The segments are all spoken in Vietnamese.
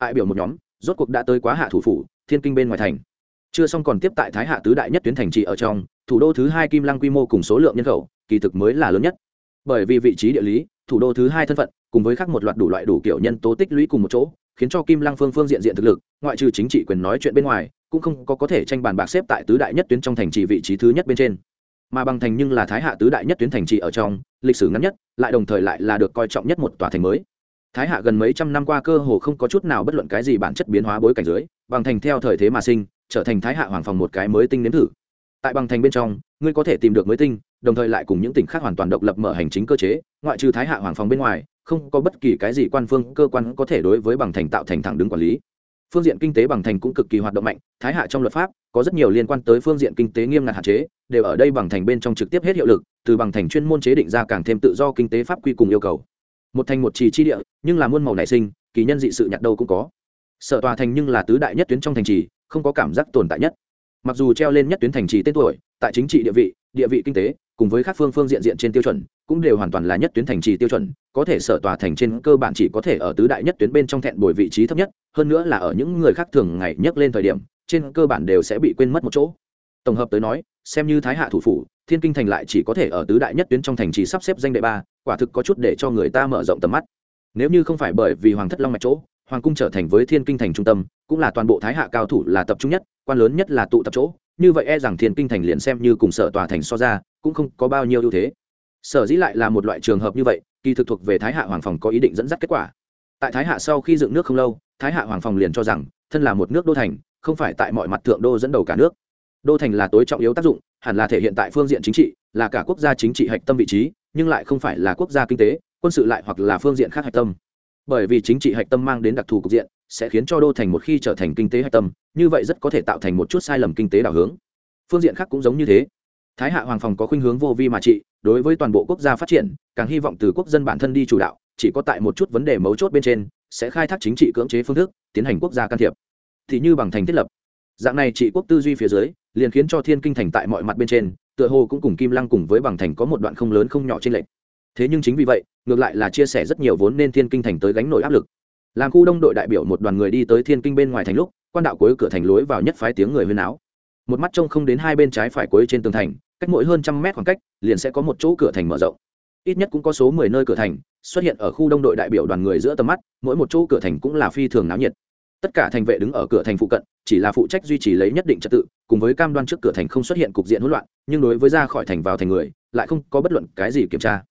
ai biểu một nhóm, rốt cuộc đã tới quá hạ thủ phủ, thiên kinh bên ngoài thành. Chưa xong còn tiếp tại thái hạ tứ đại nhất tuyến thành trì ở trong, thủ đô thứ hai kim lăng quy mô cùng số lượng nhân khẩu, kỳ thực mới là lớn nhất. Bởi vì vị trí địa lý, thủ đô thứ hai thân phận, cùng với khác một loạt đủ loại đủ kiểu nhân tố tích lũy cùng một chỗ, khiến cho kim lăng phương phương diện diện thực lực, ngoại trừ chính trị quyền nói chuyện bên ngoài, cũng không có có thể tranh bàn bạc xếp tại tứ đại nhất tuyến trong thành trì vị trí thứ nhất bên trên. Mà bằng thành nhưng là thái hạ tứ đại nhất tuyến thành trì ở trong, lịch sử ngắn nhất, lại đồng thời lại là được coi trọng nhất một tòa thành mới thái hạ gần mấy trăm năm qua cơ hồ không có chút nào bất luận cái gì bản chất biến hóa bối cảnh dưới, bằng thành theo thời thế mà sinh, trở thành thái hạ hoàng phòng một cái mới tinh nếm thử. Tại bằng thành bên trong, ngươi có thể tìm được mới tinh, đồng thời lại cùng những tỉnh khác hoàn toàn độc lập mở hành chính cơ chế, ngoại trừ thái hạ hoàng phòng bên ngoài, không có bất kỳ cái gì quan phương, cơ quan có thể đối với bằng thành tạo thành thẳng đứng quản lý. Phương diện kinh tế bằng thành cũng cực kỳ hoạt động mạnh, thái hạ trong luật pháp, có rất nhiều liên quan tới phương diện kinh tế nghiêm ngặt hạn chế, đều ở đây bằng thành bên trong trực tiếp hết hiệu lực, từ bằng thành chuyên môn chế định ra càng thêm tự do kinh tế pháp quy cùng yêu cầu một thành một trì chi địa, nhưng là muôn màu nảy sinh, kỳ nhân dị sự nhặt đâu cũng có. Sở tòa thành nhưng là tứ đại nhất tuyến trong thành trì, không có cảm giác tồn tại nhất. Mặc dù treo lên nhất tuyến thành trì tên tuổi, tại chính trị địa vị địa vị kinh tế, cùng với các phương phương diện diện trên tiêu chuẩn, cũng đều hoàn toàn là nhất tuyến thành trì tiêu chuẩn, có thể sở tòa thành trên cơ bản chỉ có thể ở tứ đại nhất tuyến bên trong thẹn bồi vị trí thấp nhất, hơn nữa là ở những người khác thường ngày nhắc lên thời điểm, trên cơ bản đều sẽ bị quên mất một chỗ. Tổng hợp tới nói xem như thái hạ thủ phủ, thiên kinh thành lại chỉ có thể ở tứ đại nhất tuyến trong thành trì sắp xếp danh đệ ba, quả thực có chút để cho người ta mở rộng tầm mắt. Nếu như không phải bởi vì hoàng thất long mạch chỗ, hoàng cung trở thành với thiên kinh thành trung tâm, cũng là toàn bộ thái hạ cao thủ là tập trung nhất, quan lớn nhất là tụ tập chỗ, như vậy e rằng thiên kinh thành liền xem như cùng sở tòa thành so ra, cũng không có bao nhiêu ưu thế. Sở dĩ lại là một loại trường hợp như vậy, kỳ thực thuộc về thái hạ hoàng phòng có ý định dẫn dắt kết quả. Tại thái hạ sau khi dựng nước không lâu, thái hạ hoàng phòng liền cho rằng, thân là một nước đô thành, không phải tại mọi mặt thượng đô dẫn đầu cả nước đô thành là tối trọng yếu tác dụng, hẳn là thể hiện tại phương diện chính trị, là cả quốc gia chính trị hạch tâm vị trí, nhưng lại không phải là quốc gia kinh tế, quân sự lại hoặc là phương diện khác hạch tâm. Bởi vì chính trị hạch tâm mang đến đặc thù cục diện, sẽ khiến cho đô thành một khi trở thành kinh tế hạch tâm, như vậy rất có thể tạo thành một chút sai lầm kinh tế đảo hướng. Phương diện khác cũng giống như thế. Thái hạ hoàng phòng có khuynh hướng vô vi mà trị, đối với toàn bộ quốc gia phát triển, càng hy vọng từ quốc dân bản thân đi chủ đạo, chỉ có tại một chút vấn đề mấu chốt bên trên, sẽ khai thác chính trị cưỡng chế phương thức, tiến hành quốc gia can thiệp. Thì như bằng thành thiết lập. Dạng này trị quốc tư duy phía dưới liền khiến cho thiên kinh thành tại mọi mặt bên trên, tựa hồ cũng cùng kim lăng cùng với bằng thành có một đoạn không lớn không nhỏ trên lệnh thế nhưng chính vì vậy, ngược lại là chia sẻ rất nhiều vốn nên thiên kinh thành tới gánh nổi áp lực. Làm khu đông đội đại biểu một đoàn người đi tới thiên kinh bên ngoài thành lúc, quan đạo cuối cửa thành lối vào nhất phái tiếng người huyên áo một mắt trông không đến hai bên trái phải cuối trên tường thành, cách mỗi hơn trăm mét khoảng cách, liền sẽ có một chỗ cửa thành mở rộng. Ít nhất cũng có số mười nơi cửa thành, xuất hiện ở khu đông đội đại biểu đoàn người giữa tầm mắt, mỗi một chỗ cửa thành cũng là phi thường náo nhiệt tất cả thành vệ đứng ở cửa thành phụ cận, chỉ là phụ trách duy trì lấy nhất định trật tự, cùng với cam đoan trước cửa thành không xuất hiện cục diện hỗn loạn, nhưng đối với ra khỏi thành vào thành người, lại không có bất luận cái gì kiểm tra.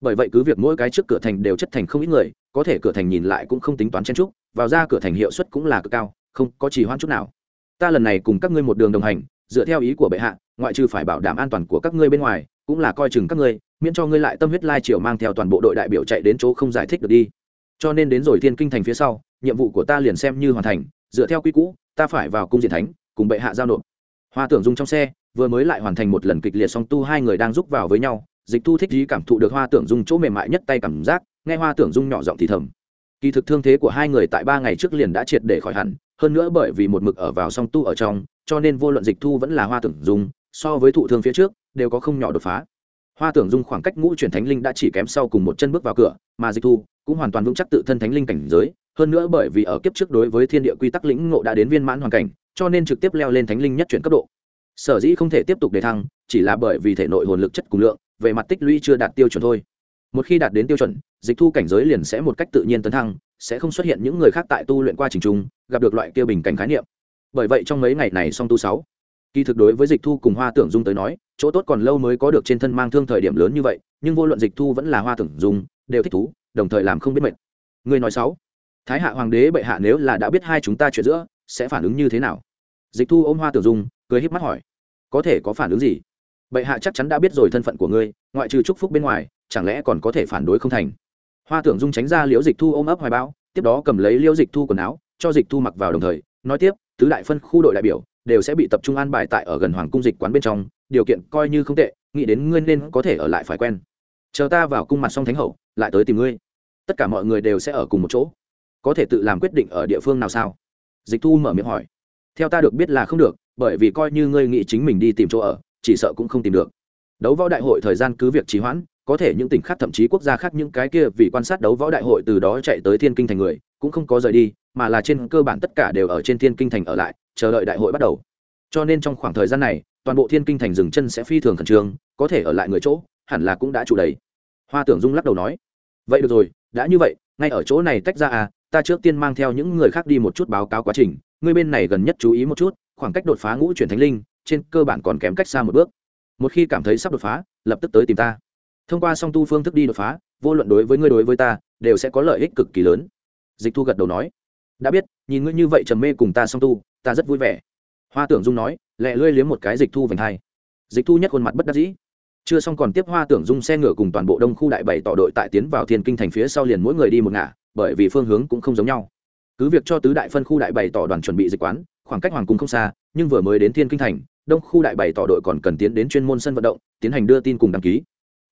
Bởi vậy cứ việc mỗi cái trước cửa thành đều chất thành không ít người, có thể cửa thành nhìn lại cũng không tính toán chen trúc vào ra cửa thành hiệu suất cũng là cực cao, không có trì hoãn chút nào. Ta lần này cùng các ngươi một đường đồng hành, dựa theo ý của bệ hạ, ngoại trừ phải bảo đảm an toàn của các ngươi bên ngoài, cũng là coi chừng các ngươi, miễn cho ngươi lại tâm huyết lai triều mang theo toàn bộ đội đại biểu chạy đến chỗ không giải thích được đi cho nên đến rồi thiên kinh thành phía sau, nhiệm vụ của ta liền xem như hoàn thành, dựa theo quy cũ ta phải vào cung diện thánh, cùng bệ hạ giao nộp. Hoa tưởng dung trong xe, vừa mới lại hoàn thành một lần kịch liệt song tu hai người đang giúp vào với nhau, dịch thu thích gì cảm thụ được hoa tưởng dung chỗ mềm mại nhất tay cảm giác, nghe hoa tưởng dung nhỏ giọng thì thầm. Kỳ thực thương thế của hai người tại ba ngày trước liền đã triệt để khỏi hẳn, hơn nữa bởi vì một mực ở vào song tu ở trong, cho nên vô luận dịch thu vẫn là hoa tưởng dung, so với thụ thương phía trước, đều có không nhỏ đột phá hoa tưởng dung khoảng cách ngũ chuyển thánh linh đã chỉ kém sau cùng một chân bước vào cửa, mà dịch thu cũng hoàn toàn vững chắc tự thân thánh linh cảnh giới, hơn nữa bởi vì ở kiếp trước đối với thiên địa quy tắc lĩnh ngộ đã đến viên mãn hoàn cảnh, cho nên trực tiếp leo lên thánh linh nhất chuyển cấp độ. Sở dĩ không thể tiếp tục đề thăng, chỉ là bởi vì thể nội hồn lực chất cùng lượng, về mặt tích lũy chưa đạt tiêu chuẩn thôi. Một khi đạt đến tiêu chuẩn, dịch thu cảnh giới liền sẽ một cách tự nhiên tấn thăng, sẽ không xuất hiện những người khác tại tu luyện qua trình trung, gặp được loại kia bình cảnh khái niệm. Bởi vậy trong mấy ngày này song tu sáu kỳ thực đối với dịch thu cùng hoa tưởng dung tới nói, chỗ tốt còn lâu mới có được trên thân mang thương thời điểm lớn như vậy, nhưng vô luận dịch thu vẫn là hoa tưởng dung, đều thích thú, đồng thời làm không biết mệt. Người nói sáu thái hạ hoàng đế bệ hạ nếu là đã biết hai chúng ta chuyện giữa, sẽ phản ứng như thế nào? Dịch thu ôm hoa tưởng dung, cười híp mắt hỏi. Có thể có phản ứng gì? Bệ hạ chắc chắn đã biết rồi thân phận của ngươi, ngoại trừ chúc phúc bên ngoài, chẳng lẽ còn có thể phản đối không thành? Hoa tưởng dung tránh ra liễu dịch thu ôm ấp hoài bão, tiếp đó cầm lấy liễu dịch thu quần áo, cho dịch thu mặc vào đồng thời, nói tiếp, tứ đại phân khu đội đại biểu đều sẽ bị tập trung an bài tại ở gần hoàng cung dịch quán bên trong, điều kiện coi như không tệ, nghĩ đến ngươi nên có thể ở lại phải quen. Chờ ta vào cung mặt song thánh hậu, lại tới tìm ngươi. Tất cả mọi người đều sẽ ở cùng một chỗ. Có thể tự làm quyết định ở địa phương nào sao? Dịch thu mở miệng hỏi. Theo ta được biết là không được, bởi vì coi như ngươi nghĩ chính mình đi tìm chỗ ở, chỉ sợ cũng không tìm được. Đấu võ đại hội thời gian cứ việc trì hoãn, có thể những tỉnh khác thậm chí quốc gia khác những cái kia vì quan sát đấu võ đại hội từ đó chạy tới thiên kinh thành người, cũng không có rời đi, mà là trên cơ bản tất cả đều ở trên thiên kinh thành ở lại chờ đợi đại hội bắt đầu. Cho nên trong khoảng thời gian này, toàn bộ thiên kinh thành dừng chân sẽ phi thường khẩn trương, có thể ở lại người chỗ, hẳn là cũng đã trụ đầy. Hoa tưởng dung lắc đầu nói, vậy được rồi, đã như vậy, ngay ở chỗ này tách ra à ta trước tiên mang theo những người khác đi một chút báo cáo quá trình ngươi bên này gần nhất chú ý một chút, khoảng cách đột phá ngũ chuyển thánh linh, trên cơ bản còn kém cách xa một bước. Một khi cảm thấy sắp đột phá, lập tức tới tìm ta. Thông qua song tu phương thức đi đột phá, vô luận đối với ngươi đối với ta, đều sẽ có lợi ích cực kỳ lớn. Dịch thu gật đầu nói, đã biết, nhìn ngươi như vậy trầm mê cùng ta song tu ta rất vui vẻ. Hoa tưởng dung nói, lẹ lươi liếm một cái dịch thu vành hai. Dịch thu nhất khuôn mặt bất đắc dĩ. Chưa xong còn tiếp hoa tưởng dung xe ngựa cùng toàn bộ đông khu đại bảy tỏ đội tại tiến vào thiên kinh thành phía sau liền mỗi người đi một ngả, bởi vì phương hướng cũng không giống nhau. Cứ việc cho tứ đại phân khu đại bảy tỏ đoàn chuẩn bị dịch quán, khoảng cách hoàng cung không xa, nhưng vừa mới đến thiên kinh thành, đông khu đại bảy tỏ đội còn cần tiến đến chuyên môn sân vận động, tiến hành đưa tin cùng đăng ký.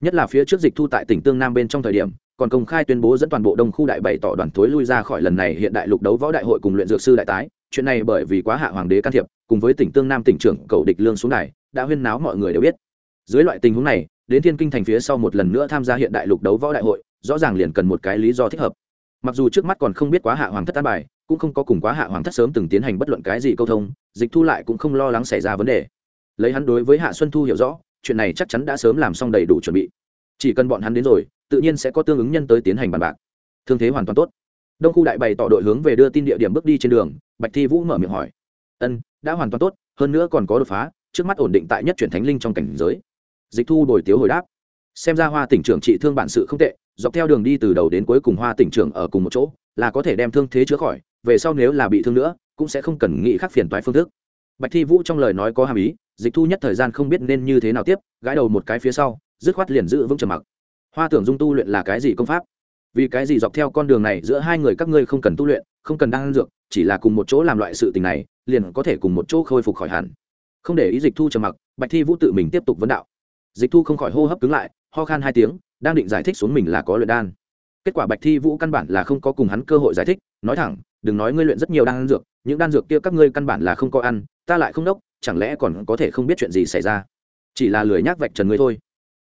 Nhất là phía trước dịch thu tại tỉnh tương nam bên trong thời điểm, còn công khai tuyên bố dẫn toàn bộ đông khu đại bảy tỏ đoàn thối lui ra khỏi lần này hiện đại lục đấu võ đại hội cùng luyện dược sư đại tái chuyện này bởi vì quá hạ hoàng đế can thiệp, cùng với tỉnh tương nam tỉnh trưởng cầu địch lương xuống này đã huyên náo mọi người đều biết. Dưới loại tình huống này, đến thiên kinh thành phía sau một lần nữa tham gia hiện đại lục đấu võ đại hội, rõ ràng liền cần một cái lý do thích hợp. Mặc dù trước mắt còn không biết quá hạ hoàng thất an bài, cũng không có cùng quá hạ hoàng thất sớm từng tiến hành bất luận cái gì câu thông, dịch thu lại cũng không lo lắng xảy ra vấn đề. Lấy hắn đối với hạ xuân thu hiểu rõ, chuyện này chắc chắn đã sớm làm xong đầy đủ chuẩn bị. Chỉ cần bọn hắn đến rồi, tự nhiên sẽ có tương ứng nhân tới tiến hành bàn bạc. Thương thế hoàn toàn tốt. Đông khu đại bày tỏ đội hướng về đưa tin địa điểm bước đi trên đường bạch thi vũ mở miệng hỏi. Ân, đã hoàn toàn tốt, hơn nữa còn có đột phá, trước mắt ổn định tại nhất chuyển thánh linh trong cảnh giới. Dịch thu đổi tiếu hồi đáp. Xem ra hoa tỉnh trưởng trị thương bản sự không tệ, dọc theo đường đi từ đầu đến cuối cùng hoa tỉnh trưởng ở cùng một chỗ, là có thể đem thương thế chữa khỏi, về sau nếu là bị thương nữa, cũng sẽ không cần nghĩ khắc phiền toái phương thức. Bạch thi vũ trong lời nói có hàm ý, dịch thu nhất thời gian không biết nên như thế nào tiếp, gãi đầu một cái phía sau, dứt khoát liền giữ vững trầm mặc. Hoa tưởng dung tu luyện là cái gì công pháp? Vì cái gì dọc theo con đường này giữa hai người các ngươi không cần tu luyện, không cần đang dược chỉ là cùng một chỗ làm loại sự tình này, liền có thể cùng một chỗ khôi phục khỏi hẳn. Không để ý dịch thu trầm mặc, bạch thi vũ tự mình tiếp tục vấn đạo. Dịch thu không khỏi hô hấp cứng lại, ho khan hai tiếng, đang định giải thích xuống mình là có luyện đan. Kết quả bạch thi vũ căn bản là không có cùng hắn cơ hội giải thích, nói thẳng, đừng nói ngươi luyện rất nhiều đan dược, những đan dược kia các ngươi căn bản là không có ăn, ta lại không đốc, chẳng lẽ còn có thể không biết chuyện gì xảy ra? Chỉ là lười nhác vạch trần ngươi thôi.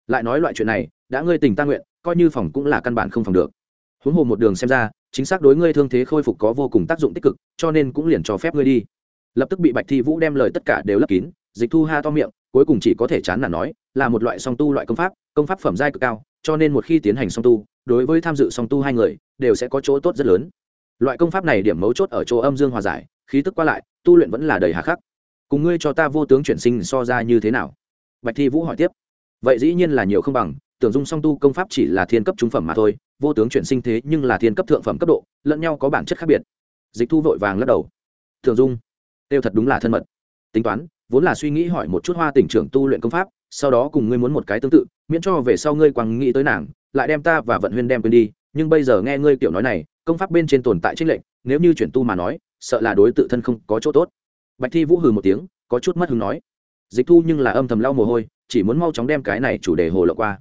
Lại nói loại chuyện này, đã ngươi tình ta nguyện, coi như phòng cũng là căn bản không phòng được huống hồ một đường xem ra, chính xác đối ngươi thương thế khôi phục có vô cùng tác dụng tích cực, cho nên cũng liền cho phép ngươi đi. Lập tức bị bạch thi vũ đem lời tất cả đều lấp kín, dịch thu ha to miệng, cuối cùng chỉ có thể chán là nói, là một loại song tu loại công pháp công pháp phẩm giai cực cao, cho nên một khi tiến hành song tu, đối với tham dự song tu hai người, đều sẽ có chỗ tốt rất lớn. Loại công pháp này điểm mấu chốt ở chỗ âm dương hòa giải, khí tức qua lại, tu luyện vẫn là đầy hà khắc. Cùng ngươi cho ta vô tướng chuyển sinh so ra như thế nào? Bạch thi vũ hỏi tiếp. Vậy dĩ nhiên là nhiều không bằng tưởng dung song tu công pháp chỉ là thiên cấp trung phẩm mà thôi, vô tướng chuyển sinh thế nhưng là thiên cấp thượng phẩm cấp độ, lẫn nhau có bản chất khác biệt. Dịch thu vội vàng lắc đầu. Tưởng dung tiêu thật đúng là thân mật. Tính toán, vốn là suy nghĩ hỏi một chút hoa tỉnh trưởng tu luyện công pháp, sau đó cùng ngươi muốn một cái tương tự, miễn cho về sau ngươi quăng nghĩ tới nàng, lại đem ta và vận huyên đem quên đi, nhưng bây giờ nghe ngươi kiểu nói này, công pháp bên trên tồn tại trích lệnh nếu như chuyển tu mà nói, sợ là đối tự thân không có chỗ tốt. Bạch thi vũ hừ một tiếng, có chút mất hứng nói. Dịch thu nhưng là âm thầm lau mồ hôi, chỉ muốn mau chóng đem cái này chủ đề hồ lộ qua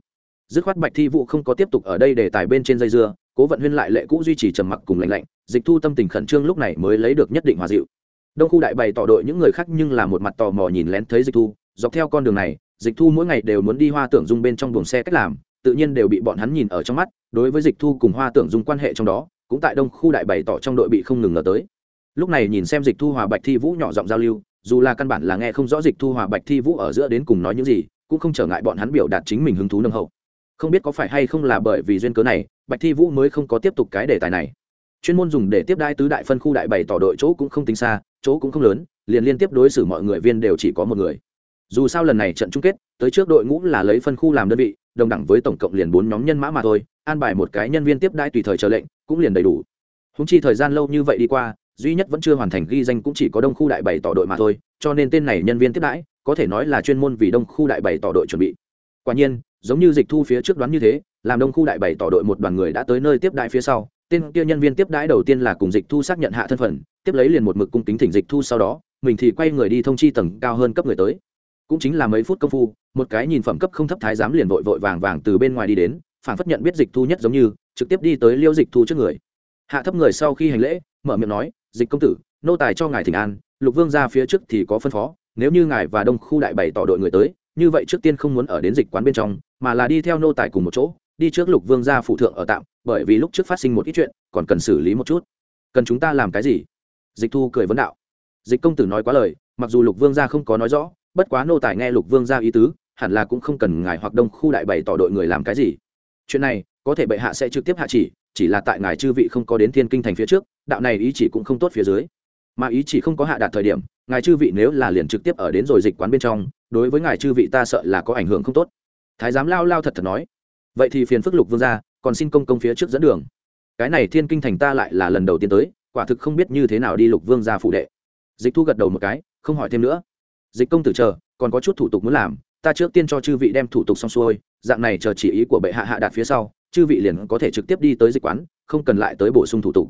dứt khoát bạch thi vũ không có tiếp tục ở đây để tài bên trên dây dưa, cố vận huyên lại lệ cũ duy trì trầm mặc cùng lạnh lạnh, dịch thu tâm tình khẩn trương lúc này mới lấy được nhất định hòa dịu. Đông khu đại bày tỏ đội những người khác nhưng là một mặt tò mò nhìn lén thấy dịch thu, dọc theo con đường này, dịch thu mỗi ngày đều muốn đi hoa tưởng dung bên trong buồng xe cách làm, tự nhiên đều bị bọn hắn nhìn ở trong mắt, đối với dịch thu cùng hoa tưởng dung quan hệ trong đó, cũng tại đông khu đại bày tỏ trong đội bị không ngừng ngờ tới. Lúc này nhìn xem dịch thu hòa bạch thi vũ nhỏ giọng giao lưu, dù là căn bản là nghe không rõ dịch thu hòa bạch thi vũ ở giữa đến cùng nói những gì, cũng không trở ngại bọn hắn biểu đạt chính mình hứng thú nâng hậu không biết có phải hay không là bởi vì duyên cớ này, bạch thi vũ mới không có tiếp tục cái đề tài này. Chuyên môn dùng để tiếp đai tứ đại phân khu đại bày tỏ đội chỗ cũng không tính xa, chỗ cũng không lớn, liền liên tiếp đối xử mọi người viên đều chỉ có một người. Dù sao lần này trận chung kết, tới trước đội ngũ là lấy phân khu làm đơn vị, đồng đẳng với tổng cộng liền bốn nhóm nhân mã mà thôi, an bài một cái nhân viên tiếp đai tùy thời chờ lệnh, cũng liền đầy đủ. Húng chi thời gian lâu như vậy đi qua, duy nhất vẫn chưa hoàn thành ghi danh cũng chỉ có đông khu đại bảy tỏ đội mà thôi, cho nên tên này nhân viên tiếp đãi, có thể nói là chuyên môn vì đông khu đại bảy tỏ đội chuẩn bị. Quả nhiên giống như dịch thu phía trước đoán như thế, làm đông khu đại bảy tỏ đội một đoàn người đã tới nơi tiếp đại phía sau. Tên kia nhân viên tiếp đãi đầu tiên là cùng dịch thu xác nhận hạ thân phận, tiếp lấy liền một mực cung kính thỉnh dịch thu sau đó, mình thì quay người đi thông chi tầng cao hơn cấp người tới. Cũng chính là mấy phút công phu, một cái nhìn phẩm cấp không thấp thái giám liền vội vội vàng vàng từ bên ngoài đi đến, phản phất nhận biết dịch thu nhất giống như, trực tiếp đi tới liêu dịch thu trước người. Hạ thấp người sau khi hành lễ, mở miệng nói, dịch công tử, nô tài cho ngài thỉnh an, lục vương ra phía trước thì có phân phó, nếu như ngài và đông khu đại bày tỏ đội người tới như vậy trước tiên không muốn ở đến dịch quán bên trong, mà là đi theo nô tài cùng một chỗ, đi trước lục vương gia phụ thượng ở tạm, bởi vì lúc trước phát sinh một ít chuyện, còn cần xử lý một chút. Cần chúng ta làm cái gì? Dịch thu cười vấn đạo. Dịch công tử nói quá lời, mặc dù lục vương gia không có nói rõ, bất quá nô tài nghe lục vương gia ý tứ, hẳn là cũng không cần ngài hoặc đông khu đại bày tỏ đội người làm cái gì. Chuyện này, có thể bệ hạ sẽ trực tiếp hạ chỉ chỉ là tại ngài chư vị không có đến thiên kinh thành phía trước, đạo này ý chỉ cũng không tốt phía dưới. Mà ý chỉ không có hạ đạt thời điểm, ngài chư vị nếu là liền trực tiếp ở đến rồi dịch quán bên trong đối với ngài chư vị ta sợ là có ảnh hưởng không tốt. Thái giám lao lao thật thật nói. Vậy thì phiền phức lục vương ra còn xin công công phía trước dẫn đường. Cái này thiên kinh thành ta lại là lần đầu tiên tới, quả thực không biết như thế nào đi lục vương ra phụ đệ. Dịch thu gật đầu một cái, không hỏi thêm nữa. Dịch công tử chờ, còn có chút thủ tục muốn làm, ta trước tiên cho chư vị đem thủ tục xong xuôi, dạng này chờ chỉ ý của bệ hạ hạ đạt phía sau, chư vị liền có thể trực tiếp đi tới dịch quán, không cần lại tới bổ sung thủ tục.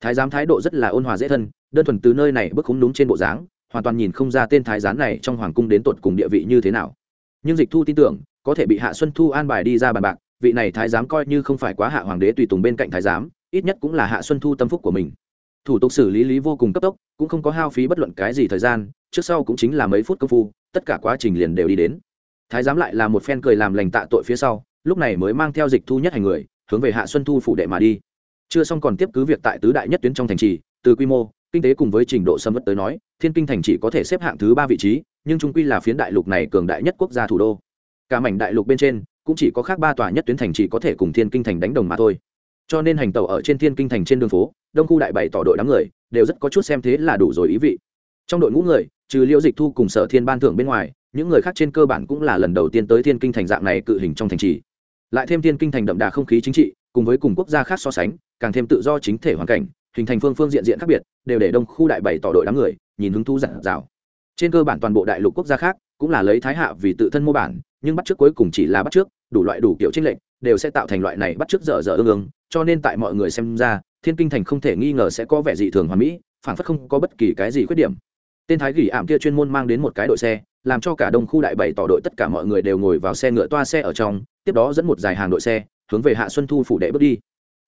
Thái giám thái độ rất là ôn hòa dễ thân, đơn thuần từ nơi này bước khúng đúng trên bộ dáng hoàn toàn nhìn không ra tên thái giám này trong hoàng cung đến tột cùng địa vị như thế nào. Nhưng dịch thu tin tưởng, có thể bị hạ xuân thu an bài đi ra bàn bạc, vị này thái giám coi như không phải quá hạ hoàng đế tùy tùng bên cạnh thái giám, ít nhất cũng là hạ xuân thu tâm phúc của mình. Thủ tục xử lý lý vô cùng cấp tốc, cũng không có hao phí bất luận cái gì thời gian, trước sau cũng chính là mấy phút công phu, tất cả quá trình liền đều đi đến. Thái giám lại là một phen cười làm lành tạ tội phía sau, lúc này mới mang theo dịch thu nhất hành người, hướng về hạ xuân thu phủ đệ mà đi. Chưa xong còn tiếp cứ việc tại tứ đại nhất tuyến trong thành trì, từ quy mô kinh tế cùng với trình độ xâm mất tới nói, thiên kinh thành chỉ có thể xếp hạng thứ ba vị trí, nhưng trung quy là phiến đại lục này cường đại nhất quốc gia thủ đô. Cả mảnh đại lục bên trên, cũng chỉ có khác ba tòa nhất tuyến thành chỉ có thể cùng thiên kinh thành đánh đồng mà thôi. Cho nên hành tàu ở trên thiên kinh thành trên đường phố, đông khu đại bảy tỏ đội đám người, đều rất có chút xem thế là đủ rồi ý vị. Trong đội ngũ người, trừ liễu dịch thu cùng sở thiên ban thưởng bên ngoài, những người khác trên cơ bản cũng là lần đầu tiên tới thiên kinh thành dạng này cự hình trong thành trì. Lại thêm thiên kinh thành đậm đà không khí chính trị, cùng với cùng quốc gia khác so sánh, càng thêm tự do chính thể hoàn cảnh hình thành phương phương diện diện khác biệt, đều để đông khu đại bảy tỏ đội đám người, nhìn hứng thú giản dào. Trên cơ bản toàn bộ đại lục quốc gia khác cũng là lấy thái hạ vì tự thân mô bản, nhưng bắt trước cuối cùng chỉ là bắt trước đủ loại đủ kiểu trinh lệnh đều sẽ tạo thành loại này bắt trước dở dở ương ương, cho nên tại mọi người xem ra, thiên kinh thành không thể nghi ngờ sẽ có vẻ dị thường hoàn mỹ phản phất không có bất kỳ cái gì khuyết điểm. Tên thái gỉ ảm kia chuyên môn mang đến một cái đội xe, làm cho cả đông khu đại bảy tỏ đội tất cả mọi người đều ngồi vào xe ngựa toa xe ở trong, tiếp đó dẫn một dài hàng đội xe, hướng về hạ xuân thu phủ đệ bước đi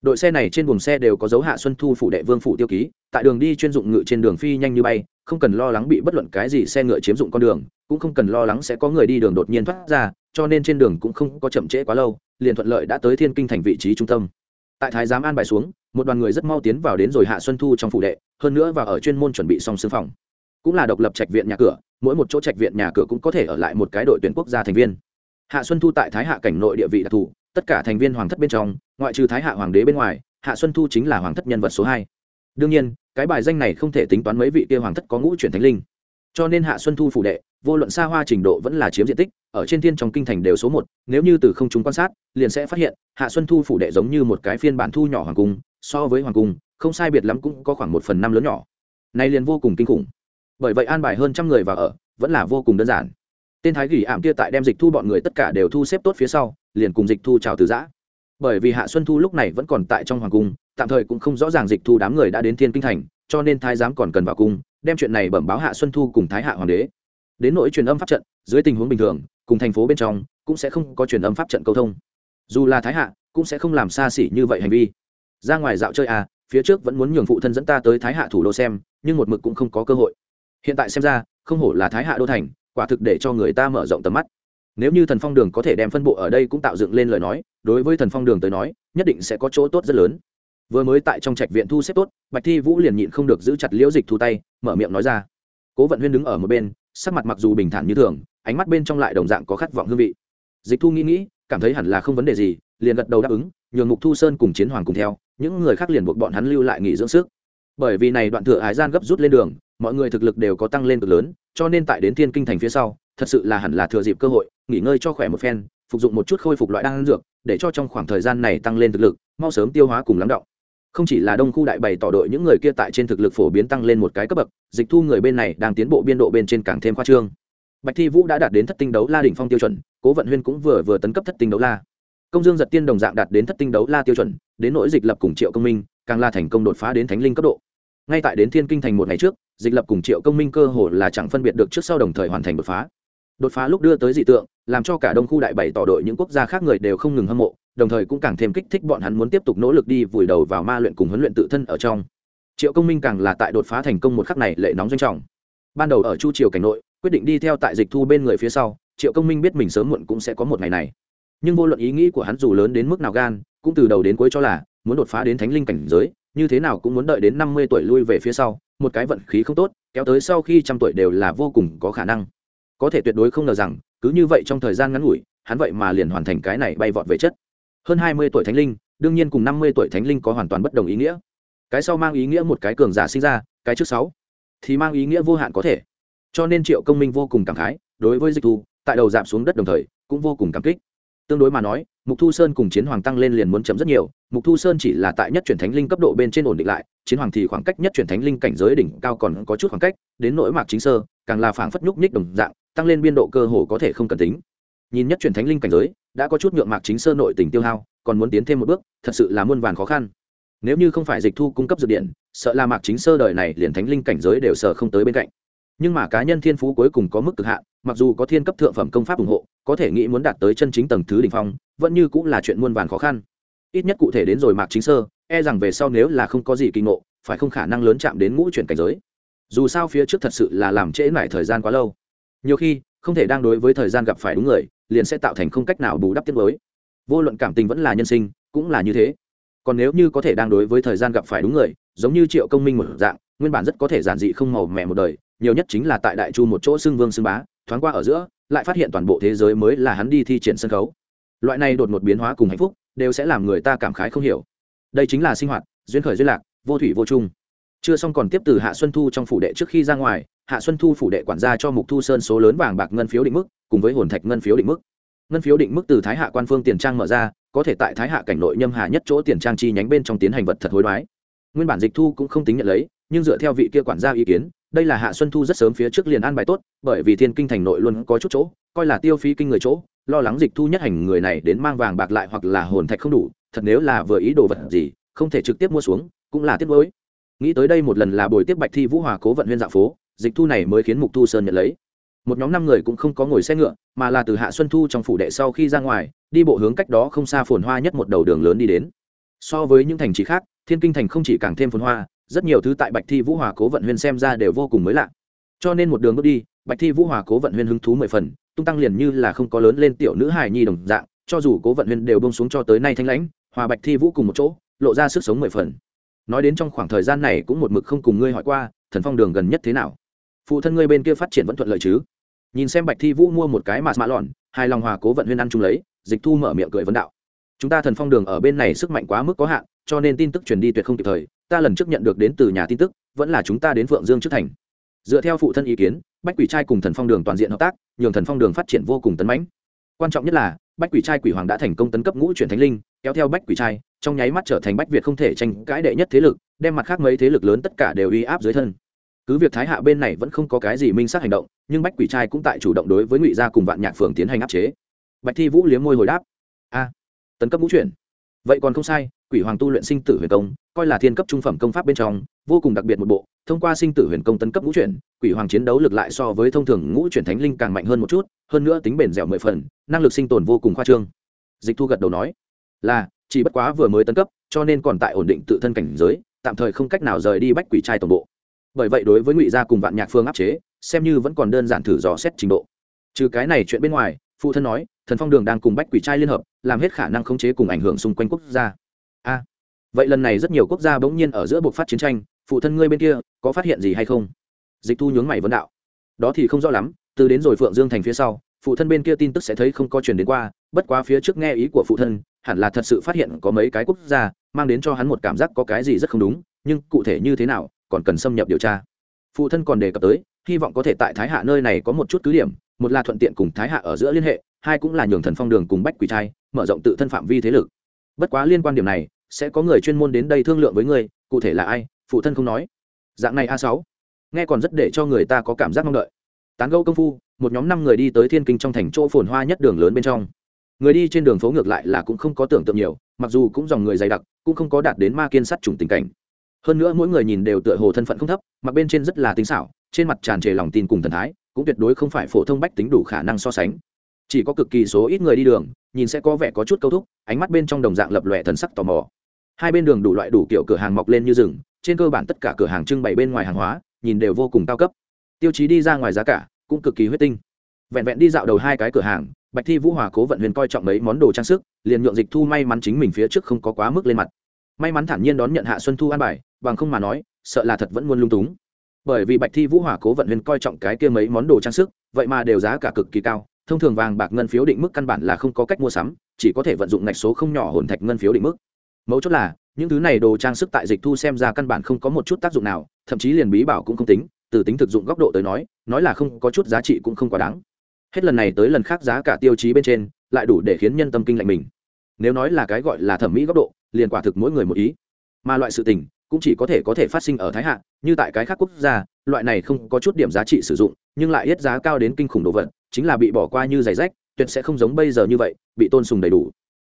đội xe này trên buồng xe đều có dấu hạ xuân thu phủ đệ vương phủ tiêu ký, tại đường đi chuyên dụng ngự trên đường phi nhanh như bay, không cần lo lắng bị bất luận cái gì xe ngựa chiếm dụng con đường, cũng không cần lo lắng sẽ có người đi đường đột nhiên thoát ra, cho nên trên đường cũng không có chậm trễ quá lâu, liền thuận lợi đã tới thiên kinh thành vị trí trung tâm. Tại thái giám an bài xuống, một đoàn người rất mau tiến vào đến rồi hạ xuân thu trong phủ đệ, hơn nữa và ở chuyên môn chuẩn bị xong xương phòng. Cũng là độc lập trạch viện nhà cửa, mỗi một chỗ trạch viện nhà cửa cũng có thể ở lại một cái đội tuyển quốc gia thành viên hạ xuân thu tại thái hạ cảnh nội địa vị đặc thù, tất cả thành viên hoàng thất bên trong, ngoại trừ thái hạ hoàng đế bên ngoài, hạ xuân thu chính là hoàng thất nhân vật số hai. Đương nhiên, cái bài danh này không thể tính toán mấy vị kia hoàng thất có ngũ chuyển thánh linh. Cho nên hạ xuân thu phủ đệ, vô luận xa hoa trình độ vẫn là chiếm diện tích, ở trên thiên trong kinh thành đều số một, nếu như từ không chúng quan sát, liền sẽ phát hiện, hạ xuân thu phủ đệ giống như một cái phiên bản thu nhỏ hoàng cung, so với hoàng cung, không sai biệt lắm cũng có khoảng một phần năm lớn nhỏ. Này liền vô cùng kinh khủng. Bởi vậy an bài hơn trăm người vào ở, vẫn là vô cùng đơn giản tên thái gỉ ảm kia tại đem dịch thu bọn người tất cả đều thu xếp tốt phía sau, liền cùng dịch thu chào từ giã. Bởi vì hạ xuân thu lúc này vẫn còn tại trong hoàng cung, tạm thời cũng không rõ ràng dịch thu đám người đã đến thiên kinh thành, cho nên thái giám còn cần vào cung, đem chuyện này bẩm báo hạ xuân thu cùng thái hạ hoàng đế. Đến nỗi truyền âm pháp trận, dưới tình huống bình thường, cùng thành phố bên trong, cũng sẽ không có truyền âm pháp trận câu thông. Dù là thái hạ, cũng sẽ không làm xa xỉ như vậy hành vi. Ra ngoài dạo chơi à phía trước vẫn muốn nhường phụ thân dẫn ta tới thái hạ thủ đô xem, nhưng một mực cũng không có cơ hội. Hiện tại xem ra, không hổ là thái hạ đô thành quả thực để cho người ta mở rộng tầm mắt. Nếu như thần phong đường có thể đem phân bộ ở đây cũng tạo dựng lên lời nói, đối với thần phong đường tới nói, nhất định sẽ có chỗ tốt rất lớn. Vừa mới tại trong trạch viện thu xếp tốt, bạch thi vũ liền nhịn không được giữ chặt liễu dịch thu tay, mở miệng nói ra. Cố vận huyên đứng ở một bên, sắc mặt mặc dù bình thản như thường, ánh mắt bên trong lại đồng dạng có khát vọng hương vị. Dịch thu nghĩ nghĩ, cảm thấy hẳn là không vấn đề gì, liền gật đầu đáp ứng, nhường mục thu sơn cùng chiến hoàng cùng theo, những người khác liền buộc bọn hắn lưu lại nghỉ dưỡng sức. Bởi vì này đoạn thừa Hải gian gấp rút lên đường, mọi người thực lực đều có tăng lên cực lớn cho nên tại đến thiên kinh thành phía sau, thật sự là hẳn là thừa dịp cơ hội, nghỉ ngơi cho khỏe một phen, phục dụng một chút khôi phục loại đan dược, để cho trong khoảng thời gian này tăng lên thực lực, mau sớm tiêu hóa cùng lắng động. Không chỉ là đông khu đại bày tỏ đội những người kia tại trên thực lực phổ biến tăng lên một cái cấp bậc, dịch thu người bên này đang tiến bộ biên độ bên trên càng thêm khoa trương. Bạch thi vũ đã đạt đến thất tinh đấu la đỉnh phong tiêu chuẩn, cố vận huyên cũng vừa vừa tấn cấp thất tinh đấu la. Công dương giật tiên đồng dạng đạt đến thất tinh đấu la tiêu chuẩn, đến nỗi dịch lập cùng triệu công minh, càng là thành công đột phá đến thánh linh cấp độ. Ngay tại đến thiên kinh thành một ngày trước dịch lập cùng triệu công minh cơ hồ là chẳng phân biệt được trước sau đồng thời hoàn thành đột phá. Đột phá lúc đưa tới dị tượng, làm cho cả đông khu đại bảy tỏ đội những quốc gia khác người đều không ngừng hâm mộ, đồng thời cũng càng thêm kích thích bọn hắn muốn tiếp tục nỗ lực đi vùi đầu vào ma luyện cùng huấn luyện tự thân ở trong. Triệu công minh càng là tại đột phá thành công một khắc này lệ nóng doanh trọng. Ban đầu ở chu triều cảnh nội, quyết định đi theo tại dịch thu bên người phía sau, triệu công minh biết mình sớm muộn cũng sẽ có một ngày này. Nhưng vô luận ý nghĩ của hắn dù lớn đến mức nào gan, cũng từ đầu đến cuối cho là muốn đột phá đến thánh linh cảnh giới như thế nào cũng muốn đợi đến năm mươi tuổi lui về phía sau, một cái vận khí không tốt, kéo tới sau khi trăm tuổi đều là vô cùng có khả năng. Có thể tuyệt đối không ngờ rằng, cứ như vậy trong thời gian ngắn ngủi, hắn vậy mà liền hoàn thành cái này bay vọt về chất. Hơn hai mươi tuổi thánh linh, đương nhiên cùng năm mươi tuổi thánh linh có hoàn toàn bất đồng ý nghĩa. Cái sau mang ý nghĩa một cái cường giả sinh ra, cái trước sáu, thì mang ý nghĩa vô hạn có thể. Cho nên triệu công minh vô cùng cảm khái, đối với dịch thu, tại đầu giảm xuống đất đồng thời, cũng vô cùng cảm kích. Tương đối mà nói mục thu sơn cùng chiến hoàng tăng lên liền muốn chấm rất nhiều, mục thu sơn chỉ là tại nhất chuyển thánh linh cấp độ bên trên ổn định lại, chiến hoàng thì khoảng cách nhất chuyển thánh linh cảnh giới đỉnh cao còn có chút khoảng cách, đến nỗi mạc chính sơ, càng là phảng phất nhúc nhích đồng dạng, tăng lên biên độ cơ hồ có thể không cần tính. Nhìn nhất chuyển thánh linh cảnh giới, đã có chút nhượng mạc chính sơ nội tình tiêu hao, còn muốn tiến thêm một bước, thật sự là muôn vàn khó khăn. Nếu như không phải dịch thu cung cấp dược điện, sợ là mạc chính sơ đời này liền thánh linh cảnh giới đều sợ không tới bên cạnh nhưng mà cá nhân thiên phú cuối cùng có mức cực hạn, mặc dù có thiên cấp thượng phẩm công pháp ủng hộ, có thể nghĩ muốn đạt tới chân chính tầng thứ đ ỉ n h phong, vẫn như cũng là chuyện muôn vàn khó khăn. Ít nhất cụ thể đến rồi mạc chính sơ e rằng về sau nếu là không có gì kinh ngộ, phải không khả năng lớn chạm đến ngũ chuyển cảnh giới. Dù sao phía trước thật sự là làm trễ mãi thời gian quá lâu. Nhiều khi, không thể đang đối với thời gian gặp phải đúng người, liền sẽ tạo thành không cách nào bù đắp tiết mới vô luận cảm tình vẫn là nhân sinh, cũng là như thế. Còn nếu như có thể đang đối với thời gian gặp phải đúng người, giống như triệu công minh một dạng, nguyên bản rất có thể giản dị không màu mẹ một đời nhiều nhất chính là tại đại chu một chỗ xưng vương xưng bá, thoáng qua ở giữa, lại phát hiện toàn bộ thế giới mới là hắn đi thi triển sân khấu. Loại này đột ngột biến hóa cùng hạnh phúc, đều sẽ làm người ta cảm khái không hiểu. Đây chính là sinh hoạt, duyên khởi duyên lạc, vô thủy vô chung. Chưa xong còn tiếp từ hạ xuân thu trong phủ đệ trước khi ra ngoài, hạ xuân thu phủ đệ quản gia cho mục thu sơn số lớn vàng bạc ngân phiếu định mức, cùng với hồn thạch ngân phiếu định mức. Ngân phiếu định mức từ thái hạ quan phương tiền trang mở ra, có thể tại thái hạ cảnh nội nhâm hà nhất chỗ tiền trang chi nhánh bên trong tiến hành vật thật hối đoái. Nguyên bản dịch thu cũng không tính nhận lấy, nhưng dựa theo vị kia quản gia ý kiến đây là hạ xuân thu rất sớm phía trước liền an bài tốt, bởi vì thiên kinh thành nội luôn có chút chỗ, coi là tiêu phí kinh người chỗ, lo lắng dịch thu nhất hành người này đến mang vàng bạc lại hoặc là hồn thạch không đủ, thật nếu là vừa ý đồ vật gì, không thể trực tiếp mua xuống, cũng là tiếc mới nghĩ tới đây một lần là buổi tiếp bạch thi vũ hòa cố vận huyên dạo phố, dịch thu này mới khiến mục thu sơn nhận lấy. Một nhóm năm người cũng không có ngồi xe ngựa, mà là từ hạ xuân thu trong phủ đệ sau khi ra ngoài, đi bộ hướng cách đó không xa phồn hoa nhất một đầu đường lớn đi đến. So với những thành trì khác, thiên kinh thành không chỉ càng thêm phồn hoa rất nhiều thứ tại bạch thi vũ hòa cố vận huyên xem ra đều vô cùng mới lạ. Cho nên một đường bước đi, bạch thi vũ hòa cố vận huyên hứng thú mười phần, tung tăng liền như là không có lớn lên tiểu nữ hài nhi đồng dạng, cho dù cố vận huyên đều bông xuống cho tới nay thanh lãnh, hòa bạch thi vũ cùng một chỗ, lộ ra sức sống mười phần. Nói đến trong khoảng thời gian này cũng một mực không cùng ngươi hỏi qua, thần phong đường gần nhất thế nào? Phụ thân ngươi bên kia phát triển vẫn thuận lợi chứ? Nhìn xem bạch thi vũ mua một cái mà mã lòn hai lòng hòa cố vận huyên ăn chung lấy, dịch thu mở miệng cười vấn đạo. Chúng ta thần phong đường ở bên này sức mạnh quá mức có hạn, cho nên tin tức truyền đi tuyệt không kịp thời ta lần trước nhận được đến từ nhà tin tức, vẫn là chúng ta đến phượng dương trước thành. Dựa theo phụ thân ý kiến, bách quỷ trai cùng thần phong đường toàn diện hợp tác, nhường thần phong đường phát triển vô cùng tấn mãnh. Quan trọng nhất là, bách quỷ trai quỷ hoàng đã thành công tấn cấp ngũ chuyển thánh linh, kéo theo bách quỷ trai, trong nháy mắt trở thành bách việt không thể tranh cãi đệ nhất thế lực, đem mặt khác mấy thế lực lớn tất cả đều uy áp dưới thân. Cứ việc thái hạ bên này vẫn không có cái gì minh xác hành động, nhưng bách quỷ trai cũng tại chủ động đối với ngụy gia cùng vạn nhạc phường tiến hành áp chế. Bạch thi vũ liếm môi hồi đáp, a, tấn cấp ngũ chuyển? Vậy còn không sai quỷ hoàng tu luyện sinh tử huyền công, coi là thiên cấp trung phẩm công pháp bên trong, vô cùng đặc biệt một bộ, thông qua sinh tử huyền công tấn cấp ngũ chuyển, quỷ hoàng chiến đấu lực lại so với thông thường ngũ chuyển thánh linh càng mạnh hơn một chút, hơn nữa tính bền dẻo mười phần, năng lực sinh tồn vô cùng khoa trương. Dịch thu gật đầu nói, là, chỉ bất quá vừa mới tấn cấp, cho nên còn tại ổn định tự thân cảnh giới, tạm thời không cách nào rời đi bách quỷ trai toàn bộ. Bởi vậy đối với ngụy gia cùng vạn nhạc phương áp chế, xem như vẫn còn đơn giản thử dò xét trình độ. Trừ cái này chuyện bên ngoài, phụ thân nói, thần phong đường đang cùng bách quỷ trai liên hợp, làm hết khả năng khống chế cùng ảnh hưởng xung quanh quốc gia vậy lần này rất nhiều quốc gia bỗng nhiên ở giữa buộc phát chiến tranh, phụ thân ngươi bên kia, có phát hiện gì hay không? Dịch thu nhướng mày vấn đạo. Đó thì không rõ lắm, từ đến rồi phượng dương thành phía sau, phụ thân bên kia tin tức sẽ thấy không có truyền đến qua, bất quá phía trước nghe ý của phụ thân, hẳn là thật sự phát hiện có mấy cái quốc gia, mang đến cho hắn một cảm giác có cái gì rất không đúng, nhưng cụ thể như thế nào, còn cần xâm nhập điều tra. Phụ thân còn đề cập tới, hy vọng có thể tại thái hạ nơi này có một chút cứ điểm, một là thuận tiện cùng thái hạ ở giữa liên hệ, hai cũng là nhường thần phong đường cùng bách quỷ trai, mở rộng tự thân phạm vi thế lực. Bất quá liên quan điểm này sẽ có người chuyên môn đến đây thương lượng với ngươi, cụ thể là ai? Phụ thân không nói. Dạng này a sáu. Nghe còn rất để cho người ta có cảm giác mong đợi. Tán gẫu công phu, một nhóm năm người đi tới thiên kinh trong thành chỗ phồn hoa nhất đường lớn bên trong. Người đi trên đường phố ngược lại là cũng không có tưởng tượng nhiều, mặc dù cũng dòng người dày đặc, cũng không có đạt đến ma kiên sắt trùng tình cảnh. Hơn nữa mỗi người nhìn đều tựa hồ thân phận không thấp, mặc bên trên rất là tinh xảo, trên mặt tràn trề lòng tin cùng thần thái, cũng tuyệt đối không phải phổ thông bách tính đủ khả năng so sánh. Chỉ có cực kỳ số ít người đi đường, nhìn sẽ có vẻ có chút câu thúc, ánh mắt bên trong đồng dạng lập lòe thần sắc tò mò hai bên đường đủ loại đủ kiểu cửa hàng mọc lên như rừng, trên cơ bản tất cả cửa hàng trưng bày bên ngoài hàng hóa, nhìn đều vô cùng cao cấp. Tiêu chí đi ra ngoài giá cả cũng cực kỳ huyết tinh. Vẹn vẹn đi dạo đầu hai cái cửa hàng, bạch thi vũ hòa cố vận huyền coi trọng mấy món đồ trang sức, liền nhượng dịch thu may mắn chính mình phía trước không có quá mức lên mặt. May mắn thản nhiên đón nhận hạ xuân thu an bài, bằng không mà nói, sợ là thật vẫn luôn lung túng. Bởi vì bạch thi vũ hòa cố vận huyền coi trọng cái kia mấy món đồ trang sức, vậy mà đều giá cả cực kỳ cao, thông thường vàng bạc ngân phiếu định mức căn bản là không có cách mua sắm, chỉ có thể vận dụng ngạch số không nhỏ hồn thạch ngân phiếu định mức mấu chốt là, những thứ này đồ trang sức tại dịch thu xem ra căn bản không có một chút tác dụng nào, thậm chí liền bí bảo cũng không tính, từ tính thực dụng góc độ tới nói nói là không có chút giá trị cũng không quá đáng. Hết lần này tới lần khác giá cả tiêu chí bên trên, lại đủ để khiến nhân tâm kinh lạnh mình. Nếu nói là cái gọi là thẩm mỹ góc độ, liền quả thực mỗi người một ý. Mà loại sự tình, cũng chỉ có thể có thể phát sinh ở thái hạ, như tại cái khác quốc gia, loại này không có chút điểm giá trị sử dụng, nhưng lại ít giá cao đến kinh khủng đồ vật, chính là bị bỏ qua như giày rách, tuyệt sẽ không giống bây giờ như vậy, bị tôn sùng đầy đủ.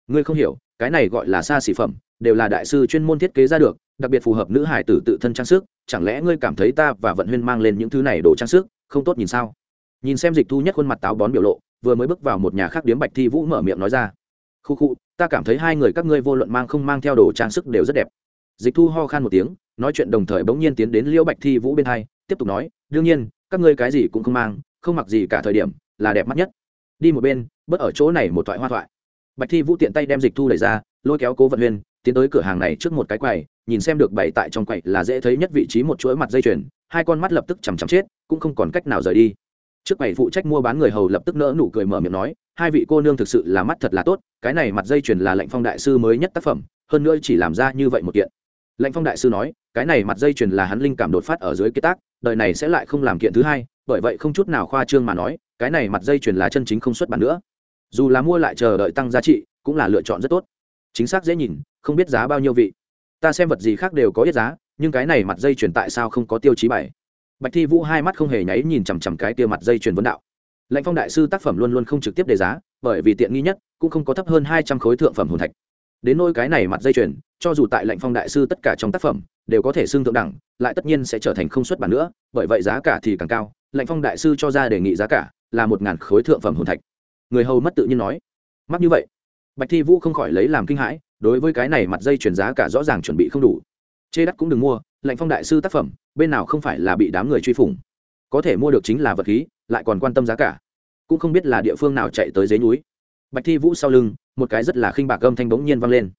Ngươi không hiểu cái này gọi là xa xỉ phẩm, đều là đại sư chuyên môn thiết kế ra được, đặc biệt phù hợp nữ hải tử tự thân trang sức, chẳng lẽ ngươi cảm thấy ta và vận huyên mang lên những thứ này đồ trang sức, không tốt nhìn sao? Nhìn xem dịch thu nhất khuôn mặt táo bón biểu lộ, vừa mới bước vào một nhà khác điếm bạch thi vũ mở miệng nói ra. Khu khu, ta cảm thấy hai người các ngươi vô luận mang không mang theo đồ trang sức đều rất đẹp. Dịch thu ho khan một tiếng, nói chuyện đồng thời bỗng nhiên tiến đến liễu bạch thi vũ bên hai, tiếp tục nói, đương nhiên, các ngươi cái gì cũng không mang, không mặc gì cả thời điểm, là đẹp mắt nhất. Đi một bên, bớt ở chỗ này một thoại hoa thoại bạch thi vũ tiện tay đem dịch thu đẩy ra, lôi kéo cố vận huyên, tiến tới cửa hàng này trước một cái quầy, nhìn xem được bày tại trong quầy là dễ thấy nhất vị trí một chuỗi mặt dây chuyền, hai con mắt lập tức chằm chằm chết, cũng không còn cách nào rời đi. Trước quầy phụ trách mua bán người hầu lập tức nỡ nụ cười mở miệng nói, hai vị cô nương thực sự là mắt thật là tốt, cái này mặt dây chuyền là lệnh phong đại sư mới nhất tác phẩm, hơn nữa chỉ làm ra như vậy một kiện. Lệnh phong đại sư nói, cái này mặt dây chuyền là hắn linh cảm đột phát ở dưới kế tác, đời này sẽ lại không làm kiện thứ hai, bởi vậy không chút nào khoa trương mà nói, cái này mặt dây chuyền là chân chính không xuất bản nữa dù là mua lại chờ đợi tăng giá trị, cũng là lựa chọn rất tốt. Chính xác dễ nhìn, không biết giá bao nhiêu vị. Ta xem vật gì khác đều có ít giá, nhưng cái này mặt dây chuyển tại sao không có tiêu chí bảy? Bạch thi vũ hai mắt không hề nháy nhìn chằm chằm cái tia mặt dây chuyền vấn đạo. Lãnh phong đại sư tác phẩm luôn luôn không trực tiếp đề giá, bởi vì tiện nghi nhất, cũng không có thấp hơn hai trăm khối thượng phẩm hồn thạch. Đến nôi cái này mặt dây chuyền, cho dù tại lãnh phong đại sư tất cả trong tác phẩm, đều có thể xưng thượng đẳng, lại tất nhiên sẽ trở thành không xuất bản nữa, bởi vậy giá cả thì càng cao. Lãnh phong đại sư cho ra đề nghị giá cả là một ngàn khối thượng phẩm hồn thạch người hầu mất tự nhiên nói, mắc như vậy, bạch thi vũ không khỏi lấy làm kinh hãi, đối với cái này mặt dây chuyển giá cả rõ ràng chuẩn bị không đủ. Chê đắt cũng đừng mua lệnh phong đại sư tác phẩm, bên nào không phải là bị đám người truy phủng. Có thể mua được chính là vật khí, lại còn quan tâm giá cả. Cũng không biết là địa phương nào chạy tới dưới núi. Bạch thi vũ sau lưng, một cái rất là khinh bạc âm thanh bỗng nhiên vang lên.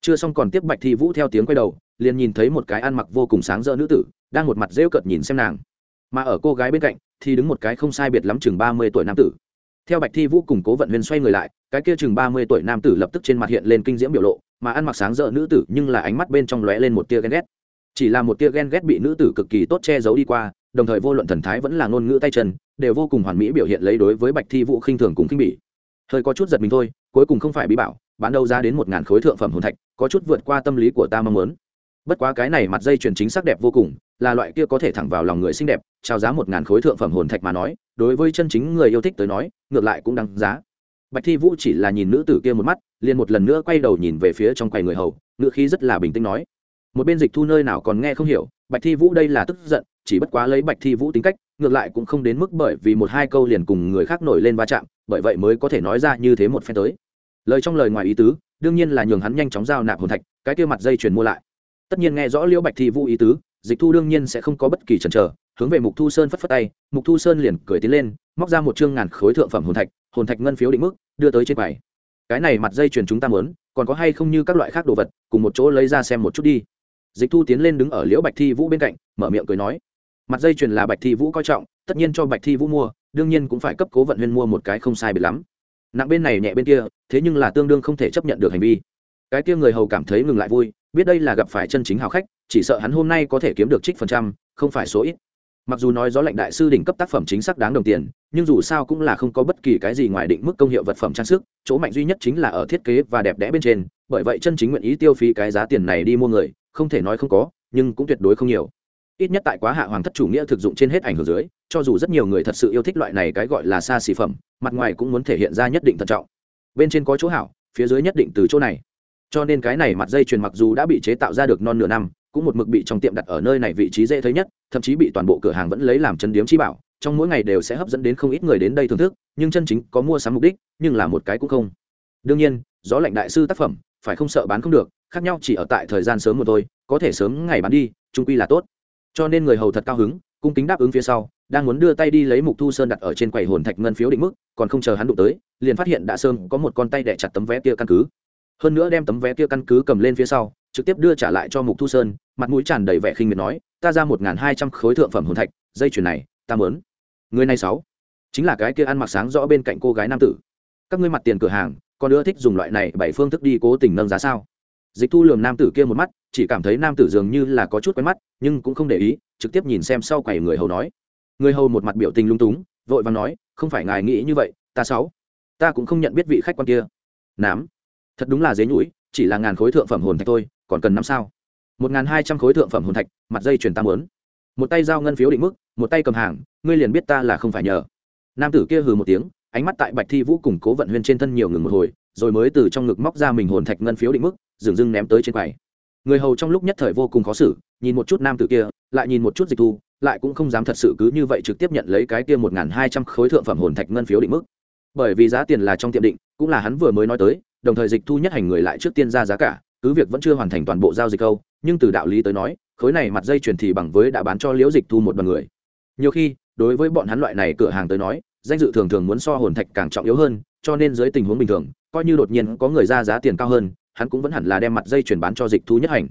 Chưa xong còn tiếp bạch thi vũ theo tiếng quay đầu, liền nhìn thấy một cái ăn mặc vô cùng sáng rỡ nữ tử, đang một mặt rêu cợt nhìn xem nàng. Mà ở cô gái bên cạnh, thì đứng một cái không sai biệt lắm chừng ba mươi tuổi nam tử theo bạch thi vũ cùng cố vận huyền xoay người lại, cái kia chừng ba mươi tuổi nam tử lập tức trên mặt hiện lên kinh diễm biểu lộ, mà ăn mặc sáng rỡ nữ tử nhưng là ánh mắt bên trong lóe lên một tia ghen ghét. Chỉ là một tia ghen ghét bị nữ tử cực kỳ tốt che giấu đi qua, đồng thời vô luận thần thái vẫn là ngôn ngữ tay chân, đều vô cùng hoàn mỹ biểu hiện lấy đối với bạch thi vũ khinh thường cùng khinh bỉ. Hơi có chút giật mình thôi, cuối cùng không phải bí bảo, bán đâu ra đến một ngàn khối thượng phẩm hồn thạch, có chút vượt qua tâm lý của ta mong muốn bất quá cái này mặt dây chuyền chính xác đẹp vô cùng, là loại kia có thể thẳng vào lòng người xinh đẹp, trao giá một ngàn khối thượng phẩm hồn thạch mà nói, đối với chân chính người yêu thích tới nói, ngược lại cũng đáng giá. Bạch thi vũ chỉ là nhìn nữ tử kia một mắt, liền một lần nữa quay đầu nhìn về phía trong quầy người hầu ngựa khí rất là bình tĩnh nói. Một bên dịch thu nơi nào còn nghe không hiểu, bạch thi vũ đây là tức giận, chỉ bất quá lấy bạch thi vũ tính cách, ngược lại cũng không đến mức bởi vì một hai câu liền cùng người khác nổi lên va chạm, bởi vậy mới có thể nói ra như thế một phen tới. Lời trong lời ngoài ý tứ, đương nhiên là nhường hắn nhanh chóng giao nạp hồn thạch, cái kia mặt dây chuyền mua lại tất nhiên nghe rõ liễu bạch thi vũ ý tứ, dịch thu đương nhiên sẽ không có bất kỳ chần chờ, hướng về mục thu sơn phất phất tay, mục thu sơn liền cười tiến lên, móc ra một chương ngàn khối thượng phẩm hồn thạch hồn thạch ngân phiếu định mức, đưa tới trên bảy cái này mặt dây chuyền chúng ta muốn, còn có hay không như các loại khác đồ vật, cùng một chỗ lấy ra xem một chút đi. Dịch thu tiến lên đứng ở liễu bạch thi vũ bên cạnh, mở miệng cười nói, mặt dây chuyền là bạch thi vũ coi trọng, tất nhiên cho bạch thi vũ mua, đương nhiên cũng phải cấp cố vận huyên mua một cái không sai biệt lắm. Nặng bên này nhẹ bên kia, thế nhưng là tương đương không thể chấp nhận được hành vi. Cái kia người hầu cảm thấy ngừng lại vui biết đây là gặp phải chân chính hào khách, chỉ sợ hắn hôm nay có thể kiếm được trích phần trăm, không phải số ít. Mặc dù nói gió lệnh đại sư đỉnh cấp tác phẩm chính xác đáng đồng tiền, nhưng dù sao cũng là không có bất kỳ cái gì ngoài định mức công hiệu vật phẩm trang sức, chỗ mạnh duy nhất chính là ở thiết kế và đẹp đẽ bên trên, bởi vậy chân chính nguyện ý tiêu phí cái giá tiền này đi mua người, không thể nói không có, nhưng cũng tuyệt đối không nhiều. Ít nhất tại quá hạ hoàng thất chủ nghĩa thực dụng trên hết ảnh hưởng dưới, cho dù rất nhiều người thật sự yêu thích loại này cái gọi là xa xỉ phẩm, mặt ngoài cũng muốn thể hiện ra nhất định thận trọng. Bên trên có chỗ hảo, phía dưới nhất định từ chỗ này cho nên cái này mặt dây chuyền mặc dù đã bị chế tạo ra được non nửa năm, cũng một mực bị trong tiệm đặt ở nơi này vị trí dễ thấy nhất, thậm chí bị toàn bộ cửa hàng vẫn lấy làm chân điếm chi bảo, trong mỗi ngày đều sẽ hấp dẫn đến không ít người đến đây thưởng thức, nhưng chân chính có mua sắm mục đích, nhưng là một cái cũng không. Đương nhiên, gió lạnh đại sư tác phẩm, phải không sợ bán không được, khác nhau chỉ ở tại thời gian sớm một thôi, có thể sớm ngày bán đi trung quy là tốt. Cho nên người hầu thật cao hứng, cung kính đáp ứng phía sau, đang muốn đưa tay đi lấy mục thu sơn đặt ở trên quầy hồn thạch ngân phiếu định mức, còn không chờ hắn đụng tới, liền phát hiện đã sơn có một con tay đẻ chặt tấm vé kia căn cứ hơn nữa đem tấm vé kia căn cứ cầm lên phía sau, trực tiếp đưa trả lại cho mục thu sơn, mặt mũi tràn đầy vẻ khinh miệt nói, ta ra một n g h n hai trăm khối thượng phẩm hồn thạch, dây chuyền này, ta mớn. Người này sáu, chính là cái kia ăn mặc sáng rõ bên cạnh cô gái nam tử. Các ngươi mặt tiền cửa hàng, còn nữa thích dùng loại này bảy phương thức đi cố tình nâng giá sao? Dịch thu lường nam tử kia một mắt, chỉ cảm thấy nam tử dường như là có chút quen mắt, nhưng cũng không để ý, trực tiếp nhìn xem sau quầy người hầu nói. Người hầu một mặt biểu tình lung túng, vội và nói, không phải ngài nghĩ như vậy, ta sáu, ta cũng không nhận biết vị khách quan kia. Nám thật đúng là dế nhũi, chỉ là ngàn khối thượng phẩm hồn thạch thôi, còn cần năm sao? Một ngàn hai trăm khối thượng phẩm hồn thạch, mặt dây chuyển tam lớn một tay giao ngân phiếu định mức, một tay cầm hàng, ngươi liền biết ta là không phải nhờ. Nam tử kia hừ một tiếng, ánh mắt tại bạch thi vũ cùng cố vận huyên trên thân nhiều ngừng một hồi, rồi mới từ trong ngực móc ra mình hồn thạch ngân phiếu định mức, dừng dưng ném tới trên quầy. Người hầu trong lúc nhất thời vô cùng khó xử, nhìn một chút nam tử kia, lại nhìn một chút dịch thu, lại cũng không dám thật sự cứ như vậy trực tiếp nhận lấy cái kia một n g h n hai trăm khối thượng phẩm hồn thạch ngân phiếu định mức. Bởi vì giá tiền là trong tiệm định, cũng là hắn vừa mới nói tới đồng thời dịch thu nhất hành người lại trước tiên ra giá cả, cứ việc vẫn chưa hoàn thành toàn bộ giao dịch câu, nhưng từ đạo lý tới nói, khối này mặt dây chuyền thì bằng với đã bán cho liễu dịch thu một bằng người. Nhiều khi, đối với bọn hắn loại này cửa hàng tới nói, danh dự thường thường muốn so hồn thạch càng trọng yếu hơn, cho nên dưới tình huống bình thường, coi như đột nhiên có người ra giá tiền cao hơn, hắn cũng vẫn hẳn là đem mặt dây chuyển bán cho dịch thu nhất hành.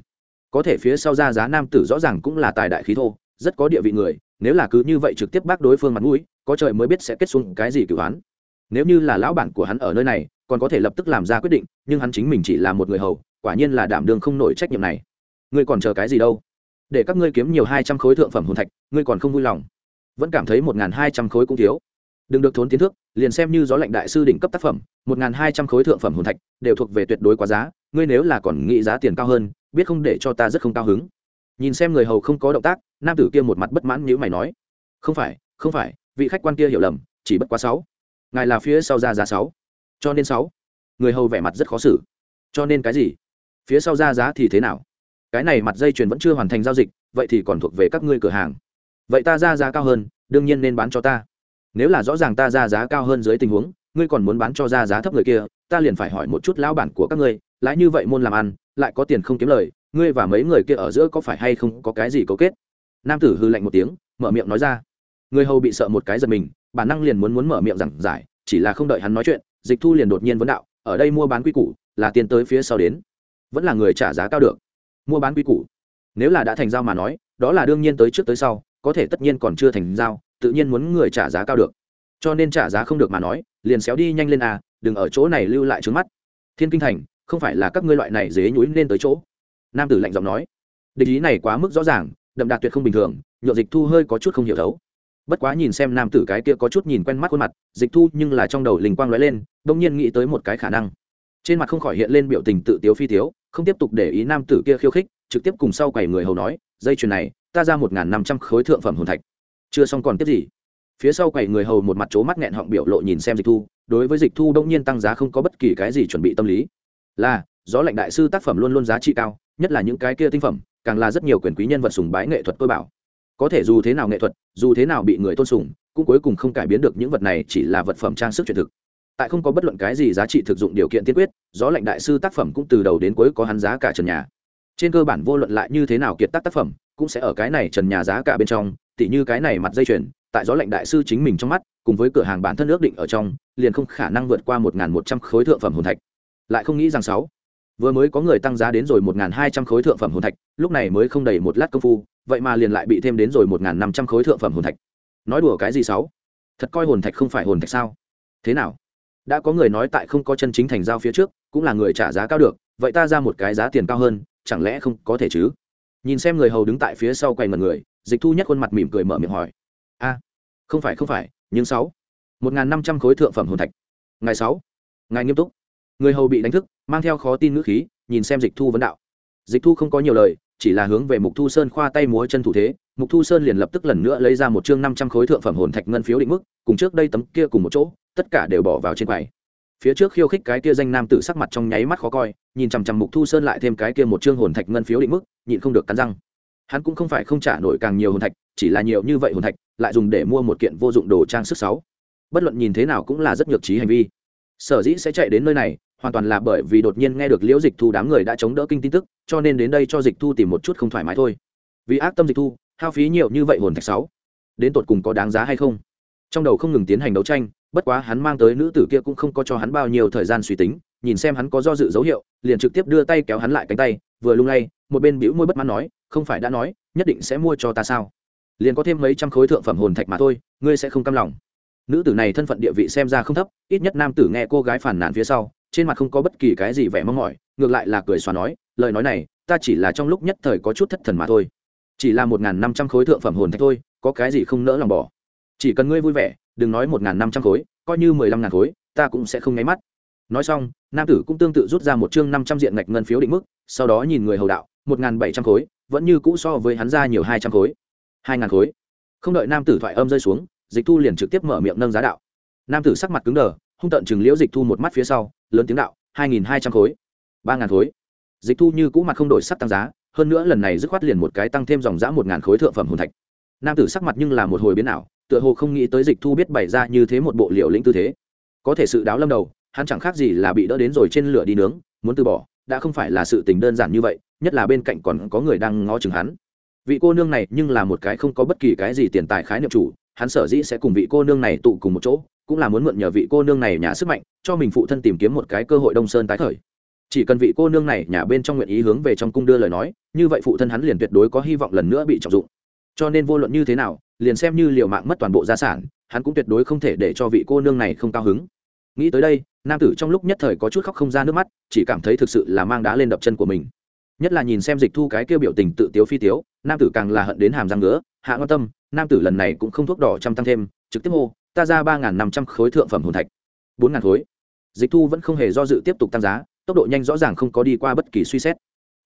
Có thể phía sau ra giá nam tử rõ ràng cũng là tài đại khí thô, rất có địa vị người, nếu là cứ như vậy trực tiếp bác đối phương mặt mũi, có trời mới biết sẽ kết xuống cái gì cửu hắn nếu như là lão bản của hắn ở nơi này còn có thể lập tức làm ra quyết định, nhưng hắn chính mình chỉ là một người hầu, quả nhiên là đảm đương không nổi trách nhiệm này. Ngươi còn chờ cái gì đâu? Để các ngươi kiếm nhiều hai trăm khối thượng phẩm hồn thạch, ngươi còn không vui lòng. Vẫn cảm thấy một n g h n hai trăm khối cũng thiếu. Đừng được thốn tiến thước, liền xem như gió lệnh đại sư đỉnh cấp tác phẩm, một n g h n hai trăm khối thượng phẩm hồn thạch đều thuộc về tuyệt đối quá giá, ngươi nếu là còn nghĩ giá tiền cao hơn, biết không để cho ta rất không cao hứng. Nhìn xem người hầu không có động tác, nam tử kia một mặt bất mãn nhữ mày nói, không phải không phải, vị khách quan kia hiểu lầm, chỉ bất quá sáu. Ngài là phía sau ra giá sáu cho nên sáu. Người hầu vẻ mặt rất khó xử. Cho nên cái gì? Phía sau ra giá thì thế nào? Cái này mặt dây chuyền vẫn chưa hoàn thành giao dịch, vậy thì còn thuộc về các ngươi cửa hàng. Vậy ta ra giá cao hơn, đương nhiên nên bán cho ta. Nếu là rõ ràng ta ra giá cao hơn dưới tình huống, ngươi còn muốn bán cho ra giá thấp người kia, ta liền phải hỏi một chút lão bản của các ngươi lãi như vậy môn làm ăn, lại có tiền không kiếm lời, ngươi và mấy người kia ở giữa có phải hay không có cái gì cấu kết? Nam tử hư lạnh một tiếng, mở miệng nói ra. Người hầu bị sợ một cái giật mình, bản năng liền muốn muốn mở miệng giảng giải, chỉ là không đợi hắn nói chuyện dịch thu liền đột nhiên vấn đạo, ở đây mua bán quy củ là tiền tới phía sau đến, vẫn là người trả giá cao được. Mua bán quy củ, nếu là đã thành giao mà nói, đó là đương nhiên tới trước tới sau, có thể tất nhiên còn chưa thành giao, tự nhiên muốn người trả giá cao được. Cho nên trả giá không được mà nói, liền xéo đi nhanh lên à đừng ở chỗ này lưu lại trước mắt. Thiên kinh thành, không phải là các ngươi loại này dế nhúi nên tới chỗ. Nam tử lạnh giọng nói. Địch ý này quá mức rõ ràng, đậm đạt tuyệt không bình thường nhựa dịch thu hơi có chút không hiểu thấu bất quá nhìn xem nam tử cái kia có chút nhìn quen mắt khuôn mặt, dịch thu nhưng là trong đầu linh quang lóe lên đông nhiên nghĩ tới một cái khả năng. Trên mặt không khỏi hiện lên biểu tình tự tiếu phi tiếu, không tiếp tục để ý nam tử kia khiêu khích, trực tiếp cùng sau quầy người hầu nói, dây chuyền này, ta ra một n g h n năm trăm khối thượng phẩm hồn thạch. Chưa xong còn tiếp gì? Phía sau quầy người hầu một mặt c mắt nghẹn họng biểu lộ nhìn xem dịch thu, đối với dịch thu đông nhiên tăng giá không có bất kỳ cái gì chuẩn bị tâm lý. Là, gió lệnh đại sư tác phẩm luôn luôn giá trị cao, nhất là những cái kia tinh phẩm, càng là rất nhiều quyền quý nhân vật sùng bái nghệ thuật tôi bảo có thể dù thế nào nghệ thuật, dù thế nào bị người tôn sùng, cũng cuối cùng không cải biến được những vật này chỉ là vật phẩm trang sức truyền thực. Tại không có bất luận cái gì giá trị thực dụng điều kiện tiên quyết, gió lệnh đại sư tác phẩm cũng từ đầu đến cuối có hắn giá cả trần nhà. Trên cơ bản vô luận lại như thế nào kiệt tác tác phẩm, cũng sẽ ở cái này trần nhà giá cả bên trong, tỉ như cái này mặt dây chuyền, tại gió lệnh đại sư chính mình trong mắt, cùng với cửa hàng bản thân ước định ở trong, liền không khả năng vượt qua một một trăm khối thượng phẩm hồn thạch. Lại không nghĩ rằng sáu, vừa mới có người tăng giá đến rồi một hai trăm khối thượng phẩm hồn thạch, lúc này mới không đầy một lát công phu vậy mà liền lại bị thêm đến rồi một năm trăm khối thượng phẩm hồn thạch. Nói đùa cái gì sáu? Thật coi hồn thạch không phải hồn thạch sao? Thế nào? Đã có người nói tại không có chân chính thành giao phía trước, cũng là người trả giá cao được, vậy ta ra một cái giá tiền cao hơn, chẳng lẽ không có thể chứ? Nhìn xem người hầu đứng tại phía sau quay mật người, dịch thu nhất khuôn mặt mỉm cười mở miệng hỏi. A, không phải không phải, nhưng sáu, một n g h n năm trăm khối thượng phẩm hồn thạch. Ngày sáu ngày nghiêm túc. Người hầu bị đánh thức, mang theo khó tin ngữ khí, nhìn xem dịch thu vấn đạo. Dịch thu không có nhiều lời chỉ là hướng về mục thu sơn khoa tay múa chân thủ thế, mục thu sơn liền lập tức lần nữa lấy ra một chương năm trăm khối thượng phẩm hồn thạch ngân phiếu định mức, cùng trước đây tấm kia cùng một chỗ, tất cả đều bỏ vào trên quầy. Phía trước khiêu khích cái kia danh nam tử sắc mặt trong nháy mắt khó coi, nhìn chằm chằm mục thu sơn lại thêm cái kia một chương hồn thạch ngân phiếu định mức, nhịn không được cắn răng. Hắn cũng không phải không trả nổi càng nhiều hồn thạch, chỉ là nhiều như vậy hồn thạch, lại dùng để mua một kiện vô dụng đồ trang sức sáu. Bất luận nhìn thế nào cũng là rất nhược trí hành vi. Sở dĩ sẽ chạy đến nơi này hoàn toàn là bởi vì đột nhiên nghe được liễu dịch thu đám người đã chống đỡ kinh tin tức, cho nên đến đây cho dịch thu tìm một chút không thoải mái thôi. Vì ác tâm dịch thu, hao phí nhiều như vậy hồn thạch sáu. Đến tột cùng có đáng giá hay không? Trong đầu không ngừng tiến hành đấu tranh, bất quá hắn mang tới nữ tử kia cũng không có cho hắn bao nhiêu thời gian suy tính, nhìn xem hắn có do dự dấu hiệu, liền trực tiếp đưa tay kéo hắn lại cánh tay, vừa lung lay, một bên bĩu môi bất mãn nói, không phải đã nói, nhất định sẽ mua cho ta sao? Liền có thêm mấy trăm khối thượng phẩm hồn thạch mà thôi, ngươi sẽ không cam lòng. Nữ tử này thân phận địa vị xem ra không thấp, ít nhất nam tử nghe cô gái phản nàn phía sau trên mặt không có bất kỳ cái gì vẻ mong mỏi, ngược lại là cười xóa nói, lời nói này, ta chỉ là trong lúc nhất thời có chút thất thần mà thôi. Chỉ là một n g h n năm trăm khối thượng phẩm hồn thạch thôi, có cái gì không nỡ lòng bỏ. Chỉ cần ngươi vui vẻ, đừng nói một n g h n năm trăm khối, coi như mười lăm ngàn khối, ta cũng sẽ không nháy mắt. Nói xong, nam tử cũng tương tự rút ra một chương năm trăm diện ngạch ngân phiếu định mức, sau đó nhìn người hầu đạo, một n g h n bảy trăm khối, vẫn như cũ so với hắn ra nhiều hai trăm khối. Hai ngàn khối? Không đợi nam tử thoại âm rơi xuống, dịch thu liền trực tiếp mở miệng nâng giá đạo. Nam tử sắc mặt cứng đờ hung tận chừng liễu dịch thu một mắt phía sau, lớn tiếng đạo, hai nghìn hai trăm khối. Ba ngàn khối. Dịch thu như cũ mặt không đổi sắc tăng giá, hơn nữa lần này dứt khoát liền một cái tăng thêm dòng giã một ngàn khối thượng phẩm hồn thạch. Nam tử sắc mặt nhưng là một hồi biến ảo, tựa hồ không nghĩ tới dịch thu biết bày ra như thế một bộ liệu lĩnh tư thế. Có thể sự đáo lâm đầu, hắn chẳng khác gì là bị đỡ đến rồi trên lửa đi nướng, muốn từ bỏ, đã không phải là sự tình đơn giản như vậy, nhất là bên cạnh còn có người đang ngó chừng hắn. Vị cô nương này nhưng là một cái không có bất kỳ cái gì tiền tài khái niệm chủ, hắn sở dĩ sẽ cùng vị cô nương này tụ cùng một chỗ cũng là muốn mượn nhờ vị cô nương này nhà sức mạnh, cho mình phụ thân tìm kiếm một cái cơ hội đông sơn tái khởi. Chỉ cần vị cô nương này nhà bên trong nguyện ý hướng về trong cung đưa lời nói, như vậy phụ thân hắn liền tuyệt đối có hy vọng lần nữa bị trọng dụng. Cho nên vô luận như thế nào, liền xem như liều mạng mất toàn bộ gia sản, hắn cũng tuyệt đối không thể để cho vị cô nương này không cao hứng. Nghĩ tới đây, nam tử trong lúc nhất thời có chút khóc không ra nước mắt, chỉ cảm thấy thực sự là mang đá lên đập chân của mình. Nhất là nhìn xem dịch thu cái kêu biểu tình tự tiếu phi tiếu, nam tử càng là hận đến hàm răng ngứa, hạ ngon tâm, nam tử lần này cũng không thuốc đỏ chăm tăng thêm, trực tiếp hô ta ra ba năm trăm khối thượng phẩm hồn thạch, bốn ngàn khối. Dịch thu vẫn không hề do dự tiếp tục tăng giá, tốc độ nhanh rõ ràng không có đi qua bất kỳ suy xét.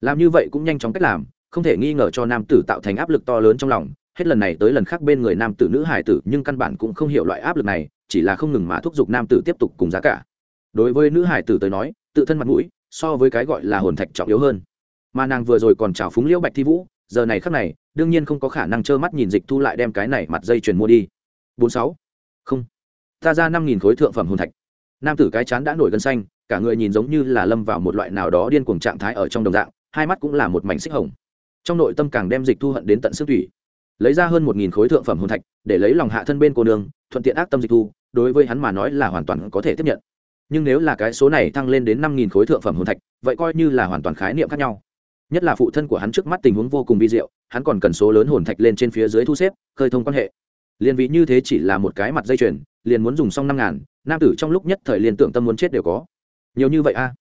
Làm như vậy cũng nhanh chóng cách làm, không thể nghi ngờ cho nam tử tạo thành áp lực to lớn trong lòng. Hết lần này tới lần khác bên người nam tử nữ hải tử, nhưng căn bản cũng không hiểu loại áp lực này, chỉ là không ngừng mà thúc giục nam tử tiếp tục cùng giá cả. Đối với nữ hải tử tới nói, tự thân mặt mũi so với cái gọi là hồn thạch trọng yếu hơn. Mà nàng vừa rồi còn trào phúng liễu bạch thi vũ, giờ này khắc này, đương nhiên không có khả năng trơ mắt nhìn dịch thu lại đem cái này mặt dây chuyền mua đi. Bốn sáu không. Ta ra năm nghìn khối thượng phẩm hồn thạch. Nam tử cái chán đã nổi gân xanh, cả người nhìn giống như là lâm vào một loại nào đó điên cuồng trạng thái ở trong đồng dạng, hai mắt cũng là một mảnh xích hồng. Trong nội tâm càng đem dịch thu hận đến tận xương thủy lấy ra hơn một nghìn khối thượng phẩm hồn thạch, để lấy lòng hạ thân bên cô nương, thuận tiện ác tâm dịch thu, đối với hắn mà nói là hoàn toàn có thể tiếp nhận. Nhưng nếu là cái số này thăng lên đến năm nghìn khối thượng phẩm hồn thạch, vậy coi như là hoàn toàn khái niệm khác nhau. Nhất là phụ thân của hắn trước mắt tình huống vô cùng vi diệu, hắn còn cần số lớn hồn thạch lên trên phía dưới thu xếp, khơi thông quan hệ liền vì như thế chỉ là một cái mặt dây chuyền, liền muốn dùng xong năm ngàn, nam tử trong lúc nhất thời liền tưởng tâm muốn chết đều có. Nhiều như vậy a?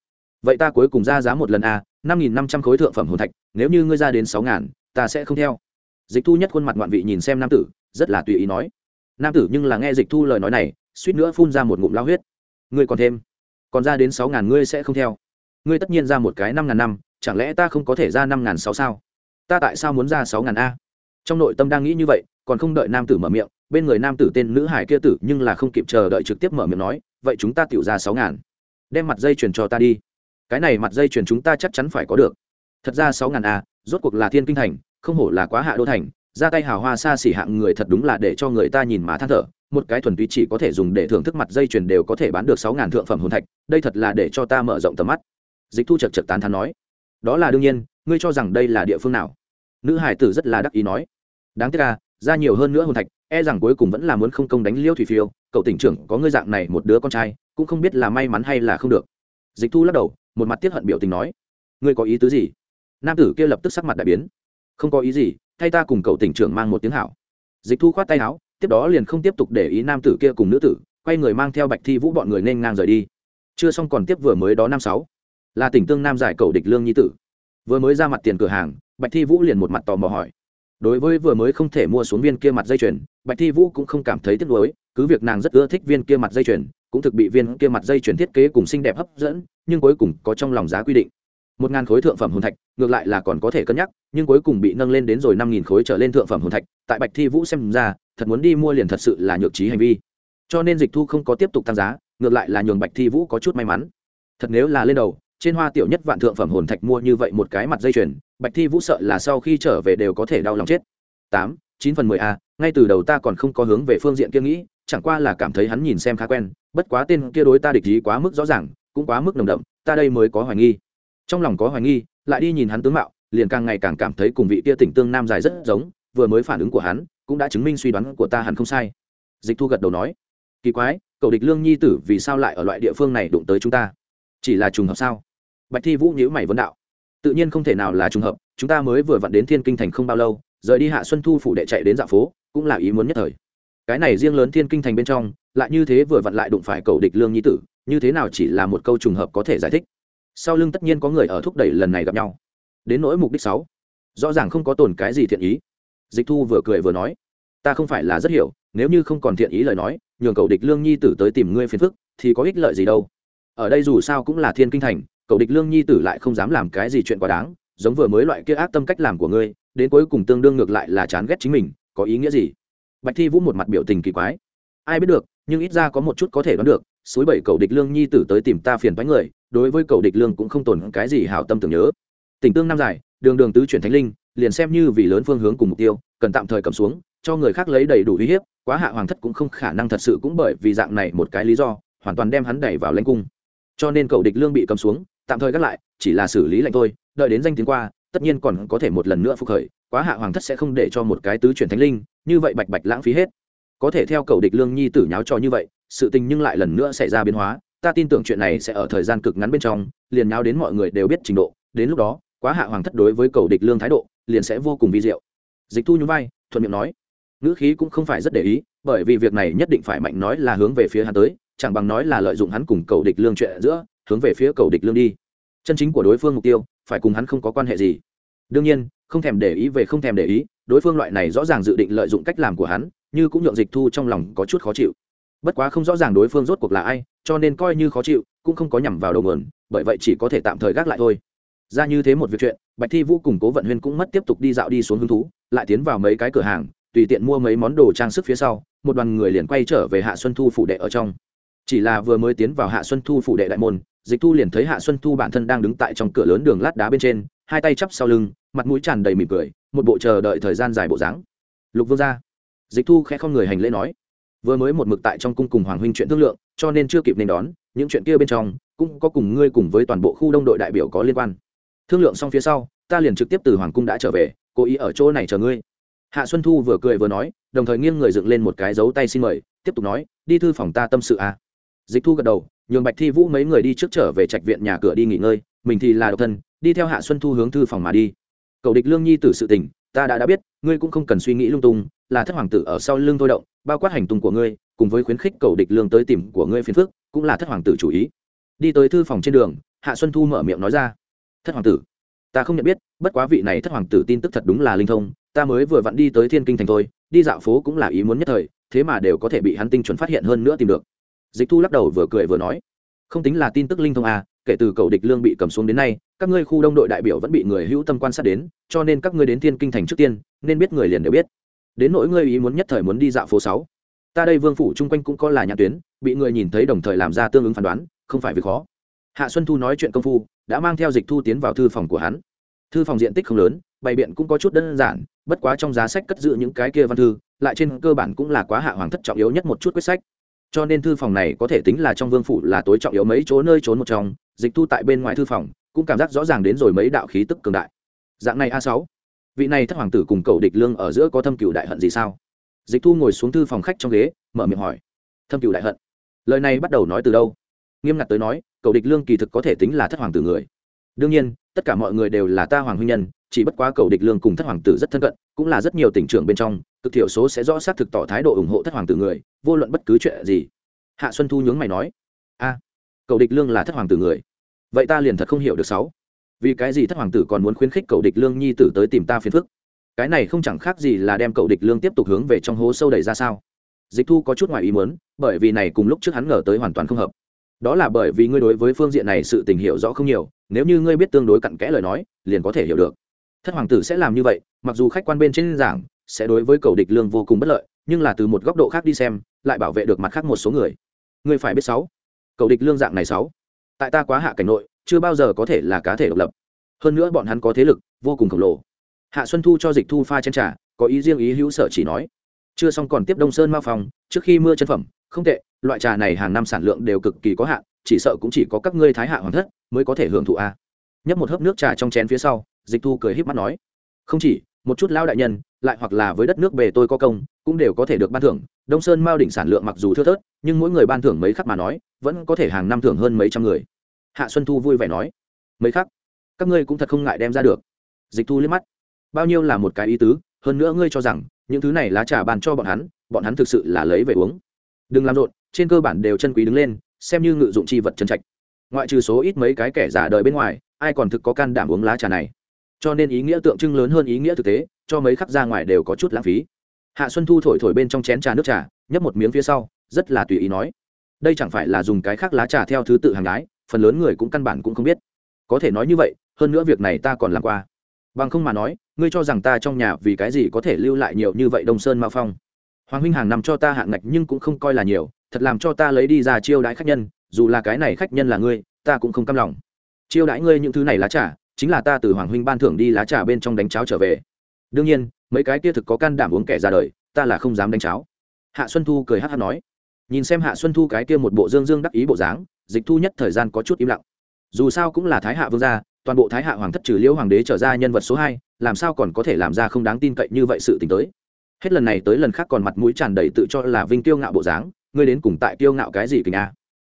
Vậy ta cuối cùng ra giá một lần a, năm nghìn năm trăm khối thượng phẩm hồn thạch, nếu như ngươi ra đến sáu ngàn, ta sẽ không theo. Dịch thu nhất khuôn mặt ngoạn vị nhìn xem nam tử, rất là tùy ý nói. Nam tử nhưng là nghe dịch thu lời nói này, suýt nữa phun ra một ngụm lao huyết. Ngươi còn thêm. Còn ra đến sáu ngàn ngươi sẽ không theo. Ngươi tất nhiên ra một cái năm ngàn năm, chẳng lẽ ta không có thể ra năm ngàn sáu sao? Ta tại sao muốn ra sáu ngàn a? Trong nội tâm đang nghĩ như vậy còn không đợi nam tử mở miệng, bên người nam tử tên nữ hải kia tử nhưng là không kịp chờ đợi trực tiếp mở miệng nói, vậy chúng ta tiểu ra sáu ngàn, đem mặt dây chuyền cho ta đi. Cái này mặt dây chuyền chúng ta chắc chắn phải có được. Thật ra sáu ngàn a rốt cuộc là thiên kinh thành, không hổ là quá hạ đô thành, ra tay hào hoa xa xỉ hạng người thật đúng là để cho người ta nhìn má than thở, một cái thuần túy chỉ có thể dùng để thưởng thức mặt dây chuyền đều có thể bán được sáu ngàn thượng phẩm hồn thạch, đây thật là để cho ta mở rộng tầm mắt. Dịch thu chật chật tán thán nói. Đó là đương nhiên, ngươi cho rằng đây là địa phương nào? Nữ hải tử rất là đắc ý nói. Đáng tiếc là ra nhiều hơn nữa hồn thạch e rằng cuối cùng vẫn là muốn không công đánh liêu thủy phiêu. Cậu tỉnh trưởng có ngươi dạng này một đứa con trai, cũng không biết là may mắn hay là không được. Dịch thu lắc đầu, một mặt tiết hận biểu tình nói, ngươi có ý tứ gì? Nam tử kia lập tức sắc mặt đại biến, không có ý gì, thay ta cùng cậu tỉnh trưởng mang một tiếng hảo. Dịch thu khoát tay áo, tiếp đó liền không tiếp tục để ý nam tử kia cùng nữ tử, quay người mang theo bạch thi vũ bọn người nên ngang rời đi. Chưa xong còn tiếp vừa mới đó năm sáu, là tỉnh tương nam giải cầu địch lương nhi tử. Vừa mới ra mặt tiền cửa hàng, bạch thi vũ liền một mặt tò mò hỏi đối với vừa mới không thể mua xuống viên kia mặt dây chuyền, bạch thi vũ cũng không cảm thấy tiếc nuối, cứ việc nàng rất ưa thích viên kia mặt dây chuyền, cũng thực bị viên kia mặt dây chuyền thiết kế cùng xinh đẹp hấp dẫn, nhưng cuối cùng có trong lòng giá quy định. Một ngàn khối thượng phẩm hồn thạch, ngược lại là còn có thể cân nhắc, nhưng cuối cùng bị nâng lên đến rồi năm nghìn khối trở lên thượng phẩm hồn thạch, tại bạch thi vũ xem ra, thật muốn đi mua liền thật sự là nhược trí hành vi. Cho nên dịch thu không có tiếp tục tăng giá, ngược lại là nhường bạch thi vũ có chút may mắn. Thật nếu là lên đầu, trên hoa tiểu nhất vạn thượng phẩm hồn thạch mua như vậy một cái mặt dây chuyền bạch thi vũ sợ là sau khi trở về đều có thể đau lòng chết. Tám, chín phần mười a, ngay từ đầu ta còn không có hướng về phương diện kia nghĩ, chẳng qua là cảm thấy hắn nhìn xem khá quen, bất quá tên kia đối ta địch ý quá mức rõ ràng, cũng quá mức nồng đậm, ta đây mới có hoài nghi. Trong lòng có hoài nghi, lại đi nhìn hắn tướng mạo, liền càng ngày càng cảm thấy cùng vị kia tỉnh tương nam dài rất giống, vừa mới phản ứng của hắn, cũng đã chứng minh suy đoán của ta hẳn không sai. Dịch thu gật đầu nói, kỳ quái, cậu địch lương nhi tử vì sao lại ở loại địa phương này đụng tới chúng ta? Chỉ là trùng hợp sao? Bạch thi vũ nhữ mày vấn đạo tự nhiên không thể nào là trùng hợp, chúng ta mới vừa vặn đến thiên kinh thành không bao lâu, rời đi hạ xuân thu phủ đệ chạy đến Dạo phố, cũng là ý muốn nhất thời. Cái này riêng lớn thiên kinh thành bên trong, lại như thế vừa vặn lại đụng phải cầu địch lương nhi tử, như thế nào chỉ là một câu trùng hợp có thể giải thích. Sau lưng tất nhiên có người ở thúc đẩy lần này gặp nhau. Đến nỗi mục đích sáu, rõ ràng không có tồn cái gì thiện ý. Dịch thu vừa cười vừa nói, ta không phải là rất hiểu, nếu như không còn thiện ý lời nói, nhường cầu địch lương nhi tử tới tìm ngươi phiền phức, thì có ích lợi gì đâu. Ở đây dù sao cũng là thiên kinh thành cầu địch lương nhi tử lại không dám làm cái gì chuyện quá đáng, giống vừa mới loại kia ác tâm cách làm của ngươi, đến cuối cùng tương đương ngược lại là chán ghét chính mình, có ý nghĩa gì? Bạch thi vũ một mặt biểu tình kỳ quái. Ai biết được, nhưng ít ra có một chút có thể đoán được, suối bảy cầu địch lương nhi tử tới tìm ta phiền bánh người, đối với cầu địch lương cũng không tồn cái gì hảo tâm tưởng nhớ. Tình tương năm dài, đường đường tứ chuyển thánh linh, liền xem như vì lớn phương hướng cùng mục tiêu, cần tạm thời cầm xuống, cho người khác lấy đầy đủ uy hiếp, quá hạ hoàng thất cũng không khả năng thật sự cũng bởi vì dạng này một cái lý do, hoàn toàn đem hắn đẩy vào lãnh cung. Cho nên cậu địch lương bị cầm xuống tạm thời gác lại, chỉ là xử lý lệnh thôi, đợi đến danh tiếng qua, tất nhiên còn có thể một lần nữa phục khởi, quá hạ hoàng thất sẽ không để cho một cái tứ chuyển thánh linh, như vậy bạch bạch lãng phí hết. Có thể theo cầu địch lương nhi tử nháo trò như vậy, sự tình nhưng lại lần nữa xảy ra biến hóa, ta tin tưởng chuyện này sẽ ở thời gian cực ngắn bên trong, liền nháo đến mọi người đều biết trình độ, đến lúc đó, quá hạ hoàng thất đối với cầu địch lương thái độ, liền sẽ vô cùng vi diệu. Dịch thu nhún vai, thuận miệng nói, ngữ khí cũng không phải rất để ý, bởi vì việc này nhất định phải mạnh nói là hướng về phía hắn tới, chẳng bằng nói là lợi dụng hắn cùng cầu địch lương chuyện giữa hướng về phía cầu địch lương đi. Chân chính của đối phương mục tiêu, phải cùng hắn không có quan hệ gì. Đương nhiên, không thèm để ý về không thèm để ý, đối phương loại này rõ ràng dự định lợi dụng cách làm của hắn, như cũng nhượng dịch thu trong lòng có chút khó chịu. Bất quá không rõ ràng đối phương rốt cuộc là ai, cho nên coi như khó chịu, cũng không có nhằm vào đầu mườn bởi vậy chỉ có thể tạm thời gác lại thôi. Ra như thế một việc chuyện, bạch thi vũ cùng cố vận huyên cũng mất tiếp tục đi dạo đi xuống hứng thú, lại tiến vào mấy cái cửa hàng, tùy tiện mua mấy món đồ trang sức phía sau, một đoàn người liền quay trở về hạ xuân thu phủ đệ ở trong. Chỉ là vừa mới tiến vào hạ xuân thu phủ đệ đại môn dịch thu liền thấy hạ xuân thu bản thân đang đứng tại trong cửa lớn đường lát đá bên trên, hai tay chắp sau lưng, mặt mũi tràn đầy mỉm cười, một bộ chờ đợi thời gian dài bộ dáng. Lục vương ra dịch thu khẽ không người hành lễ nói. Vừa mới một mực tại trong cung cùng hoàng huynh chuyện thương lượng, cho nên chưa kịp nên đón, những chuyện kia bên trong cũng có cùng ngươi cùng với toàn bộ khu đông đội đại biểu có liên quan. Thương lượng xong phía sau, ta liền trực tiếp từ hoàng cung đã trở về, cố ý ở chỗ này chờ ngươi. Hạ xuân thu vừa cười vừa nói, đồng thời nghiêng người dựng lên một cái dấu tay xin mời, tiếp tục nói, đi thư phòng ta tâm sự à. dịch thu gật đầu nhường bạch thi vũ mấy người đi trước trở về trạch viện nhà cửa đi nghỉ ngơi, mình thì là độc thân, đi theo hạ xuân thu hướng thư phòng mà đi. Cầu địch lương nhi tử sự tình, ta đã đã biết, ngươi cũng không cần suy nghĩ lung tung, là thất hoàng tử ở sau lưng thôi động, bao quát hành tung của ngươi, cùng với khuyến khích cầu địch lương tới tìm của ngươi phiền phước cũng là thất hoàng tử chủ ý. Đi tới thư phòng trên đường, hạ xuân thu mở miệng nói ra, thất hoàng tử, ta không nhận biết, bất quá vị này thất hoàng tử tin tức thật đúng là linh thông, ta mới vừa vặn đi tới thiên kinh thành thôi, đi dạo phố cũng là ý muốn nhất thời, thế mà đều có thể bị hắn tinh chuẩn phát hiện hơn nữa tìm được dịch thu lắc đầu vừa cười vừa nói, không tính là tin tức linh thông à kể từ cầu địch lương bị cầm xuống đến nay, các ngươi khu đông đội đại biểu vẫn bị người hữu tâm quan sát đến, cho nên các ngươi đến thiên kinh thành trước tiên, nên biết người liền đều biết. Đến nỗi ngươi ý muốn nhất thời muốn đi dạo phố sáu. Ta đây vương phủ chung quanh cũng có là nhà tuyến, bị người nhìn thấy đồng thời làm ra tương ứng phán đoán, không phải việc khó. Hạ xuân thu nói chuyện công phu, đã mang theo dịch thu tiến vào thư phòng của hắn. Thư phòng diện tích không lớn, bày biện cũng có chút đơn giản, bất quá trong giá sách cất giữ những cái kia văn thư, lại trên cơ bản cũng là quá hạ hoàng thất trọng yếu nhất một chút quyết sách cho nên thư phòng này có thể tính là trong vương phủ là tối trọng yếu mấy chỗ nơi trốn một trong, dịch thu tại bên ngoài thư phòng, cũng cảm giác rõ ràng đến rồi mấy đạo khí tức cường đại. Dạng này a sáu, vị này thất hoàng tử cùng cầu địch lương ở giữa có thâm cựu đại hận gì sao? Dịch thu ngồi xuống thư phòng khách trong ghế, mở miệng hỏi. Thâm cựu đại hận? Lời này bắt đầu nói từ đâu? Nghiêm ngặt tới nói cầu địch lương kỳ thực có thể tính là thất hoàng tử người. Đương nhiên, tất cả mọi người đều là ta hoàng huynh nhân, chỉ bất quá cầu địch lương cùng thất hoàng tử rất thân cận cũng là rất nhiều tỉnh trưởng bên trong, cực thiểu số sẽ rõ xác thực tỏ thái độ ủng hộ thất hoàng tử người, vô luận bất cứ chuyện gì. Hạ xuân thu nhướng mày nói, a, cầu địch lương là thất hoàng tử người. Vậy ta liền thật không hiểu được sáu. Vì cái gì thất hoàng tử còn muốn khuyến khích cầu địch lương nhi tử tới tìm ta phiền phức? Cái này không chẳng khác gì là đem cầu địch lương tiếp tục hướng về trong hố sâu đầy ra sao? Dịch thu có chút ngoài ý muốn, bởi vì này cùng lúc trước hắn ngờ tới hoàn toàn không hợp. Đó là bởi vì ngươi đối với phương diện này sự tình hiểu rõ không nhiều, nếu như ngươi biết tương đối cặn kẽ lời nói, liền có thể hiểu được thất hoàng tử sẽ làm như vậy, mặc dù khách quan bên trên giảng, sẽ đối với cầu địch lương vô cùng bất lợi, nhưng là từ một góc độ khác đi xem, lại bảo vệ được mặt khác một số người. Người phải biết sáu, cầu địch lương dạng này sáu. Tại ta quá hạ cảnh nội, chưa bao giờ có thể là cá thể độc lập. Hơn nữa bọn hắn có thế lực, vô cùng khổng lồ. Hạ xuân thu cho dịch thu pha chen trà, có ý riêng ý hữu sở chỉ nói. Chưa xong còn tiếp đông sơn mao phòng, trước khi mưa chân phẩm, không tệ, loại trà này hàng năm sản lượng đều cực kỳ có hạn, chỉ sợ cũng chỉ có các ngươi thái hạ hoàng thất mới có thể hưởng thụ a. Nhấp một hớp nước trà trong chén phía sau dịch thu cười híp mắt nói, không chỉ, một chút lao đại nhân, lại hoặc là với đất nước về tôi có công, cũng đều có thể được ban thưởng. Đông sơn mao đỉnh sản lượng mặc dù thưa thớt, nhưng mỗi người ban thưởng mấy khắc mà nói, vẫn có thể hàng năm thưởng hơn mấy trăm người. Hạ xuân thu vui vẻ nói, mấy khắc? Các ngươi cũng thật không ngại đem ra được. Dịch thu liếc mắt, bao nhiêu là một cái ý tứ, hơn nữa ngươi cho rằng, những thứ này lá trà bàn cho bọn hắn bọn hắn thực sự là lấy về uống. Đừng làm rộn, trên cơ bản đều chân quý đứng lên, xem như ngự dụng chi vật chân trạch. Ngoại trừ số ít mấy cái kẻ giả đời bên ngoài, ai còn thực có can đảm uống lá trà này? Cho nên ý nghĩa tượng trưng lớn hơn ý nghĩa thực tế, cho mấy khắc ra ngoài đều có chút lãng phí. Hạ xuân thu thổi thổi bên trong chén trà nước trà, nhấp một miếng phía sau, rất là tùy ý nói, đây chẳng phải là dùng cái khác lá trà theo thứ tự hàng gái, phần lớn người cũng căn bản cũng không biết. Có thể nói như vậy, hơn nữa việc này ta còn làm qua. Bằng không mà nói, ngươi cho rằng ta trong nhà vì cái gì có thể lưu lại nhiều như vậy đông sơn mao phong? Hoàng huynh hàng năm cho ta hạng ngạch nhưng cũng không coi là nhiều, thật làm cho ta lấy đi ra chiêu đãi khách nhân, dù là cái này khách nhân là ngươi, ta cũng không căm lòng. Chiêu đãi ngươi những thứ này lá trà chính là ta từ hoàng huynh ban thưởng đi lá trà bên trong đánh cháo trở về. Đương nhiên, mấy cái kia thực có can đảm uống kẻ ra đời, ta là không dám đánh cháo. Hạ xuân thu cười hát hát nói. Nhìn xem hạ xuân thu cái kia một bộ dương dương đắc ý bộ dáng, dịch thu nhất thời gian có chút im lặng. Dù sao cũng là thái hạ vương gia, toàn bộ thái hạ hoàng thất trừ liễu hoàng đế trở ra nhân vật số hai, làm sao còn có thể làm ra không đáng tin cậy như vậy sự t ì n h tới. Hết lần này tới lần khác còn mặt mũi tràn đầy tự cho là vinh tiêu ngạo bộ dáng, ngươi đến cùng tại tiêu ngạo cái gì kình a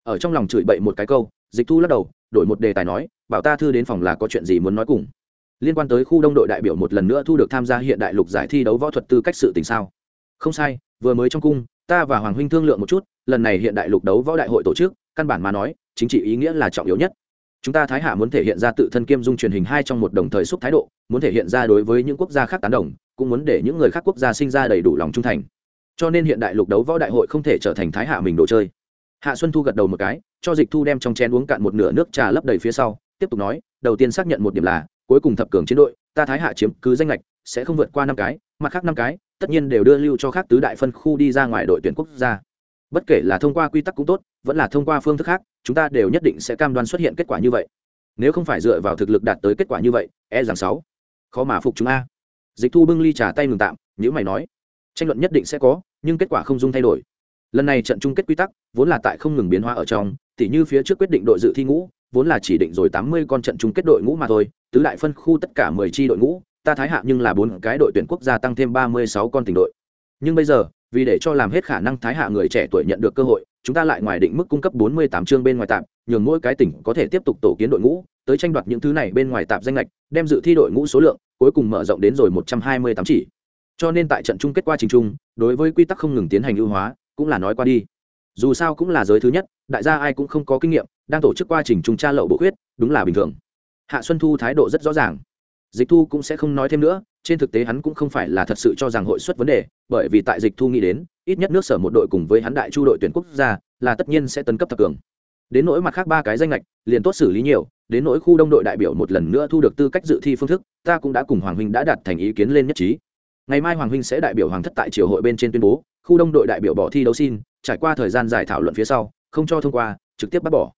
ở trong lòng chửi bậy một cái câu, dịch thu lắc đầu đổi một đề tài nói, bảo ta thư đến phòng là có chuyện gì muốn nói cùng. Liên quan tới khu đông đội đại biểu một lần nữa thu được tham gia hiện đại lục giải thi đấu võ thuật tư cách sự tình sao? Không sai, vừa mới trong cung, ta và hoàng huynh thương lượng một chút, lần này hiện đại lục đấu võ đại hội tổ chức, căn bản mà nói, chính trị ý nghĩa là trọng yếu nhất. Chúng ta thái hạ muốn thể hiện ra tự thân kiêm dung truyền hình hai trong một đồng thời xúc thái độ, muốn thể hiện ra đối với những quốc gia khác tán đồng, cũng muốn để những người khác quốc gia sinh ra đầy đủ lòng trung thành. Cho nên hiện đại lục đấu võ đại hội không thể trở thành thái hạ mình đồ chơi hạ xuân thu gật đầu một cái, cho dịch thu đem trong chén uống cạn một nửa nước trà lấp đầy phía sau, tiếp tục nói, đầu tiên xác nhận một điểm là, cuối cùng thập cường chiến đội, ta thái hạ chiếm cứ danh lệch sẽ không vượt qua năm cái, mặt khác năm cái, tất nhiên đều đưa lưu cho khác tứ đại phân khu đi ra ngoài đội tuyển quốc gia. Bất kể là thông qua quy tắc cũng tốt, vẫn là thông qua phương thức khác, chúng ta đều nhất định sẽ cam đoan xuất hiện kết quả như vậy. Nếu không phải dựa vào thực lực đạt tới kết quả như vậy e rằng sáu. Khó mà phục chúng a. Dịch thu bưng ly trà tay ngừng tạm nhữ mày nói, tranh luận nhất định sẽ có, nhưng kết quả không dung thay đổi lần này trận chung kết quy tắc vốn là tại không ngừng biến hóa ở trong tỉ như phía trước quyết định đội dự thi ngũ vốn là chỉ định rồi tám mươi con trận chung kết đội ngũ mà thôi tứ đại phân khu tất cả mười chi đội ngũ ta thái hạ nhưng là bốn cái đội tuyển quốc gia tăng thêm ba mươi sáu con tỉnh đội nhưng bây giờ vì để cho làm hết khả năng thái hạ người trẻ tuổi nhận được cơ hội chúng ta lại ngoài định mức cung cấp 48 chương bên ngoài tạm, nhường mỗi cái tỉnh có thể tiếp tục tổ kiến đội ngũ, tới tranh đoạt những thứ này bên ngoài tạm danh lệch, đem dự thi đội ngũ số lượng, cuối cùng mở rộng đến rồi 128 chỉ. Cho nên tại trận chung kết qua trình chung, đối với quy tắc không ngừng tiến hành ưu hóa, cũng là nói qua đi. Dù sao cũng là giới thứ nhất, đại gia ai cũng không có kinh nghiệm, đang tổ chức quá trình trùng tra lậu bộ quyết, đúng là bình thường. Hạ Xuân Thu thái độ rất rõ ràng. Dịch Thu cũng sẽ không nói thêm nữa, trên thực tế hắn cũng không phải là thật sự cho rằng hội xuất vấn đề, bởi vì tại Dịch Thu nghĩ đến, ít nhất nước sở một đội cùng với hắn đại chu đội tuyển quốc gia là tất nhiên sẽ tấn cấp thập cường đến nỗi mặt khác ba cái danh lệch liền tốt xử lý nhiều đến nỗi khu đông đội đại biểu một lần nữa thu được tư cách dự thi phương thức ta cũng đã cùng hoàng huynh đã đạt thành ý kiến lên nhất trí ngày mai hoàng huynh sẽ đại biểu hoàng thất tại triều hội bên trên tuyên bố khu đông đội đại biểu bỏ thi đấu xin, trải qua thời gian dài thảo luận phía sau, không cho thông qua, trực tiếp bác bỏ.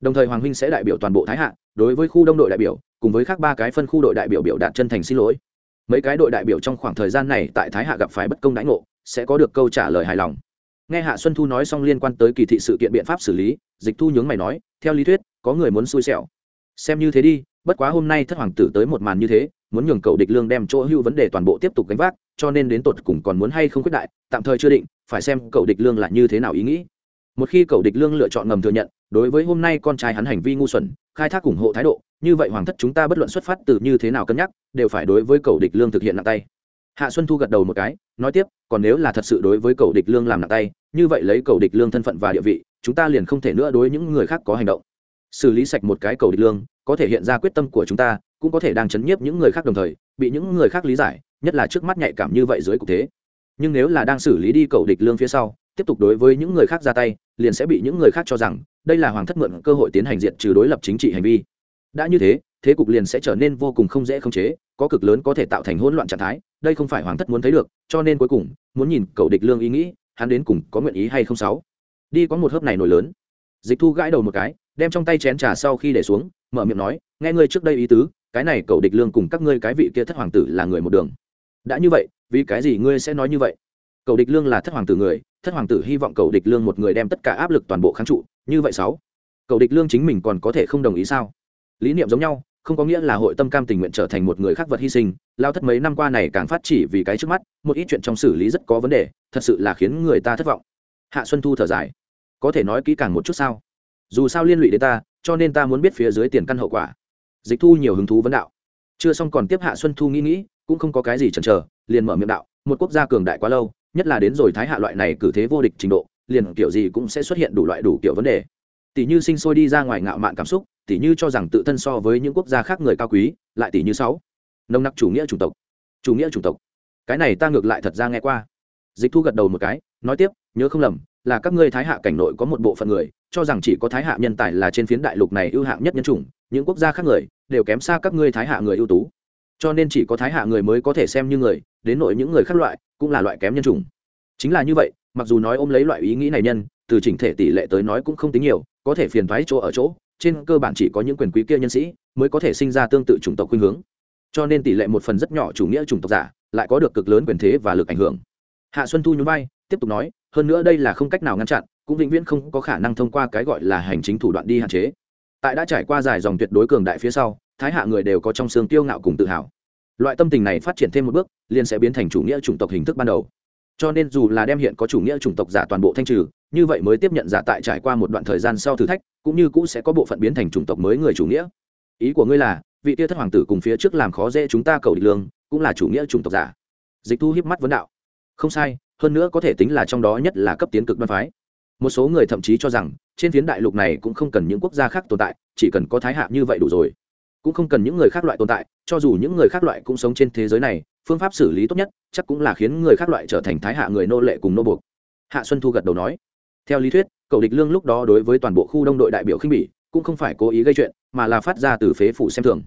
Đồng thời hoàng huynh sẽ đại biểu toàn bộ thái hạ, đối với khu đông đội đại biểu, cùng với khác ba cái phân khu đội đại biểu biểu đạt chân thành xin lỗi. Mấy cái đội đại biểu trong khoảng thời gian này tại thái hạ gặp phải bất công đãi ngộ, sẽ có được câu trả lời hài lòng. Nghe hạ xuân thu nói xong liên quan tới kỳ thị sự kiện biện pháp xử lý, dịch thu nhướng mày nói, theo lý thuyết, có người muốn xui xẻo. Xem như thế đi bất quá hôm nay thất hoàng tử tới một màn như thế, muốn nhường cậu địch lương đem chỗ hưu vấn đề toàn bộ tiếp tục gánh vác, cho nên đến tột cùng còn muốn hay không quyết đại, tạm thời chưa định, phải xem cậu địch lương là như thế nào ý nghĩ. Một khi cậu địch lương lựa chọn ngầm thừa nhận, đối với hôm nay con trai hắn hành vi ngu xuẩn, khai thác ủng hộ thái độ, như vậy hoàng thất chúng ta bất luận xuất phát từ như thế nào cân nhắc, đều phải đối với cậu địch lương thực hiện nặng tay. Hạ xuân thu gật đầu một cái, nói tiếp, còn nếu là thật sự đối với cầu địch lương làm nặng tay, như vậy lấy cầu địch lương thân phận và địa vị, chúng ta liền không thể nữa đối những người khác có hành động. Xử lý sạch một cái cầu địch lương có thể hiện ra quyết tâm của chúng ta, cũng có thể đang chấn nhiếp những người khác đồng thời, bị những người khác lý giải, nhất là trước mắt nhạy cảm như vậy dưới cục thế. Nhưng nếu là đang xử lý đi cầu địch lương phía sau, tiếp tục đối với những người khác ra tay, liền sẽ bị những người khác cho rằng, đây là hoàng thất mượn cơ hội tiến hành diện trừ đối lập chính trị hành vi. Đã như thế thế cục liền sẽ trở nên vô cùng không dễ khống chế, có cực lớn có thể tạo thành hỗn loạn trạng thái, đây không phải hoàng thất muốn thấy được, cho nên cuối cùng, muốn nhìn cầu địch lương ý nghĩ, hắn đến cùng có nguyện ý hay không sáu. Đi có một hớp này nổi lớn. Dịch thu gãi đầu một cái, đem trong tay chén trà sau khi để xuống mở miệng nói, nghe ngươi trước đây ý tứ, cái này cầu địch lương cùng các ngươi cái vị kia thất hoàng tử là người một đường. Đã như vậy, vì cái gì ngươi sẽ nói như vậy? Cầu địch lương là thất hoàng tử người, thất hoàng tử hy vọng cầu địch lương một người đem tất cả áp lực toàn bộ kháng trụ, như vậy sáu. Cầu địch lương chính mình còn có thể không đồng ý sao? Lý niệm giống nhau, không có nghĩa là hội tâm cam tình nguyện trở thành một người khác vật hy sinh, lao thất mấy năm qua này càng phát chỉ vì cái trước mắt, một ít chuyện trong xử lý rất có vấn đề, thật sự là khiến người ta thất vọng. Hạ xuân thu thở dài. Có thể nói kỹ càng một chút sao? Dù sao liên lụy đến ta cho nên ta muốn biết phía dưới tiền căn hậu quả. Dịch thu nhiều hứng thú vấn đạo. Chưa xong còn tiếp hạ xuân thu nghĩ nghĩ, cũng không có cái gì chần chờ, liền mở miệng đạo, một quốc gia cường đại quá lâu, nhất là đến rồi thái hạ loại này cử thế vô địch trình độ, liền kiểu gì cũng sẽ xuất hiện đủ loại đủ kiểu vấn đề. Tỷ như sinh sôi đi ra ngoài ngạo mạn cảm xúc, tỷ như cho rằng tự thân so với những quốc gia khác người cao quý, lại tỷ như sáu. Nông nặc chủ nghĩa chủng tộc. Chủ nghĩa chủng tộc. Cái này ta ngược lại thật ra nghe qua. Dịch thu gật đầu một cái, nói tiếp, nhớ không lầm là các ngươi thái hạ cảnh nội có một bộ phận người, cho rằng chỉ có thái hạ nhân tài là trên phiến đại lục này ưu hạng nhất nhân chủng, những quốc gia khác người đều kém xa các ngươi thái hạ người ưu tú. Cho nên chỉ có thái hạ người mới có thể xem như người, đến nội những người khác loại cũng là loại kém nhân chủng. Chính là như vậy, mặc dù nói ôm lấy loại ý nghĩ này nhân, từ chỉnh thể tỷ lệ tới nói cũng không tính nhiều, có thể phiền thoái chỗ ở chỗ, trên cơ bản chỉ có những quyền quý kia nhân sĩ mới có thể sinh ra tương tự chủng tộc khuynh hướng. Cho nên tỷ lệ một phần rất nhỏ chủ nghĩa chủng tộc giả lại có được cực lớn quyền thế và lực ảnh hưởng. Hạ xuân thu nhún vai, tiếp tục nói hơn nữa đây là không cách nào ngăn chặn, cũng vĩnh viễn không có khả năng thông qua cái gọi là hành chính thủ đoạn đi hạn chế. Tại đã trải qua dài dòng tuyệt đối cường đại phía sau, thái hạ người đều có trong xương tiêu ngạo cùng tự hào. Loại tâm tình này phát triển thêm một bước, liền sẽ biến thành chủ nghĩa chủng tộc hình thức ban đầu. Cho nên dù là đem hiện có chủ nghĩa chủng tộc giả toàn bộ thanh trừ, như vậy mới tiếp nhận giả tại trải qua một đoạn thời gian sau thử thách, cũng như cũ sẽ có bộ phận biến thành chủng tộc mới người chủ nghĩa. Ý của ngươi là, vị tia thất hoàng tử cùng phía trước làm khó dễ chúng ta cầu địch lương, cũng là chủ nghĩa chủng tộc giả. Dịch thu hiếp mắt vấn đạo không sai, hơn nữa có thể tính là trong đó nhất là cấp tiến cực đoan phái. Một số người thậm chí cho rằng, trên phiến đại lục này cũng không cần những quốc gia khác tồn tại, chỉ cần có thái hạ như vậy đủ rồi. Cũng không cần những người khác loại tồn tại, cho dù những người khác loại cũng sống trên thế giới này, phương pháp xử lý tốt nhất, chắc cũng là khiến người khác loại trở thành thái hạ người nô lệ cùng nô buộc. Hạ xuân thu gật đầu nói, theo lý thuyết, cậu địch lương lúc đó đối với toàn bộ khu đông đội đại biểu khinh bỉ, cũng không phải cố ý gây chuyện, mà là phát ra từ phế phủ xem thường.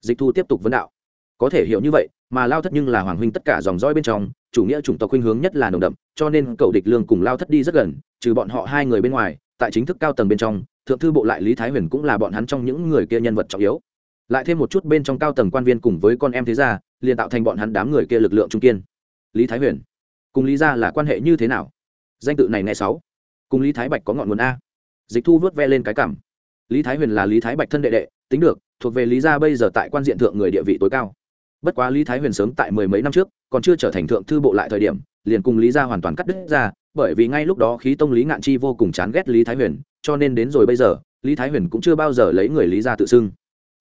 Dịch thu tiếp tục vấn đạo, có thể hiểu như vậy mà lao thất nhưng là hoàng huynh tất cả dòng dõi bên trong, chủ nghĩa chủng tộc khuynh hướng nhất là nồng đậm, cho nên cậu địch lương cùng lao thất đi rất gần, trừ bọn họ hai người bên ngoài, tại chính thức cao tầng bên trong, thượng thư bộ lại lý thái huyền cũng là bọn hắn trong những người kia nhân vật trọng yếu. Lại thêm một chút bên trong cao tầng quan viên cùng với con em thế gia, liền tạo thành bọn hắn đám người kia lực lượng trung kiên. Lý thái huyền, cùng lý gia là quan hệ như thế nào? Danh tự này nghe sáu. Cùng lý thái bạch có ngọn nguồn a. Dịch thu vớt ve lên cái cảm. Lý thái huyền là lý thái bạch thân đệ đệ, tính được, thuộc về lý gia bây giờ tại quan diện thượng người địa vị tối cao bất quá lý thái huyền sớm tại mười mấy năm trước, còn chưa trở thành thượng thư bộ lại thời điểm, liền cùng lý gia hoàn toàn cắt đứt ra, bởi vì ngay lúc đó khí tông lý ngạn chi vô cùng chán ghét lý thái huyền, cho nên đến rồi bây giờ, lý thái huyền cũng chưa bao giờ lấy người lý gia tự xưng.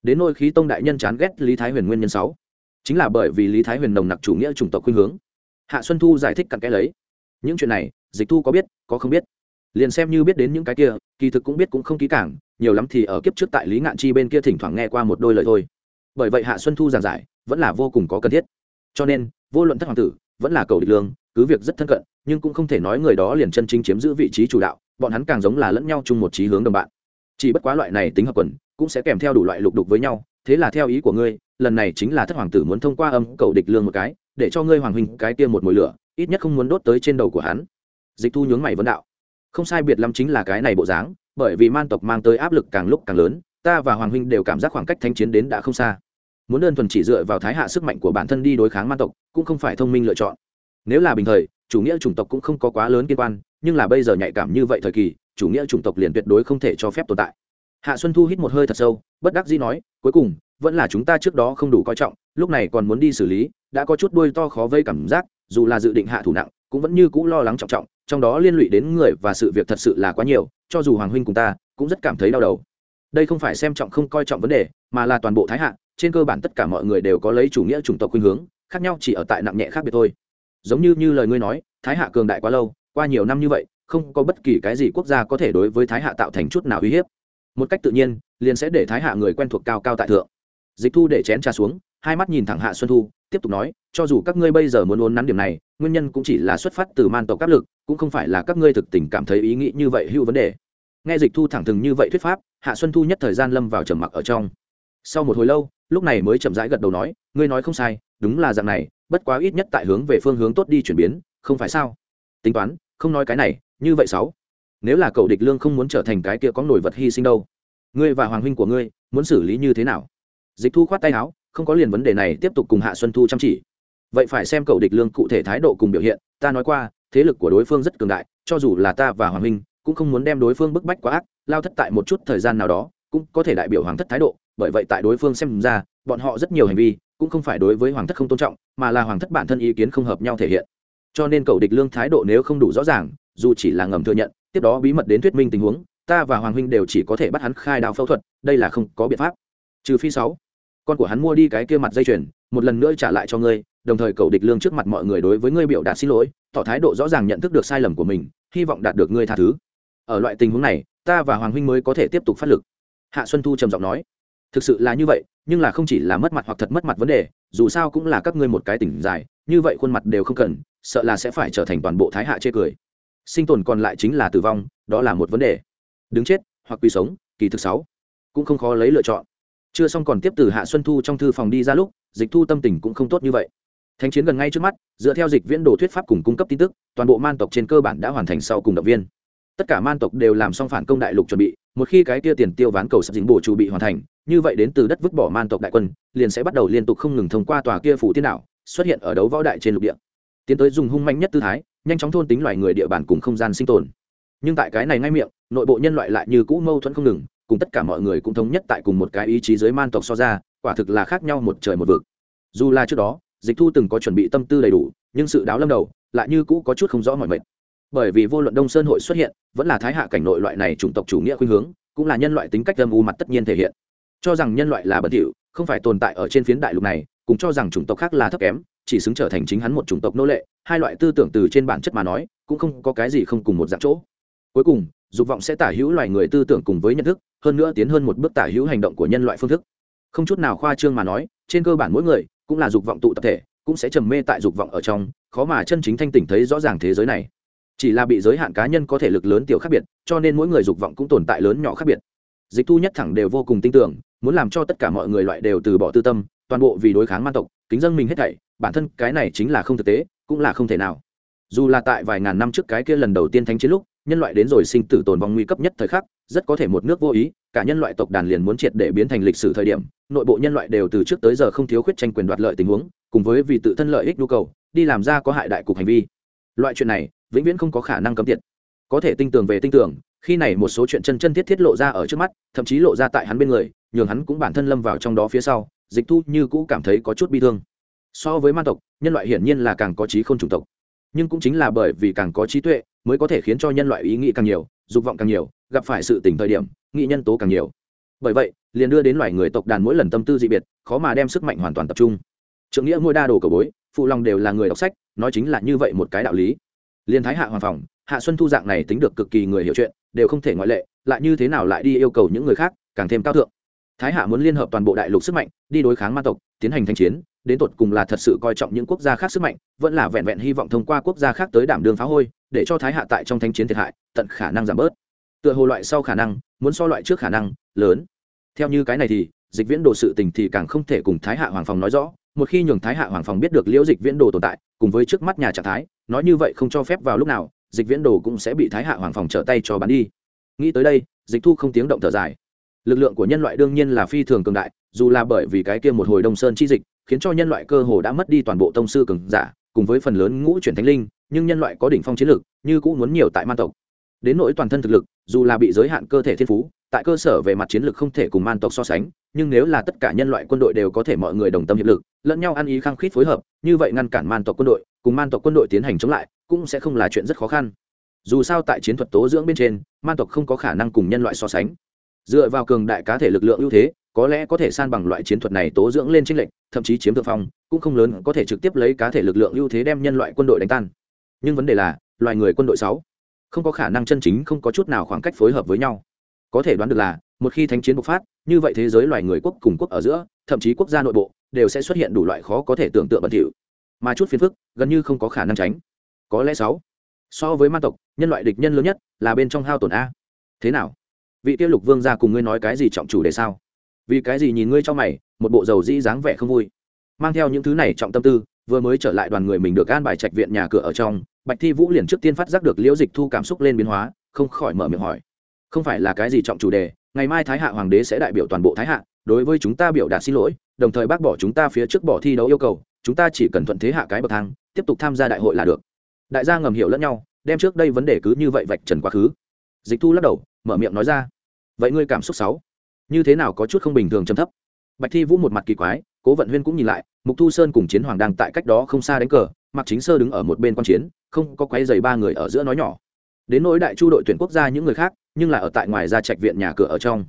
Đến nôi khí tông đại nhân chán ghét lý thái huyền nguyên nhân sáu, chính là bởi vì lý thái huyền nồng nặc chủ nghĩa chủng tộc khuynh hướng. Hạ xuân thu giải thích cặn kẽ lấy, những chuyện này, dịch thu có biết, có không biết. Liền xem như biết đến những cái kia, kỳ thực cũng biết cũng không kỹ càng, nhiều lắm thì ở kiếp trước tại lý ngạn chi bên kia thỉnh thoảng nghe qua một đôi lời thôi bởi vậy hạ xuân thu giảng giải vẫn là vô cùng có cần thiết. Cho nên, vô luận thất hoàng tử vẫn là cầu địch lương, cứ việc rất thân cận, nhưng cũng không thể nói người đó liền chân chính chiếm giữ vị trí chủ đạo, bọn hắn càng giống là lẫn nhau chung một trí hướng đồng bạn. Chỉ bất quá loại này tính hợp quần, cũng sẽ kèm theo đủ loại lục đục với nhau, thế là theo ý của ngươi, lần này chính là thất hoàng tử muốn thông qua âm cầu địch lương một cái, để cho ngươi hoàng huynh cái tiên một mùi lửa, ít nhất không muốn đốt tới trên đầu của hắn. Dịch thu nhướng mày vấn đạo. Không sai biệt lắm chính là cái này bộ dáng, bởi vì man tộc mang tới áp lực càng lúc càng lớn ta và hoàng huynh đều cảm giác khoảng cách thanh chiến đến đã không xa. Muốn đơn thuần chỉ dựa vào thái hạ sức mạnh của bản thân đi đối kháng man tộc, cũng không phải thông minh lựa chọn. Nếu là bình thời, chủ nghĩa chủng tộc cũng không có quá lớn liên quan, nhưng là bây giờ nhạy cảm như vậy thời kỳ, chủ nghĩa chủng tộc liền tuyệt đối không thể cho phép tồn tại. Hạ xuân thu hít một hơi thật sâu, bất đắc dĩ nói, cuối cùng, vẫn là chúng ta trước đó không đủ coi trọng, lúc này còn muốn đi xử lý, đã có chút đuôi to khó vây cảm giác, dù là dự định hạ thủ nặng, cũng vẫn như cũ lo lắng trọng trọng, trong đó liên lụy đến người và sự việc thật sự là quá nhiều, cho dù hoàng huynh cùng ta, cũng rất cảm thấy đau đầu đây không phải xem trọng không coi trọng vấn đề, mà là toàn bộ thái hạ, trên cơ bản tất cả mọi người đều có lấy chủ nghĩa chủng tộc khuynh hướng, khác nhau chỉ ở tại nặng nhẹ khác biệt thôi. Giống như như lời ngươi nói, thái hạ cường đại quá lâu, qua nhiều năm như vậy, không có bất kỳ cái gì quốc gia có thể đối với thái hạ tạo thành chút nào uy hiếp. Một cách tự nhiên, liền sẽ để thái hạ người quen thuộc cao cao tại thượng. Dịch thu để chén trà xuống, hai mắt nhìn thẳng hạ xuân thu, tiếp tục nói, cho dù các ngươi bây giờ muốn ôn nắn điểm này, nguyên nhân cũng chỉ là xuất phát từ man tộc áp lực, cũng không phải là các ngươi thực tình cảm thấy ý nghĩ như vậy hữu vấn đề nghe dịch thu thẳng thừng như vậy thuyết pháp, hạ xuân thu nhất thời gian lâm vào trầm mặc ở trong. Sau một hồi lâu, lúc này mới chậm rãi gật đầu nói, ngươi nói không sai, đúng là dạng này, bất quá ít nhất tại hướng về phương hướng tốt đi chuyển biến, không phải sao? Tính toán, không nói cái này, như vậy sáu. Nếu là cậu địch lương không muốn trở thành cái kia có nổi vật hy sinh đâu, ngươi và hoàng huynh của ngươi muốn xử lý như thế nào? Dịch thu khoát tay áo, không có liền vấn đề này tiếp tục cùng hạ xuân thu chăm chỉ. Vậy phải xem cậu địch lương cụ thể thái độ cùng biểu hiện, ta nói qua, thế lực của đối phương rất cường đại, cho dù là ta và hoàng huynh cũng không muốn đem đối phương bức bách quá ác, lao thất tại một chút thời gian nào đó, cũng có thể đại biểu hoàng thất thái độ, bởi vậy tại đối phương xem ra, bọn họ rất nhiều hành vi, cũng không phải đối với hoàng thất không tôn trọng, mà là hoàng thất bản thân ý kiến không hợp nhau thể hiện. Cho nên cậu địch lương thái độ nếu không đủ rõ ràng, dù chỉ là ngầm thừa nhận, tiếp đó bí mật đến thuyết minh tình huống, ta và hoàng huynh đều chỉ có thể bắt hắn khai đào phẫu thuật, đây là không có biện pháp. Trừ phi sáu, con của hắn mua đi cái kia mặt dây chuyền, một lần nữa trả lại cho ngươi, đồng thời cầu địch lương trước mặt mọi người đối với ngươi biểu đạt xin lỗi, tỏ thái độ rõ ràng nhận thức được sai lầm của mình, hy vọng đạt được ngươi tha thứ ở loại tình huống này, ta và hoàng huynh mới có thể tiếp tục phát lực. Hạ xuân thu trầm giọng nói. Thực sự là như vậy, nhưng là không chỉ là mất mặt hoặc thật mất mặt vấn đề, dù sao cũng là các ngươi một cái tỉnh dài, như vậy khuôn mặt đều không cần, sợ là sẽ phải trở thành toàn bộ thái hạ chê cười. Sinh tồn còn lại chính là tử vong, đó là một vấn đề. Đứng chết, hoặc quy sống, kỳ thực sáu, cũng không khó lấy lựa chọn. Chưa xong còn tiếp từ hạ xuân thu trong thư phòng đi ra lúc, dịch thu tâm tình cũng không tốt như vậy. Thánh chiến gần ngay trước mắt, dựa theo dịch viễn đồ thuyết pháp cùng cung cấp tin tức, toàn bộ man tộc trên cơ bản đã hoàn thành sau cùng động viên tất cả man tộc đều làm xong phản công đại lục chuẩn bị, một khi cái kia tiền tiêu ván cầu sập dính bổ chủ bị hoàn thành, như vậy đến từ đất vứt bỏ man tộc đại quân, liền sẽ bắt đầu liên tục không ngừng thông qua tòa kia phủ tiên đạo xuất hiện ở đấu võ đại trên lục địa. Tiến tới dùng hung mạnh nhất tư thái, nhanh chóng thôn tính loài người địa bàn cùng không gian sinh tồn. Nhưng tại cái này ngay miệng, nội bộ nhân loại lại như cũ mâu thuẫn không ngừng, cùng tất cả mọi người cũng thống nhất tại cùng một cái ý chí giới man tộc so ra, quả thực là khác nhau một trời một vực. Dù là trước đó, dịch thu từng có chuẩn bị tâm tư đầy đủ, nhưng sự đáo lâm đầu, lại như cũ có chút không rõ mọi mệt bởi vì vô luận đông sơn hội xuất hiện, vẫn là thái hạ cảnh nội loại này chủng tộc chủ nghĩa khuynh hướng, cũng là nhân loại tính cách âm u mặt tất nhiên thể hiện. Cho rằng nhân loại là bất thỉu, không phải tồn tại ở trên phiến đại lục này cũng cho rằng chủng tộc khác là thấp kém, chỉ xứng trở thành chính hắn một chủng tộc nô lệ, hai loại tư tưởng từ trên bản chất mà nói, cũng không có cái gì không cùng một dạng chỗ. Cuối cùng, dục vọng sẽ tả hữu loài người tư tưởng cùng với nhận thức, hơn nữa tiến hơn một bước tả hữu hành động của nhân loại phương thức. Không chút nào khoa trương mà nói, trên cơ bản mỗi người, cũng là dục vọng tụ tập thể, cũng sẽ trầm mê tại dục vọng ở trong, khó mà chân chính thanh tỉnh thấy rõ ràng thế giới này chỉ là bị giới hạn cá nhân có thể lực lớn tiểu khác biệt, cho nên mỗi người dục vọng cũng tồn tại lớn nhỏ khác biệt. Dịch thu nhất thẳng đều vô cùng tin tưởng, muốn làm cho tất cả mọi người loại đều từ bỏ tư tâm, toàn bộ vì đối kháng man tộc, kính dân mình hết thảy, bản thân cái này chính là không thực tế, cũng là không thể nào. Dù là tại vài ngàn năm trước cái kia lần đầu tiên thánh chiến lúc, nhân loại đến rồi sinh tử tồn vong nguy cấp nhất thời khắc, rất có thể một nước vô ý, cả nhân loại tộc đàn liền muốn triệt để biến thành lịch sử thời điểm, nội bộ nhân loại đều từ trước tới giờ không thiếu khuyết tranh quyền đoạt lợi tình huống, cùng với vì tự thân lợi ích nhu cầu, đi làm ra có hại đại cục hành vi. Loại chuyện này vĩnh viễn không có khả năng cấm tiệt. Có thể tinh tường về tinh tường, khi này một số chuyện chân chân thiết thiết lộ ra ở trước mắt, thậm chí lộ ra tại hắn bên người, nhường hắn cũng bản thân lâm vào trong đó phía sau, dịch thu như cũ cảm thấy có chút bi thương. So với man tộc, nhân loại hiển nhiên là càng có trí không chủng tộc. Nhưng cũng chính là bởi vì càng có trí tuệ, mới có thể khiến cho nhân loại ý nghĩ càng nhiều, dục vọng càng nhiều, gặp phải sự tình thời điểm nghĩ nhân tố càng nhiều. Bởi vậy, liền đưa đến loài người tộc đàn mỗi lần tâm tư dị biệt, khó mà đem sức mạnh hoàn toàn tập trung. Trượng nghĩa ngôi đa đồ cầu bối, phụ lòng đều là người đọc sách, nói chính là như vậy một cái đạo lý liên thái hạ hoàng phòng, hạ xuân thu dạng này tính được cực kỳ người hiểu chuyện, đều không thể ngoại lệ, lại như thế nào lại đi yêu cầu những người khác, càng thêm cao thượng. Thái hạ muốn liên hợp toàn bộ đại lục sức mạnh, đi đối kháng ma tộc, tiến hành thanh chiến, đến tột cùng là thật sự coi trọng những quốc gia khác sức mạnh, vẫn là vẹn vẹn hy vọng thông qua quốc gia khác tới đảm đường phá hôi, để cho thái hạ tại trong thanh chiến thiệt hại, tận khả năng giảm bớt. Tựa hồ loại sau khả năng, muốn so loại trước khả năng, lớn. Theo như cái này thì, dịch viễn đồ sự tình thì càng không thể cùng thái hạ hoàng phòng nói rõ một khi nhường thái hạ hoàng phòng biết được liễu dịch viễn đồ tồn tại, cùng với trước mắt nhà trạng thái, nói như vậy không cho phép vào lúc nào, dịch viễn đồ cũng sẽ bị thái hạ hoàng phòng trở tay cho bán đi. Nghĩ tới đây, dịch thu không tiếng động thở dài. Lực lượng của nhân loại đương nhiên là phi thường cường đại, dù là bởi vì cái kia một hồi đông sơn chi dịch, khiến cho nhân loại cơ hồ đã mất đi toàn bộ tông sư cường giả, cùng với phần lớn ngũ chuyển thánh linh, nhưng nhân loại có đỉnh phong chiến lực, như cũng muốn nhiều tại man tộc. Đến nỗi toàn thân thực lực, dù là bị giới hạn cơ thể thiên phú, tại cơ sở về mặt chiến lược không thể cùng man tộc so sánh nhưng nếu là tất cả nhân loại quân đội đều có thể mọi người đồng tâm hiệp lực, lẫn nhau ăn ý khăng khít phối hợp, như vậy ngăn cản man tộc quân đội, cùng man tộc quân đội tiến hành chống lại, cũng sẽ không là chuyện rất khó khăn. Dù sao tại chiến thuật tố dưỡng bên trên, man tộc không có khả năng cùng nhân loại so sánh. Dựa vào cường đại cá thể lực lượng ưu thế, có lẽ có thể san bằng loại chiến thuật này tố dưỡng lên tranh lệnh thậm chí chiếm thượng phong, cũng không lớn có thể trực tiếp lấy cá thể lực lượng ưu thế đem nhân loại quân đội đánh tan. Nhưng vấn đề là, loài người quân đội sáu không có khả năng chân chính không có chút nào khoảng cách phối hợp với nhau. Có thể đoán được là một khi thánh chiến bộc phát, như vậy thế giới loài người quốc cùng quốc ở giữa, thậm chí quốc gia nội bộ, đều sẽ xuất hiện đủ loại khó có thể tưởng tượng bẩn thỉu. Mà chút phiền phức, gần như không có khả năng tránh. Có lẽ sáu. So với ma tộc, nhân loại địch nhân lớn nhất là bên trong hao tổn a. Thế nào? Vị tiêu lục vương ra cùng ngươi nói cái gì trọng chủ đề sao? Vì cái gì nhìn ngươi cho mày, một bộ dầu dĩ dáng vẻ không vui? Mang theo những thứ này trọng tâm tư, vừa mới trở lại đoàn người mình được an bài trạch viện nhà cửa ở trong, bạch thi vũ liền trước tiên phát giác được liễu dịch thu cảm xúc lên biến hóa, không khỏi mở miệng hỏi. Không phải là cái gì trọng chủ đề ngày mai thái hạ hoàng đế sẽ đại biểu toàn bộ thái hạ, đối với chúng ta biểu đạt xin lỗi, đồng thời bác bỏ chúng ta phía trước bỏ thi đấu yêu cầu, chúng ta chỉ cần thuận thế hạ cái bậc thang, tiếp tục tham gia đại hội là được. Đại gia ngầm hiểu lẫn nhau, đem trước đây vấn đề cứ như vậy vạch trần quá khứ. Dịch thu lắc đầu, mở miệng nói ra. Vậy ngươi cảm xúc sáu? Như thế nào có chút không bình thường chấm thấp? Bạch thi vũ một mặt kỳ quái, cố vận huyên cũng nhìn lại, mục thu sơn cùng chiến hoàng đang tại cách đó không xa đánh cờ mặc chính sơ đứng ở một bên quan chiến, không có quấy giày ba người ở giữa nói nhỏ. Đến nỗi đại chu đội tuyển quốc gia những người khác nhưng là ở tại ngoài ra trạch viện nhà cửa ở trong.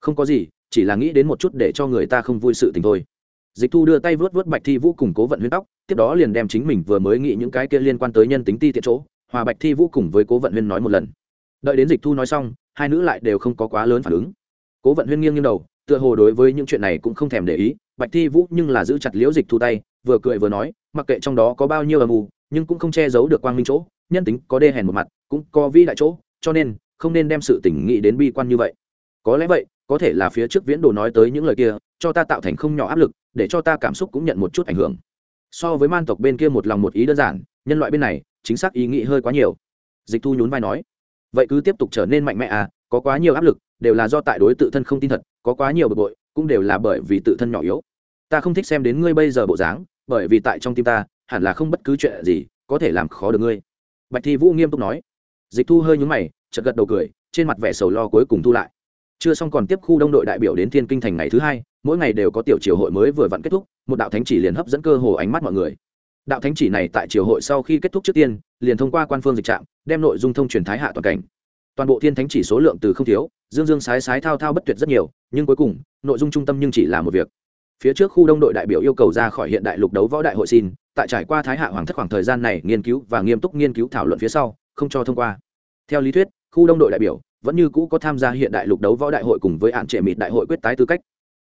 Không có gì, chỉ là nghĩ đến một chút để cho người ta không vui sự tình thôi. Dịch thu đưa tay vớt vớt bạch thi vũ cùng cố vận huyên tóc, tiếp đó liền đem chính mình vừa mới nghĩ những cái kia liên quan tới nhân tính ti tiện chỗ, hòa bạch thi vũ cùng với cố vận huyên nói một lần. Đợi đến dịch thu nói xong, hai nữ lại đều không có quá lớn phản ứng. Cố vận huyên nghiêng nghiêng đầu, tựa hồ đối với những chuyện này cũng không thèm để ý, bạch thi vũ nhưng là giữ chặt liễu dịch thu tay, vừa cười vừa nói, mặc kệ trong đó có bao nhiêu âm mưu nhưng cũng không che giấu được quang minh chỗ, nhân tính có đê hèn một mặt, cũng có vi đại chỗ, cho nên không nên đem sự tỉnh nghĩ đến bi quan như vậy. Có lẽ vậy, có thể là phía trước viễn đồ nói tới những lời kia, cho ta tạo thành không nhỏ áp lực, để cho ta cảm xúc cũng nhận một chút ảnh hưởng. So với man tộc bên kia một lòng một ý đơn giản, nhân loại bên này, chính xác ý nghĩ hơi quá nhiều. Dịch thu nhún vai nói, vậy cứ tiếp tục trở nên mạnh mẽ à có quá nhiều áp lực, đều là do tại đối tự thân không tin thật, có quá nhiều bực bội, cũng đều là bởi vì tự thân nhỏ yếu. Ta không thích xem đến ngươi bây giờ bộ dáng, bởi vì tại trong tim ta, hẳn là không bất cứ chuyện gì có thể làm khó được ngươi. Bạch thi vũ nghiêm túc nói. Dịch thu hơi nhúng mày chợt gật đầu cười, trên mặt vẻ sầu lo cuối cùng thu lại. Chưa xong còn tiếp khu đông đội đại biểu đến thiên kinh thành ngày thứ hai, mỗi ngày đều có tiểu triều hội mới vừa vặn kết thúc, một đạo thánh chỉ liền hấp dẫn cơ hồ ánh mắt mọi người. Đạo thánh chỉ này tại triều hội sau khi kết thúc trước tiên, liền thông qua quan phương dịch trạm, đem nội dung thông truyền thái hạ toàn cảnh. Toàn bộ thiên thánh chỉ số lượng từ không thiếu, dương dương sái sái thao thao bất tuyệt rất nhiều, nhưng cuối cùng, nội dung trung tâm nhưng chỉ là một việc. Phía trước khu đông đội đại biểu yêu cầu ra khỏi hiện đại lục đấu võ đại hội xin, tại trải qua thái hạ hoàng thất khoảng thời gian này nghiên cứu và nghiêm túc nghiên cứu thảo luận phía sau, không cho thông qua. Theo lý thuyết khu đông đội đại biểu vẫn như cũ có tham gia hiện đại lục đấu võ đại hội cùng với hạn trệ mịt đại hội quyết tái tư cách.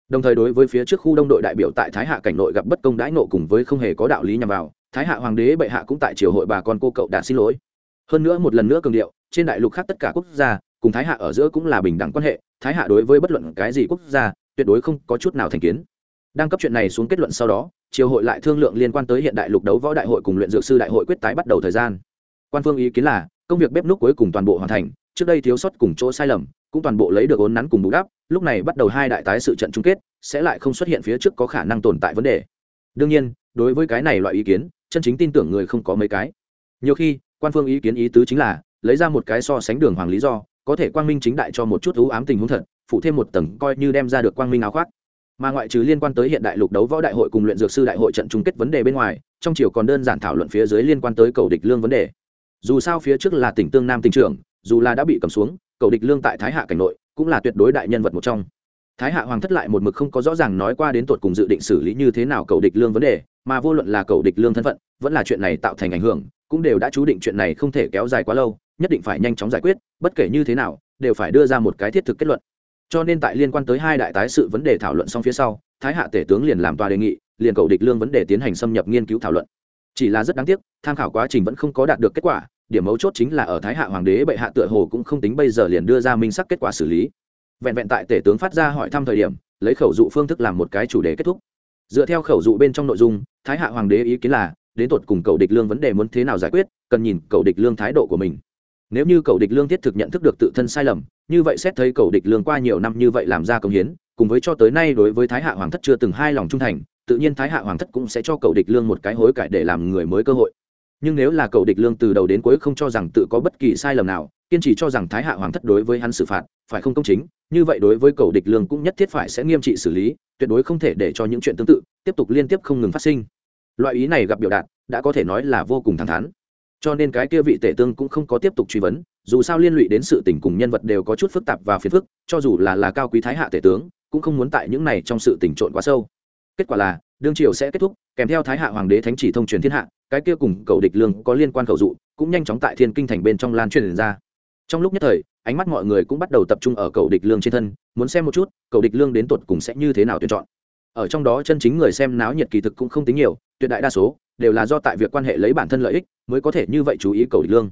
Đồng thời đối với phía trước khu đông đội đại biểu tại thái hạ cảnh nội gặp bất công đãi nộ cùng với không hề có đạo lý nhằm vào, thái hạ hoàng đế bệ hạ cũng tại triều hội bà con cô cậu đã xin lỗi. Hơn nữa một lần nữa cường điệu, trên đại lục khác tất cả quốc gia cùng thái hạ ở giữa cũng là bình đẳng quan hệ, thái hạ đối với bất luận cái gì quốc gia tuyệt đối không có chút nào thành kiến. Đang cấp chuyện này xuống kết luận sau đó, triều hội lại thương lượng liên quan tới hiện đại lục đấu võ đại hội cùng luyện dược sư đại hội quyết tái bắt đầu thời gian. Quan phương ý kiến là, công việc bếp núc cuối cùng toàn bộ hoàn thành trước đây thiếu sót cùng chỗ sai lầm, cũng toàn bộ lấy được ốn nắn cùng bù đắp, lúc này bắt đầu hai đại tái sự trận chung kết, sẽ lại không xuất hiện phía trước có khả năng tồn tại vấn đề. Đương nhiên, đối với cái này loại ý kiến, chân chính tin tưởng người không có mấy cái. Nhiều khi, quan phương ý kiến ý tứ chính là, lấy ra một cái so sánh đường hoàng lý do, có thể quang minh chính đại cho một chút ưu ám tình huống thật, phụ thêm một tầng coi như đem ra được quang minh áo khoác. Mà ngoại trừ liên quan tới hiện đại lục đấu võ đại hội cùng luyện dược sư đại hội trận chung kết vấn đề bên ngoài, trong chiều còn đơn giản thảo luận phía dưới liên quan tới cầu địch lương vấn đề. Dù sao phía trước là tỉnh tương nam tỉnh trưởng dù là đã bị cầm xuống, cầu địch lương tại thái hạ cảnh nội, cũng là tuyệt đối đại nhân vật một trong. Thái hạ hoàng thất lại một mực không có rõ ràng nói qua đến tột cùng dự định xử lý như thế nào cầu địch lương vấn đề, mà vô luận là cầu địch lương thân phận, vẫn là chuyện này tạo thành ảnh hưởng, cũng đều đã chú định chuyện này không thể kéo dài quá lâu, nhất định phải nhanh chóng giải quyết, bất kể như thế nào, đều phải đưa ra một cái thiết thực kết luận. Cho nên tại liên quan tới hai đại tái sự vấn đề thảo luận xong phía sau, thái hạ tể tướng liền làm tòa đề nghị, liền cầu địch lương vấn đề tiến hành xâm nhập nghiên cứu thảo luận. Chỉ là rất đáng tiếc, tham khảo quá trình vẫn không có đạt được kết quả điểm mấu chốt chính là ở thái hạ hoàng đế bệ hạ tựa hồ cũng không tính bây giờ liền đưa ra minh sắc kết quả xử lý. Vẹn vẹn tại tể tướng phát ra hỏi thăm thời điểm, lấy khẩu dụ phương thức làm một cái chủ đề kết thúc. Dựa theo khẩu dụ bên trong nội dung, thái hạ hoàng đế ý kiến là, đến tột cùng cầu địch lương vấn đề muốn thế nào giải quyết, cần nhìn cầu địch lương thái độ của mình. Nếu như cầu địch lương thiết thực nhận thức được tự thân sai lầm, như vậy xét thấy cầu địch lương qua nhiều năm như vậy làm ra công hiến, cùng với cho tới nay đối với thái hạ hoàng thất chưa từng hai lòng trung thành, tự nhiên thái hạ hoàng thất cũng sẽ cho cầu địch lương một cái hối cải để làm người mới cơ hội nhưng nếu là cầu địch lương từ đầu đến cuối không cho rằng tự có bất kỳ sai lầm nào, kiên trì cho rằng thái hạ hoàng thất đối với hắn xử phạt, phải không công chính, như vậy đối với cầu địch lương cũng nhất thiết phải sẽ nghiêm trị xử lý, tuyệt đối không thể để cho những chuyện tương tự tiếp tục liên tiếp không ngừng phát sinh. Loại ý này gặp biểu đạt, đã có thể nói là vô cùng thẳng thắn. Cho nên cái kia vị tể tương cũng không có tiếp tục truy vấn, dù sao liên lụy đến sự tình cùng nhân vật đều có chút phức tạp và phiền phức, cho dù là là cao quý thái hạ tể tướng, cũng không muốn tại những này trong sự tình trộn quá sâu. Kết quả là, đương triều sẽ kết thúc, kèm theo thái hạ hoàng đế thánh chỉ thông truyền thiên hạ cái kia cùng cầu địch lương có liên quan cầu dụ, cũng nhanh chóng tại thiên kinh thành bên trong lan truyền ra. Trong lúc nhất thời, ánh mắt mọi người cũng bắt đầu tập trung ở cầu địch lương trên thân, muốn xem một chút, cầu địch lương đến tột cùng sẽ như thế nào tuyển chọn. Ở trong đó chân chính người xem náo nhiệt kỳ thực cũng không tính nhiều, tuyệt đại đa số đều là do tại việc quan hệ lấy bản thân lợi ích mới có thể như vậy chú ý cầu địch lương.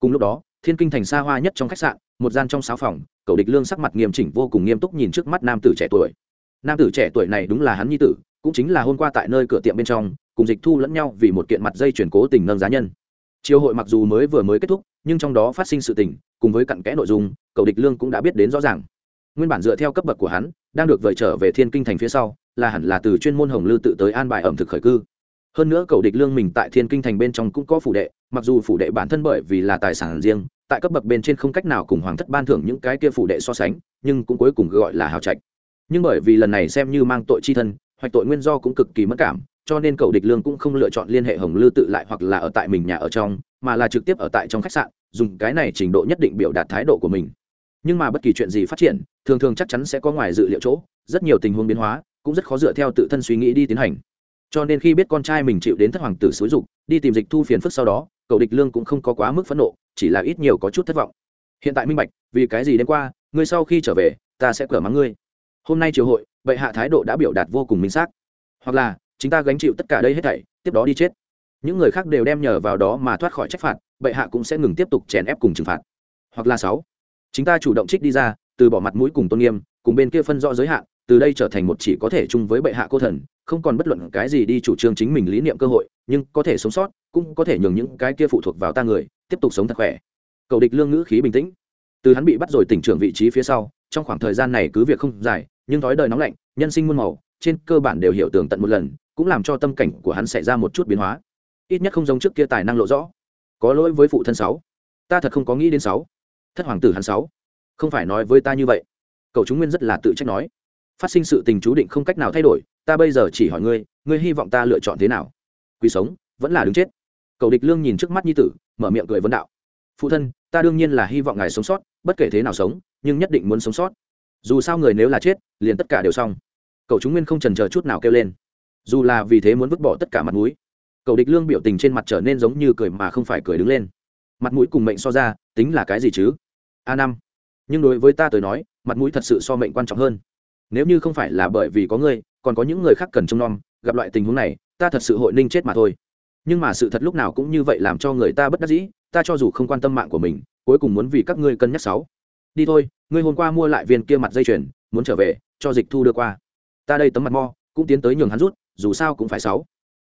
Cùng lúc đó, thiên kinh thành xa hoa nhất trong khách sạn, một gian trong sáu phòng, cầu địch lương sắc mặt nghiêm chỉnh vô cùng nghiêm túc nhìn trước mắt nam tử trẻ tuổi. Nam tử trẻ tuổi này đúng là hắn nhi tử, cũng chính là hôm qua tại nơi cửa tiệm bên trong cùng dịch thu lẫn nhau vì một kiện mặt dây chuyển cố tình nâng giá nhân. Chiều hội mặc dù mới vừa mới kết thúc, nhưng trong đó phát sinh sự tình, cùng với cặn kẽ nội dung, cầu địch lương cũng đã biết đến rõ ràng. Nguyên bản dựa theo cấp bậc của hắn, đang được vợi trở về thiên kinh thành phía sau, là hẳn là từ chuyên môn hồng lư tự tới an bài ẩm thực khởi cư. Hơn nữa cầu địch lương mình tại thiên kinh thành bên trong cũng có phủ đệ, mặc dù phủ đệ bản thân bởi vì là tài sản riêng, tại cấp bậc bên trên không cách nào cùng hoàng thất ban thưởng những cái kia phủ đệ so sánh, nhưng cũng cuối cùng gọi là hào trạch. Nhưng bởi vì lần này xem như mang tội chi thân hoặc tội nguyên do cũng cực kỳ mất cảm cho nên cậu địch lương cũng không lựa chọn liên hệ hồng lư tự lại hoặc là ở tại mình nhà ở trong, mà là trực tiếp ở tại trong khách sạn, dùng cái này trình độ nhất định biểu đạt thái độ của mình. Nhưng mà bất kỳ chuyện gì phát triển, thường thường chắc chắn sẽ có ngoài dự liệu chỗ, rất nhiều tình huống biến hóa, cũng rất khó dựa theo tự thân suy nghĩ đi tiến hành. Cho nên khi biết con trai mình chịu đến thất hoàng tử xúi dục, đi tìm dịch thu phiền phức sau đó, cậu địch lương cũng không có quá mức phẫn nộ, chỉ là ít nhiều có chút thất vọng. Hiện tại minh bạch, vì cái gì đêm qua, ngươi sau khi trở về, ta sẽ cửa mắng ngươi. Hôm nay triều hội vậy hạ thái độ đã biểu đạt vô cùng minh xác. Hoặc là chúng ta gánh chịu tất cả đây hết thảy, tiếp đó đi chết. Những người khác đều đem nhờ vào đó mà thoát khỏi trách phạt, bệ hạ cũng sẽ ngừng tiếp tục chèn ép cùng trừng phạt. Hoặc là sáu chúng ta chủ động trích đi ra, từ bỏ mặt mũi cùng tôn nghiêm, cùng bên kia phân rõ giới hạn, từ đây trở thành một chỉ có thể chung với bệ hạ cô thần, không còn bất luận cái gì đi chủ trương chính mình lý niệm cơ hội, nhưng có thể sống sót, cũng có thể nhường những cái kia phụ thuộc vào ta người, tiếp tục sống thật khỏe. Cầu địch lương ngữ khí bình tĩnh. Từ hắn bị bắt rồi tỉnh trưởng vị trí phía sau, trong khoảng thời gian này cứ việc không dài, nhưng thói đời nóng lạnh, nhân sinh muôn màu, trên cơ bản đều hiểu tường tận một lần cũng làm cho tâm cảnh của hắn xảy ra một chút biến hóa. Ít nhất không giống trước kia tài năng lộ rõ. Có lỗi với phụ thân sáu. Ta thật không có nghĩ đến sáu. Thất hoàng tử hắn sáu. Không phải nói với ta như vậy. Cậu chúng nguyên rất là tự trách nói. Phát sinh sự tình chú định không cách nào thay đổi, ta bây giờ chỉ hỏi ngươi ngươi hy vọng ta lựa chọn thế nào? Quý sống, vẫn là đứng chết. Cậu địch lương nhìn trước mắt nhi tử, mở miệng cười vấn đạo. Phụ thân, ta đương nhiên là hy vọng ngài sống sót, bất kể thế nào sống, nhưng nhất định muốn sống sót. Dù sao người nếu là chết, liền tất cả đều xong. Cậu chúng nguyên không trần chờ chút nào kêu lên dù là vì thế muốn vứt bỏ tất cả mặt mũi. Cậu địch lương biểu tình trên mặt trở nên giống như cười mà không phải cười đứng lên. Mặt mũi cùng mệnh so ra, tính là cái gì chứ? A năm. Nhưng đối với ta tới nói, mặt mũi thật sự so mệnh quan trọng hơn. Nếu như không phải là bởi vì có ngươi, còn có những người khác cần trông nom, gặp loại tình huống này, ta thật sự hội ninh chết mà thôi. Nhưng mà sự thật lúc nào cũng như vậy làm cho người ta bất đắc dĩ, ta cho dù không quan tâm mạng của mình, cuối cùng muốn vì các ngươi cân nhắc sáu. Đi thôi, ngươi hôm qua mua lại viên kia mặt dây chuyền, muốn trở về, cho dịch thu đưa qua. Ta đây tấm mặt mo, cũng tiến tới nhường hắn rút dù sao cũng phải sáu.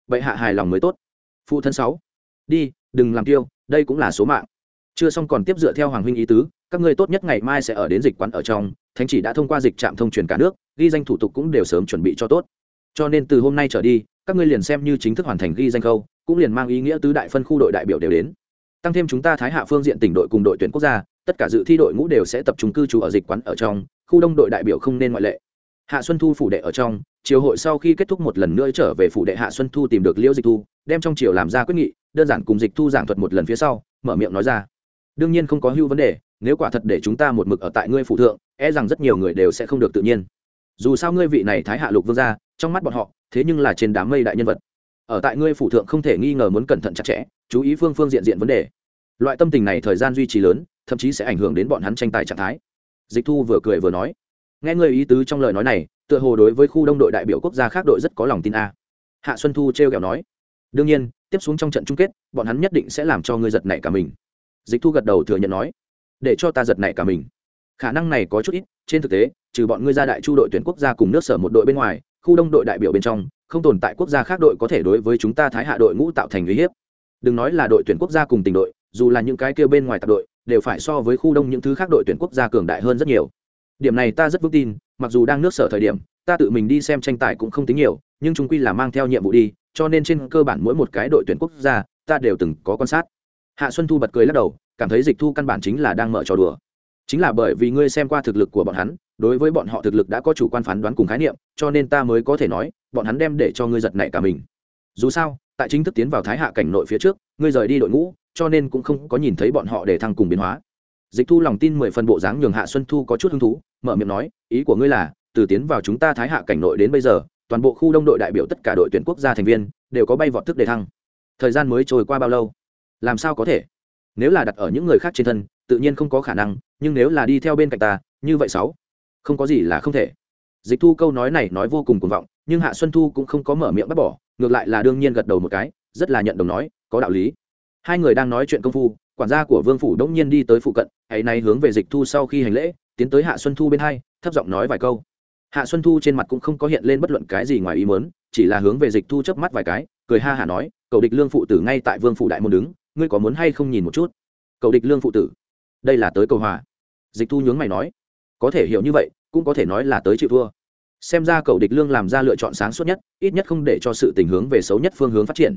Vậy hạ hài lòng mới tốt. Phụ thân sáu. Đi, đừng làm tiêu đây cũng là số mạng. Chưa xong còn tiếp dựa theo hoàng huynh ý tứ, các ngươi tốt nhất ngày mai sẽ ở đến dịch quán ở trong, thánh chỉ đã thông qua dịch trạm thông truyền cả nước, ghi danh thủ tục cũng đều sớm chuẩn bị cho tốt. Cho nên từ hôm nay trở đi, các ngươi liền xem như chính thức hoàn thành ghi danh khâu, cũng liền mang ý nghĩa tứ đại phân khu đội đại biểu đều đến. Tăng thêm chúng ta thái hạ phương diện tỉnh đội cùng đội tuyển quốc gia, tất cả dự thi đội ngũ đều sẽ tập trung cư trú ở dịch quán ở trong, khu đông đội đại biểu không nên ngoại lệ. Hạ xuân thu phủ đệ ở trong triều hội sau khi kết thúc một lần nữa trở về phủ đệ hạ xuân thu tìm được liễu dịch thu, đem trong triều làm ra quyết nghị, đơn giản cùng dịch thu giảng thuật một lần phía sau, mở miệng nói ra. Đương nhiên không có hưu vấn đề, nếu quả thật để chúng ta một mực ở tại ngươi phụ thượng e rằng rất nhiều người đều sẽ không được tự nhiên. Dù sao ngươi vị này thái hạ lục vương gia, trong mắt bọn họ, thế nhưng là trên đám mây đại nhân vật. Ở tại ngươi phụ thượng không thể nghi ngờ muốn cẩn thận chặt chẽ, chú ý phương phương diện diện vấn đề. Loại tâm tình này thời gian duy trì lớn, thậm chí sẽ ảnh hưởng đến bọn hắn tranh tài trạng thái. Dịch thu vừa cười vừa nói. Nghe ngươi ý tứ trong lời nói này tựa hồ đối với khu đông đội đại biểu quốc gia khác đội rất có lòng tin a. Hạ xuân thu t r kẹo nói, đương nhiên, tiếp xuống trong trận chung kết, bọn hắn nhất định sẽ làm cho ngươi giật nảy cả mình. Dịch thu gật đầu thừa nhận nói, để cho ta giật nảy cả mình. Khả năng này có chút ít, trên thực tế, trừ bọn ngươi ra đại chu đội tuyển quốc gia cùng nước sở một đội bên ngoài, khu đông đội đại biểu bên trong, không tồn tại quốc gia khác đội có thể đối với chúng ta thái hạ đội ngũ tạo thành uy hiếp. Đừng nói là đội tuyển quốc gia cùng tình đội, dù là những cái kêu bên ngoài tập đội, đều phải so với khu đông những thứ khác đội tuyển quốc gia cường đại hơn rất nhiều. Điểm này ta rất vững tin mặc dù đang nước sở thời điểm, ta tự mình đi xem tranh tài cũng không tính nhiều, nhưng chúng quy là mang theo nhiệm vụ đi, cho nên trên cơ bản mỗi một cái đội tuyển quốc gia, ta đều từng có quan sát. Hạ xuân thu bật cười lắc đầu, cảm thấy dịch thu căn bản chính là đang mở trò đùa. Chính là bởi vì ngươi xem qua thực lực của bọn hắn, đối với bọn họ thực lực đã có chủ quan phán đoán cùng khái niệm, cho nên ta mới có thể nói, bọn hắn đem để cho ngươi giật nảy cả mình. Dù sao, tại chính thức tiến vào thái hạ cảnh nội phía trước, ngươi rời đi đội ngũ, cho nên cũng không có nhìn thấy bọn họ để thăng cùng biến hóa. Dịch thu lòng tin mười phần bộ dáng nhường hạ xuân thu có chút hứng thú mở miệng nói, ý của ngươi là, từ tiến vào chúng ta thái hạ cảnh nội đến bây giờ, toàn bộ khu đông đội đại biểu tất cả đội tuyển quốc gia thành viên, đều có bay vọt thức đề thăng. Thời gian mới trôi qua bao lâu? Làm sao có thể? Nếu là đặt ở những người khác trên thân, tự nhiên không có khả năng, nhưng nếu là đi theo bên cạnh ta, như vậy sáu? Không có gì là không thể. Dịch thu câu nói này nói vô cùng cuồng vọng, nhưng hạ xuân thu cũng không có mở miệng bắt bỏ, ngược lại là đương nhiên gật đầu một cái, rất là nhận đồng nói, có đạo lý. Hai người đang nói chuyện công phu quản gia của vương phủ đông nhiên đi tới phụ cận hãy nay hướng về dịch thu sau khi hành lễ, tiến tới hạ xuân thu bên hai, thấp giọng nói vài câu. Hạ xuân thu trên mặt cũng không có hiện lên bất luận cái gì ngoài ý mớn chỉ là hướng về dịch thu chớp mắt vài cái, cười ha hả nói, cầu địch lương phụ tử ngay tại vương phủ đại môn đứng, ngươi có muốn hay không nhìn một chút? Cầu địch lương phụ tử? Đây là tới cầu hòa. Dịch thu nhướng mày nói. Có thể hiểu như vậy, cũng có thể nói là tới chịu thua. Xem ra cậu địch lương làm ra lựa chọn sáng suốt nhất, ít nhất không để cho sự tình hướng về xấu nhất phương hướng phát triển.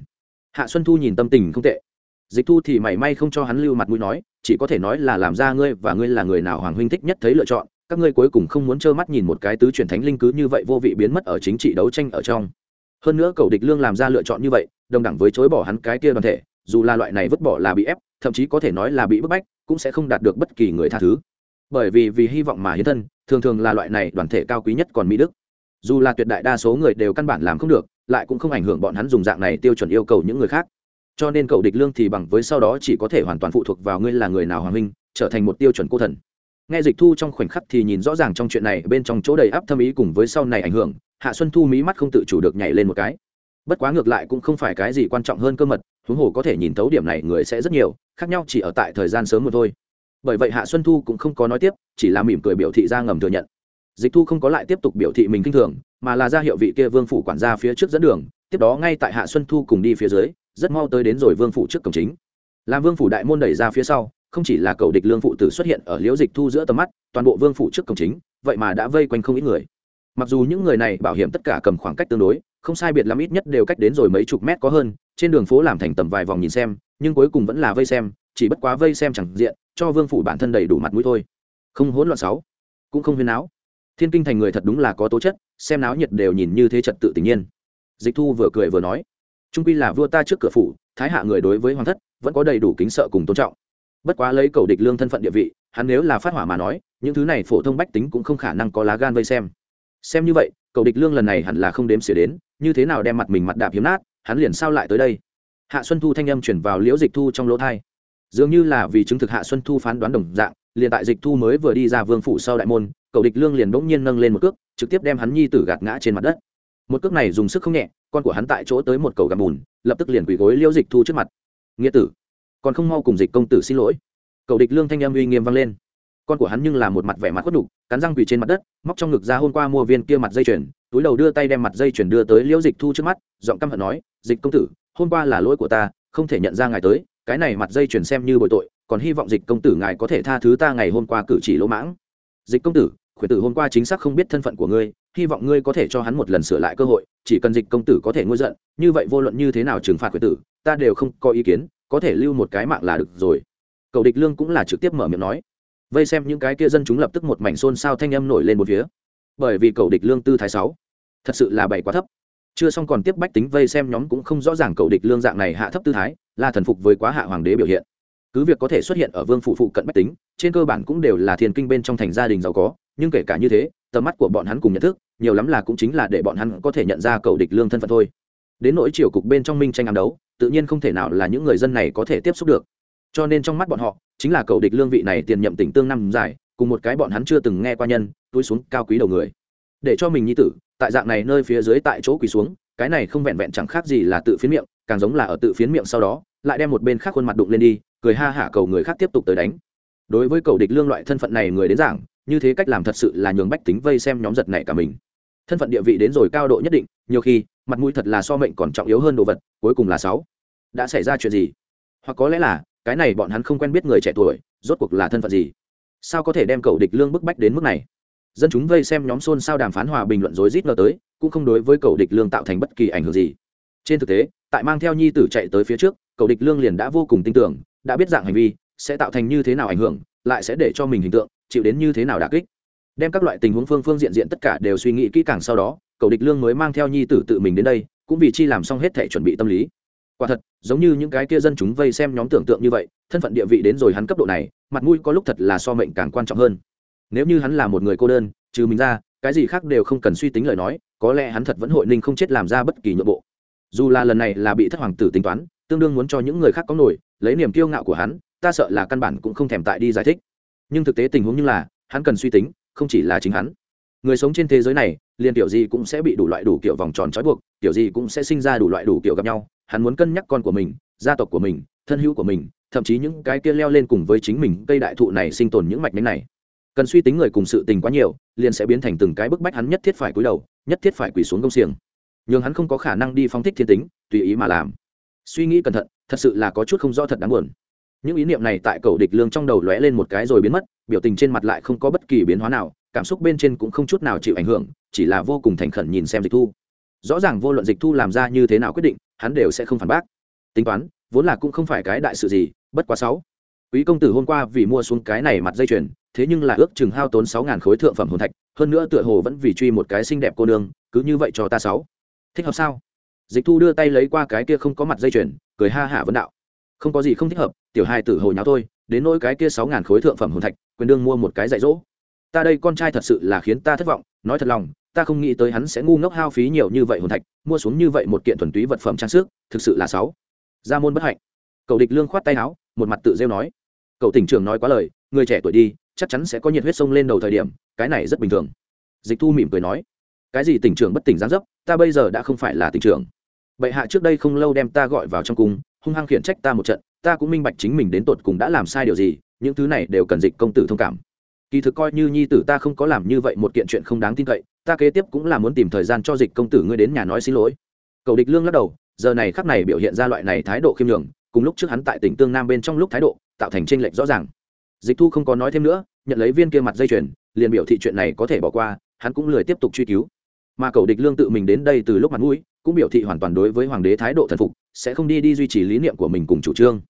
Hạ xuân thu nhìn tâm tình không tệ dịch thu thì mảy may không cho hắn lưu mặt mũi nói, chỉ có thể nói là làm ra ngươi và ngươi là người nào hoàng huynh thích nhất thấy lựa chọn, các ngươi cuối cùng không muốn trơ mắt nhìn một cái tứ truyền thánh linh cứ như vậy vô vị biến mất ở chính trị đấu tranh ở trong. Hơn nữa cầu địch lương làm ra lựa chọn như vậy, đồng đẳng với chối bỏ hắn cái kia đoàn thể, dù là loại này vứt bỏ là bị ép, thậm chí có thể nói là bị bức bách, cũng sẽ không đạt được bất kỳ người tha thứ. Bởi vì vì hy vọng mà hiến thân, thường thường là loại này đoàn thể cao quý nhất còn mỹ đức. Dù là tuyệt đại đa số người đều căn bản làm không được, lại cũng không ảnh hưởng bọn hắn dùng dạng này tiêu chuẩn yêu cầu những người khác cho nên cậu địch lương thì bằng với sau đó chỉ có thể hoàn toàn phụ thuộc vào ngươi là người nào hoàng minh trở thành một tiêu chuẩn cô thần. Nghe dịch thu trong khoảnh khắc thì nhìn rõ ràng trong chuyện này, bên trong chỗ đầy áp thâm ý cùng với sau này ảnh hưởng, hạ xuân thu mí mắt không tự chủ được nhảy lên một cái. Bất quá ngược lại cũng không phải cái gì quan trọng hơn cơ mật, huống hồ có thể nhìn thấu điểm này người sẽ rất nhiều, khác nhau chỉ ở tại thời gian sớm một thôi. Bởi vậy hạ xuân thu cũng không có nói tiếp, chỉ là mỉm cười biểu thị ra ngầm thừa nhận. Dịch thu không có lại tiếp tục biểu thị mình k i n h thường, mà là ra hiệu vị kia vương phủ quản gia phía trước dẫn đường, tiếp đó ngay tại hạ xuân thu cùng đi phía dưới rất mau tới đến rồi vương phủ trước cổng chính. Làm vương phủ đại môn đẩy ra phía sau, không chỉ là cầu địch lương phụ tử xuất hiện ở liễu dịch thu giữa tầm mắt, toàn bộ vương phủ trước cổng chính, vậy mà đã vây quanh không ít người. Mặc dù những người này bảo hiểm tất cả cầm khoảng cách tương đối, không sai biệt lắm ít nhất đều cách đến rồi mấy chục mét có hơn, trên đường phố làm thành tầm vài vòng nhìn xem, nhưng cuối cùng vẫn là vây xem, chỉ bất quá vây xem chẳng diện, cho vương phủ bản thân đầy đủ mặt mũi thôi. Không hỗn loạn sáu, cũng không huyên náo. Thiên kinh thành người thật đúng là có tố chất, xem náo nhiệt đều nhìn như thế trật tự tình nhiên. Dịch thu vừa cười vừa nói trung quy là vua ta trước cửa phủ, thái hạ người đối với hoàng thất vẫn có đầy đủ kính sợ cùng tôn trọng. Bất quá lấy cầu địch lương thân phận địa vị, hắn nếu là phát hỏa mà nói, những thứ này phổ thông bách tính cũng không khả năng có lá gan vây xem. Xem như vậy, cầu địch lương lần này hẳn là không đếm xỉa đến, như thế nào đem mặt mình mặt đạp hiếm nát, hắn liền sao lại tới đây? Hạ xuân thu thanh âm chuyển vào liễu dịch thu trong lỗ thai dường như là vì chứng thực hạ xuân thu phán đoán đồng dạng, liền tại dịch thu mới vừa đi ra vương phủ sau đại môn, cầu địch lương liền bỗng nhiên nâng lên một cước, trực tiếp đem hắn nhi tử gạt ngã trên mặt đất một cước này dùng sức không nhẹ, con của hắn tại chỗ tới một cầu gặm bùn, lập tức liền quỳ gối liễu dịch thu trước mặt. Nghĩa tử, còn không mau cùng dịch công tử xin lỗi. Cầu địch lương thanh em uy nghiêm vang lên. Con của hắn nhưng là một mặt vẻ mặt khuất đục cắn răng quỳ trên mặt đất, móc trong ngực ra hôm qua mua viên kia mặt dây chuyền, túi đầu đưa tay đem mặt dây chuyền đưa tới liễu dịch thu trước mắt, giọng căm hận nói, dịch công tử, hôm qua là lỗi của ta, không thể nhận ra ngài tới, cái này mặt dây chuyền xem như bội tội, còn hy vọng dịch công tử ngài có thể tha thứ ta ngày hôm qua cử chỉ lỗ mãng. Dịch công tử, khuyển tử hôm qua chính xác không biết thân phận của ngươi hy vọng ngươi có thể cho hắn một lần sửa lại cơ hội, chỉ cần dịch công tử có thể ngôi giận, như vậy vô luận như thế nào trừng phạt khuyển tử, ta đều không có ý kiến, có thể lưu một cái mạng là được rồi. Cầu địch lương cũng là trực tiếp mở miệng nói. Vây xem những cái kia dân chúng lập tức một mảnh xôn xao thanh âm nổi lên một phía. Bởi vì cầu địch lương tư thái sáu, thật sự là bảy quá thấp. Chưa xong còn tiếp bách tính vây xem nhóm cũng không rõ ràng cầu địch lương dạng này hạ thấp tư thái, là thần phục với quá hạ hoàng đế biểu hiện. Cứ việc có thể xuất hiện ở vương phụ phụ cận bách tính, trên cơ bản cũng đều là thiền kinh bên trong thành gia đình giàu có, nhưng kể cả như thế, tầm mắt của bọn hắn cùng nhận thức nhiều lắm là cũng chính là để bọn hắn có thể nhận ra cầu địch lương thân phận thôi. Đến nỗi triều cục bên trong minh tranh ám đấu, tự nhiên không thể nào là những người dân này có thể tiếp xúc được. Cho nên trong mắt bọn họ, chính là cầu địch lương vị này tiền nhậm tỉnh tương năm dài, cùng một cái bọn hắn chưa từng nghe qua nhân, túi xuống cao quý đầu người. Để cho mình nhi tử, tại dạng này nơi phía dưới tại chỗ quỳ xuống, cái này không vẹn vẹn chẳng khác gì là tự phiến miệng, càng giống là ở tự phiến miệng sau đó, lại đem một bên khác khuôn mặt đụng lên đi, cười ha hả cầu người khác tiếp tục tới đánh. Đối với cầu địch lương loại thân phận này người đến giảng, như thế cách làm thật sự là nhường bách tính vây xem nhóm giật này cả mình thân phận địa vị đến rồi cao độ nhất định, nhiều khi, mặt mũi thật là so mệnh còn trọng yếu hơn đồ vật, cuối cùng là sáu. Đã xảy ra chuyện gì? Hoặc có lẽ là, cái này bọn hắn không quen biết người trẻ tuổi, rốt cuộc là thân phận gì? Sao có thể đem cầu địch lương bức bách đến mức này? Dân chúng vây xem nhóm xôn xao đàm phán hòa bình luận rối rít ngờ tới, cũng không đối với cầu địch lương tạo thành bất kỳ ảnh hưởng gì. Trên thực tế, tại mang theo nhi tử chạy tới phía trước cầu địch lương liền đã vô cùng tin tưởng, đã biết dạng hành vi sẽ tạo thành như thế nào ảnh hưởng, lại sẽ để cho mình hình tượng chịu đến như thế nào đà kích đem các loại tình huống phương phương diện diện tất cả đều suy nghĩ kỹ càng sau đó, cầu địch lương mới mang theo nhi tử tự mình đến đây, cũng vì chi làm xong hết thể chuẩn bị tâm lý. Quả thật, giống như những cái kia dân chúng vây xem nhóm tưởng tượng như vậy, thân phận địa vị đến rồi hắn cấp độ này, mặt mũi có lúc thật là so mệnh càng quan trọng hơn. Nếu như hắn là một người cô đơn, trừ mình ra, cái gì khác đều không cần suy tính lời nói, có lẽ hắn thật vẫn hội ninh không chết làm ra bất kỳ nhượng bộ. Dù là lần này là bị thất hoàng tử tính toán, tương đương muốn cho những người khác có nổi, lấy niềm kiêu ngạo của hắn, ta sợ là căn bản cũng không thèm tại đi giải thích. Nhưng thực tế tình huống như là, hắn cần suy tính không chỉ là chính hắn. Người sống trên thế giới này, liền kiểu gì cũng sẽ bị đủ loại đủ kiểu vòng tròn trói buộc, kiểu gì cũng sẽ sinh ra đủ loại đủ kiểu gặp nhau. Hắn muốn cân nhắc con của mình, gia tộc của mình, thân hữu của mình, thậm chí những cái kia leo lên cùng với chính mình cây đại thụ này sinh tồn những mạch nhánh này. Cần suy tính người cùng sự tình quá nhiều, liền sẽ biến thành từng cái bức bách hắn nhất thiết phải cúi đầu, nhất thiết phải quỳ xuống công xiềng. Nhưng hắn không có khả năng đi phóng thích thiên tính, tùy ý mà làm. Suy nghĩ cẩn thận, thật sự là có chút không rõ thật đáng buồn những ý niệm này tại cầu địch lương trong đầu lóe lên một cái rồi biến mất, biểu tình trên mặt lại không có bất kỳ biến hóa nào, cảm xúc bên trên cũng không chút nào chịu ảnh hưởng, chỉ là vô cùng thành khẩn nhìn xem dịch thu. Rõ ràng vô luận dịch thu làm ra như thế nào quyết định, hắn đều sẽ không phản bác. Tính toán, vốn là cũng không phải cái đại sự gì, bất quá sáu. Quý công tử hôm qua vì mua xuống cái này mặt dây chuyền, thế nhưng là ước chừng hao tốn sáu ngàn khối thượng phẩm hồn thạch, hơn nữa tựa hồ vẫn vì truy một cái xinh đẹp cô nương, cứ như vậy cho ta sáu. Thích hợp sao? Dịch thu đưa tay lấy qua cái kia không có mặt dây chuyền, cười ha hả vấn đạo. Không có gì không thích hợp tiểu hai tử hồi nháo thôi, đến nỗi cái kia sáu ngàn khối thượng phẩm hồn thạch, quyền đương mua một cái dạy dỗ. Ta đây con trai thật sự là khiến ta thất vọng, nói thật lòng, ta không nghĩ tới hắn sẽ ngu ngốc hao phí nhiều như vậy hồn thạch, mua xuống như vậy một kiện thuần túy vật phẩm trang sức, thực sự là sáu. Gia môn bất hạnh. Cậu địch lương khoát tay áo, một mặt tự rêu nói. Cậu tỉnh trưởng nói quá lời, người trẻ tuổi đi, chắc chắn sẽ có nhiệt huyết sông lên đầu thời điểm, cái này rất bình thường. Dịch thu mỉm cười nói. Cái gì tỉnh trưởng bất tỉnh gián dấp, ta bây giờ đã không phải là tỉnh trưởng. Bệ hạ trước đây không lâu đem ta gọi vào trong cung, hung hăng khiển trách ta một trận ta cũng minh bạch chính mình đến tột cùng đã làm sai điều gì, những thứ này đều cần dịch công tử thông cảm. Kỳ thực coi như nhi tử ta không có làm như vậy một kiện chuyện không đáng tin cậy, ta kế tiếp cũng là muốn tìm thời gian cho dịch công tử ngươi đến nhà nói xin lỗi. Cầu địch lương lắc đầu, giờ này khắc này biểu hiện ra loại này thái độ khiêm nhường, cùng lúc trước hắn tại tỉnh tương nam bên trong lúc thái độ, tạo thành tranh lệch rõ ràng. Dịch thu không có nói thêm nữa, nhận lấy viên kia mặt dây chuyền, liền biểu thị chuyện này có thể bỏ qua, hắn cũng lười tiếp tục truy cứu. Mà cầu địch lương tự mình đến đây từ lúc mặt mũi, cũng biểu thị hoàn toàn đối với hoàng đế thái độ thần phục, sẽ không đi đi duy trì lý niệm của mình cùng chủ trương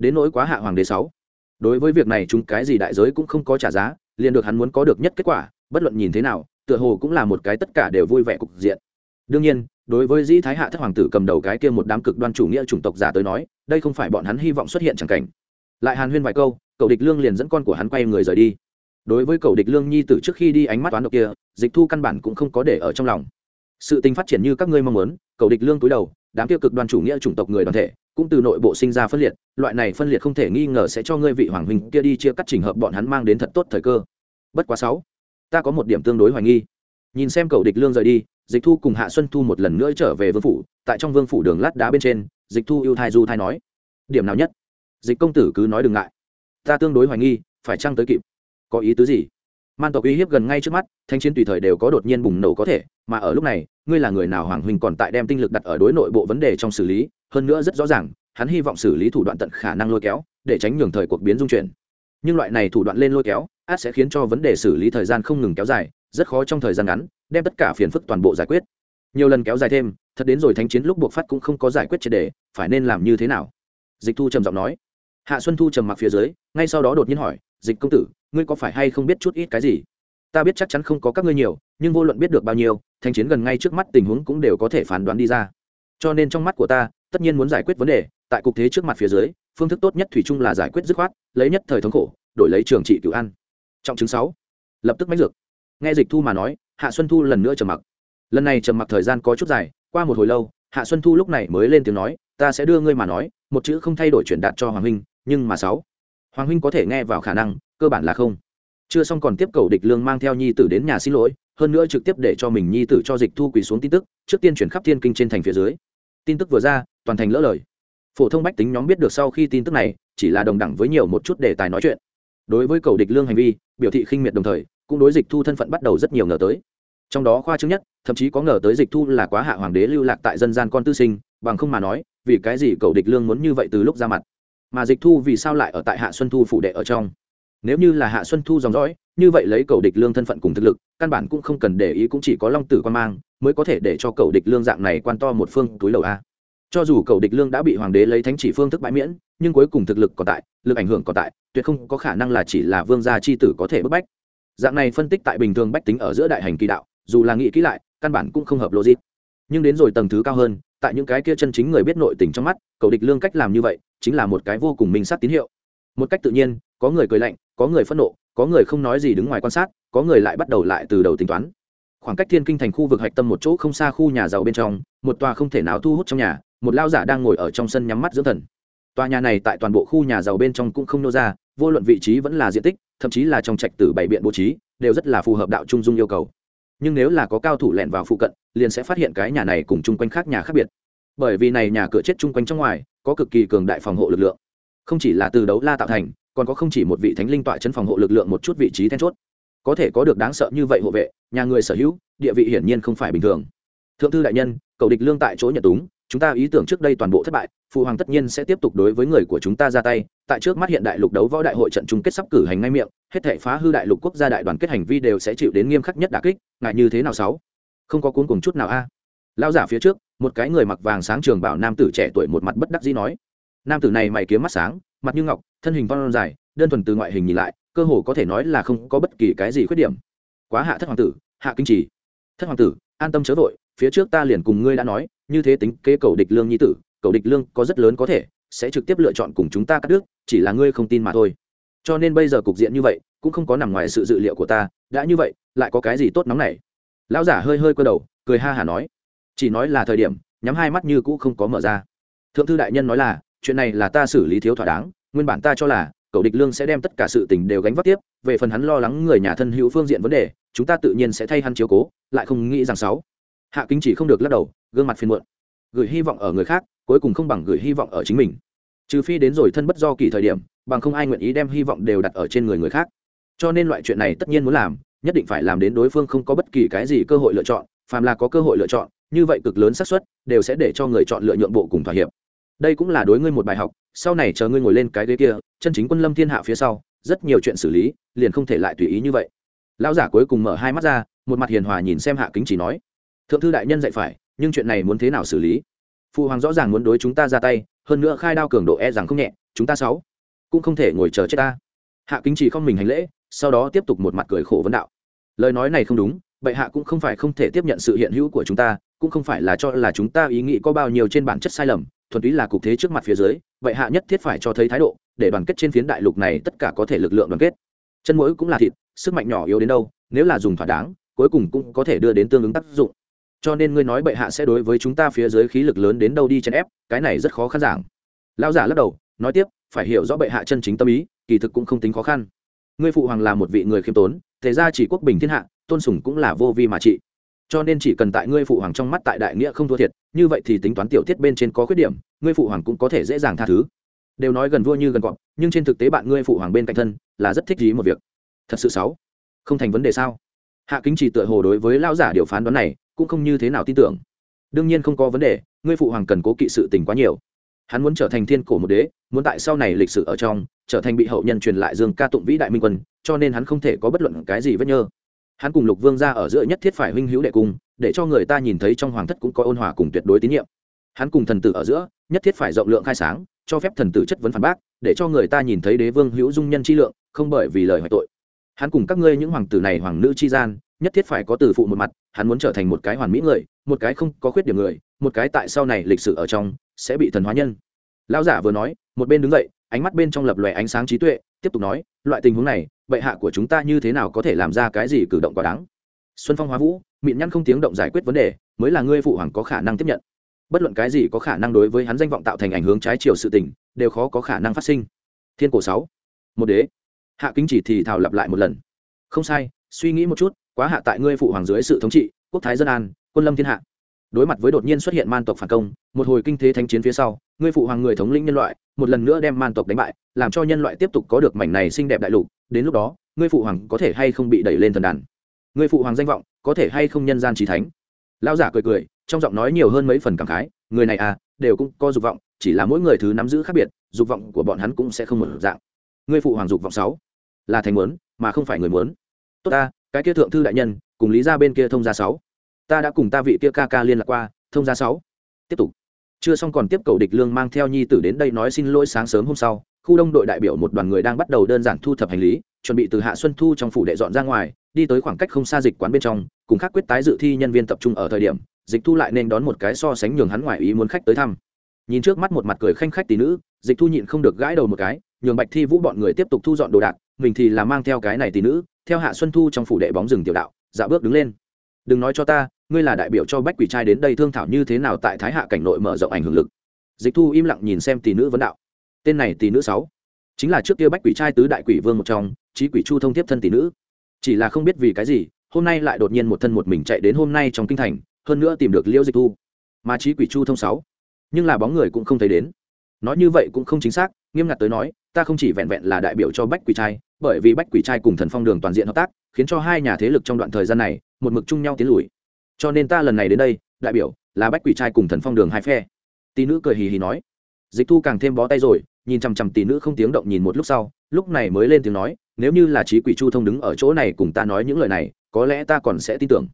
đến nỗi quá hạ hoàng đế sáu. Đối với việc này chúng cái gì đại giới cũng không có trả giá, liền được hắn muốn có được nhất kết quả, bất luận nhìn thế nào, tựa hồ cũng là một cái tất cả đều vui vẻ cục diện. Đương nhiên, đối với dĩ thái hạ thất hoàng tử cầm đầu cái kia một đám cực đoan chủ nghĩa chủng tộc giả tới nói, đây không phải bọn hắn hy vọng xuất hiện chẳng cảnh. Lại hàn huyên vài câu, cậu địch lương liền dẫn con của hắn quay người rời đi. Đối với cậu địch lương nhi từ trước khi đi ánh mắt toán độc kia, dịch thu căn bản cũng không có để ở trong lòng. Sự tình phát triển như các ngươi mong muốn, cậu địch lương túi đầu, đám tiêu cực đoan chủ nghĩa chủng tộc người đoàn thể cũng từ nội bộ sinh ra phân liệt, loại này phân liệt không thể nghi ngờ sẽ cho ngươi vị hoàng huynh kia đi chia cắt trình hợp bọn hắn mang đến thật tốt thời cơ. Bất quá sáu, ta có một điểm tương đối hoài nghi. Nhìn xem cầu địch lương rời đi, dịch thu cùng hạ xuân thu một lần nữa trở về vương phủ, tại trong vương phủ đường lát đá bên trên, dịch thu yêu thai du thai nói, điểm nào nhất? Dịch công tử cứ nói đừng ngại. Ta tương đối hoài nghi, phải chăng tới kịp? Có ý tứ gì? Man tộc uy hiếp gần ngay trước mắt, thanh chiến tùy thời đều có đột nhiên bùng nổ có thể, mà ở lúc này ngươi là người nào hoàng huynh còn tại đem tinh lực đặt ở đối nội bộ vấn đề trong xử lý? Hơn nữa rất rõ ràng, hắn hy vọng xử lý thủ đoạn tận khả năng lôi kéo, để tránh nhường thời cuộc biến dung chuyển. Nhưng loại này thủ đoạn lên lôi kéo, át sẽ khiến cho vấn đề xử lý thời gian không ngừng kéo dài, rất khó trong thời gian ngắn, đem tất cả phiền phức toàn bộ giải quyết. Nhiều lần kéo dài thêm, thật đến rồi thánh chiến lúc buộc phát cũng không có giải quyết triệt đề, phải nên làm như thế nào? Dịch thu trầm giọng nói. Hạ xuân thu trầm mặc phía dưới, ngay sau đó đột nhiên hỏi, dịch công tử, ngươi có phải hay không biết chút ít cái gì? Ta biết chắc chắn không có các ngươi nhiều, nhưng vô luận biết được bao nhiêu, thanh chiến gần ngay trước mắt tình huống cũng đều có thể phán đoán đi ra. Cho nên trong mắt của ta, tất nhiên muốn giải quyết vấn đề, tại cục thế trước mặt phía dưới, phương thức tốt nhất thủy chung là giải quyết dứt khoát, lấy nhất thời thống khổ, đổi lấy trường trị cựu ăn trọng chứng sáu. Lập tức mách dược. Nghe dịch thu mà nói, hạ xuân thu lần nữa trầm mặc. Lần này trầm mặc thời gian có chút dài, qua một hồi lâu, hạ xuân thu lúc này mới lên tiếng nói, ta sẽ đưa ngươi mà nói, một chữ không thay đổi chuyển đạt cho hoàng huynh, nhưng mà sáu. Hoàng huynh có thể nghe vào khả năng, cơ bản là không chưa xong còn tiếp cầu địch lương mang theo nhi tử đến nhà xin lỗi, hơn nữa trực tiếp để cho mình nhi tử cho dịch thu quỳ xuống tin tức, trước tiên chuyển khắp thiên kinh trên thành phía dưới. Tin tức vừa ra, toàn thành lỡ lời. Phổ thông bách tính nhóm biết được sau khi tin tức này, chỉ là đồng đẳng với nhiều một chút đề tài nói chuyện. Đối với cầu địch lương hành vi, biểu thị khinh miệt đồng thời, cũng đối dịch thu thân phận bắt đầu rất nhiều ngờ tới. Trong đó khoa chứng nhất, thậm chí có ngờ tới dịch thu là quá hạ hoàng đế lưu lạc tại dân gian con tư sinh, bằng không mà nói, vì cái gì cầu địch lương muốn như vậy từ lúc ra mặt? Mà dịch thu vì sao lại ở tại hạ xuân thu phụ đệ ở trong? Nếu như là hạ xuân thu dòng dõi, như vậy lấy cầu địch lương thân phận cùng thực lực, căn bản cũng không cần để ý cũng chỉ có long tử quan mang mới có thể để cho cầu địch lương dạng này quan to một phương túi đầu a. Cho dù cầu địch lương đã bị hoàng đế lấy thánh chỉ phương thức bãi miễn, nhưng cuối cùng thực lực còn tại, lực ảnh hưởng còn tại, tuyệt không có khả năng là chỉ là vương gia c h i tử có thể bức bách. Dạng này phân tích tại bình thường bách tính ở giữa đại hành kỳ đạo, dù là nghĩ kỹ lại, căn bản cũng không hợp logic. Nhưng đến rồi tầng thứ cao hơn, tại những cái kia chân chính người biết nội tình trong mắt, cầu địch lương cách làm như vậy, chính là một cái vô cùng minh sát tín hiệu một cách tự nhiên, có người cười lạnh, có người phẫn nộ, có người không nói gì đứng ngoài quan sát, có người lại bắt đầu lại từ đầu tính toán. Khoảng cách thiên kinh thành khu vực hạch tâm một chỗ không xa khu nhà giàu bên trong, một tòa không thể nào thu hút trong nhà, một lao giả đang ngồi ở trong sân nhắm mắt dưỡng thần. Tòa nhà này tại toàn bộ khu nhà giàu bên trong cũng không nô ra, vô luận vị trí vẫn là diện tích, thậm chí là trong trạch tử bảy biện bố trí, đều rất là phù hợp đạo trung dung yêu cầu. Nhưng nếu là có cao thủ lẻn vào phụ cận, liền sẽ phát hiện cái nhà này cùng chung quanh khác nhà khác biệt. Bởi vì này nhà cửa chết chung quanh trong ngoài, có cực kỳ cường đại phòng hộ lực lượng không chỉ là từ đấu la tạo thành, còn có không chỉ một vị thánh linh tọa chân phòng hộ lực lượng một chút vị trí then chốt. Có thể có được đáng sợ như vậy hộ vệ, nhà người sở hữu, địa vị hiển nhiên không phải bình thường. Thượng thư đại nhân, cầu địch lương tại chỗ nhận túng, chúng ta ý tưởng trước đây toàn bộ thất bại, phụ hoàng tất nhiên sẽ tiếp tục đối với người của chúng ta ra tay. Tại trước mắt hiện đại lục đấu võ đại hội trận chung kết sắp cử hành ngay miệng, hết thể phá hư đại lục quốc gia đại đoàn kết hành vi đều sẽ chịu đến nghiêm khắc nhất đà kích, ngại như thế nào sáu? Không có cuốn cùng chút nào a. Lao giả phía trước, một cái người mặc vàng sáng trường bảo nam tử trẻ tuổi một mặt bất đắc dĩ nói nam tử này mày kiếm mắt sáng, mặt như ngọc, thân hình von dài, đơn thuần từ ngoại hình nhìn lại, cơ hồ có thể nói là không có bất kỳ cái gì khuyết điểm. Quá hạ thất hoàng tử, hạ kinh trì. Thất hoàng tử, an tâm chớ vội, phía trước ta liền cùng ngươi đã nói, như thế tính kế cầu địch lương nhi tử, cầu địch lương có rất lớn có thể, sẽ trực tiếp lựa chọn cùng chúng ta cắt đứt, chỉ là ngươi không tin mà thôi. Cho nên bây giờ cục diện như vậy, cũng không có nằm ngoài sự dự liệu của ta, đã như vậy, lại có cái gì tốt nóng này lão giả hơi hơi cơ đầu, cười ha hả nói. Chỉ nói là thời điểm, nhắm hai mắt như cũ không có mở ra. Thượng thư đại nhân nói là chuyện này là ta xử lý thiếu thỏa đáng, nguyên bản ta cho là, cậu địch lương sẽ đem tất cả sự tình đều gánh vác tiếp, về phần hắn lo lắng người nhà thân hữu phương diện vấn đề, chúng ta tự nhiên sẽ thay hắn chiếu cố, lại không nghĩ rằng sáu. Hạ kính chỉ không được lắc đầu, gương mặt phiền muộn. Gửi hy vọng ở người khác, cuối cùng không bằng gửi hy vọng ở chính mình. Trừ phi đến rồi thân bất do kỳ thời điểm, bằng không ai nguyện ý đem hy vọng đều đặt ở trên người người khác. Cho nên loại chuyện này tất nhiên muốn làm, nhất định phải làm đến đối phương không có bất kỳ cái gì cơ hội lựa chọn, phàm là có cơ hội lựa chọn, như vậy cực lớn xác suất, đều sẽ để cho người chọn lựa nhượng bộ cùng thỏa hiệp đây cũng là đối ngươi một bài học, sau này chờ ngươi ngồi lên cái ghế kia, chân chính quân lâm thiên hạ phía sau, rất nhiều chuyện xử lý, liền không thể lại tùy ý như vậy. Lão giả cuối cùng mở hai mắt ra, một mặt hiền hòa nhìn xem hạ kính chỉ nói, thượng thư đại nhân dạy phải, nhưng chuyện này muốn thế nào xử lý? Phụ hoàng rõ ràng muốn đối chúng ta ra tay, hơn nữa khai đao cường độ e rằng không nhẹ, chúng ta sáu cũng không thể ngồi chờ chết ta. Hạ kính chỉ không mình hành lễ, sau đó tiếp tục một mặt cười khổ vấn đạo, lời nói này không đúng, bệ hạ cũng không phải không thể tiếp nhận sự hiện hữu của chúng ta, cũng không phải là cho là chúng ta ý nghĩ có bao nhiêu trên bản chất sai lầm thuần túy là cục thế trước mặt phía dưới, vậy hạ nhất thiết phải cho thấy thái độ, để đoàn kết trên phiến đại lục này tất cả có thể lực lượng đoàn kết. Chân mũi cũng là thịt, sức mạnh nhỏ yếu đến đâu, nếu là dùng thỏa đáng, cuối cùng cũng có thể đưa đến tương ứng tác dụng. Cho nên ngươi nói bệ hạ sẽ đối với chúng ta phía dưới khí lực lớn đến đâu đi chèn ép, cái này rất khó khăn giảng. Lão giả lắc đầu, nói tiếp, phải hiểu rõ bệ hạ chân chính tâm ý, kỳ thực cũng không tính khó khăn. Ngươi phụ hoàng là một vị người khiêm tốn, thế ra chỉ quốc bình thiên hạ, tôn sùng cũng là vô vi mà trị cho nên chỉ cần tại ngươi phụ hoàng trong mắt tại đại nghĩa không thua thiệt, như vậy thì tính toán tiểu tiết bên trên có khuyết điểm, ngươi phụ hoàng cũng có thể dễ dàng tha thứ. Đều nói gần vua như gần cọp, nhưng trên thực tế bạn ngươi phụ hoàng bên cạnh thân là rất thích ý một việc. Thật sự xấu không thành vấn đề sao? Hạ kính chỉ tựa hồ đối với lao giả điều phán đoán này cũng không như thế nào tin tưởng. Đương nhiên không có vấn đề, ngươi phụ hoàng cần cố kỵ sự tình quá nhiều. Hắn muốn trở thành thiên cổ một đế, muốn tại sau này lịch sử ở trong, trở thành bị hậu nhân truyền lại dương ca tụng vĩ đại minh quân, cho nên hắn không thể có bất luận cái gì vết nhơ hắn cùng lục vương ra ở giữa nhất thiết phải huynh hữu đệ cung, để cho người ta nhìn thấy trong hoàng thất cũng có ôn hòa cùng tuyệt đối tín nhiệm. Hắn cùng thần tử ở giữa, nhất thiết phải rộng lượng khai sáng, cho phép thần tử chất vấn phản bác, để cho người ta nhìn thấy đế vương hữu dung nhân chi lượng, không bởi vì lời hoại tội. Hắn cùng các ngươi những hoàng tử này hoàng nữ chi gian, nhất thiết phải có từ phụ một mặt, hắn muốn trở thành một cái hoàn mỹ người, một cái không có khuyết điểm người, một cái tại sau này lịch sử ở trong sẽ bị thần hóa nhân. Lão giả vừa nói, một bên đứng dậy ánh mắt bên trong lập lòe ánh sáng trí tuệ, tiếp tục nói, loại tình huống này, bệ hạ của chúng ta như thế nào có thể làm ra cái gì cử động quá đáng? Xuân phong hóa vũ, mịn nhăn không tiếng động giải quyết vấn đề, mới là ngươi phụ hoàng có khả năng tiếp nhận. Bất luận cái gì có khả năng đối với hắn danh vọng tạo thành ảnh hướng trái chiều sự tình, đều khó có khả năng phát sinh. Thiên cổ sáu, một đế. Hạ kính chỉ thì thảo lặp lại một lần. Không sai, suy nghĩ một chút, quá hạ tại ngươi phụ hoàng dưới sự thống trị, quốc thái dân an, quân lâm thiên hạ đối mặt với đột nhiên xuất hiện man tộc phản công, một hồi kinh thế thanh chiến phía sau, ngươi phụ hoàng người thống lĩnh nhân loại, một lần nữa đem man tộc đánh bại, làm cho nhân loại tiếp tục có được mảnh này xinh đẹp đại lục. Đến lúc đó, ngươi phụ hoàng có thể hay không bị đẩy lên thần đàn? Ngươi phụ hoàng danh vọng, có thể hay không nhân gian trí thánh? Lão giả cười cười, trong giọng nói nhiều hơn mấy phần cảm khái, người này à đều cũng có dục vọng, chỉ là mỗi người thứ nắm giữ khác biệt, dục vọng của bọn hắn cũng sẽ không một dạng. Ngươi phụ hoàng dục vọng sáu, là thành muốn, mà không phải người muốn. Tốt ta, cái kia thượng thư đại nhân, cùng lý ra bên kia thông gia sáu ta đã cùng ta vị kia ca ca liên lạc qua, thông gia sáu. Tiếp tục. Chưa xong còn tiếp cầu địch lương mang theo nhi tử đến đây nói xin lỗi sáng sớm hôm sau, khu đông đội đại biểu một đoàn người đang bắt đầu đơn giản thu thập hành lý, chuẩn bị từ hạ xuân thu trong phủ đệ dọn ra ngoài, đi tới khoảng cách không xa dịch quán bên trong, cùng khác quyết tái dự thi nhân viên tập trung ở thời điểm, dịch thu lại nên đón một cái so sánh nhường hắn ngoài ý muốn khách tới thăm. Nhìn trước mắt một mặt cười khanh khách tỷ nữ, dịch thu nhịn không được gãi đầu một cái, nhường bạch thi vũ bọn người tiếp tục thu dọn đồ đạc, mình thì là mang theo cái này tỷ nữ, theo hạ xuân thu trong phủ đệ bóng rừng tiểu đạo, dạo bước đứng lên. Đừng nói cho ta ngươi là đại biểu cho bách quỷ trai đến đây thương thảo như thế nào tại thái hạ cảnh nội mở rộng ảnh hưởng lực? Dịch thu im lặng nhìn xem tỷ nữ vấn đạo. Tên này tỷ nữ sáu, chính là trước kia bách quỷ trai tứ đại quỷ vương một trong trí quỷ chu thông tiếp thân tỷ nữ. Chỉ là không biết vì cái gì, hôm nay lại đột nhiên một thân một mình chạy đến hôm nay trong kinh thành, hơn nữa tìm được liễu dịch thu. Mà trí quỷ chu thông sáu, nhưng là bóng người cũng không thấy đến. Nói như vậy cũng không chính xác, nghiêm ngặt tới nói, ta không chỉ vẹn vẹn là đại biểu cho bách quỷ trai, bởi vì bách quỷ trai cùng thần phong đường toàn diện hợp tác, khiến cho hai nhà thế lực trong đoạn thời gian này, một mực chung nhau tiến lùi cho nên ta lần này đến đây, đại biểu là bách quỷ trai cùng thần phong đường hai phe. Tỷ nữ cười hì hì nói. Dịch thu càng thêm bó tay rồi, nhìn chằm chằm tỷ nữ không tiếng động nhìn một lúc sau, lúc này mới lên tiếng nói, nếu như là trí quỷ chu thông đứng ở chỗ này cùng ta nói những lời này, có lẽ ta còn sẽ tin tưởng.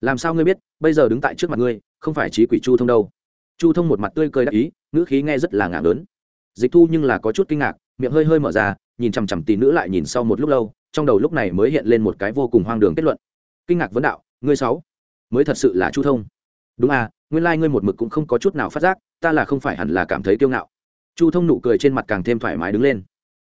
Làm sao ngươi biết, bây giờ đứng tại trước mặt ngươi, không phải trí quỷ chu thông đâu? Chu thông một mặt tươi cười đắc ý, ngữ khí nghe rất là ngạc lớn. Dịch thu nhưng là có chút kinh ngạc, miệng hơi hơi mở ra, nhìn chằm chằm tỷ nữ lại nhìn sau một lúc lâu, trong đầu lúc này mới hiện lên một cái vô cùng hoang đường kết luận. Kinh ngạc vấn đạo, ngươi sáu mới thật sự là chu thông. Đúng à nguyên lai、like、ngươi một mực cũng không có chút nào phát giác, ta là không phải hẳn là cảm thấy kiêu ngạo. Chu thông nụ cười trên mặt càng thêm thoải mái đứng lên.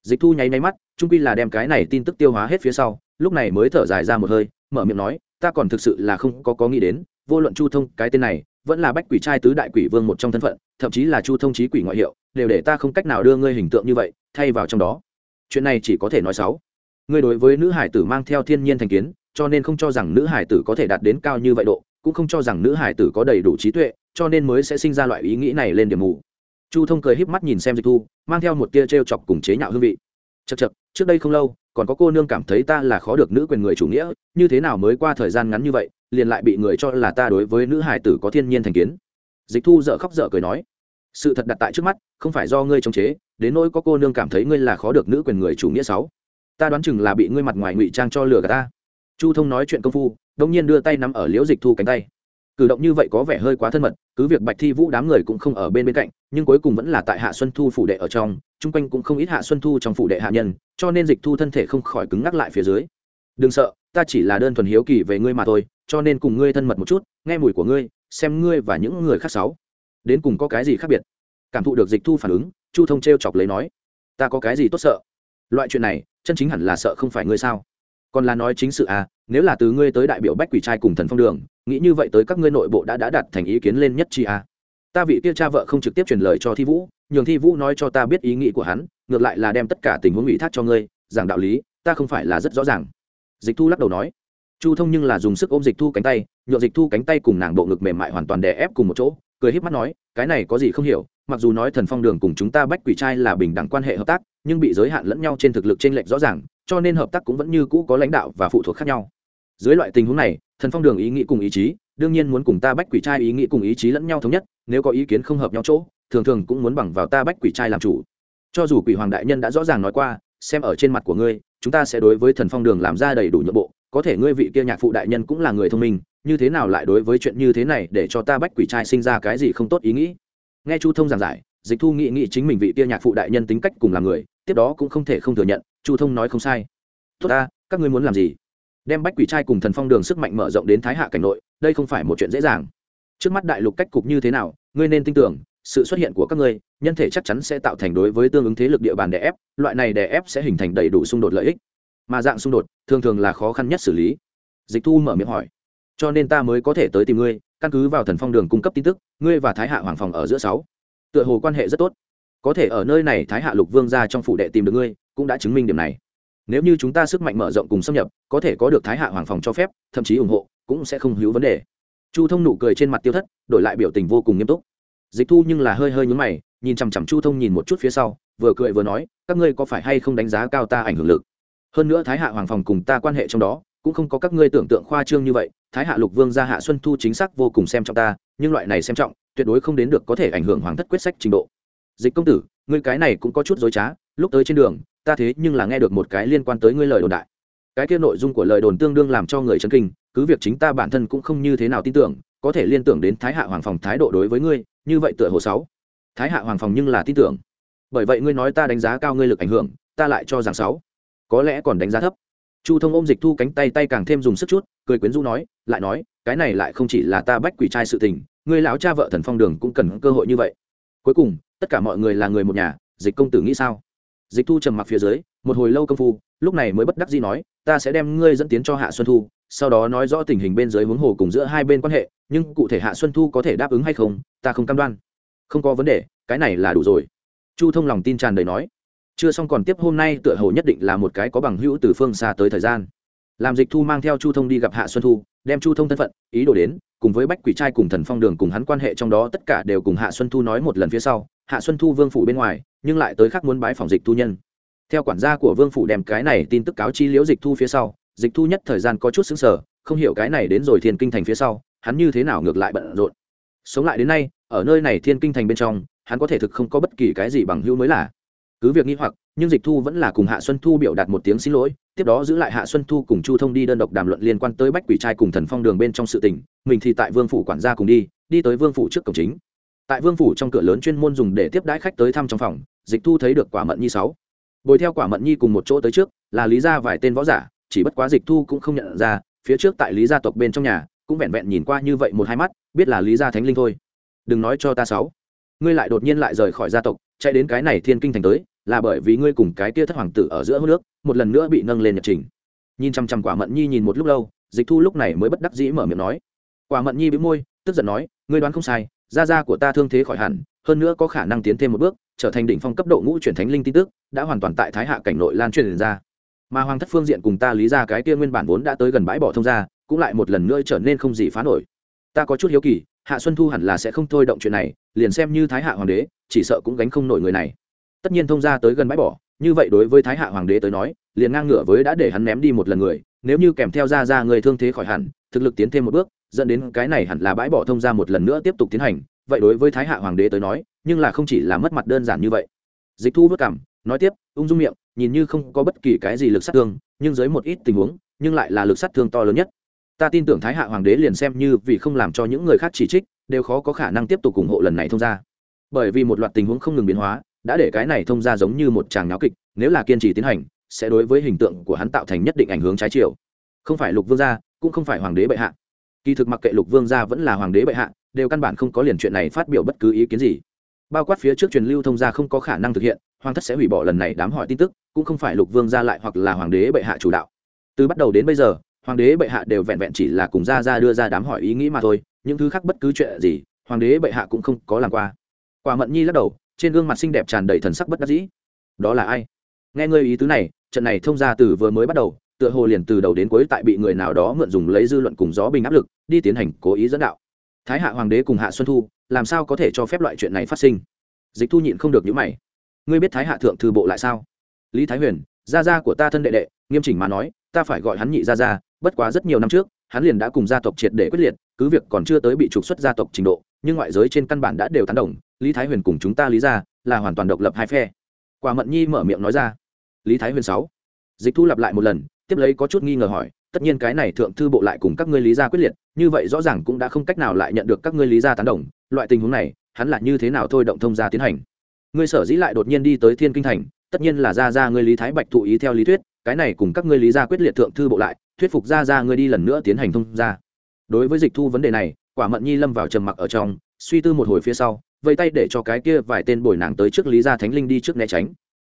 Dịch thu nháy nháy mắt, trung pi là đem cái này tin tức tiêu hóa hết phía sau, lúc này mới thở dài ra một hơi, mở miệng nói, ta còn thực sự là không có có nghĩ đến, vô luận chu thông, cái tên này, vẫn là bách quỷ trai tứ đại quỷ vương một trong thân phận, thậm chí là chu thông trí quỷ ngoại hiệu, đều để ta không cách nào đưa ngươi hình tượng như vậy, thay vào trong đó. Chuyện này chỉ có thể nói xấu. Ngươi đối với nữ hải tử mang theo thiên nhiên thành kiến cho nên không cho rằng nữ hải tử có thể đạt đến cao như vậy độ, cũng không cho rằng nữ hải tử có đầy đủ trí tuệ, cho nên mới sẽ sinh ra loại ý nghĩ này lên điểm mù. Chu thông cười híp mắt nhìn xem dịch thu, mang theo một tia t r e o chọc cùng chế nhạo hương vị. Chật chật trước đây không lâu, còn có cô nương cảm thấy ta là khó được nữ quyền người chủ nghĩa, như thế nào mới qua thời gian ngắn như vậy, liền lại bị người cho là ta đối với nữ hải tử có thiên nhiên thành kiến? Dịch thu dợ khóc dợ cười nói, sự thật đặt tại trước mắt, không phải do ngươi chống chế, đến nỗi có cô nương cảm thấy ngươi là khó được nữ quyền người chủ nghĩa sáu, ta đoán chừng là bị ngươi mặt ngoài ngụy trang cho lừa cả ta chu thông nói chuyện công phu đông nhiên đưa tay nắm ở liễu dịch thu cánh tay. Cử động như vậy có vẻ hơi quá thân mật, cứ việc bạch thi vũ đám người cũng không ở bên bên cạnh, nhưng cuối cùng vẫn là tại hạ xuân thu phủ đệ ở trong, chung quanh cũng không ít hạ xuân thu trong phủ đệ hạ nhân, cho nên dịch thu thân thể không khỏi cứng ngắc lại phía dưới. Đừng sợ, ta chỉ là đơn thuần hiếu kỳ về ngươi mà thôi, cho nên cùng ngươi thân mật một chút, nghe mùi của ngươi, xem ngươi và những người khác sáu. Đến cùng có cái gì khác biệt? Cảm thụ được dịch thu phản ứng, chu thông t r e o chọc lấy nói. Ta có cái gì tốt sợ? Loại chuyện này, chân chính hẳn là sợ không phải ngươi sao? Còn là nói chính sự à nếu là từ ngươi tới đại biểu bách quỷ trai cùng thần phong đường, nghĩ như vậy tới các ngươi nội bộ đã đã đặt thành ý kiến lên nhất chi à. Ta vị kia cha vợ không trực tiếp truyền lời cho thi vũ, nhường thi vũ nói cho ta biết ý nghĩ của hắn, ngược lại là đem tất cả tình huống ủy thác cho ngươi, giảng đạo lý, ta không phải là rất rõ ràng. Dịch thu lắc đầu nói. Chu thông nhưng là dùng sức ôm dịch thu cánh tay nhựa dịch thu cánh tay cùng nàng bộ ngực mềm mại hoàn toàn đè ép cùng một chỗ, cười híp mắt nói, cái này có gì không hiểu, mặc dù nói thần phong đường cùng chúng ta bách quỷ trai là bình đẳng quan hệ hợp tác, nhưng bị giới hạn lẫn nhau trên thực lực t r ê n lệch rõ ràng cho nên hợp tác cũng vẫn như cũ có lãnh đạo và phụ thuộc khác nhau. Dưới loại tình huống này, thần phong đường ý nghĩ cùng ý chí, đương nhiên muốn cùng ta bách quỷ trai ý nghĩ cùng ý chí lẫn nhau thống nhất, nếu có ý kiến không hợp nhau chỗ, thường thường cũng muốn bằng vào ta bách quỷ trai làm chủ. Cho dù quỷ hoàng đại nhân đã rõ ràng nói qua, xem ở trên mặt của ngươi, chúng ta sẽ đối với thần phong đường làm ra đầy đủ nhượng bộ, có thể ngươi vị kia nhạc phụ đại nhân cũng là người thông minh, như thế nào lại đối với chuyện như thế này để cho ta bách quỷ trai sinh ra cái gì không tốt ý nghĩ? Nghe chu thông giảng giải, dịch thu nghĩ nghĩ chính mình vị kia nhạc phụ đại nhân tính cách cùng làm người, tiếp đó cũng không thể không thừa nhận chu thông nói không sai. Tốt ta, các ngươi muốn làm gì? Đem bách quỷ trai cùng thần phong đường sức mạnh mở rộng đến thái hạ cảnh nội, đây không phải một chuyện dễ dàng. Trước mắt đại lục cách cục như thế nào, ngươi nên tin tưởng, sự xuất hiện của các ngươi, nhân thể chắc chắn sẽ tạo thành đối với tương ứng thế lực địa bàn đè ép, loại này đè ép sẽ hình thành đầy đủ xung đột lợi ích. Mà dạng xung đột, thường thường là khó khăn nhất xử lý. Dịch thu mở miệng hỏi. Cho nên ta mới có thể tới tìm ngươi, căn cứ vào thần phong đường cung cấp tin tức, ngươi và thái hạ hoàng phòng ở giữa sáu. Tựa hồ quan hệ rất tốt. Có thể ở nơi này thái hạ lục vương ra trong phủ đệ tìm được ngươi cũng đã chứng minh điểm này. Nếu như chúng ta sức mạnh mở rộng cùng xâm nhập, có thể có được thái hạ hoàng phòng cho phép, thậm chí ủng hộ, cũng sẽ không hữu vấn đề. Chu thông nụ cười trên mặt tiêu thất, đổi lại biểu tình vô cùng nghiêm túc. Dịch thu nhưng là hơi hơi nhúng mày, nhìn chằm chằm chu thông nhìn một chút phía sau, vừa cười vừa nói, các ngươi có phải hay không đánh giá cao ta ảnh hưởng lực? Hơn nữa thái hạ hoàng phòng cùng ta quan hệ trong đó, cũng không có các ngươi tưởng tượng khoa trương như vậy, thái hạ lục vương gia hạ xuân thu chính xác vô cùng xem trọng ta, nhưng loại này xem trọng, tuyệt đối không đến được có thể ảnh hưởng hoàng thất quyết sách trình độ. Dịch công tử, ngươi cái này cũng có chút dối trá, lúc tới trên đường ta thế nhưng là nghe được một cái liên quan tới ngươi lời đồn đại. Cái kia nội dung của lời đồn tương đương làm cho người chấn kinh, cứ việc chính ta bản thân cũng không như thế nào tin tưởng, có thể liên tưởng đến thái hạ hoàng phòng thái độ đối với ngươi, như vậy tựa hồ sáu thái hạ hoàng phòng nhưng là tin tưởng. Bởi vậy ngươi nói ta đánh giá cao ngươi lực ảnh hưởng, ta lại cho rằng sáu có lẽ còn đánh giá thấp. Chu thông ôm dịch thu cánh tay tay càng thêm dùng sức chút, cười quyến rũ nói, lại nói, cái này lại không chỉ là ta bách quỷ trai sự tình người lão cha vợ thần phong đường cũng cần cơ hội như vậy. Cuối cùng, tất cả mọi người là người một nhà, dịch công tử nghĩ sao? Dịch thu trầm mặc phía dưới, một hồi lâu công phu, lúc này mới bất đắc dĩ nói, ta sẽ đem ngươi dẫn tiến cho hạ xuân thu, sau đó nói rõ tình hình bên dưới huống hồ cùng giữa hai bên quan hệ, nhưng cụ thể hạ xuân thu có thể đáp ứng hay không, ta không cam đoan. Không có vấn đề, cái này là đủ rồi. Chu thông lòng tin tràn đầy nói. Chưa xong còn tiếp hôm nay, tựa hồ nhất định là một cái có bằng hữu từ phương xa tới thời gian. Làm dịch thu mang theo chu thông đi gặp hạ xuân thu, đem chu thông thân phận, ý đồ đến, cùng với bách quỷ trai cùng thần phong đường cùng hắn quan hệ trong đó tất cả đều cùng hạ xuân thu nói một lần phía sau. Hạ xuân thu vương phủ bên ngoài nhưng lại tới khác muốn bái phòng dịch thu nhân. Theo quản gia của vương phủ đem cái này tin tức cáo chi liễu dịch thu phía sau, dịch thu nhất thời gian có chút xứng sở không hiểu cái này đến rồi thiên kinh thành phía sau, hắn như thế nào ngược lại bận rộn. Sống lại đến nay, ở nơi này thiên kinh thành bên trong, hắn có thể thực không có bất kỳ cái gì bằng hữu mới là. Cứ việc nghi hoặc, nhưng dịch thu vẫn là cùng hạ xuân thu biểu đạt một tiếng xin lỗi, tiếp đó giữ lại hạ xuân thu cùng chu thông đi đơn độc đàm luận liên quan tới bách quỷ trai cùng thần phong đường bên trong sự tình, mình thì tại vương phủ quản gia cùng đi đi tới vương phủ trước cổng chính tại vương phủ trong cửa lớn chuyên môn dùng để tiếp đãi khách tới thăm trong phòng, dịch thu thấy được quả mận nhi sáu. Bồi theo quả mận nhi cùng một chỗ tới trước, là lý gia vài tên võ giả, chỉ bất quá dịch thu cũng không nhận ra, phía trước tại lý gia tộc bên trong nhà, cũng vẹn vẹn nhìn qua như vậy một hai mắt, biết là lý gia thánh linh thôi. Đừng nói cho ta sáu. Ngươi lại đột nhiên lại rời khỏi gia tộc, chạy đến cái này thiên kinh thành tới, là bởi vì ngươi cùng cái kia thất hoàng tử ở giữa hô nước một lần nữa bị nâng lên nhật trình. Nhìn chăm chăm quả mận nhi nhìn một lúc lâu, dịch thu lúc này mới bất đắc dĩ mở miệng nói. Quả mận nhi bị môi, tức giận nói, ngươi đoán không sai gia gia của ta thương thế khỏi hẳn, hơn nữa có khả năng tiến thêm một bước, trở thành đỉnh phong cấp độ ngũ chuyển thánh linh tin tức, đã hoàn toàn tại thái hạ cảnh nội lan truyền ra. Mà hoàng thất phương diện cùng ta lý ra cái kia nguyên bản vốn đã tới gần bãi bỏ thông ra cũng lại một lần nữa trở nên không gì phá nổi. Ta có chút hiếu kỳ, hạ xuân thu hẳn là sẽ không thôi động chuyện này, liền xem như thái hạ hoàng đế, chỉ sợ cũng gánh không nổi người này. Tất nhiên thông ra tới gần bãi bỏ, như vậy đối với thái hạ hoàng đế tới nói, liền ngang ngửa với đã để hắn ném đi một lần người, nếu như kèm theo ra ra người thương thế khỏi hẳn, thực lực tiến thêm một bước dẫn đến cái này hẳn là bãi bỏ thông ra một lần nữa tiếp tục tiến hành. Vậy đối với thái hạ hoàng đế tới nói, nhưng là không chỉ là mất mặt đơn giản như vậy. Dịch thu vất cảm, nói tiếp, ung dung miệng, nhìn như không có bất kỳ cái gì lực sát thương, nhưng dưới một ít tình huống, nhưng lại là lực sát thương to lớn nhất. Ta tin tưởng thái hạ hoàng đế liền xem như vì không làm cho những người khác chỉ trích, đều khó có khả năng tiếp tục ủng hộ lần này thông ra bởi vì một loạt tình huống không ngừng biến hóa, đã để cái này thông ra giống như một tràng náo kịch, nếu là kiên trì tiến hành, sẽ đối với hình tượng của hắn tạo thành nhất định ảnh hưởng trái chiều. Không phải lục vương gia, cũng không phải hoàng đế bệ hạ kỳ thực mặc kệ lục vương gia vẫn là hoàng đế bệ hạ, đều căn bản không có liền chuyện này phát biểu bất cứ ý kiến gì. Bao quát phía trước truyền lưu thông gia không có khả năng thực hiện, hoàng thất sẽ hủy bỏ lần này đám hỏi tin tức, cũng không phải lục vương gia lại hoặc là hoàng đế bệ hạ chủ đạo. Từ bắt đầu đến bây giờ, hoàng đế bệ hạ đều vẹn vẹn chỉ là cùng gia gia đưa ra đám hỏi ý nghĩ mà thôi, những thứ khác bất cứ chuyện gì, hoàng đế bệ hạ cũng không có làm qua. Quả mận nhi lắc đầu, trên gương mặt xinh đẹp tràn đầy thần sắc bất đắc dĩ. Đó là ai? Nghe ngơi ý tứ này, trận này thông gia từ vừa mới bắt đầu tựa hồ liền từ đầu đến cuối tại bị người nào đó mượn dùng lấy dư luận cùng gió bình áp lực, đi tiến hành cố ý dẫn đạo. Thái hạ hoàng đế cùng hạ xuân thu, làm sao có thể cho phép loại chuyện này phát sinh? Dịch thu nhịn không được những mày. Ngươi biết thái hạ thượng thư bộ lại sao? Lý thái huyền, gia gia của ta thân đệ đệ, nghiêm chỉnh mà nói, ta phải gọi hắn nhị gia gia, bất quá rất nhiều năm trước, hắn liền đã cùng gia tộc triệt để quyết liệt, cứ việc còn chưa tới bị trục xuất gia tộc trình độ, nhưng ngoại giới trên căn bản đã đều tán đồng, lý thái huyền cùng chúng ta lý ra là hoàn toàn độc lập hai phe. Quả mận nhi mở miệng nói ra. Lý thái huyền sáu. Dịch thu lặp lại một lần tiếp lấy có chút nghi ngờ hỏi, tất nhiên cái này thượng thư bộ lại cùng các ngươi lý gia quyết liệt, như vậy rõ ràng cũng đã không cách nào lại nhận được các ngươi lý gia tán đồng, loại tình huống này, hắn là như thế nào thôi động thông gia tiến hành? Ngươi sở dĩ lại đột nhiên đi tới thiên kinh thành, tất nhiên là ra ra ngươi lý thái bạch thụ ý theo lý thuyết, cái này cùng các ngươi lý gia quyết liệt thượng thư bộ lại, thuyết phục ra ra ngươi đi lần nữa tiến hành thông gia. Đối với dịch thu vấn đề này, quả mận nhi lâm vào trầm mặc ở trong, suy tư một hồi phía sau, vây tay để cho cái kia vài tên bồi nàng tới trước lý gia thánh linh đi trước né tránh.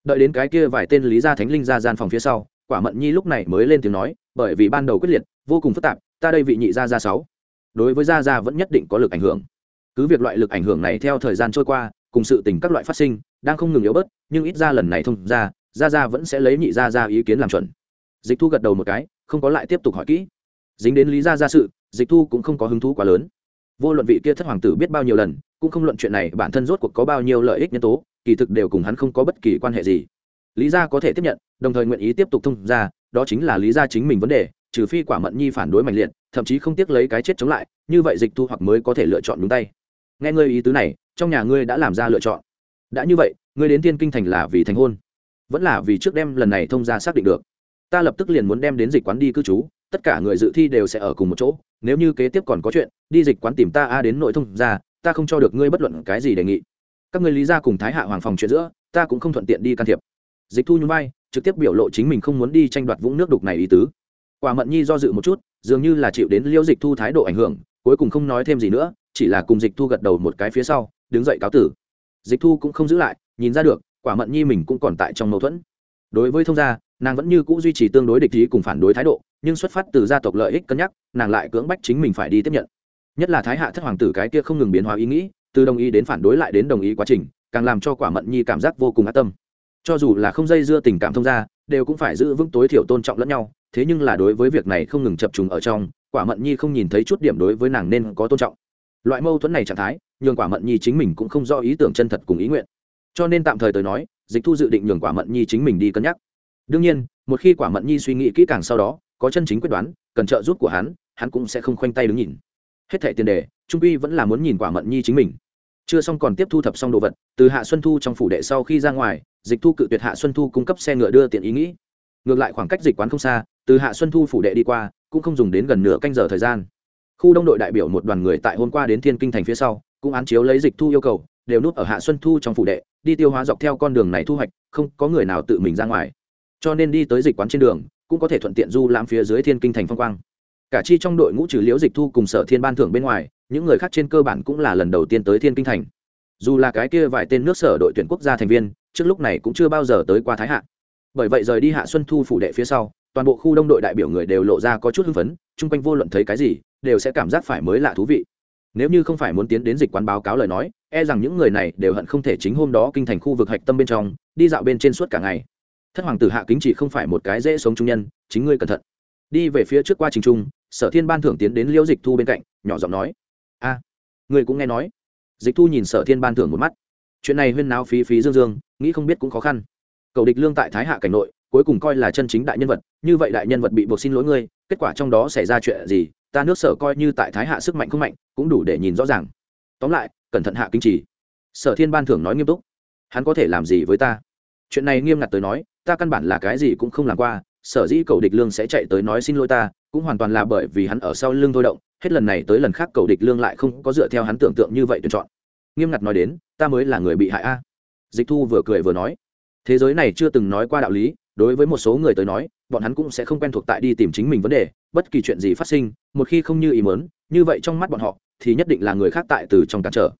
Đợi đến cái kia vài tên lý gia thánh linh ra gian phòng phía sau quả mận nhi lúc này mới lên tiếng nói, bởi vì ban đầu quyết liệt, vô cùng phức tạp, ta đây vị nhị gia gia sáu. Đối với gia gia vẫn nhất định có lực ảnh hưởng. Cứ việc loại lực ảnh hưởng này theo thời gian trôi qua, cùng sự tình các loại phát sinh, đang không ngừng yếu bớt, nhưng ít ra lần này thông ra, gia gia vẫn sẽ lấy nhị gia gia ý kiến làm chuẩn. Dịch thu gật đầu một cái, không có lại tiếp tục hỏi kỹ. Dính đến lý gia gia sự, dịch thu cũng không có hứng thú quá lớn. Vô luận vị kia thất hoàng tử biết bao nhiêu lần, cũng không luận chuyện này bản thân rốt cuộc có bao nhiêu lợi ích nhân tố, kỳ thực đều cùng hắn không có bất kỳ quan hệ gì lý gia có thể tiếp nhận, đồng thời nguyện ý tiếp tục thông ra, đó chính là lý gia chính mình vấn đề, trừ phi quả mận nhi phản đối mạnh liệt, thậm chí không tiếc lấy cái chết chống lại, như vậy dịch thu hoặc mới có thể lựa chọn đúng tay. Nghe ngươi ý tứ này, trong nhà ngươi đã làm ra lựa chọn. Đã như vậy, ngươi đến tiên kinh thành là vì thành hôn. Vẫn là vì trước đêm lần này thông ra xác định được. Ta lập tức liền muốn đem đến dịch quán đi cư trú, tất cả người dự thi đều sẽ ở cùng một chỗ, nếu như kế tiếp còn có chuyện, đi dịch quán tìm ta a đến nội thông ra, ta không cho được ngươi bất luận cái gì đề nghị. Các ngươi lý ra cùng thái hạ hoàng phòng chuyện giữa, ta cũng không thuận tiện đi can thiệp dịch thu nhún vai, trực tiếp biểu lộ chính mình không muốn đi tranh đoạt vũng nước đục này ý tứ. Quả mận nhi do dự một chút, dường như là chịu đến liễu dịch thu thái độ ảnh hưởng, cuối cùng không nói thêm gì nữa, chỉ là cùng dịch thu gật đầu một cái phía sau, đứng dậy cáo tử. Dịch thu cũng không giữ lại, nhìn ra được, quả mận nhi mình cũng còn tại trong mâu thuẫn. Đối với thông gia, nàng vẫn như c ũ duy trì tương đối địch ý cùng phản đối thái độ, nhưng xuất phát từ gia tộc lợi ích cân nhắc, nàng lại cưỡng bách chính mình phải đi tiếp nhận. Nhất là thái hạ thất hoàng tử cái kia không ngừng biến hóa ý nghĩ, từ đồng ý đến phản đối lại đến đồng ý quá trình, càng làm cho quả mận nhi cảm giác vô cùng ác tâm cho dù là không dây dưa tình cảm thông gia, đều cũng phải giữ vững tối thiểu tôn trọng lẫn nhau, thế nhưng là đối với việc này không ngừng chập trùng ở trong, quả mận nhi không nhìn thấy chút điểm đối với nàng nên có tôn trọng. Loại mâu thuẫn này trạng thái, nhường quả mận nhi chính mình cũng không do ý tưởng chân thật cùng ý nguyện. Cho nên tạm thời tới nói, dịch thu dự định nhường quả mận nhi chính mình đi cân nhắc. Đương nhiên, một khi quả mận nhi suy nghĩ kỹ càng sau đó, có chân chính quyết đoán, cần trợ giúp của hắn hắn cũng sẽ không khoanh tay đứng nhìn. Hết thẻ tiền đề, trung uy vẫn là muốn nhìn quả mận nhi chính mình chưa xong còn tiếp thu thập xong đồ vật, từ hạ xuân thu trong phủ đệ sau khi ra ngoài, dịch thu cự tuyệt hạ xuân thu cung cấp xe ngựa đưa tiện ý nghĩ. Ngược lại khoảng cách dịch quán không xa, từ hạ xuân thu phủ đệ đi qua, cũng không dùng đến gần nửa canh giờ thời gian. Khu đông đội đại biểu một đoàn người tại hôm qua đến thiên kinh thành phía sau, cũng án chiếu lấy dịch thu yêu cầu, đều núp ở hạ xuân thu trong phủ đệ, đi tiêu hóa dọc theo con đường này thu hoạch, không có người nào tự mình ra ngoài. Cho nên đi tới dịch quán trên đường, cũng có thể thuận tiện du lãm phía dưới thiên kinh thành phong quang. Cả chi trong đội ngũ trừ liễu dịch thu cùng sở thiên ban thưởng bên ngoài những người khác trên cơ bản cũng là lần đầu tiên tới thiên kinh thành. Dù là cái kia vài tên nước sở đội tuyển quốc gia thành viên, trước lúc này cũng chưa bao giờ tới qua thái hạ. Bởi vậy rời đi hạ xuân thu phủ đệ phía sau, toàn bộ khu đông đội đại biểu người đều lộ ra có chút hưng phấn, chung quanh vô luận thấy cái gì, đều sẽ cảm giác phải mới lạ thú vị. Nếu như không phải muốn tiến đến dịch quán báo cáo lời nói e rằng những người này đều hận không thể chính hôm đó kinh thành khu vực hạch tâm bên trong, đi dạo bên trên suốt cả ngày. Thất hoàng tử hạ kính chỉ không phải một cái dễ sống trung nhân, chính ngươi cẩn thận. Đi về phía trước qua trình trung, sở thiên ban thưởng tiến đến liễu dịch thu bên cạnh, nhỏ giọng nói a à, cũng nghe nói. Dịch thu nhìn sở thiên ban thưởng một mắt. Chuyện này huyên náo phí phí dương dương nghĩ không biết cũng khó khăn. Cầu địch lương tại thái hạ cảnh nội cuối cùng coi là chân chính đại nhân vật như vậy đại nhân vật bị buộc xin lỗi ngươi kết quả trong đó xảy ra chuyện gì ta nước sở coi như tại thái hạ sức mạnh không mạnh cũng đủ để nhìn rõ ràng. Tóm lại cẩn thận hạ kinh trì sở thiên ban thưởng nói nghiêm túc. Hắn có thể làm gì với ta? Chuyện này nghiêm ngặt tới nói ta căn bản là cái gì cũng không làm qua sở dĩ cầu địch lương sẽ chạy tới nói xin lỗi ta cũng hoàn toàn là bởi vì hắn ở sau lưng thôi động hết lần này tới lần khác cầu địch lương lại không có dựa theo hắn tưởng tượng như vậy tuyển chọn. Nghiêm ngặt nói đến, ta mới là người bị hại a. Dịch thu vừa cười vừa nói, thế giới này chưa từng nói qua đạo lý, đối với một số người tới nói, bọn hắn cũng sẽ không quen thuộc tại đi tìm chính mình vấn đề, bất kỳ chuyện gì phát sinh, một khi không như ý mớn như vậy trong mắt bọn họ, thì nhất định là người khác tại từ trong cản trở.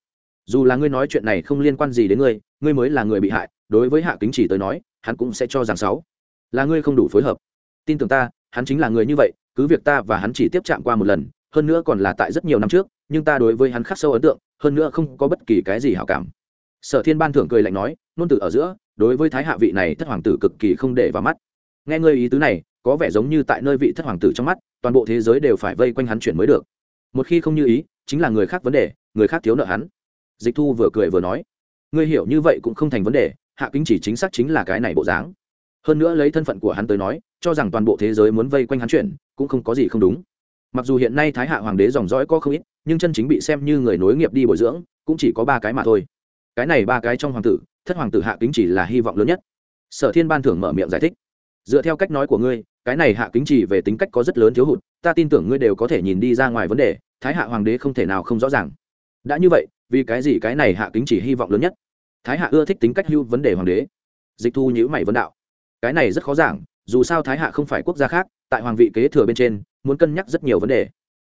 Dù là ngươi nói chuyện này không liên quan gì đến ngươi ngươi mới là người bị hại, đối với hạ kính chỉ tới nói, hắn cũng sẽ cho rằng sáu là ngươi không đủ phối hợp. Tin tưởng ta, hắn chính là người như vậy, cứ việc ta và hắn chỉ tiếp chạm qua một lần hơn nữa còn là tại rất nhiều năm trước, nhưng ta đối với hắn khắc sâu ấn tượng, hơn nữa không có bất kỳ cái gì hảo cảm. Sở thiên ban thưởng cười lạnh nói, nôn tử ở giữa, đối với thái hạ vị này thất hoàng tử cực kỳ không để vào mắt. Nghe ngơi ý tứ này, có vẻ giống như tại nơi vị thất hoàng tử trong mắt, toàn bộ thế giới đều phải vây quanh hắn chuyển mới được. Một khi không như ý, chính là người khác vấn đề, người khác thiếu nợ hắn. Dịch thu vừa cười vừa nói, ngươi hiểu như vậy cũng không thành vấn đề, hạ kính chỉ chính xác chính là cái này bộ dáng. Hơn nữa lấy thân phận của hắn tới nói, cho rằng toàn bộ thế giới muốn vây quanh hắn chuyển, cũng không có gì không đúng mặc dù hiện nay thái hạ hoàng đế dòng dõi có không ít, nhưng chân chính bị xem như người nối nghiệp đi bồi dưỡng, cũng chỉ có ba cái mà thôi. Cái này ba cái trong hoàng tử, thất hoàng tử hạ kính chỉ là hy vọng lớn nhất. Sở thiên ban thưởng mở miệng giải thích. Dựa theo cách nói của ngươi, cái này hạ kính chỉ về tính cách có rất lớn thiếu hụt, ta tin tưởng ngươi đều có thể nhìn đi ra ngoài vấn đề, thái hạ hoàng đế không thể nào không rõ ràng. Đã như vậy, vì cái gì cái này hạ kính chỉ hy vọng lớn nhất? Thái hạ ưa thích tính cách hưu vấn đề hoàng đế. Dịch thu nhữ mày vấn đạo. Cái này rất khó giảng dù sao thái hạ không phải quốc gia khác, tại hoàng vị kế thừa bên trên, muốn cân nhắc rất nhiều vấn đề.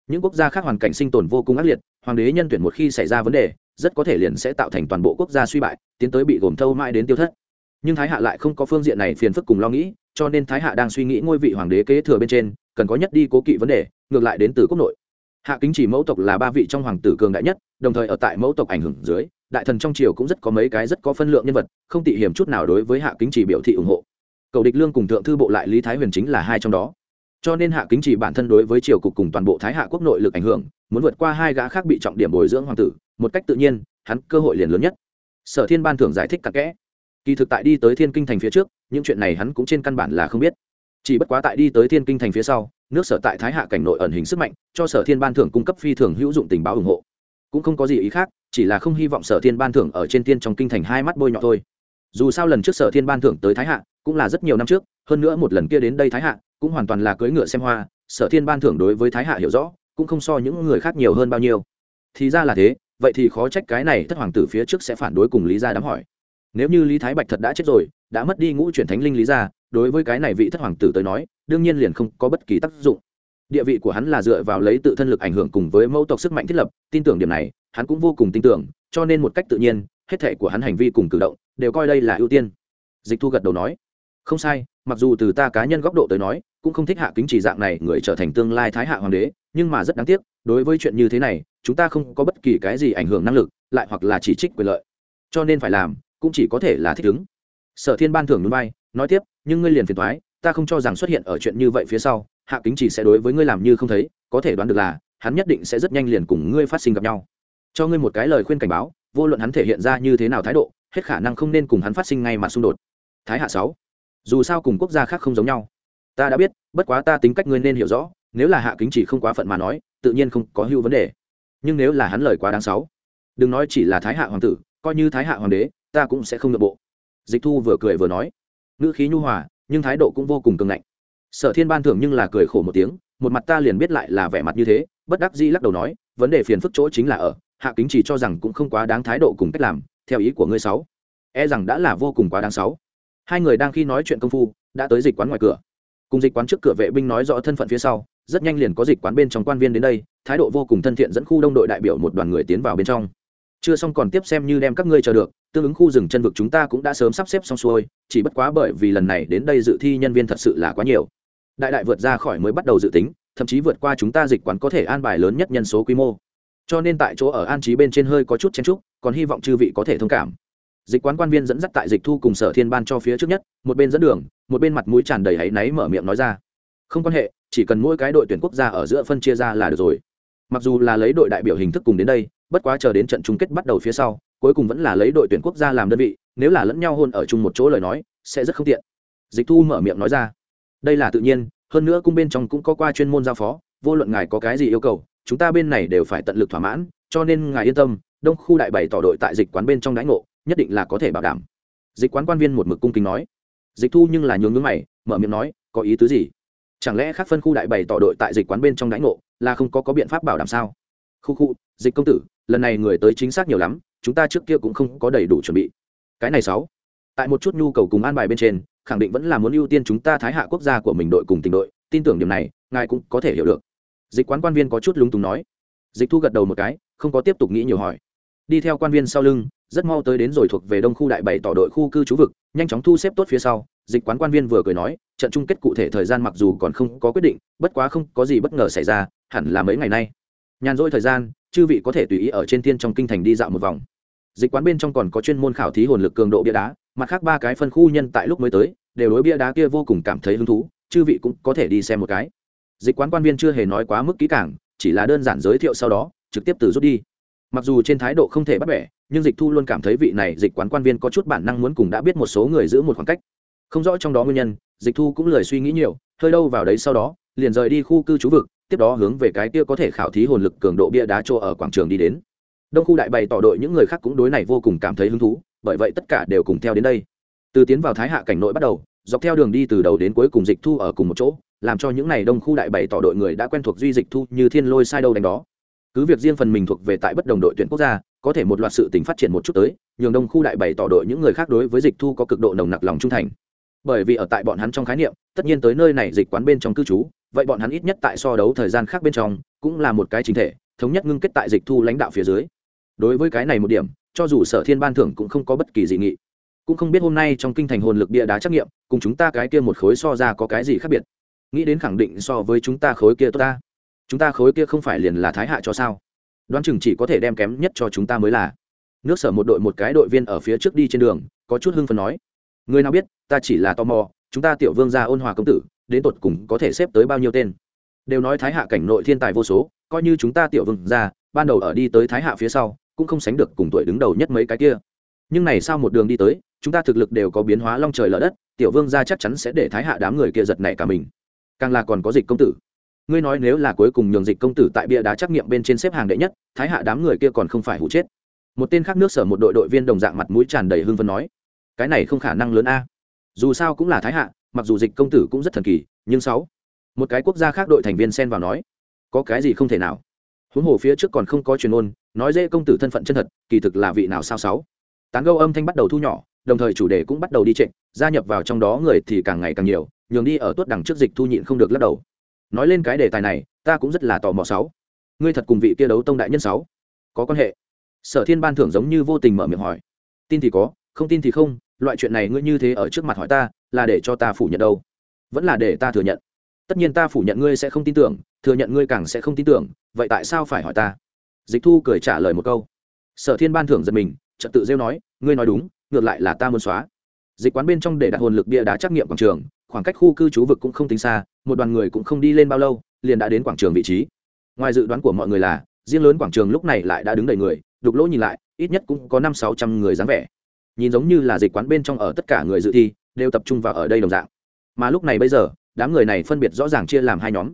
Những quốc gia khác hoàn cảnh sinh tồn vô cùng ác liệt, hoàng đế nhân tuyển một khi xảy ra vấn đề, rất có thể liền sẽ tạo thành toàn bộ quốc gia suy bại, tiến tới bị gồm thâu mãi đến tiêu thất. Nhưng thái hạ lại không có phương diện này phiền phức cùng lo nghĩ, cho nên thái hạ đang suy nghĩ ngôi vị hoàng đế kế thừa bên trên, cần có nhất đi cố kỵ vấn đề, ngược lại đến từ quốc nội. Hạ kính chỉ mẫu tộc là ba vị trong hoàng tử cường đại nhất, đồng thời ở tại mẫu tộc ảnh hưởng dưới, đại thần trong triều cũng rất có mấy cái rất có phân lượng nhân vật, không tị hiểm chút nào đối với hạ kính chỉ biểu thị ủng hộ cầu địch lương cùng thượng thư bộ lại lý thái huyền chính là hai trong đó. Cho nên hạ kính chỉ bản thân đối với triều cục cùng toàn bộ thái hạ quốc nội lực ảnh hưởng, muốn vượt qua hai gã khác bị trọng điểm bồi dưỡng hoàng tử, một cách tự nhiên, hắn cơ hội liền lớn nhất. Sở thiên ban thưởng giải thích cặn kẽ. Kỳ thực tại đi tới thiên kinh thành phía trước, những chuyện này hắn cũng trên căn bản là không biết. Chỉ bất quá tại đi tới thiên kinh thành phía sau, nước sở tại thái hạ cảnh nội ẩn hình sức mạnh, cho sở thiên ban thưởng cung cấp phi thường hữu dụng tình báo ủng hộ. Cũng không có gì ý khác, chỉ là không hy vọng sở thiên ban thưởng ở trên tiên trong kinh thành hai mắt bôi nhọ thôi. Dù sao lần trước sở thiên ban thưởng tới thái hạ cũng là rất nhiều năm trước, hơn nữa một lần kia đến đây thái hạ, cũng hoàn toàn là cưỡi ngựa xem hoa, sở thiên ban thưởng đối với thái hạ hiểu rõ, cũng không so những người khác nhiều hơn bao nhiêu. Thì ra là thế, vậy thì khó trách cái này thất hoàng tử phía trước sẽ phản đối cùng lý gia đám hỏi. Nếu như lý thái bạch thật đã chết rồi, đã mất đi ngũ chuyển thánh linh lý gia, đối với cái này vị thất hoàng tử tới nói, đương nhiên liền không có bất kỳ tác dụng. Địa vị của hắn là dựa vào lấy tự thân lực ảnh hưởng cùng với mẫu tộc sức mạnh thiết lập, tin tưởng điểm này, hắn cũng vô cùng tin tưởng, cho nên một cách tự nhiên, hết thể của hắn hành vi cùng cử động, đều coi đây là ưu tiên. Dịch thu gật đầu nói không sai, mặc dù từ ta cá nhân góc độ tới nói, cũng không thích hạ kính chỉ dạng này người trở thành tương lai thái hạ hoàng đế, nhưng mà rất đáng tiếc, đối với chuyện như thế này, chúng ta không có bất kỳ cái gì ảnh hưởng năng lực, lại hoặc là chỉ trích quyền lợi. Cho nên phải làm, cũng chỉ có thể là thích ứng. Sở thiên ban thưởng núi bay nói tiếp, nhưng ngươi liền phiền thoái ta không cho rằng xuất hiện ở chuyện như vậy phía sau, hạ kính chỉ sẽ đối với ngươi làm như không thấy, có thể đoán được là, hắn nhất định sẽ rất nhanh liền cùng ngươi phát sinh gặp nhau. Cho ngươi một cái lời khuyên cảnh báo, vô luận hắn thể hiện ra như thế nào thái độ, hết khả năng không nên cùng hắn phát sinh ngay mà xung đột. Thái hạ sáu dù sao cùng quốc gia khác không giống nhau. Ta đã biết, bất quá ta tính cách ngươi nên hiểu rõ, nếu là hạ kính chỉ không quá phận mà nói, tự nhiên không có hưu vấn đề. Nhưng nếu là hắn lời quá đáng sáu đừng nói chỉ là thái hạ hoàng tử, coi như thái hạ hoàng đế, ta cũng sẽ không nội bộ. Dịch thu vừa cười vừa nói, ngữ khí nhu hòa, nhưng thái độ cũng vô cùng cường ngạnh. Sở thiên ban thưởng nhưng là cười khổ một tiếng, một mặt ta liền biết lại là vẻ mặt như thế, bất đắc di lắc đầu nói, vấn đề phiền phức chỗ chính là ở, hạ kính chỉ cho rằng cũng không quá đáng thái độ cùng cách làm, theo ý của ngươi sáu e rằng đã là vô cùng quá đáng sáu hai người đang khi nói chuyện công phu, đã tới dịch quán ngoài cửa. Cùng dịch quán trước cửa vệ binh nói rõ thân phận phía sau, rất nhanh liền có dịch quán bên trong quan viên đến đây, thái độ vô cùng thân thiện dẫn khu đông đội đại biểu một đoàn người tiến vào bên trong. Chưa xong còn tiếp xem như đem các ngươi chờ được, tương ứng khu rừng chân vực chúng ta cũng đã sớm sắp xếp xong xuôi, chỉ bất quá bởi vì lần này đến đây dự thi nhân viên thật sự là quá nhiều. Đại đại vượt ra khỏi mới bắt đầu dự tính, thậm chí vượt qua chúng ta dịch quán có thể an bài lớn nhất nhân số quy mô. Cho nên tại chỗ ở an trí bên trên hơi có chút chen trúc còn hy vọng chư vị có thể thông cảm dịch quán quan viên dẫn dắt tại dịch thu cùng sở thiên ban cho phía trước nhất, một bên dẫn đường, một bên mặt mũi tràn đầy áy náy mở miệng nói ra. Không quan hệ, chỉ cần mỗi cái đội tuyển quốc gia ở giữa phân chia ra là được rồi. Mặc dù là lấy đội đại biểu hình thức cùng đến đây, bất quá chờ đến trận chung kết bắt đầu phía sau, cuối cùng vẫn là lấy đội tuyển quốc gia làm đơn vị, nếu là lẫn nhau hôn ở chung một chỗ lời nói, sẽ rất không tiện. Dịch thu mở miệng nói ra. Đây là tự nhiên, hơn nữa cung bên trong cũng có qua chuyên môn giao phó, vô luận ngài có cái gì yêu cầu, chúng ta bên này đều phải tận lực thỏa mãn, cho nên ngài yên tâm, đông khu đại bày tỏ đội tại dịch quán bên trong đãi ngộ nhất định là có thể bảo đảm. Dịch quán quan viên một mực cung kính nói. Dịch thu nhưng là nhường ngưng mày, mở miệng nói, có ý tứ gì? Chẳng lẽ khác phân khu đại bày tỏ đội tại dịch quán bên trong đánh ngộ, là không có có biện pháp bảo đảm sao? Khu khu, dịch công tử, lần này người tới chính xác nhiều lắm, chúng ta trước kia cũng không có đầy đủ chuẩn bị. Cái này sáu. Tại một chút nhu cầu cùng an bài bên trên, khẳng định vẫn là muốn ưu tiên chúng ta thái hạ quốc gia của mình đội cùng tình đội, tin tưởng điểm này, ngài cũng có thể hiểu được. Dịch quán quan viên có chút lúng túng nói. Dịch thu gật đầu một cái, không có tiếp tục nghĩ nhiều hỏi. Đi theo quan viên sau lưng rất mau tới đến rồi thuộc về đông khu đại bảy tỏ đội khu cư trú vực, nhanh chóng thu xếp tốt phía sau, dịch quán quan viên vừa cười nói, trận chung kết cụ thể thời gian mặc dù còn không có quyết định, bất quá không có gì bất ngờ xảy ra, hẳn là mấy ngày nay. Nhàn rỗi thời gian, chư vị có thể tùy ý ở trên thiên trong kinh thành đi dạo một vòng. Dịch quán bên trong còn có chuyên môn khảo thí hồn lực cường độ bia đá, mặt khác ba cái phân khu nhân tại lúc mới tới, đều đối bia đá kia vô cùng cảm thấy hứng thú, chư vị cũng có thể đi xem một cái. Dịch quán quan viên chưa hề nói quá mức kỹ càng, chỉ là đơn giản giới thiệu sau đó, trực tiếp từ rút đi mặc dù trên thái độ không thể bắt bẻ, nhưng dịch thu luôn cảm thấy vị này dịch quán quan viên có chút bản năng muốn cùng đã biết một số người giữ một khoảng cách. Không rõ trong đó nguyên nhân, dịch thu cũng lười suy nghĩ nhiều, hơi đâu vào đấy sau đó, liền rời đi khu cư trú vực, tiếp đó hướng về cái kia có thể khảo thí hồn lực cường độ bia đá chỗ ở quảng trường đi đến. Đông khu đại bày tỏ đội những người khác cũng đối này vô cùng cảm thấy hứng thú, bởi vậy tất cả đều cùng theo đến đây. Từ tiến vào thái hạ cảnh nội bắt đầu, dọc theo đường đi từ đầu đến cuối cùng dịch thu ở cùng một chỗ, làm cho những n à y đông khu đại bày tỏ đội người đã quen thuộc duy dịch thu như thiên lôi sai đâu đánh đó cứ việc riêng phần mình thuộc về tại bất đồng đội tuyển quốc gia, có thể một loạt sự tình phát triển một chút tới, nhường đông khu đại bày tỏ đội những người khác đối với dịch thu có cực độ nồng nặc lòng trung thành. Bởi vì ở tại bọn hắn trong khái niệm, tất nhiên tới nơi này dịch quán bên trong cư trú, vậy bọn hắn ít nhất tại so đấu thời gian khác bên trong, cũng là một cái chính thể, thống nhất ngưng kết tại dịch thu lãnh đạo phía dưới. Đối với cái này một điểm, cho dù sở thiên ban thưởng cũng không có bất kỳ dị nghị. Cũng không biết hôm nay trong kinh thành hồn lực bia đá trắc nghiệm, cùng chúng ta cái kia một khối so ra có cái gì khác biệt. Nghĩ đến khẳng định so với chúng ta khối kia tốt ta chúng ta khối kia không phải liền là thái hạ cho sao? Đoán chừng chỉ có thể đem kém nhất cho chúng ta mới là. Nước sở một đội một cái đội viên ở phía trước đi trên đường, có chút hưng phần nói. Người nào biết, ta chỉ là tò mò, chúng ta tiểu vương gia ôn hòa công tử, đến tột cùng có thể xếp tới bao nhiêu tên? Đều nói thái hạ cảnh nội thiên tài vô số, coi như chúng ta tiểu vương gia, ban đầu ở đi tới thái hạ phía sau, cũng không sánh được cùng tuổi đứng đầu nhất mấy cái kia. Nhưng này sao một đường đi tới, chúng ta thực lực đều có biến hóa long trời lở đất, tiểu vương gia chắc chắn sẽ để thái hạ đám người kia giật nảy cả mình. Càng là còn có dịch công tử ngươi nói nếu là cuối cùng nhường dịch công tử tại bia đá trắc nghiệm bên trên xếp hàng đệ nhất, thái hạ đám người kia còn không phải hụ chết. Một tên khác nước sở một đội đội viên đồng dạng mặt mũi tràn đầy hưng phấn nói, cái này không khả năng lớn a. Dù sao cũng là thái hạ, mặc dù dịch công tử cũng rất thần kỳ, nhưng sáu, một cái quốc gia khác đội thành viên xen vào nói, có cái gì không thể nào. Huống hồ phía trước còn không có truyền ôn, nói dễ công tử thân phận chân thật, kỳ thực là vị nào sao sáu. Tán gâu âm thanh bắt đầu thu nhỏ, đồng thời chủ đề cũng bắt đầu đi trịnh gia nhập vào trong đó người thì càng ngày càng nhiều, nhường đi ở tuốt đằng trước dịch thu nhịn không được lắc đầu nói lên cái đề tài này, ta cũng rất là tò mò sáu. Ngươi thật cùng vị kia đấu tông đại nhân sáu, có quan hệ? Sở thiên ban thưởng giống như vô tình mở miệng hỏi. Tin thì có, không tin thì không, loại chuyện này ngươi như thế ở trước mặt hỏi ta, là để cho ta phủ nhận đâu? Vẫn là để ta thừa nhận. Tất nhiên ta phủ nhận ngươi sẽ không tin tưởng, thừa nhận ngươi càng sẽ không tin tưởng, vậy tại sao phải hỏi ta? Dịch thu cười trả lời một câu. Sở thiên ban thưởng giật mình, trật tự rêu nói, ngươi nói đúng, ngược lại là ta muốn xóa. Dịch quán bên trong để đặt hồn lực bia đá trắc nghiệm quảng trường khoảng cách khu cư trú vực cũng không tính xa, một đoàn người cũng không đi lên bao lâu, liền đã đến quảng trường vị trí. Ngoài dự đoán của mọi người là, riêng lớn quảng trường lúc này lại đã đứng đầy người, đục lỗ nhìn lại, ít nhất cũng có năm sáu trăm người dáng vẻ. Nhìn giống như là dịch quán bên trong ở tất cả người dự thi, đều tập trung vào ở đây đồng dạng. Mà lúc này bây giờ, đám người này phân biệt rõ ràng chia làm hai nhóm.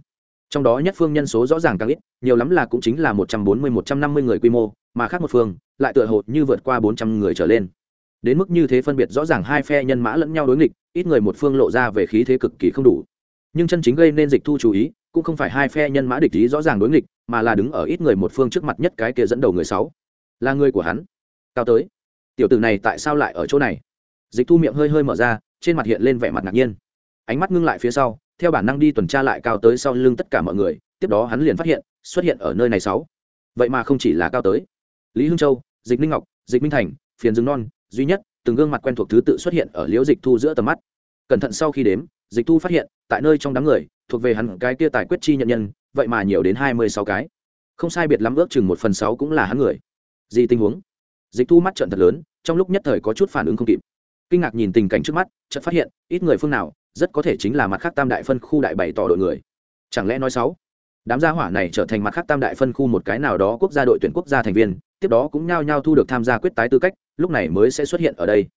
Trong đó nhất phương nhân số rõ ràng càng ít, nhiều lắm là cũng chính là một trăm bốn mươi, một trăm năm mươi người quy mô, mà khác một phương, lại tựa hồ như vượt qua bốn trăm người trở lên đến mức như thế phân biệt rõ ràng hai phe nhân mã lẫn nhau đối nghịch, ít người một phương lộ ra về khí thế cực kỳ không đủ. Nhưng chân chính gây nên dịch thu chú ý, cũng không phải hai phe nhân mã địch ý rõ ràng đối nghịch, mà là đứng ở ít người một phương trước mặt nhất cái kia dẫn đầu người sáu. Là người của hắn. Cao tới. Tiểu tử này tại sao lại ở chỗ này? Dịch thu miệng hơi hơi mở ra, trên mặt hiện lên vẻ mặt ngạc nhiên. Ánh mắt ngưng lại phía sau, theo bản năng đi tuần tra lại cao tới sau lưng tất cả mọi người, tiếp đó hắn liền phát hiện, xuất hiện ở nơi này sáu. Vậy mà không chỉ là cao tới. Lý hưng châu, dịch Ninh ngọc, dịch minh thành, phiền rừng non duy nhất, từng gương mặt quen thuộc thứ tự xuất hiện ở liễu dịch thu giữa tầm mắt. Cẩn thận sau khi đếm, dịch thu phát hiện, tại nơi trong đám người, thuộc về hắn cái kia tài quyết chi nhận nhân, vậy mà nhiều đến hai mươi sáu cái. Không sai biệt lắm ước chừng một phần sáu cũng là hắn người. Gì tình huống? Dịch thu mắt trận thật lớn, trong lúc nhất thời có chút phản ứng không kịp. Kinh ngạc nhìn tình cảnh trước mắt, chợt phát hiện, ít người phương nào, rất có thể chính là mặt khác tam đại phân khu đại bảy tỏ đội người. Chẳng lẽ nói sáu đám gia hỏa này trở thành mặt khác tam đại phân khu một cái nào đó quốc gia đội tuyển quốc gia thành viên, tiếp đó cũng nhao nhao thu được tham gia quyết tái tư cách lúc này mới sẽ xuất hiện ở đây.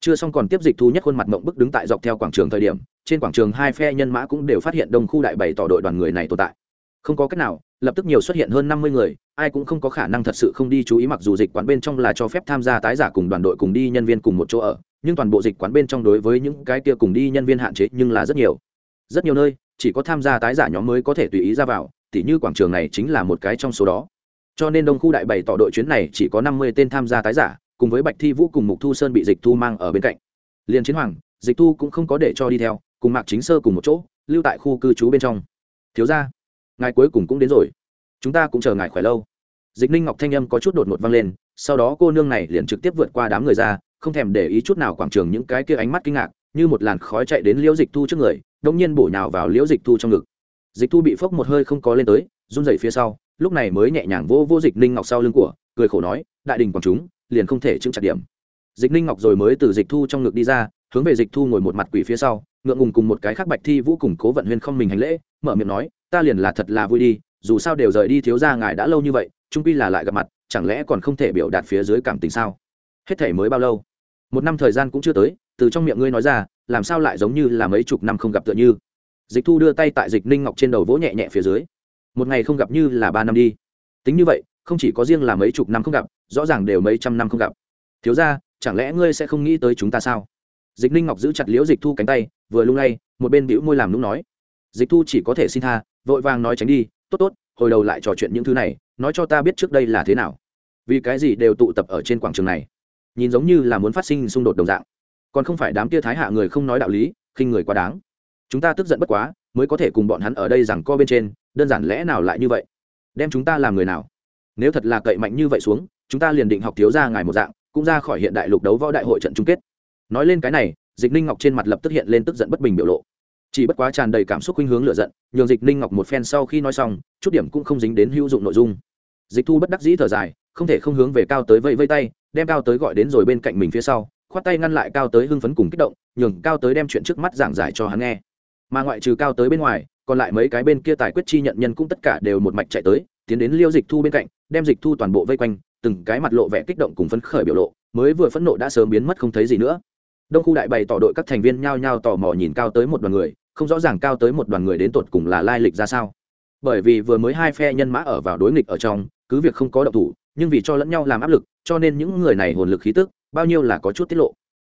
Chưa xong còn tiếp dịch thu nhất khuôn mặt mộng bức đứng tại dọc theo quảng trường thời điểm, trên quảng trường hai phe nhân mã cũng đều phát hiện đông khu đại bảy tỏ đội đoàn người này tồn tại. Không có cách nào, lập tức nhiều xuất hiện hơn năm mươi người, ai cũng không có khả năng thật sự không đi chú ý mặc dù dịch quán bên trong là cho phép tham gia tái giả cùng đoàn đội cùng đi nhân viên cùng một chỗ ở, nhưng toàn bộ dịch quán bên trong đối với những cái kia cùng đi nhân viên hạn chế nhưng là rất nhiều. Rất nhiều nơi, chỉ có tham gia tái giả nhóm mới có thể tùy ý ra vào, tỉ như quảng trường này chính là một cái trong số đó. Cho nên đông khu đại bảy tỏ đội chuyến này chỉ có năm mươi tên tham gia tái giả cùng với bạch thi vũ cùng mục thu sơn bị dịch thu mang ở bên cạnh. Liền chiến hoàng, dịch thu cũng không có để cho đi theo, cùng mạc chính sơ cùng một chỗ, lưu tại khu cư trú bên trong. Thiếu ra ngài cuối cùng cũng đến rồi. Chúng ta cũng chờ ngài khỏe lâu. Dịch ninh ngọc thanh âm có chút đột ngột vang lên, sau đó cô nương này liền trực tiếp vượt qua đám người ra, không thèm để ý chút nào quảng trường những cái kia ánh mắt kinh ngạc, như một làn khói chạy đến liễu dịch thu trước người đông nhiên bổ nhào vào liễu dịch thu trong ngực. Dịch thu bị phốc một hơi không có lên tới, run dậy phía sau, lúc này mới nhẹ nhàng vô vô dịch ninh ngọc sau lưng của, cười khổ nói, đại đình quảng chúng liền không thể chứng chặt điểm. Dịch ninh ngọc rồi mới từ dịch thu trong ngực đi ra, hướng về dịch thu ngồi một mặt quỷ phía sau, ngượng ngùng cùng một cái khác bạch thi vũ cùng cố vận huyên không mình hành lễ, mở miệng nói, ta liền là thật là vui đi, dù sao đều rời đi thiếu ra ngài đã lâu như vậy, trung pi là lại gặp mặt, chẳng lẽ còn không thể biểu đạt phía dưới cảm tình sao? Hết thể mới bao lâu? Một năm thời gian cũng chưa tới, từ trong miệng ngươi nói ra, làm sao lại giống như là mấy chục năm không gặp tựa như? Dịch thu đưa tay tại dịch ninh ngọc trên đầu vỗ nhẹ nhẹ phía dưới. Một ngày không gặp như là ba năm đi. Tính như vậy, không chỉ có riêng là mấy chục năm không gặp rõ ràng đều mấy trăm năm không gặp. Thiếu ra chẳng lẽ ngươi sẽ không nghĩ tới chúng ta sao? Dịch ninh ngọc giữ chặt liễu dịch thu cánh tay, vừa lung lay, một bên bĩu môi làm lúc nói. Dịch thu chỉ có thể xin tha, vội vàng nói tránh đi, tốt tốt, hồi đầu lại trò chuyện những thứ này, nói cho ta biết trước đây là thế nào. Vì cái gì đều tụ tập ở trên quảng trường này? Nhìn giống như là muốn phát sinh xung đột đồng dạng. Còn không phải đám tia thái hạ người không nói đạo lý, khinh người quá đáng. Chúng ta tức giận bất quá, mới có thể cùng bọn hắn ở đây rằng co bên trên, đơn giản lẽ nào lại như vậy? Đem chúng ta làm người nào? Nếu thật là cậy mạnh như vậy xuống chúng ta liền định học thiếu ra ngài một dạng, cũng ra khỏi hiện đại lục đấu võ đại hội trận chung kết. Nói lên cái này, dịch ninh ngọc trên mặt lập tức hiện lên tức giận bất bình biểu lộ. Chỉ bất quá tràn đầy cảm xúc khuynh hướng lựa giận, nhường dịch ninh ngọc một phen sau khi nói xong, chút điểm cũng không dính đến hữu dụng nội dung. Dịch thu bất đắc dĩ thở dài, không thể không hướng về cao tới vây vây tay, đem cao tới gọi đến rồi bên cạnh mình phía sau, khoát tay ngăn lại cao tới hưng phấn cùng kích động, nhường cao tới đem chuyện trước mắt giảng giải cho hắn nghe. Mà ngoại trừ cao tới bên ngoài, còn lại mấy cái bên kia tài quyết chi nhận nhân cũng tất cả đều một mạch chạy tới, tiến đến liêu dịch thu bên cạnh, đem dịch thu toàn bộ vây quanh từng cái mặt lộ vẻ kích động cùng phấn khởi biểu lộ, mới vừa phẫn nộ đã sớm biến mất không thấy gì nữa. Đông khu đại bày tỏ đội các thành viên nhao nhao tò mò nhìn cao tới một đoàn người, không rõ ràng cao tới một đoàn người đến tột cùng là lai lịch ra sao. Bởi vì vừa mới hai phe nhân mã ở vào đối nghịch ở trong, cứ việc không có động thủ, nhưng vì cho lẫn nhau làm áp lực, cho nên những người này hồn lực khí tức, bao nhiêu là có chút tiết lộ.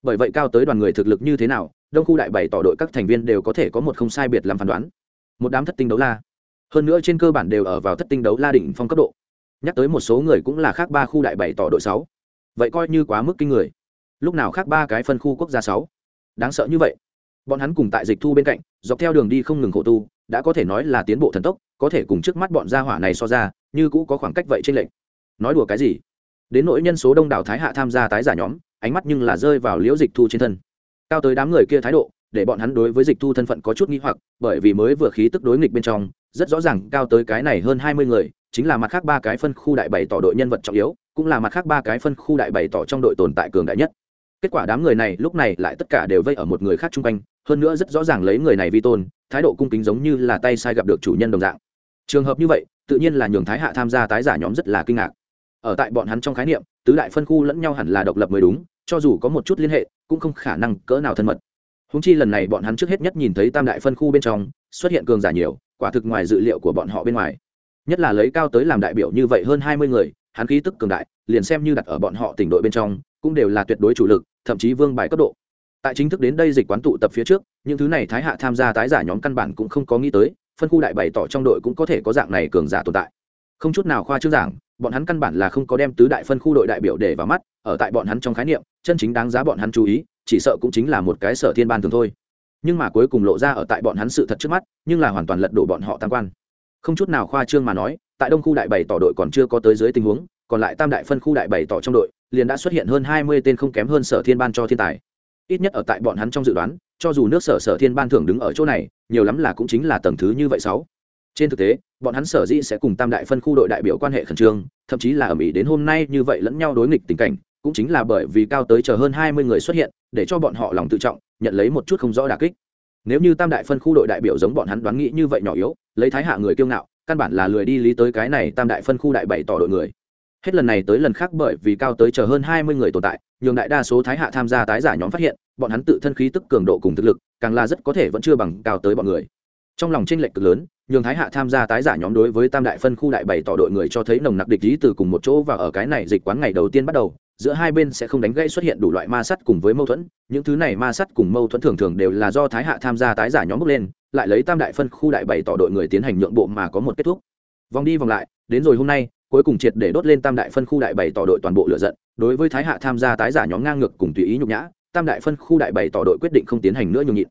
Bởi vậy cao tới đoàn người thực lực như thế nào, đông khu đại bày tỏ đội các thành viên đều có thể có một không sai biệt làm phán đoán. Một đám thất tinh đấu la. Hơn nữa trên cơ bản đều ở vào thất tinh đấu la đỉnh phong cấp độ nhắc tới một số người cũng là khác ba khu đại bày tỏ đội sáu. Vậy coi như quá mức kinh người. Lúc nào khác ba cái phân khu quốc gia sáu? Đáng sợ như vậy. Bọn hắn cùng tại dịch thu bên cạnh, dọc theo đường đi không ngừng khổ tu, đã có thể nói là tiến bộ thần tốc, có thể cùng trước mắt bọn gia hỏa này so ra, như cũ có khoảng cách vậy trên lệnh nói đùa cái gì? Đến nỗi nhân số đông đảo thái hạ tham gia tái giả nhóm, ánh mắt nhưng là rơi vào liễu dịch thu trên thân. Cao tới đám người kia thái độ, để bọn hắn đối với dịch thu thân phận có chút nghi hoặc, bởi vì mới vừa khí tức đối nghịch bên trong, rất rõ ràng cao tới cái này hơn hai mươi người chính là mặt khác ba cái phân khu đại bày tỏ đội nhân vật trọng yếu, cũng là mặt khác ba cái phân khu đại bày tỏ trong đội tồn tại cường đại nhất. Kết quả đám người này lúc này lại tất cả đều vây ở một người khác chung quanh, hơn nữa rất rõ ràng lấy người này vi tôn, thái độ cung kính giống như là tay sai gặp được chủ nhân đồng dạng. Trường hợp như vậy, tự nhiên là nhường thái hạ tham gia tái giả nhóm rất là kinh ngạc. Ở tại bọn hắn trong khái niệm, tứ đại phân khu lẫn nhau hẳn là độc lập mới đúng, cho dù có một chút liên hệ, cũng không khả năng cỡ nào thân mật. Húng chi lần này bọn hắn trước hết nhất nhìn thấy tam đại phân khu bên trong, xuất hiện cường giả nhiều, quả thực ngoài dự liệu của bọn họ bên ngoài nhất là lấy cao tới làm đại biểu như vậy hơn hai mươi người, hắn khí tức cường đại, liền xem như đặt ở bọn họ tỉnh đội bên trong, cũng đều là tuyệt đối chủ lực, thậm chí vương bài cấp độ. Tại chính thức đến đây dịch quán tụ tập phía trước, những thứ này thái hạ tham gia tái giả nhóm căn bản cũng không có nghĩ tới, phân khu đại bày tỏ trong đội cũng có thể có dạng này cường giả tồn tại. Không chút nào khoa trương giảng, bọn hắn căn bản là không có đem tứ đại phân khu đội đại biểu để vào mắt, ở tại bọn hắn trong khái niệm, chân chính đáng giá bọn hắn chú ý, chỉ sợ cũng chính là một cái sở thiên ban thường thôi. Nhưng mà cuối cùng lộ ra ở tại bọn hắn sự thật trước mắt, nhưng là hoàn toàn lật đổ bọn họ tam quan không chút nào khoa trương mà nói, tại đông khu đại bày tỏ đội còn chưa có tới dưới tình huống, còn lại tam đại phân khu đại bảy tỏ trong đội, liền đã xuất hiện hơn hai mươi tên không kém hơn sở thiên ban cho thiên tài. Ít nhất ở tại bọn hắn trong dự đoán, cho dù nước sở sở thiên ban thưởng đứng ở chỗ này, nhiều lắm là cũng chính là tầng thứ như vậy sáu. Trên thực tế, bọn hắn sở dĩ sẽ cùng tam đại phân khu đội đại biểu quan hệ khẩn trương, thậm chí là ở mỹ đến hôm nay như vậy lẫn nhau đối nghịch tình cảnh, cũng chính là bởi vì cao tới chờ hơn hai mươi người xuất hiện, để cho bọn họ lòng tự trọng, nhận lấy một chút không rõ đà kích nếu như tam đại phân khu đội đại biểu giống bọn hắn đoán nghĩ như vậy nhỏ yếu, lấy thái hạ người kiêu ngạo, căn bản là lười đi lý tới cái này tam đại phân khu đại bảy tỏ đội người. Hết lần này tới lần khác bởi vì cao tới chờ hơn hai mươi người tồn tại, nhường đại đa số thái hạ tham gia tái giả nhóm phát hiện, bọn hắn tự thân khí tức cường độ cùng thực lực, càng là rất có thể vẫn chưa bằng cao tới bọn người. Trong lòng tranh lệch cực lớn, nhường thái hạ tham gia tái giả nhóm đối với tam đại phân khu đại bảy tỏ đội người cho thấy nồng nặc địch ý từ cùng một chỗ và ở cái này dịch quán ngày đầu tiên bắt đầu giữa hai bên sẽ không đánh gãy xuất hiện đủ loại ma sắt cùng với mâu thuẫn, những thứ này ma sắt cùng mâu thuẫn thường thường đều là do thái hạ tham gia tái giả nhóm bước lên, lại lấy tam đại phân khu đại bảy tỏ đội người tiến hành nhượng bộ mà có một kết thúc. Vòng đi vòng lại, đến rồi hôm nay, cuối cùng triệt để đốt lên tam đại phân khu đại bảy tỏ đội toàn bộ lựa giận, đối với thái hạ tham gia tái giả nhóm ngang ngược cùng tùy ý nhục nhã, tam đại phân khu đại bảy tỏ đội quyết định không tiến hành nữa nhường nhịn.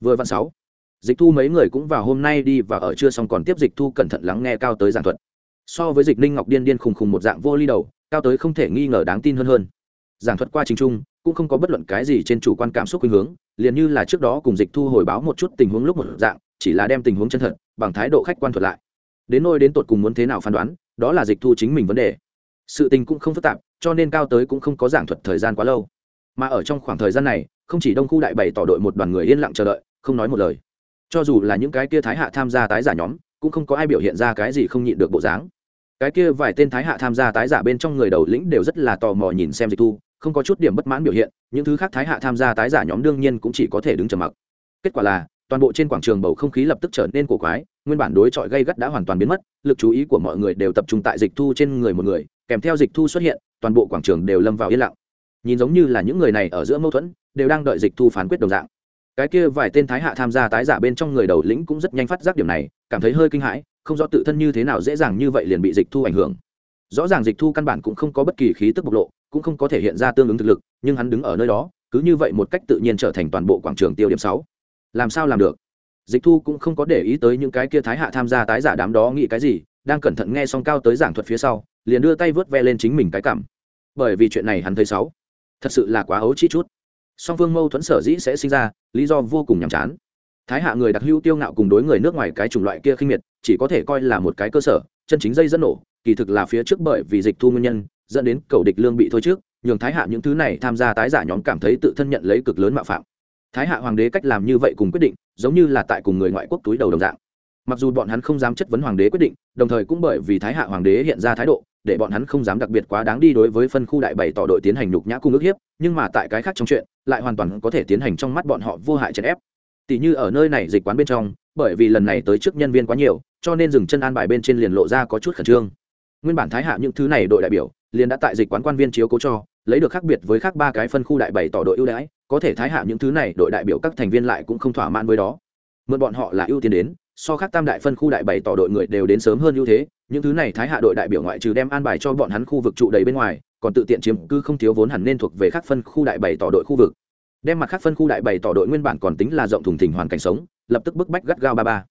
Vừa văn sáu, dịch thu mấy người cũng vào hôm nay đi và ở chưa xong còn tiếp dịch thu cẩn thận lắng nghe cao tới giảng thuật. So với dịch ninh ngọc điên điên khùng khùng một dạng vô ly đầu cao tới không thể nghi ngờ đáng tin hơn hơn. Giảng thuật qua trình trung, cũng không có bất luận cái gì trên chủ quan cảm xúc khuynh hướng, liền như là trước đó cùng dịch thu hồi báo một chút tình huống lúc một dạng, chỉ là đem tình huống chân thật, bằng thái độ khách quan thuật lại. Đến nôi đến tột cùng muốn thế nào phán đoán, đó là dịch thu chính mình vấn đề. Sự tình cũng không phức tạp, cho nên cao tới cũng không có giảng thuật thời gian quá lâu. Mà ở trong khoảng thời gian này, không chỉ đông khu đại bày tỏ đội một đoàn người yên lặng chờ đợi, không nói một lời. Cho dù là những cái kia thái hạ tham gia tái giả nhóm, cũng không có ai biểu hiện ra cái gì không nhịn được bộ dáng cái kia vài tên thái hạ tham gia tái giả bên trong người đầu lĩnh đều rất là tò mò nhìn xem dịch thu, không có chút điểm bất mãn biểu hiện, những thứ khác thái hạ tham gia tái giả nhóm đương nhiên cũng chỉ có thể đứng trầm mặc. Kết quả là, toàn bộ trên quảng trường bầu không khí lập tức trở nên cổ quái, nguyên bản đối chọi gây gắt đã hoàn toàn biến mất, lực chú ý của mọi người đều tập trung tại dịch thu trên người một người, kèm theo dịch thu xuất hiện, toàn bộ quảng trường đều lâm vào yên lặng. Nhìn giống như là những người này ở giữa mâu thuẫn, đều đang đợi dịch thu phán quyết đồng dạng. Cái kia vài tên thái hạ tham gia tái giả bên trong người đầu lĩnh cũng rất nhanh phát giác điểm này, cảm thấy hơi kinh hãi không rõ tự thân như thế nào dễ dàng như vậy liền bị dịch thu ảnh hưởng. Rõ ràng dịch thu căn bản cũng không có bất kỳ khí tức bộc lộ, cũng không có thể hiện ra tương ứng thực lực, nhưng hắn đứng ở nơi đó, cứ như vậy một cách tự nhiên trở thành toàn bộ quảng trường tiêu điểm sáu. Làm sao làm được? Dịch thu cũng không có để ý tới những cái kia thái hạ tham gia tái giả đám đó nghĩ cái gì, đang cẩn thận nghe xong cao tới giảng thuật phía sau, liền đưa tay vớt ve lên chính mình cái cảm. Bởi vì chuyện này hắn thấy sáu. Thật sự là quá ấu chi chút. Song phương mâu thuẫn sở dĩ sẽ sinh ra, lý do vô cùng nhàm chán. Thái hạ người đặc hữu tiêu ngạo cùng đối người nước ngoài cái chủng loại kia khinh miệt chỉ có thể coi là một cái cơ sở, chân chính dây dẫn nổ, kỳ thực là phía trước bởi vì dịch thu nguyên nhân, dẫn đến cầu địch lương bị thôi trước, nhường thái hạ những thứ này tham gia tái giả nhóm cảm thấy tự thân nhận lấy cực lớn mạo phạm. Thái hạ hoàng đế cách làm như vậy cùng quyết định, giống như là tại cùng người ngoại quốc túi đầu đồng dạng. Mặc dù bọn hắn không dám chất vấn hoàng đế quyết định, đồng thời cũng bởi vì thái hạ hoàng đế hiện ra thái độ, để bọn hắn không dám đặc biệt quá đáng đi đối với phân khu đại bảy tỏ đội tiến hành nhục nhã cung ước hiếp, nhưng mà tại cái khác trong chuyện, lại hoàn toàn có thể tiến hành trong mắt bọn họ vô hại chèn ép. Tỷ như ở nơi này dịch quán bên trong, bởi vì lần này tới trước nhân viên quá nhiều cho nên dừng chân an bài bên trên liền lộ ra có chút khẩn trương. Nguyên bản thái hạ những thứ này đội đại biểu, liền đã tại dịch quán quan viên chiếu cố cho, lấy được khác biệt với khác ba cái phân khu đại bảy tỏ đội ưu đãi, có thể thái hạ những thứ này đội đại biểu các thành viên lại cũng không thỏa mãn với đó. Mượn bọn họ là ưu tiên đến, so khác tam đại phân khu đại bảy tỏ đội người đều đến sớm hơn ưu thế, những thứ này thái hạ đội đại biểu ngoại trừ đem an bài cho bọn hắn khu vực trụ đầy bên ngoài, còn tự tiện chiếm cư không thiếu vốn hẳn nên thuộc về các phân khu đại bảy tỏ đội khu vực. Đem mặt khác phân khu đại bảy tỏ đội nguyên bản còn tính là rộng thùng thình hoàn cảnh sống, lập tức bức bách gắt gao ba ba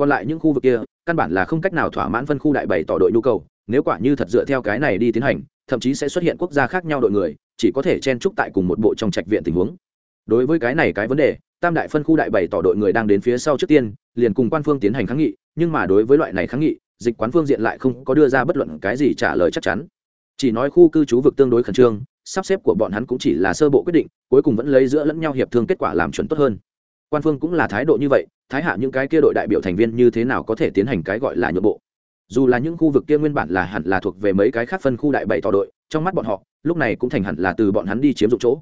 còn lại những khu vực kia, căn bản là không cách nào thỏa mãn phân khu đại bảy tỏ đội nhu cầu, nếu quả như thật dựa theo cái này đi tiến hành, thậm chí sẽ xuất hiện quốc gia khác nhau đội người, chỉ có thể chen trúc tại cùng một bộ trong trạch viện tình huống. Đối với cái này cái vấn đề, tam đại phân khu đại bảy tỏ đội người đang đến phía sau trước tiên, liền cùng quan phương tiến hành kháng nghị, nhưng mà đối với loại này kháng nghị, dịch quán phương diện lại không có đưa ra bất luận cái gì trả lời chắc chắn. Chỉ nói khu cư trú vực tương đối khẩn trương, sắp xếp của bọn hắn cũng chỉ là sơ bộ quyết định, cuối cùng vẫn lấy giữa lẫn nhau hiệp thương kết quả làm chuẩn tốt hơn quan phương cũng là thái độ như vậy, thái hạ những cái kia đội đại biểu thành viên như thế nào có thể tiến hành cái gọi là nhượng bộ? Dù là những khu vực kia nguyên bản là hẳn là thuộc về mấy cái khác phân khu đại bảy tỏ đội, trong mắt bọn họ, lúc này cũng thành hẳn là từ bọn hắn đi chiếm dụng chỗ.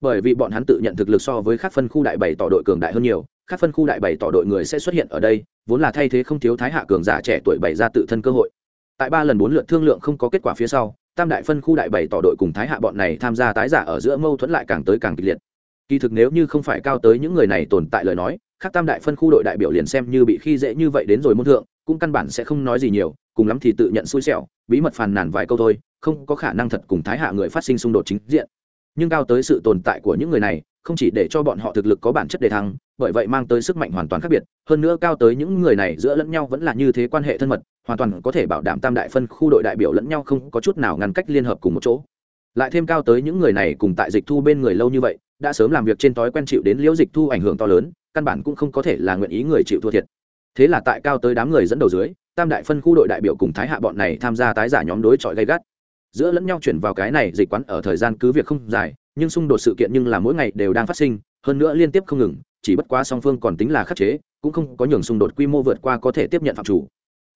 Bởi vì bọn hắn tự nhận thực lực so với các phân khu đại bảy tỏ đội cường đại hơn nhiều các phân khu đại bảy tỏ đội người sẽ xuất hiện ở đây, vốn là thay thế không thiếu thái hạ cường giả trẻ tuổi bảy ra tự thân cơ hội. Tại ba lần bốn lượt thương lượng không có kết quả phía sau, tam đại phân khu đại bảy tỏ đội cùng thái hạ bọn này tham gia tái giả ở giữa mâu thuẫn lại càng tới càng kịch liệt kỳ thực nếu như không phải cao tới những người này tồn tại lời nói, khác tam đại phân khu đội đại biểu liền xem như bị khi dễ như vậy đến rồi môn thượng, cũng căn bản sẽ không nói gì nhiều, cùng lắm thì tự nhận xui xẻo, bí mật phàn nàn vài câu thôi, không có khả năng thật cùng thái hạ người phát sinh xung đột chính diện. Nhưng cao tới sự tồn tại của những người này, không chỉ để cho bọn họ thực lực có bản chất đề thăng, bởi vậy mang tới sức mạnh hoàn toàn khác biệt. Hơn nữa cao tới những người này giữa lẫn nhau vẫn là như thế quan hệ thân mật, hoàn toàn có thể bảo đảm tam đại phân khu đội đại biểu lẫn nhau không có chút nào ngăn cách liên hợp cùng một chỗ. Lại thêm cao tới những người này cùng tại dịch thu bên người lâu như vậy đã sớm làm việc trên tối quen chịu đến liễu dịch thu ảnh hưởng to lớn, căn bản cũng không có thể là nguyện ý người chịu thua thiệt. Thế là tại cao tới đám người dẫn đầu dưới, tam đại phân khu đội đại biểu cùng thái hạ bọn này tham gia tái giả nhóm đối chọi gay gắt. Giữa lẫn nhau chuyển vào cái này dịch quán ở thời gian cứ việc không dài, nhưng xung đột sự kiện nhưng là mỗi ngày đều đang phát sinh, hơn nữa liên tiếp không ngừng, chỉ bất quá song phương còn tính là khắc chế, cũng không có nhường xung đột quy mô vượt qua có thể tiếp nhận phạm chủ.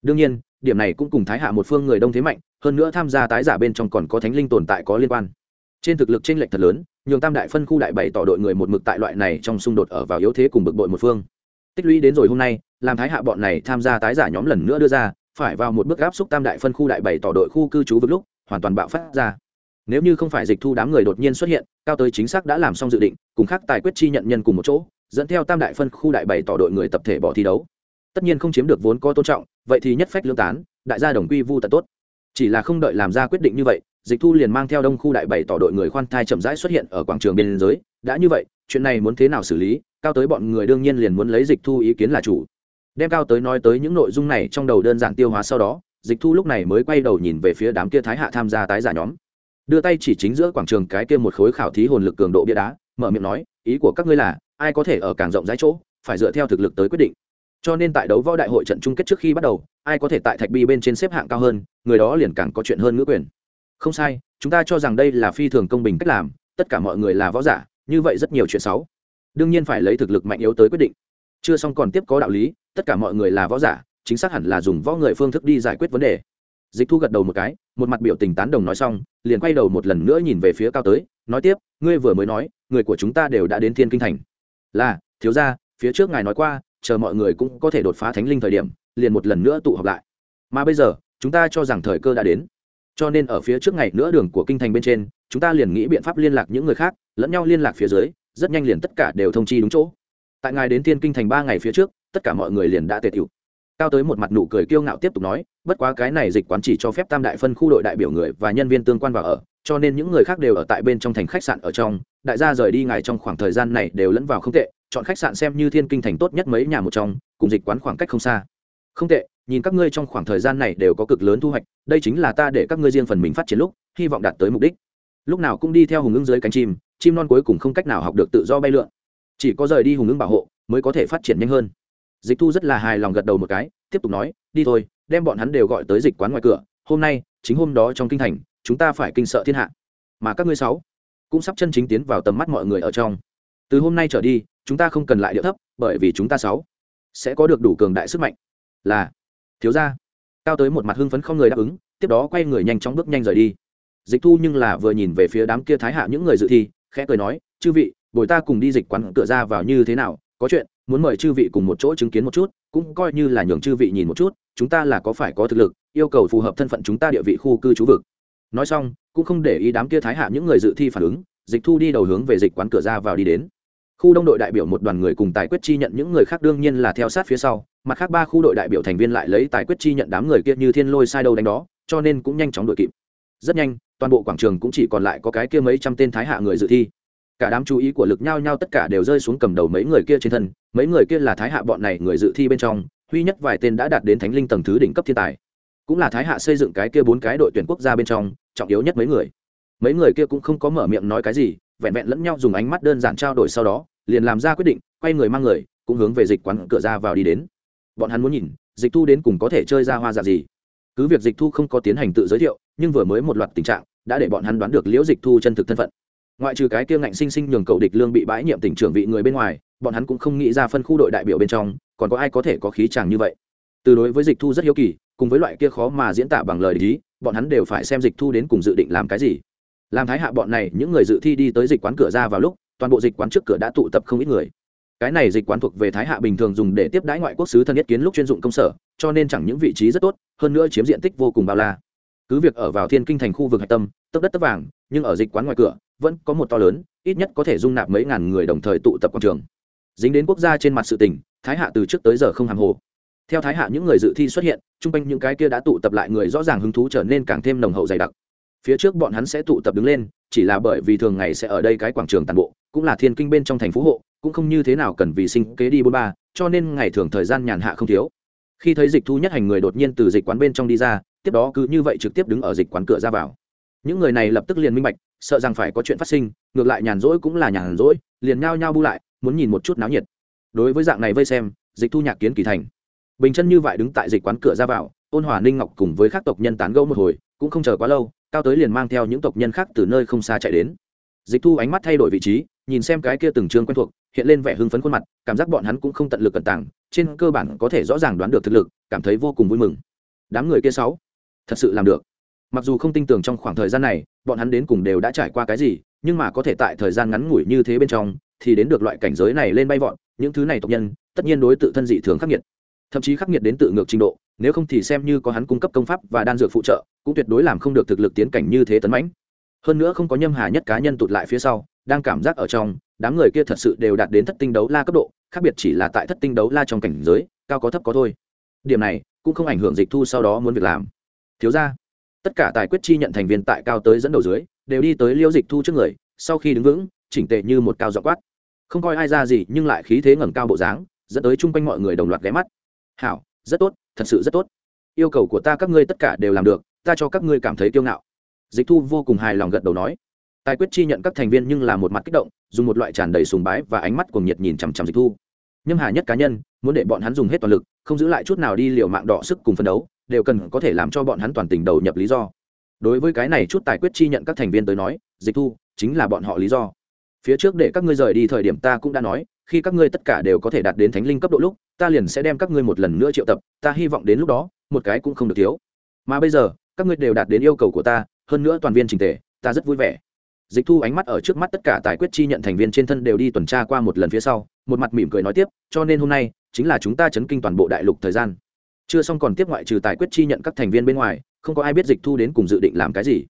Đương nhiên, điểm này cũng cùng thái hạ một phương người đông thế mạnh, hơn nữa tham gia tái giả bên trong còn có thánh linh tồn tại có liên quan. Trên thực lực t r ê n lệch thật lớn nhường tam đại phân khu đại bảy tỏ đội người một mực tại loại này trong xung đột ở vào yếu thế cùng bực bội một phương. Tích lũy đến rồi hôm nay, làm thái hạ bọn này tham gia tái giả nhóm lần nữa đưa ra, phải vào một bước áp xúc tam đại phân khu đại bảy tỏ đội khu cư trú vực lúc, hoàn toàn bạo phát ra. Nếu như không phải dịch thu đám người đột nhiên xuất hiện, cao tới chính xác đã làm xong dự định, cùng khác tài quyết chi nhận nhân cùng một chỗ, dẫn theo tam đại phân khu đại bảy tỏ đội người tập thể bỏ thi đấu. Tất nhiên không chiếm được vốn có tôn trọng, vậy thì nhất phách lương tán, đại gia đồng quy vu tật tốt chỉ là không đợi làm ra quyết định như vậy, dịch thu liền mang theo đông khu đại bảy tỏ đội người khoan thai chậm rãi xuất hiện ở quảng trường biên giới. Đã như vậy, chuyện này muốn thế nào xử lý? Cao tới bọn người đương nhiên liền muốn lấy dịch thu ý kiến là chủ. Đem cao tới nói tới những nội dung này trong đầu đơn giản tiêu hóa sau đó, dịch thu lúc này mới quay đầu nhìn về phía đám kia thái hạ tham gia tái giả nhóm. Đưa tay chỉ chính giữa quảng trường cái kia một khối khảo thí hồn lực cường độ bia đá, mở miệng nói, ý của các ngươi là, ai có thể ở càng rộng rãi chỗ, phải dựa theo thực lực tới quyết định cho nên tại đấu võ đại hội trận chung kết trước khi bắt đầu, ai có thể tại thạch bi bên trên xếp hạng cao hơn, người đó liền càng có chuyện hơn ngữ quyền. Không sai, chúng ta cho rằng đây là phi thường công bình cách làm, tất cả mọi người là võ giả, như vậy rất nhiều chuyện xấu. Đương nhiên phải lấy thực lực mạnh yếu tới quyết định. Chưa xong còn tiếp có đạo lý, tất cả mọi người là võ giả, chính xác hẳn là dùng võ người phương thức đi giải quyết vấn đề. Dịch thu gật đầu một cái, một mặt biểu tình tán đồng nói xong, liền quay đầu một lần nữa nhìn về phía cao tới, nói tiếp, ngươi vừa mới nói, người của chúng ta đều đã đến thiên kinh thành. Là, thiếu ra phía trước ngài nói qua chờ mọi người cũng có thể đột phá thánh linh thời điểm, liền một lần nữa tụ họp lại. Mà bây giờ, chúng ta cho rằng thời cơ đã đến. Cho nên ở phía trước ngày nữa đường của kinh thành bên trên, chúng ta liền nghĩ biện pháp liên lạc những người khác, lẫn nhau liên lạc phía dưới, rất nhanh liền tất cả đều thông chi đúng chỗ. Tại ngài đến thiên kinh thành ba ngày phía trước, tất cả mọi người liền đã tề tiểu cao tới một mặt nụ cười kiêu ngạo tiếp tục nói, bất quá cái này dịch quán chỉ cho phép tam đại phân khu đội đại biểu người và nhân viên tương quan vào ở, cho nên những người khác đều ở tại bên trong thành khách sạn ở trong, đại gia rời đi ngài trong khoảng thời gian này đều lẫn vào không tệ chọn khách sạn xem như thiên kinh thành tốt nhất mấy nhà một trong, cùng dịch quán khoảng cách không xa. Không tệ, nhìn các ngươi trong khoảng thời gian này đều có cực lớn thu hoạch, đây chính là ta để các ngươi riêng phần mình phát triển lúc, hy vọng đạt tới mục đích. Lúc nào cũng đi theo hùng ứng dưới cánh chim chim non cuối cùng không cách nào học được tự do bay lượn. Chỉ có rời đi hùng ứng bảo hộ, mới có thể phát triển nhanh hơn. Dịch thu rất là hài lòng gật đầu một cái, tiếp tục nói, đi thôi, đem bọn hắn đều gọi tới dịch quán ngoài cửa, hôm nay, chính hôm đó trong kinh thành, chúng ta phải kinh sợ thiên hạ. Mà các ngươi sáu cũng sắp chân chính tiến vào tầm mắt mọi người ở trong. Từ hôm nay trở đi chúng ta không cần lại điệu thấp, bởi vì chúng ta sáu sẽ có được đủ cường đại sức mạnh. Là, thiếu gia. Cao tới một mặt hưng phấn không người đáp ứng, tiếp đó quay người nhanh chóng bước nhanh rời đi. Dịch thu nhưng là vừa nhìn về phía đám kia thái hạ những người dự thi, khẽ cười nói, chư vị, bồi ta cùng đi dịch quán cửa ra vào như thế nào? Có chuyện, muốn mời chư vị cùng một chỗ chứng kiến một chút, cũng coi như là nhường chư vị nhìn một chút, chúng ta là có phải có thực lực, yêu cầu phù hợp thân phận chúng ta địa vị khu cư trú vực. Nói xong, cũng không để ý đám kia thái hạ những người dự thi phản ứng, dịch thu đi đầu hướng về dịch quán cửa ra vào đi đến khu đông đội đại biểu một đoàn người cùng tài quyết chi nhận những người khác đương nhiên là theo sát phía sau, mặt khác ba khu đội đại biểu thành viên lại lấy tài quyết chi nhận đám người kia như thiên lôi sai đâu đánh đó, cho nên cũng nhanh chóng đội kịp. Rất nhanh, toàn bộ quảng trường cũng chỉ còn lại có cái kia mấy trăm tên thái hạ người dự thi. Cả đám chú ý của lực nhau nhau tất cả đều rơi xuống cầm đầu mấy người kia trên thân, mấy người kia là thái hạ bọn này người dự thi bên trong, huy nhất vài tên đã đạt đến thánh linh tầng thứ đỉnh cấp thiên tài. Cũng là thái hạ xây dựng cái kia bốn cái đội tuyển quốc gia bên trong, trọng yếu nhất mấy người. Mấy người kia cũng không có mở miệng nói cái gì, vẹn vẹn lẫn nhau dùng ánh mắt đơn giản trao đổi sau đó liền làm ra quyết định, quay người mang người, cũng hướng về dịch quán cửa ra vào đi đến. Bọn hắn muốn nhìn, dịch thu đến cùng có thể chơi ra hoa dạng gì. Cứ việc dịch thu không có tiến hành tự giới thiệu, nhưng vừa mới một loạt tình trạng, đã để bọn hắn đoán được liễu dịch thu chân thực thân phận. Ngoại trừ cái kia ngạnh sinh sinh nhường cầu địch lương bị bãi nhiệm tỉnh trưởng vị người bên ngoài, bọn hắn cũng không nghĩ ra phân khu đội đại biểu bên trong, còn có ai có thể có khí chàng như vậy. Từ đối với dịch thu rất hiếu kỳ, cùng với loại kia khó mà diễn tả bằng lời lý bọn hắn đều phải xem dịch thu đến cùng dự định làm cái gì. Làm thái hạ bọn này, những người dự thi đi tới dịch quán cửa ra vào lúc toàn bộ dịch quán trước cửa đã tụ tập không ít người. Cái này dịch quán thuộc về thái hạ bình thường dùng để tiếp đãi ngoại quốc sứ thân nhất kiến lúc chuyên dụng công sở, cho nên chẳng những vị trí rất tốt, hơn nữa chiếm diện tích vô cùng bao la. Cứ việc ở vào thiên kinh thành khu vực hạch tâm tấp đất tấp vàng, nhưng ở dịch quán ngoài cửa, vẫn có một to lớn, ít nhất có thể dung nạp mấy ngàn người đồng thời tụ tập quảng trường. Dính đến quốc gia trên mặt sự tình, thái hạ từ trước tới giờ không hàng hồ. Theo thái hạ những người dự thi xuất hiện chung quanh những cái kia đã tụ tập lại người rõ ràng hứng thú trở nên càng thêm nồng hậu dày đặc. Phía trước bọn hắn sẽ tụ tập đứng lên, chỉ là bởi vì thường ngày sẽ ở đây cái quảng trường tàn bộ cũng là thiên kinh bên trong thành phố hộ, cũng không như thế nào cần vì sinh kế đi bôn ba, cho nên ngày thường thời gian nhàn hạ không thiếu. Khi thấy dịch thu nhất hành người đột nhiên từ dịch quán bên trong đi ra, tiếp đó cứ như vậy trực tiếp đứng ở dịch quán cửa ra vào. Những người này lập tức liền minh bạch, sợ rằng phải có chuyện phát sinh, ngược lại nhàn rỗi cũng là nhàn rỗi, liền nhao nhao bu lại, muốn nhìn một chút náo nhiệt. Đối với dạng này vây xem, dịch thu nhạc kiến kỳ thành. Bình chân như vậy đứng tại dịch quán cửa ra vào, ôn hòa ninh ngọc cùng với các tộc nhân tán gẫu một hồi, cũng không chờ quá lâu, cao tới liền mang theo những tộc nhân khác từ nơi không xa chạy đến. Dịch thu ánh mắt thay đổi vị trí nhìn xem cái kia từng chương quen thuộc, hiện lên vẻ hưng phấn khuôn mặt, cảm giác bọn hắn cũng không tận lực cẩn tàng, trên cơ bản có thể rõ ràng đoán được thực lực, cảm thấy vô cùng vui mừng. Đám người kia sáu, thật sự làm được. Mặc dù không tin tưởng trong khoảng thời gian này, bọn hắn đến cùng đều đã trải qua cái gì, nhưng mà có thể tại thời gian ngắn ngủi như thế bên trong, thì đến được loại cảnh giới này lên bay vọt, những thứ này tộc nhân, tất nhiên đối tự thân dị thường khắc nghiệt. Thậm chí khắc nghiệt đến tự ngược trình độ, nếu không thì xem như có hắn cung cấp công pháp và đan dược phụ trợ, cũng tuyệt đối làm không được thực lực tiến cảnh như thế tấn mãnh. Hơn nữa không có nhâm hà nhất cá nhân tụt lại phía sau đang cảm giác ở trong, đám người kia thật sự đều đạt đến thất tinh đấu la cấp độ, khác biệt chỉ là tại thất tinh đấu la trong cảnh giới, cao có thấp có thôi. Điểm này, cũng không ảnh hưởng dịch thu sau đó muốn việc làm. Thiếu ra tất cả tài quyết chi nhận thành viên tại cao tới dẫn đầu dưới, đều đi tới liễu dịch thu trước người, sau khi đứng vững, chỉnh tệ như một cao dọ quát. Không coi ai ra gì, nhưng lại khí thế ngẩng cao bộ dáng, dẫn tới chung quanh mọi người đồng loạt ghé mắt. Hảo, rất tốt, thật sự rất tốt. Yêu cầu của ta các ngươi tất cả đều làm được, ta cho các ngươi cảm thấy kiêu ngạo. Dịch thu vô cùng hài lòng gật đầu nói tài quyết chi nhận các thành viên nhưng là một mặt kích động, dùng một loại tràn đầy sùng bái và ánh mắt cuồng nhiệt nhìn chằm chằm dịch thu. Nhâm hà nhất cá nhân, muốn để bọn hắn dùng hết toàn lực, không giữ lại chút nào đi liều mạng đỏ sức cùng phân đấu, đều cần có thể làm cho bọn hắn toàn tình đầu nhập lý do. Đối với cái này chút tài quyết chi nhận các thành viên tới nói, dịch thu chính là bọn họ lý do. Phía trước để các ngươi rời đi thời điểm ta cũng đã nói, khi các ngươi tất cả đều có thể đạt đến thánh linh cấp độ lúc, ta liền sẽ đem các ngươi một lần nữa triệu tập, ta hy vọng đến lúc đó, một cái cũng không được thiếu. Mà bây giờ, các ngươi đều đạt đến yêu cầu của ta, hơn nữa toàn viên trình tề, ta rất vui vẻ dịch thu ánh mắt ở trước mắt tất cả tài quyết chi nhận thành viên trên thân đều đi tuần tra qua một lần phía sau, một mặt mỉm cười nói tiếp, cho nên hôm nay chính là chúng ta chấn kinh toàn bộ đại lục thời gian. Chưa xong còn tiếp ngoại trừ tài quyết chi nhận các thành viên bên ngoài, không có ai biết dịch thu đến cùng dự định làm cái gì.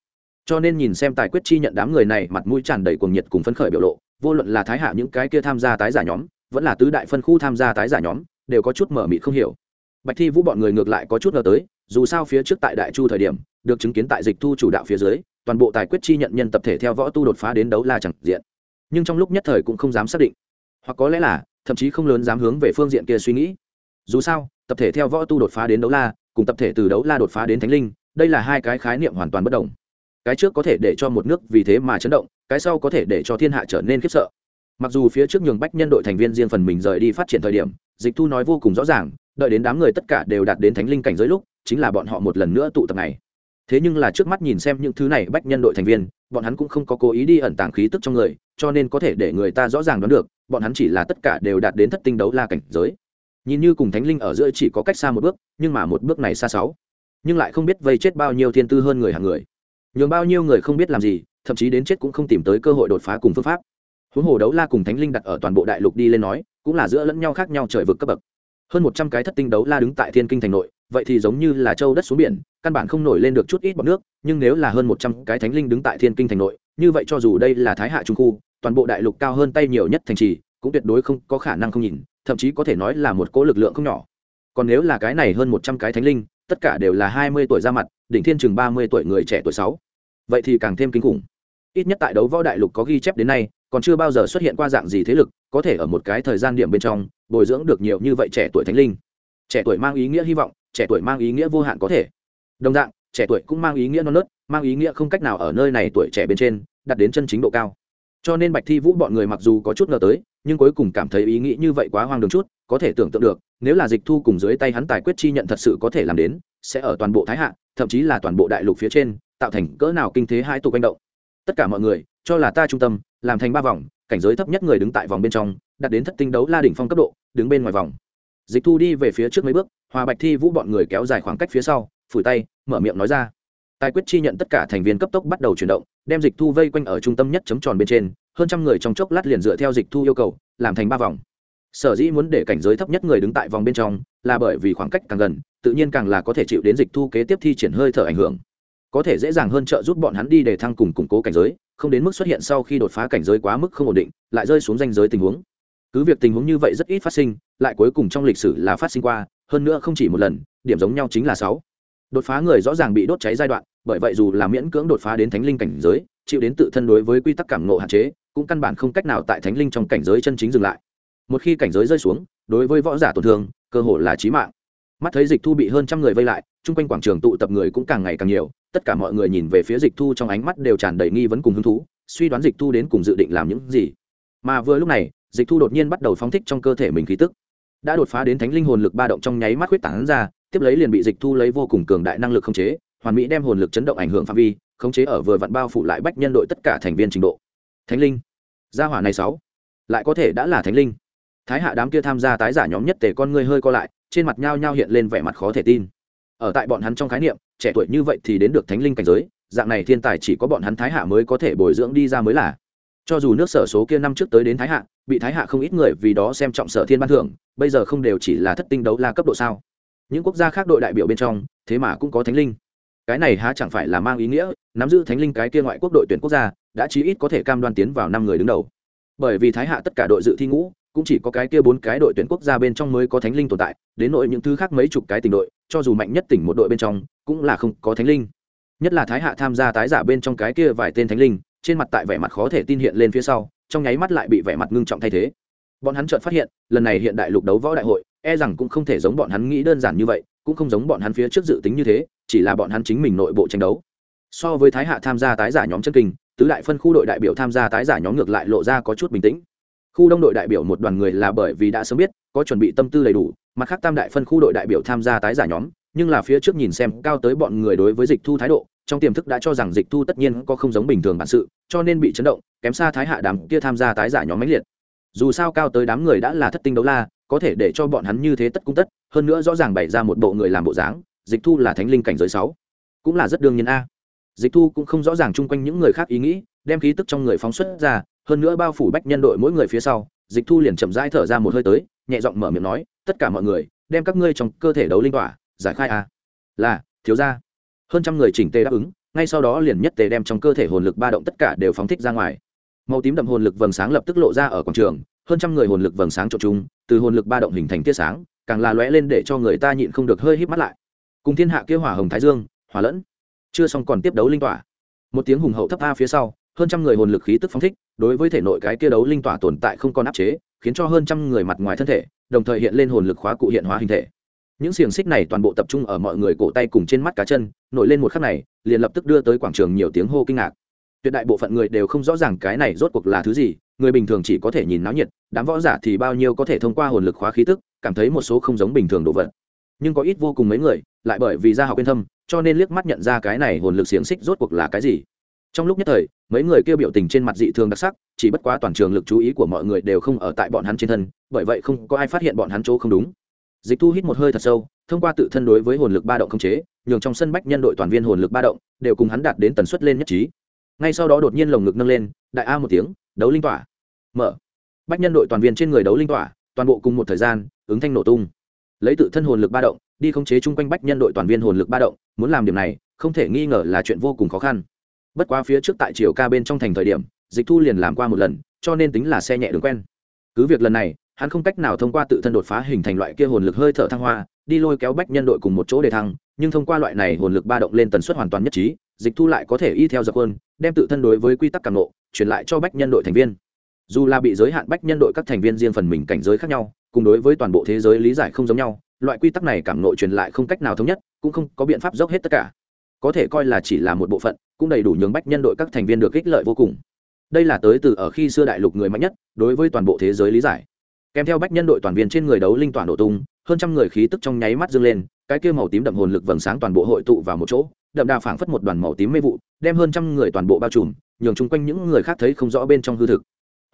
Cho nên nhìn xem tài quyết chi nhận đám người này, mặt mũi tràn đầy cuồng nhiệt cùng phấn khởi biểu lộ, vô luận là thái hạ những cái kia tham gia tái giả nhóm, vẫn là tứ đại phân khu tham gia tái giả nhóm, đều có chút mở mịt không hiểu. Bạch thi vũ bọn người ngược lại có chút ngờ tới, dù sao phía trước tại đại chu thời điểm, được chứng kiến tại dịch thu chủ đạo phía dưới toàn bộ tài quyết chi nhận nhân tập thể theo võ tu đột phá đến đấu la chẳng diện. Nhưng trong lúc nhất thời cũng không dám xác định. Hoặc có lẽ là, thậm chí không lớn dám hướng về phương diện kia suy nghĩ. Dù sao, tập thể theo võ tu đột phá đến đấu la, cùng tập thể từ đấu la đột phá đến thánh linh, đây là hai cái khái niệm hoàn toàn bất đồng. Cái trước có thể để cho một nước vì thế mà chấn động, cái sau có thể để cho thiên hạ trở nên khiếp sợ. Mặc dù phía trước nhường bách nhân đội thành viên riêng phần mình rời đi phát triển thời điểm, dịch thu nói vô cùng rõ ràng, đợi đến đám người tất cả đều đạt đến thánh linh cảnh giới lúc, chính là bọn họ một lần nữa tụ tập này thế nhưng là trước mắt nhìn xem những thứ này bách nhân đội thành viên, bọn hắn cũng không có cố ý đi ẩn tàng khí tức trong người, cho nên có thể để người ta rõ ràng đoán được, bọn hắn chỉ là tất cả đều đạt đến thất tinh đấu la cảnh giới. Nhìn như cùng thánh linh ở giữa chỉ có cách xa một bước, nhưng mà một bước này xa sáu. Nhưng lại không biết vây chết bao nhiêu thiên tư hơn người hàng người. Nhường bao nhiêu người không biết làm gì, thậm chí đến chết cũng không tìm tới cơ hội đột phá cùng phương pháp. Huống hồ đấu la cùng thánh linh đặt ở toàn bộ đại lục đi lên nói, cũng là giữa lẫn nhau khác nhau trời vực cấp bậc. Hơn một trăm cái thất tinh đấu la đứng tại thiên kinh thành nội vậy thì giống như là châu đất xuống biển, căn bản không nổi lên được chút ít bọc nước, nhưng nếu là hơn một trăm cái thánh linh đứng tại thiên kinh thành nội, như vậy cho dù đây là thái hạ trung khu, toàn bộ đại lục cao hơn tay nhiều nhất thành trì, cũng tuyệt đối không có khả năng không nhìn, thậm chí có thể nói là một cỗ lực lượng không nhỏ. Còn nếu là cái này hơn một trăm cái thánh linh, tất cả đều là hai mươi tuổi ra mặt, đỉnh thiên chừng ba mươi tuổi người trẻ tuổi sáu. Vậy thì càng thêm kinh khủng. Ít nhất tại đấu võ đại lục có ghi chép đến nay, còn chưa bao giờ xuất hiện qua dạng gì thế lực, có thể ở một cái thời gian điểm bên trong, bồi dưỡng được nhiều như vậy trẻ tuổi thánh linh. Trẻ tuổi mang ý nghĩa hy vọng trẻ tuổi mang ý nghĩa vô hạn có thể. Đồng dạng, trẻ tuổi cũng mang ý nghĩa non nớt, mang ý nghĩa không cách nào ở nơi này tuổi trẻ bên trên đặt đến chân chính độ cao. Cho nên bạch thi vũ bọn người mặc dù có chút ngờ tới, nhưng cuối cùng cảm thấy ý nghĩ như vậy quá hoang đường chút, có thể tưởng tượng được, nếu là dịch thu cùng dưới tay hắn tài quyết chi nhận thật sự có thể làm đến, sẽ ở toàn bộ thái hạ, thậm chí là toàn bộ đại lục phía trên, tạo thành cỡ nào kinh thế hai tục manh động. Tất cả mọi người, cho là ta trung tâm, làm thành ba vòng, cảnh giới thấp nhất người đứng tại vòng bên trong đặt đến thất tinh đấu la đỉnh phong cấp độ, đứng bên ngoài vòng. Dịch thu đi về phía trước mấy bước hòa bạch thi vũ bọn người kéo dài khoảng cách phía sau, phủi tay, mở miệng nói ra. Tài quyết chi nhận tất cả thành viên cấp tốc bắt đầu chuyển động, đem dịch thu vây quanh ở trung tâm nhất chấm tròn bên trên, hơn trăm người trong chốc lát liền dựa theo dịch thu yêu cầu, làm thành ba vòng. Sở dĩ muốn để cảnh giới thấp nhất người đứng tại vòng bên trong, là bởi vì khoảng cách càng gần, tự nhiên càng là có thể chịu đến dịch thu kế tiếp thi triển hơi thở ảnh hưởng. Có thể dễ dàng hơn trợ giúp bọn hắn đi để thăng cùng củng cố cảnh giới, không đến mức xuất hiện sau khi đột phá cảnh giới quá mức không ổn định, lại rơi xuống danh giới tình huống. Cứ việc tình huống như vậy rất ít phát sinh, lại cuối cùng trong lịch sử là phát sinh qua hơn nữa không chỉ một lần, điểm giống nhau chính là sáu. Đột phá người rõ ràng bị đốt cháy giai đoạn, bởi vậy dù là miễn cưỡng đột phá đến thánh linh cảnh giới, chịu đến tự thân đối với quy tắc cảm nộ hạn chế, cũng căn bản không cách nào tại thánh linh trong cảnh giới chân chính dừng lại. Một khi cảnh giới rơi xuống, đối với võ giả tổn thương, cơ hội là chí mạng. Mắt thấy dịch thu bị hơn trăm người vây lại, chung quanh quảng trường tụ tập người cũng càng ngày càng nhiều, tất cả mọi người nhìn về phía dịch thu trong ánh mắt đều tràn đầy nghi vấn cùng hứng thú, suy đoán dịch thu đến cùng dự định làm những gì. Mà vừa lúc này, dịch thu đột nhiên bắt đầu phóng thích trong cơ thể mình khí tức đã đột phá đến thánh linh hồn lực ba động trong nháy mắt huyết tán ra, tiếp lấy liền bị dịch thu lấy vô cùng cường đại năng lực khống chế, hoàn mỹ đem hồn lực chấn động ảnh hưởng phạm vi, khống chế ở vừa vặn bao phủ lại bách nhân đội tất cả thành viên trình độ. Thánh linh. Gia hỏa này sáu. Lại có thể đã là thánh linh. Thái hạ đám kia tham gia tái giả nhóm nhất tề con ngươi hơi co lại, trên mặt nhao nhao hiện lên vẻ mặt khó thể tin. Ở tại bọn hắn trong khái niệm, trẻ tuổi như vậy thì đến được thánh linh cảnh giới, dạng này thiên tài chỉ có bọn hắn thái hạ mới có thể bồi dưỡng đi ra mới là. Cho dù nước sở số kia năm trước tới đến thái hạ bị thái hạ không ít người vì đó xem trọng sở thiên ban thưởng, bây giờ không đều chỉ là thất tinh đấu la cấp độ sao? Những quốc gia khác đội đại biểu bên trong, thế mà cũng có thánh linh. Cái này há chẳng phải là mang ý nghĩa, nắm giữ thánh linh cái kia ngoại quốc đội tuyển quốc gia, đã chí ít có thể cam đoan tiến vào năm người đứng đầu. Bởi vì thái hạ tất cả đội dự thi ngũ, cũng chỉ có cái kia bốn cái đội tuyển quốc gia bên trong mới có thánh linh tồn tại, đến nội những thứ khác mấy chục cái tỉnh đội, cho dù mạnh nhất tỉnh một đội bên trong, cũng là không có thánh linh. Nhất là thái hạ tham gia tái giả bên trong cái kia vài tên thánh linh, trên mặt tại vẻ mặt khó thể tin hiện lên phía sau trong nháy mắt lại bị vẻ mặt ngưng trọng thay thế. Bọn hắn chợt phát hiện, lần này hiện đại lục đấu võ đại hội e rằng cũng không thể giống bọn hắn nghĩ đơn giản như vậy, cũng không giống bọn hắn phía trước dự tính như thế, chỉ là bọn hắn chính mình nội bộ tranh đấu. So với thái hạ tham gia tái giả nhóm chân kinh, tứ đại phân khu đội đại biểu tham gia tái giả nhóm ngược lại lộ ra có chút bình tĩnh. Khu đông đội đại biểu một đoàn người là bởi vì đã sớm biết, có chuẩn bị tâm tư đầy đủ, mặt khác tam đại phân khu đội đại biểu tham gia tái giả nhóm, nhưng là phía trước nhìn xem cao tới bọn người đối với dịch thu thái độ trong tiềm thức đã cho rằng dịch thu tất nhiên có không giống bình thường bản sự, cho nên bị chấn động, kém xa thái hạ đám kia tham gia tái giả nhóm mãnh liệt. Dù sao cao tới đám người đã là thất tinh đấu la, có thể để cho bọn hắn như thế tất cung tất, hơn nữa rõ ràng bày ra một bộ người làm bộ dáng, dịch thu là thánh linh cảnh giới sáu. Cũng là rất đương nhiên a. Dịch thu cũng không rõ ràng chung quanh những người khác ý nghĩ, đem khí tức trong người phóng xuất ra, hơn nữa bao phủ bách nhân đội mỗi người phía sau, dịch thu liền chậm rãi thở ra một hơi tới, nhẹ giọng mở miệng nói, tất cả mọi người, đem các ngươi trong cơ thể đấu linh tỏa, giải khai a. Là, thiếu ra hơn trăm người chỉnh tề đáp ứng, ngay sau đó liền nhất tề đem trong cơ thể hồn lực ba động tất cả đều phóng thích ra ngoài. Màu tím đậm hồn lực vầng sáng lập tức lộ ra ở quảng trường, hơn trăm người hồn lực vầng sáng trộn chung, từ hồn lực ba động hình thành tia sáng, càng là lóe lên để cho người ta nhịn không được hơi hít mắt lại. Cùng thiên hạ kia hỏa hồng thái dương, hỏa lẫn, chưa xong còn tiếp đấu linh tỏa. Một tiếng hùng hậu thấp a phía sau, hơn trăm người hồn lực khí tức phóng thích, đối với thể nội cái kia đấu linh tỏa tồn tại không còn áp chế, khiến cho hơn trăm người mặt ngoài thân thể, đồng thời hiện lên hồn lực khóa cụ hiện hóa hình thể những xiềng xích này toàn bộ tập trung ở mọi người cổ tay cùng trên mắt cá chân, nổi lên một khắc này, liền lập tức đưa tới quảng trường nhiều tiếng hô kinh ngạc. Tuyệt đại bộ phận người đều không rõ ràng cái này rốt cuộc là thứ gì, người bình thường chỉ có thể nhìn náo nhiệt, đám võ giả thì bao nhiêu có thể thông qua hồn lực khóa khí tức, cảm thấy một số không giống bình thường đồ vật. Nhưng có ít vô cùng mấy người, lại bởi vì gia học yên thâm, cho nên liếc mắt nhận ra cái này hồn lực xiềng xích rốt cuộc là cái gì. Trong lúc nhất thời, mấy người kêu biểu tình trên mặt dị thường đặc sắc, chỉ bất quá toàn trường lực chú ý của mọi người đều không ở tại bọn hắn trên thân, bởi vậy không có ai phát hiện bọn hắn chỗ không đúng dịch thu hít một hơi thật sâu, thông qua tự thân đối với hồn lực ba động không chế, nhường trong sân bách nhân đội toàn viên hồn lực ba động đều cùng hắn đạt đến tần suất lên nhất trí. Ngay sau đó đột nhiên lồng ngực nâng lên, đại a một tiếng, đấu linh tỏa. Mở. Bách nhân đội toàn viên trên người đấu linh tỏa, toàn bộ cùng một thời gian, ứng thanh nổ tung. Lấy tự thân hồn lực ba động, đi khống chế chung quanh bách nhân đội toàn viên hồn lực ba động, muốn làm điểm này, không thể nghi ngờ là chuyện vô cùng khó khăn. Bất quá phía trước tại triều ca bên trong thành thời điểm, dịch thu liền làm qua một lần, cho nên tính là xe nhẹ đường quen. Cứ việc lần này hắn không cách nào thông qua tự thân đột phá hình thành loại kia hồn lực hơi thở thăng hoa, đi lôi kéo bách nhân đội cùng một chỗ để thăng, nhưng thông qua loại này hồn lực ba động lên tần suất hoàn toàn nhất trí, dịch thu lại có thể y theo dập hơn đem tự thân đối với quy tắc càng nộ, truyền lại cho bách nhân đội thành viên. Dù là bị giới hạn bách nhân đội các thành viên riêng phần mình cảnh giới khác nhau, cùng đối với toàn bộ thế giới lý giải không giống nhau, loại quy tắc này cảm nộ truyền lại không cách nào thống nhất, cũng không có biện pháp dốc hết tất cả. Có thể coi là chỉ là một bộ phận, cũng đầy đủ nhường bách nhân đội các thành viên được ích lợi vô cùng. Đây là tới từ ở khi xưa đại lục người mạnh nhất, đối với toàn bộ thế giới lý giải kèm theo bách nhân đội toàn viên trên người đấu linh toàn nổ tung, hơn trăm người khí tức trong nháy mắt dâng lên, cái kia màu tím đậm hồn lực vầng sáng toàn bộ hội tụ vào một chỗ, đậm đà phảng phất một đoàn màu tím mê vụ, đem hơn trăm người toàn bộ bao trùm, nhường chung quanh những người khác thấy không rõ bên trong hư thực.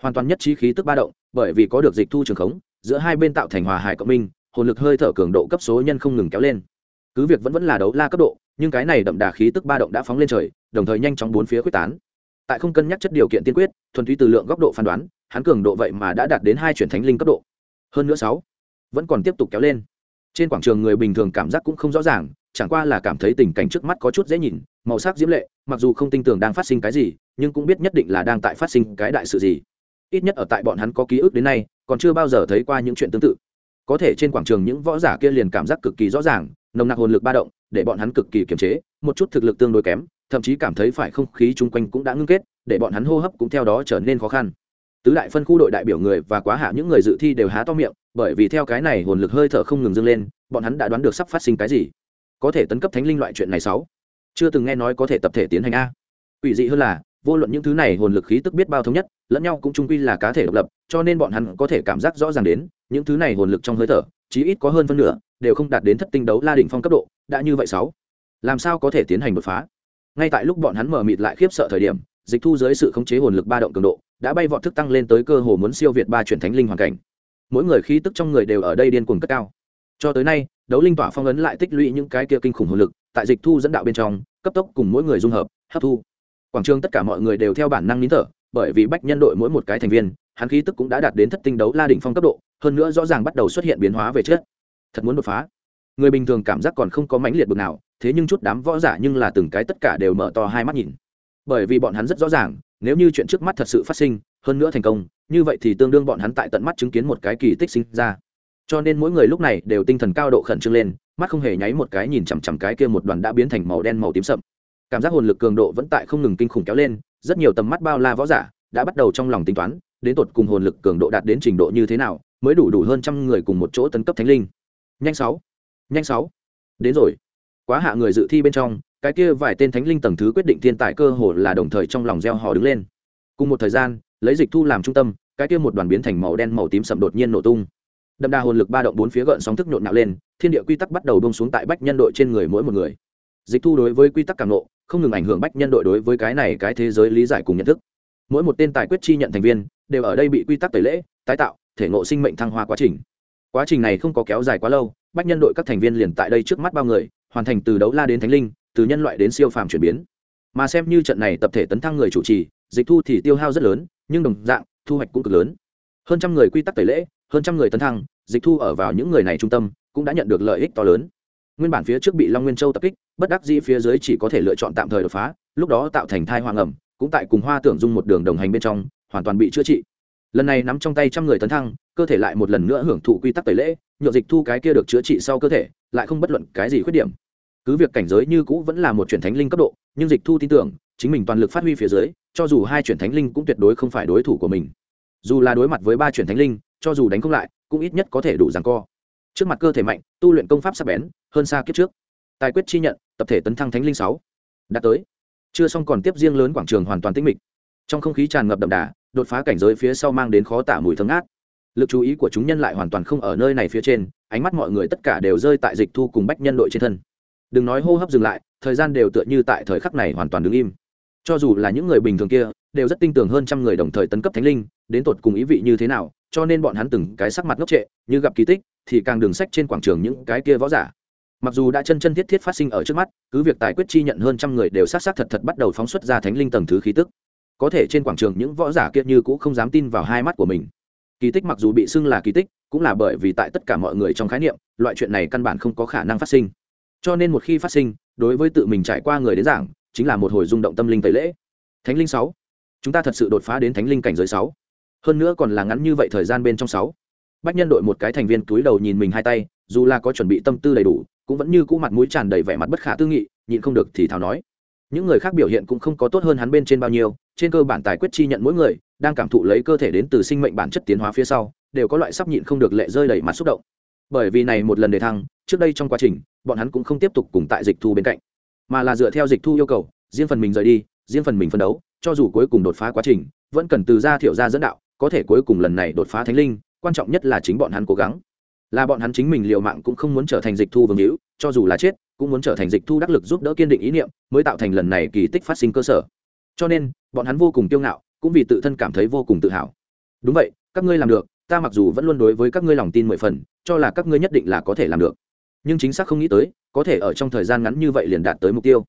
Hoàn toàn nhất trí khí tức ba động, bởi vì có được dịch thu trường khống, giữa hai bên tạo thành hòa hải cộng minh, hồn lực hơi thở cường độ cấp số nhân không ngừng kéo lên. Cứ việc vẫn vẫn là đấu la cấp độ, nhưng cái này đậm đà khí tức ba động đã phóng lên trời, đồng thời nhanh chóng bốn phía quyết tán. Tại không cân nhắc chất điều kiện tiên quyết, thuần túy từ lượng góc độ phán đoán hắn cường độ vậy mà đã đạt đến hai chuyển thánh linh cấp độ. Hơn nữa sáu vẫn còn tiếp tục kéo lên. Trên quảng trường người bình thường cảm giác cũng không rõ ràng, chẳng qua là cảm thấy tình cảnh trước mắt có chút dễ nhìn, màu sắc diễm lệ, mặc dù không tin tưởng đang phát sinh cái gì, nhưng cũng biết nhất định là đang tại phát sinh cái đại sự gì. Ít nhất ở tại bọn hắn có ký ức đến nay, còn chưa bao giờ thấy qua những chuyện tương tự. Có thể trên quảng trường những võ giả kia liền cảm giác cực kỳ rõ ràng, nồng nặc hồn lực ba động, để bọn hắn cực kỳ kiềm chế, một chút thực lực tương đối kém, thậm chí cảm thấy phải không khí chung quanh cũng đã ngưng kết, để bọn hắn hô hấp cũng theo đó trở nên khó khăn tứ đại phân khu đội đại biểu người và quá hạ những người dự thi đều há to miệng, bởi vì theo cái này hồn lực hơi thở không ngừng dâng lên, bọn hắn đã đoán được sắp phát sinh cái gì. Có thể tấn cấp thánh linh loại chuyện này sáu. Chưa từng nghe nói có thể tập thể tiến hành a. Ủy dị hơn là, vô luận những thứ này hồn lực khí tức biết bao thống nhất, lẫn nhau cũng chung quy là cá thể độc lập, cho nên bọn hắn có thể cảm giác rõ ràng đến, những thứ này hồn lực trong hơi thở, chí ít có hơn phân nửa, đều không đạt đến thất tinh đấu la đỉnh phong cấp độ, đã như vậy sáu. Làm sao có thể tiến hành đột phá? Ngay tại lúc bọn hắn mở mịt lại khiếp sợ thời điểm, dịch thu dưới sự khống chế hồn lực ba động cường độ đã bay vọt thức tăng lên tới cơ hồ muốn siêu việt ba chuyển thánh linh hoàn cảnh. Mỗi người khí tức trong người đều ở đây điên cuồng cất cao. Cho tới nay, đấu linh tỏa phong ấn lại tích lũy những cái kia kinh khủng hồn lực, tại dịch thu dẫn đạo bên trong, cấp tốc cùng mỗi người dung hợp, hấp thu. Quảng trường tất cả mọi người đều theo bản năng nín thở, bởi vì bách nhân đội mỗi một cái thành viên, hắn khí tức cũng đã đạt đến thất tinh đấu la đỉnh phong cấp độ, hơn nữa rõ ràng bắt đầu xuất hiện biến hóa về trước. Thật muốn đột phá. Người bình thường cảm giác còn không có mãnh liệt bực nào, thế nhưng chút đám võ giả nhưng là từng cái tất cả đều mở to hai mắt nhìn. Bởi vì bọn hắn rất rõ ràng nếu như chuyện trước mắt thật sự phát sinh, hơn nữa thành công, như vậy thì tương đương bọn hắn tại tận mắt chứng kiến một cái kỳ tích sinh ra. Cho nên mỗi người lúc này đều tinh thần cao độ khẩn trương lên, mắt không hề nháy một cái nhìn chằm chằm cái kia một đoàn đã biến thành màu đen màu tím sậm. Cảm giác hồn lực cường độ vẫn tại không ngừng kinh khủng kéo lên, rất nhiều tầm mắt bao la võ giả đã bắt đầu trong lòng tính toán, đến tột cùng hồn lực cường độ đạt đến trình độ như thế nào, mới đủ đủ hơn trăm người cùng một chỗ tấn cấp thánh linh. Nhanh sáu nhanh sáu. Đến rồi. Quá hạ người dự thi bên trong cái kia vài tên thánh linh tầng thứ quyết định thiên tài cơ hồ là đồng thời trong lòng gieo họ đứng lên. Cùng một thời gian, lấy dịch thu làm trung tâm, cái kia một đoàn biến thành màu đen màu tím sầm đột nhiên nổ tung. Đậm đà hồn lực ba động bốn phía gợn sóng thức nhộn nạo lên, thiên địa quy tắc bắt đầu bông xuống tại bách nhân đội trên người mỗi một người. Dịch thu đối với quy tắc càng nộ, không ngừng ảnh hưởng bách nhân đội đối với cái này cái thế giới lý giải cùng nhận thức. Mỗi một tên tài quyết chi nhận thành viên, đều ở đây bị quy tắc tẩy lễ, tái tạo, thể ngộ sinh mệnh thăng hoa quá trình. Quá trình này không có kéo dài quá lâu, bách nhân đội các thành viên liền tại đây trước mắt bao người, hoàn thành từ đấu la đến thánh linh từ nhân loại đến siêu phàm chuyển biến. Mà xem như trận này tập thể tấn thăng người chủ trì, dịch thu thì tiêu hao rất lớn, nhưng đồng dạng, thu hoạch cũng cực lớn. Hơn trăm người quy tắc tẩy lễ, hơn trăm người tấn thăng, dịch thu ở vào những người này trung tâm, cũng đã nhận được lợi ích to lớn. Nguyên bản phía trước bị long nguyên châu tập kích, bất đắc dĩ phía dưới chỉ có thể lựa chọn tạm thời đột phá, lúc đó tạo thành thai hoàng ẩm, cũng tại cùng hoa tưởng dung một đường đồng hành bên trong, hoàn toàn bị chữa trị. Lần này nắm trong tay trăm người tấn thăng, cơ thể lại một lần nữa hưởng thụ quy tắc tẩy lễ nhựa dịch thu cái kia được chữa trị sau cơ thể, lại không bất luận cái gì khuyết điểm cứ việc cảnh giới như cũ vẫn là một chuyển thánh linh cấp độ, nhưng dịch thu tin tưởng, chính mình toàn lực phát huy phía dưới, cho dù hai chuyển thánh linh cũng tuyệt đối không phải đối thủ của mình. Dù là đối mặt với ba chuyển thánh linh, cho dù đánh không lại, cũng ít nhất có thể đủ rằng co. Trước mặt cơ thể mạnh, tu luyện công pháp sắc bén, hơn xa kiếp trước. Tài quyết chi nhận, tập thể tấn thăng thánh linh sáu. Đã tới. Chưa xong còn tiếp riêng lớn quảng trường hoàn toàn tĩnh mịch. Trong không khí tràn ngập đậm đà, đột phá cảnh giới phía sau mang đến khó tả mùi thấm át lực chú ý của chúng nhân lại hoàn toàn không ở nơi này phía trên, ánh mắt mọi người tất cả đều rơi tại dịch thu cùng bách nhân đội trên thân đừng nói hô hấp dừng lại, thời gian đều tựa như tại thời khắc này hoàn toàn đứng im. Cho dù là những người bình thường kia, đều rất tin tưởng hơn trăm người đồng thời tấn cấp thánh linh, đến tột cùng ý vị như thế nào, cho nên bọn hắn từng cái sắc mặt ngốc trệ, như gặp kỳ tích, thì càng đường sách trên quảng trường những cái kia võ giả. Mặc dù đã chân chân thiết thiết phát sinh ở trước mắt, cứ việc tài quyết chi nhận hơn trăm người đều sát sát thật thật bắt đầu phóng xuất ra thánh linh tầng thứ khí tức. Có thể trên quảng trường những võ giả kia như cũng không dám tin vào hai mắt của mình. Kỳ tích mặc dù bị xưng là kỳ tích, cũng là bởi vì tại tất cả mọi người trong khái niệm, loại chuyện này căn bản không có khả năng phát sinh cho nên một khi phát sinh, đối với tự mình trải qua người đến giảng, chính là một hồi rung động tâm linh tẩy lễ. Thánh linh sáu. Chúng ta thật sự đột phá đến thánh linh cảnh giới sáu. Hơn nữa còn là ngắn như vậy thời gian bên trong sáu. Bách nhân đội một cái thành viên túi đầu nhìn mình hai tay, dù là có chuẩn bị tâm tư đầy đủ, cũng vẫn như cũ mặt mũi tràn đầy vẻ mặt bất khả tư nghị, nhịn không được thì thào nói. Những người khác biểu hiện cũng không có tốt hơn hắn bên trên bao nhiêu, trên cơ bản tài quyết chi nhận mỗi người, đang cảm thụ lấy cơ thể đến từ sinh mệnh bản chất tiến hóa phía sau, đều có loại sắp nhịn không được lệ rơi đầy mặt xúc động. Bởi vì này một lần đề thăng, trước đây trong quá trình bọn hắn cũng không tiếp tục cùng tại dịch thu bên cạnh, mà là dựa theo dịch thu yêu cầu, riêng phần mình rời đi, riêng phần mình phân đấu, cho dù cuối cùng đột phá quá trình, vẫn cần từ gia thiệu gia dẫn đạo, có thể cuối cùng lần này đột phá thánh linh, quan trọng nhất là chính bọn hắn cố gắng. Là bọn hắn chính mình liều mạng cũng không muốn trở thành dịch thu vương hữu, cho dù là chết, cũng muốn trở thành dịch thu đắc lực giúp đỡ kiên định ý niệm, mới tạo thành lần này kỳ tích phát sinh cơ sở. Cho nên, bọn hắn vô cùng kiêu ngạo, cũng vì tự thân cảm thấy vô cùng tự hào. Đúng vậy, các ngươi làm được, ta mặc dù vẫn luôn đối với các ngươi lòng tin mười phần, cho là các ngươi nhất định là có thể làm được nhưng chính xác không nghĩ tới, có thể ở trong thời gian ngắn như vậy liền đạt tới mục tiêu.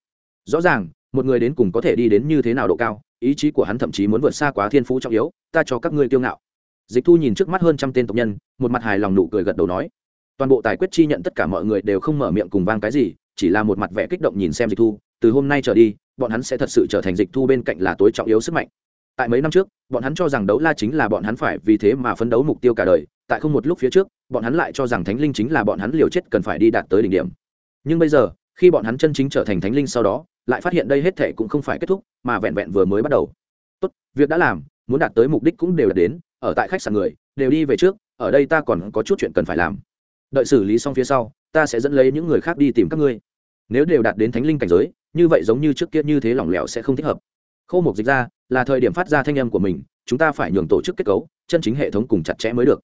Rõ ràng, một người đến cùng có thể đi đến như thế nào độ cao, ý chí của hắn thậm chí muốn vượt xa quá thiên phú trọng yếu, ta cho các ngươi kiêu ngạo. Dịch thu nhìn trước mắt hơn trăm tên tộc nhân, một mặt hài lòng nụ cười gật đầu nói. Toàn bộ tài quyết chi nhận tất cả mọi người đều không mở miệng cùng vang cái gì, chỉ là một mặt vẻ kích động nhìn xem dịch thu, từ hôm nay trở đi, bọn hắn sẽ thật sự trở thành dịch thu bên cạnh là tối trọng yếu sức mạnh tại mấy năm trước, bọn hắn cho rằng đấu la chính là bọn hắn phải vì thế mà phấn đấu mục tiêu cả đời, tại không một lúc phía trước, bọn hắn lại cho rằng thánh linh chính là bọn hắn liều chết cần phải đi đạt tới đỉnh điểm. Nhưng bây giờ, khi bọn hắn chân chính trở thành thánh linh sau đó, lại phát hiện đây hết thể cũng không phải kết thúc, mà vẹn vẹn vừa mới bắt đầu. Tốt, việc đã làm, muốn đạt tới mục đích cũng đều đạt đến, ở tại khách sạn người, đều đi về trước, ở đây ta còn có chút chuyện cần phải làm. Đợi xử lý xong phía sau, ta sẽ dẫn lấy những người khác đi tìm các ngươi. Nếu đều đạt đến thánh linh cảnh giới, như vậy giống như trước kia như thế lỏng lẻo sẽ không thích hợp khâu mục dịch ra, là thời điểm phát ra thanh âm của mình, chúng ta phải nhường tổ chức kết cấu, chân chính hệ thống cùng chặt chẽ mới được.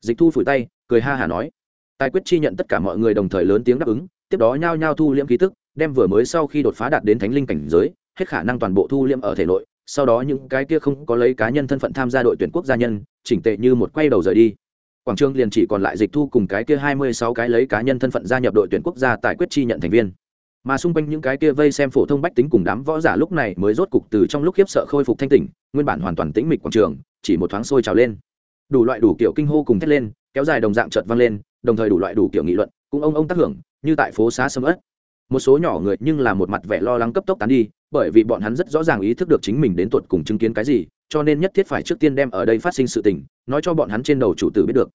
Dịch thu phủi tay, cười ha hả nói. Tài quyết chi nhận tất cả mọi người đồng thời lớn tiếng đáp ứng, tiếp đó nhao nhao thu liễm ký tức, đem vừa mới sau khi đột phá đạt đến thánh linh cảnh giới, hết khả năng toàn bộ thu liễm ở thể nội, sau đó những cái kia không có lấy cá nhân thân phận tham gia đội tuyển quốc gia nhân, chỉnh tệ như một quay đầu rời đi. Quảng trường liền chỉ còn lại dịch thu cùng cái kia hai mươi sáu cái lấy cá nhân thân phận gia nhập đội tuyển quốc gia Tài quyết chi nhận thành viên mà xung quanh những cái kia vây xem phổ thông bách tính cùng đám võ giả lúc này mới rốt cục từ trong lúc khiếp sợ khôi phục thanh tỉnh, nguyên bản hoàn toàn tĩnh mịch quảng trường, chỉ một thoáng sôi trào lên. Đủ loại đủ kiểu kinh hô cùng thét lên, kéo dài đồng dạng chợt vang lên, đồng thời đủ loại đủ kiểu nghị luận, cũng ông ông tác hưởng, như tại phố xá sâm ớt. Một số nhỏ người nhưng là một mặt vẻ lo lắng cấp tốc tán đi, bởi vì bọn hắn rất rõ ràng ý thức được chính mình đến tuột cùng chứng kiến cái gì, cho nên nhất thiết phải trước tiên đem ở đây phát sinh sự tình, nói cho bọn hắn trên đầu chủ tử biết được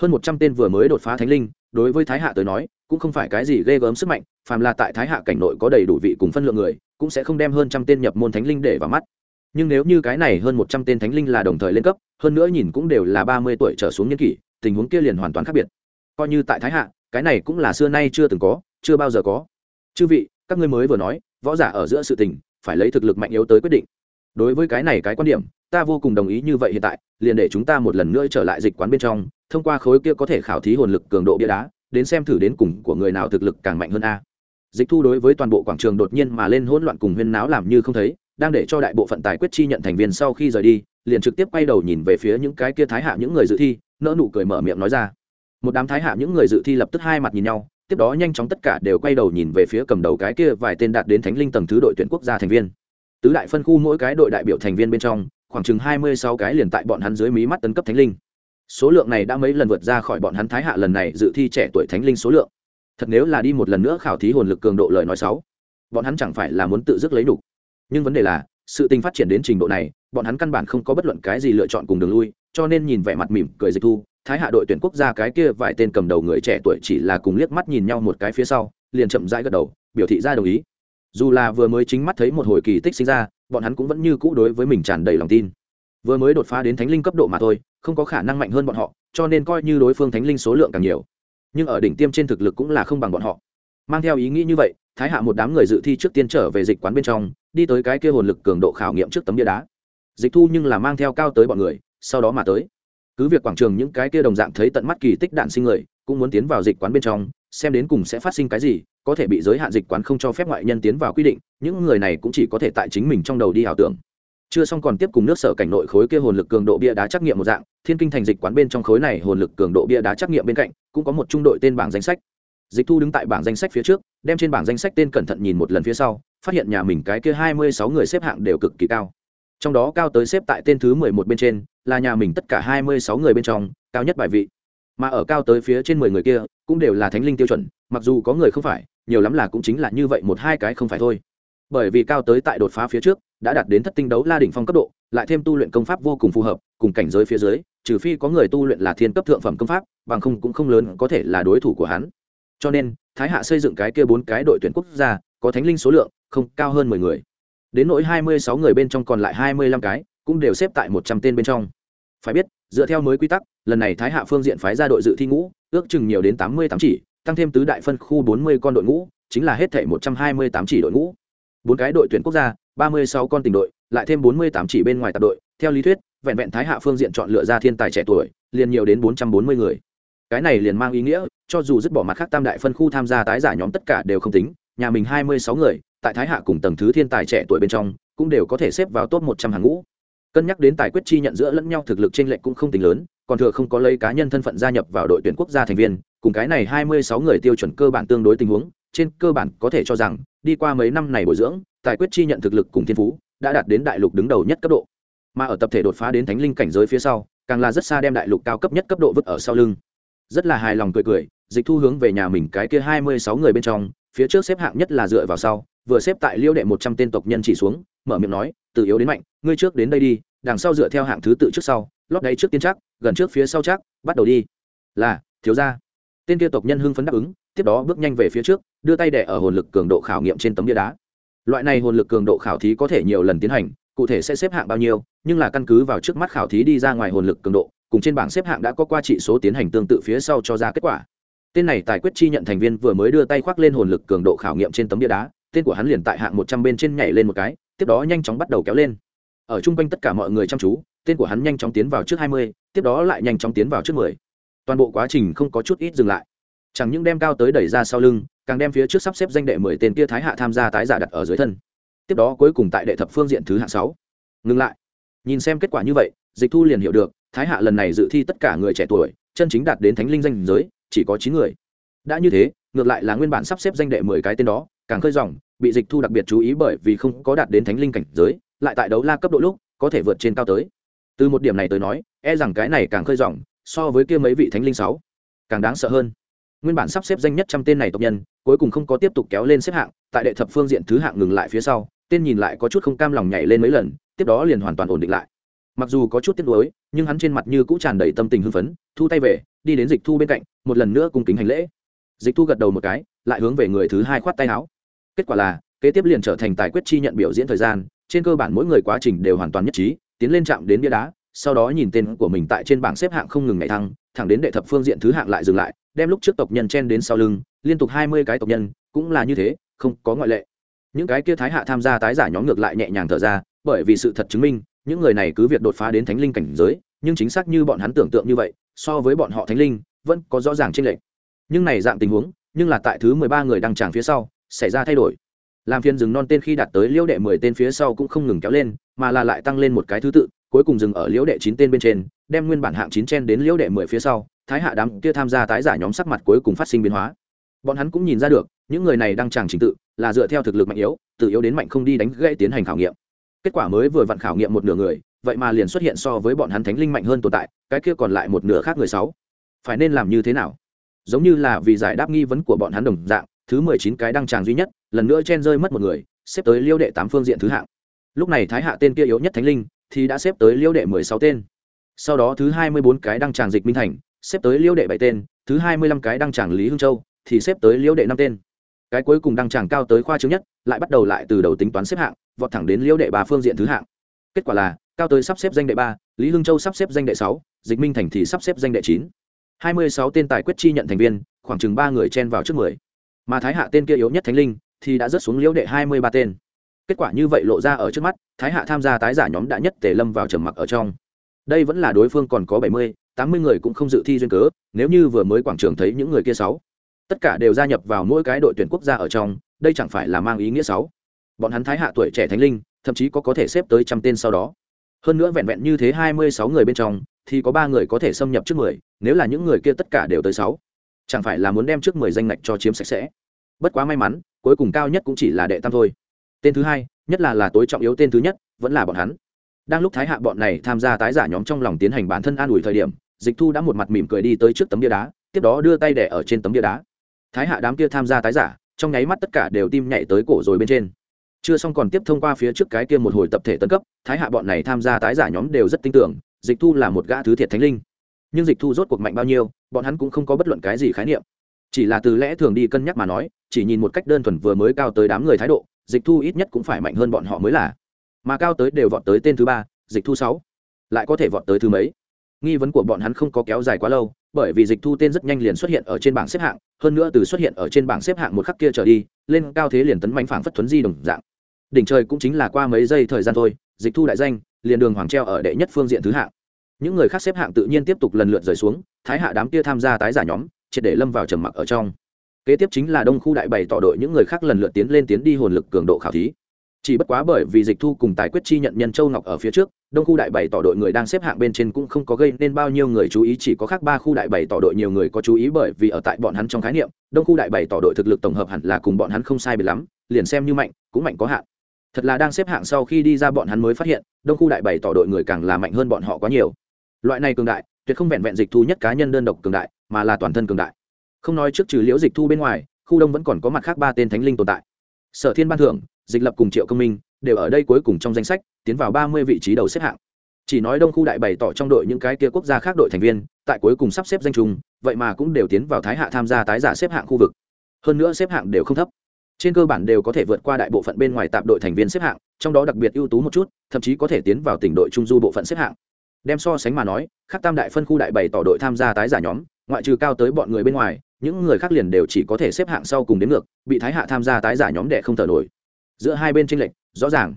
hơn một trăm tên vừa mới đột phá thánh linh, đối với thái hạ tới nói, cũng không phải cái gì ghê gớm sức mạnh, phàm là tại thái hạ cảnh nội có đầy đủ vị cùng phân lượng người, cũng sẽ không đem hơn trăm tên nhập môn thánh linh để vào mắt. Nhưng nếu như cái này hơn một trăm tên thánh linh là đồng thời lên cấp, hơn nữa nhìn cũng đều là ba mươi tuổi trở xuống nhân kỷ, tình huống kia liền hoàn toàn khác biệt. Coi như tại thái hạ, cái này cũng là xưa nay chưa từng có, chưa bao giờ có. Chư vị, các ngươi mới vừa nói, võ giả ở giữa sự tình, phải lấy thực lực mạnh yếu tới quyết định đối với cái này cái quan điểm, ta vô cùng đồng ý như vậy hiện tại, liền để chúng ta một lần nữa trở lại dịch quán bên trong, thông qua khối kia có thể khảo thí hồn lực cường độ bia đá, đến xem thử đến cùng của người nào thực lực càng mạnh hơn a. Dịch thu đối với toàn bộ quảng trường đột nhiên mà lên hỗn loạn cùng huyên náo làm như không thấy, đang để cho đại bộ phận tài quyết chi nhận thành viên sau khi rời đi, liền trực tiếp quay đầu nhìn về phía những cái kia thái hạ những người dự thi nỡ nụ cười mở miệng nói ra. Một đám thái hạ những người dự thi lập tức hai mặt nhìn nhau, tiếp đó nhanh chóng tất cả đều quay đầu nhìn về phía cầm đầu cái kia vài tên đạt đến thánh linh tầng thứ đội tuyển quốc gia thành viên tứ đại phân khu mỗi cái đội đại biểu thành viên bên trong, khoảng chừng hai mươi sáu cái liền tại bọn hắn dưới mí mắt tấn cấp thánh linh. Số lượng này đã mấy lần vượt ra khỏi bọn hắn thái hạ lần này dự thi trẻ tuổi thánh linh số lượng. Thật nếu là đi một lần nữa khảo thí hồn lực cường độ lời nói sáu bọn hắn chẳng phải là muốn tự dứt lấy đủ. Nhưng vấn đề là, sự tình phát triển đến trình độ này, bọn hắn căn bản không có bất luận cái gì lựa chọn cùng đường lui, cho nên nhìn vẻ mặt mỉm cười dịch thu, thái hạ đội tuyển quốc gia cái kia vài tên cầm đầu người trẻ tuổi chỉ là cùng liếc mắt nhìn nhau một cái phía sau, liền chậm rãi gật đầu, biểu thị ra đồng ý dù là vừa mới chính mắt thấy một hồi kỳ tích sinh ra, bọn hắn cũng vẫn như cũ đối với mình tràn đầy lòng tin. Vừa mới đột phá đến thánh linh cấp độ mà thôi, không có khả năng mạnh hơn bọn họ, cho nên coi như đối phương thánh linh số lượng càng nhiều. Nhưng ở đỉnh tiêm trên thực lực cũng là không bằng bọn họ. Mang theo ý nghĩ như vậy, thái hạ một đám người dự thi trước tiên trở về dịch quán bên trong, đi tới cái kia hồn lực cường độ khảo nghiệm trước tấm bia đá. Dịch thu nhưng là mang theo cao tới bọn người, sau đó mà tới. Cứ việc quảng trường những cái kia đồng dạng thấy tận mắt kỳ tích đạn sinh người, cũng muốn tiến vào dịch quán bên trong xem đến cùng sẽ phát sinh cái gì, có thể bị giới hạn dịch quán không cho phép ngoại nhân tiến vào quy định, những người này cũng chỉ có thể tại chính mình trong đầu đi ảo tưởng. Chưa xong còn tiếp cùng nước sở cảnh nội khối kia hồn lực cường độ bia đá trắc nghiệm một dạng, thiên kinh thành dịch quán bên trong khối này hồn lực cường độ bia đá trắc nghiệm bên cạnh, cũng có một trung đội tên bảng danh sách. Dịch thu đứng tại bảng danh sách phía trước, đem trên bảng danh sách tên cẩn thận nhìn một lần phía sau, phát hiện nhà mình cái kia hai mươi sáu người xếp hạng đều cực kỳ cao. Trong đó cao tới xếp tại tên thứ mười một bên trên, là nhà mình tất cả hai mươi sáu người bên trong, cao nhất bài vị. Mà ở cao tới phía trên mười người kia cũng đều là thánh linh tiêu chuẩn, mặc dù có người không phải, nhiều lắm là cũng chính là như vậy một hai cái không phải thôi. Bởi vì cao tới tại đột phá phía trước, đã đạt đến thất tinh đấu la đỉnh phong cấp độ, lại thêm tu luyện công pháp vô cùng phù hợp, cùng cảnh giới phía dưới, trừ phi có người tu luyện là thiên cấp thượng phẩm công pháp, bằng không cũng không lớn có thể là đối thủ của hắn. Cho nên, thái hạ xây dựng cái kia bốn cái đội tuyển quốc gia, có thánh linh số lượng không cao hơn mười người. Đến nỗi hai mươi sáu người bên trong còn lại hai mươi lăm cái, cũng đều xếp tại một trăm tên bên trong. Phải biết, dựa theo mới quy tắc lần này thái hạ phương diện phái ra đội dự thi ngũ, ước chừng nhiều đến tám mươi tám chỉ, tăng thêm tứ đại phân khu bốn mươi con đội ngũ, chính là hết thể một trăm hai mươi tám chỉ đội ngũ. Bốn cái đội tuyển quốc gia, ba mươi sáu con tỉnh đội, lại thêm bốn mươi tám chỉ bên ngoài tạp đội. Theo lý thuyết, vẹn vẹn thái hạ phương diện chọn lựa ra thiên tài trẻ tuổi, liền nhiều đến bốn trăm bốn mươi người. Cái này liền mang ý nghĩa, cho dù dứt bỏ mặt khác tam đại phân khu tham gia tái giả nhóm tất cả đều không tính, nhà mình hai mươi sáu người, tại thái hạ cùng tầng thứ thiên tài trẻ tuổi bên trong, cũng đều có thể xếp vào top một trăm hàng ngũ cân nhắc đến tài quyết chi nhận giữa lẫn nhau thực lực trên lệnh cũng không tính lớn, còn thừa không có lấy cá nhân thân phận gia nhập vào đội tuyển quốc gia thành viên, cùng cái này hai mươi sáu người tiêu chuẩn cơ bản tương đối tình huống, trên cơ bản có thể cho rằng, đi qua mấy năm này bồi dưỡng, tài quyết chi nhận thực lực cùng thiên phú đã đạt đến đại lục đứng đầu nhất cấp độ. Mà ở tập thể đột phá đến thánh linh cảnh giới phía sau, càng là rất xa đem đại lục cao cấp nhất cấp độ vứt ở sau lưng. Rất là hài lòng cười cười, dịch thu hướng về nhà mình cái kia hai mươi sáu người bên trong, phía trước xếp hạng nhất là dựa vào sau vừa xếp tại liêu đệ một trăm tên tộc nhân chỉ xuống, mở miệng nói, từ yếu đến mạnh, ngươi trước đến đây đi, đằng sau dựa theo hạng thứ tự trước sau, lót đáy trước tiên chắc, gần trước phía sau chắc, bắt đầu đi. Là, thiếu ra tên kia tộc nhân hưng phấn đáp ứng, tiếp đó bước nhanh về phía trước, đưa tay đẻ ở hồn lực cường độ khảo nghiệm trên tấm bia đá. Loại này hồn lực cường độ khảo thí có thể nhiều lần tiến hành, cụ thể sẽ xếp hạng bao nhiêu, nhưng là căn cứ vào trước mắt khảo thí đi ra ngoài hồn lực cường độ, cùng trên bảng xếp hạng đã có qua trị số tiến hành tương tự phía sau cho ra kết quả. Tên này tài quyết chi nhận thành viên vừa mới đưa tay khoác lên hồn lực cường độ khảo nghiệm trên tấm bia đá tên của hắn liền tại hạng một trăm bên trên nhảy lên một cái, tiếp đó nhanh chóng bắt đầu kéo lên. Ở chung quanh tất cả mọi người chăm chú, tên của hắn nhanh chóng tiến vào trước hai mươi, tiếp đó lại nhanh chóng tiến vào trước mười. Toàn bộ quá trình không có chút ít dừng lại. Chẳng những đem cao tới đẩy ra sau lưng, càng đem phía trước sắp xếp danh đệ mười tên kia thái hạ tham gia tái giả đặt ở dưới thân. Tiếp đó cuối cùng tại đệ thập phương diện thứ hạng sáu. Ngừng lại. Nhìn xem kết quả như vậy, dịch thu liền hiểu được, thái hạ lần này dự thi tất cả người trẻ tuổi, chân chính đạt đến thánh linh danh giới, chỉ có chín người đã như thế, ngược lại là nguyên bản sắp xếp danh đệ mười cái tên đó, càng khơi dòng, bị dịch thu đặc biệt chú ý bởi vì không có đạt đến thánh linh cảnh giới, lại tại đấu la cấp độ lúc, có thể vượt trên cao tới. Từ một điểm này tới nói e rằng cái này càng khơi dòng, so với kia mấy vị thánh linh sáu, càng đáng sợ hơn. Nguyên bản sắp xếp danh nhất trăm tên này tộc nhân, cuối cùng không có tiếp tục kéo lên xếp hạng, tại đệ thập phương diện thứ hạng ngừng lại phía sau, tên nhìn lại có chút không cam lòng nhảy lên mấy lần, tiếp đó liền hoàn toàn ổn định lại. Mặc dù có chút tiếc nuối, nhưng hắn trên mặt như cũ tràn đầy tâm tình hưng phấn, thu tay về, đi đến dịch thu bên cạnh, một lần nữa cùng kính hành lễ dịch thu gật đầu một cái, lại hướng về người thứ hai khoát tay áo. Kết quả là, kế tiếp liền trở thành tài quyết chi nhận biểu diễn thời gian, trên cơ bản mỗi người quá trình đều hoàn toàn nhất trí, tiến lên chạm đến bia đá, sau đó nhìn tên của mình tại trên bảng xếp hạng không ngừng ngày thăng, thẳng đến đệ thập phương diện thứ hạng lại dừng lại, đem lúc trước tộc nhân chen đến sau lưng, liên tục hai mươi cái tộc nhân, cũng là như thế, không có ngoại lệ. Những cái kia thái hạ tham gia tái giả nhóm ngược lại nhẹ nhàng thở ra, bởi vì sự thật chứng minh, những người này cứ việc đột phá đến thánh linh cảnh giới, nhưng chính xác như bọn hắn tưởng tượng như vậy, so với bọn họ thánh linh, vẫn có rõ ràng chênh lệch nhưng này dạng tình huống, nhưng là tại thứ mười ba người đăng tràng phía sau, xảy ra thay đổi. Làm phiên rừng non tên khi đạt tới liễu đệ mười tên phía sau cũng không ngừng kéo lên, mà là lại tăng lên một cái thứ tự, cuối cùng dừng ở liễu đệ chín tên bên trên, đem nguyên bản hạng chín chen đến liễu đệ mười phía sau, thái hạ đám kia tham gia tái giả nhóm sắc mặt cuối cùng phát sinh biến hóa. Bọn hắn cũng nhìn ra được, những người này đang tràng trình tự, là dựa theo thực lực mạnh yếu từ yếu đến mạnh không đi đánh gãy tiến hành khảo nghiệm. Kết quả mới vừa vặn khảo nghiệm một nửa người, vậy mà liền xuất hiện so với bọn hắn thánh linh mạnh hơn tồn tại, cái kia còn lại một nửa khác người sáu. Phải nên làm như thế nào? Giống như là vì giải đáp nghi vấn của bọn hắn đồng dạng, thứ mười chín cái đăng tràng duy nhất, lần nữa chen rơi mất một người, xếp tới liêu đệ tám phương diện thứ hạng. Lúc này thái hạ tên kia yếu nhất thánh linh, thì đã xếp tới liêu đệ mười sáu tên. Sau đó thứ hai mươi bốn cái đăng tràng dịch minh thành, xếp tới liêu đệ bảy tên, thứ hai mươi lăm cái đăng tràng lý hương châu, thì xếp tới liêu đệ năm tên. Cái cuối cùng đăng tràng cao tới khoa chứng nhất, lại bắt đầu lại từ đầu tính toán xếp hạng, vọt thẳng đến liêu đệ ba phương diện thứ hạng. Kết quả là, cao tới sắp xếp danh đệ ba, lý hương châu sắp xếp danh đệ sáu, dịch minh thành thì sắp xếp danh đệ chín hai mươi sáu tên tài quyết chi nhận thành viên, khoảng chừng ba người chen vào trước mười. Mà thái hạ tên kia yếu nhất thánh linh, thì đã rớt xuống liễu đệ hai mươi ba tên. Kết quả như vậy lộ ra ở trước mắt, thái hạ tham gia tái giả nhóm đã nhất tề lâm vào trầm mặc ở trong. Đây vẫn là đối phương còn có bảy mươi, tám mươi người cũng không dự thi duyên cớ, nếu như vừa mới quảng trường thấy những người kia sáu. Tất cả đều gia nhập vào mỗi cái đội tuyển quốc gia ở trong, đây chẳng phải là mang ý nghĩa sáu. Bọn hắn thái hạ tuổi trẻ thánh linh, thậm chí có có thể xếp tới trăm tên sau đó. Hơn nữa vẹn vẹn như thế hai mươi sáu người bên trong thì có ba người có thể xâm nhập trước mười, nếu là những người kia tất cả đều tới sáu. Chẳng phải là muốn đem trước mười danh ngạch cho chiếm sạch sẽ? Bất quá may mắn, cuối cùng cao nhất cũng chỉ là đệ tam thôi. Tên thứ hai, nhất là là tối trọng yếu tên thứ nhất, vẫn là bọn hắn. Đang lúc thái hạ bọn này tham gia tái giả nhóm trong lòng tiến hành bản thân an ủi thời điểm, dịch thu đã một mặt mỉm cười đi tới trước tấm bia đá, tiếp đó đưa tay đẻ ở trên tấm bia đá. Thái hạ đám kia tham gia tái giả, trong nháy mắt tất cả đều tim nhảy tới cổ rồi bên trên. Chưa xong còn tiếp thông qua phía trước cái kia một hồi tập thể tân cấp, thái hạ bọn này tham gia tái giả nhóm đều rất tin tưởng dịch thu là một gã thứ thiệt thánh linh. Nhưng dịch thu rốt cuộc mạnh bao nhiêu, bọn hắn cũng không có bất luận cái gì khái niệm. Chỉ là từ lẽ thường đi cân nhắc mà nói, chỉ nhìn một cách đơn thuần vừa mới cao tới đám người thái độ, dịch thu ít nhất cũng phải mạnh hơn bọn họ mới là. Mà cao tới đều vọt tới tên thứ ba, dịch thu sáu. Lại có thể vọt tới thứ mấy? Nghi vấn của bọn hắn không có kéo dài quá lâu, bởi vì dịch thu tên rất nhanh liền xuất hiện ở trên bảng xếp hạng, hơn nữa từ xuất hiện ở trên bảng xếp hạng một khắc kia trở đi, lên cao thế liền tấn mạnh phảng phất thuấn di đồng dạng. Đỉnh trời cũng chính là qua mấy giây thời gian thôi, dịch thu đại danh liền đường hoàng treo ở đệ nhất phương diện thứ hạng. Những người khác xếp hạng tự nhiên tiếp tục lần lượt rời xuống, thái hạ đám kia tham gia tái giả nhóm, triệt để lâm vào trầm mặc ở trong. Kế tiếp chính là đông khu đại bày tỏ đội những người khác lần lượt tiến lên tiến đi hồn lực cường độ khảo thí. Chỉ bất quá bởi vì dịch thu cùng tài quyết chi nhận nhân châu ngọc ở phía trước, đông khu đại bày tỏ đội người đang xếp hạng bên trên cũng không có gây nên bao nhiêu người chú ý, chỉ có khác ba khu đại bày tỏ đội nhiều người có chú ý bởi vì ở tại bọn hắn trong khái niệm, đông khu đại bày tỏ đội thực lực tổng hợp hẳn là cùng bọn hắn không sai biệt lắm, liền xem như mạnh, cũng mạnh có hạn thật là đang xếp hạng sau khi đi ra bọn hắn mới phát hiện, đông khu đại bày tỏ đội người càng là mạnh hơn bọn họ quá nhiều. Loại này cường đại, tuyệt không vẹn vẹn dịch thu nhất cá nhân đơn độc cường đại, mà là toàn thân cường đại. Không nói trước trừ liễu dịch thu bên ngoài, khu đông vẫn còn có mặt khác ba tên thánh linh tồn tại. Sở thiên ban thưởng, dịch lập cùng triệu công minh, đều ở đây cuối cùng trong danh sách, tiến vào ba mươi vị trí đầu xếp hạng. Chỉ nói đông khu đại bày tỏ trong đội những cái kia quốc gia khác đội thành viên, tại cuối cùng sắp xếp danh trùng vậy mà cũng đều tiến vào thái hạ tham gia tái giả xếp hạng khu vực. Hơn nữa xếp hạng đều không thấp trên cơ bản đều có thể vượt qua đại bộ phận bên ngoài tạp đội thành viên xếp hạng, trong đó đặc biệt ưu tú một chút, thậm chí có thể tiến vào tỉnh đội trung du bộ phận xếp hạng. Đem so sánh mà nói, khắc tam đại phân khu đại bày tỏ đội tham gia tái giả nhóm, ngoại trừ cao tới bọn người bên ngoài, những người khác liền đều chỉ có thể xếp hạng sau cùng đến ngược, bị thái hạ tham gia tái giả nhóm đệ không thở nổi. Giữa hai bên tranh lệch, rõ ràng.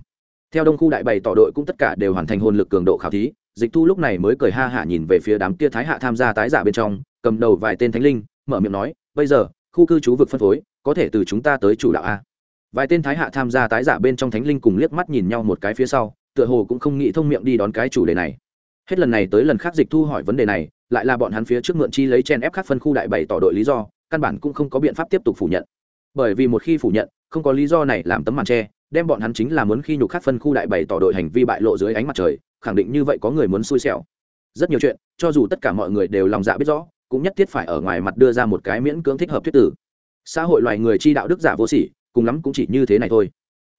Theo đông khu đại bày tỏ đội cũng tất cả đều hoàn thành hồn lực cường độ khảo thí, dịch thu lúc này mới cười ha hạ nhìn về phía đám kia thái hạ tham gia tái giả bên trong, cầm đầu vài tên thánh linh, mở miệng nói, bây giờ, khu cư trú vực phân phối có thể từ chúng ta tới chủ đạo a. Vài tên thái hạ tham gia tái giả bên trong thánh linh cùng liếc mắt nhìn nhau một cái phía sau, tựa hồ cũng không nghĩ thông miệng đi đón cái chủ đề này. Hết lần này tới lần khác dịch thu hỏi vấn đề này, lại là bọn hắn phía trước mượn chi lấy chen ép các phân khu đại bày tỏ đội lý do, căn bản cũng không có biện pháp tiếp tục phủ nhận. Bởi vì một khi phủ nhận, không có lý do này làm tấm màn tre đem bọn hắn chính là muốn khi nhục khác phân khu đại bày tỏ đội hành vi bại lộ dưới ánh mặt trời, khẳng định như vậy có người muốn xui xẻo. Rất nhiều chuyện, cho dù tất cả mọi người đều lòng dạ biết rõ, cũng nhất thiết phải ở ngoài mặt đưa ra một cái miễn cưỡng thích hợp thuyết tử xã hội loài người chi đạo đức giả vô sỉ, cùng lắm cũng chỉ như thế này thôi.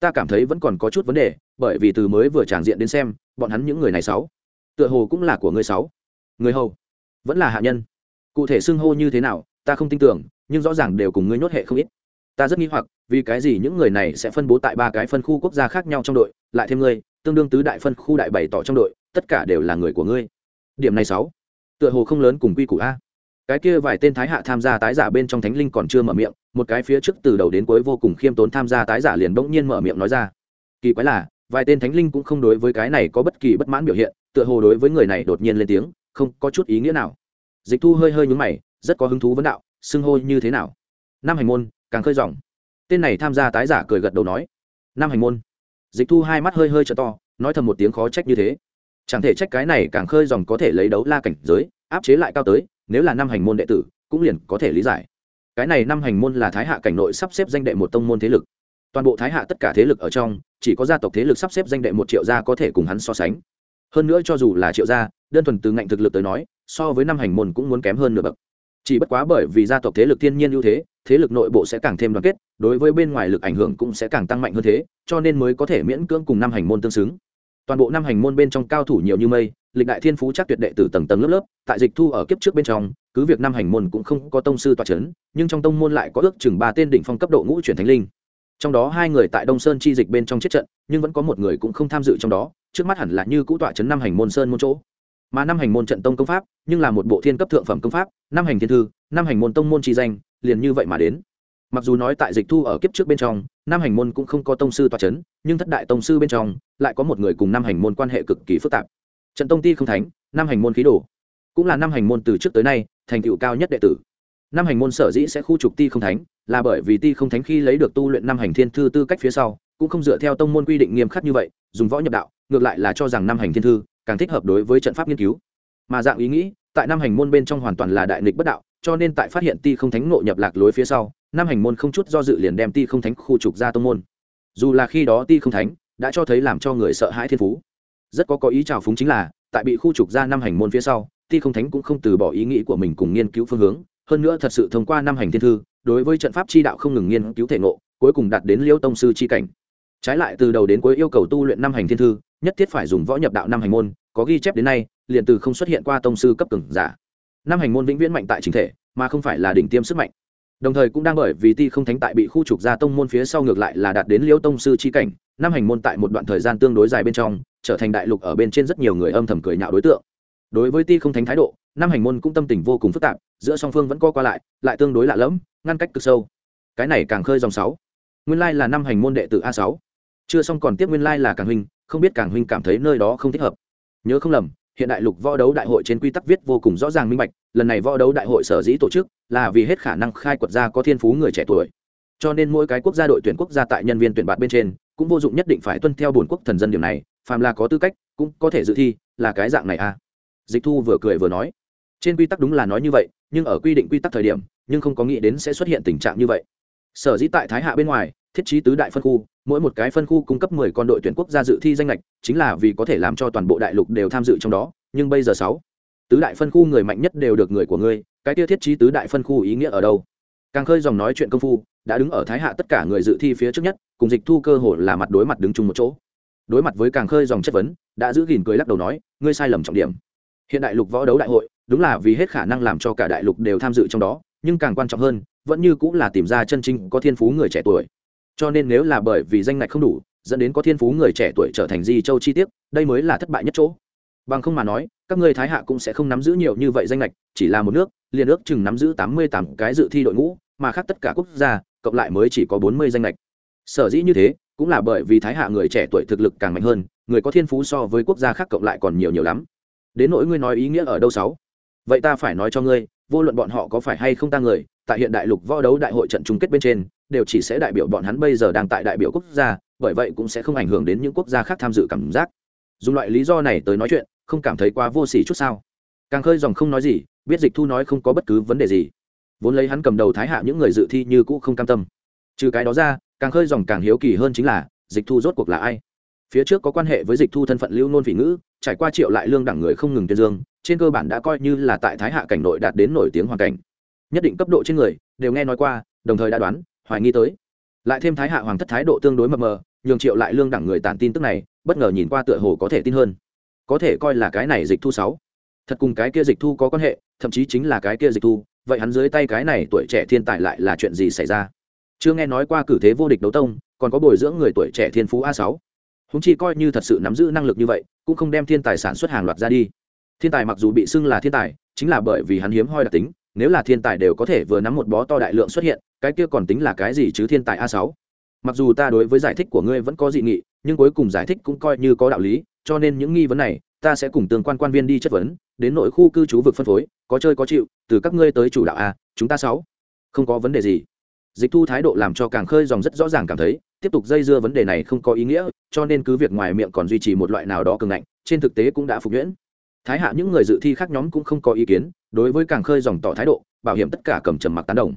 Ta cảm thấy vẫn còn có chút vấn đề, bởi vì từ mới vừa tràng diện đến xem, bọn hắn những người này sáu. Tựa hồ cũng là của người sáu. Người hầu, vẫn là hạ nhân. Cụ thể xưng hô như thế nào, ta không tin tưởng, nhưng rõ ràng đều cùng ngươi nhốt hệ không ít. Ta rất nghi hoặc, vì cái gì những người này sẽ phân bố tại ba cái phân khu quốc gia khác nhau trong đội, lại thêm ngươi, tương đương tứ đại phân khu đại bày tỏ trong đội, tất cả đều là người của ngươi. Điểm này sáu. Tựa hồ không lớn cùng quy củ a cái kia vài tên thái hạ tham gia tái giả bên trong thánh linh còn chưa mở miệng, một cái phía trước từ đầu đến cuối vô cùng khiêm tốn tham gia tái giả liền bỗng nhiên mở miệng nói ra. Kỳ quái là, vài tên thánh linh cũng không đối với cái này có bất kỳ bất mãn biểu hiện, tựa hồ đối với người này đột nhiên lên tiếng, không có chút ý nghĩa nào. Dịch thu hơi hơi nhúng mày, rất có hứng thú vấn đạo, xưng hô như thế nào? Năm hành môn, càng khơi dòng. Tên này tham gia tái giả cười gật đầu nói năm hành môn. Dịch thu hai mắt hơi hơi t to, nói thầm một tiếng khó trách như thế. Chẳng thể trách cái này càng khơi dòng có thể lấy đấu la cảnh giới, áp chế lại cao tới nếu là năm hành môn đệ tử, cũng liền có thể lý giải. Cái này năm hành môn là thái hạ cảnh nội sắp xếp danh đệ một tông môn thế lực. Toàn bộ thái hạ tất cả thế lực ở trong, chỉ có gia tộc thế lực sắp xếp danh đệ một triệu gia có thể cùng hắn so sánh. Hơn nữa cho dù là triệu gia, đơn thuần từ ngạnh thực lực tới nói, so với năm hành môn cũng muốn kém hơn nửa bậc. Chỉ bất quá bởi vì gia tộc thế lực thiên nhiên ưu thế thế lực nội bộ sẽ càng thêm đoàn kết, đối với bên ngoài lực ảnh hưởng cũng sẽ càng tăng mạnh hơn thế, cho nên mới có thể miễn cưỡng cùng năm hành môn tương xứng. Toàn bộ năm hành môn bên trong cao thủ nhiều như mây lịch đại thiên phú chắc tuyệt đệ từ tầng tầng lớp lớp, tại dịch thu ở kiếp trước bên trong, cứ việc năm hành môn cũng không có tông sư tọa c h ấ n nhưng trong tông môn lại có ước chừng ba tên đỉnh phong cấp độ ngũ chuyển thánh linh. Trong đó hai người tại đông sơn chi dịch bên trong chết trận, nhưng vẫn có một người cũng không tham dự trong đó, trước mắt hẳn là như cũ tọa chấn năm hành môn sơn môn chỗ. Mà năm hành môn trận tông công pháp, nhưng là một bộ thiên cấp thượng phẩm công pháp, năm hành thiên thư, năm hành môn tông môn chi danh, liền như vậy mà đến. Mặc dù nói tại dịch thu ở kiếp trước bên trong, năm hành môn cũng không có tông sư tọa c h ấ n nhưng thất đại tông sư bên trong, lại có một người cùng năm hành môn quan hệ cực kỳ phức tạp trận tông ti không thánh, năm hành môn khí đồ. Cũng là năm hành môn từ trước tới nay, thành tựu cao nhất đệ tử. Năm hành môn sở dĩ sẽ khu trục ti không thánh, là bởi vì ti không thánh khi lấy được tu luyện năm hành thiên thư tư cách phía sau, cũng không dựa theo tông môn quy định nghiêm khắc như vậy, dùng võ nhập đạo, ngược lại là cho rằng năm hành thiên thư càng thích hợp đối với trận pháp nghiên cứu. Mà dạng ý nghĩ, tại năm hành môn bên trong hoàn toàn là đại nghịch bất đạo, cho nên tại phát hiện ti không thánh ngộ nhập lạc lối phía sau, năm hành môn không chút do dự liền đem ti không thánh khu trục ra tông môn. Dù là khi đó ti không thánh đã cho thấy làm cho người sợ hãi thiên phú rất có có ý trào phúng chính là, tại bị khu trục ra năm hành môn phía sau, ti không thánh cũng không từ bỏ ý nghĩ của mình cùng nghiên cứu phương hướng, hơn nữa thật sự thông qua năm hành thiên thư, đối với trận pháp chi đạo không ngừng nghiên cứu thể ngộ, cuối cùng đạt đến liêu tông sư chi cảnh. Trái lại, từ đầu đến cuối yêu cầu tu luyện năm hành thiên thư, nhất thiết phải dùng võ nhập đạo năm hành môn, có ghi chép đến nay, liền từ không xuất hiện qua tông sư cấp cường giả. Năm hành môn vĩnh viễn mạnh tại chính thể, mà không phải là đỉnh tiêm sức mạnh. Đồng thời cũng đang bởi vì ti không thánh tại bị khu trục ra tông môn phía sau ngược lại là đạt đến liêu tông sư chi cảnh, năm hành môn tại một đoạn thời gian tương đối dài bên trong trở thành đại lục ở bên trên rất nhiều người âm thầm cười nhạo đối tượng. Đối với ti không thánh thái độ năm hành môn cũng tâm tình vô cùng phức tạp, giữa song phương vẫn co qua lại lại tương đối lạ lẫm, ngăn cách cực sâu. Cái này càng khơi dòng sáu. Nguyên lai là năm hành môn đệ tử a sáu. Chưa xong còn tiếp nguyên lai là càng huynh, không biết càng huynh cảm thấy nơi đó không thích hợp. Nhớ không lầm, hiện đại lục võ đấu đại hội trên quy tắc viết vô cùng rõ ràng minh bạch, lần này võ đấu đại hội sở dĩ tổ chức là vì hết khả năng khai quật ra có thiên phú người trẻ tuổi. Cho nên mỗi cái quốc gia đội tuyển quốc gia tại nhân viên tuyển bạt bên trên cũng vô dụng nhất định phải tuân theo bổn quốc thần dân điều này phàm là có tư cách, cũng có thể dự thi, là cái dạng này à? Dịch thu vừa cười vừa nói. Trên quy tắc đúng là nói như vậy, nhưng ở quy định quy tắc thời điểm, nhưng không có nghĩ đến sẽ xuất hiện tình trạng như vậy. Sở dĩ tại thái hạ bên ngoài, thiết trí tứ đại phân khu, mỗi một cái phân khu cung cấp mười con đội tuyển quốc gia dự thi danh lệch chính là vì có thể làm cho toàn bộ đại lục đều tham dự trong đó, nhưng bây giờ sáu tứ đại phân khu người mạnh nhất đều được người của ngươi, cái tiêu thiết trí tứ đại phân khu ý nghĩa ở đâu? Càng khơi dòng nói chuyện công phu, đã đứng ở thái hạ tất cả người dự thi phía trước nhất, cùng dịch thu cơ hội là mặt đối mặt đứng chung một chỗ đối mặt với càng khơi dòng chất vấn, đã giữ gìn cười lắc đầu nói, ngươi sai lầm trọng điểm. Hiện đại lục võ đấu đại hội, đúng là vì hết khả năng làm cho cả đại lục đều tham dự trong đó, nhưng càng quan trọng hơn, vẫn như cũng là tìm ra chân chính có thiên phú người trẻ tuổi. Cho nên nếu là bởi vì danh ngạch không đủ, dẫn đến có thiên phú người trẻ tuổi trở thành di châu chi tiết, đây mới là thất bại nhất chỗ. Bằng không mà nói, các ngươi thái hạ cũng sẽ không nắm giữ nhiều như vậy danh lệch chỉ là một nước, liền ước chừng nắm giữ tám mươi tám cái dự thi đội ngũ, mà khác tất cả quốc gia, cộng lại mới chỉ có bốn mươi danh lệch sở dĩ như thế cũng là bởi vì thái hạ người trẻ tuổi thực lực càng mạnh hơn, người có thiên phú so với quốc gia khác cộng lại còn nhiều nhiều lắm. Đến nỗi ngươi nói ý nghĩa ở đâu sáu? Vậy ta phải nói cho ngươi, vô luận bọn họ có phải hay không ta người, tại hiện đại lục võ đấu đại hội trận chung kết bên trên, đều chỉ sẽ đại biểu bọn hắn bây giờ đang tại đại biểu quốc gia, bởi vậy cũng sẽ không ảnh hưởng đến những quốc gia khác tham dự cảm giác. Dùng loại lý do này tới nói chuyện, không cảm thấy quá vô s ỉ chút sao? Càng khơi dòng không nói gì, biết dịch thu nói không có bất cứ vấn đề gì. Vốn lấy hắn cầm đầu thái hạ những người dự thi như cũ không cam tâm. Trừ cái đó ra càng khơi dòng càng hiếu kỳ hơn chính là, dịch thu rốt cuộc là ai? Phía trước có quan hệ với dịch thu thân phận lưu nôn vị ngữ, trải qua triệu lại lương đẳng người không ngừng tuyên dương, trên cơ bản đã coi như là tại thái hạ cảnh nội đạt đến nổi tiếng hoàn cảnh. Nhất định cấp độ trên người, đều nghe nói qua, đồng thời đã đoán, hoài nghi tới. Lại thêm thái hạ hoàng thất thái độ tương đối mập mờ, nhường triệu lại lương đẳng người tản tin tức này, bất ngờ nhìn qua tựa hồ có thể tin hơn. Có thể coi là cái này dịch thu sáu. Thật cùng cái kia dịch thu có quan hệ, thậm chí chính là cái kia dịch thu, vậy hắn dưới tay cái này tuổi trẻ thiên tài lại là chuyện gì xảy ra? Chưa nghe nói qua cử thế vô địch đấu tông, còn có bồi dưỡng người tuổi trẻ thiên phú a sáu. Húng chi coi như thật sự nắm giữ năng lực như vậy, cũng không đem thiên tài sản xuất hàng loạt ra đi. Thiên tài mặc dù bị xưng là thiên tài, chính là bởi vì hắn hiếm hoi đặc tính, nếu là thiên tài đều có thể vừa nắm một bó to đại lượng xuất hiện, cái kia còn tính là cái gì chứ thiên tài a sáu? Mặc dù ta đối với giải thích của ngươi vẫn có dị nghị, nhưng cuối cùng giải thích cũng coi như có đạo lý, cho nên những nghi vấn này, ta sẽ cùng tương quan quan viên đi chất vấn, đến nội khu cư trú vực phân phối, có chơi có chịu, từ các ngươi tới chủ đạo a, chúng ta sáu. Không có vấn đề gì dịch thu thái độ làm cho càng khơi dòng rất rõ ràng cảm thấy, tiếp tục dây dưa vấn đề này không có ý nghĩa, cho nên cứ việc ngoài miệng còn duy trì một loại nào đó cường ngạnh, trên thực tế cũng đã phục nhuyễn. Thái hạ những người dự thi khác nhóm cũng không có ý kiến, đối với càng khơi dòng tỏ thái độ, bảo hiểm tất cả cầm trầm mặc tán đồng.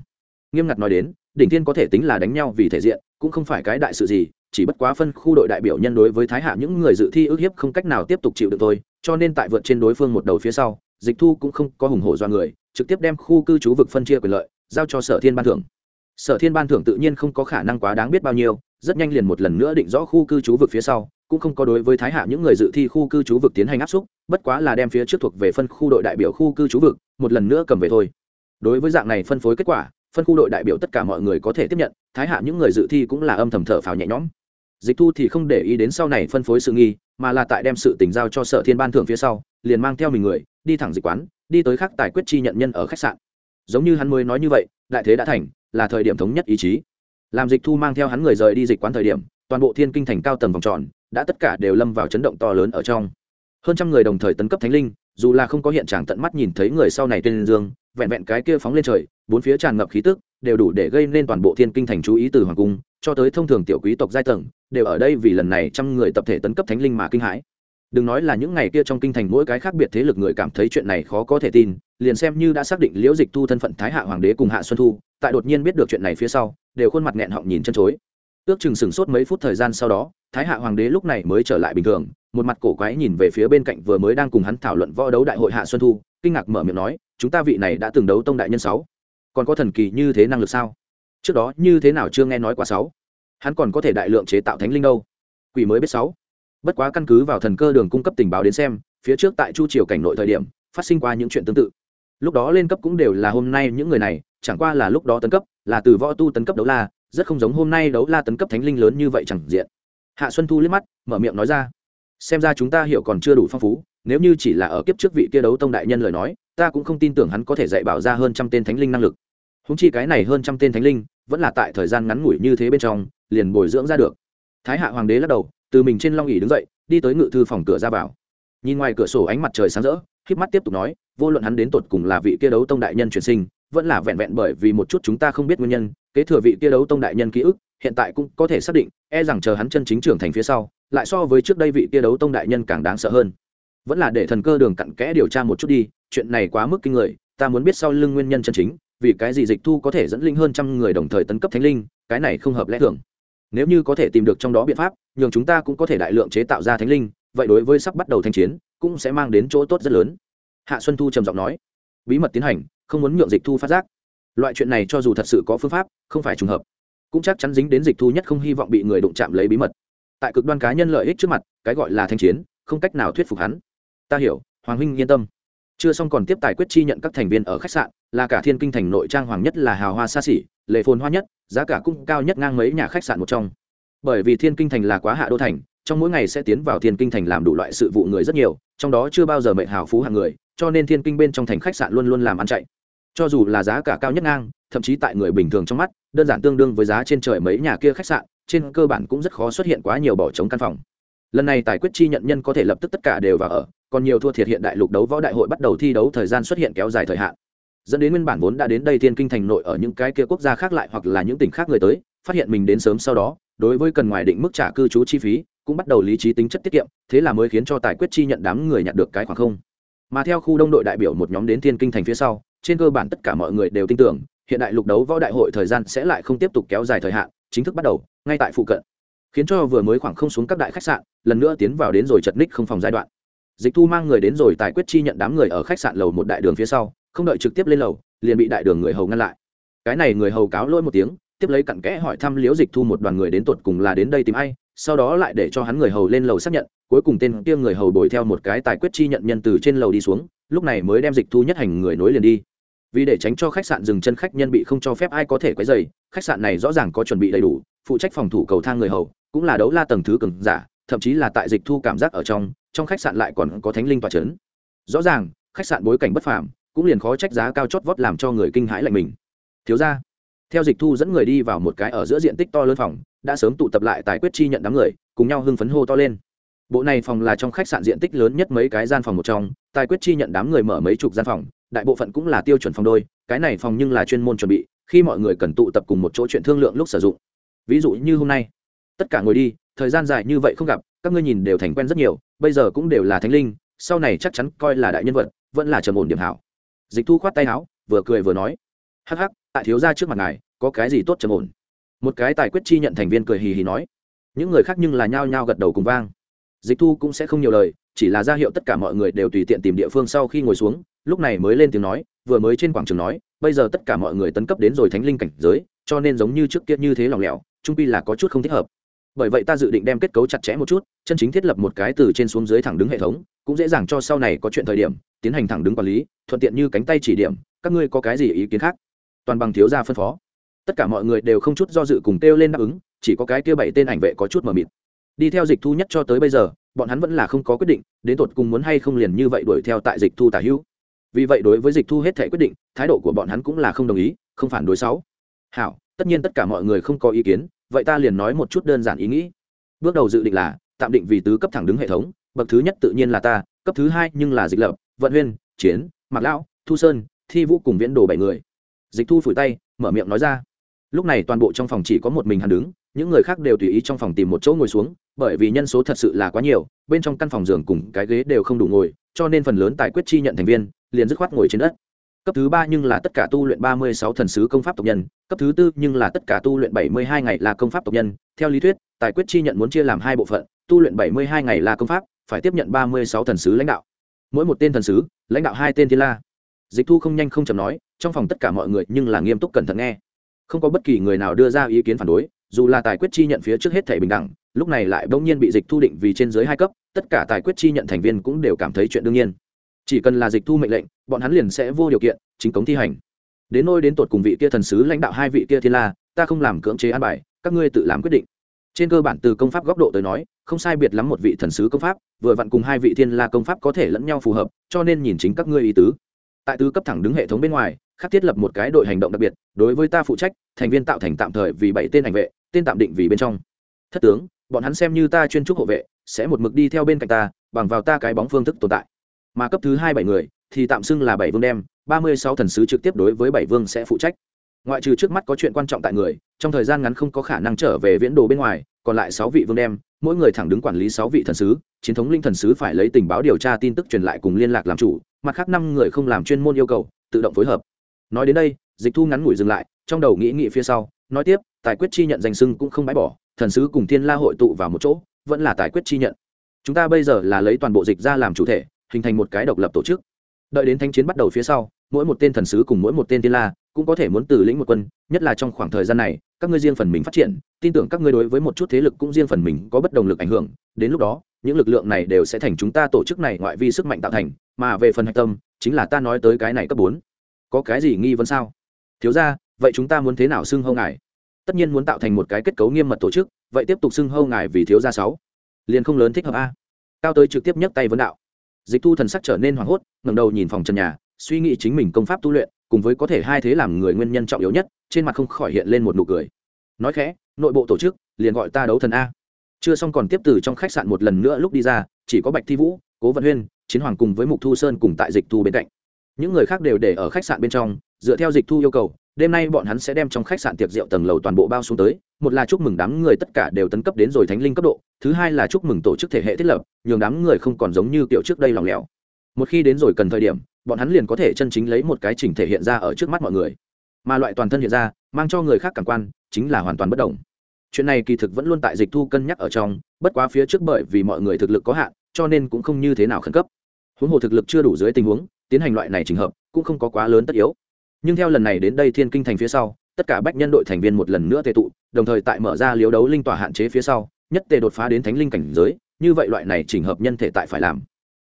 Nghiêm ngặt nói đến, đỉnh thiên có thể tính là đánh nhau vì thể diện, cũng không phải cái đại sự gì, chỉ bất quá phân khu đội đại biểu nhân đối với thái hạ những người dự thi ước hiếp không cách nào tiếp tục chịu được thôi, cho nên tại vượt trên đối phương một đầu phía sau, dịch thu cũng không có hùng hổ do người, trực tiếp đem khu cư trú vực phân chia quyền lợi, giao cho sở thiên ban thưởng sở thiên ban thưởng tự nhiên không có khả năng quá đáng biết bao nhiêu, rất nhanh liền một lần nữa định rõ khu cư trú vực phía sau, cũng không có đối với thái hạ những người dự thi khu cư trú vực tiến hành áp xúc, bất quá là đem phía trước thuộc về phân khu đội đại biểu khu cư trú vực, một lần nữa cầm về thôi. Đối với dạng này phân phối kết quả, phân khu đội đại biểu tất cả mọi người có thể tiếp nhận, thái hạ những người dự thi cũng là âm thầm thở phào nhẹ nhõm. Dịch thu thì không để ý đến sau này phân phối sự nghi, mà là tại đem sự tình giao cho sở thiên ban thưởng phía sau, liền mang theo mình người, đi thẳng dịch quán, đi tới khắc tài quyết chi nhận nhân ở khách sạn. Giống như hắn mới nói như vậy, đại thế đã thành là thời điểm thống nhất ý chí. Làm dịch thu mang theo hắn người rời đi dịch quán thời điểm, toàn bộ thiên kinh thành cao tầng vòng tròn, đã tất cả đều lâm vào chấn động to lớn ở trong. Hơn trăm người đồng thời tấn cấp thánh linh, dù là không có hiện trạng tận mắt nhìn thấy người sau này tên dương, vẹn vẹn cái kia phóng lên trời, bốn phía tràn ngập khí tức, đều đủ để gây nên toàn bộ thiên kinh thành chú ý từ hoàng cung, cho tới thông thường tiểu quý tộc giai tầng, đều ở đây vì lần này trăm người tập thể tấn cấp thánh linh mà kinh hãi. Đừng nói là những ngày kia trong kinh thành mỗi cái khác biệt thế lực người cảm thấy chuyện này khó có thể tin liền xem như đã xác định liễu dịch thu thân phận thái hạ hoàng đế cùng hạ xuân thu, tại đột nhiên biết được chuyện này phía sau, đều khuôn mặt nghẹn họng nhìn chân chối. Ước chừng sửng sốt mấy phút thời gian sau đó, thái hạ hoàng đế lúc này mới trở lại bình thường, một mặt cổ quái nhìn về phía bên cạnh vừa mới đang cùng hắn thảo luận võ đấu đại hội hạ xuân thu, kinh ngạc mở miệng nói, chúng ta vị này đã từng đấu tông đại nhân sáu, còn có thần kỳ như thế năng lực sao? Trước đó như thế nào chưa nghe nói quá sáu? Hắn còn có thể đại lượng chế tạo thánh linh đâu? Quỷ mới biết sáu. Bất quá căn cứ vào thần cơ đường cung cấp tình báo đến xem, phía trước tại chu triều cảnh nội thời điểm, phát sinh qua những chuyện tương tự lúc đó lên cấp cũng đều là hôm nay những người này, chẳng qua là lúc đó tấn cấp, là từ võ tu tấn cấp đấu la, rất không giống hôm nay đấu la tấn cấp thánh linh lớn như vậy chẳng diện. Hạ xuân thu liếc mắt, mở miệng nói ra, xem ra chúng ta hiểu còn chưa đủ phong phú, nếu như chỉ là ở kiếp trước vị kia đấu tông đại nhân lời nói, ta cũng không tin tưởng hắn có thể dạy bảo ra hơn trăm tên thánh linh năng lực. Húng chi cái này hơn trăm tên thánh linh, vẫn là tại thời gian ngắn ngủi như thế bên trong, liền bồi dưỡng ra được. Thái hạ hoàng đế lắc đầu, từ mình trên long ỉ đứng dậy, đi tới ngự thư phòng cửa ra vào. Nhìn ngoài cửa sổ ánh mặt trời sáng rỡ híp mắt tiếp tục nói, vô luận hắn đến tột cùng là vị kia đấu tông đại nhân truyền sinh, vẫn là vẹn vẹn bởi vì một chút chúng ta không biết nguyên nhân, kế thừa vị kia đấu tông đại nhân ký ức, hiện tại cũng có thể xác định e rằng chờ hắn chân chính trưởng thành phía sau, lại so với trước đây vị kia đấu tông đại nhân càng đáng sợ hơn. Vẫn là để thần cơ đường cặn kẽ điều tra một chút đi, chuyện này quá mức kinh người, ta muốn biết sau lưng nguyên nhân chân chính, vì cái gì dịch thu có thể dẫn linh hơn trăm người đồng thời tấn cấp thánh linh, cái này không hợp lẽ thường. Nếu như có thể tìm được trong đó biện pháp, nhường chúng ta cũng có thể đại lượng chế tạo ra thánh linh vậy đối với sắp bắt đầu thanh chiến, cũng sẽ mang đến chỗ tốt rất lớn. Hạ xuân thu trầm giọng nói, bí mật tiến hành, không muốn nhượng dịch thu phát giác. Loại chuyện này cho dù thật sự có phương pháp, không phải trùng hợp. Cũng chắc chắn dính đến dịch thu nhất không hy vọng bị người đụng chạm lấy bí mật. Tại cực đoan cá nhân lợi ích trước mặt, cái gọi là thanh chiến, không cách nào thuyết phục hắn. Ta hiểu, hoàng huynh yên tâm. Chưa xong còn tiếp tài quyết chi nhận các thành viên ở khách sạn, là cả thiên kinh thành nội trang hoàng nhất là hào hoa xa xỉ lệ phồn hoa nhất, giá cả cũng cao nhất ngang mấy nhà khách sạn một trong. Bởi vì thiên kinh thành là quá hạ đô thành trong mỗi ngày sẽ tiến vào thiên kinh thành làm đủ loại sự vụ người rất nhiều, trong đó chưa bao giờ mệnh hào phú hàng người, cho nên thiên kinh bên trong thành khách sạn luôn luôn làm ăn chạy. Cho dù là giá cả cao nhất ngang, thậm chí tại người bình thường trong mắt, đơn giản tương đương với giá trên trời mấy nhà kia khách sạn, trên cơ bản cũng rất khó xuất hiện quá nhiều bỏ trống căn phòng. Lần này tài quyết chi nhận nhân có thể lập tức tất cả đều vào ở, còn nhiều thua thiệt hiện đại lục đấu võ đại hội bắt đầu thi đấu thời gian xuất hiện kéo dài thời hạn. Dẫn đến nguyên bản vốn đã đến đây thiên kinh thành nội ở những cái kia quốc gia khác lại hoặc là những tỉnh khác người tới phát hiện mình đến sớm sau đó, đối với cần ngoài định mức trả cư trú chi phí, cũng bắt đầu lý trí tính chất tiết kiệm, thế là mới khiến cho tài quyết chi nhận đám người nhận được cái khoảng không. Mà theo khu đông đội đại biểu một nhóm đến thiên kinh thành phía sau, trên cơ bản tất cả mọi người đều tin tưởng, hiện đại lục đấu võ đại hội thời gian sẽ lại không tiếp tục kéo dài thời hạn, chính thức bắt đầu, ngay tại phụ cận. Khiến cho vừa mới khoảng không xuống các đại khách sạn, lần nữa tiến vào đến rồi chật ních không phòng giai đoạn. Dịch thu mang người đến rồi tài quyết chi nhận đám người ở khách sạn lầu một đại đường phía sau, không đợi trực tiếp lên lầu, liền bị đại đường người hầu ngăn lại. Cái này người hầu cáo lỗi một tiếng tiếp lấy cặn kẽ hỏi thăm liễu dịch thu một đoàn người đến tột cùng là đến đây tìm ai, sau đó lại để cho hắn người hầu lên lầu xác nhận, cuối cùng tên kia người hầu đổi theo một cái tài quyết chi nhận nhân từ trên lầu đi xuống, lúc này mới đem dịch thu nhất hành người nối liền đi. Vì để tránh cho khách sạn dừng chân khách nhân bị không cho phép ai có thể quấy dày khách sạn này rõ ràng có chuẩn bị đầy đủ, phụ trách phòng thủ cầu thang người hầu, cũng là đấu la tầng thứ cường giả, thậm chí là tại dịch thu cảm giác ở trong trong khách sạn lại còn có thánh linh tòa trấn rõ ràng, khách sạn bối cảnh bất phàm, cũng liền khó trách giá cao chót vót làm cho người kinh hãi lạnh mình. Thiếu ra theo dịch thu dẫn người đi vào một cái ở giữa diện tích to lớn phòng, đã sớm tụ tập lại tài quyết chi nhận đám người, cùng nhau hưng phấn hô to lên. Bộ này phòng là trong khách sạn diện tích lớn nhất mấy cái gian phòng một trong, tài quyết chi nhận đám người mở mấy chục gian phòng, đại bộ phận cũng là tiêu chuẩn phòng đôi, cái này phòng nhưng là chuyên môn chuẩn bị, khi mọi người cần tụ tập cùng một chỗ chuyện thương lượng lúc sử dụng. Ví dụ như hôm nay, tất cả ngồi đi, thời gian dài như vậy không gặp, các ngươi nhìn đều thành quen rất nhiều, bây giờ cũng đều là thánh linh, sau này chắc chắn coi là đại nhân vật, vẫn là trầm ổn điểm hảo. Dịch thu khoát tay áo, vừa cười vừa nói, hắc hắc tại thiếu gia trước mặt ngài, có cái gì tốt trầm ổn? Một cái tài quyết chi nhận thành viên cười hì hì nói. Những người khác nhưng là nhao nhao gật đầu cùng vang. Dịch thu cũng sẽ không nhiều lời, chỉ là ra hiệu tất cả mọi người đều tùy tiện tìm địa phương sau khi ngồi xuống, lúc này mới lên tiếng nói, vừa mới trên quảng trường nói, bây giờ tất cả mọi người tấn cấp đến rồi thánh linh cảnh giới, cho nên giống như trước kia như thế lòng lẻo, trung pi là có chút không thích hợp. Bởi vậy ta dự định đem kết cấu chặt chẽ một chút, chân chính thiết lập một cái từ trên xuống dưới thẳng đứng hệ thống, cũng dễ dàng cho sau này có chuyện thời điểm, tiến hành thẳng đứng quản lý, thuận tiện như cánh tay chỉ điểm, các ngươi có cái gì ý kiến khác? Toàn bằng thiếu gia phân phó. Tất cả mọi người đều không chút do dự cùng kêu lên đáp ứng, chỉ có cái kia bảy tên ảnh vệ có chút mờ mịt. Đi theo dịch thu nhất cho tới bây giờ, bọn hắn vẫn là không có quyết định, đến tột cùng muốn hay không liền như vậy đuổi theo tại dịch thu tả hữu. Vì vậy đối với dịch thu hết thể quyết định, thái độ của bọn hắn cũng là không đồng ý, không phản đối sáu. Hảo, tất nhiên tất cả mọi người không có ý kiến, vậy ta liền nói một chút đơn giản ý nghĩ. Bước đầu dự định là, tạm định vì tứ cấp thẳng đứng hệ thống, bậc thứ nhất tự nhiên là ta, cấp thứ hai nhưng là dịch lập, vận huyên, chiến mặc lão, thu sơn, thi vũ cùng viễn đồ bảy người dịch thu phủi tay, mở miệng nói ra. Lúc này toàn bộ trong phòng chỉ có một mình hắn đứng, những người khác đều tùy ý trong phòng tìm một chỗ ngồi xuống, bởi vì nhân số thật sự là quá nhiều, bên trong căn phòng giường cùng cái ghế đều không đủ ngồi, cho nên phần lớn tài quyết chi nhận thành viên liền dứt khoát ngồi trên đất. Cấp thứ ba nhưng là tất cả tu luyện ba mươi sáu thần sứ công pháp tộc nhân, cấp thứ tư nhưng là tất cả tu luyện bảy mươi hai ngày là công pháp tộc nhân. Theo lý thuyết, tài quyết chi nhận muốn chia làm hai bộ phận, tu luyện bảy mươi hai ngày là công pháp, phải tiếp nhận ba mươi sáu thần sứ lãnh đạo. Mỗi một tên thần sứ, lãnh đạo hai tên thiên la. Dịch thu không nhanh không chậm nói trong phòng tất cả mọi người nhưng là nghiêm túc cẩn thận nghe. Không có bất kỳ người nào đưa ra ý kiến phản đối, dù là tài quyết chi nhận phía trước hết thể bình đẳng, lúc này lại bỗng nhiên bị dịch thu định vì trên dưới hai cấp, tất cả tài quyết chi nhận thành viên cũng đều cảm thấy chuyện đương nhiên. Chỉ cần là dịch thu mệnh lệnh, bọn hắn liền sẽ vô điều kiện, chính cống thi hành. Đến nôi đến tột cùng vị kia thần sứ lãnh đạo hai vị kia thiên la, ta không làm cưỡng chế an bài, các ngươi tự làm quyết định. Trên cơ bản từ công pháp góc độ tới nói, không sai biệt lắm một vị thần sứ công pháp, vừa vặn cùng hai vị thiên la công pháp có thể lẫn nhau phù hợp, cho nên nhìn chính các ngươi ý tứ. Tại tứ cấp thẳng đứng hệ thống bên ngoài khắc thiết lập một cái đội hành động đặc biệt, đối với ta phụ trách, thành viên tạo thành tạm thời vì bảy tên hành vệ, tên tạm định vì bên trong. Thất tướng, bọn hắn xem như ta chuyên trúc hộ vệ, sẽ một mực đi theo bên cạnh ta, bằng vào ta cái bóng phương thức tồn tại. Mà cấp thứ hai bảy người, thì tạm xưng là bảy vương đem, ba mươi sáu thần sứ trực tiếp đối với bảy vương sẽ phụ trách. Ngoại trừ trước mắt có chuyện quan trọng tại người, trong thời gian ngắn không có khả năng trở về viễn đồ bên ngoài, còn lại sáu vị vương đem, mỗi người thẳng đứng quản lý sáu vị thần sứ, chiến thống linh thần sứ phải lấy tình báo điều tra tin tức truyền lại cùng liên lạc làm chủ, mặt khác năm người không làm chuyên môn yêu cầu, tự động phối hợp nói đến đây, dịch thu ngắn ngủi dừng lại, trong đầu nghĩ nghĩ phía sau, nói tiếp, tài quyết chi nhận danh sưng cũng không bãi bỏ, thần sứ cùng thiên la hội tụ vào một chỗ, vẫn là tài quyết chi nhận. Chúng ta bây giờ là lấy toàn bộ dịch ra làm chủ thể, hình thành một cái độc lập tổ chức. Đợi đến thanh chiến bắt đầu phía sau, mỗi một tên thần sứ cùng mỗi một tên thiên la cũng có thể muốn từ lĩnh một quân, nhất là trong khoảng thời gian này, các ngươi riêng phần mình phát triển, tin tưởng các ngươi đối với một chút thế lực cũng riêng phần mình có bất đồng lực ảnh hưởng, đến lúc đó, những lực lượng này đều sẽ thành chúng ta tổ chức này ngoại vi sức mạnh tạo thành, mà về phần hạch tâm, chính là ta nói tới cái này cấp bốn có cái gì nghi vấn sao? Thiếu ra vậy chúng ta muốn thế nào xưng hâu ngài? Tất nhiên muốn tạo thành một cái kết cấu nghiêm mật tổ chức, vậy tiếp tục xưng hâu ngài vì thiếu gia sáu. Liền không lớn thích hợp a. Cao tới trực tiếp nhấc tay vấn đạo. Dịch thu thần sắc trở nên hoảng hốt, ngẩng đầu nhìn phòng trần nhà, suy nghĩ chính mình công pháp tu luyện, cùng với có thể hai thế làm người nguyên nhân trọng yếu nhất, trên mặt không khỏi hiện lên một nụ cười. Nói khẽ, nội bộ tổ chức, liền gọi ta đấu thần a. Chưa xong còn tiếp từ trong khách sạn một lần nữa lúc đi ra, chỉ có bạch thi vũ, cố vận huyên, chiến hoàng cùng với mục thu sơn cùng tại dịch thu bên cạnh những người khác đều để ở khách sạn bên trong, dựa theo dịch thu yêu cầu, đêm nay bọn hắn sẽ đem trong khách sạn tiệc rượu tầng lầu toàn bộ bao xuống tới. Một là chúc mừng đám người tất cả đều tấn cấp đến rồi thánh linh cấp độ, thứ hai là chúc mừng tổ chức thể hệ thiết lập, nhường đám người không còn giống như kiểu trước đây lòng lẻo. Một khi đến rồi cần thời điểm, bọn hắn liền có thể chân chính lấy một cái chỉnh thể hiện ra ở trước mắt mọi người. Mà loại toàn thân hiện ra, mang cho người khác cảm quan, chính là hoàn toàn bất đồng chuyện này kỳ thực vẫn luôn tại dịch thu cân nhắc ở trong, bất quá phía trước bởi vì mọi người thực lực có hạn, cho nên cũng không như thế nào khẩn cấp. Huống hồ thực lực chưa đủ dưới tình huống tiến hành loại này trình hợp cũng không có quá lớn tất yếu. Nhưng theo lần này đến đây thiên kinh thành phía sau, tất cả bách nhân đội thành viên một lần nữa tề tụ, đồng thời tại mở ra liếu đấu linh tỏa hạn chế phía sau, nhất tề đột phá đến thánh linh cảnh giới, như vậy loại này chỉnh hợp nhân thể tại phải làm.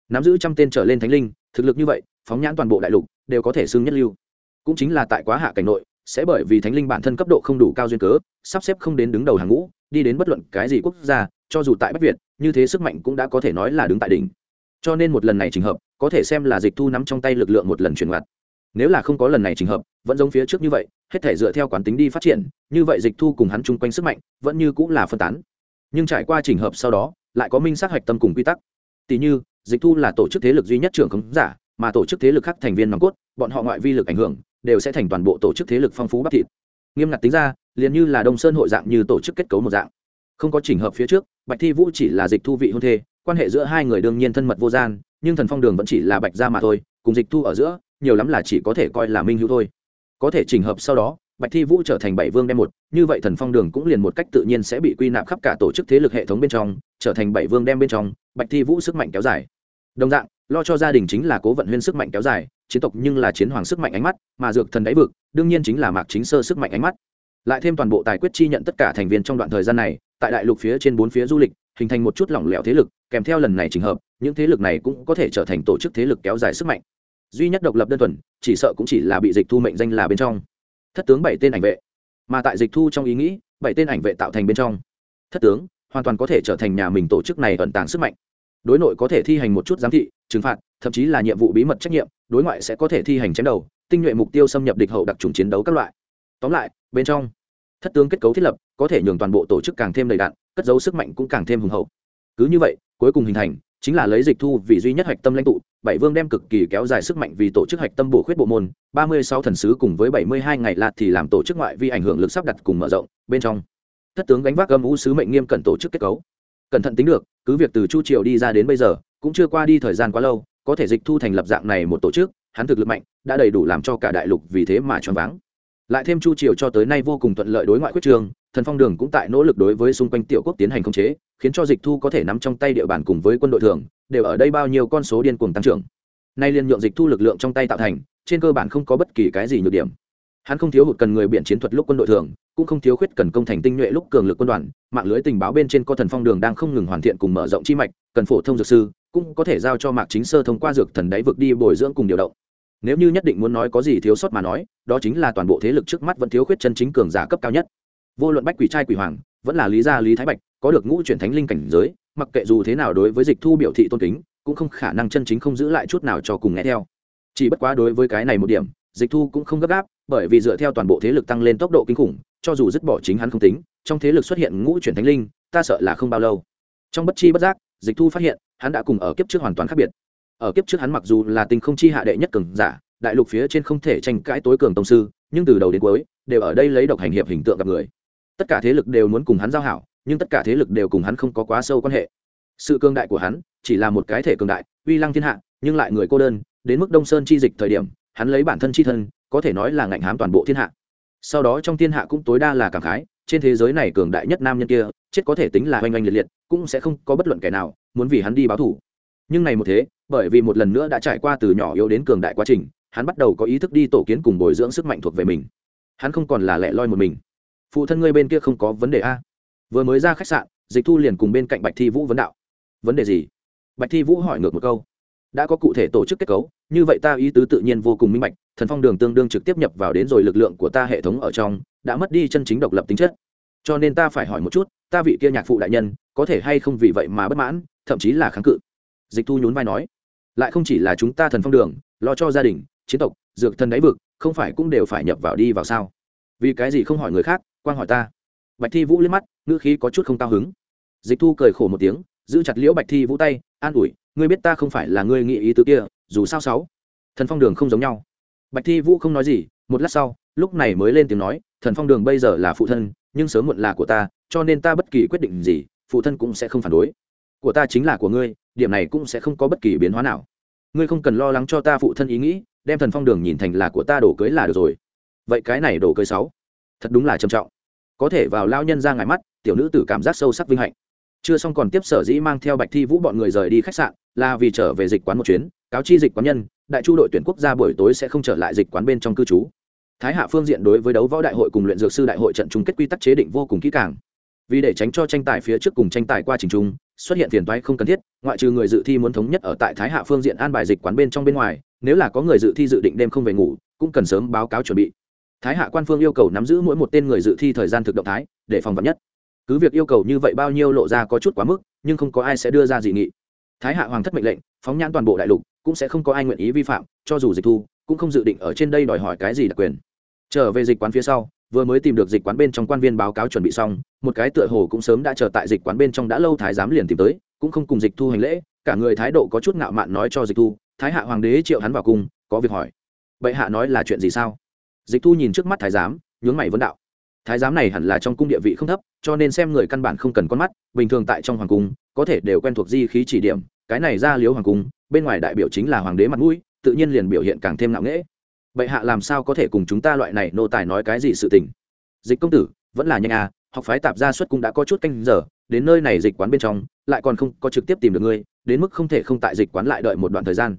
Nắm giữ trăm tên trở lên thánh linh, thực lực như vậy, phóng nhãn toàn bộ đại lục, đều có thể xưng nhất lưu. Cũng chính là tại quá hạ cảnh nội, sẽ bởi vì thánh linh bản thân cấp độ không đủ cao duyên cớ, sắp xếp không đến đứng đầu hàng ngũ, đi đến bất luận cái gì quốc gia, cho dù tại bắc việt, như thế sức mạnh cũng đã có thể nói là đứng tại đỉnh. Cho nên một lần này trình hợp có thể xem là dịch thu nắm trong tay lực lượng một lần chuyển ngoặt. Nếu là không có lần này trình hợp, vẫn giống phía trước như vậy, hết thể dựa theo quán tính đi phát triển, như vậy dịch thu cùng hắn chung quanh sức mạnh, vẫn như cũng là phân tán. Nhưng trải qua trình hợp sau đó, lại có minh sát hạch tâm cùng quy tắc. Tỷ như, dịch thu là tổ chức thế lực duy nhất trưởng khống giả, mà tổ chức thế lực khác thành viên nòng cốt, bọn họ ngoại vi lực ảnh hưởng, đều sẽ thành toàn bộ tổ chức thế lực phong phú bắp thịt. Nghiêm ngặt tính ra, liền như là đông sơn hội dạng như tổ chức kết cấu một dạng. Không có trình hợp phía trước, bạch thi vũ chỉ là dịch thu vị hôn thê quan hệ giữa hai người đương nhiên thân mật vô gian, nhưng thần phong đường vẫn chỉ là bạch gia mà thôi, cùng dịch thu ở giữa, nhiều lắm là chỉ có thể coi là minh hữu thôi. Có thể trình hợp sau đó, bạch thi vũ trở thành bảy vương đem một, như vậy thần phong đường cũng liền một cách tự nhiên sẽ bị quy nạp khắp cả tổ chức thế lực hệ thống bên trong, trở thành bảy vương đem bên trong, bạch thi vũ sức mạnh kéo dài. Đồng dạng, lo cho gia đình chính là cố vận huyên sức mạnh kéo dài, chiến tộc nhưng là chiến hoàng sức mạnh ánh mắt, mà dược thần đáy vực, đương nhiên chính là mạc chính sơ sức mạnh ánh mắt. Lại thêm toàn bộ tài quyết chi nhận tất cả thành viên trong đoạn thời gian này, tại đại lục phía trên bốn phía du lịch hình thành một chút lỏng lẻo thế lực, kèm theo lần này trình hợp, những thế lực này cũng có thể trở thành tổ chức thế lực kéo dài sức mạnh. Duy nhất độc lập đơn thuần, chỉ sợ cũng chỉ là bị dịch thu mệnh danh là bên trong. Thất tướng bảy tên ảnh vệ. Mà tại dịch thu trong ý nghĩ, bảy tên ảnh vệ tạo thành bên trong. Thất tướng, hoàn toàn có thể trở thành nhà mình tổ chức này ẩn tàng sức mạnh. Đối nội có thể thi hành một chút giám thị, trừng phạt, thậm chí là nhiệm vụ bí mật trách nhiệm, đối ngoại sẽ có thể thi hành chém đầu, tinh nhuệ mục tiêu xâm nhập địch hậu đặc trùng chiến đấu các loại. Tóm lại, bên trong, thất tướng kết cấu thiết lập, có thể nhường toàn bộ tổ chức càng thêm đầy đạn cất dấu sức mạnh cũng càng thêm hùng hậu. Cứ như vậy, cuối cùng hình thành chính là lấy dịch thu vì duy nhất hạch tâm lãnh tụ, bảy vương đem cực kỳ kéo dài sức mạnh vì tổ chức hạch tâm bổ khuyết bộ môn, ba mươi sáu thần sứ cùng với bảy mươi hai ngày lạt thì làm tổ chức ngoại vi ảnh hưởng lực sắp đặt cùng mở rộng, bên trong, thất tướng gánh vác âm u sứ mệnh nghiêm cẩn tổ chức kết cấu. Cẩn thận tính được, cứ việc từ chu triều đi ra đến bây giờ, cũng chưa qua đi thời gian quá lâu, có thể dịch thu thành lập dạng này một tổ chức, hắn thực lực mạnh, đã đầy đủ làm cho cả đại lục vì thế mà choáng váng. Lại thêm chu triều cho tới nay vô cùng thuận lợi đối ngoại quyết trường thần phong đường cũng tại nỗ lực đối với xung quanh tiểu quốc tiến hành khống chế, khiến cho dịch thu có thể nắm trong tay địa bàn cùng với quân đội thường, đều ở đây bao nhiêu con số điên cuồng tăng trưởng. Nay liên nhượng dịch thu lực lượng trong tay tạo thành, trên cơ bản không có bất kỳ cái gì nhược điểm. Hắn không thiếu hụt cần người biện chiến thuật lúc quân đội thường, cũng không thiếu khuyết cần công thành tinh nhuệ lúc cường lực quân đoàn, mạng lưới tình báo bên trên có thần phong đường đang không ngừng hoàn thiện cùng mở rộng chi mạch, cần phổ thông dược sư, cũng có thể giao cho mạc chính sơ thông qua dược thần đáy vực đi bồi dưỡng cùng điều động. Nếu như nhất định muốn nói có gì thiếu sót mà nói, đó chính là toàn bộ thế lực trước mắt vẫn thiếu khuyết chân chính cường giả cấp cao nhất vô luận bách quỷ trai quỷ hoàng, vẫn là lý gia, lý thái bạch, có được ngũ chuyển thánh linh cảnh giới, mặc kệ dù thế nào đối với dịch thu biểu thị tôn kính, cũng không khả năng chân chính không giữ lại chút nào cho cùng nghe theo. Chỉ bất quá đối với cái này một điểm, dịch thu cũng không gấp gáp, bởi vì dựa theo toàn bộ thế lực tăng lên tốc độ kinh khủng, cho dù dứt bỏ chính hắn không tính, trong thế lực xuất hiện ngũ chuyển thánh linh, ta sợ là không bao lâu. Trong bất chi bất giác, dịch thu phát hiện, hắn đã cùng ở kiếp trước hoàn toàn khác biệt. Ở kiếp trước hắn mặc dù là tình không chi hạ đệ nhất cường giả, đại lục phía trên không thể tranh cãi tối cường tông sư, nhưng từ đầu đến cuối, đều ở đây lấy độc hành hiệp hình tượng gặp người tất cả thế lực đều muốn cùng hắn giao hảo, nhưng tất cả thế lực đều cùng hắn không có quá sâu quan hệ. Sự cương đại của hắn chỉ là một cái thể cường đại, uy lăng thiên hạ, nhưng lại người cô đơn, đến mức đông sơn chi dịch thời điểm, hắn lấy bản thân chi thân, có thể nói là ngạnh hám toàn bộ thiên hạ. Sau đó trong thiên hạ cũng tối đa là cảm khái, trên thế giới này cường đại nhất nam nhân kia, chết có thể tính là oanh oanh liệt liệt, cũng sẽ không có bất luận kẻ nào muốn vì hắn đi báo thủ nhưng này một thế, bởi vì một lần nữa đã trải qua từ nhỏ yếu đến cường đại quá trình, hắn bắt đầu có ý thức đi tổ kiến cùng bồi dưỡng sức mạnh thuộc về mình. Hắn không còn là lẻ loi một mình phụ thân ngươi bên kia không có vấn đề a? Vừa mới ra khách sạn, dịch thu liền cùng bên cạnh bạch thi vũ vấn đạo. Vấn đề gì? Bạch thi vũ hỏi ngược một câu. Đã có cụ thể tổ chức kết cấu, như vậy ta ý tứ tự nhiên vô cùng minh bạch, thần phong đường tương đương trực tiếp nhập vào đến rồi lực lượng của ta hệ thống ở trong, đã mất đi chân chính độc lập tính chất. Cho nên ta phải hỏi một chút, ta vị kia nhạc phụ đại nhân, có thể hay không vì vậy mà bất mãn, thậm chí là kháng cự? Dịch thu nhún vai nói. Lại không chỉ là chúng ta thần phong đường, lo cho gia đình, chiến tộc, dược thần đáy vực, không phải cũng đều phải nhập vào đi vào sao? Vì cái gì không hỏi người khác quan hỏi ta. Bạch thi vũ liếc mắt, ngữ khí có chút không cao hứng. Dịch thu cười khổ một tiếng, giữ chặt liễu bạch thi vũ tay, an ủi, ngươi biết ta không phải là ngươi nghĩ ý tứ kia, dù sao sáu thần phong đường không giống nhau. Bạch thi vũ không nói gì, một lát sau, lúc này mới lên tiếng nói, thần phong đường bây giờ là phụ thân, nhưng sớm muộn là của ta, cho nên ta bất kỳ quyết định gì, phụ thân cũng sẽ không phản đối. Của ta chính là của ngươi, điểm này cũng sẽ không có bất kỳ biến hóa nào. Ngươi không cần lo lắng cho ta phụ thân ý nghĩ, đem thần phong đường nhìn thành là của ta đổ cưới là được rồi. Vậy cái này đổ cưới sáu thật đúng là trầm trọng. Có thể vào lao nhân ra ngài mắt, tiểu nữ tử cảm giác sâu sắc vinh hạnh. Chưa xong còn tiếp sở dĩ mang theo bạch thi vũ bọn người rời đi khách sạn, là vì trở về dịch quán một chuyến, cáo chi dịch quán nhân, đại chu đội tuyển quốc gia buổi tối sẽ không trở lại dịch quán bên trong cư trú. Thái hạ phương diện đối với đấu võ đại hội cùng luyện dược sư đại hội trận chung kết quy tắc chế định vô cùng kỹ càng. Vì để tránh cho tranh tài phía trước cùng tranh tài qua trình trung xuất hiện phiền toái không cần thiết, ngoại trừ người dự thi muốn thống nhất ở tại thái hạ phương diện an bài dịch quán bên trong bên ngoài, nếu là có người dự thi dự định đêm không về ngủ, cũng cần sớm báo cáo chuẩn bị thái hạ quan phương yêu cầu nắm giữ mỗi một tên người dự thi thời gian thực động thái, để phòng vật nhất. Cứ việc yêu cầu như vậy bao nhiêu lộ ra có chút quá mức, nhưng không có ai sẽ đưa ra dị nghị. Thái hạ hoàng thất mệnh lệnh, phóng nhãn toàn bộ đại lục, cũng sẽ không có ai nguyện ý vi phạm, cho dù dịch thu, cũng không dự định ở trên đây đòi hỏi cái gì đặc quyền. Trở về dịch quán phía sau, vừa mới tìm được dịch quán bên trong quan viên báo cáo chuẩn bị xong, một cái tựa hồ cũng sớm đã chờ tại dịch quán bên trong đã lâu thái giám liền tìm tới, cũng không cùng dịch thu hành lễ, cả người thái độ có chút ngạo mạn nói cho dịch thu, thái hạ hoàng đế triệu hắn vào cung, có việc hỏi. Bệ hạ nói là chuyện gì sao? Dịch thu nhìn trước mắt thái giám, nhướng mày vấn đạo. Thái giám này hẳn là trong cung địa vị không thấp, cho nên xem người căn bản không cần con mắt, bình thường tại trong hoàng cung, có thể đều quen thuộc di khí chỉ điểm, cái này ra liếu hoàng cung, bên ngoài đại biểu chính là hoàng đế mặt mũi, tự nhiên liền biểu hiện càng thêm nặng nễ bệ hạ làm sao có thể cùng chúng ta loại này nô tài nói cái gì sự tình? Dịch công tử, vẫn là nhanh à học phái tạp gia xuất cung đã có chút canh giờ, đến nơi này dịch quán bên trong, lại còn không có trực tiếp tìm được ngươi, đến mức không thể không tại dịch quán lại đợi một đoạn thời gian.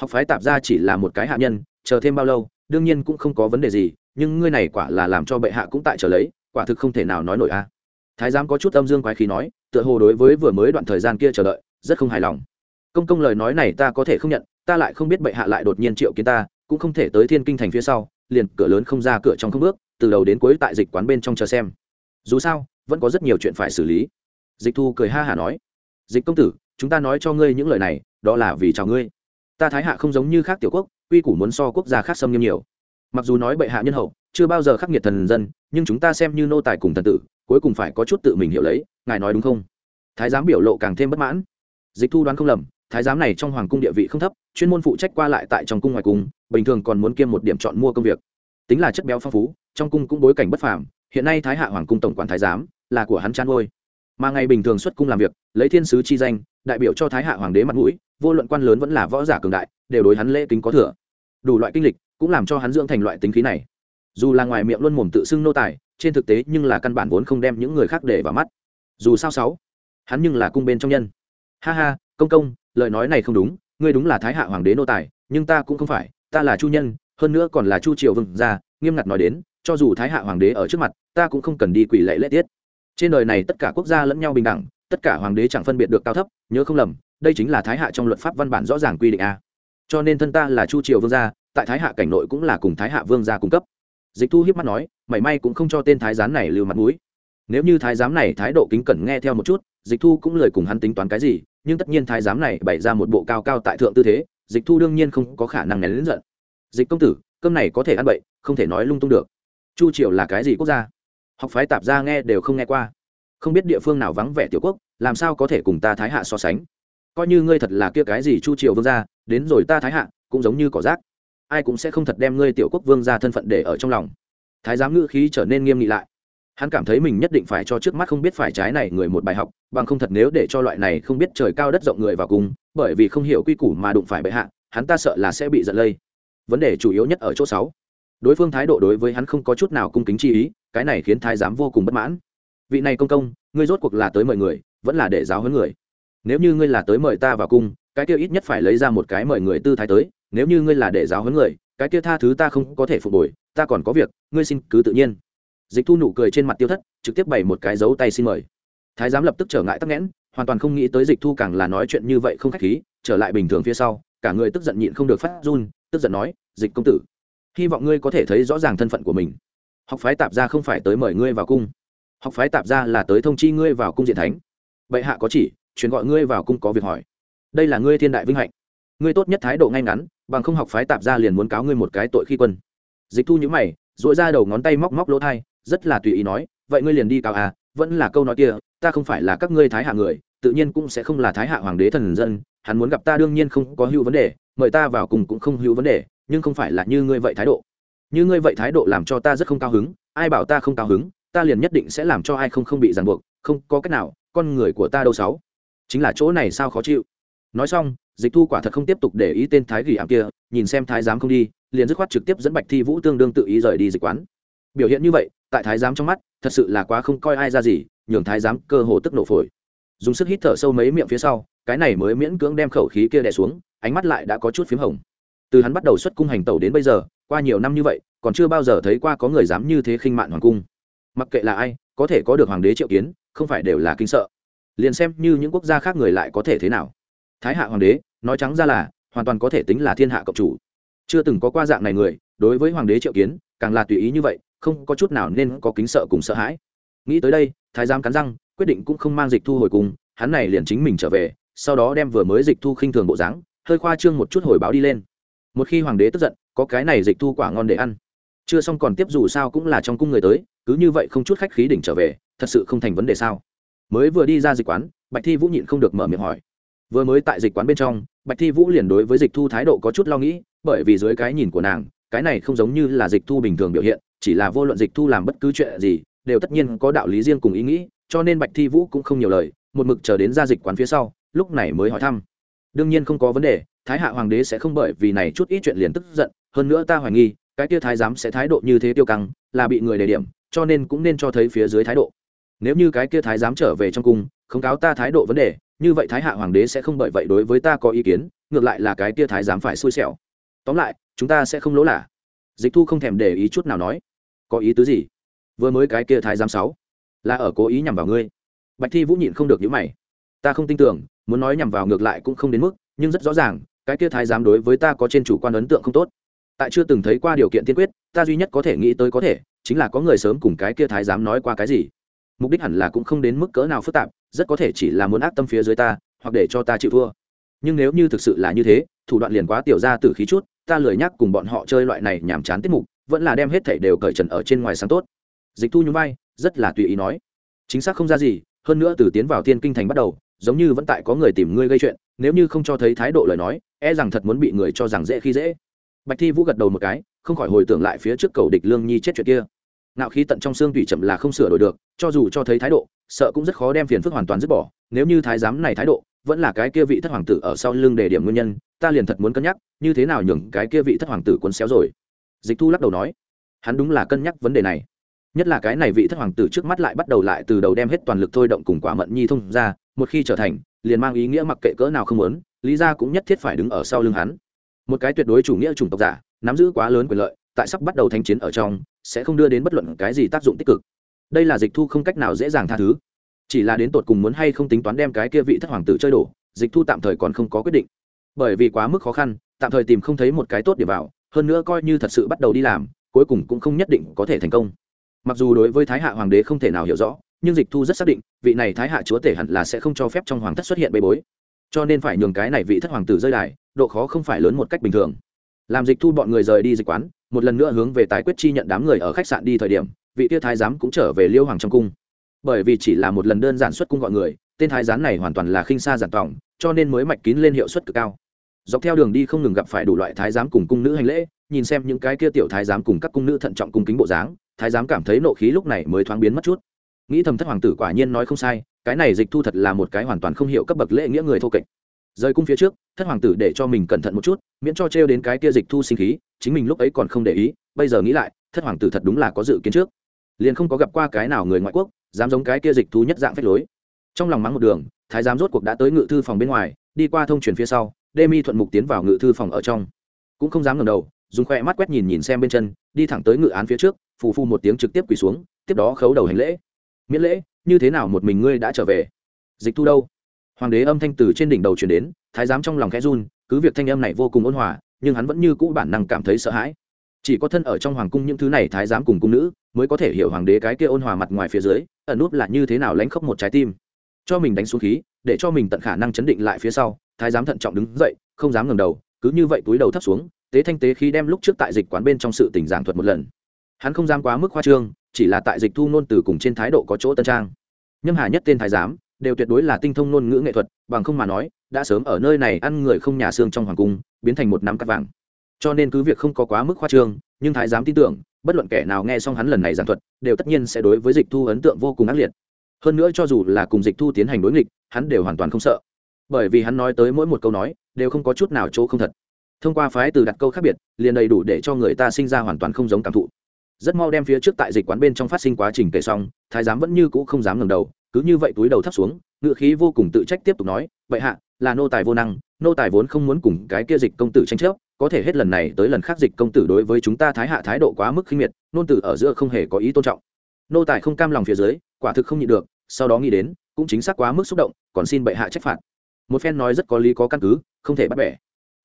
Học phái tạp gia chỉ là một cái hạ nhân, chờ thêm bao lâu đương nhiên cũng không có vấn đề gì, nhưng ngươi này quả là làm cho bệ hạ cũng tại trở lấy, quả thực không thể nào nói nổi a. Thái giám có chút âm dương quái khí nói, tựa hồ đối với vừa mới đoạn thời gian kia chờ đợi, rất không hài lòng. Công công lời nói này ta có thể không nhận, ta lại không biết bệ hạ lại đột nhiên triệu kiến ta, cũng không thể tới thiên kinh thành phía sau, liền cửa lớn không ra cửa trong không bước, từ đầu đến cuối tại dịch quán bên trong chờ xem. Dù sao, vẫn có rất nhiều chuyện phải xử lý. Dịch thu cười ha hả nói, dịch công tử, chúng ta nói cho ngươi những lời này, đó là vì chào ngươi. Ta thái hạ không giống như khác tiểu quốc quy củ muốn so quốc gia khác xâm nghiêm nhiều. Mặc dù nói bệ hạ nhân hậu, chưa bao giờ khắc nghiệt thần dân, nhưng chúng ta xem như nô tài cùng thần tử, cuối cùng phải có chút tự mình hiểu lấy, ngài nói đúng không? Thái giám biểu lộ càng thêm bất mãn. Dịch thu đoán không lầm, thái giám này trong hoàng cung địa vị không thấp, chuyên môn phụ trách qua lại tại trong cung ngoài cung, bình thường còn muốn kiêm một điểm chọn mua công việc. Tính là chất béo phong phú, trong cung cũng bối cảnh bất phàm, hiện nay thái hạ hoàng cung tổng quản thái giám, là của hắn chăn ngôi mà ngày bình thường xuất cung làm việc, lấy thiên sứ chi danh, đại biểu cho thái hạ hoàng đế mặt mũi, vô luận quan lớn vẫn là võ giả cường đại đều đối hắn lễ kính có thừa. Đủ loại kinh lịch cũng làm cho hắn dưỡng thành loại tính khí này. Dù là ngoài miệng luôn mồm tự xưng nô tài, trên thực tế nhưng là căn bản vốn không đem những người khác để vào mắt. Dù sao sáu, hắn nhưng là cung bên trong nhân. Ha ha, công công, lời nói này không đúng, ngươi đúng là thái hạ hoàng đế nô tài, nhưng ta cũng không phải, ta là chu nhân, hơn nữa còn là chu triều vương gia, nghiêm ngặt nói đến, cho dù thái hạ hoàng đế ở trước mặt, ta cũng không cần đi quỷ lệ lễ tiết. Trên đời này tất cả quốc gia lẫn nhau bình đẳng, tất cả hoàng đế chẳng phân biệt được cao thấp, nhớ không lầm, đây chính là thái hạ trong luật pháp văn bản rõ ràng quy định a cho nên thân ta là chu triều vương gia, tại thái hạ cảnh nội cũng là cùng thái hạ vương gia cung cấp. Dịch thu hiếp mắt nói, mảy may cũng không cho tên thái giám này lưu mặt mũi. Nếu như thái giám này thái độ kính cẩn nghe theo một chút, dịch thu cũng lời cùng hắn tính toán cái gì, nhưng tất nhiên thái giám này bày ra một bộ cao cao tại thượng tư thế, dịch thu đương nhiên không có khả năng nén lớn giận. Dịch công tử, cơm này có thể ăn bậy, không thể nói lung tung được. Chu triều là cái gì quốc gia? Học phái tạp gia nghe đều không nghe qua. Không biết địa phương nào vắng vẻ tiểu quốc, làm sao có thể cùng ta thái hạ so sánh? Coi như ngươi thật là kia cái gì chu triều vương gia đến rồi ta thái hạ, cũng giống như cỏ rác. Ai cũng sẽ không thật đem ngươi tiểu quốc vương gia thân phận để ở trong lòng. Thái giám ngữ khí trở nên nghiêm nghị lại. Hắn cảm thấy mình nhất định phải cho trước mắt không biết phải trái này người một bài học, bằng không thật nếu để cho loại này không biết trời cao đất rộng người vào cùng, bởi vì không hiểu quy củ mà đụng phải bệ hạ, hắn ta sợ là sẽ bị giận lây. Vấn đề chủ yếu nhất ở chỗ sáu. Đối phương thái độ đối với hắn không có chút nào cung kính chi ý, cái này khiến thái giám vô cùng bất mãn. Vị này công công, ngươi rốt cuộc là tới mời người, vẫn là để giáo huấn người. Nếu như ngươi là tới mời ta vào cung cái kia ít nhất phải lấy ra một cái mời người tư thái tới, nếu như ngươi là để giáo huấn người, cái kia tha thứ ta không có thể phục hồi, ta còn có việc, ngươi xin cứ tự nhiên. Dịch thu nụ cười trên mặt tiêu thất, trực tiếp bày một cái dấu tay xin mời. Thái giám lập tức trở ngại tắc nghẽn, hoàn toàn không nghĩ tới dịch thu càng là nói chuyện như vậy không khách khí, trở lại bình thường phía sau, cả người tức giận nhịn không được phát run, tức giận nói, dịch công tử, hy vọng ngươi có thể thấy rõ ràng thân phận của mình. Học phái tạp ra không phải tới mời ngươi vào cung. Học phái tạp ra là tới thông chi ngươi vào cung diện thánh. Bệ hạ có chỉ, truyền gọi ngươi vào cung có việc hỏi đây là ngươi thiên đại vinh hạnh. Ngươi tốt nhất thái độ ngay ngắn, bằng không học phái tạp ra liền muốn cáo ngươi một cái tội khi quân. Dịch thu nhữ mày dội ra đầu ngón tay móc móc lỗ thai, rất là tùy ý nói, vậy ngươi liền đi cáo à vẫn là câu nói kia, ta không phải là các ngươi thái hạ người, tự nhiên cũng sẽ không là thái hạ hoàng đế thần dân, hắn muốn gặp ta đương nhiên không có hữu vấn đề, mời ta vào cùng cũng không hữu vấn đề, nhưng không phải là như ngươi vậy thái độ. Như ngươi vậy thái độ làm cho ta rất không cao hứng, ai bảo ta không cao hứng, ta liền nhất định sẽ làm cho ai không không bị ràng buộc, không có cách nào, con người của ta đâu sáu chính là chỗ này sao khó chịu nói xong, dịch thu quả thật không tiếp tục để ý tên thái gỉ ảm kia, nhìn xem thái giám không đi, liền dứt khoát trực tiếp dẫn bạch thi vũ tương đương tự ý rời đi dịch quán. Biểu hiện như vậy, tại thái giám trong mắt, thật sự là quá không coi ai ra gì, nhường thái giám cơ hồ tức nổ phổi. Dùng sức hít thở sâu mấy miệng phía sau, cái này mới miễn cưỡng đem khẩu khí kia đè xuống, ánh mắt lại đã có chút p h í m hồng. Từ hắn bắt đầu xuất cung hành tẩu đến bây giờ, qua nhiều năm như vậy, còn chưa bao giờ thấy qua có người dám như thế khinh mạn hoàng cung. Mặc kệ là ai, có thể có được hoàng đế triệu kiến, không phải đều là kinh sợ. Liền xem như những quốc gia khác người lại có thể thế nào thái hạ hoàng đế, nói trắng ra là, hoàn toàn có thể tính là thiên hạ cộng chủ. Chưa từng có qua dạng này người, đối với hoàng đế triệu kiến, càng là tùy ý như vậy, không có chút nào nên có kính sợ cùng sợ hãi. Nghĩ tới đây, thái giám cắn răng, quyết định cũng không mang dịch thu hồi cùng, hắn này liền chính mình trở về, sau đó đem vừa mới dịch thu khinh thường bộ dáng, hơi khoa trương một chút hồi báo đi lên. Một khi hoàng đế tức giận, có cái này dịch thu quả ngon để ăn. Chưa xong còn tiếp dù sao cũng là trong cung người tới, cứ như vậy không chút khách khí đỉnh trở về, thật sự không thành vấn đề sao? Mới vừa đi ra dịch quán, bạch thi vũ nhịn không được mở miệng hỏi vừa mới tại dịch quán bên trong, bạch thi vũ liền đối với dịch thu thái độ có chút lo nghĩ, bởi vì dưới cái nhìn của nàng, cái này không giống như là dịch thu bình thường biểu hiện, chỉ là vô luận dịch thu làm bất cứ chuyện gì, đều tất nhiên có đạo lý riêng cùng ý nghĩ, cho nên bạch thi vũ cũng không nhiều lời, một mực chờ đến ra dịch quán phía sau, lúc này mới hỏi thăm. Đương nhiên không có vấn đề, thái hạ hoàng đế sẽ không bởi vì này chút ít chuyện liền tức giận, hơn nữa ta hoài nghi, cái kia thái giám sẽ thái độ như thế tiêu căng, là bị người đề điểm, cho nên cũng nên cho thấy phía dưới thái độ. Nếu như cái kia thái giám trở về trong cung, không cáo ta thái độ vấn đề như vậy thái hạ hoàng đế sẽ không bởi vậy đối với ta có ý kiến, ngược lại là cái kia thái giám phải xui xẻo. Tóm lại, chúng ta sẽ không lỗ lạ dịch thu không thèm để ý chút nào nói. Có ý tứ gì? Vừa mới cái kia thái giám sáu, là ở cố ý nhằm vào ngươi. Bạch thi vũ nhịn không được những mày. Ta không tin tưởng, muốn nói nhằm vào ngược lại cũng không đến mức, nhưng rất rõ ràng, cái kia thái giám đối với ta có trên chủ quan ấn tượng không tốt. Tại chưa từng thấy qua điều kiện tiên quyết, ta duy nhất có thể nghĩ tới có thể, chính là có người sớm cùng cái kia thái giám nói qua cái gì mục đích hẳn là cũng không đến mức cỡ nào phức tạp, rất có thể chỉ là muốn ác tâm phía dưới ta, hoặc để cho ta chịu thua. Nhưng nếu như thực sự là như thế, thủ đoạn liền quá tiểu ra từ khí chút, ta lười nhắc cùng bọn họ chơi loại này nhàm chán tiết mục, vẫn là đem hết thảy đều cởi trần ở trên ngoài sáng tốt. Dịch thu nhún vai, rất là tùy ý nói. Chính xác không ra gì, hơn nữa từ tiến vào thiên kinh thành bắt đầu, giống như vẫn tại có người tìm ngươi gây chuyện, nếu như không cho thấy thái độ lời nói e rằng thật muốn bị người cho rằng dễ khi dễ. Bạch thi vũ gật đầu một cái, không khỏi hồi tưởng lại phía trước cầu địch lương nhi chết chuyện kia nạo khí tận trong xương tùy chậm là không sửa đổi được, cho dù cho thấy thái độ, sợ cũng rất khó đem phiền phức hoàn toàn dứt bỏ. Nếu như thái giám này thái độ, vẫn là cái kia vị thất hoàng tử ở sau lưng đề điểm nguyên nhân, ta liền thật muốn cân nhắc, như thế nào nhường cái kia vị thất hoàng tử cuốn xéo rồi. Dịch thu lắc đầu nói, hắn đúng là cân nhắc vấn đề này. Nhất là cái này vị thất hoàng tử trước mắt lại bắt đầu lại từ đầu đem hết toàn lực thôi động cùng quả mận nhi thông ra, một khi trở thành, liền mang ý nghĩa mặc kệ cỡ nào không muốn, lý ra cũng nhất thiết phải đứng ở sau lưng hắn. Một cái tuyệt đối chủ nghĩa chủng tộc giả, nắm giữ quá lớn quyền lợi, tại sắp bắt đầu thanh chiến ở trong sẽ không đưa đến bất luận cái gì tác dụng tích cực. Đây là dịch thu không cách nào dễ dàng tha thứ. Chỉ là đến tột cùng muốn hay không tính toán đem cái kia vị thất hoàng tử chơi đổ, dịch thu tạm thời còn không có quyết định. Bởi vì quá mức khó khăn, tạm thời tìm không thấy một cái tốt để vào, hơn nữa coi như thật sự bắt đầu đi làm, cuối cùng cũng không nhất định có thể thành công. Mặc dù đối với thái hạ hoàng đế không thể nào hiểu rõ, nhưng dịch thu rất xác định, vị này thái hạ chúa tể hẳn là sẽ không cho phép trong hoàng thất xuất hiện bê bối. Cho nên phải nhường cái này vị thất hoàng tử rơi đài, độ khó không phải lớn một cách bình thường. Làm dịch thu bọn người rời đi dịch quán một lần nữa hướng về tài quyết chi nhận đám người ở khách sạn đi thời điểm, vị tiêu thái giám cũng trở về liêu hoàng trong cung. Bởi vì chỉ là một lần đơn giản xuất cung gọi người, tên thái giám này hoàn toàn là khinh xa giản tỏng cho nên mới mạch kín lên hiệu suất cực cao. Dọc theo đường đi không ngừng gặp phải đủ loại thái giám cùng cung nữ hành lễ, nhìn xem những cái kia tiểu thái giám cùng các cung nữ thận trọng cung kính bộ dáng, thái giám cảm thấy nộ khí lúc này mới thoáng biến mất chút. Nghĩ thầm thất hoàng tử quả nhiên nói không sai, cái này dịch thu thật là một cái hoàn toàn không hiểu cấp bậc lễ nghĩa người thô kệch. Rời cung phía trước, thất hoàng tử để cho mình cẩn thận một chút, miễn cho trêu đến cái kia dịch thu sinh khí chính mình lúc ấy còn không để ý, bây giờ nghĩ lại, thất hoàng tử thật đúng là có dự kiến trước. Liền không có gặp qua cái nào người ngoại quốc, dám giống cái kia dịch thu nhất dạng phép lối. Trong lòng mắng một đường, thái giám rốt cuộc đã tới ngự thư phòng bên ngoài, đi qua thông truyền phía sau, đê mi thuận mục tiến vào ngự thư phòng ở trong. Cũng không dám ngẩng đầu, dùng khoe mắt quét nhìn nhìn xem bên chân, đi thẳng tới ngự án phía trước, phù phu một tiếng trực tiếp quỳ xuống, tiếp đó khấu đầu hành lễ. Miễn lễ, như thế nào một mình ngươi đã trở về? Dịch thu đâu? Hoàng đế âm thanh từ trên đỉnh đầu chuyển đến, thái giám trong lòng khẽ run, cứ việc thanh âm này vô cùng ôn hòa nhưng hắn vẫn như cũ bản năng cảm thấy sợ hãi. Chỉ có thân ở trong hoàng cung những thứ này thái giám cùng cung nữ mới có thể hiểu hoàng đế cái kia ôn hòa mặt ngoài phía dưới, ẩn nút là như thế nào lánh khóc một trái tim. Cho mình đánh xuống khí, để cho mình tận khả năng chấn định lại phía sau, thái giám thận trọng đứng dậy, không dám ngẩng đầu, cứ như vậy túi đầu thấp xuống, tế thanh tế khi đem lúc trước tại dịch quán bên trong sự tình giảng thuật một lần. Hắn không dám quá mức khoa trương, chỉ là tại dịch thu nôn từ cùng trên thái độ có chỗ tân trang. Nhâm hà nhất tên thái giám đều tuyệt đối là tinh thông ngôn ngữ nghệ thuật, bằng không mà nói, đã sớm ở nơi này ăn người không nhà xương trong hoàng cung, biến thành một nắm cắt vàng. Cho nên cứ việc không có quá mức khoa trương, nhưng thái giám tin tưởng, bất luận kẻ nào nghe xong hắn lần này giảng thuật, đều tất nhiên sẽ đối với dịch thu ấn tượng vô cùng ác liệt. Hơn nữa cho dù là cùng dịch thu tiến hành đối nghịch, hắn đều hoàn toàn không sợ. Bởi vì hắn nói tới mỗi một câu nói, đều không có chút nào chỗ không thật. Thông qua phái từ đặt câu khác biệt, liền đầy đủ để cho người ta sinh ra hoàn toàn không giống cảm thụ. Rất mau đem phía trước tại dịch quán bên trong phát sinh quá trình kể xong, thái giám vẫn như cũ không dám ngẩng đầu cứ như vậy túi đầu thấp xuống, ngựa khí vô cùng tự trách tiếp tục nói, vậy hạ, là nô tài vô năng, nô tài vốn không muốn cùng cái kia dịch công tử tranh chấp, có thể hết lần này tới lần khác dịch công tử đối với chúng ta thái hạ thái độ quá mức khinh miệt, nôn tử ở giữa không hề có ý tôn trọng. Nô tài không cam lòng phía dưới, quả thực không nhịn được, sau đó nghĩ đến, cũng chính xác quá mức xúc động, còn xin bệ hạ trách phạt. Một phen nói rất có lý có căn cứ, không thể bắt bẻ.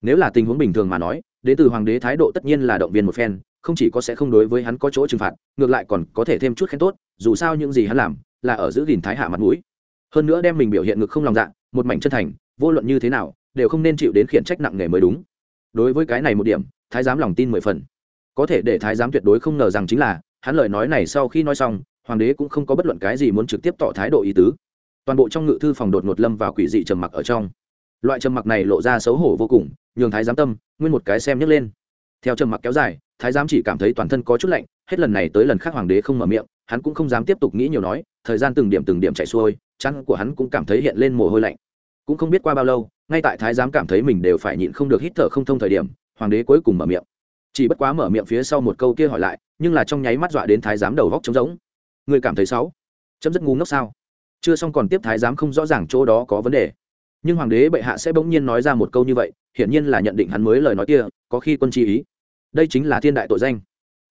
Nếu là tình huống bình thường mà nói, đến từ hoàng đế thái độ tất nhiên là động viên một phen, không chỉ có sẽ không đối với hắn có chỗ trừng phạt, ngược lại còn có thể thêm chút khen tốt, dù sao những gì hắn làm là ở giữ gìn thái hạ mặt mũi. Hơn nữa đem mình biểu hiện ngực không lòng dạ một mảnh chân thành, vô luận như thế nào, đều không nên chịu đến khiển trách nặng nề mới đúng. Đối với cái này một điểm, thái giám lòng tin mười phần. Có thể để thái giám tuyệt đối không ngờ rằng chính là, hắn lời nói này sau khi nói xong, hoàng đế cũng không có bất luận cái gì muốn trực tiếp tỏ thái độ ý tứ. Toàn bộ trong ngự thư phòng đột ngột lâm vào quỷ dị trầm mặc ở trong. Loại trầm mặc này lộ ra xấu hổ vô cùng, nhường thái giám tâm, nguyên một cái xem nhấc lên. Theo trầm mặc kéo dài, thái giám chỉ cảm thấy toàn thân có chút lạnh, hết lần này tới lần khác hoàng đế không mở miệng, hắn cũng không dám tiếp tục nghĩ nhiều nói thời gian từng điểm từng điểm chạy xuôi chăn của hắn cũng cảm thấy hiện lên mồ hôi lạnh. Cũng không biết qua bao lâu, ngay tại thái giám cảm thấy mình đều phải nhịn không được hít thở không thông thời điểm, hoàng đế cuối cùng mở miệng. Chỉ bất quá mở miệng phía sau một câu kia hỏi lại, nhưng là trong nháy mắt dọa đến thái giám đầu góc trống rỗng. Người cảm thấy xấu? Chấm rất ngu ngốc sao? Chưa xong còn tiếp thái giám không rõ ràng chỗ đó có vấn đề. Nhưng hoàng đế bệ hạ sẽ bỗng nhiên nói ra một câu như vậy, hiển nhiên là nhận định hắn mới lời nói kia, có khi quân chi ý. Đây chính là thiên đại tội danh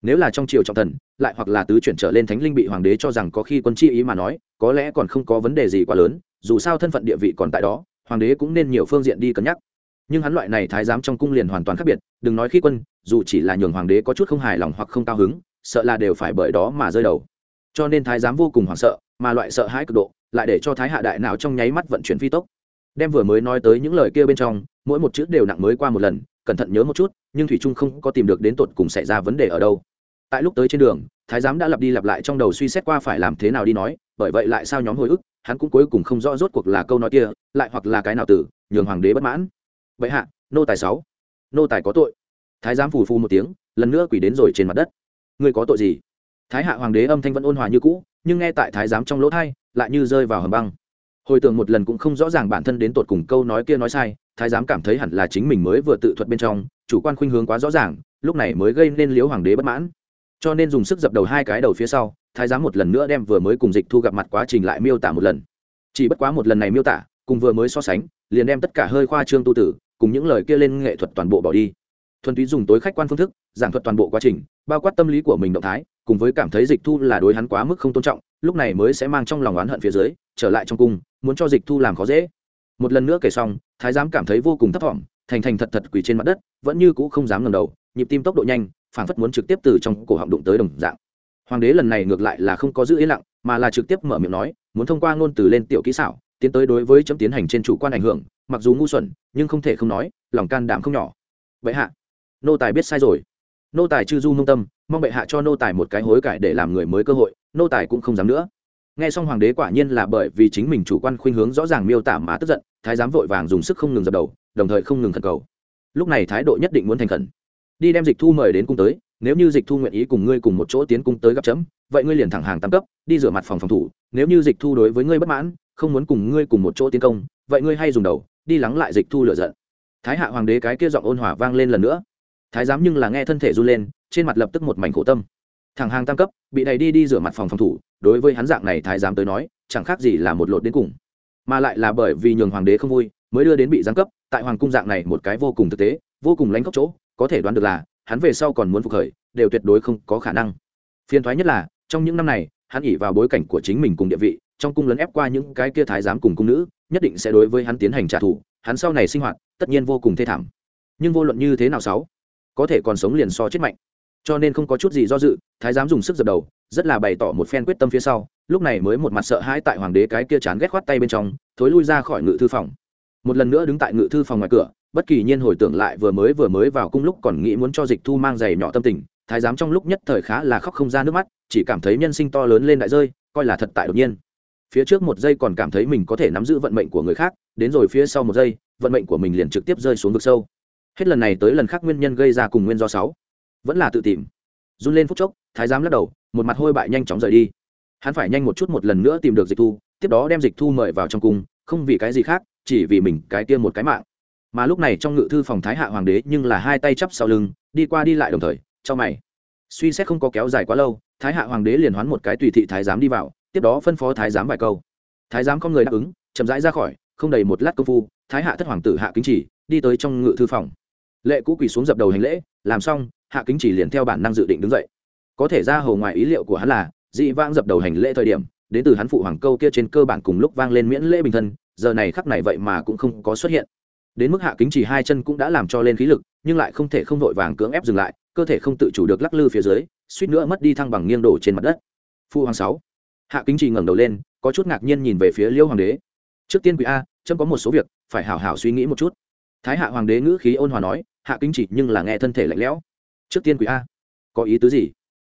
nếu là trong triều trọng thần, lại hoặc là tứ chuyển trở lên thánh linh bị hoàng đế cho rằng có khi quân chi ý mà nói, có lẽ còn không có vấn đề gì quá lớn, dù sao thân phận địa vị còn tại đó, hoàng đế cũng nên nhiều phương diện đi cân nhắc. Nhưng hắn loại này thái giám trong cung liền hoàn toàn khác biệt, đừng nói khi quân, dù chỉ là nhường hoàng đế có chút không hài lòng hoặc không cao hứng, sợ là đều phải bởi đó mà rơi đầu. Cho nên thái giám vô cùng hoảng sợ, mà loại sợ hãi cực độ, lại để cho thái hạ đại nào trong nháy mắt vận chuyển phi tốc. Đem vừa mới nói tới những lời kia bên trong, mỗi một chữ đều nặng mới qua một lần, cẩn thận nhớ một chút, nhưng thủy trung không có tìm được đến tột cùng xảy ra vấn đề ở đâu tại lúc tới trên đường, thái giám đã lặp đi lặp lại trong đầu suy xét qua phải làm thế nào đi nói, bởi vậy lại sao nhóm hồi ức, hắn cũng cuối cùng không rõ rốt cuộc là câu nói kia, lại hoặc là cái nào tử nhường hoàng đế bất mãn. Vậy hạ, nô tài sáu. Nô tài có tội. Thái giám phù phu một tiếng, lần nữa quỷ đến rồi trên mặt đất. Ngươi có tội gì? Thái hạ hoàng đế âm thanh vẫn ôn hòa như cũ, nhưng nghe tại thái giám trong lỗ thai, lại như rơi vào hầm băng. Hồi tưởng một lần cũng không rõ ràng bản thân đến tột cùng câu nói kia nói sai, thái giám cảm thấy hẳn là chính mình mới vừa tự thuật bên trong, chủ quan khuynh hướng quá rõ ràng, lúc này mới gây nên liễu hoàng đế bất mãn cho nên dùng sức dập đầu hai cái đầu phía sau, thái giám một lần nữa đem vừa mới cùng dịch thu gặp mặt quá trình lại miêu tả một lần. Chỉ bất quá một lần này miêu tả, cùng vừa mới so sánh, liền đem tất cả hơi khoa trương tu tử, cùng những lời kia lên nghệ thuật toàn bộ bỏ đi. Thuần túy dùng tối khách quan phương thức, giảng thuật toàn bộ quá trình, bao quát tâm lý của mình động thái, cùng với cảm thấy dịch thu là đối hắn quá mức không tôn trọng, lúc này mới sẽ mang trong lòng oán hận phía dưới, trở lại trong cung, muốn cho dịch thu làm khó dễ. Một lần nữa kể xong, thái giám cảm thấy vô cùng thấp thỏm, thành thành thật thật quỳ trên mặt đất, vẫn như cũ không dám ngầm đầu, nhịp tim tốc độ nhanh phảng phất muốn trực tiếp từ trong cổ họng đụng tới đồng dạng. Hoàng đế lần này ngược lại là không có giữ yên lặng, mà là trực tiếp mở miệng nói, muốn thông qua ngôn từ lên tiểu kỹ xảo, tiến tới đối với chấm tiến hành trên chủ quan ảnh hưởng, mặc dù ngu xuẩn, nhưng không thể không nói, lòng can đảm không nhỏ. Vậy hạ, nô tài biết sai rồi. Nô tài chư du nông tâm, mong bệ hạ cho nô tài một cái hối cải để làm người mới cơ hội, nô tài cũng không dám nữa. Nghe xong hoàng đế quả nhiên là bởi vì chính mình chủ quan khuynh hướng rõ ràng miêu tả mà tức giận, thái giám vội vàng dùng sức không ngừng dập đầu, đồng thời không ngừng thần cầu. Lúc này thái độ nhất định muốn thành khẩn đi đem dịch thu mời đến cung tới, nếu như dịch thu nguyện ý cùng ngươi cùng một chỗ tiến cung tới gặp chấm, vậy ngươi liền thẳng hàng tam cấp, đi rửa mặt phòng phòng thủ, nếu như dịch thu đối với ngươi bất mãn, không muốn cùng ngươi cùng một chỗ tiến công, vậy ngươi hay dùng đầu, đi lắng lại dịch thu lựa giận. Thái hạ hoàng đế cái kia giọng ôn hòa vang lên lần nữa. Thái giám nhưng là nghe thân thể run lên, trên mặt lập tức một mảnh khổ tâm. Thẳng hàng tam cấp, bị đầy đi đi rửa mặt phòng phòng thủ, đối với hắn dạng này thái giám tới nói, chẳng khác gì là một lột đến cùng. Mà lại là bởi vì nhường hoàng đế không vui, mới đưa đến bị giáng cấp, tại hoàng cung dạng này một cái vô cùng thực tế, vô cùng lánh cốc chỗ có thể đoán được là, hắn về sau còn muốn phục khởi, đều tuyệt đối không có khả năng. Phiền thoái nhất là, trong những năm này, hắn ỉ vào bối cảnh của chính mình cùng địa vị, trong cung lấn ép qua những cái kia thái giám cùng cung nữ, nhất định sẽ đối với hắn tiến hành trả thù, hắn sau này sinh hoạt, tất nhiên vô cùng thê thảm. Nhưng vô luận như thế nào sáu, có thể còn sống liền so chết mạnh. Cho nên không có chút gì do dự, thái giám dùng sức dập đầu, rất là bày tỏ một phen quyết tâm phía sau, lúc này mới một mặt sợ hãi tại hoàng đế cái kia chán ghét khoát tay bên trong, thối lui ra khỏi ngự thư phòng. Một lần nữa đứng tại ngự thư phòng ngoài cửa bất kỳ nhiên hồi tưởng lại vừa mới vừa mới vào cung lúc còn nghĩ muốn cho dịch thu mang giày nhỏ tâm tình, thái giám trong lúc nhất thời khá là khóc không ra nước mắt, chỉ cảm thấy nhân sinh to lớn lên đại rơi, coi là thật tại đột nhiên. Phía trước một giây còn cảm thấy mình có thể nắm giữ vận mệnh của người khác, đến rồi phía sau một giây, vận mệnh của mình liền trực tiếp rơi xuống vực sâu. Hết lần này tới lần khác nguyên nhân gây ra cùng nguyên do sáu. Vẫn là tự tìm. Run lên phút chốc, thái giám lắc đầu, một mặt hôi bại nhanh chóng rời đi. Hắn phải nhanh một chút một lần nữa tìm được dịch thu, tiếp đó đem dịch thu mời vào trong cung, không vì cái gì khác, chỉ vì mình cái kia một cái mạng mà lúc này trong ngự thư phòng thái hạ hoàng đế nhưng là hai tay chắp sau lưng, đi qua đi lại đồng thời cho mày. Suy xét không có kéo dài quá lâu, thái hạ hoàng đế liền hoán một cái tùy thị thái giám đi vào, tiếp đó phân phó thái giám vài câu. Thái giám không người đáp ứng, chậm rãi ra khỏi, không đầy một lát công phu, thái hạ thất hoàng tử hạ kính chỉ đi tới trong ngự thư phòng. Lệ cũ quỳ xuống dập đầu hành lễ, làm xong, hạ kính chỉ liền theo bản năng dự định đứng dậy. Có thể ra hầu ngoài ý liệu của hắn là, dị vãng dập đầu hành lễ thời điểm, đến từ hắn phụ hoàng câu kia trên cơ bản cùng lúc vang lên miễn lễ bình thân, giờ này khắc này vậy mà cũng không có xuất hiện đến mức hạ kính chỉ hai chân cũng đã làm cho lên khí lực, nhưng lại không thể không vội vàng cưỡng ép dừng lại, cơ thể không tự chủ được lắc lư phía dưới, suýt nữa mất đi thăng bằng nghiêng đổ trên mặt đất. Phụ hoàng sáu. Hạ kính chỉ ngẩng đầu lên, có chút ngạc nhiên nhìn về phía liêu hoàng đế. Trước tiên quý a trâm có một số việc, phải hảo hảo suy nghĩ một chút. Thái hạ hoàng đế ngữ khí ôn hòa nói, hạ kính chỉ nhưng là nghe thân thể lạnh lẽo. Trước tiên quý a, có ý tứ gì?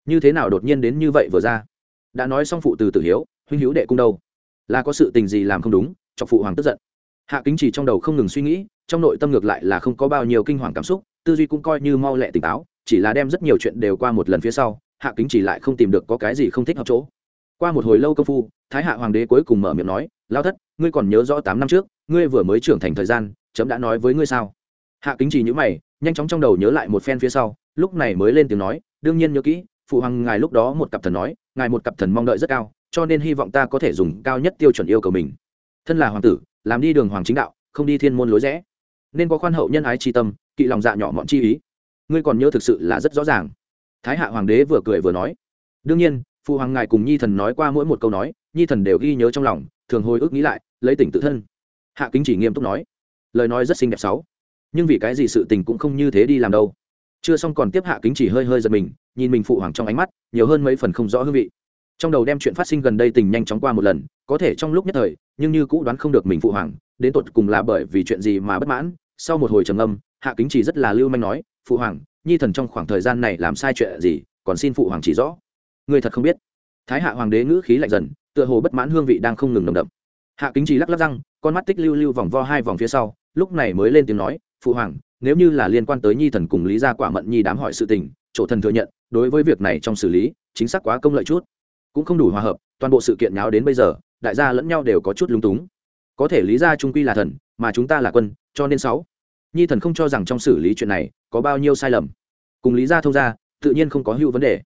Như thế nào đột nhiên đến như vậy vừa ra? Đã nói xong phụ từ tử hiếu, huynh hữu đệ cung đâu? Là có sự tình gì làm không đúng? Cho phụ hoàng tức giận hạ kính chỉ trong đầu không ngừng suy nghĩ, trong nội tâm ngược lại là không có bao nhiêu kinh hoàng cảm xúc, tư duy cũng coi như mau lẹ tỉnh táo, chỉ là đem rất nhiều chuyện đều qua một lần phía sau, hạ kính chỉ lại không tìm được có cái gì không thích hợp chỗ. Qua một hồi lâu công phu, thái hạ hoàng đế cuối cùng mở miệng nói lao thất, ngươi còn nhớ rõ tám năm trước, ngươi vừa mới trưởng thành thời gian, chấm đã nói với ngươi sao? Hạ kính chỉ nhữ mày, nhanh chóng trong đầu nhớ lại một phen phía sau, lúc này mới lên tiếng nói, đương nhiên nhớ kỹ, phụ hoàng ngài lúc đó một cặp thần nói, ngài một cặp thần mong đợi rất cao, cho nên hy vọng ta có thể dùng cao nhất tiêu chuẩn yêu cầu mình. Thân là hoàng tử làm đi đường hoàng chính đạo, không đi thiên môn lối rẽ. Nên có khoan hậu nhân ái tri tâm, kỵ lòng dạ nhỏ mọn chi ý. Ngươi còn nhớ thực sự là rất rõ ràng. Thái hạ hoàng đế vừa cười vừa nói. Đương nhiên phụ hoàng ngài cùng nhi thần nói qua mỗi một câu nói, nhi thần đều ghi nhớ trong lòng, thường hồi ức nghĩ lại, lấy tỉnh tự thân. Hạ kính chỉ nghiêm túc nói. Lời nói rất xinh đẹp sáu. Nhưng vì cái gì sự tình cũng không như thế đi làm đâu. Chưa xong còn tiếp hạ kính chỉ hơi hơi giật mình, nhìn mình phụ hoàng trong ánh mắt, nhiều hơn mấy phần không rõ hương vị. Trong đầu đem chuyện phát sinh gần đây tình nhanh chóng qua một lần có thể trong lúc nhất thời, nhưng như cũ đoán không được mình phụ hoàng, đến tột cùng là bởi vì chuyện gì mà bất mãn. Sau một hồi trầm âm hạ kính chỉ rất là lưu manh nói, phụ hoàng, nhi thần trong khoảng thời gian này làm sai chuyện gì, còn xin phụ hoàng chỉ rõ. Người thật không biết. Thái hạ hoàng đế ngữ khí lạnh dần, tựa hồ bất mãn hương vị đang không ngừng nồng đậm. Hạ kính chỉ lắc lắc răng, con mắt tích lưu lưu vòng vo hai vòng phía sau, lúc này mới lên tiếng nói, phụ hoàng, nếu như là liên quan tới nhi thần cùng lý gia quả mận nhi đám hỏi sự tình, chỗ thần thừa nhận, đối với việc này trong xử lý, chính xác quá công lợi chút. Cũng không đủ hòa hợp, toàn bộ sự kiện nháo đến bây giờ đại gia lẫn nhau đều có chút lúng túng. Có thể lý gia trung quy là thần, mà chúng ta là quân, cho nên sáu. Nhi thần không cho rằng trong xử lý chuyện này có bao nhiêu sai lầm. Cùng lý gia thông gia, tự nhiên không có hữu vấn đề.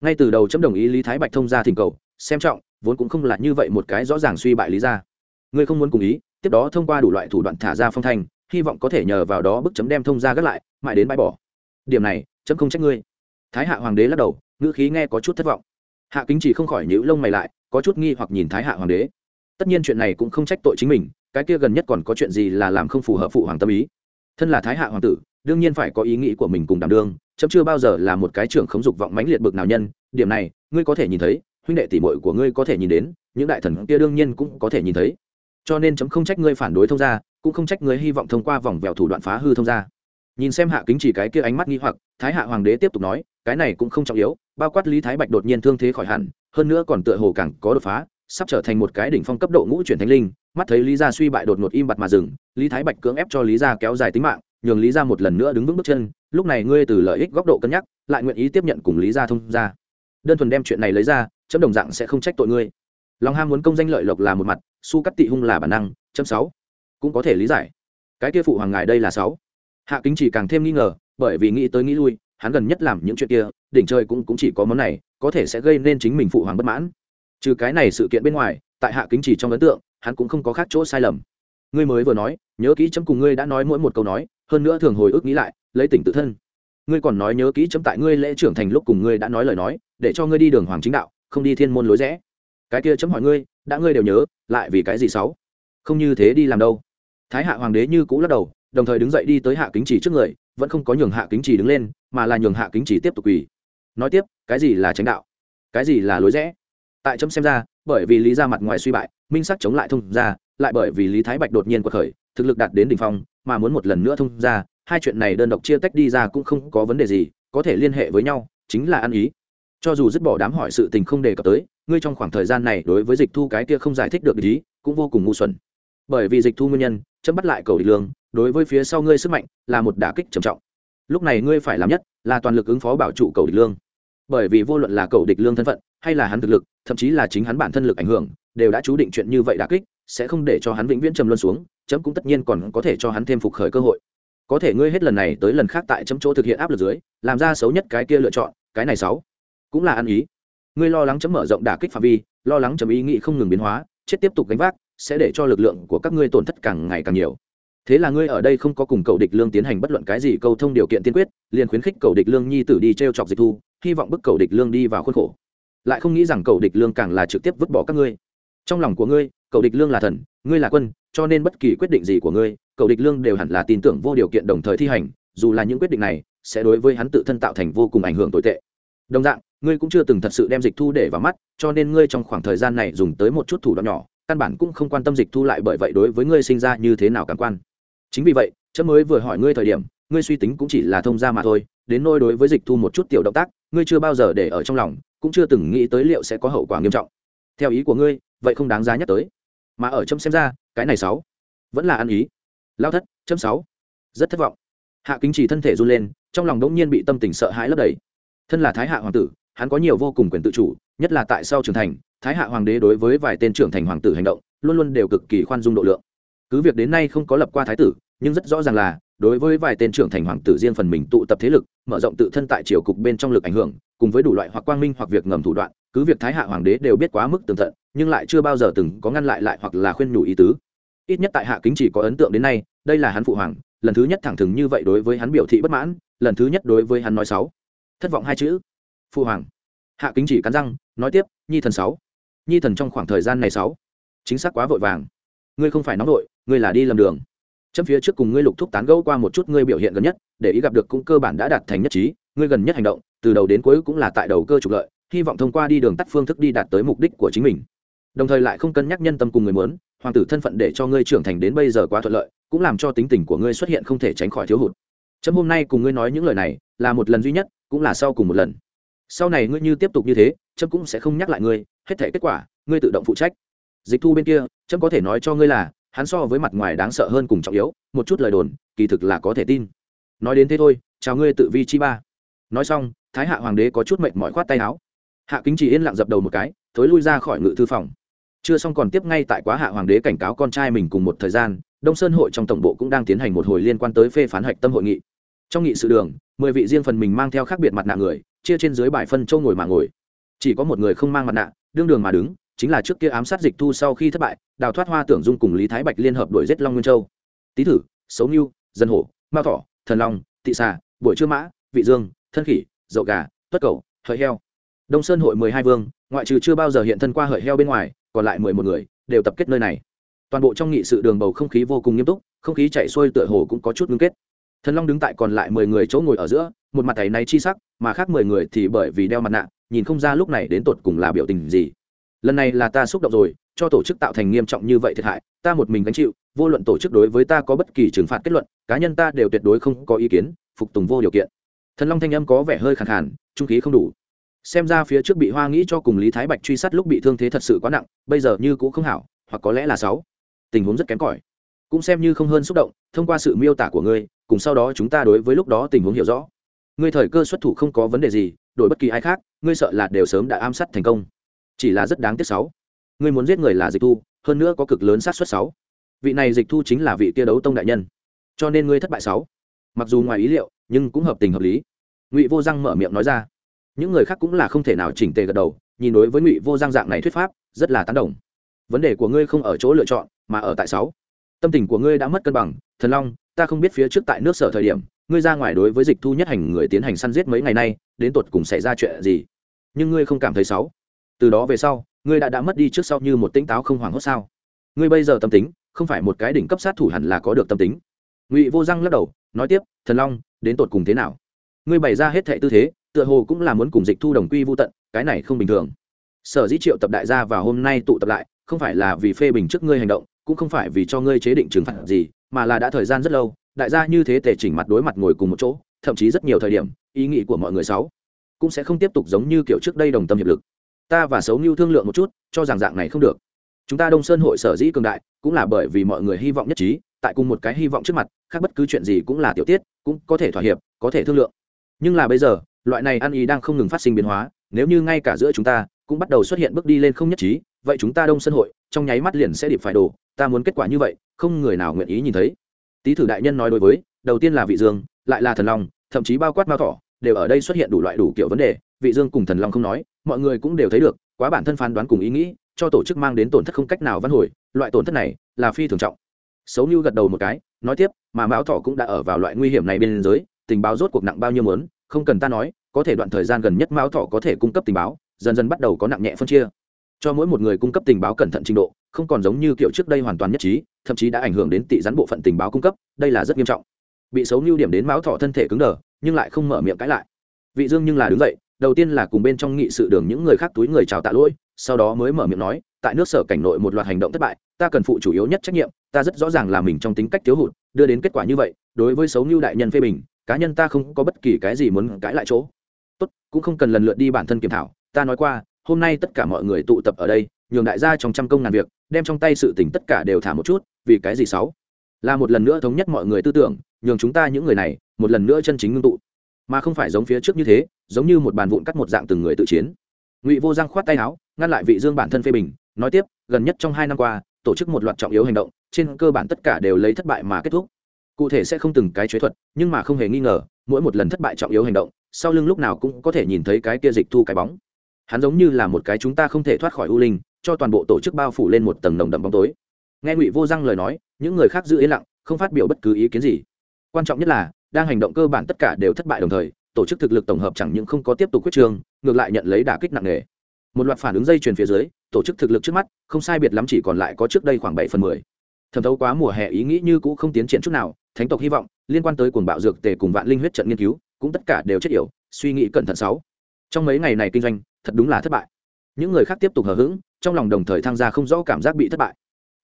Ngay từ đầu chấm đồng ý lý thái bạch thông gia thỉnh cầu, xem trọng, vốn cũng không là như vậy một cái rõ ràng suy bại lý gia ngươi không muốn cùng ý, tiếp đó thông qua đủ loại thủ đoạn thả ra phong thanh, hy vọng có thể nhờ vào đó bức chấm đem thông gia gác lại, mãi đến bãi bỏ. Điểm này, chấm không trách ngươi. Thái hạ hoàng đế lắc đầu, ngữ khí nghe có chút thất vọng. Hạ kính chỉ không khỏi nhíu lông mày lại có chút nghi hoặc nhìn thái hạ hoàng đế. Tất nhiên chuyện này cũng không trách tội chính mình, cái kia gần nhất còn có chuyện gì là làm không phù hợp phụ hoàng tâm ý. Thân là thái hạ hoàng tử, đương nhiên phải có ý nghĩ của mình cùng đảm đương, chấm chưa bao giờ là một cái trưởng khống dục vọng mãnh liệt bực nào nhân, điểm này, ngươi có thể nhìn thấy, huynh đệ tỷ muội của ngươi có thể nhìn đến, những đại thần kia đương nhiên cũng có thể nhìn thấy. Cho nên chấm không trách ngươi phản đối thông gia, cũng không trách ngươi hy vọng thông qua vòng vèo thủ đoạn phá hư thông gia. Nhìn xem hạ kính chỉ cái kia ánh mắt nghi hoặc, thái hạ hoàng đế tiếp tục nói, cái này cũng không trọng yếu, bao quát lý thái bạch đột nhiên thương thế khỏi hẳn hơn nữa còn tựa hồ càng có đột phá, sắp trở thành một cái đỉnh phong cấp độ ngũ chuyển thánh linh. Mắt thấy lý gia suy bại đột ngột im bặt mà dừng, lý thái bạch cưỡng ép cho lý gia kéo dài tính mạng, nhường lý gia một lần nữa đứng vững bước chân. Lúc này ngươi từ lợi ích góc độ cân nhắc, lại nguyện ý tiếp nhận cùng lý gia thông gia. Đơn thuần đem chuyện này lấy ra, chấm đồng dạng sẽ không trách tội ngươi. Lòng ham muốn công danh lợi lộc là một mặt, su cắt tị hung là bản năng, chấm sáu. Cũng có thể lý giải. Cái kia phụ hoàng ngài đây là sáu. Hạ kính chỉ càng thêm nghi ngờ, bởi vì nghĩ tới nghĩ lui hắn gần nhất làm những chuyện kia, đỉnh chơi cũng cũng chỉ có món này, có thể sẽ gây nên chính mình phụ hoàng bất mãn. Trừ cái này sự kiện bên ngoài, tại hạ kính chỉ trong ấn tượng, hắn cũng không có khác chỗ sai lầm. Ngươi mới vừa nói, nhớ kỹ chấm cùng ngươi đã nói mỗi một câu nói, hơn nữa thường hồi ức nghĩ lại, lấy tỉnh tự thân. Ngươi còn nói nhớ kỹ chấm tại ngươi lễ trưởng thành lúc cùng ngươi đã nói lời nói, để cho ngươi đi đường hoàng chính đạo, không đi thiên môn lối rẽ. Cái kia chấm hỏi ngươi, đã ngươi đều nhớ, lại vì cái gì xấu không như thế đi làm đâu. Thái hạ hoàng đế như cũ lắc đầu, đồng thời đứng dậy đi tới hạ kính chỉ trước người, vẫn không có nhường hạ kính chỉ đứng lên mà là nhường hạ kính chỉ tiếp tục quỳ. Nói tiếp, cái gì là tránh đạo? Cái gì là lối rẽ? Tại chấm xem ra, bởi vì lý ra mặt ngoài suy bại, minh sắc chống lại thông ra, lại bởi vì lý thái bạch đột nhiên quật khởi, thực lực đạt đến đ ỉ n h phong, mà muốn một lần nữa thông ra, hai chuyện này đơn độc chia tách đi ra cũng không có vấn đề gì, có thể liên hệ với nhau, chính là ăn ý. Cho dù dứt bỏ đám hỏi sự tình không đề cập tới, ngươi trong khoảng thời gian này đối với dịch thu cái kia không giải thích được ý, cũng vô cùng ngu xuẩn. Bởi vì dịch thu nguyên nhân, chấm bắt lại cầu địch lương, đối với phía sau ngươi sức mạnh là một đả kích trầm trọng lúc này ngươi phải làm nhất là toàn lực ứng phó bảo trụ cầu địch lương. Bởi vì vô luận là cầu địch lương thân phận hay là hắn thực lực thậm chí là chính hắn bản thân lực ảnh hưởng đều đã chú định chuyện như vậy đả kích sẽ không để cho hắn vĩnh viễn trầm luân xuống chấm cũng tất nhiên còn có thể cho hắn thêm phục khởi cơ hội. Có thể ngươi hết lần này tới lần khác tại chấm chỗ thực hiện áp lực dưới làm ra xấu nhất cái kia lựa chọn cái này sáu, cũng là ăn ý. Ngươi lo lắng chấm mở rộng đả kích phạm vi lo lắng chấm ý nghĩ không ngừng biến hóa chết tiếp tục gánh vác sẽ để cho lực lượng của các ngươi tổn thất càng ngày càng nhiều thế là ngươi ở đây không có cùng cầu địch lương tiến hành bất luận cái gì câu thông điều kiện tiên quyết, liền khuyến khích cầu địch lương nhi tử đi t r e o chọc dịch thu, hy vọng bức cầu địch lương đi vào khuôn khổ. Lại không nghĩ rằng cầu địch lương càng là trực tiếp vứt bỏ các ngươi. Trong lòng của ngươi cầu địch lương là thần, ngươi là quân, cho nên bất kỳ quyết định gì của ngươi cầu địch lương đều hẳn là tin tưởng vô điều kiện đồng thời thi hành, dù là những quyết định này sẽ đối với hắn tự thân tạo thành vô cùng ảnh hưởng tồi tệ. Đồng dạng, ngươi cũng chưa từng thật sự đem dịch thu để vào mắt, cho nên ngươi trong khoảng thời gian này dùng tới một chút thủ đoạn nhỏ, căn bản cũng không quan tâm dịch thu lại bởi vậy đối với ngươi sinh ra như thế nào cảm quan chính vì vậy chấm mới vừa hỏi ngươi thời điểm, ngươi suy tính cũng chỉ là thông gia mà thôi, đến nôi đối với dịch thu một chút tiểu động tác, ngươi chưa bao giờ để ở trong lòng, cũng chưa từng nghĩ tới liệu sẽ có hậu quả nghiêm trọng. Theo ý của ngươi, vậy không đáng giá nhắc tới. Mà ở chấm xem ra, cái này sáu, vẫn là ăn ý. Lao thất, chấm sáu, rất thất vọng. Hạ kính chỉ thân thể run lên, trong lòng đống nhiên bị tâm tình sợ hãi lấp đầy. Thân là thái hạ hoàng tử, hắn có nhiều vô cùng quyền tự chủ, nhất là tại sau trưởng thành, thái hạ hoàng đế đối với vài tên trưởng thành hoàng tử hành động, luôn luôn đều cực kỳ khoan dung độ lượng. Cứ việc đến nay không có lập qua thái tử nhưng rất rõ ràng là, đối với vài tên trưởng thành hoàng tử riêng phần mình tụ tập thế lực, mở rộng tự thân tại triều cục bên trong lực ảnh hưởng, cùng với đủ loại hoặc quang minh hoặc việc ngầm thủ đoạn, cứ việc thái hạ hoàng đế đều biết quá mức tường tận, nhưng lại chưa bao giờ từng có ngăn lại lại hoặc là khuyên nhủ ý tứ. Ít nhất tại hạ kính chỉ có ấn tượng đến nay, đây là hắn phụ hoàng, lần thứ nhất thẳng thừng như vậy đối với hắn biểu thị bất mãn, lần thứ nhất đối với hắn nói sáu thất vọng hai chữ. Phụ hoàng. Hạ kính chỉ cắn răng, nói tiếp, nhi thần sáu. Nhi thần trong khoảng thời gian này sáu. Chính xác quá vội vàng. Ngươi không phải nóng vội, ngươi là đi lầm đường chấm phía trước cùng ngươi lục thúc tán gẫu qua một chút ngươi biểu hiện gần nhất, để ý gặp được cũng cơ bản đã đạt thành nhất trí, ngươi gần nhất hành động, từ đầu đến cuối cũng là tại đầu cơ trục lợi, hy vọng thông qua đi đường tắt phương thức đi đạt tới mục đích của chính mình. Đồng thời lại không cân nhắc nhân tâm cùng người muốn, hoàng tử thân phận để cho ngươi trưởng thành đến bây giờ quá thuận lợi, cũng làm cho tính tình của ngươi xuất hiện không thể tránh khỏi thiếu hụt. Chấm hôm nay cùng ngươi nói những lời này, là một lần duy nhất, cũng là sau cùng một lần. Sau này ngươi như tiếp tục như thế, chấm cũng sẽ không nhắc lại ngươi, hết thể kết quả, ngươi tự động phụ trách. Dịch thu bên kia, chấm có thể nói cho ngươi là hắn so với mặt ngoài đáng sợ hơn cùng trọng yếu, một chút lời đồn, kỳ thực là có thể tin. Nói đến thế thôi, chào ngươi tự vi chi ba. Nói xong, thái hạ hoàng đế có chút mệnh mỏi khoát tay áo. Hạ kính chỉ yên lặng dập đầu một cái, thối lui ra khỏi ngự thư phòng. Chưa xong còn tiếp ngay tại quá hạ hoàng đế cảnh cáo con trai mình cùng một thời gian, đông sơn hội trong tổng bộ cũng đang tiến hành một hồi liên quan tới phê phán hạch tâm hội nghị. Trong nghị sự đường, mười vị riêng phần mình mang theo khác biệt mặt nạ người, chia trên dưới bài phân châu ngồi mà ngồi. Chỉ có một người không mang mặt nạ, đương đường mà đứng chính là trước kia ám sát dịch thu sau khi thất bại, đào thoát hoa tưởng dung cùng lý thái bạch liên hợp đuổi giết long nguyên châu. Tý thử xấu nghiêu dân hổ, mao thỏ, thần long thị xà buổi trưa mã, vị dương, thân khỉ, dậu gà, tuất cầu, hợi heo. Đông sơn hội mười hai vương, ngoại trừ chưa bao giờ hiện thân qua hợi heo bên ngoài, còn lại mười một người đều tập kết nơi này. Toàn bộ trong nghị sự đường bầu không khí vô cùng nghiêm túc, không khí chạy xuôi tựa hồ cũng có chút ngưng kết. Thần long đứng tại còn lại mười người chỗ ngồi ở giữa, một mặt thầy này chi sắc, mà khác mười người thì bởi vì đeo mặt nạ, nhìn không ra lúc này đến tột cùng là biểu tình gì lần này là ta xúc động rồi, cho tổ chức tạo thành nghiêm trọng như vậy thiệt hại, ta một mình gánh chịu, vô luận tổ chức đối với ta có bất kỳ trừng phạt kết luận, cá nhân ta đều tuyệt đối không có ý kiến, phục tùng vô điều kiện. Thần long thanh âm có vẻ hơi khẳng khàn, trung khí không đủ. Xem ra phía trước bị hoa nghĩ cho cùng lý thái bạch truy sát lúc bị thương thế thật sự quá nặng, bây giờ như cũng không hảo, hoặc có lẽ là sáu. Tình huống rất kém cỏi. Cũng xem như không hơn xúc động, thông qua sự miêu tả của ngươi, cùng sau đó chúng ta đối với lúc đó tình huống hiểu rõ. Ngươi thời cơ xuất thủ không có vấn đề gì, đổi bất kỳ ai khác, ngươi sợ là đều sớm đã ám sát thành công chỉ là rất đáng tiếc sáu. Ngươi muốn giết người là dịch thu, hơn nữa có cực lớn sát xuất sáu. Vị này dịch thu chính là vị kia đấu tông đại nhân. Cho nên ngươi thất bại sáu. Mặc dù ngoài ý liệu, nhưng cũng hợp tình hợp lý. Ngụy vô răng mở miệng nói ra. Những người khác cũng là không thể nào chỉnh tề gật đầu, nhìn đối với ngụy vô răng dạng này thuyết pháp, rất là tán đồng. Vấn đề của ngươi không ở chỗ lựa chọn, mà ở tại sáu. Tâm tình của ngươi đã mất cân bằng, thần long, ta không biết phía trước tại nước sở thời điểm, ngươi ra ngoài đối với dịch thu nhất hành người tiến hành săn giết mấy ngày nay, đến tột cùng xảy ra chuyện gì. Nhưng ngươi không cảm thấy xấu từ đó về sau, ngươi đã đã mất đi trước sau như một tĩnh táo không hoảng hốt sao? Ngươi bây giờ tâm tính, không phải một cái đỉnh cấp sát thủ hẳn là có được tâm tính. Ngụy vô răng lắc đầu, nói tiếp, thần long, đến tột cùng thế nào? Ngươi bày ra hết thệ tư thế, tựa hồ cũng là muốn cùng dịch thu đồng quy vô tận, cái này không bình thường. Sở dĩ triệu tập đại gia vào hôm nay tụ tập lại, không phải là vì phê bình trước ngươi hành động, cũng không phải vì cho ngươi chế định trừng phạt gì, mà là đã thời gian rất lâu, đại gia như thế tề chỉnh mặt đối mặt ngồi cùng một chỗ, thậm chí rất nhiều thời điểm, ý nghĩ của mọi người sáu cũng sẽ không tiếp tục giống như kiểu trước đây đồng tâm hiệp lực ta và xấu như thương lượng một chút, cho rằng dạng này không được. Chúng ta đông sơn hội sở dĩ cường đại, cũng là bởi vì mọi người hy vọng nhất trí, tại cùng một cái hy vọng trước mặt, khác bất cứ chuyện gì cũng là tiểu tiết, cũng có thể thỏa hiệp, có thể thương lượng. Nhưng là bây giờ, loại này ăn ý đang không ngừng phát sinh biến hóa, nếu như ngay cả giữa chúng ta, cũng bắt đầu xuất hiện bước đi lên không nhất trí, vậy chúng ta đông sơn hội, trong nháy mắt liền sẽ điệp phải đổ, ta muốn kết quả như vậy, không người nào nguyện ý nhìn thấy. Tý thử đại nhân nói đối với, đầu tiên là vị dương, lại là thần long, thậm chí bao quát mao thỏ đều ở đây xuất hiện đủ loại đủ kiểu vấn đề, vị dương cùng thần long không nói, mọi người cũng đều thấy được, quá bản thân phán đoán cùng ý nghĩ, cho tổ chức mang đến tổn thất không cách nào văn hồi, loại tổn thất này là phi thường trọng. Xấu như gật đầu một cái, nói tiếp, mà mão thọ cũng đã ở vào loại nguy hiểm này bên giới tình báo rốt cuộc nặng bao nhiêu mớn không cần ta nói, có thể đoạn thời gian gần nhất mão thọ có thể cung cấp tình báo, dần dần bắt đầu có nặng nhẹ phân chia. Cho mỗi một người cung cấp tình báo cẩn thận trình độ, không còn giống như kiểu trước đây hoàn toàn nhất trí, thậm chí đã ảnh hưởng đến tị rắn bộ phận tình báo cung cấp, đây là rất nghiêm trọng. Bị xấu như điểm đến mão thọ thân thể cứng đờ nhưng lại không mở miệng cãi lại. Vị dương nhưng là đứng dậy, đầu tiên là cùng bên trong nghị sự đường những người khác túi người chào tạ lỗi, sau đó mới mở miệng nói, tại nước sở cảnh nội một loạt hành động thất bại, ta cần phụ chủ yếu nhất trách nhiệm, ta rất rõ ràng là mình trong tính cách thiếu hụt, đưa đến kết quả như vậy, đối với xấu như đại nhân phê bình, cá nhân ta không có bất kỳ cái gì muốn cãi lại chỗ. Tốt, cũng không cần lần lượt đi bản thân kiểm thảo, ta nói qua, hôm nay tất cả mọi người tụ tập ở đây, nhường đại gia trong trăm công ngàn việc, đem trong tay sự tình tất cả đều thả một chút, vì cái gì sáu? Là một lần nữa thống nhất mọi người tư tưởng, nhường chúng ta những người này một lần nữa chân chính ngưng tụ. Mà không phải giống phía trước như thế, giống như một bàn vụn cắt một dạng từng người tự chiến. Ngụy vô giang khoát tay áo, ngăn lại vị dương bản thân phê bình, nói tiếp, gần nhất trong hai năm qua, tổ chức một loạt trọng yếu hành động, trên cơ bản tất cả đều lấy thất bại mà kết thúc. Cụ thể sẽ không từng cái chế thuật, nhưng mà không hề nghi ngờ, mỗi một lần thất bại trọng yếu hành động, sau lưng lúc nào cũng có thể nhìn thấy cái kia dịch thu cái bóng. Hắn giống như là một cái chúng ta không thể thoát khỏi u linh, cho toàn bộ tổ chức bao phủ lên một tầng nồng đậm bóng tối. Nghe ngụy vô răng lời nói, những người khác giữ yên lặng, không phát biểu bất cứ ý kiến gì. Quan trọng nhất là đang hành động cơ bản tất cả đều thất bại đồng thời, tổ chức thực lực tổng hợp chẳng những không có tiếp tục quyết trường, ngược lại nhận lấy đả kích nặng nề. Một loạt phản ứng dây chuyền phía dưới, tổ chức thực lực trước mắt, không sai biệt lắm chỉ còn lại có trước đây khoảng bảy phần mười. Thẩm thấu quá mùa hè ý nghĩ như cũ không tiến triển chút nào, thánh tộc hy vọng, liên quan tới cuồng bạo dược tề cùng vạn linh huyết trận nghiên cứu, cũng tất cả đều chết yểu, suy nghĩ cẩn thận sáu. Trong mấy ngày này kinh doanh, thật đúng là thất bại. Những người khác tiếp tục hờ hững, trong lòng đồng thời tham gia không rõ cảm giác bị thất bại.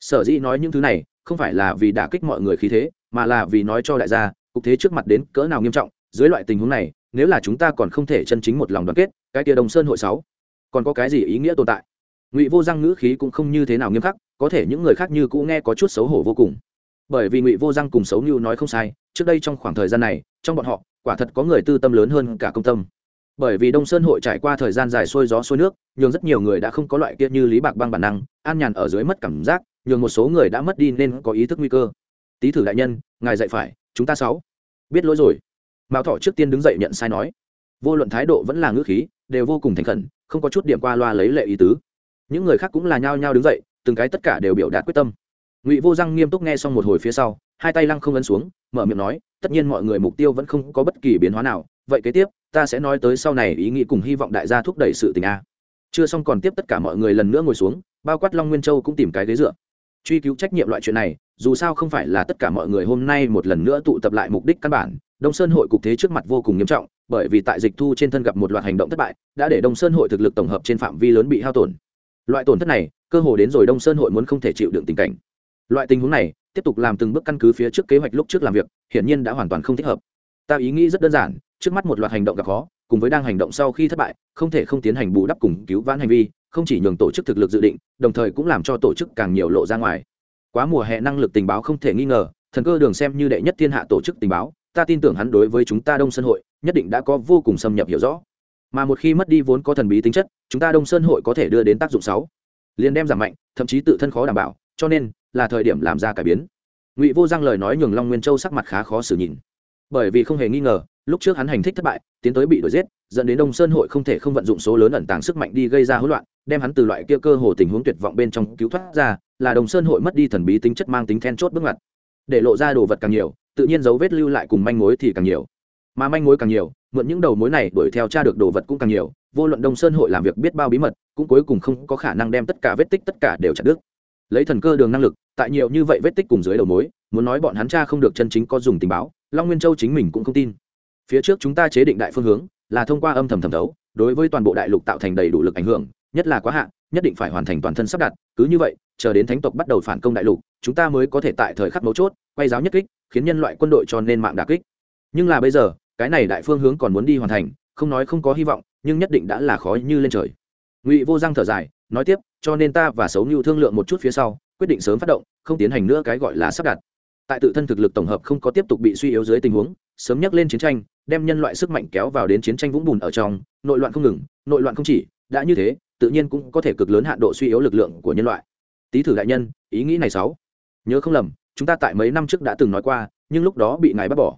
Sở dĩ nói những thứ này, không phải là vì đả kích mọi người khí thế, mà là vì nói cho đại gia cục thế trước mặt đến cỡ nào nghiêm trọng, dưới loại tình huống này, nếu là chúng ta còn không thể chân chính một lòng đoàn kết, cái kia đồng sơn hội sáu, còn có cái gì ý nghĩa tồn tại? Ngụy vô răng ngữ khí cũng không như thế nào nghiêm khắc, có thể những người khác như cũ nghe có chút xấu hổ vô cùng. Bởi vì ngụy vô răng cùng xấu như nói không sai, trước đây trong khoảng thời gian này, trong bọn họ, quả thật có người tư tâm lớn hơn cả công tâm. Bởi vì đông sơn hội trải qua thời gian dài xuôi gió xuôi nước, nhường rất nhiều người đã không có loại kia như lý bạc băng bản năng, an nhàn ở dưới mất cảm giác, nhường một số người đã mất đi nên có ý thức nguy cơ. Tý thử đại nhân, ngài dạy phải chúng ta sáu. Biết lỗi rồi. Mạo thọ trước tiên đứng dậy nhận sai nói. Vô luận thái độ vẫn là ngữ khí, đều vô cùng thành khẩn, không có chút điểm qua loa lấy lệ ý tứ. Những người khác cũng là nhao nhao đứng dậy, từng cái tất cả đều biểu đạt quyết tâm. Ngụy vô răng nghiêm túc nghe xong một hồi phía sau, hai tay lăng không ấn xuống, mở miệng nói, tất nhiên mọi người mục tiêu vẫn không có bất kỳ biến hóa nào, vậy kế tiếp, ta sẽ nói tới sau này ý nghĩ cùng hy vọng đại gia thúc đẩy sự tình a. Chưa xong còn tiếp tất cả mọi người lần nữa ngồi xuống, bao quát long nguyên châu cũng tìm cái ghế dựa truy cứu trách nhiệm loại chuyện này, dù sao không phải là tất cả mọi người hôm nay một lần nữa tụ tập lại mục đích căn bản, đông sơn hội cục thế trước mặt vô cùng nghiêm trọng, bởi vì tại dịch thu trên thân gặp một loạt hành động thất bại, đã để đông sơn hội thực lực tổng hợp trên phạm vi lớn bị hao tổn. Loại tổn thất này, cơ hồ đến rồi đông sơn hội muốn không thể chịu đựng tình cảnh. Loại tình huống này, tiếp tục làm từng bước căn cứ phía trước kế hoạch lúc trước làm việc, hiển nhiên đã hoàn toàn không thích hợp. Ta ý nghĩ rất đơn giản, trước mắt một loạt hành động gặp khó, cùng với đang hành động sau khi thất bại, không thể không tiến hành bù đắp cùng cứu vãn hành vi không chỉ nhường tổ chức thực lực dự định, đồng thời cũng làm cho tổ chức càng nhiều lộ ra ngoài. Quá mùa hè năng lực tình báo không thể nghi ngờ, thần cơ đường xem như đệ nhất thiên hạ tổ chức tình báo, ta tin tưởng hắn đối với chúng ta đông sơn hội, nhất định đã có vô cùng xâm nhập hiểu rõ. Mà một khi mất đi vốn có thần bí tính chất, chúng ta đông sơn hội có thể đưa đến tác dụng sáu liền đem giảm mạnh, thậm chí tự thân khó đảm bảo, cho nên là thời điểm làm ra cải biến. Ngụy vô giang lời nói nhường long nguyên châu sắc mặt khá khó xử nhìn. Bởi vì không hề nghi ngờ lúc trước hắn hành thích thất bại, tiến tới bị đuổi giết, dẫn đến đông sơn hội không thể không vận dụng số lớn ẩn tàng sức mạnh đi gây ra hỗn loạn, đem hắn từ loại kia cơ hồ tình huống tuyệt vọng bên trong cứu thoát ra, là đồng sơn hội mất đi thần bí tính chất mang tính then chốt bước ngoặt. Để lộ ra đồ vật càng nhiều, tự nhiên dấu vết lưu lại cùng manh mối thì càng nhiều. Mà manh mối càng nhiều, mượn những đầu mối này đuổi theo tra được đồ vật cũng càng nhiều, vô luận đông sơn hội làm việc biết bao bí mật, cũng cuối cùng không có khả năng đem tất cả vết tích tất cả đều chặt đứt. Lấy thần cơ đường năng lực, tại nhiều như vậy vết tích cùng dưới đầu mối, muốn nói bọn hắn cha không được chân chính có dùng tình báo, long nguyên châu chính mình cũng không tin phía trước chúng ta chế định đại phương hướng, là thông qua âm thầm thẩm thấu, đối với toàn bộ đại lục tạo thành đầy đủ lực ảnh hưởng, nhất là quá hạn, nhất định phải hoàn thành toàn thân sắp đặt. Cứ như vậy, chờ đến thánh tộc bắt đầu phản công đại lục, chúng ta mới có thể tại thời khắc mấu chốt, quay giáo nhất kích, khiến nhân loại quân đội cho nên mạng đà kích. Nhưng là bây giờ, cái này đại phương hướng còn muốn đi hoàn thành, không nói không có hy vọng, nhưng nhất định đã là khó như lên trời. Ngụy vô răng thở dài, nói tiếp, cho nên ta và xấu như thương lượng một chút phía sau, quyết định sớm phát động, không tiến hành nữa cái gọi là sắp đặt. Tại tự thân thực lực tổng hợp không có tiếp tục bị suy yếu dưới tình huống, sớm nhắc lên chiến tranh đem nhân loại sức mạnh kéo vào đến chiến tranh vũng bùn ở trong, nội loạn không ngừng, nội loạn không chỉ, đã như thế, tự nhiên cũng có thể cực lớn hạn độ suy yếu lực lượng của nhân loại. Tý thử đại nhân, ý nghĩ này sáu. Nhớ không lầm, chúng ta tại mấy năm trước đã từng nói qua, nhưng lúc đó bị ngài bắt bỏ.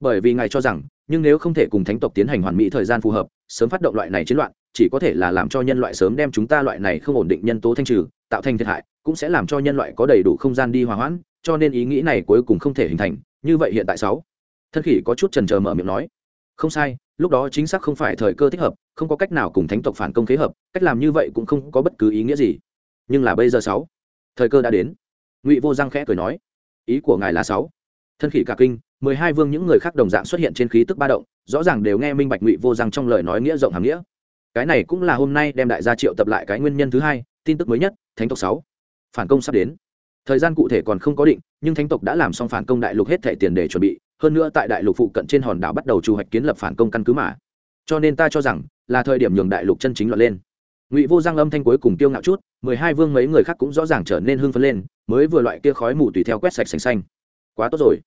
Bởi vì ngài cho rằng, nhưng nếu không thể cùng thánh tộc tiến hành hoàn mỹ thời gian phù hợp, sớm phát động loại này chiến loạn, chỉ có thể là làm cho nhân loại sớm đem chúng ta loại này không ổn định nhân tố thanh trừ, tạo thành thiệt hại, cũng sẽ làm cho nhân loại có đầy đủ không gian đi hòa hoãn, cho nên ý nghĩ này cuối cùng không thể hình thành, như vậy hiện tại sáu. Thân khỉ có chút trần trờ mở miệng nói không sai, lúc đó chính xác không phải thời cơ thích hợp, không có cách nào cùng thánh tộc phản công kế hợp, cách làm như vậy cũng không có bất cứ ý nghĩa gì. Nhưng là bây giờ sáu, thời cơ đã đến. Ngụy vô giang khẽ cười nói, ý của ngài là sáu. Thân khỉ cả kinh, mười hai vương những người khác đồng dạng xuất hiện trên khí tức ba động, rõ ràng đều nghe minh bạch ngụy vô giang trong lời nói nghĩa rộng hàm nghĩa. Cái này cũng là hôm nay đem đại gia triệu tập lại cái nguyên nhân thứ hai, tin tức mới nhất, thánh tộc sáu. Phản công sắp đến. Thời gian cụ thể còn không có định, nhưng thánh tộc đã làm xong phản công đại lục hết thẻ tiền để chuẩn bị hơn nữa tại đại lục phụ cận trên hòn đảo bắt đầu trù hoạch kiến lập phản công căn cứ mà. Cho nên ta cho rằng là thời điểm nhường đại lục chân chính loạn lên. Ngụy vô giang âm thanh cuối cùng tiêu ngạo chút, mười hai vương mấy người khác cũng rõ ràng trở nên hưng phấn lên, mới vừa loại kia khói mù tùy theo quét sạch sành xanh. Quá tốt rồi.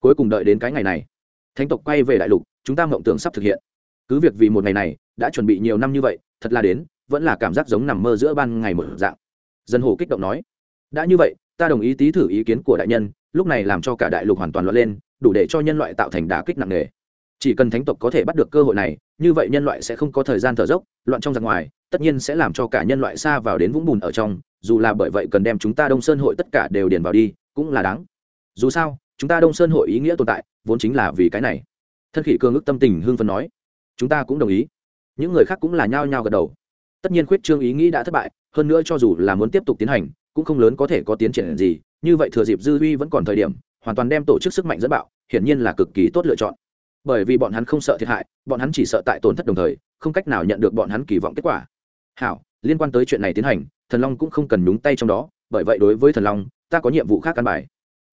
Cuối cùng đợi đến cái ngày này, thánh tộc quay về đại lục, chúng ta mộng tưởng sắp thực hiện. Cứ việc vì một ngày này, đã chuẩn bị nhiều năm như vậy, thật là đến, vẫn là cảm giác giống nằm mơ giữa ban ngày một dạng. Dân hồ kích động nói, đã như vậy, ta đồng ý tí thử ý kiến của đại nhân, lúc này làm cho cả đại lục hoàn toàn loạn lên đủ để cho nhân loại tạo thành đả kích nặng nề. Chỉ cần thánh tộc có thể bắt được cơ hội này, như vậy nhân loại sẽ không có thời gian thở dốc, loạn trong ra ngoài, tất nhiên sẽ làm cho cả nhân loại xa vào đến vũng bùn ở trong, dù là bởi vậy cần đem chúng ta đông sơn hội tất cả đều điền vào đi, cũng là đáng. Dù sao, chúng ta đông sơn hội ý nghĩa tồn tại, vốn chính là vì cái này. Thân khỉ cương ức tâm tình hương phân nói. Chúng ta cũng đồng ý. Những người khác cũng là nhao nhao gật đầu. Tất nhiên khuyết trương ý nghĩ đã thất bại, hơn nữa cho dù là muốn tiếp tục tiến hành, cũng không lớn có thể có tiến triển gì, như vậy thừa dịp dư huy vẫn còn thời điểm hoàn toàn đem tổ chức sức mạnh dẫn bạo, hiển nhiên là cực kỳ tốt lựa chọn. Bởi vì bọn hắn không sợ thiệt hại, bọn hắn chỉ sợ tại tổn thất đồng thời, không cách nào nhận được bọn hắn kỳ vọng kết quả. Hảo, liên quan tới chuyện này tiến hành, thần long cũng không cần nhúng tay trong đó, bởi vậy đối với thần long, ta có nhiệm vụ khác căn bài.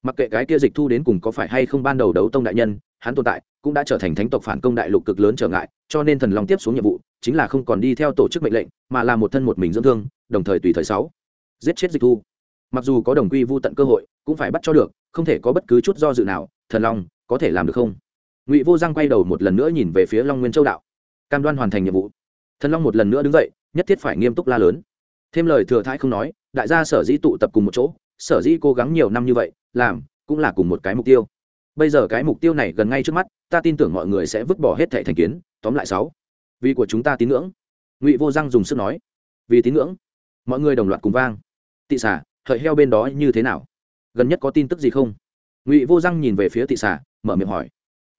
Mặc kệ cái kia dịch thu đến cùng có phải hay không ban đầu đấu tông đại nhân, hắn tồn tại cũng đã trở thành thánh tộc phản công đại lục cực lớn trở ngại, cho nên thần long tiếp xuống nhiệm vụ chính là không còn đi theo tổ chức mệnh lệnh, mà là một thân một mình dưỡng thương, đồng thời tùy thời sáu. Giết chết dịch thu mặc dù có đồng quy vô tận cơ hội, cũng phải bắt cho được, không thể có bất cứ chút do dự nào, thần long, có thể làm được không? Ngụy vô giang quay đầu một lần nữa nhìn về phía long nguyên châu đạo. Cam đoan hoàn thành nhiệm vụ. Thần long một lần nữa đứng dậy, nhất thiết phải nghiêm túc la lớn. Thêm lời thừa thái không nói, đại gia sở dĩ tụ tập cùng một chỗ, sở dĩ cố gắng nhiều năm như vậy, làm, cũng là cùng một cái mục tiêu. Bây giờ cái mục tiêu này gần ngay trước mắt, ta tin tưởng mọi người sẽ vứt bỏ hết thẻ thành kiến, tóm lại sáu. Vì của chúng ta tín ngưỡng. Ngụy vô giang dùng sức nói. Vì tín ngưỡng. Mọi người đồng loạt cùng vang. Tị xả hợi heo bên đó như thế nào? Gần nhất có tin tức gì không? Ngụy vô răng nhìn về phía tị xã mở miệng hỏi.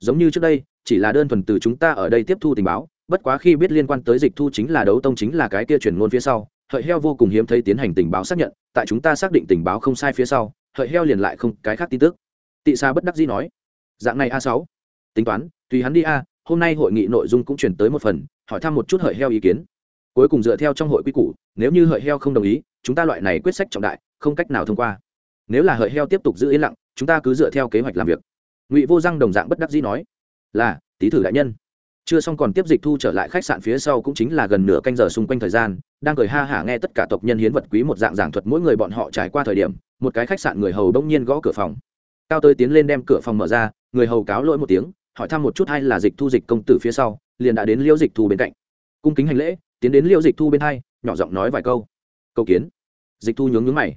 Giống như trước đây, chỉ là đơn thuần từ chúng ta ở đây tiếp thu tình báo, bất quá khi biết liên quan tới dịch thu chính là đấu tông chính là cái kia chuyển ngôn phía sau, hợi heo vô cùng hiếm thấy tiến hành tình báo xác nhận, tại chúng ta xác định tình báo không sai phía sau, hợi heo liền lại không cái khác tin tức. Tị xa bất đắc dĩ nói. Dạng này a sáu. Tính toán, tùy hắn đi a, hôm nay hội nghị nội dung cũng chuyển tới một phần, hỏi thăm một chút hợi heo ý kiến cuối cùng dựa theo trong hội quy củ, nếu như hợi heo không đồng ý, chúng ta loại này quyết sách trọng đại, không cách nào thông qua. Nếu là hợi heo tiếp tục giữ yên lặng, chúng ta cứ dựa theo kế hoạch làm việc. Ngụy vô răng đồng dạng bất đắc dĩ nói. Là tý thử đại nhân. Chưa xong còn tiếp dịch thu trở lại khách sạn phía sau cũng chính là gần nửa canh giờ xung quanh thời gian, đang cười ha hả nghe tất cả tộc nhân hiến vật quý một dạng giảng thuật mỗi người bọn họ trải qua thời điểm, một cái khách sạn người hầu đông nhiên gõ cửa phòng. Cao tới tiến lên đem cửa phòng mở ra, người hầu cáo lỗi một tiếng, hỏi thăm một chút hay là dịch thu dịch công tử phía sau, liền đã đến liêu dịch thu bên cạnh. Cung kính hành lễ tiến đến liễu dịch thu bên hai, nhỏ giọng nói vài câu. Câu kiến. Dịch thu nhướng nhướng mày.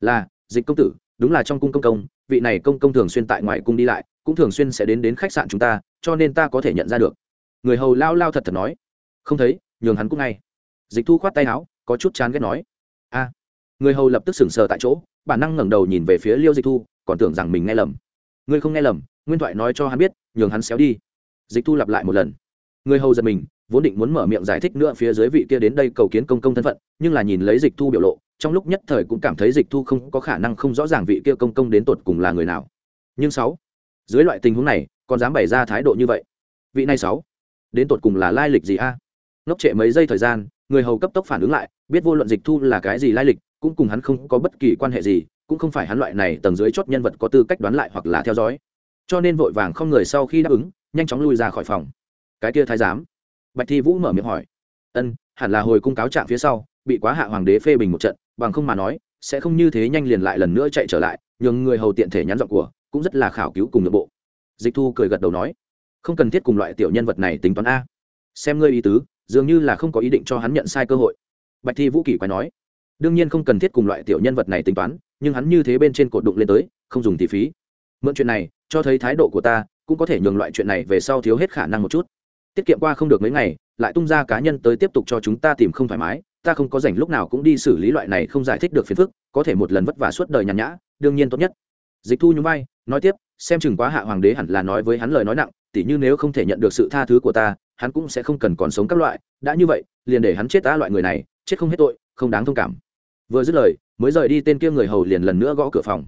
Là, dịch công tử, đúng là trong cung công công, vị này công công thường xuyên tại ngoài cung đi lại, cũng thường xuyên sẽ đến đến khách sạn chúng ta, cho nên ta có thể nhận ra được. Người hầu lao lao thật thật nói. Không thấy, nhường hắn cũng ngay. Dịch thu khoát tay áo, có chút chán ghét nói. A. Người hầu lập tức sững sờ tại chỗ, bản năng ngẩng đầu nhìn về phía liêu dịch thu, còn tưởng rằng mình nghe lầm. Ngươi không nghe lầm, nguyên thoại nói cho hắn biết, nhường hắn xéo đi. Dịch thu lặp lại một lần. Người hầu giật mình vốn định muốn mở miệng giải thích nữa phía dưới vị kia đến đây cầu kiến công công thân phận, nhưng là nhìn lấy dịch thu biểu lộ, trong lúc nhất thời cũng cảm thấy dịch thu không có khả năng không rõ ràng vị kia công công đến tột cùng là người nào. Nhưng sáu, dưới loại tình huống này, còn dám bày ra thái độ như vậy? Vị này sáu, đến tột cùng là lai lịch gì a? Ngốc trệ mấy giây thời gian, người hầu cấp tốc phản ứng lại, biết vô luận dịch thu là cái gì lai lịch, cũng cùng hắn không có bất kỳ quan hệ gì, cũng không phải hắn loại này tầng dưới chót nhân vật có tư cách đoán lại hoặc là theo dõi. Cho nên vội vàng không người sau khi đáp ứng, nhanh chóng lui ra khỏi phòng. Cái kia thái giám bạch thi vũ mở miệng hỏi. Ân, hẳn là hồi cung cáo trạng phía sau, bị quá hạ hoàng đế phê bình một trận, bằng không mà nói, sẽ không như thế nhanh liền lại lần nữa chạy trở lại, nhường người hầu tiện thể nhắn giọng của, cũng rất là khảo cứu cùng nội bộ. Dịch thu cười gật đầu nói. Không cần thiết cùng loại tiểu nhân vật này tính toán a. Xem ngươi ý tứ, dường như là không có ý định cho hắn nhận sai cơ hội. Bạch thi vũ kỳ quay nói. Đương nhiên không cần thiết cùng loại tiểu nhân vật này tính toán, nhưng hắn như thế bên trên cột đụng lên tới, không dùng tỷ phí. Mượn chuyện này, cho thấy thái độ của ta, cũng có thể nhường loại chuyện này về sau thiếu hết khả năng một chút tiết kiệm qua không được mấy ngày, lại tung ra cá nhân tới tiếp tục cho chúng ta tìm không thoải mái, ta không có rảnh lúc nào cũng đi xử lý loại này không giải thích được phiền phức, có thể một lần vất vả suốt đời nhàn nhã, đương nhiên tốt nhất. Dịch thu nhún vai, nói tiếp, xem chừng quá hạ hoàng đế hẳn là nói với hắn lời nói nặng, tỉ như nếu không thể nhận được sự tha thứ của ta, hắn cũng sẽ không cần còn sống các loại, đã như vậy, liền để hắn chết ta loại người này, chết không hết tội, không đáng thông cảm. Vừa dứt lời, mới rời đi tên kia người hầu liền lần nữa gõ cửa phòng.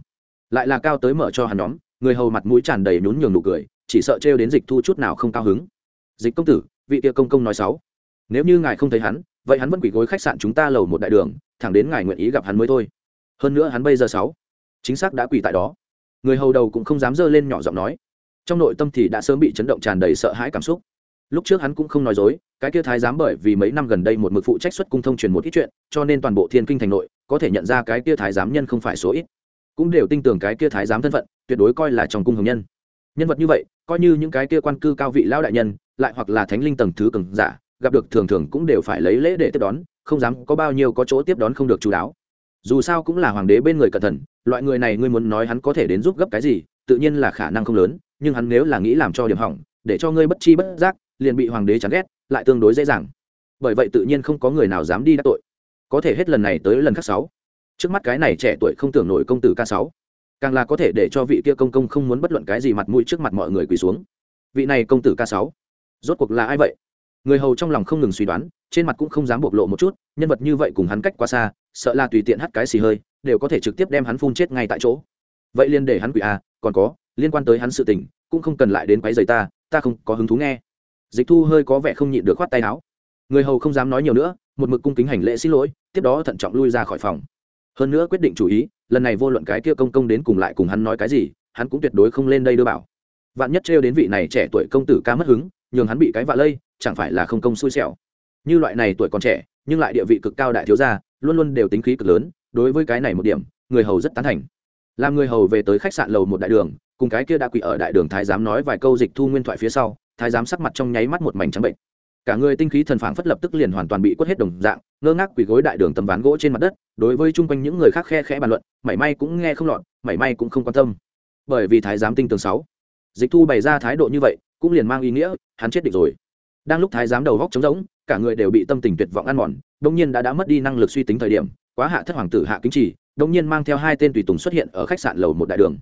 Lại là cao tới mở cho hắn nhóm, người hầu mặt mũi tràn đầy nhún nhường nụ cười, chỉ sợ trêu đến dịch thu chút nào không cao hứng dịch công tử, vị kia công công nói sáu. Nếu như ngài không thấy hắn, vậy hắn vẫn quỷ gối khách sạn chúng ta lầu một đại đường, thẳng đến ngài nguyện ý gặp hắn mới thôi. Hơn nữa hắn bây giờ sáu. Chính xác đã quỳ tại đó. Người hầu đầu cũng không dám dơ lên nhỏ giọng nói. Trong nội tâm thì đã sớm bị chấn động tràn đầy sợ hãi cảm xúc. Lúc trước hắn cũng không nói dối, cái kia thái giám bởi vì mấy năm gần đây một mực phụ trách xuất cung thông truyền một ít chuyện, cho nên toàn bộ thiên kinh thành nội, có thể nhận ra cái kia thái giám nhân không phải số ít. Cũng đều tin tưởng cái kia thái giám thân phận, tuyệt đối coi là trong cung hồng nhân. Nhân vật như vậy, coi như những cái kia quan cư cao vị lão đại nhân lại hoặc là thánh linh tầng thứ cường giả, gặp được thường thường cũng đều phải lấy lễ để tiếp đón, không dám có bao nhiêu có chỗ tiếp đón không được chú đáo. Dù sao cũng là hoàng đế bên người cẩn thận, loại người này ngươi muốn nói hắn có thể đến giúp gấp cái gì, tự nhiên là khả năng không lớn, nhưng hắn nếu là nghĩ làm cho điểm hỏng, để cho ngươi bất chi bất giác, liền bị hoàng đế chán ghét, lại tương đối dễ dàng. Bởi vậy tự nhiên không có người nào dám đi đắc tội. Có thể hết lần này tới lần khác sáu. Trước mắt cái này trẻ tuổi không tưởng nổi công tử ca sáu. Càng là có thể để cho vị kia công công không muốn bất luận cái gì mặt mũi trước mặt mọi người quỳ xuống. Vị này công tử ca sáu rốt cuộc là ai vậy? Người hầu trong lòng không ngừng suy đoán, trên mặt cũng không dám bộc lộ một chút, nhân vật như vậy cùng hắn cách quá xa, sợ là tùy tiện hắt cái xì hơi, đều có thể trực tiếp đem hắn phun chết ngay tại chỗ. Vậy liền để hắn quỷ à còn có, liên quan tới hắn sự tình, cũng không cần lại đến quấy giày ta ta không có hứng thú nghe. Dịch thu hơi có vẻ không nhịn được khoát tay áo. Người hầu không dám nói nhiều nữa, một mực cung kính hành lễ xin lỗi, tiếp đó thận trọng lui ra khỏi phòng. Hơn nữa quyết định chủ ý, lần này vô luận cái kia công công đến cùng lại cùng hắn nói cái gì, hắn cũng tuyệt đối không lên đây đưa bảo. Vạn nhất trêu đến vị này trẻ tuổi công tử ca mất hứng nhường hắn bị cái vạ lây, chẳng phải là không công xui xẻo. Như loại này tuổi còn trẻ, nhưng lại địa vị cực cao đại thiếu gia, luôn luôn đều tính khí cực lớn, đối với cái này một điểm, người hầu rất tán thành. Làm người hầu về tới khách sạn lầu một đại đường, cùng cái kia đã quỳ ở đại đường thái giám nói vài câu dịch thu nguyên thoại phía sau, thái giám sắc mặt trong nháy mắt một mảnh trắng bệnh. Cả người tinh khí thần phảng phất lập tức liền hoàn toàn bị quất hết đồng dạng, ngơ ngác quỳ gối đại đường tầm ván gỗ trên mặt đất, đối với chung quanh những người khác khe khẽ bàn luận, mảy may cũng nghe không lọt, mảy may cũng không quan tâm. Bởi vì thái giám tinh tường sáu, dịch thu bày ra thái độ như vậy cũng liền mang ý nghĩa, hắn chết địch rồi. Đang lúc thái giám đầu góc trống rỗng, cả người đều bị tâm tình tuyệt vọng ăn mòn đông nhiên đã đã mất đi năng lực suy tính thời điểm, quá hạ thất hoàng tử hạ kính trì đông nhiên mang theo hai tên tùy tùng xuất hiện ở khách sạn lầu một đại đường.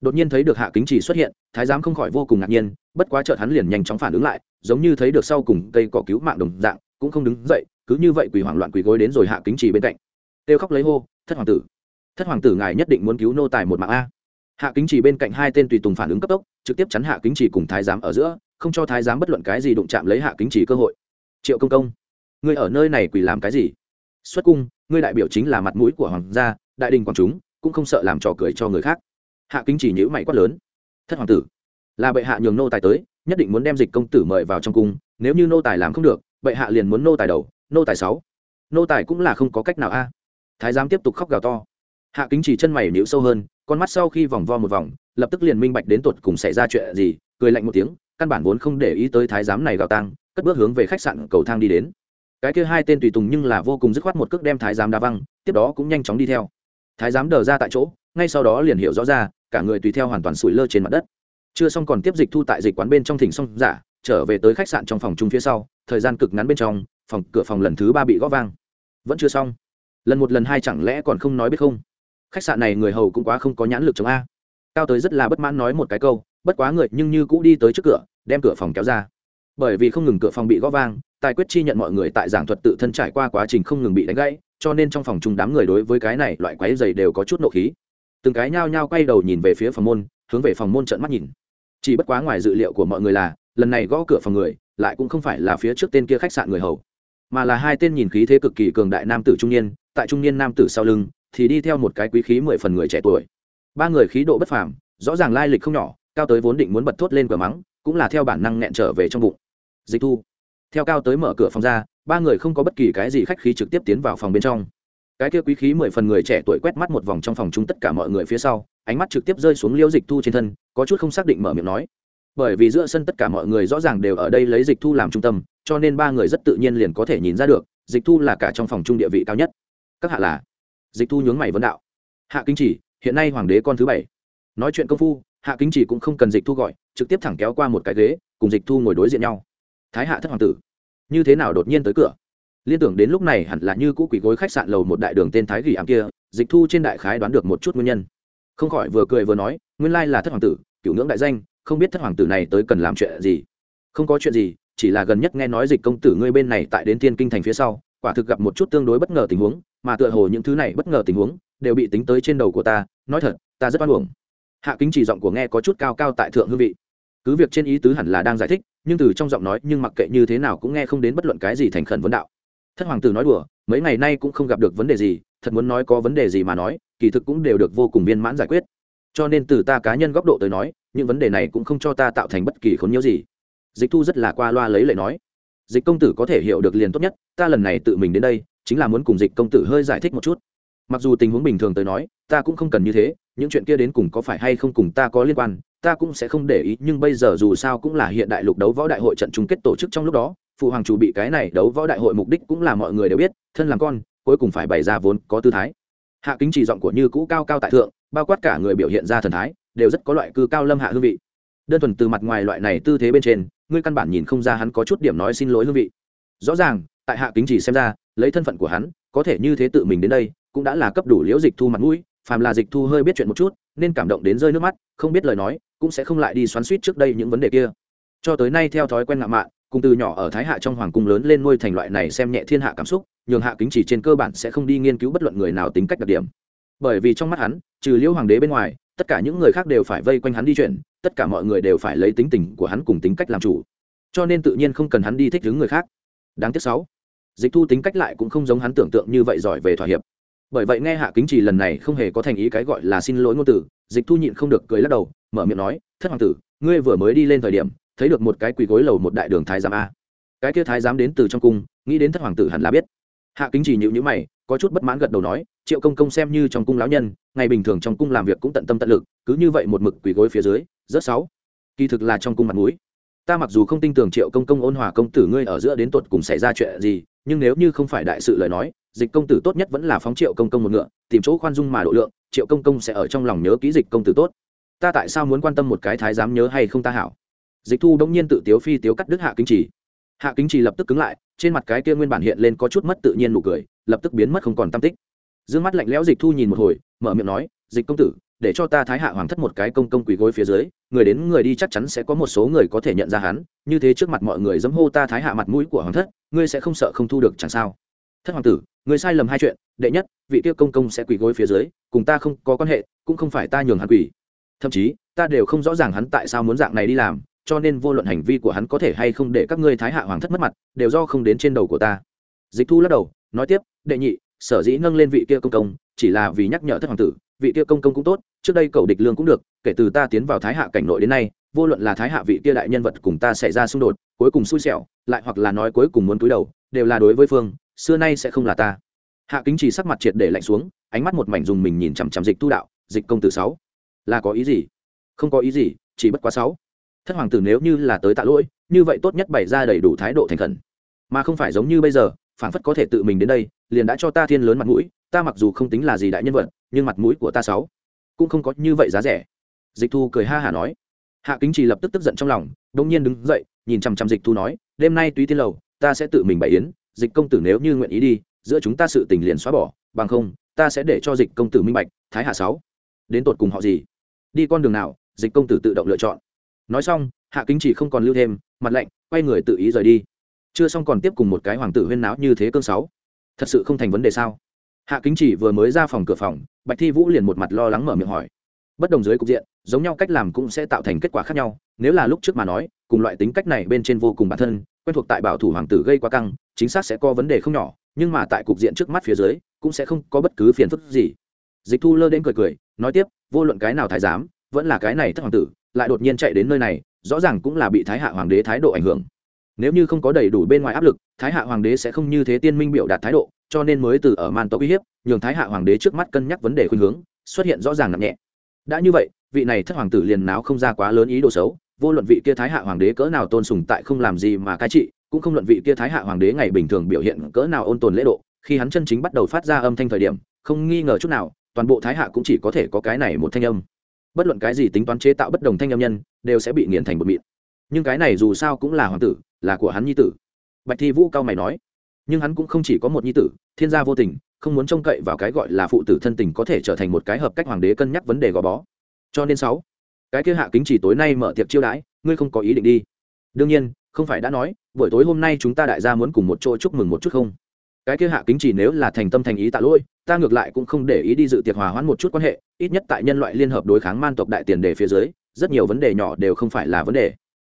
Đột nhiên thấy được hạ kính trì xuất hiện, thái giám không khỏi vô cùng ngạc nhiên, bất quá chợt hắn liền nhanh chóng phản ứng lại, giống như thấy được sau cùng cây cỏ cứu mạng đồng dạng, cũng không đứng dậy, cứ như vậy quỳ hoảng loạn quỳ gối đến rồi hạ kính trì bên cạnh. Kêu khóc lấy hô, thất hoàng tử! Thất hoàng tử ngài nhất định muốn cứu nô tài một mạng a hạ kính trì bên cạnh hai tên tùy tùng phản ứng cấp tốc, trực tiếp chắn hạ kính trì cùng thái giám ở giữa, không cho thái giám bất luận cái gì đụng chạm lấy hạ kính trì cơ hội. Triệu công công, ngươi ở nơi này quỳ làm cái gì? Xuất cung, ngươi đại biểu chính là mặt mũi của hoàng gia, đại đình quảng chúng, cũng không sợ làm trò cười cho người khác. Hạ kính chỉ nhữ mày quát lớn. Thất hoàng tử, là bệ hạ nhường nô tài tới, nhất định muốn đem dịch công tử mời vào trong cung, nếu như nô tài làm không được, bệ hạ liền muốn nô tài đầu, nô tài sáu. Nô tài cũng là không có cách nào a. Thái giám tiếp tục khóc gào to. Hạ kính chỉ chân mày nhíu sâu hơn con mắt sau khi vòng vo một vòng, lập tức liền minh bạch đến tột cùng xảy ra chuyện gì, cười lạnh một tiếng, căn bản vốn không để ý tới thái giám này gào tăng cất bước hướng về khách sạn cầu thang đi đến. Cái kia hai tên tùy tùng nhưng là vô cùng dứt khoát một cước đem thái giám đá văng, tiếp đó cũng nhanh chóng đi theo. Thái giám đờ ra tại chỗ, ngay sau đó liền hiểu rõ ra, cả người tùy theo hoàn toàn sủi lơ trên mặt đất. Chưa xong còn tiếp dịch thu tại dịch quán bên trong thỉnh xong giả, trở về tới khách sạn trong phòng chung phía sau, thời gian cực ngắn bên trong, phòng, cửa phòng lần thứ ba bị gõ vang. Vẫn chưa xong. Lần một lần hai chẳng lẽ còn không nói biết không? Khách sạn này người hầu cũng quá không có nhãn lực chống a. Cao tới rất là bất mãn nói một cái câu, bất quá người nhưng như cũ đi tới trước cửa, đem cửa phòng kéo ra. Bởi vì không ngừng cửa phòng bị gõ vang, tài quyết chi nhận mọi người tại giảng thuật tự thân trải qua quá trình không ngừng bị đánh gãy, cho nên trong phòng chung đám người đối với cái này loại quái dày đều có chút nộ khí. Từng cái nhao nhao quay đầu nhìn về phía phòng môn, hướng về phòng môn trận mắt nhìn. Chỉ bất quá ngoài dự liệu của mọi người là, lần này gõ cửa phòng người, lại cũng không phải là phía trước tên kia khách sạn người hầu, mà là hai tên nhìn khí thế cực kỳ cường đại nam tử trung niên, tại trung niên nam tử sau lưng thì đi theo một cái quý khí mười phần người trẻ tuổi. Ba người khí độ bất phàm, rõ ràng lai lịch không nhỏ, cao tới vốn định muốn bật thốt lên cửa mắng, cũng là theo bản năng nghẹn trở về trong bụng. Dịch thu. Theo cao tới mở cửa phòng ra, ba người không có bất kỳ cái gì khách khí trực tiếp tiến vào phòng bên trong. Cái kia quý khí mười phần người trẻ tuổi quét mắt một vòng trong phòng chúng tất cả mọi người phía sau, ánh mắt trực tiếp rơi xuống liêu dịch thu trên thân, có chút không xác định mở miệng nói. Bởi vì giữa sân tất cả mọi người rõ ràng đều ở đây lấy dịch thu làm trung tâm, cho nên ba người rất tự nhiên liền có thể nhìn ra được, dịch thu là cả trong phòng trung địa vị cao nhất. Các hạ là? Dịch thu nhướng mày vấn đạo. Hạ kính chỉ, hiện nay hoàng đế con thứ bảy. Nói chuyện công phu, hạ kính chỉ cũng không cần dịch thu gọi, trực tiếp thẳng kéo qua một cái ghế, cùng dịch thu ngồi đối diện nhau. Thái hạ thất hoàng tử, như thế nào đột nhiên tới cửa? Liên tưởng đến lúc này hẳn là như cũ quỷ gối khách sạn lầu một đại đường tên thái gỉ ám kia, dịch thu trên đại khái đoán được một chút nguyên nhân. Không khỏi vừa cười vừa nói, nguyên lai là thất hoàng tử, cựu ngưỡng đại danh, không biết thất hoàng tử này tới cần làm chuyện gì. Không có chuyện gì, chỉ là gần nhất nghe nói dịch công tử ngươi bên này tại đến tiên kinh thành phía sau quả thực gặp một chút tương đối bất ngờ tình huống, mà tựa hồ những thứ này bất ngờ tình huống đều bị tính tới trên đầu của ta, nói thật, ta rất oan uổng. Hạ kính chỉ giọng của nghe có chút cao cao tại thượng hương vị. Cứ việc trên ý tứ hẳn là đang giải thích, nhưng từ trong giọng nói, nhưng mặc kệ như thế nào cũng nghe không đến bất luận cái gì thành khẩn vấn đạo. Thất hoàng tử nói đùa, mấy ngày nay cũng không gặp được vấn đề gì, thật muốn nói có vấn đề gì mà nói, kỳ thực cũng đều được vô cùng viên mãn giải quyết. Cho nên từ ta cá nhân góc độ tới nói, những vấn đề này cũng không cho ta tạo thành bất kỳ khốn nhớ gì. Dịch thu rất là qua loa lấy lệ nói dịch công tử có thể hiểu được liền tốt nhất, ta lần này tự mình đến đây, chính là muốn cùng dịch công tử hơi giải thích một chút. Mặc dù tình huống bình thường tới nói, ta cũng không cần như thế, những chuyện kia đến cùng có phải hay không cùng ta có liên quan, ta cũng sẽ không để ý, nhưng bây giờ dù sao cũng là hiện đại lục đấu võ đại hội trận chung kết tổ chức trong lúc đó, phụ hoàng chủ bị cái này đấu võ đại hội mục đích cũng là mọi người đều biết, thân làm con, cuối cùng phải bày ra vốn có tư thái. Hạ kính chỉ giọng của như cũ cao cao tại thượng, bao quát cả người biểu hiện ra thần thái, đều rất có loại cư cao lâm hạ hương vị. Đơn thuần từ mặt ngoài loại này tư thế bên trên ngươi căn bản nhìn không ra hắn có chút điểm nói xin lỗi hương vị. Rõ ràng, tại hạ kính chỉ xem ra, lấy thân phận của hắn, có thể như thế tự mình đến đây, cũng đã là cấp đủ liễu dịch thu mặt mũi, phàm là dịch thu hơi biết chuyện một chút, nên cảm động đến rơi nước mắt, không biết lời nói, cũng sẽ không lại đi xoắn suýt trước đây những vấn đề kia. Cho tới nay theo thói quen ngạo mạn, cùng từ nhỏ ở thái hạ trong hoàng cung lớn lên nuôi thành loại này xem nhẹ thiên hạ cảm xúc, nhường hạ kính chỉ trên cơ bản sẽ không đi nghiên cứu bất luận người nào tính cách đặc điểm. Bởi vì trong mắt hắn, trừ liễu hoàng đế bên ngoài, tất cả những người khác đều phải vây quanh hắn đi chuyển tất cả mọi người đều phải lấy tính tình của hắn cùng tính cách làm chủ. Cho nên tự nhiên không cần hắn đi thích đứng người khác. Đáng tiếc sáu. Dịch thu tính cách lại cũng không giống hắn tưởng tượng như vậy giỏi về thỏa hiệp. Bởi vậy nghe hạ kính trì lần này không hề có thành ý cái gọi là xin lỗi ngôn từ, dịch thu nhịn không được cười lắc đầu, mở miệng nói, thất hoàng tử, ngươi vừa mới đi lên thời điểm, thấy được một cái quỳ gối lầu một đại đường thái giám a. Cái kia thái giám đến từ trong cung, nghĩ đến thất hoàng tử hẳn là biết. Hạ kính trì nhịu nhữ mày, có chút bất mãn gật đầu nói, triệu công công xem như trong cung lão nhân, ngày bình thường trong cung làm việc cũng tận tâm tận lực, cứ như vậy một mực quỳ gối phía dưới rất sáu. Kỳ thực là trong cung mặt mũi. Ta mặc dù không tin tưởng triệu công công ôn hòa công tử ngươi ở giữa đến tột cùng xảy ra chuyện gì, nhưng nếu như không phải đại sự lời nói, dịch công tử tốt nhất vẫn là phóng triệu công công một ngựa, tìm chỗ khoan dung mà độ lượng, triệu công công sẽ ở trong lòng nhớ ký dịch công tử tốt. Ta tại sao muốn quan tâm một cái thái dám nhớ hay không ta hảo? Dịch thu đông nhiên tự tiếu phi tiếu cắt Đức hạ kính trì. Hạ kính trì lập tức cứng lại, trên mặt cái kia nguyên bản hiện lên có chút mất tự nhiên nụ cười, lập tức biến mất không còn tam tích. D ư ơ n g mắt lạnh lẽo dịch thu nhìn một hồi, mở miệng nói, dịch công tử để cho ta thái hạ hoàng thất một cái công công quỳ gối phía dưới, người đến người đi chắc chắn sẽ có một số người có thể nhận ra hắn, như thế trước mặt mọi người dẫm hô ta thái hạ mặt mũi của hoàng thất, ngươi sẽ không sợ không thu được chẳng sao. Thất hoàng tử người sai lầm hai chuyện, đệ nhất, vị tiêu công công sẽ quỳ gối phía dưới, cùng ta không có quan hệ, cũng không phải ta nhường hắn quỳ. Thậm chí, ta đều không rõ ràng hắn tại sao muốn dạng này đi làm, cho nên vô luận hành vi của hắn có thể hay không để các ngươi thái hạ hoàng thất mất mặt, đều do không đến trên đầu của ta. Dịch thu lắc đầu, nói tiếp, đệ nhị, sở dĩ nâng lên vị kia công công, chỉ là vì nhắc nhở thất hoàng tử vị kia công công cũng tốt, trước đây cầu địch lương cũng được, kể từ ta tiến vào thái hạ cảnh nội đến nay, vô luận là thái hạ vị kia đại nhân vật cùng ta xảy ra xung đột, cuối cùng xui xẻo, lại hoặc là nói cuối cùng muốn túi đầu, đều là đối với phương, xưa nay sẽ không là ta. Hạ kính chỉ sắc mặt triệt để lạnh xuống, ánh mắt một mảnh dùng mình nhìn chằm chằm dịch tu đạo, dịch công tử sáu, là có ý gì? Không có ý gì, chỉ bất quá sáu. Thất hoàng tử nếu như là tới tạ lỗi, như vậy tốt nhất bày ra đầy đủ thái độ thành khẩn. Mà không phải giống như bây giờ phản phất có thể tự mình đến đây, liền đã cho ta thiên lớn mặt mũi, ta mặc dù không tính là gì đại nhân vật nhưng mặt mũi của ta sáu cũng không có như vậy giá rẻ. Dịch thu cười ha hả nói. Hạ kính trì lập tức tức giận trong lòng đông nhiên đứng dậy, nhìn chằm chằm dịch thu nói, đêm nay túy tiên lầu, ta sẽ tự mình bày yến, dịch công tử nếu như nguyện ý đi, giữa chúng ta sự tình liền xóa bỏ, bằng không, ta sẽ để cho dịch công tử minh bạch, thái hạ sáu, đến tột cùng họ gì? Đi con đường nào? Dịch công tử tự động lựa chọn. Nói xong, hạ kính chỉ không còn lưu thêm, mặt lạnh, quay người tự ý rời đi. Chưa xong còn tiếp cùng một cái hoàng tử huyên náo như thế cơn sáu. Thật sự không thành vấn đề sao? Hạ kính chỉ vừa mới ra phòng cửa phòng, bạch thi vũ liền một mặt lo lắng mở miệng hỏi. Bất đồng dưới cục diện, giống nhau cách làm cũng sẽ tạo thành kết quả khác nhau, nếu là lúc trước mà nói, cùng loại tính cách này bên trên vô cùng bản thân, quen thuộc tại bảo thủ hoàng tử gây quá căng, chính xác sẽ có vấn đề không nhỏ, nhưng mà tại cục diện trước mắt phía dưới, cũng sẽ không có bất cứ phiền phức gì. Dịch thu lơ đến cười cười, nói tiếp, vô luận cái nào thái giám, vẫn là cái này thất hoàng tử, lại đột nhiên chạy đến nơi này, rõ ràng cũng là bị thái hạ hoàng đế thái độ ảnh hưởng. Nếu như không có đầy đủ bên ngoài áp lực, thái hạ hoàng đế sẽ không như thế tiên minh biểu đạt thái độ cho nên mới từ ở man tộc uy hiếp, nhường thái hạ hoàng đế trước mắt cân nhắc vấn đề khuyên hướng, xuất hiện rõ ràng nặng nhẹ. Đã như vậy, vị này thất hoàng tử liền náo không ra quá lớn ý đồ xấu, vô luận vị kia thái hạ hoàng đế cỡ nào tôn sùng tại không làm gì mà cai trị, cũng không luận vị kia thái hạ hoàng đế ngày bình thường biểu hiện cỡ nào ôn tồn lễ độ, khi hắn chân chính bắt đầu phát ra âm thanh thời điểm, không nghi ngờ chút nào, toàn bộ thái hạ cũng chỉ có thể có cái này một thanh âm. Bất luận cái gì tính toán chế tạo bất đồng thanh âm nhân, đều sẽ bị nghiền thành bột mịn. Nhưng cái này dù sao cũng là hoàng tử, là của hắn nhi tử. Bạch thi vũ cao mày nói nhưng hắn cũng không chỉ có một nhi tử, thiên gia vô tình, không muốn trông cậy vào cái gọi là phụ tử thân tình có thể trở thành một cái hợp cách hoàng đế cân nhắc vấn đề gò bó. Cho nên sáu, cái kia hạ kính chỉ tối nay mở tiệc chiêu đãi, ngươi không có ý định đi. Đương nhiên, không phải đã nói, buổi tối hôm nay chúng ta đại gia muốn cùng một chỗ chúc mừng một chút không? Cái kia hạ kính chỉ nếu là thành tâm thành ý tạ lỗi, ta ngược lại cũng không để ý đi dự tiệc hòa hoãn một chút quan hệ, ít nhất tại nhân loại liên hợp đối kháng man tộc đại tiền đề phía dưới, rất nhiều vấn đề nhỏ đều không phải là vấn đề.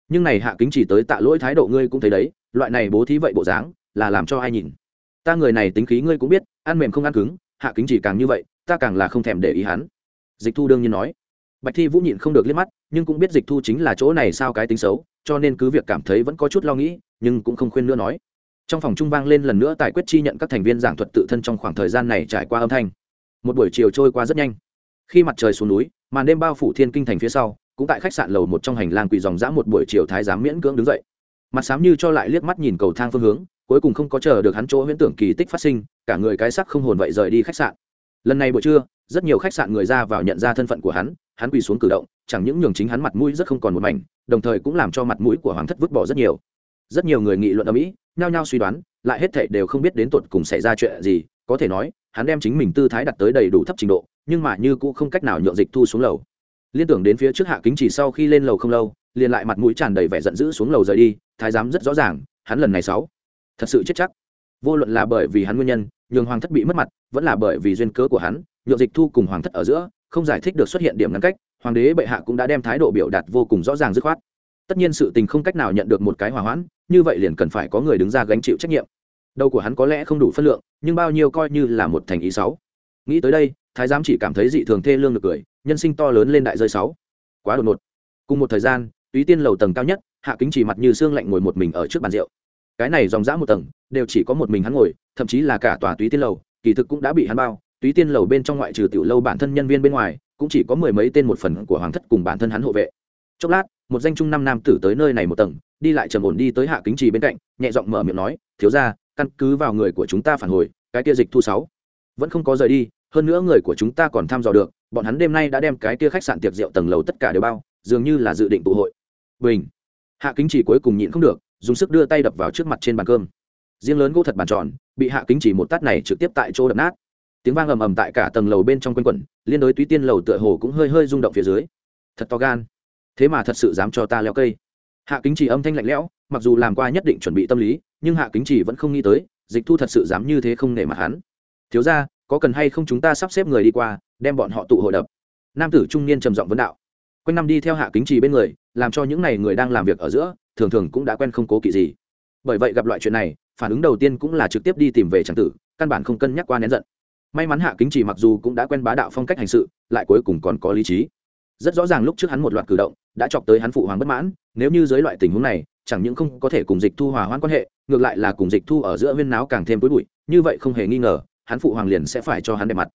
Nhưng này hạ kính chỉ tới tạ lỗi thái độ ngươi cũng thấy đấy, loại này bố thí vậy bộ dáng là làm cho ai nhìn. Ta người này tính khí ngươi cũng biết, ăn mềm không ăn cứng, hạ kính chỉ càng như vậy, ta càng là không thèm để ý hắn. Dịch thu đương nhiên nói. Bạch thi vũ nhịn không được liếc mắt, nhưng cũng biết dịch thu chính là chỗ này sao cái tính xấu, cho nên cứ việc cảm thấy vẫn có chút lo nghĩ, nhưng cũng không khuyên nữa nói. Trong phòng trung vang lên lần nữa tài quyết chi nhận các thành viên giảng thuật tự thân trong khoảng thời gian này trải qua âm thanh. Một buổi chiều trôi qua rất nhanh. Khi mặt trời xuống núi, màn đêm bao phủ thiên kinh thành phía sau, cũng tại khách sạn lầu một trong hành lang quỳ dòng dã một buổi chiều thái giám miễn cưỡng đứng dậy. Mặt sám như cho lại liếc mắt nhìn cầu thang phương hướng cuối cùng không có chờ được hắn chỗ huyễn tưởng kỳ tích phát sinh, cả người cái sắc không hồn vậy rời đi khách sạn. Lần này buổi trưa, rất nhiều khách sạn người ra vào nhận ra thân phận của hắn hắn quỳ xuống cử động, chẳng những nhường chính hắn mặt mũi rất không còn một mảnh, đồng thời cũng làm cho mặt mũi của hoàng thất vứt bỏ rất nhiều. Rất nhiều người nghị luận ở mỹ, nhao nhao suy đoán, lại hết thảy đều không biết đến tột cùng xảy ra chuyện gì, có thể nói, hắn đem chính mình tư thái đặt tới đầy đủ thấp trình độ, nhưng mà như cũng không cách nào nhượng dịch thu xuống lầu. Liên tưởng đến phía trước hạ kính chỉ sau khi lên lầu không lâu, liền lại mặt mũi tràn đầy vẻ giận dữ xuống lầu rời đi, thái giám rất rõ ràng, hắn lần này sáu thật sự chết chắc. Vô luận là bởi vì hắn nguyên nhân, nhường hoàng thất bị mất mặt, vẫn là bởi vì duyên cớ của hắn, nhượng dịch thu cùng hoàng thất ở giữa, không giải thích được xuất hiện điểm ngăn cách, hoàng đế bệ hạ cũng đã đem thái độ biểu đạt vô cùng rõ ràng dứt khoát. Tất nhiên sự tình không cách nào nhận được một cái hòa hoãn, như vậy liền cần phải có người đứng ra gánh chịu trách nhiệm. Đầu của hắn có lẽ không đủ phân lượng, nhưng bao nhiêu coi như là một thành ý sáu nghĩ tới đây, thái giám chỉ cảm thấy dị thường thê lương được cười, nhân sinh to lớn lên đại rơi sáu quá đột ngột. Cùng một thời gian, túy tiên lầu tầng cao nhất, hạ kính chỉ mặt như xương lạnh ngồi một mình ở trước bàn rượu cái này dòng dã một tầng, đều chỉ có một mình hắn ngồi, thậm chí là cả tòa túy tiên lầu, kỳ thực cũng đã bị hắn bao. Túy tiên lầu bên trong ngoại trừ tiểu lâu bản thân nhân viên bên ngoài, cũng chỉ có mười mấy tên một phần của hoàng thất cùng bản thân hắn hộ vệ. Chốc lát, một danh trung năm nam tử tới nơi này một tầng, đi lại trầm ổn đi tới hạ kính trì bên cạnh, nhẹ giọng mở miệng nói, thiếu ra căn cứ vào người của chúng ta phản hồi, cái kia dịch thu sáu vẫn không có rời đi, hơn nữa người của chúng ta còn thăm dò được, bọn hắn đêm nay đã đem cái kia khách sạn tiệc rượu tầng lầu tất cả đều bao, dường như là dự định tụ hội. Bình. Hạ kính trì cuối cùng nhịn không được dùng sức đưa tay đập vào trước mặt trên bàn cơm. Riêng lớn gỗ thật bàn tròn, bị hạ kính chỉ một tát này trực tiếp tại chỗ đập nát. Tiếng vang ầm ầm tại cả tầng lầu bên trong quanh quẩn, liên đối túy tiên lầu tựa hồ cũng hơi hơi rung động phía dưới. Thật to gan. Thế mà thật sự dám cho ta leo cây. Hạ kính chỉ âm thanh lạnh lẽo, mặc dù làm qua nhất định chuẩn bị tâm lý, nhưng hạ kính chỉ vẫn không nghĩ tới, dịch thu thật sự dám như thế không nể mặt hắn. Thiếu ra có cần hay không chúng ta sắp xếp người đi qua, đem bọn họ tụ hội đập? Nam tử trung niên trầm giọng vấn đạo. Quanh năm đi theo hạ kính trì bên người, làm cho những n à y người đang làm việc ở giữa thường thường cũng đã quen không cố kỵ gì. Bởi vậy gặp loại chuyện này, phản ứng đầu tiên cũng là trực tiếp đi tìm về tràng tử, căn bản không cân nhắc qua nén giận. May mắn hạ kính trì mặc dù cũng đã quen bá đạo phong cách hành sự, lại cuối cùng còn có lý trí. Rất rõ ràng lúc trước hắn một loạt cử động, đã chọc tới hắn phụ hoàng bất mãn, nếu như dưới loại tình huống này, chẳng những không có thể cùng dịch thu hòa hoãn quan hệ, ngược lại là cùng dịch thu ở giữa viên náo càng thêm tối bụi, như vậy không hề nghi ngờ, hắn phụ hoàng liền sẽ phải cho hắn đẹp mặt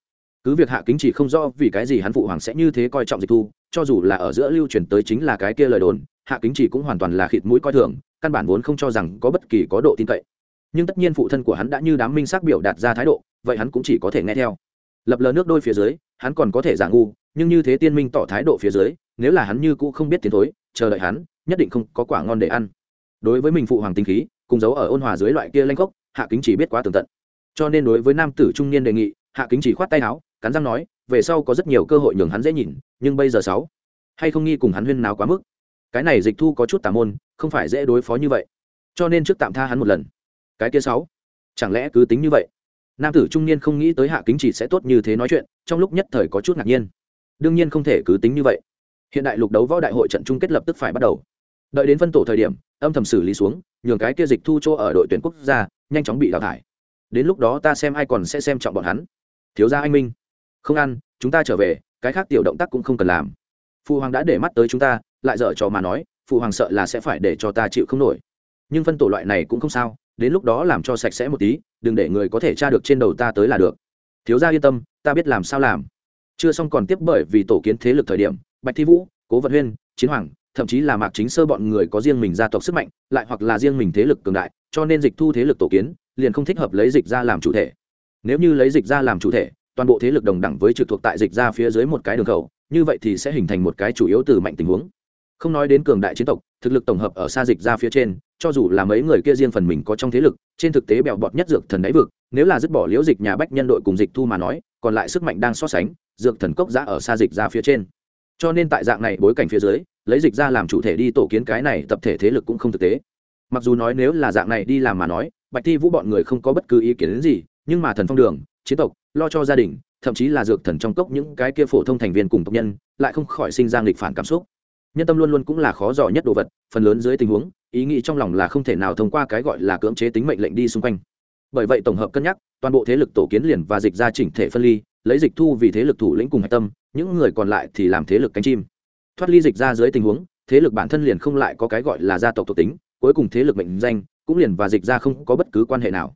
cứ việc hạ kính chỉ không rõ vì cái gì hắn phụ hoàng sẽ như thế coi trọng dịch thu, cho dù là ở giữa lưu truyền tới chính là cái kia lời đồn, hạ kính chỉ cũng hoàn toàn là khịt mũi coi thường, căn bản vốn không cho rằng có bất kỳ có độ tin cậy. Nhưng tất nhiên phụ thân của hắn đã như đám minh xác biểu đạt ra thái độ, vậy hắn cũng chỉ có thể nghe theo. Lập lờ nước đôi phía dưới, hắn còn có thể giả ngu, nhưng như thế tiên minh tỏ thái độ phía dưới, nếu là hắn như cũ không biết tiến thối, chờ đợi hắn, nhất định không có quả ngon để ăn. Đối với mình phụ hoàng tinh khí, cùng giấu ở ôn hòa dưới loại kia lanh cốc hạ kính chỉ biết quá tường tận. Cho nên đối với nam tử trung niên đề nghị, hạ kính chỉ khoát tay áo cắn răng nói, về sau có rất nhiều cơ hội nhường hắn dễ nhìn, nhưng bây giờ sáu, hay không nghi cùng hắn huyên nào quá mức. Cái này dịch thu có chút tà môn, không phải dễ đối phó như vậy. Cho nên trước tạm tha hắn một lần. Cái kia sáu, chẳng lẽ cứ tính như vậy? Nam tử trung niên không nghĩ tới hạ kính chỉ sẽ tốt như thế nói chuyện, trong lúc nhất thời có chút ngạc nhiên. Đương nhiên không thể cứ tính như vậy. Hiện đại lục đấu võ đại hội trận chung kết lập tức phải bắt đầu. Đợi đến phân tổ thời điểm, âm thầm xử lý xuống, nhường cái kia dịch thu chỗ ở đội tuyển quốc gia nhanh chóng bị đào thải. Đến lúc đó ta xem ai còn sẽ xem trọng bọn hắn. Thiếu gia anh minh không ăn, chúng ta trở về, cái khác tiểu động tác cũng không cần làm. Phụ hoàng đã để mắt tới chúng ta, lại dở trò mà nói phụ hoàng sợ là sẽ phải để cho ta chịu không nổi. Nhưng phân tổ loại này cũng không sao, đến lúc đó làm cho sạch sẽ một tí, đừng để người có thể tra được trên đầu ta tới là được. Thiếu gia yên tâm, ta biết làm sao làm. Chưa xong còn tiếp bởi vì tổ kiến thế lực thời điểm, bạch thi vũ, cố vận huyên, chiến hoàng, thậm chí là mạc chính sơ bọn người có riêng mình gia tộc sức mạnh, lại hoặc là riêng mình thế lực cường đại, cho nên dịch thu thế lực tổ kiến, liền không thích hợp lấy dịch ra làm chủ thể. Nếu như lấy dịch ra làm chủ thể toàn bộ thế lực đồng đẳng với trực thuộc tại dịch ra phía dưới một cái đường khẩu, như vậy thì sẽ hình thành một cái chủ yếu từ mạnh tình huống. Không nói đến cường đại chiến tộc, thực lực tổng hợp ở xa dịch ra phía trên, cho dù là mấy người kia riêng phần mình có trong thế lực, trên thực tế bèo bọt nhất dược thần đáy vực, nếu là dứt bỏ liễu dịch nhà bách nhân đội cùng dịch thu mà nói, còn lại sức mạnh đang so sánh, dược thần cốc giã ở xa dịch ra phía trên. Cho nên tại dạng này bối cảnh phía dưới, lấy dịch ra làm chủ thể đi tổ kiến cái này tập thể thế lực cũng không thực tế. Mặc dù nói nếu là dạng này đi làm mà nói, bạch thi vũ bọn người không có bất cứ ý kiến gì, nhưng mà thần phong đường, chiến tộc lo cho gia đình, thậm chí là dược thần trong cốc những cái kia phổ thông thành viên cùng tộc nhân, lại không khỏi sinh ra nghịch phản cảm xúc. Nhân tâm luôn luôn cũng là khó dò nhất đồ vật, phần lớn dưới tình huống, ý nghĩ trong lòng là không thể nào thông qua cái gọi là cưỡng chế tính mệnh lệnh đi xung quanh. Bởi vậy tổng hợp cân nhắc, toàn bộ thế lực tổ kiến liền và dịch ra chỉnh thể phân ly, lấy dịch thu vì thế lực thủ lĩnh cùng hạch tâm, những người còn lại thì làm thế lực cánh chim. Thoát ly dịch ra dưới tình huống, thế lực bản thân liền không lại có cái gọi là gia tộc thuộc tính, cuối cùng thế lực mệnh danh cũng liền và dịch ra không có bất cứ quan hệ nào.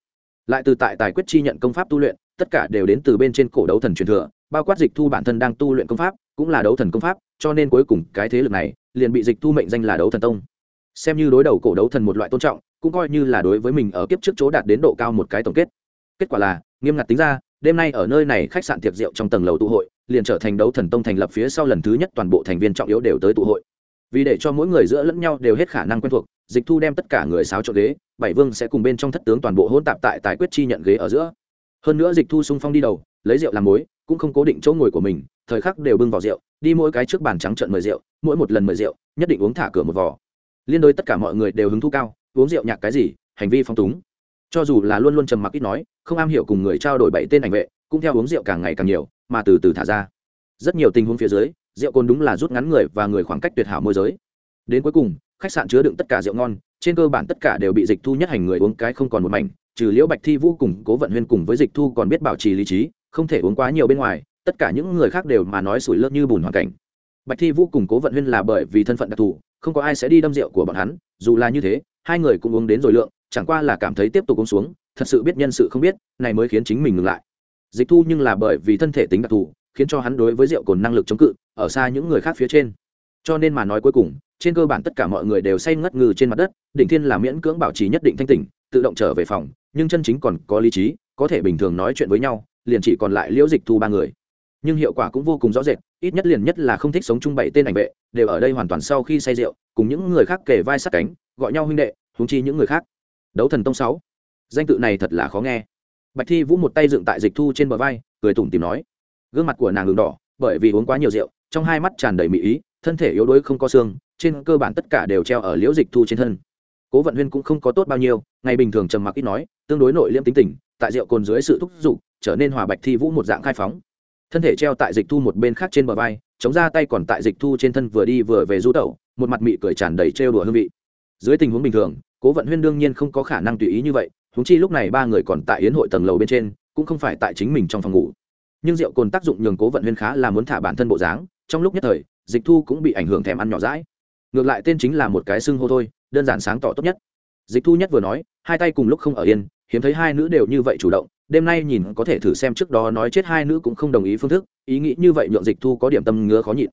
Lại từ tại tài quyết chi nhận công pháp tu luyện tất cả đều đến từ bên trên cổ đấu thần truyền thừa, bao quát dịch thu bản thân đang tu luyện công pháp, cũng là đấu thần công pháp, cho nên cuối cùng cái thế lực này liền bị dịch thu mệnh danh là đấu thần tông. Xem như đối đầu cổ đấu thần một loại tôn trọng, cũng coi như là đối với mình ở kiếp trước chỗ đạt đến độ cao một cái tổng kết. Kết quả là, nghiêm ngặt tính ra, đêm nay ở nơi này khách sạn tiệc rượu trong tầng lầu tụ hội, liền trở thành đấu thần tông thành lập phía sau lần thứ nhất toàn bộ thành viên trọng yếu đều tới tụ hội. Vì để cho mỗi người giữa lẫn nhau đều hết khả năng quen thuộc, dịch thu đem tất cả người sáo trộn ghế, bảy vương sẽ cùng bên trong thất tướng toàn bộ hôn tạp tại tài quyết chi nhận ghế ở giữa hơn nữa dịch thu sung phong đi đầu, lấy rượu làm mối cũng không cố định chỗ ngồi của mình, thời khắc đều bưng vào rượu, đi mỗi cái trước bàn trắng trận mời rượu, mỗi một lần mời rượu, nhất định uống thả cửa một vò. Liên đối tất cả mọi người đều hứng thú cao, uống rượu nhạc cái gì, hành vi phong túng. Cho dù là luôn luôn trầm mặc ít nói, không am hiểu cùng người trao đổi bảy tên ảnh vệ, cũng theo uống rượu càng ngày càng nhiều, mà từ từ thả ra. Rất nhiều tình huống phía dưới, rượu cồn đúng là rút ngắn người và người khoảng cách tuyệt hảo môi giới. Đến cuối cùng, khách sạn chứa đựng tất cả rượu ngon, trên cơ bản tất cả đều bị dịch thu nhất hành người uống cái không còn một mảnh trừ liễu bạch thi vũ cùng cố vận huyên cùng với dịch thu còn biết bảo trì lý trí, không thể uống quá nhiều bên ngoài, tất cả những người khác đều mà nói sủi lớp như bùn hoàn cảnh. Bạch thi vũ cùng cố vận huyên là bởi vì thân phận đặc thù, không có ai sẽ đi đâm rượu của bọn hắn, dù là như thế, hai người cũng uống đến rồi lượng, chẳng qua là cảm thấy tiếp tục uống xuống, thật sự biết nhân sự không biết, này mới khiến chính mình ngừng lại. Dịch thu nhưng là bởi vì thân thể tính đặc thù, khiến cho hắn đối với rượu cồn năng lực chống cự, ở xa những người khác phía trên. Cho nên mà nói cuối cùng, trên cơ bản tất cả mọi người đều say ngất ngừ trên mặt đất, Đỉnh thiên là miễn cưỡng bảo trì nhất định thanh tỉnh tự động trở về phòng, nhưng chân chính còn có lý trí, có thể bình thường nói chuyện với nhau, liền chỉ còn lại liễu dịch thu ba người. Nhưng hiệu quả cũng vô cùng rõ rệt, ít nhất liền nhất là không thích sống chung bảy tên ảnh vệ, đều ở đây hoàn toàn sau khi say rượu, cùng những người khác kề vai sát cánh, gọi nhau huynh đệ húng chi những người khác. Đấu thần tông sáu. Danh tự này thật là khó nghe. Bạch thi vũ một tay dựng tại dịch thu trên bờ vai, cười tủm tìm nói. Gương mặt của nàng đường đỏ, bởi vì uống quá nhiều rượu, trong hai mắt tràn đầy mỹ ý, thân thể yếu đuối không có xương, trên cơ bản tất cả đều treo ở liễu dịch thu trên thân cố vận huyên cũng không có tốt bao nhiêu, ngày bình thường trầm mặc ít nói, tương đối nội liêm tính tình, tại rượu cồn dưới sự thúc giục, trở nên hòa bạch thi vũ một dạng khai phóng. Thân thể treo tại dịch thu một bên khác trên bờ vai, chống ra tay còn tại dịch thu trên thân vừa đi vừa về du tẩu, một mặt mị cười tràn đầy trêu đùa hương vị. Dưới tình huống bình thường, cố vận huyên đương nhiên không có khả năng tùy ý như vậy húng chi lúc này ba người còn tại yến hội tầng lầu bên trên, cũng không phải tại chính mình trong phòng ngủ. Nhưng rượu cồn tác dụng nhường cố vận huyên khá là muốn thả bản thân bộ dáng, trong lúc nhất thời, dịch thu cũng bị ảnh hưởng thèm ăn nhỏ rãi ngược lại tên chính là một cái xưng hô thôi, đơn giản sáng tỏ tốt nhất. Dịch thu nhất vừa nói, hai tay cùng lúc không ở yên, hiếm thấy hai nữ đều như vậy chủ động, đêm nay nhìn có thể thử xem trước đó nói chết hai nữ cũng không đồng ý phương thức, ý nghĩ như vậy nhượng dịch thu có điểm tâm ngứa khó nhịn.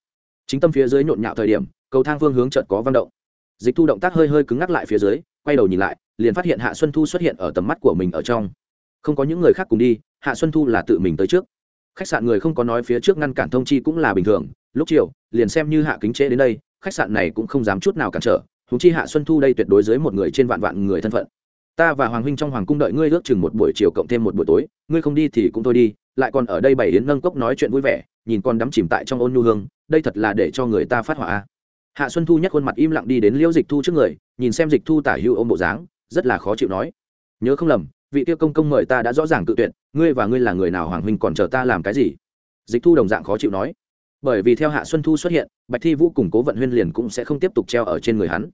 Chính tâm phía dưới nhộn nhạo thời điểm, cầu thang phương hướng chợt có văn động. Dịch thu động tác hơi hơi cứng ngắc lại phía dưới, quay đầu nhìn lại, liền phát hiện hạ xuân thu xuất hiện ở tầm mắt của mình ở trong. Không có những người khác cùng đi, hạ xuân thu là tự mình tới trước. Khách sạn người không có nói phía trước ngăn cản thông chi cũng là bình thường, lúc chiều, liền xem như hạ kính trễ đến đây khách sạn này cũng không dám chút nào cản trở húng chi hạ xuân thu đây tuyệt đối dưới một người trên vạn vạn người thân phận. Ta và hoàng huynh trong hoàng cung đợi ngươi ước chừng một buổi chiều cộng thêm một buổi tối, ngươi không đi thì cũng thôi đi, lại còn ở đây bày yến nâng cốc nói chuyện vui vẻ, nhìn con đắm chìm tại trong ôn nhu hương, đây thật là để cho người ta phát hỏa hạ xuân thu nhắc khuôn mặt im lặng đi đến liễu dịch thu trước người, nhìn xem dịch thu tả hữu ôm bộ dáng, rất là khó chịu nói. Nhớ không lầm, vị tiêu công công mời ta đã rõ ràng tự tuyệt, ngươi và ngươi là người nào, hoàng huynh còn chờ ta làm cái gì? Dịch thu đồng dạng khó chịu nói bởi vì theo hạ xuân thu xuất hiện, bạch thi vũ cùng cố vận huyên liền cũng sẽ không tiếp tục treo ở trên người hắn.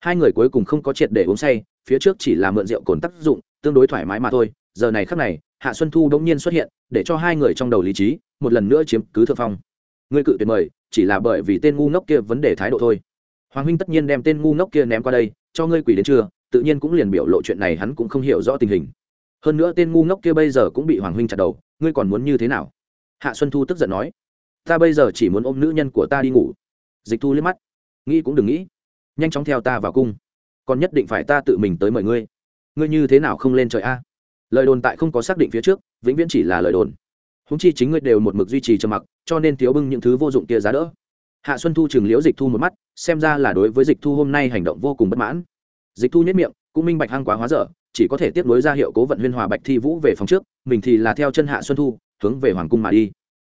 Hai người cuối cùng không có triệt để uống say, phía trước chỉ là mượn rượu cồn tác dụng, tương đối thoải mái mà thôi. Giờ này khắc này, hạ xuân thu đống nhiên xuất hiện, để cho hai người trong đầu lý trí, một lần nữa chiếm cứ thượng phong. Ngươi cự tuyệt mời, chỉ là bởi vì tên ngu ngốc kia vấn đề thái độ thôi. Hoàng huynh tất nhiên đem tên ngu ngốc kia ném qua đây, cho ngươi quỷ đến chưa, tự nhiên cũng liền biểu lộ chuyện này hắn cũng không hiểu rõ tình hình. Hơn nữa tên ngu ngốc kia bây giờ cũng bị hoàng huynh chặt đầu, ngươi còn muốn như thế nào? Hạ xuân thu tức giận nói ta bây giờ chỉ muốn ôm nữ nhân của ta đi ngủ. Dịch thu liếc mắt. Nghĩ cũng đừng nghĩ. Nhanh chóng theo ta vào cung. Còn nhất định phải ta tự mình tới mời ngươi. Ngươi như thế nào không lên trời a? Lời đồn tại không có xác định phía trước, vĩnh viễn chỉ là lời đồn. Húng chi chính ngươi đều một mực duy trì trầm mặc, cho nên thiếu bưng những thứ vô dụng kia giá đỡ. Hạ xuân thu chừng liễu dịch thu một mắt, xem ra là đối với dịch thu hôm nay hành động vô cùng bất mãn. Dịch thu nhất miệng, cũng minh bạch hăng quá hóa dở, chỉ có thể tiếp nối ra hiệu cố vận huyên hòa bạch thi vũ về phòng trước, mình thì là theo chân hạ xuân thu, hướng về hoàng cung mà đi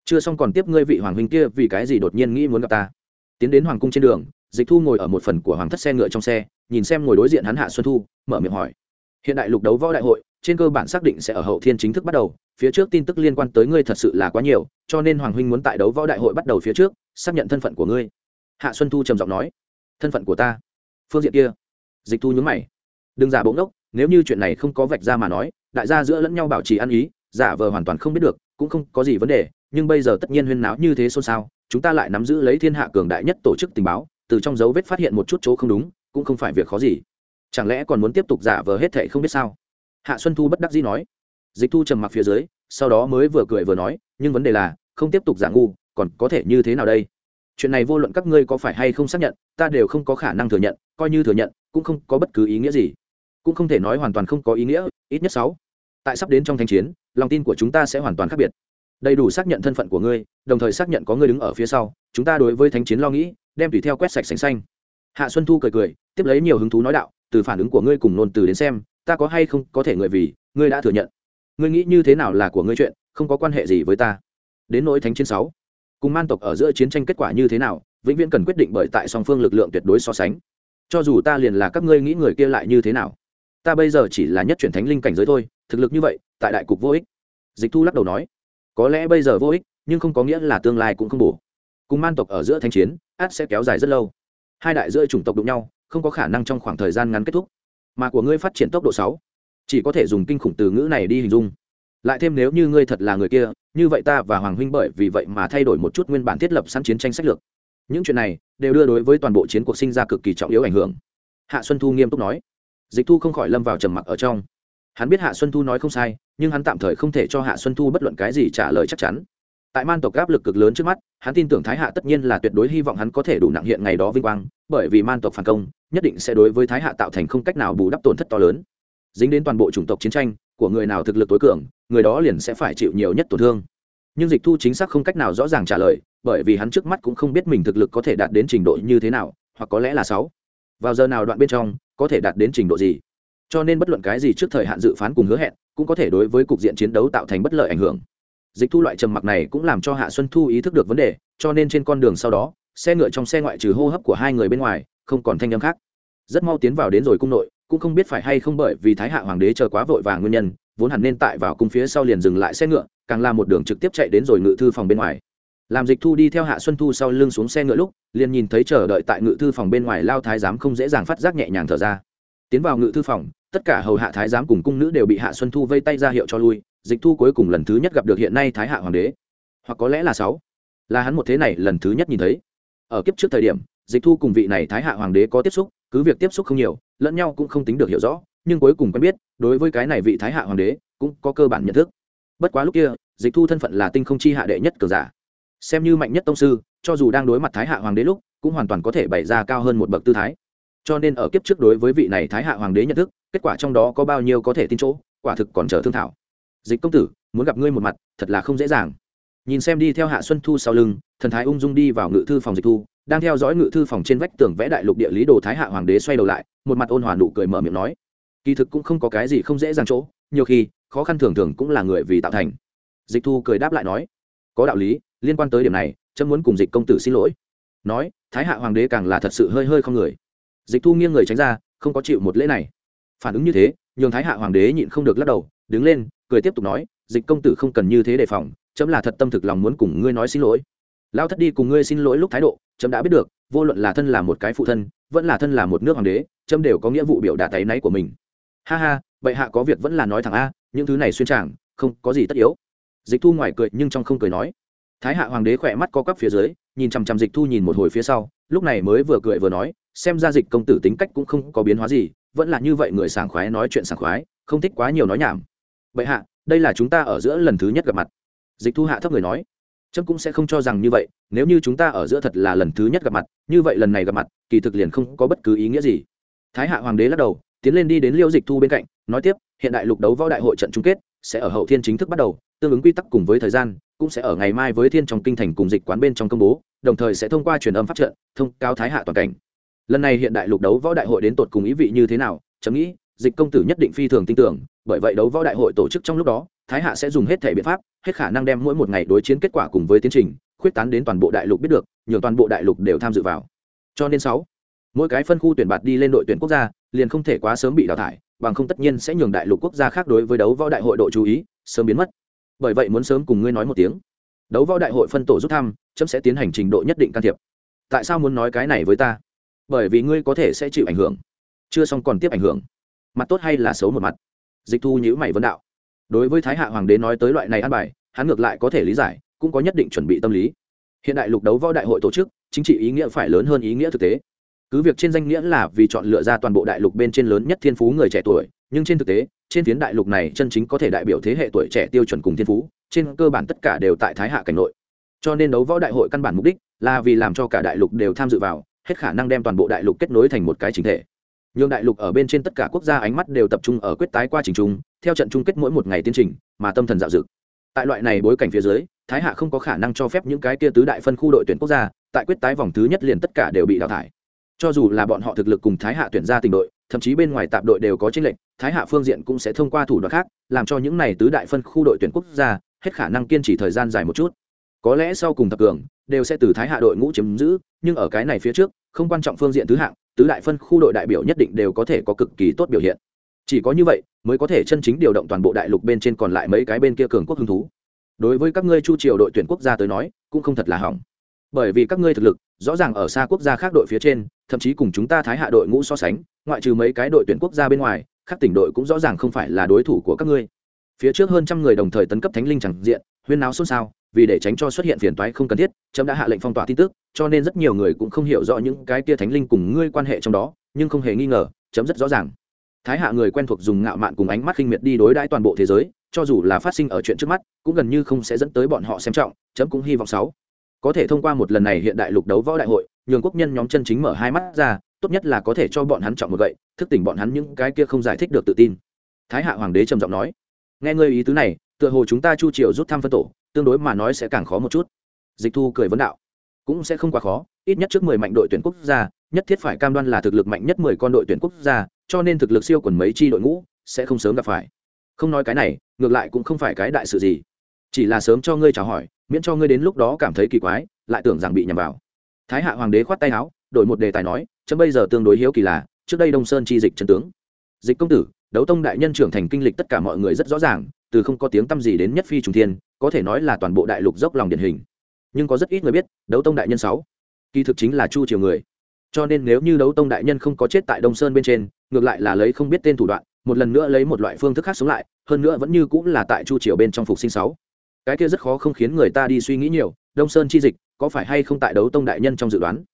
chưa xong còn tiếp ngươi vị hoàng huynh kia, vì cái gì đột nhiên nghĩ muốn gặp ta? Tiến đến hoàng cung trên đường, dịch thu ngồi ở một phần của hoàng thất xe ngựa trong xe, nhìn xem ngồi đối diện hắn hạ xuân thu, mở miệng hỏi. Hiện đại lục đấu võ đại hội, trên cơ bản xác định sẽ ở hậu thiên chính thức bắt đầu, phía trước tin tức liên quan tới ngươi thật sự là quá nhiều, cho nên hoàng huynh muốn tại đấu võ đại hội bắt đầu phía trước, xác nhận thân phận của ngươi. Hạ xuân thu trầm giọng nói. Thân phận của ta? Phương diện kia. Dịch thu nhúng mày. Đừng giả bỗng đốc nếu như chuyện này không có vạch ra mà nói, đại gia giữa lẫn nhau bảo trì ăn ý, giả vờ hoàn toàn không biết được, cũng không có gì vấn đề nhưng bây giờ tất nhiên huyên náo như thế xôn xao, chúng ta lại nắm giữ lấy thiên hạ cường đại nhất tổ chức tình báo, từ trong dấu vết phát hiện một chút chỗ không đúng, cũng không phải việc khó gì. Chẳng lẽ còn muốn tiếp tục giả vờ hết thệ không biết sao? Hạ xuân thu bất đắc dĩ nói. Dịch thu trầm mặc phía dưới, sau đó mới vừa cười vừa nói, nhưng vấn đề là, không tiếp tục giả ngu, còn có thể như thế nào đây? Chuyện này vô luận các ngươi có phải hay không xác nhận, ta đều không có khả năng thừa nhận, coi như thừa nhận, cũng không có bất cứ ý nghĩa gì. Cũng không thể nói hoàn toàn không có ý nghĩa, ít nhất sáu. Tại sắp đến trong thanh chiến, lòng tin của chúng ta sẽ hoàn toàn khác biệt đầy đủ xác nhận thân phận của ngươi, đồng thời xác nhận có ngươi đứng ở phía sau, chúng ta đối với thánh chiến lo nghĩ, đem tùy theo quét sạch sành xanh. Hạ xuân thu cười cười, tiếp lấy nhiều hứng thú nói đạo, từ phản ứng của ngươi cùng nôn từ đến xem, ta có hay không có thể người vì, ngươi đã thừa nhận. Ngươi nghĩ như thế nào là của ngươi chuyện, không có quan hệ gì với ta. Đến nỗi thánh chiến sáu, cùng man tộc ở giữa chiến tranh kết quả như thế nào, vĩnh viễn cần quyết định bởi tại song phương lực lượng tuyệt đối so sánh. Cho dù ta liền là các ngươi nghĩ người kia lại như thế nào, ta bây giờ chỉ là nhất chuyển thánh linh cảnh giới thôi, thực lực như vậy, tại đại cục vô ích. Dịch thu lắc đầu nói có lẽ bây giờ vô ích, nhưng không có nghĩa là tương lai cũng không bổ. Cùng man tộc ở giữa thanh chiến, át sẽ kéo dài rất lâu. Hai đại giữa chủng tộc đụng nhau, không có khả năng trong khoảng thời gian ngắn kết thúc. Mà của ngươi phát triển tốc độ sáu, chỉ có thể dùng kinh khủng từ ngữ này đi hình dung. Lại thêm nếu như ngươi thật là người kia, như vậy ta và hoàng huynh bởi vì vậy mà thay đổi một chút nguyên bản thiết lập sẵn chiến tranh sách lược. Những chuyện này đều đưa đối với toàn bộ chiến cuộc sinh ra cực kỳ trọng yếu ảnh hưởng. Hạ xuân thu nghiêm túc nói. Dịch thu không khỏi lâm vào trầm mặc ở trong. Hắn biết hạ xuân thu nói không sai nhưng hắn tạm thời không thể cho hạ xuân thu bất luận cái gì trả lời chắc chắn. Tại man tộc áp lực cực lớn trước mắt, hắn tin tưởng thái hạ tất nhiên là tuyệt đối hy vọng hắn có thể đủ nặng hiện ngày đó vinh quang, bởi vì man tộc phản công, nhất định sẽ đối với thái hạ tạo thành không cách nào bù đắp tổn thất to lớn. Dính đến toàn bộ chủng tộc chiến tranh, của người nào thực lực tối cường, người đó liền sẽ phải chịu nhiều nhất tổn thương. Nhưng dịch thu chính xác không cách nào rõ ràng trả lời, bởi vì hắn trước mắt cũng không biết mình thực lực có thể đạt đến trình độ như thế nào, hoặc có lẽ là sáu. Vào giờ nào đoạn bên trong, có thể đạt đến trình độ gì? Cho nên bất luận cái gì trước thời hạn dự phán cùng hứa hẹn cũng có thể đối với cục diện chiến đấu tạo thành bất lợi ảnh hưởng. Dịch thu loại trầm mặc này cũng làm cho hạ xuân thu ý thức được vấn đề, cho nên trên con đường sau đó, xe ngựa trong xe ngoại trừ hô hấp của hai người bên ngoài, không còn thanh âm khác. Rất mau tiến vào đến rồi cung nội, cũng không biết phải hay không bởi vì thái hạ hoàng đế chờ quá vội vàng nguyên nhân, vốn hẳn nên tại vào cung phía sau liền dừng lại xe ngựa, càng làm một đường trực tiếp chạy đến rồi ngự thư phòng bên ngoài. Làm dịch thu đi theo hạ xuân thu sau lưng xuống xe ngựa lúc, liền nhìn thấy chờ đợi tại ngự thư phòng bên ngoài, lao thái giám không dễ dàng phát giác nhẹ nhàng thở ra. Tiến vào ngự thư phòng tất cả hầu hạ thái giám cùng cung nữ đều bị hạ xuân thu vây tay ra hiệu cho lui, dịch thu cuối cùng lần thứ nhất gặp được hiện nay thái hạ hoàng đế. Hoặc có lẽ là sáu. Là hắn một thế này lần thứ nhất nhìn thấy. Ở kiếp trước thời điểm, dịch thu cùng vị này thái hạ hoàng đế có tiếp xúc, cứ việc tiếp xúc không nhiều, lẫn nhau cũng không tính được hiểu rõ, nhưng cuối cùng quen biết, đối với cái này vị thái hạ hoàng đế, cũng có cơ bản nhận thức. Bất quá lúc kia, dịch thu thân phận là tinh không chi hạ đệ nhất cờ giả. Xem như mạnh nhất tông sư, cho dù đang đối mặt thái hạ hoàng đế lúc, cũng hoàn toàn có thể bày ra cao hơn một bậc tư thái cho nên ở kiếp trước đối với vị này thái hạ hoàng đế nhận thức, kết quả trong đó có bao nhiêu có thể tin chỗ, quả thực còn chờ thương thảo. Dịch công tử, muốn gặp ngươi một mặt, thật là không dễ dàng. Nhìn xem đi theo hạ xuân thu sau lưng, thần thái ung dung đi vào ngự thư phòng dịch thu, đang theo dõi ngự thư phòng trên vách tường vẽ đại lục địa lý đồ thái hạ hoàng đế xoay đầu lại, một mặt ôn hòa nụ cười mở miệng nói. Kỳ thực cũng không có cái gì không dễ dàng chỗ, nhiều khi, khó khăn thường thường cũng là người vì tạo thành. Dịch thu cười đáp lại nói. Có đạo lý, liên quan tới điểm này trâm muốn cùng dịch công tử xin lỗi. Nói, thái hạ hoàng đế càng là thật sự hơi hơi không người dịch thu nghiêng người tránh ra, không có chịu một lễ này. Phản ứng như thế, nhường thái hạ hoàng đế nhịn không được lắc đầu, đứng lên, cười tiếp tục nói, dịch công tử không cần như thế đề phòng, chấm là thật tâm thực lòng muốn cùng ngươi nói xin lỗi. Lao thất đi cùng ngươi xin lỗi lúc thái độ, chấm đã biết được, vô luận là thân là một cái phụ thân, vẫn là thân là một nước hoàng đế, chấm đều có nghĩa vụ biểu đạt tay náy của mình. Ha ha, bệ hạ có việc vẫn là nói thẳng a, những thứ này xuyên tràng, không có gì tất yếu. Dịch thu ngoài cười nhưng trong không cười nói. Thái hạ hoàng đế khỏe mắt co cắp phía dưới, nhìn chằm chằm dịch thu nhìn một hồi phía sau, lúc này mới vừa cười vừa nói xem ra dịch công tử tính cách cũng không có biến hóa gì, vẫn là như vậy người sảng khoái nói chuyện sảng khoái, không thích quá nhiều nói nhảm. Bệ hạ, đây là chúng ta ở giữa lần thứ nhất gặp mặt. Dịch thu hạ thấp người nói trâm cũng sẽ không cho rằng như vậy, nếu như chúng ta ở giữa thật là lần thứ nhất gặp mặt, như vậy lần này gặp mặt, kỳ thực liền không có bất cứ ý nghĩa gì. Thái hạ hoàng đế lắc đầu, tiến lên đi đến liêu dịch thu bên cạnh, nói tiếp, hiện đại lục đấu võ đại hội trận chung kết, sẽ ở hậu thiên chính thức bắt đầu, tương ứng quy tắc cùng với thời gian, cũng sẽ ở ngày mai với thiên trong kinh thành cùng dịch quán bên trong công bố, đồng thời sẽ thông qua truyền âm pháp trận, thông cao thái hạ toàn cảnh lần này hiện đại lục đấu võ đại hội đến tột cùng ý vị như thế nào, chấm nghĩ, dịch công tử nhất định phi thường tin tưởng, bởi vậy đấu võ đại hội tổ chức trong lúc đó, thái hạ sẽ dùng hết thể biện pháp, hết khả năng đem mỗi một ngày đối chiến kết quả cùng với tiến trình, khuyết tán đến toàn bộ đại lục biết được, nhường toàn bộ đại lục đều tham dự vào. Cho nên sáu, mỗi cái phân khu tuyển bạt đi lên đội tuyển quốc gia, liền không thể quá sớm bị đào thải, bằng không tất nhiên sẽ nhường đại lục quốc gia khác đối với đấu võ đại hội độ chú ý, sớm biến mất. Bởi vậy muốn sớm cùng ngươi nói một tiếng. Đấu võ đại hội phân tổ rút thăm, chấm sẽ tiến hành trình độ nhất định can thiệp. Tại sao muốn nói cái này với ta? Bởi vì ngươi có thể sẽ chịu ảnh hưởng. Chưa xong còn tiếp ảnh hưởng. Mặt tốt hay là xấu một mặt? Dịch thu nhữ mày vấn đạo. Đối với thái hạ hoàng đế nói tới loại này ăn bài, hắn ngược lại có thể lý giải, cũng có nhất định chuẩn bị tâm lý. Hiện đại lục đấu võ đại hội tổ chức, chính trị ý nghĩa phải lớn hơn ý nghĩa thực tế. Cứ việc trên danh nghĩa là vì chọn lựa ra toàn bộ đại lục bên trên lớn nhất thiên phú người trẻ tuổi, nhưng trên thực tế, trên phiến đại lục này chân chính có thể đại biểu thế hệ tuổi trẻ tiêu chuẩn cùng thiên phú, trên cơ bản tất cả đều tại thái hạ cảnh nội. Cho nên đấu võ đại hội căn bản mục đích là vì làm cho cả đại lục đều tham dự vào hết khả năng đem toàn bộ đại lục kết nối thành một cái chính thể. Nhường đại lục ở bên trên tất cả quốc gia ánh mắt đều tập trung ở quyết tái qua trình trung, theo trận chung kết mỗi một ngày tiến trình, mà tâm thần dạo dực. Tại loại này bối cảnh phía dưới, thái hạ không có khả năng cho phép những cái kia tứ đại phân khu đội tuyển quốc gia, tại quyết tái vòng thứ nhất liền tất cả đều bị đào thải. Cho dù là bọn họ thực lực cùng thái hạ tuyển ra tình đội, thậm chí bên ngoài tạp đội đều có tranh lệnh thái hạ phương diện cũng sẽ thông qua thủ đoạn khác, làm cho những này tứ đại phân khu đội tuyển quốc gia, hết khả năng kiên trì thời gian dài một chút có lẽ sau cùng thập cường đều sẽ từ thái hạ đội ngũ chiếm giữ, nhưng ở cái này phía trước, không quan trọng phương diện thứ hạng, tứ đại phân khu đội đại biểu nhất định đều có thể có cực kỳ tốt biểu hiện. Chỉ có như vậy mới có thể chân chính điều động toàn bộ đại lục bên trên còn lại mấy cái bên kia cường quốc hứng thú. Đối với các ngươi chu triều đội tuyển quốc gia tới nói, cũng không thật là hỏng. Bởi vì các ngươi thực lực, rõ ràng ở xa quốc gia khác đội phía trên, thậm chí cùng chúng ta thái hạ đội ngũ so sánh, ngoại trừ mấy cái đội tuyển quốc gia bên ngoài, các tỉnh đội cũng rõ ràng không phải là đối thủ của các ngươi. Phía trước hơn trăm người đồng thời tấn cấp thánh linh chẳng diện, huyên náo xôn xao vì để tránh cho xuất hiện phiền toái không cần thiết trẫm đã hạ lệnh phong tỏa tin tức, cho nên rất nhiều người cũng không hiểu rõ những cái tia thánh linh cùng ngươi quan hệ trong đó, nhưng không hề nghi ngờ, chấm rất rõ ràng. Thái hạ người quen thuộc dùng ngạo mạn cùng ánh mắt khinh miệt đi đối đãi toàn bộ thế giới, cho dù là phát sinh ở chuyện trước mắt, cũng gần như không sẽ dẫn tới bọn họ xem trọng, chấm cũng hy vọng sáu. Có thể thông qua một lần này hiện đại lục đấu võ đại hội, nhường quốc nhân nhóm chân chính mở hai mắt ra, tốt nhất là có thể cho bọn hắn trọng một gậy, thức tỉnh bọn hắn những cái kia không giải thích được tự tin. Thái hạ hoàng đế trầm giọng nói, nghe ngơi ý tứ này, tựa hồ chúng ta chu triều rút thăm phân tổ tương đối mà nói sẽ càng khó một chút. Dịch thu cười vấn đạo. Cũng sẽ không quá khó, ít nhất trước mười mạnh đội tuyển quốc gia, nhất thiết phải cam đoan là thực lực mạnh nhất mười con đội tuyển quốc gia, cho nên thực lực siêu quần mấy chi đội ngũ sẽ không sớm gặp phải. Không nói cái này, ngược lại cũng không phải cái đại sự gì. Chỉ là sớm cho ngươi chào hỏi, miễn cho ngươi đến lúc đó cảm thấy kỳ quái, lại tưởng rằng bị nhầm vào. Thái hạ hoàng đế khoát tay áo, đổi một đề tài nói, chấm bây giờ tương đối hiếu kỳ là, trước đây đông sơn chi dịch chân tướng. Dịch công tử, đấu tông đại nhân trưởng thành kinh lịch tất cả mọi người rất rõ ràng, từ không có tiếng tăm gì đến nhất phi trùng thiên có thể nói là toàn bộ đại lục dốc lòng điển hình. Nhưng có rất ít người biết, đấu tông đại nhân sáu, kỳ thực chính là chu triều người. Cho nên nếu như đấu tông đại nhân không có chết tại đông sơn bên trên, ngược lại là lấy không biết tên thủ đoạn, một lần nữa lấy một loại phương thức khác sống lại, hơn nữa vẫn như cũng là tại chu triều bên trong phục sinh sáu. Cái kia rất khó không khiến người ta đi suy nghĩ nhiều, đông sơn chi dịch, có phải hay không tại đấu tông đại nhân trong dự đoán?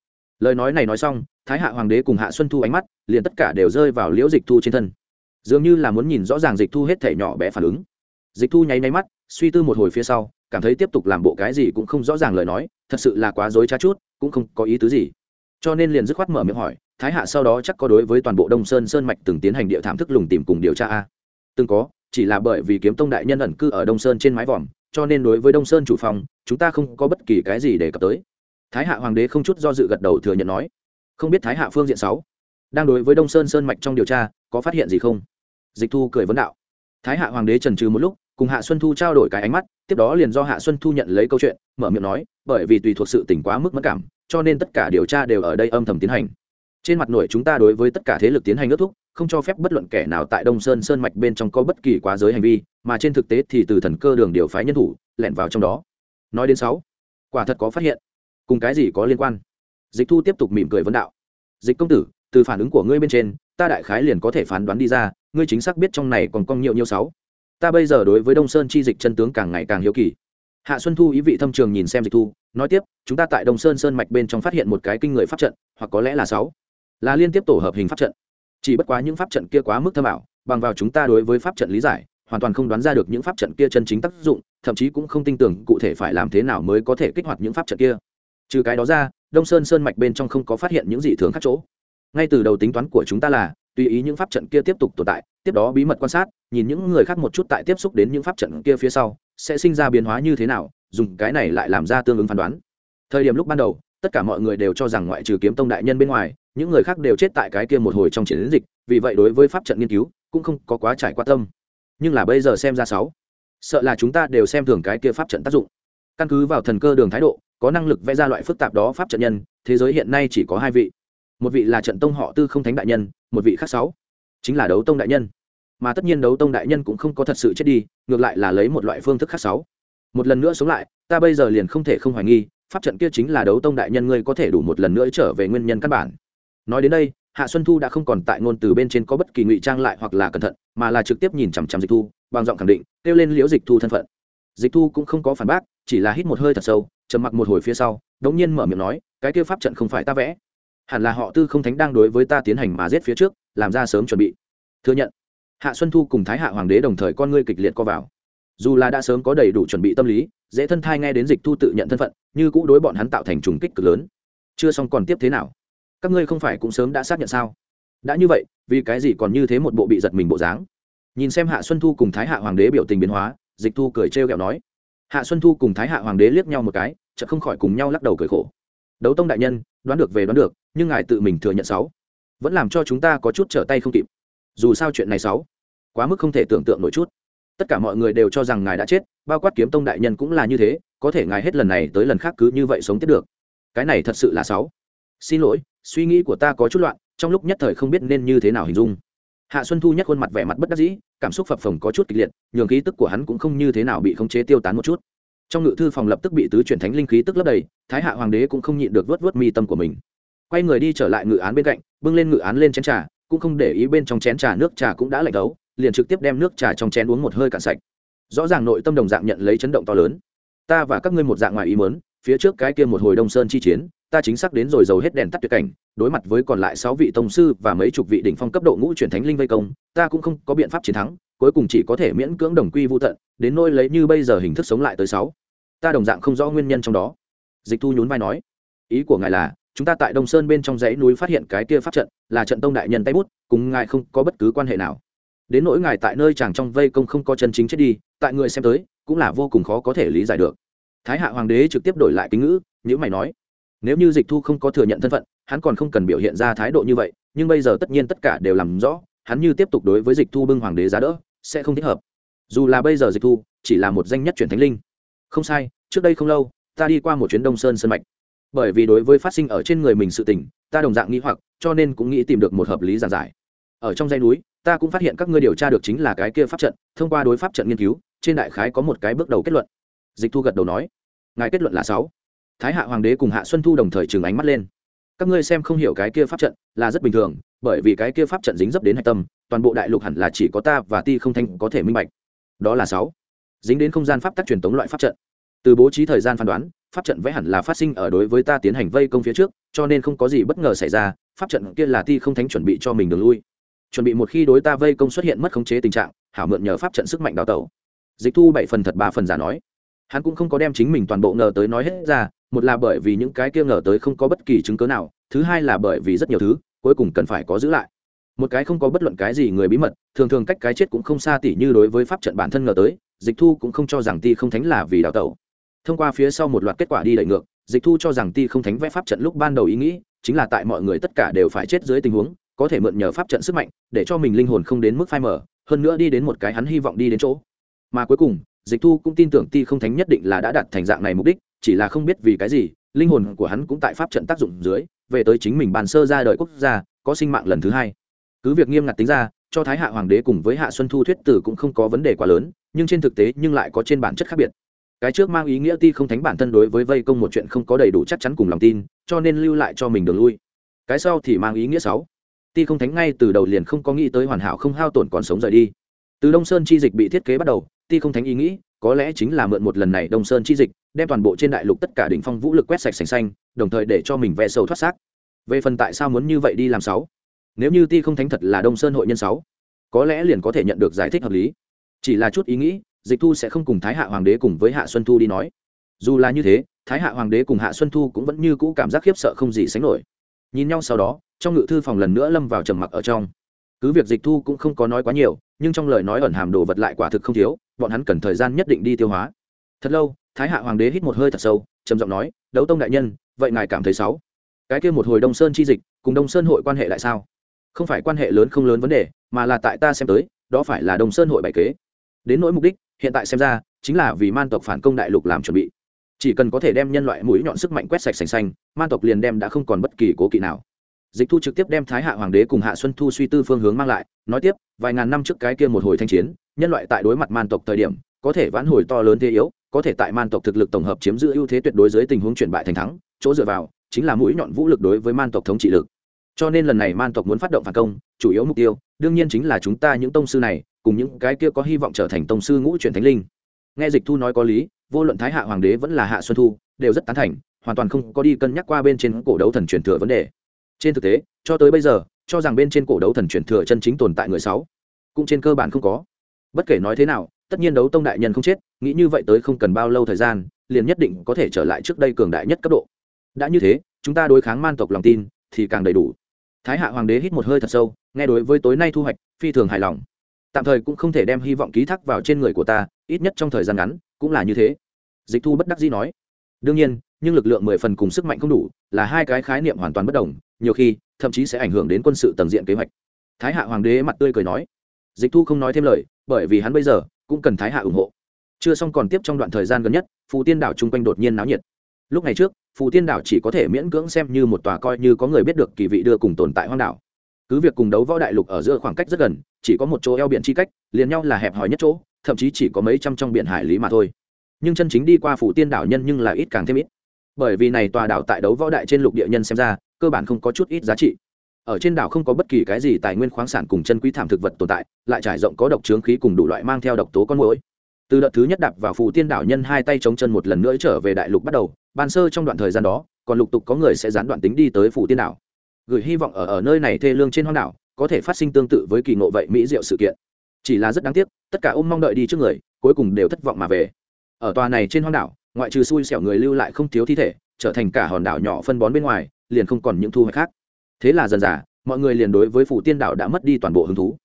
Lời nói này nói xong, thái hạ hoàng đế cùng hạ xuân thu ánh mắt, liền tất cả đều rơi vào liễu dịch thu trên thân. Dường như là muốn nhìn rõ ràng dịch thu hết thể nhỏ bé phản ứng dịch thu nháy nháy mắt, suy tư một hồi phía sau, cảm thấy tiếp tục làm bộ cái gì cũng không rõ ràng lời nói, thật sự là quá dối trá chút, cũng không có ý tứ gì. Cho nên liền dứt khoát mở miệng hỏi, thái hạ sau đó chắc có đối với toàn bộ đông sơn sơn mạch từng tiến hành địa thảm thức lùng tìm cùng điều tra a? Từng có, chỉ là bởi vì kiếm tông đại nhân ẩn cư ở đông sơn trên mái vòm, cho nên đối với đông sơn chủ phòng, chúng ta không có bất kỳ cái gì để cập tới. Thái hạ hoàng đế không chút do dự gật đầu thừa nhận nói, không biết thái hạ phương diện sáu, đang đối với đông sơn sơn mạch trong điều tra, có phát hiện gì không? Dịch thu cười vấn đạo. Thái hạ hoàng đế trần trừ một lúc cùng hạ xuân thu trao đổi cái ánh mắt, tiếp đó liền do hạ xuân thu nhận lấy câu chuyện, mở miệng nói, bởi vì tùy thuộc sự tỉnh quá mức mất cảm, cho nên tất cả điều tra đều ở đây âm thầm tiến hành. Trên mặt nổi chúng ta đối với tất cả thế lực tiến hành ước thúc, không cho phép bất luận kẻ nào tại đông sơn sơn mạch bên trong có bất kỳ quá giới hành vi, mà trên thực tế thì từ thần cơ đường điều phái nhân thủ, lẻn vào trong đó. Nói đến sáu, quả thật có phát hiện. Cùng cái gì có liên quan? Dịch thu tiếp tục mỉm cười vấn đạo. Dịch công tử, từ phản ứng của ngươi bên trên, ta đại khái liền có thể phán đoán đi ra, ngươi chính xác biết trong này còn cong nhiều nhiêu sáu ta bây giờ đối với đông sơn chi dịch chân tướng càng ngày càng hiếu kỳ hạ xuân thu ý vị thâm trường nhìn xem dịch thu nói tiếp chúng ta tại đông sơn sơn mạch bên trong phát hiện một cái kinh người pháp trận hoặc có lẽ là sáu là liên tiếp tổ hợp hình pháp trận chỉ bất quá những pháp trận kia quá mức thâm ảo bằng vào chúng ta đối với pháp trận lý giải hoàn toàn không đoán ra được những pháp trận kia chân chính tác dụng thậm chí cũng không tin tưởng cụ thể phải làm thế nào mới có thể kích hoạt những pháp trận kia trừ cái đó ra đông sơn sơn mạch bên trong không có phát hiện những gì thường khác chỗ ngay từ đầu tính toán của chúng ta là tùy ý những pháp trận kia tiếp tục tồn tại tiếp đó bí mật quan sát nhìn những người khác một chút tại tiếp xúc đến những pháp trận kia phía sau, sẽ sinh ra biến hóa như thế nào, dùng cái này lại làm ra tương ứng phán đoán. Thời điểm lúc ban đầu, tất cả mọi người đều cho rằng ngoại trừ kiếm tông đại nhân bên ngoài, những người khác đều chết tại cái kia một hồi trong chiến dịch, vì vậy đối với pháp trận nghiên cứu, cũng không có quá trải qua tâm. Nhưng là bây giờ xem ra sáu, sợ là chúng ta đều xem thường cái kia pháp trận tác dụng. Căn cứ vào thần cơ đường thái độ, có năng lực vẽ ra loại phức tạp đó pháp trận nhân, thế giới hiện nay chỉ có hai vị. Một vị là trận tông họ tư không thánh đại nhân, một vị khác sáu, chính là đấu tông đại nhân mà tất nhiên đấu tông đại nhân cũng không có thật sự chết đi, ngược lại là lấy một loại phương thức khác sáu. Một lần nữa sống lại, ta bây giờ liền không thể không hoài nghi, pháp trận kia chính là đấu tông đại nhân ngươi có thể đủ một lần nữa trở về nguyên nhân căn bản. Nói đến đây, hạ xuân thu đã không còn tại ngôn từ bên trên có bất kỳ ngụy trang lại hoặc là cẩn thận, mà là trực tiếp nhìn chằm chằm dịch thu, bằng giọng khẳng định, kêu lên liễu dịch thu thân phận. Dịch thu cũng không có phản bác, chỉ là hít một hơi thật sâu, trầm mặc một hồi phía sau, đống nhiên mở miệng nói, cái kia pháp trận không phải ta vẽ. Hẳn là họ tư không thánh đang đối với ta tiến hành mà giết phía trước, làm ra sớm chuẩn bị. Thừa nhận hạ xuân thu cùng thái hạ hoàng đế đồng thời con ngươi kịch liệt co vào. Dù là đã sớm có đầy đủ chuẩn bị tâm lý, dễ thân thai nghe đến dịch thu tự nhận thân phận, như cũ đối bọn hắn tạo thành trùng kích cực lớn. Chưa xong còn tiếp thế nào? Các ngươi không phải cũng sớm đã xác nhận sao? Đã như vậy, vì cái gì còn như thế một bộ bị giật mình bộ dáng? Nhìn xem hạ xuân thu cùng thái hạ hoàng đế biểu tình biến hóa, dịch thu cười trêu ghẹo nói. Hạ xuân thu cùng thái hạ hoàng đế liếc nhau một cái, chợt không khỏi cùng nhau lắc đầu cười khổ. Đấu tông đại nhân, đoán được về đoán được, nhưng ngài tự mình thừa nhận sáu. Vẫn làm cho chúng ta có chút trở tay không kịp dù sao chuyện này sáu, quá mức không thể tưởng tượng nổi chút. Tất cả mọi người đều cho rằng ngài đã chết, bao quát kiếm tông đại nhân cũng là như thế, có thể ngài hết lần này tới lần khác cứ như vậy sống tiếp được. Cái này thật sự là sáu. Xin lỗi, suy nghĩ của ta có chút loạn, trong lúc nhất thời không biết nên như thế nào hình dung. Hạ xuân thu nhắc khuôn mặt vẻ mặt bất đắc dĩ, cảm xúc phập phồng có chút kịch liệt, nhường khí tức của hắn cũng không như thế nào bị khống chế tiêu tán một chút. Trong ngự thư phòng lập tức bị tứ chuyển thánh linh khí tức lấp đầy, thái hạ hoàng đế cũng không nhịn được vớt vớt mi tâm của mình. Quay người đi trở lại ngự án bên cạnh, bưng lên ngự án lên chén trà cũng không để ý bên trong chén trà nước trà cũng đã lạnh đấu liền trực tiếp đem nước trà trong chén uống một hơi cạn sạch. Rõ ràng nội tâm đồng dạng nhận lấy chấn động to lớn. Ta và các ngươi một dạng ngoài ý mớn phía trước cái kia một hồi đông sơn chi chiến, ta chính xác đến rồi giàu hết đèn tắt tuyệt cảnh, đối mặt với còn lại sáu vị tông sư và mấy chục vị đỉnh phong cấp độ ngũ truyền thánh linh vây công, ta cũng không có biện pháp chiến thắng, cuối cùng chỉ có thể miễn cưỡng đồng quy vô tận, đến nôi lấy như bây giờ hình thức sống lại tới sáu. Ta đồng dạng không rõ nguyên nhân trong đó. Dịch thu nhún vai nói, ý của ngài là chúng ta tại đông sơn bên trong dãy núi phát hiện cái kia pháp trận là trận tông đại nhân tay bút, cùng ngài không có bất cứ quan hệ nào. Đến nỗi ngài tại nơi chàng trong vây công không có chân chính chết đi, tại người xem tới, cũng là vô cùng khó có thể lý giải được. Thái hạ hoàng đế trực tiếp đổi lại kính ngữ, nhữ mày nói, nếu như dịch thu không có thừa nhận thân phận, hắn còn không cần biểu hiện ra thái độ như vậy, nhưng bây giờ tất nhiên tất cả đều làm rõ, hắn như tiếp tục đối với dịch thu bưng hoàng đế giá đỡ, sẽ không thích hợp. Dù là bây giờ dịch thu chỉ là một danh nhất truyền thánh linh. Không sai, trước đây không lâu, ta đi qua một chuyến đông sơn sân mạch bởi vì đối với phát sinh ở trên người mình sự tình, ta đồng dạng nghĩ hoặc, cho nên cũng nghĩ tìm được một hợp lý giản giải. Ở trong dãy núi, ta cũng phát hiện các ngươi điều tra được chính là cái kia pháp trận, thông qua đối pháp trận nghiên cứu, trên đại khái có một cái bước đầu kết luận. Dịch thu gật đầu nói, ngài kết luận là sáu. Thái hạ hoàng đế cùng hạ xuân thu đồng thời trừng ánh mắt lên. Các ngươi xem không hiểu cái kia pháp trận, là rất bình thường, bởi vì cái kia pháp trận dính dấp đến hạch tâm, toàn bộ đại lục hẳn là chỉ có ta và ti không thanh có thể minh bạch. Đó là sáu. Dính đến không gian pháp tắc truyền tống loại pháp trận. Từ bố trí thời gian phán đoán pháp trận vẽ hẳn là phát sinh ở đối với ta tiến hành vây công phía trước, cho nên không có gì bất ngờ xảy ra, pháp trận kia là ti không thánh chuẩn bị cho mình đường lui. Chuẩn bị một khi đối ta vây công xuất hiện mất khống chế tình trạng, hảo mượn nhờ pháp trận sức mạnh đào tẩu. Dịch thu bảy phần thật ba phần giả nói. Hắn cũng không có đem chính mình toàn bộ ngờ tới nói hết ra, một là bởi vì những cái kia ngờ tới không có bất kỳ chứng cớ nào, thứ hai là bởi vì rất nhiều thứ, cuối cùng cần phải có giữ lại. Một cái không có bất luận cái gì người bí mật, thường thường cách cái chết cũng không xa tỉ như đối với pháp trận bản thân ngờ tới, dịch thu cũng không cho rằng ti không thánh là vì đào tẩu thông qua phía sau một loạt kết quả đi đẩy ngược, dịch thu cho rằng ti không thánh vẽ pháp trận lúc ban đầu ý nghĩ, chính là tại mọi người tất cả đều phải chết dưới tình huống, có thể mượn nhờ pháp trận sức mạnh, để cho mình linh hồn không đến mức phai mở hơn nữa đi đến một cái hắn hy vọng đi đến chỗ. Mà cuối cùng, dịch thu cũng tin tưởng ti không thánh nhất định là đã đạt thành dạng này mục đích, chỉ là không biết vì cái gì, linh hồn của hắn cũng tại pháp trận tác dụng dưới, về tới chính mình bàn sơ ra đời quốc gia, có sinh mạng lần thứ hai. Cứ việc nghiêm ngặt tính ra, cho thái hạ hoàng đế cùng với hạ xuân thu thuyết tử cũng không có vấn đề quá lớn, nhưng trên thực tế nhưng lại có trên bản chất khác biệt cái trước mang ý nghĩa ti không thánh bản thân đối với vây công một chuyện không có đầy đủ chắc chắn cùng lòng tin, cho nên lưu lại cho mình đường lui. Cái sau thì mang ý nghĩa sáu. Ti không thánh ngay từ đầu liền không có nghĩ tới hoàn hảo không hao tổn còn sống rời đi. Từ đông sơn chi dịch bị thiết kế bắt đầu, ti không thánh ý nghĩ, có lẽ chính là mượn một lần này đông sơn chi dịch, đem toàn bộ trên đại lục tất cả đỉnh phong vũ lực quét sạch sành xanh, đồng thời để cho mình ve sâu thoát xác. Về phần tại sao muốn như vậy đi làm sáu? Nếu như ti không thánh thật là đông sơn hội nhân sáu, có lẽ liền có thể nhận được giải thích hợp lý. Chỉ là chút ý nghĩ dịch thu sẽ không cùng thái hạ hoàng đế cùng với hạ xuân thu đi nói. Dù là như thế, thái hạ hoàng đế cùng hạ xuân thu cũng vẫn như cũ cảm giác khiếp sợ không gì sánh nổi. Nhìn nhau sau đó, trong ngự thư phòng lần nữa lâm vào trầm mặc ở trong. Cứ việc dịch thu cũng không có nói quá nhiều, nhưng trong lời nói ẩn hàm đồ vật lại quả thực không thiếu, bọn hắn cần thời gian nhất định đi tiêu hóa. Thật lâu, thái hạ hoàng đế hít một hơi thật sâu, trầm giọng nói, đấu tông đại nhân, vậy ngài cảm thấy sáu cái kia một hồi đông sơn chi dịch, cùng đông sơn hội quan hệ lại sao? Không phải quan hệ lớn không lớn vấn đề, mà là tại ta xem tới, đó phải là đông sơn hội bài kế. Đến nỗi mục đích hiện tại xem ra, chính là vì man tộc phản công đại lục làm chuẩn bị. Chỉ cần có thể đem nhân loại mũi nhọn sức mạnh quét sạch sành xanh, man tộc liền đem đã không còn bất kỳ cố kỵ nào. Dịch thu trực tiếp đem thái hạ hoàng đế cùng hạ xuân thu suy tư phương hướng mang lại, nói tiếp, vài ngàn năm trước cái kia một hồi thanh chiến, nhân loại tại đối mặt man tộc thời điểm, có thể vãn hồi to lớn thế yếu, có thể tại man tộc thực lực tổng hợp chiếm giữ ưu thế tuyệt đối dưới tình huống chuyển bại thành thắng, chỗ dựa vào, chính là mũi nhọn vũ lực đối với man tộc thống trị lực. Cho nên lần này man tộc muốn phát động phản công, chủ yếu mục tiêu, đương nhiên chính là chúng ta những tông sư này cùng những cái kia có hy vọng trở thành tông sư ngũ truyền thánh linh. Nghe dịch thu nói có lý, vô luận thái hạ hoàng đế vẫn là hạ xuân thu, đều rất tán thành, hoàn toàn không có đi cân nhắc qua bên trên cổ đấu thần truyền thừa vấn đề. Trên thực tế, cho tới bây giờ, cho rằng bên trên cổ đấu thần truyền thừa chân chính tồn tại người sáu, cũng trên cơ bản không có. Bất kể nói thế nào, tất nhiên đấu tông đại nhân không chết, nghĩ như vậy tới không cần bao lâu thời gian, liền nhất định có thể trở lại trước đây cường đại nhất cấp độ. Đã như thế, chúng ta đối kháng man tộc lòng tin, thì càng đầy đủ. Thái hạ hoàng đế hít một hơi thật sâu, nghe đối với tối nay thu hoạch, phi thường hài lòng tạm thời cũng không thể đem hy vọng ký thác vào trên người của ta, ít nhất trong thời gian ngắn, cũng là như thế. Dịch thu bất đắc dĩ nói. Đương nhiên, nhưng lực lượng mười phần cùng sức mạnh không đủ, là hai cái khái niệm hoàn toàn bất đồng, nhiều khi, thậm chí sẽ ảnh hưởng đến quân sự tầng diện kế hoạch. Thái hạ hoàng đế mặt tươi cười nói. Dịch thu không nói thêm lời, bởi vì hắn bây giờ cũng cần thái hạ ủng hộ. Chưa xong còn tiếp trong đoạn thời gian gần nhất, phù tiên đảo chung quanh đột nhiên náo nhiệt. Lúc này trước, phù tiên đảo chỉ có thể miễn cưỡng xem như một tòa coi như có người biết được kỳ vị đưa cùng tồn tại hoang đảo cứ việc cùng đấu võ đại lục ở giữa khoảng cách rất gần, chỉ có một chỗ eo biển chi cách, liền nhau là hẹp hòi nhất chỗ, thậm chí chỉ có mấy trăm trong biển hải lý mà thôi. Nhưng chân chính đi qua phủ tiên đảo nhân nhưng là ít càng thêm ít. Bởi vì này tòa đảo tại đấu võ đại trên lục địa nhân xem ra, cơ bản không có chút ít giá trị. Ở trên đảo không có bất kỳ cái gì tài nguyên khoáng sản cùng chân quý thảm thực vật tồn tại, lại trải rộng có độc trướng khí cùng đủ loại mang theo độc tố con mũi từ đợt thứ nhất đạp vào phù tiên đảo nhân hai tay chống chân một lần nữa trở về đại lục bắt đầu, ban sơ trong đoạn thời gian đó, còn lục tục có người sẽ gián đoạn tính đi tới phù tiên đảo gửi hy vọng ở ở nơi này thê lương trên hoang đảo, có thể phát sinh tương tự với kỳ ngộ vậy mỹ diệu sự kiện. Chỉ là rất đáng tiếc, tất cả ôm mong đợi đi trước người, cuối cùng đều thất vọng mà về. Ở tòa này trên hoang đảo, ngoại trừ xui xẻo người lưu lại không thiếu thi thể, trở thành cả hòn đảo nhỏ phân bón bên ngoài, liền không còn những thu hoạch khác. Thế là dần dà, mọi người liền đối với phủ tiên đảo đã mất đi toàn bộ hứng thú.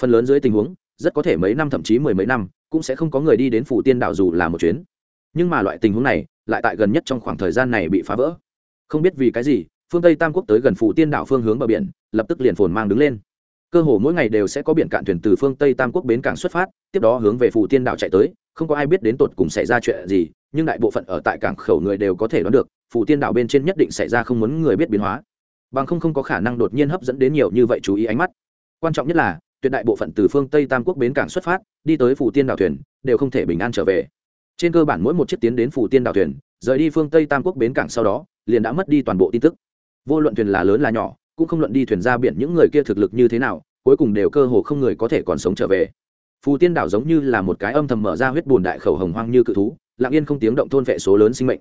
Phần lớn dưới tình huống, rất có thể mấy năm thậm chí mười mấy năm, cũng sẽ không có người đi đến phủ tiên đảo dù là một chuyến. Nhưng mà loại tình huống này, lại tại gần nhất trong khoảng thời gian này bị phá vỡ. Không biết vì cái gì phương tây tam quốc tới gần phủ tiên đảo phương hướng bờ biển lập tức liền phồn mang đứng lên cơ hồ mỗi ngày đều sẽ có biển cạn thuyền từ phương tây tam quốc bến cảng xuất phát tiếp đó hướng về phủ tiên đảo chạy tới không có ai biết đến tột cùng xảy ra chuyện gì nhưng đại bộ phận ở tại cảng khẩu người đều có thể đoán được phủ tiên đảo bên trên nhất định xảy ra không muốn người biết biến hóa bằng không không có khả năng đột nhiên hấp dẫn đến nhiều như vậy chú ý ánh mắt quan trọng nhất là tuyệt đại bộ phận từ phương tây tam quốc bến cảng xuất phát đi tới phủ tiên đảo thuyền đều không thể bình an trở về trên cơ bản mỗi một chiếc tiến đến phủ tiên đảo thuyền rời đi phương tây tam quốc bến cảng sau đó liền đã mất đi toàn bộ tin tức vô luận thuyền là lớn là nhỏ, cũng không luận đi thuyền ra biển những người kia thực lực như thế nào, cuối cùng đều cơ hồ không người có thể còn sống trở về. Phù tiên đảo giống như là một cái âm thầm mở ra huyết bùn đại khẩu hồng hoang như cự thú, lặng yên không tiếng động thôn vệ số lớn sinh mệnh.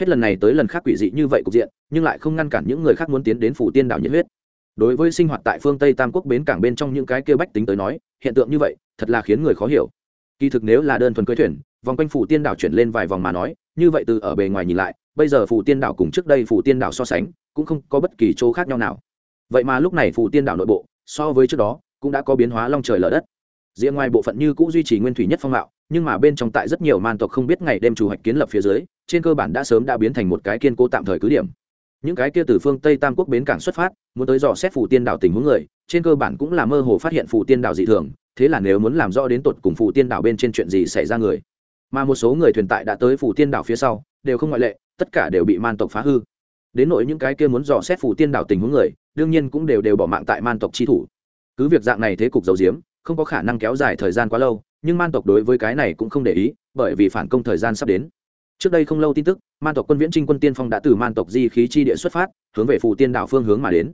Hết lần này tới lần khác quỷ dị như vậy cục diện, nhưng lại không ngăn cản những người khác muốn tiến đến phủ tiên đảo nhiệt huyết. Đối với sinh hoạt tại phương tây tam quốc bến cảng bên trong những cái kia bách tính tới nói, hiện tượng như vậy, thật là khiến người khó hiểu. Kỳ thực nếu là đơn thuần cưới thuyền, vòng quanh phủ tiên đảo chuyển lên vài vòng mà nói, như vậy từ ở bề ngoài nhìn lại, bây giờ phủ tiên đảo cùng trước đây phủ tiên đảo so sánh cũng không có bất kỳ chỗ khác nhau nào. Vậy mà lúc này phủ tiên đảo nội bộ, so với trước đó, cũng đã có biến hóa long trời lở đất. Rìa ngoài bộ phận như cũ duy trì nguyên thủy nhất phong mạo, nhưng mà bên trong tại rất nhiều man tộc không biết ngày đêm chủ hoạch kiến lập phía dưới, trên cơ bản đã sớm đã biến thành một cái kiên cố tạm thời cứ điểm. Những cái kia từ phương tây tam quốc bến cảng xuất phát, muốn tới dò xét phủ tiên đảo tình huống người, trên cơ bản cũng là mơ hồ phát hiện phủ tiên đảo dị thường, thế là nếu muốn làm rõ đến tột cùng phủ tiên đảo bên trên chuyện gì xảy ra người. Mà một số người thuyền tại đã tới phủ tiên đảo phía sau, đều không ngoại lệ, tất cả đều bị man tộc phá hư đến nội những cái kia muốn dò xét phủ tiên đảo tình huống người, đương nhiên cũng đều đều bỏ mạng tại man tộc chi thủ. Cứ việc dạng này thế cục dầu diếm không có khả năng kéo dài thời gian quá lâu, nhưng man tộc đối với cái này cũng không để ý, bởi vì phản công thời gian sắp đến. Trước đây không lâu tin tức, man tộc quân viễn trinh quân tiên phong đã từ man tộc di khí chi địa xuất phát, hướng về phủ tiên đảo phương hướng mà đến.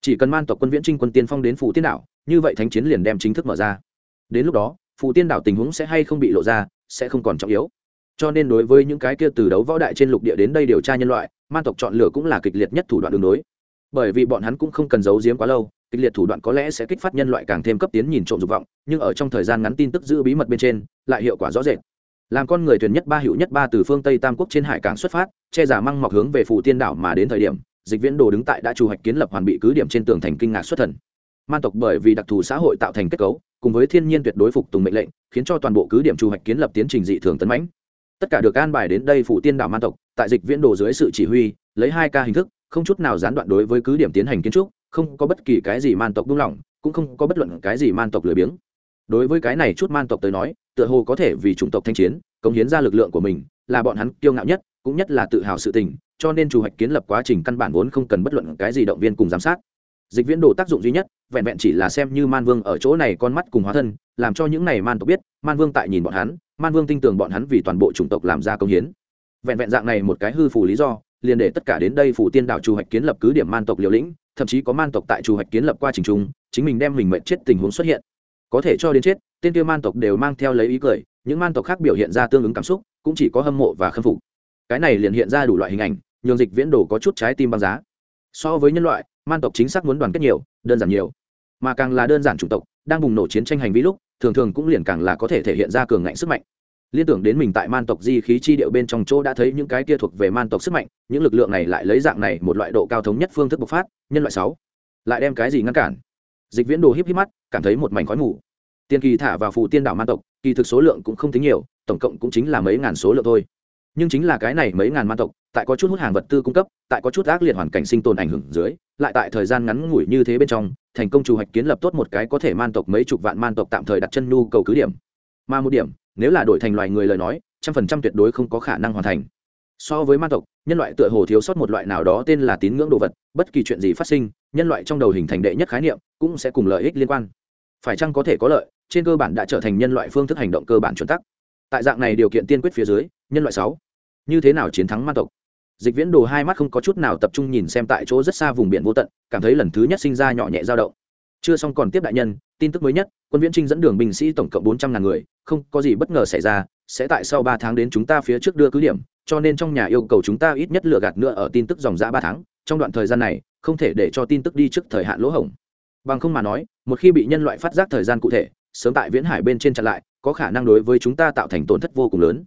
Chỉ cần man tộc quân viễn trinh quân tiên phong đến phủ tiên đảo, như vậy thánh chiến liền đem chính thức mở ra. Đến lúc đó, phủ tiên đảo tình huống sẽ hay không bị lộ ra, sẽ không còn trọng yếu. Cho nên đối với những cái kia từ đấu võ đại trên lục địa đến đây điều tra nhân loại man tộc chọn lựa cũng là kịch liệt nhất thủ đoạn đường đối. Bởi vì bọn hắn cũng không cần giấu giếm quá lâu, kịch liệt thủ đoạn có lẽ sẽ kích phát nhân loại càng thêm cấp tiến nhìn trộm dục vọng, nhưng ở trong thời gian ngắn tin tức giữ bí mật bên trên, lại hiệu quả rõ rệt. Làm con người thuyền nhất ba hữu nhất ba từ phương tây tam quốc trên hải cảng xuất phát, che giả măng mọc hướng về phủ tiên đảo mà đến thời điểm, dịch viễn đồ đứng tại đã chủ hoạch kiến lập hoàn bị cứ điểm trên tường thành kinh ngạc xuất thần. Man tộc bởi vì đặc thù xã hội tạo thành kết cấu, cùng với thiên nhiên tuyệt đối phục tùng mệnh lệnh, khiến cho toàn bộ cứ điểm chủ hoạch kiến lập tiến trình dị thường tấn mãnh tất cả được an bài đến đây phủ tiên đảo man tộc, tại dịch viễn đồ dưới sự chỉ huy, lấy hai ca hình thức, không chút nào gián đoạn đối với cứ điểm tiến hành kiến trúc, không có bất kỳ cái gì man tộc buông lỏng, cũng không có bất luận cái gì man tộc lười biếng. Đối với cái này chút man tộc tới nói, tựa hồ có thể vì chủng tộc thanh chiến, cống hiến ra lực lượng của mình, là bọn hắn kiêu ngạo nhất, cũng nhất là tự hào sự tình, cho nên chủ hoạch kiến lập quá trình căn bản vốn không cần bất luận cái gì động viên cùng giám sát. Dịch viễn đồ tác dụng duy nhất, vẹn vẹn chỉ là xem như man vương ở chỗ này con mắt cùng hóa thân, làm cho những này man tộc biết, man vương tại nhìn bọn hắn man vương tin tưởng bọn hắn vì toàn bộ chủng tộc làm ra công hiến. Vẹn vẹn dạng này một cái hư phù lý do, liền để tất cả đến đây phủ tiên đảo chủ hoạch kiến lập cứ điểm man tộc liều lĩnh, thậm chí có man tộc tại chủ hoạch kiến lập qua trình trung, chính mình đem mình mệnh chết tình huống xuất hiện. Có thể cho đến chết, tên kia man tộc đều mang theo lấy ý cười, những man tộc khác biểu hiện ra tương ứng cảm xúc, cũng chỉ có hâm mộ và khâm phục. Cái này liền hiện ra đủ loại hình ảnh, nhường dịch viễn đồ có chút trái tim băng giá. So với nhân loại, man tộc chính xác muốn đoàn kết nhiều, đơn giản nhiều. Mà càng là đơn giản chủng tộc, đang bùng nổ chiến tranh hành vi lúc thường thường cũng liền càng là có thể thể hiện ra cường ngạnh sức mạnh. Liên tưởng đến mình tại man tộc di khí chi điệu bên trong chỗ đã thấy những cái kia thuộc về man tộc sức mạnh, những lực lượng này lại lấy dạng này một loại độ cao thống nhất phương thức bộc phát, nhân loại sáu. Lại đem cái gì ngăn cản? Dịch viễn đồ híp híp mắt, cảm thấy một mảnh khói mù. Tiên kỳ thả vào phụ tiên đảo man tộc, kỳ thực số lượng cũng không tính nhiều, tổng cộng cũng chính là mấy ngàn số lượng thôi nhưng chính là cái này mấy ngàn man tộc, tại có chút hút hàng vật tư cung cấp, tại có chút ác liệt hoàn cảnh sinh tồn ảnh hưởng dưới, lại tại thời gian ngắn ngủi như thế bên trong, thành công chủ hoạch kiến lập tốt một cái có thể man tộc mấy chục vạn man tộc tạm thời đặt chân nhu cầu cứ điểm. Mà một điểm, nếu là đổi thành loài người lời nói, trăm phần trăm tuyệt đối không có khả năng hoàn thành. So với man tộc, nhân loại tựa hồ thiếu sót một loại nào đó tên là tín ngưỡng đồ vật, bất kỳ chuyện gì phát sinh, nhân loại trong đầu hình thành đệ nhất khái niệm cũng sẽ cùng lợi ích liên quan. Phải chăng có thể có lợi, trên cơ bản đã trở thành nhân loại phương thức hành động cơ bản chuẩn tắc tại dạng này điều kiện tiên quyết phía dưới, nhân loại sáu. Như thế nào chiến thắng man tộc? Dịch viễn đồ hai mắt không có chút nào tập trung nhìn xem tại chỗ rất xa vùng biển vô tận, cảm thấy lần thứ nhất sinh ra nhỏ nhẹ dao động. Chưa xong còn tiếp đại nhân, tin tức mới nhất, quân viễn trinh dẫn đường binh sĩ tổng cộng bốn trăm ngàn người, không có gì bất ngờ xảy ra, sẽ tại sau ba tháng đến chúng ta phía trước đưa cứ điểm, cho nên trong nhà yêu cầu chúng ta ít nhất lựa gạt nữa ở tin tức dòng giã ba tháng, trong đoạn thời gian này, không thể để cho tin tức đi trước thời hạn lỗ hổng. Bằng không mà nói, một khi bị nhân loại phát giác thời gian cụ thể, sớm tại viễn hải bên trên chặn lại có khả năng đối với chúng ta tạo thành tổn thất vô cùng lớn.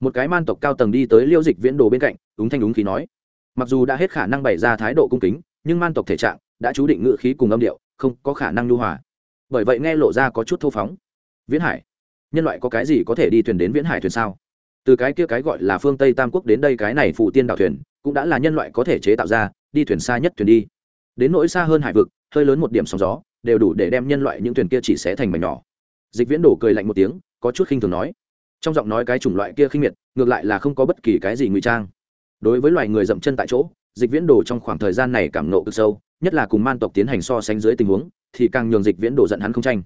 Một cái man tộc cao tầng đi tới liêu dịch viễn đồ bên cạnh ứng thanh đúng khí nói, mặc dù đã hết khả năng bày ra thái độ cung kính, nhưng man tộc thể trạng đã chú định ngự khí cùng âm điệu, không có khả năng nhu hòa. Bởi vậy nghe lộ ra có chút thô phóng. Viễn hải, nhân loại có cái gì có thể đi thuyền đến viễn hải thuyền sao? Từ cái kia cái gọi là phương tây tam quốc đến đây cái này phụ tiên đảo thuyền, cũng đã là nhân loại có thể chế tạo ra, đi thuyền xa nhất thuyền đi. Đến nỗi xa hơn hải vực, hơi lớn một điểm sóng gió, đều đủ để đem nhân loại những thuyền kia chỉ sẽ thành mảnh nhỏ dịch viễn đổ cười lạnh một tiếng, có chút khinh thường nói. Trong giọng nói cái chủng loại kia khinh miệt, ngược lại là không có bất kỳ cái gì ngụy trang. Đối với loài người dậm chân tại chỗ, dịch viễn đồ trong khoảng thời gian này cảm nộ cực sâu, nhất là cùng man tộc tiến hành so sánh dưới tình huống, thì càng nhường dịch viễn đồ giận hắn không tranh.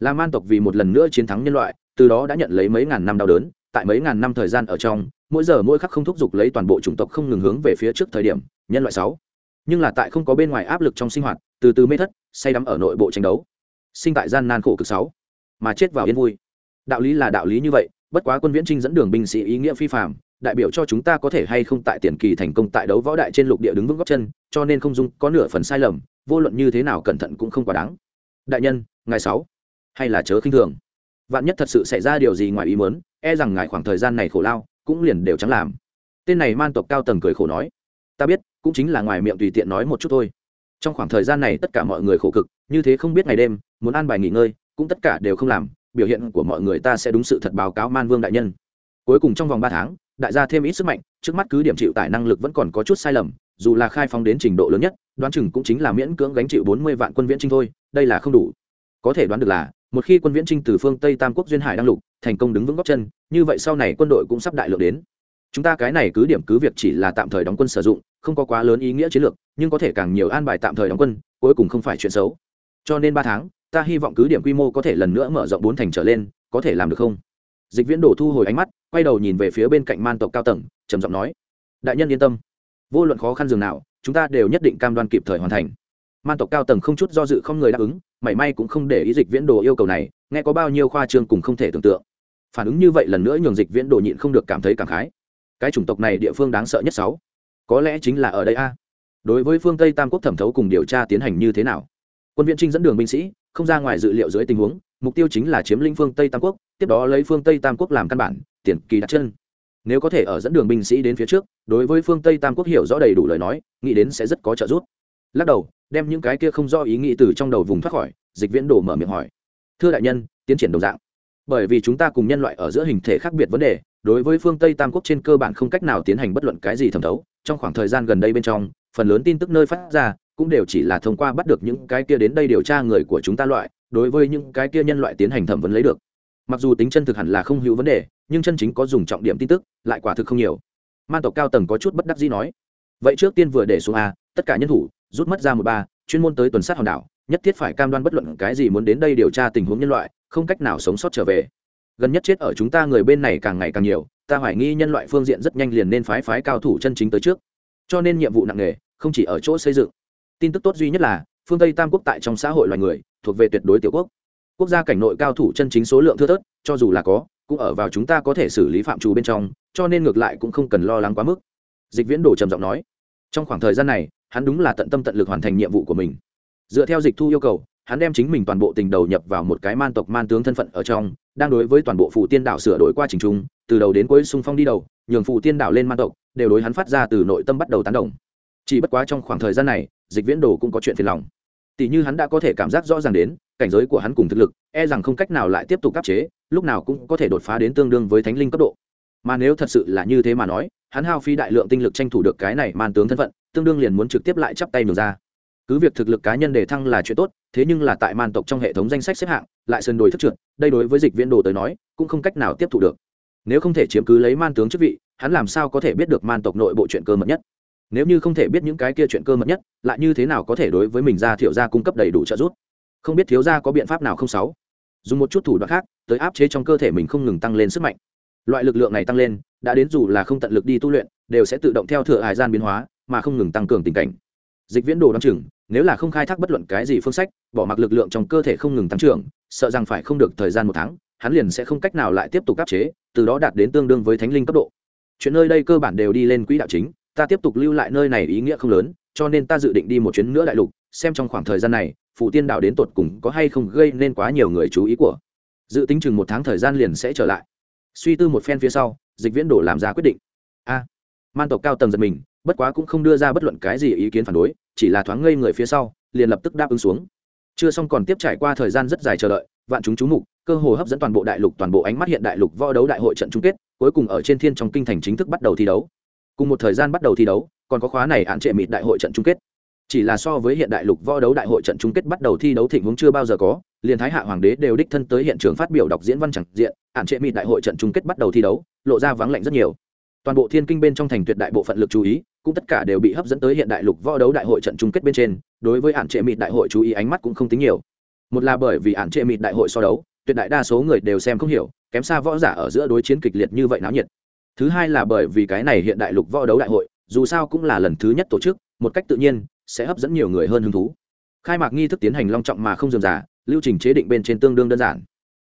Là man tộc vì một lần nữa chiến thắng nhân loại, từ đó đã nhận lấy mấy ngàn năm đau đớn, tại mấy ngàn năm thời gian ở trong, mỗi giờ mỗi khắc không thúc giục lấy toàn bộ chủng tộc không ngừng hướng về phía trước thời điểm, nhân loại sáu. Nhưng là tại không có bên ngoài áp lực trong sinh hoạt, từ từ mê thất, say đắm ở nội bộ tranh đấu. Sinh tại gian nan khổ cực sáu mà chết vào yên vui. Đạo lý là đạo lý như vậy, bất quá quân viễn trinh dẫn đường binh sĩ ý nghĩa phi phạm đại biểu cho chúng ta có thể hay không tại tiền kỳ thành công tại đấu võ đại trên lục địa đứng vững góc chân, cho nên không dung có nửa phần sai lầm, vô luận như thế nào cẩn thận cũng không quá đáng. Đại nhân ngày sáu, hay là chớ khinh thường. Vạn nhất thật sự xảy ra điều gì ngoài ý muốn e rằng ngài khoảng thời gian này khổ lao, cũng liền đều chẳng làm. Tên này man tộc cao tầng cười khổ nói, ta biết, cũng chính là ngoài miệng tùy tiện nói một chút thôi. Trong khoảng thời gian này tất cả mọi người khổ cực, như thế không biết ngày đêm, muốn ăn bài nghỉ ngơi cũng tất cả đều không làm, biểu hiện của mọi người ta sẽ đúng sự thật báo cáo man vương đại nhân. Cuối cùng trong vòng ba tháng, đại gia thêm ít sức mạnh, trước mắt cứ điểm chịu tải năng lực vẫn còn có chút sai lầm, dù là khai phóng đến trình độ lớn nhất, đoán chừng cũng chính là miễn cưỡng gánh chịu bốn mươi vạn quân viễn trinh thôi, đây là không đủ. Có thể đoán được là, một khi quân viễn trinh từ phương tây tam quốc duyên hải đăng lục, thành công đứng vững góc chân, như vậy sau này quân đội cũng sắp đại lượng đến. Chúng ta cái này cứ điểm cứ việc chỉ là tạm thời đóng quân sử dụng, không có quá lớn ý nghĩa chiến lược, nhưng có thể càng nhiều an bài tạm thời đóng quân, cuối cùng không phải chuyện xấu. Cho nên ba tháng ta hy vọng cứ điểm quy mô có thể lần nữa mở rộng bốn thành trở lên, có thể làm được không? Dịch viễn đổ thu hồi ánh mắt, quay đầu nhìn về phía bên cạnh man tộc cao tầng, trầm giọng nói, đại nhân yên tâm, vô luận khó khăn dường nào, chúng ta đều nhất định cam đoan kịp thời hoàn thành. Man tộc cao tầng không chút do dự không người đáp ứng, mảy may cũng không để ý dịch viễn đồ yêu cầu này, nghe có bao nhiêu khoa trương cùng không thể tưởng tượng. Phản ứng như vậy lần nữa nhường dịch viễn đồ nhịn không được cảm thấy cảm khái. Cái chủng tộc này địa phương đáng sợ nhất sáu. Có lẽ chính là ở đây a. Đối với phương tây tam quốc thẩm thấu cùng điều tra tiến hành như thế nào? Quân viện trinh dẫn đường binh sĩ không ra ngoài dự liệu dưới tình huống, mục tiêu chính là chiếm lĩnh phương tây tam quốc, tiếp đó lấy phương tây tam quốc làm căn bản, tiền kỳ đặt chân. Nếu có thể ở dẫn đường binh sĩ đến phía trước, đối với phương tây tam quốc hiểu rõ đầy đủ lời nói, nghĩ đến sẽ rất có trợ giúp. Lắc đầu, đem những cái kia không do ý nghĩ từ trong đầu vùng thoát khỏi, dịch viễn đổ mở miệng hỏi. Thưa đại nhân, tiến triển đồng dạng. Bởi vì chúng ta cùng nhân loại ở giữa hình thể khác biệt vấn đề, đối với phương tây tam quốc trên cơ bản không cách nào tiến hành bất luận cái gì thẩm thấu, trong khoảng thời gian gần đây bên trong, phần lớn tin tức nơi phát ra cũng đều chỉ là thông qua bắt được những cái kia đến đây điều tra người của chúng ta loại, đối với những cái kia nhân loại tiến hành thẩm vấn lấy được. Mặc dù tính chân thực hẳn là không hữu vấn đề, nhưng chân chính có dùng trọng điểm tin tức, lại quả thực không nhiều. Man tộc cao tầng có chút bất đắc dĩ nói, vậy trước tiên vừa để xuống a, tất cả nhân thủ, rút mất ra một ba, chuyên môn tới tuần sát hòn đảo, nhất thiết phải cam đoan bất luận cái gì muốn đến đây điều tra tình huống nhân loại, không cách nào sống sót trở về. Gần nhất chết ở chúng ta người bên này càng ngày càng nhiều, ta hoài nghi nhân loại phương diện rất nhanh liền nên phái phái cao thủ chân chính tới trước. Cho nên nhiệm vụ nặng nề, không chỉ ở chỗ xây dựng tin tức tốt duy nhất là, phương tây tam quốc tại trong xã hội loài người, thuộc về tuyệt đối tiểu quốc. Quốc gia cảnh nội cao thủ chân chính số lượng thưa thớt, cho dù là có, cũng ở vào chúng ta có thể xử lý phạm trù bên trong, cho nên ngược lại cũng không cần lo lắng quá mức. Dịch viễn đồ trầm giọng nói. Trong khoảng thời gian này, hắn đúng là tận tâm tận lực hoàn thành nhiệm vụ của mình. Dựa theo dịch thu yêu cầu, hắn đem chính mình toàn bộ tình đầu nhập vào một cái man tộc man tướng thân phận ở trong, đang đối với toàn bộ phụ tiên đảo sửa đổi qua trình trung, từ đầu đến cuối xung phong đi đầu, nhường phụ tiên đảo lên man tộc, đều đối hắn phát ra từ nội tâm bắt đầu tán đồng chỉ bất quá trong khoảng thời gian này, dịch viễn đồ cũng có chuyện phiền lòng. Tỷ như hắn đã có thể cảm giác rõ ràng đến, cảnh giới của hắn cùng thực lực e rằng không cách nào lại tiếp tục áp chế, lúc nào cũng có thể đột phá đến tương đương với thánh linh cấp độ. Mà nếu thật sự là như thế mà nói, hắn hao phí đại lượng tinh lực tranh thủ được cái này man tướng thân phận, tương đương liền muốn trực tiếp lại chắp tay mường ra. Cứ việc thực lực cá nhân đề thăng là chuyện tốt, thế nhưng là tại man tộc trong hệ thống danh sách xếp hạng, lại sơn đồi thất trượt, đây đối với dịch viễn đồ tới nói, cũng không cách nào tiếp thu được. Nếu không thể chiếm cứ lấy man tướng chức vị, hắn làm sao có thể biết được man tộc nội bộ chuyện cơ mật nhất? Nếu như không thể biết những cái kia chuyện cơ mật nhất, lại như thế nào có thể đối với mình ra thiểu gia cung cấp đầy đủ trợ giúp? Không biết thiếu gia có biện pháp nào không sáu? Dùng một chút thủ đoạn khác, tới áp chế trong cơ thể mình không ngừng tăng lên sức mạnh. Loại lực lượng này tăng lên, đã đến dù là không tận lực đi tu luyện, đều sẽ tự động theo thừa hải gian biến hóa, mà không ngừng tăng cường tình cảnh. Dịch viễn đồ đ o chừng, nếu là không khai thác bất luận cái gì phương sách, bỏ mặc lực lượng trong cơ thể không ngừng tăng trưởng, sợ rằng phải không được thời gian một tháng, hắn liền sẽ không cách nào lại tiếp tục áp chế, từ đó đạt đến tương đương với thánh linh cấp độ. Chuyện nơi đây cơ bản đều đi lên quỹ đạo chính ta tiếp tục lưu lại nơi này ý nghĩa không lớn, cho nên ta dự định đi một chuyến nữa đại lục, xem trong khoảng thời gian này phụ tiên đạo đến tột cùng có hay không gây nên quá nhiều người chú ý của. Dự tính chừng một tháng thời gian liền sẽ trở lại. Suy tư một phen phía sau, dịch viễn đổ làm ra quyết định. A, man tộc cao tầng giật mình, bất quá cũng không đưa ra bất luận cái gì ý kiến phản đối, chỉ là thoáng ngây người phía sau, liền lập tức đáp ứng xuống. Chưa xong còn tiếp trải qua thời gian rất dài chờ đợi, vạn chúng chú mục, cơ hồ hấp dẫn toàn bộ đại lục, toàn bộ ánh mắt hiện đại lục võ đấu đại hội trận chung kết, cuối cùng ở trên thiên trong kinh thành chính thức bắt đầu thi đấu cùng một thời gian bắt đầu thi đấu, còn có khóa này hạn trệ mịt đại hội trận chung kết. Chỉ là so với hiện đại lục võ đấu đại hội trận chung kết bắt đầu thi đấu thịnh vốn chưa bao giờ có, liền thái hạ hoàng đế đều đích thân tới hiện trường phát biểu đọc diễn văn chẳng diện hạn trệ mịt đại hội trận chung kết bắt đầu thi đấu, lộ ra vắng lạnh rất nhiều. Toàn bộ thiên kinh bên trong thành tuyệt đại bộ phận lực chú ý, cũng tất cả đều bị hấp dẫn tới hiện đại lục võ đấu đại hội trận chung kết bên trên, đối với hạn trệ mịt đại hội chú ý ánh mắt cũng không tính nhiều. Một là bởi vì hạn trệ mịt đại hội so đấu, tuyệt đại đa số người đều xem không hiểu, kém xa võ giả ở giữa đối chiến kịch liệt như vậy náo nhiệt thứ hai là bởi vì cái này hiện đại lục võ đấu đại hội, dù sao cũng là lần thứ nhất tổ chức, một cách tự nhiên, sẽ hấp dẫn nhiều người hơn hứng thú. Khai mạc nghi thức tiến hành long trọng mà không dườm giả lưu trình chế định bên trên tương đương đơn giản.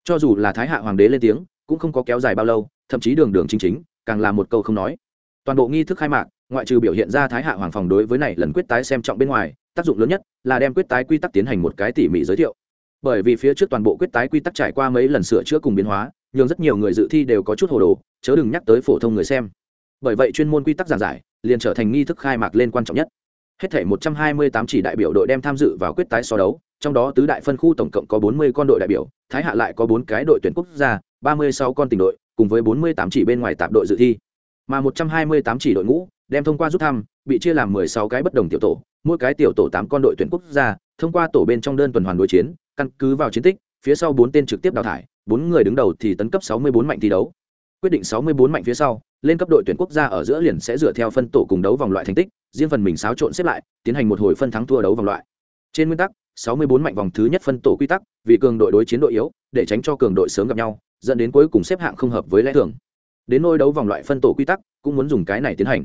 Cho dù là thái hạ hoàng đế lên tiếng, cũng không có kéo dài bao lâu, thậm chí đường đường chính chính, càng là một câu không nói. Toàn bộ nghi thức khai mạc, ngoại trừ biểu hiện ra thái hạ hoàng phòng đối với này lần quyết tái xem trọng bên ngoài, tác dụng lớn nhất là đem quyết tái quy tắc tiến hành một cái tỉ mỉ giới thiệu. Bởi vì phía trước toàn bộ quyết tái quy tắc trải qua mấy lần sửa chữa cùng biến hóa nhưng rất nhiều người dự thi đều có chút hồ đồ chớ đừng nhắc tới phổ thông người xem. Bởi vậy chuyên môn quy tắc giảng giải, liền trở thành nghi thức khai mạc lên quan trọng nhất. Hết thể 128 chỉ đại biểu đội đem tham dự vào quyết tái so đấu, trong đó tứ đại phân khu tổng cộng có 40 con đội đại biểu, thái hạ lại có bốn cái đội tuyển quốc gia 36 con tỉnh đội, cùng với 48 chỉ bên ngoài tạm đội dự thi. Mà 128 chỉ đội ngũ, đem thông qua rút thăm, bị chia làm 16 cái bất đồng tiểu tổ, mỗi cái tiểu tổ 8 con đội tuyển quốc gia, thông qua tổ bên trong đơn tuần hoàn đối chiến, căn cứ vào chiến tích, phía sau bốn tên trực tiếp đào thải, bốn người đứng đầu thì tấn cấp 64 mạnh thi đấu quyết định 64 mạnh phía sau, lên cấp đội tuyển quốc gia ở giữa liền sẽ dựa theo phân tổ cùng đấu vòng loại thành tích, riêng phần mình xáo trộn xếp lại, tiến hành một hồi phân thắng thua đấu vòng loại. Trên nguyên tắc 64 mạnh vòng thứ nhất phân tổ quy tắc, vì cường đội đối chiến đội yếu, để tránh cho cường đội sớm gặp nhau, dẫn đến cuối cùng xếp hạng không hợp với lẽ thường. Đến nôi đấu vòng loại phân tổ quy tắc, cũng muốn dùng cái này tiến hành.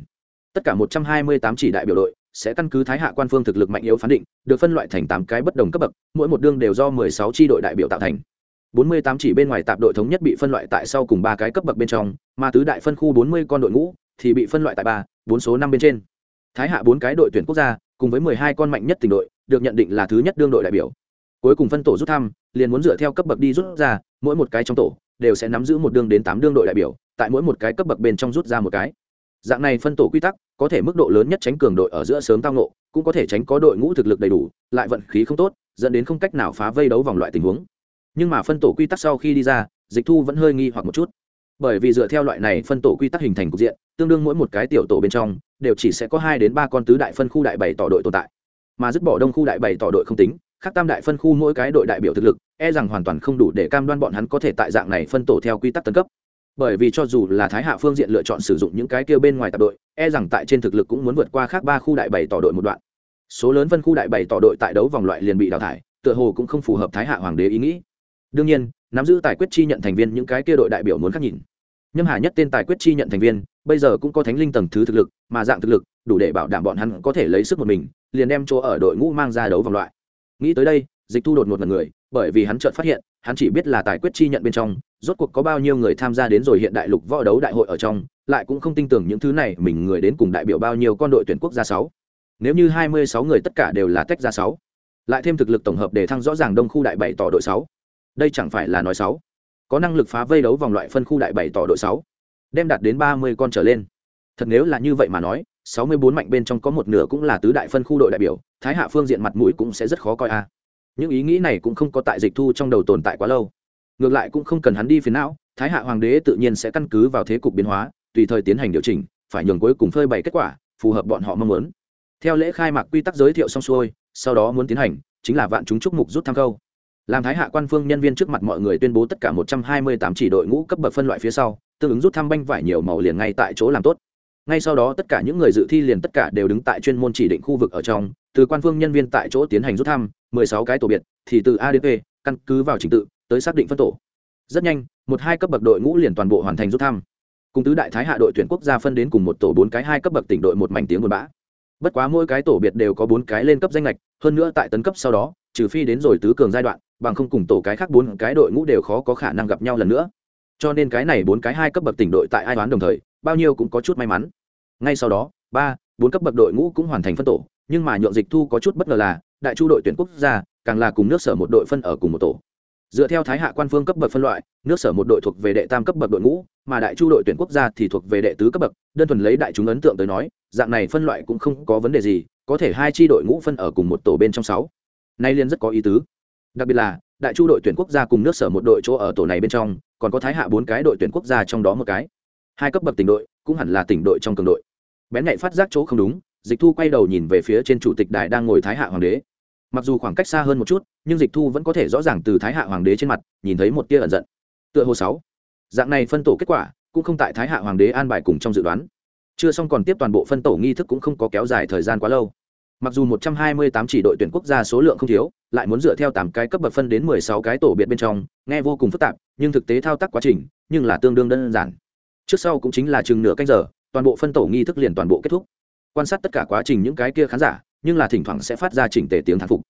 Tất cả 128 chỉ đại biểu đội sẽ căn cứ thái hạ quan phương thực lực mạnh yếu phán định, được phân loại thành tám cái bất đồng cấp bậc, mỗi một đương đều do 16 chi đội đại biểu tạo thành. 48 chỉ bên ngoài tạp đội thống nhất bị phân loại tại sau cùng ba cái cấp bậc bên trong, mà tứ đại phân khu 40 con đội ngũ thì bị phân loại tại ba, bốn số năm bên trên. Thái hạ bốn cái đội tuyển quốc gia, cùng với 12 con mạnh nhất tỉnh đội, được nhận định là thứ nhất đương đội đại biểu. Cuối cùng phân tổ rút thăm, liền muốn dựa theo cấp bậc đi rút ra, mỗi một cái trong tổ đều sẽ nắm giữ một đương đến tám đương đội đại biểu, tại mỗi một cái cấp bậc bên trong rút ra một cái. Dạng này phân tổ quy tắc có thể mức độ lớn nhất tránh cường đội ở giữa sớm tao nộ cũng có thể tránh có đội ngũ thực lực đầy đủ, lại vận khí không tốt, dẫn đến không cách nào phá vây đấu vòng loại tình huống nhưng mà phân tổ quy tắc sau khi đi ra, dịch thu vẫn hơi nghi hoặc một chút. Bởi vì dựa theo loại này phân tổ quy tắc hình thành cục diện, tương đương mỗi một cái tiểu tổ bên trong, đều chỉ sẽ có hai đến ba con tứ đại phân khu đại bảy tỏ đội tồn tại. Mà dứt bỏ đông khu đại bảy tỏ đội không tính, khác tam đại phân khu mỗi cái đội đại biểu thực lực e rằng hoàn toàn không đủ để cam đoan bọn hắn có thể tại dạng này phân tổ theo quy tắc tân cấp. Bởi vì cho dù là thái hạ phương diện lựa chọn sử dụng những cái kia bên ngoài tạp đội e rằng tại trên thực lực cũng muốn vượt qua khác ba khu đại bảy tỏ đội một đoạn. Số lớn phân khu đại bảy tỏ đội tại đấu vòng loại liền bị đào thải, tựa hồ cũng không phù hợp thái hạ hoàng đế ý nghĩ đương nhiên, nắm giữ tài quyết chi nhận thành viên những cái kia đội đại biểu muốn khác nhìn. Nhâm hà nhất tên tài quyết chi nhận thành viên, bây giờ cũng có thánh linh tầng thứ thực lực, mà dạng thực lực, đủ để bảo đảm bọn hắn có thể lấy sức một mình, liền đem chỗ ở đội ngũ mang ra đấu vòng loại. Nghĩ tới đây, dịch thu đột một mật người, bởi vì hắn chợt phát hiện, hắn chỉ biết là tài quyết chi nhận bên trong, rốt cuộc có bao nhiêu người tham gia đến rồi hiện đại lục võ đấu đại hội ở trong, lại cũng không tin tưởng những thứ này mình người đến cùng đại biểu bao nhiêu con đội tuyển quốc gia sáu. Nếu như hai mươi sáu người tất cả đều là tách ra sáu, lại thêm thực lực tổng hợp để thăng rõ ràng đông khu đại bảy tỏ đội sáu đây chẳng phải là nói sáu. Có năng lực phá vây đấu vòng loại phân khu đại bảy tỏ đội sáu. Đem đạt đến ba mươi con trở lên. Thật nếu là như vậy mà nói, sáu mươi bốn mạnh bên trong có một nửa cũng là tứ đại phân khu đội đại biểu, thái hạ phương diện mặt mũi cũng sẽ rất khó coi a. Những ý nghĩ này cũng không có tại dịch thu trong đầu tồn tại quá lâu. Ngược lại cũng không cần hắn đi phiến não, thái hạ hoàng đế tự nhiên sẽ căn cứ vào thế cục biến hóa, tùy thời tiến hành điều chỉnh, phải nhường cuối cùng phơi bày kết quả, phù hợp bọn họ mong muốn. Theo lễ khai mạc quy tắc giới thiệu xong xuôi, sau đó muốn tiến hành, chính là vạn chúng chúc mục rút tham câu làm thái hạ quan phương nhân viên trước mặt mọi người tuyên bố tất cả một trăm hai mươi tám chỉ đội ngũ cấp bậc phân loại phía sau, tương ứng rút thăm banh vải nhiều màu liền ngay tại chỗ làm tốt. Ngay sau đó tất cả những người dự thi liền tất cả đều đứng tại chuyên môn chỉ định khu vực ở trong, từ quan phương nhân viên tại chỗ tiến hành rút thăm, mười sáu cái tổ biệt, thì từ a đến p, căn cứ vào trình tự, tới xác định phân tổ. Rất nhanh, một hai cấp bậc đội ngũ liền toàn bộ hoàn thành rút thăm. Cùng tứ đại thái hạ đội tuyển quốc gia phân đến cùng một tổ bốn cái hai cấp bậc tỉnh đội một mảnh tiếng buồn bã. Bất quá mỗi cái tổ biệt đều có bốn cái lên cấp danh lệch hơn nữa tại tấn cấp sau đó trừ phi đến rồi tứ cường giai đoạn, bằng không cùng tổ cái khác bốn cái đội ngũ đều khó có khả năng gặp nhau lần nữa. Cho nên cái này bốn cái hai cấp bậc tỉnh đội tại ai toán đồng thời, bao nhiêu cũng có chút may mắn. Ngay sau đó, ba, bốn cấp bậc đội ngũ cũng hoàn thành phân tổ, nhưng mà nhượng dịch thu có chút bất ngờ là, đại chu đội tuyển quốc gia, càng là cùng nước sở một đội phân ở cùng một tổ. Dựa theo thái hạ quan phương cấp bậc phân loại, nước sở một đội thuộc về đệ tam cấp bậc đội ngũ, mà đại chu đội tuyển quốc gia thì thuộc về đệ tứ cấp bậc, đơn thuần lấy đại chúng ấn tượng tới nói, dạng này phân loại cũng không có vấn đề gì, có thể hai tri đội ngũ phân ở cùng một tổ bên trong sáu nay liên rất có ý tứ. Đặc biệt là, đại chu đội tuyển quốc gia cùng nước sở một đội chỗ ở tổ này bên trong, còn có thái hạ bốn cái đội tuyển quốc gia trong đó một cái. Hai cấp bậc tỉnh đội, cũng hẳn là tỉnh đội trong cường đội. Bén nhạy phát giác chỗ không đúng, dịch thu quay đầu nhìn về phía trên chủ tịch đài đang ngồi thái hạ hoàng đế. Mặc dù khoảng cách xa hơn một chút, nhưng dịch thu vẫn có thể rõ ràng từ thái hạ hoàng đế trên mặt, nhìn thấy một tia ẩn giận. Tựa hồ sáu. Dạng này phân tổ kết quả, cũng không tại thái hạ hoàng đế an bài cùng trong dự đoán. Chưa xong còn tiếp toàn bộ phân tổ nghi thức cũng không có kéo dài thời gian quá lâu mặc dù 128 chỉ đội tuyển quốc gia số lượng không thiếu, lại muốn dựa theo tám cái cấp bậc phân đến 16 cái tổ biệt bên trong, nghe vô cùng phức tạp, nhưng thực tế thao tác quá trình, nhưng là tương đương đơn giản. Trước sau cũng chính là chừng nửa canh giờ, toàn bộ phân tổ nghi thức liền toàn bộ kết thúc. Quan sát tất cả quá trình những cái kia khán giả, nhưng là thỉnh thoảng sẽ phát ra chỉnh tề tiếng thán phục.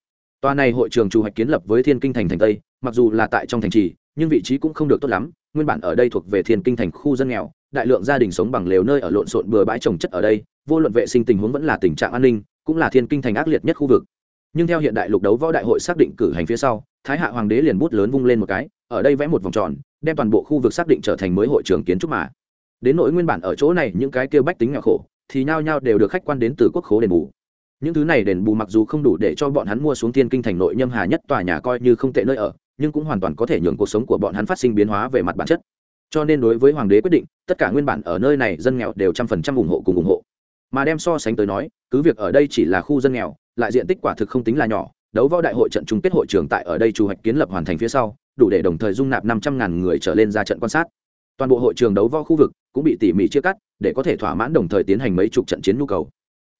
Tòa này hội trường chủ hoạch kiến lập với thiên kinh thành thành tây, mặc dù là tại trong thành trì, nhưng vị trí cũng không được tốt lắm, nguyên bản ở đây thuộc về thiên kinh thành khu dân nghèo, đại lượng gia đình sống bằng lều nơi ở lộn xộn bừa bãi trồng chất ở đây, vô luận vệ sinh tình huống vẫn là tình trạng an ninh cũng là thiên kinh thành ác liệt nhất khu vực. Nhưng theo hiện đại lục đấu võ đại hội xác định cử hành phía sau, thái hạ hoàng đế liền bút lớn vung lên một cái, ở đây vẽ một vòng tròn, đem toàn bộ khu vực xác định trở thành mới hội trường kiến trúc mà. Đến nỗi nguyên bản ở chỗ này những cái kêu bách tính nghèo khổ, thì nhao nhao đều được khách quan đến từ quốc khố đền bù. Những thứ này đền bù mặc dù không đủ để cho bọn hắn mua xuống thiên kinh thành nội nhâm hà nhất tòa nhà coi như không tệ nơi ở, nhưng cũng hoàn toàn có thể nhường cuộc sống của bọn hắn phát sinh biến hóa về mặt bản chất. Cho nên đối với hoàng đế quyết định, tất cả nguyên bản ở nơi này dân nghèo đều trăm phần trăm ủng hộ cùng ủng hộ mà đem so sánh tới nói, cứ việc ở đây chỉ là khu dân nghèo, lại diện tích quả thực không tính là nhỏ, đấu võ đại hội trận chung kết hội trường tại ở đây chủ hoạch kiến lập hoàn thành phía sau, đủ để đồng thời dung nạp năm trăm ngàn người trở lên ra trận quan sát. Toàn bộ hội trường đấu võ khu vực cũng bị tỉ mỉ chia cắt, để có thể thỏa mãn đồng thời tiến hành mấy chục trận chiến nhu cầu.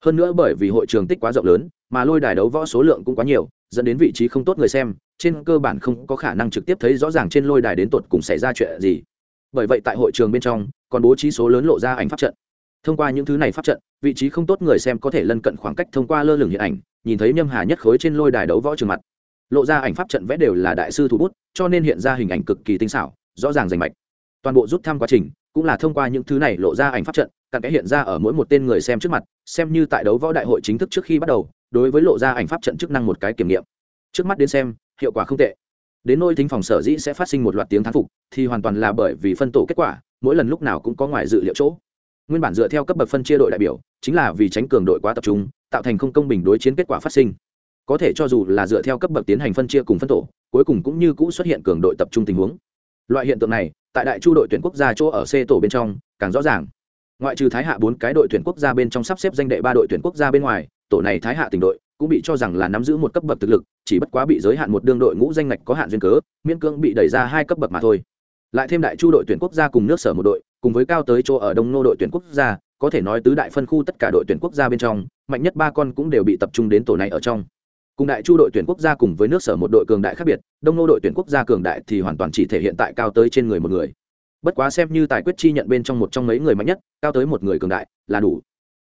Hơn nữa bởi vì hội trường tích quá rộng lớn, mà lôi đài đấu võ số lượng cũng quá nhiều, dẫn đến vị trí không tốt người xem, trên cơ bản không có khả năng trực tiếp thấy rõ ràng trên lôi đài đến tột cùng xảy ra chuyện gì. Bởi vậy tại hội trường bên trong, còn bố trí số lớn lộ ra ảnh pháp trận thông qua những thứ này pháp trận, vị trí không tốt người xem có thể lân cận khoảng cách thông qua lơ lửng hiện ảnh, nhìn thấy nhâm hà nhất khối trên lôi đài đấu võ trường mặt. Lộ ra ảnh pháp trận vẽ đều là đại sư thủ bút, cho nên hiện ra hình ảnh cực kỳ tinh xảo, rõ ràng rành mạch. Toàn bộ rút thăm quá trình, cũng là thông qua những thứ này lộ ra ảnh pháp trận, cặn kẽ hiện ra ở mỗi một tên người xem trước mặt, xem như tại đấu võ đại hội chính thức trước khi bắt đầu, đối với lộ ra ảnh pháp trận chức năng một cái kiểm nghiệm. Trước mắt đến xem, hiệu quả không tệ. Đến nôi thính phòng sở dĩ sẽ phát sinh một loạt tiếng thán phục, thì hoàn toàn là bởi vì phân tổ kết quả, mỗi lần lúc nào cũng có ngoài dự liệu chỗ nguyên bản dựa theo cấp bậc phân chia đội đại biểu, chính là vì tránh cường đội quá tập trung, tạo thành không công bình đối chiến kết quả phát sinh. Có thể cho dù là dựa theo cấp bậc tiến hành phân chia cùng phân tổ, cuối cùng cũng như cũ xuất hiện cường đội tập trung tình huống. Loại hiện tượng này, tại đại chu đội tuyển quốc gia chỗ ở c tổ bên trong, càng rõ ràng. Ngoại trừ thái hạ bốn cái đội tuyển quốc gia bên trong sắp xếp danh đệ ba đội tuyển quốc gia bên ngoài, tổ này thái hạ tỉnh đội cũng bị cho rằng là nắm giữ một cấp bậc thực lực, chỉ bất quá bị giới hạn một đương đội ngũ danh ngạch có hạn duyên cớ, miễn cưỡng bị đẩy ra hai cấp bậc mà thôi. Lại thêm đại chu đội tuyển quốc gia cùng nước sở một đội cùng với cao tới chỗ ở đông nô đội tuyển quốc gia, có thể nói tứ đại phân khu tất cả đội tuyển quốc gia bên trong, mạnh nhất ba con cũng đều bị tập trung đến tổ này ở trong. Cùng đại chu đội tuyển quốc gia cùng với nước sở một đội cường đại khác biệt, đông nô đội tuyển quốc gia cường đại thì hoàn toàn chỉ thể hiện tại cao tới trên người một người. Bất quá xem như tài quyết chi nhận bên trong một trong mấy người mạnh nhất, cao tới một người cường đại là đủ.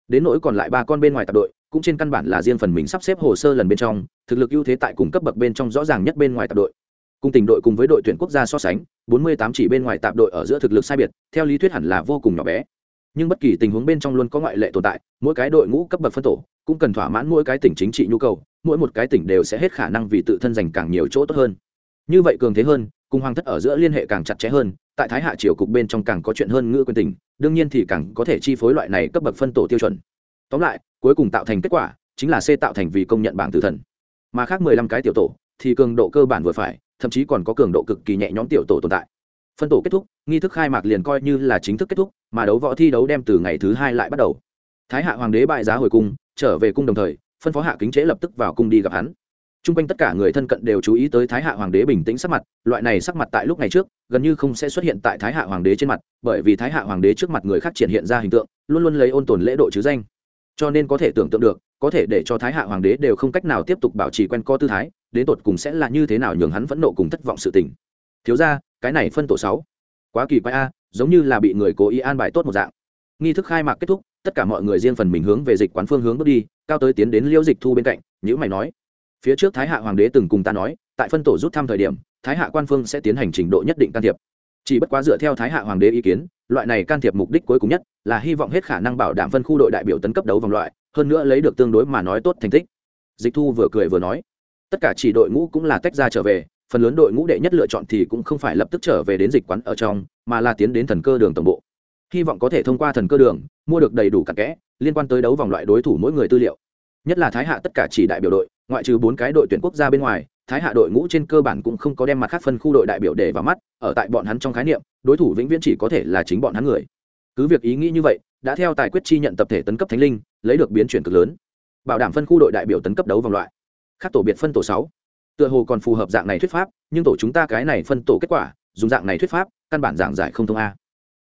Đến nỗi còn lại ba con bên ngoài tập đội, cũng trên căn bản là riêng phần mình sắp xếp hồ sơ lần bên trong, thực lực ưu thế tại cùng cấp bậc bên trong rõ ràng nhất bên ngoài tập đội. Cùng tỉnh đội cùng với đội tuyển quốc gia so sánh 48 chỉ bên ngoài tạp đội ở giữa thực lực sai biệt, theo lý thuyết hẳn là vô cùng nhỏ bé. Nhưng bất kỳ tình huống bên trong luôn có ngoại lệ tồn tại, mỗi cái đội ngũ cấp bậc phân tổ cũng cần thỏa mãn mỗi cái tỉnh chính trị nhu cầu, mỗi một cái tỉnh đều sẽ hết khả năng vì tự thân giành càng nhiều chỗ tốt hơn. Như vậy cường thế hơn, cùng hoàng thất ở giữa liên hệ càng chặt chẽ hơn, tại thái hạ triều cục bên trong càng có chuyện hơn ngữ quyền tỉnh đương nhiên thì càng có thể chi phối loại này cấp bậc phân tổ tiêu chuẩn. Tóm lại, cuối cùng tạo thành kết quả chính là c tạo thành vì công nhận bảng tử thần. Mà khác mười lăm cái tiểu tổ thì cường độ cơ bản vừa phải thậm chí còn có cường độ cực kỳ nhẹ nhõm tiểu tổ tồn tại. Phân tổ kết thúc, nghi thức khai mạc liền coi như là chính thức kết thúc, mà đấu võ thi đấu đem từ ngày thứ hai lại bắt đầu. Thái hạ hoàng đế bại giá hồi cung, trở về cung đồng thời, phân phó hạ kính chế lập tức vào cung đi gặp hắn. T r u n g quanh tất cả người thân cận đều chú ý tới thái hạ hoàng đế bình tĩnh sắc mặt, loại này sắc mặt tại lúc này trước, gần như không sẽ xuất hiện tại thái hạ hoàng đế trên mặt, bởi vì thái hạ hoàng đế trước mặt người khác triển hiện ra hình tượng, luôn luôn lấy ôn tồn lễ độ chứ danh. Cho nên có thể tưởng tượng được, có thể để cho thái hạ hoàng đế đều không cách nào tiếp tục bảo trì quen co tư thái đến tột cùng sẽ là như thế nào nhường hắn phẫn nộ cùng thất vọng sự tình. Thiếu ra cái này phân tổ sáu. Quá kỳ quái a, giống như là bị người cố ý an bài tốt một dạng. Nghi thức khai mạc kết thúc, tất cả mọi người riêng phần mình hướng về dịch quán phương hướng bước đi, cao tới tiến đến liễu dịch thu bên cạnh nhữ mày nói. Phía trước thái hạ hoàng đế từng cùng ta nói, tại phân tổ rút thăm thời điểm, thái hạ quan phương sẽ tiến hành trình độ nhất định can thiệp. Chỉ bất quá dựa theo thái hạ hoàng đế ý kiến, loại này can thiệp mục đích cuối cùng nhất là hy vọng hết khả năng bảo đảm phân khu đội đại biểu tấn cấp đấu vòng loại, hơn nữa lấy được tương đối mà nói tốt thành tích. Dịch thu vừa cười vừa nói tất cả chỉ đội ngũ cũng là tách ra trở về, phần lớn đội ngũ đệ nhất lựa chọn thì cũng không phải lập tức trở về đến dịch quán ở trong, mà là tiến đến thần cơ đường tổng bộ. Hy vọng có thể thông qua thần cơ đường, mua được đầy đủ cặn kẽ, liên quan tới đấu vòng loại đối thủ mỗi người tư liệu. Nhất là thái hạ tất cả chỉ đại biểu đội, ngoại trừ bốn cái đội tuyển quốc gia bên ngoài, thái hạ đội ngũ trên cơ bản cũng không có đem mặt khác phân khu đội đại biểu để vào mắt, ở tại bọn hắn trong khái niệm, đối thủ vĩnh viễn chỉ có thể là chính bọn hắn người. Cứ việc ý nghĩ như vậy, đã theo tài quyết chi nhận tập thể tấn cấp thánh linh, lấy được biến chuyển cực lớn. Bảo đảm phân khu đội đại biểu tấn cấp đấu vòng loại khác tổ biệt phân tổ sáu. Tựa hồ còn phù hợp dạng này thuyết pháp, nhưng tổ chúng ta cái này phân tổ kết quả, dùng dạng này thuyết pháp, căn bản giảng giải không thông a.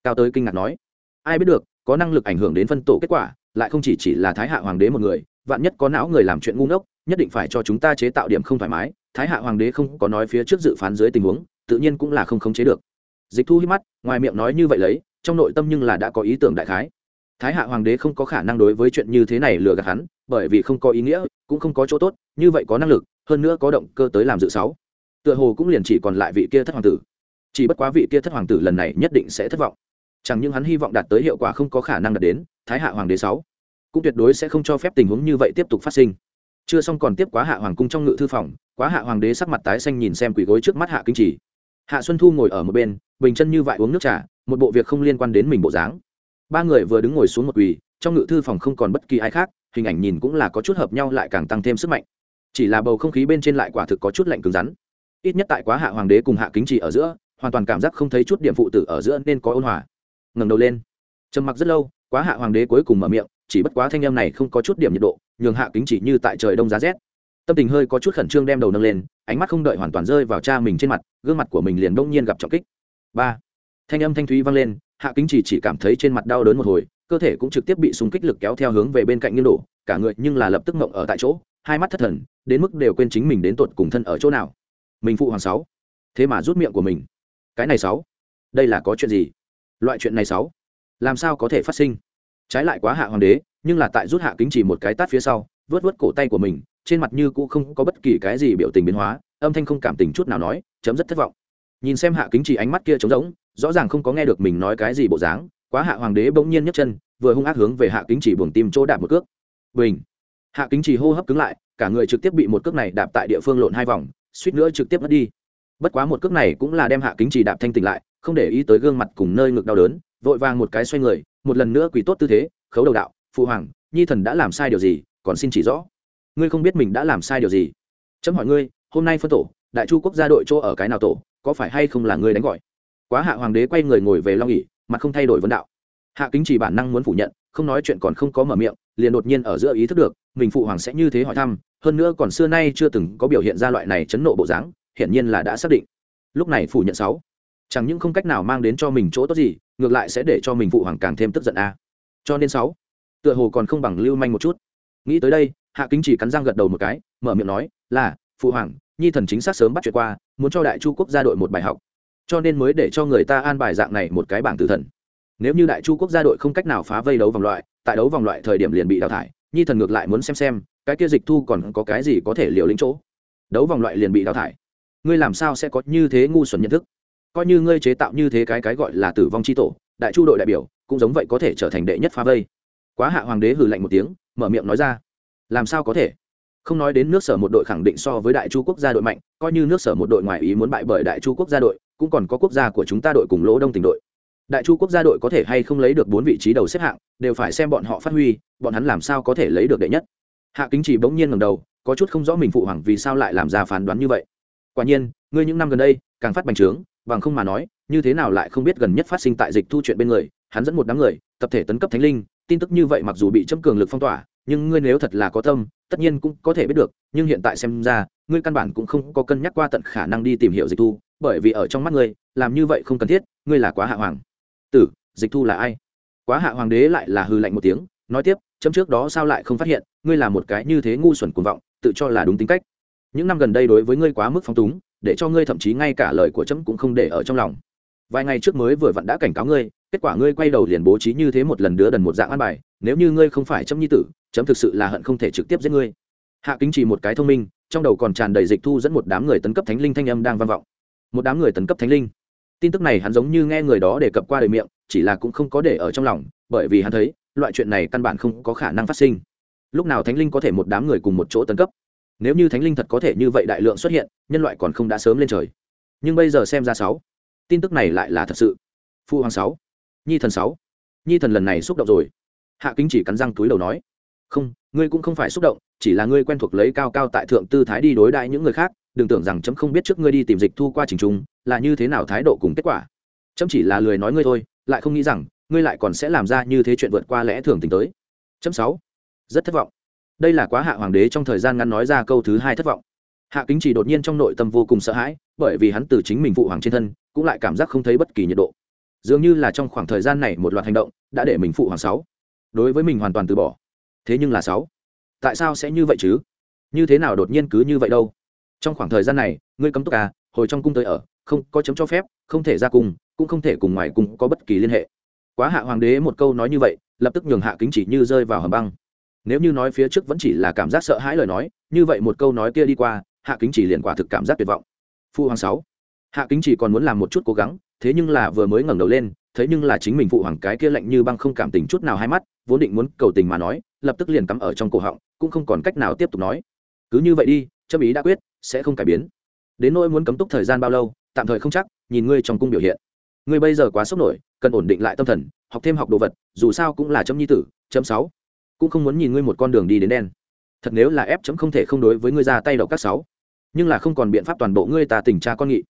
Cao tới kinh ngạc nói, ai biết được, có năng lực ảnh hưởng đến phân tổ kết quả, lại không chỉ chỉ là thái hạ hoàng đế một người, vạn nhất có não người làm chuyện ngu ngốc, nhất định phải cho chúng ta chế tạo điểm không thoải mái, thái hạ hoàng đế không có nói phía trước dự phán dưới tình huống, tự nhiên cũng là không khống chế được. Dịch thu hít mắt, ngoài miệng nói như vậy lấy, trong nội tâm nhưng là đã có ý tưởng đại khái. Thái hạ hoàng đế không có khả năng đối với chuyện như thế này lừa gạt hắn bởi vì không có ý nghĩa, cũng không có chỗ tốt, như vậy có năng lực, hơn nữa có động cơ tới làm dự sáu. Tựa hồ cũng liền chỉ còn lại vị kia thất hoàng tử. Chỉ bất quá vị kia thất hoàng tử lần này nhất định sẽ thất vọng. Chẳng những hắn hy vọng đạt tới hiệu quả không có khả năng đạt đến, thái hạ hoàng đế sáu cũng tuyệt đối sẽ không cho phép tình huống như vậy tiếp tục phát sinh. Chưa xong còn tiếp quá hạ hoàng cung trong ngự thư phòng, quá hạ hoàng đế sắc mặt tái xanh nhìn xem quỷ gối trước mắt hạ kinh chỉ. Hạ xuân thu ngồi ở một bên, bình chân như vậy uống nước trà, một bộ việc không liên quan đến mình bộ dáng. Ba người vừa đứng ngồi xuống một quỳ, trong ngự thư phòng không còn bất kỳ ai khác hình ảnh nhìn cũng là có chút hợp nhau lại càng tăng thêm sức mạnh. Chỉ là bầu không khí bên trên lại quả thực có chút lạnh cứng rắn. Ít nhất tại quá hạ hoàng đế cùng hạ kính trì ở giữa, hoàn toàn cảm giác không thấy chút điểm phụ tử ở giữa nên có ôn hòa. Ngẩng đầu lên. Trầm mặc rất lâu, quá hạ hoàng đế cuối cùng mở miệng, chỉ bất quá thanh em này không có chút điểm nhiệt độ, nhường hạ kính chỉ như tại trời đông giá rét. Tâm tình hơi có chút khẩn trương đem đầu nâng lên, ánh mắt không đợi hoàn toàn rơi vào cha mình trên mặt, gương mặt của mình liền đông nhiên gặp trọng kích. Ba. Thanh âm thanh thúy vang lên, hạ kính chỉ chỉ cảm thấy trên mặt đau đớn một hồi cơ thể cũng trực tiếp bị súng kích lực kéo theo hướng về bên cạnh nghiêng đổ, cả người nhưng là lập tức mộng ở tại chỗ, hai mắt thất thần, đến mức đều quên chính mình đến tột cùng thân ở chỗ nào. Mình phụ hoàng sáu. Thế mà rút miệng của mình. Cái này sáu. Đây là có chuyện gì? Loại chuyện này sáu. Làm sao có thể phát sinh? Trái lại quá hạ hoàng đế, nhưng là tại rút hạ kính chỉ một cái tát phía sau, vớt vớt cổ tay của mình, trên mặt như cũng không có bất kỳ cái gì biểu tình biến hóa, âm thanh không cảm tình chút nào nói, chấm rất thất vọng. Nhìn xem hạ kính chỉ ánh mắt kia trống rỗng, rõ ràng không có nghe được mình nói cái gì bộ dáng quá hạ hoàng đế bỗng nhiên nhấc chân, vừa hung ác hướng về hạ kính chỉ buồng tim chỗ đạp một cước. Bình. Hạ kính chỉ hô hấp cứng lại, cả người trực tiếp bị một cước này đạp tại địa phương lộn hai vòng, suýt nữa trực tiếp mất đi. Bất quá một cước này cũng là đem hạ kính chỉ đạp thanh tỉnh lại, không để ý tới gương mặt cùng nơi ngực đau đớn, vội vàng một cái xoay người, một lần nữa quỳ tốt tư thế, khấu đầu đạo, phụ hoàng, nhi thần đã làm sai điều gì, còn xin chỉ rõ. Ngươi không biết mình đã làm sai điều gì. Chấm hỏi ngươi, hôm nay phân tổ, đại chu quốc gia đội chỗ ở cái nào tổ, có phải hay không là ngươi đánh gọi? Quá hạ hoàng đế quay người ngồi về long ỉ mặt không thay đổi vấn đạo. Hạ kính chỉ bản năng muốn phủ nhận, không nói chuyện còn không có mở miệng, liền đột nhiên ở giữa ý thức được, mình phụ hoàng sẽ như thế hỏi thăm, hơn nữa còn xưa nay chưa từng có biểu hiện ra loại này chấn nộ bộ dáng, hiển nhiên là đã xác định. Lúc này phủ nhận sáu, chẳng những không cách nào mang đến cho mình chỗ tốt gì, ngược lại sẽ để cho mình phụ hoàng càng thêm tức giận a. Cho nên sáu, tựa hồ còn không bằng lưu manh một chút. Nghĩ tới đây, hạ kính chỉ cắn răng gật đầu một cái, mở miệng nói, là, phụ hoàng, nhi thần chính xác sớm bắt chuyện qua, muốn cho đại chu quốc gia đội một bài học cho nên mới để cho người ta an bài dạng này một cái bảng tử thần. Nếu như đại chu quốc gia đội không cách nào phá vây đấu vòng loại, tại đấu vòng loại thời điểm liền bị đào thải, nhi thần ngược lại muốn xem xem, cái kia dịch thu còn có cái gì có thể liều lĩnh chỗ. Đấu vòng loại liền bị đào thải. Ngươi làm sao sẽ có như thế ngu xuẩn nhận thức? Coi như ngươi chế tạo như thế cái cái gọi là tử vong c h i tổ, đại chu đội đại biểu cũng giống vậy có thể trở thành đệ nhất phá vây. Quá hạ hoàng đế hử lạnh một tiếng, mở miệng nói ra. Làm sao có thể? Không nói đến nước sở một đội khẳng định so với đại chu quốc gia đội mạnh, coi như nước sở một đội ngoài ý muốn bại bởi đại chu quốc gia đội cũng còn có quốc gia của chúng ta đội cùng lỗ đông tỉnh đội. Đại chu quốc gia đội có thể hay không lấy được bốn vị trí đầu xếp hạng, đều phải xem bọn họ phát huy, bọn hắn làm sao có thể lấy được đệ nhất. Hạ kính chỉ bỗng nhiên ngầm đầu, có chút không rõ mình phụ hoàng vì sao lại làm ra phán đoán như vậy. Quả nhiên, ngươi những năm gần đây, càng phát bành trướng, bằng không mà nói, như thế nào lại không biết gần nhất phát sinh tại dịch thu chuyện bên người, hắn dẫn một đám người, tập thể tấn cấp thánh linh, tin tức như vậy mặc dù bị châm cường lực phong tỏa nhưng ngươi nếu thật là có tâm, tất nhiên cũng có thể biết được, nhưng hiện tại xem ra, ngươi căn bản cũng không có cân nhắc qua tận khả năng đi tìm hiểu dịch thu, bởi vì ở trong mắt ngươi, làm như vậy không cần thiết, ngươi là quá hạ hoàng. Tử, dịch thu là ai? Quá hạ hoàng đế lại là hư lạnh một tiếng, nói tiếp, chấm trước đó sao lại không phát hiện, ngươi là một cái như thế ngu xuẩn cuồng vọng, tự cho là đúng tính cách. Những năm gần đây đối với ngươi quá mức phong túng, để cho ngươi thậm chí ngay cả lời của chấm cũng không để ở trong lòng. Vài ngày trước mới vừa vặn đã cảnh cáo ngươi, kết quả ngươi quay đầu liền bố trí như thế một lần đứa đần một dạng ăn bài nếu như ngươi không phải chấm nhi tử, chấm thực sự là hận không thể trực tiếp giết ngươi. Hạ kính chỉ một cái thông minh, trong đầu còn tràn đầy dịch thu dẫn một đám người tấn cấp thánh linh thanh âm đang vang vọng. Một đám người tấn cấp thánh linh. Tin tức này hắn giống như nghe người đó đề cập qua đời miệng, chỉ là cũng không có để ở trong lòng, bởi vì hắn thấy, loại chuyện này căn bản không có khả năng phát sinh. Lúc nào thánh linh có thể một đám người cùng một chỗ tấn cấp? Nếu như thánh linh thật có thể như vậy đại lượng xuất hiện, nhân loại còn không đã sớm lên trời. Nhưng bây giờ xem ra sáu. Tin tức này lại là thật sự. Phu hoàng sáu. Nhi thần sáu. Nhi thần lần này xúc động rồi hạ kính chỉ cắn răng túi đầu nói, không, ngươi cũng không phải xúc động, chỉ là ngươi quen thuộc lấy cao cao tại thượng tư thái đi đối đại những người khác, đừng tưởng rằng chấm không biết trước ngươi đi tìm dịch thu qua trình trung là như thế nào thái độ cùng kết quả. Chấm chỉ là lười nói ngươi thôi, lại không nghĩ rằng, ngươi lại còn sẽ làm ra như thế chuyện vượt qua lẽ thường tình tới. Chấm sáu, rất thất vọng. Đây là quá hạ hoàng đế trong thời gian ngắn nói ra câu thứ hai thất vọng. Hạ kính chỉ đột nhiên trong nội tâm vô cùng sợ hãi, bởi vì hắn từ chính mình phụ hoàng trên thân, cũng lại cảm giác không thấy bất kỳ nhiệt độ. Dường như là trong khoảng thời gian này một loạt hành động, đã để mình phụ hoàng sáu đối với mình hoàn toàn từ bỏ. Thế nhưng là sáu, tại sao sẽ như vậy chứ? Như thế nào đột nhiên cứ như vậy đâu? Trong khoảng thời gian này, ngươi cấm túc à hồi trong cung tới ở, không có chấm cho phép, không thể ra cung, cũng không thể cùng ngoài cung có bất kỳ liên hệ. Quá hạ hoàng đế một câu nói như vậy, lập tức nhường hạ kính chỉ như rơi vào hầm băng. Nếu như nói phía trước vẫn chỉ là cảm giác sợ hãi lời nói, như vậy một câu nói kia đi qua, hạ kính chỉ liền quả thực cảm giác tuyệt vọng. Phu hoàng sáu, hạ kính chỉ còn muốn làm một chút cố gắng, thế nhưng là vừa mới ngẩng đầu lên thế nhưng là chính mình phụ hoàng cái kia lạnh như băng không cảm tình chút nào hai mắt, vốn định muốn cầu tình mà nói, lập tức liền cắm ở trong cổ họng, cũng không còn cách nào tiếp tục nói. Cứ như vậy đi châm ý đã quyết, sẽ không cải biến. Đến nỗi muốn cấm túc thời gian bao lâu, tạm thời không chắc, nhìn ngươi trong cung biểu hiện. Ngươi bây giờ quá sốc nổi, cần ổn định lại tâm thần, học thêm học đồ vật, dù sao cũng là chấm nhi tử, chấm sáu. Cũng không muốn nhìn ngươi một con đường đi đến đen. Thật nếu là ép chấm không thể không đối với ngươi ra tay đầu các sáu. Nhưng là không còn biện pháp toàn bộ ngươi ta tình cha con nghị.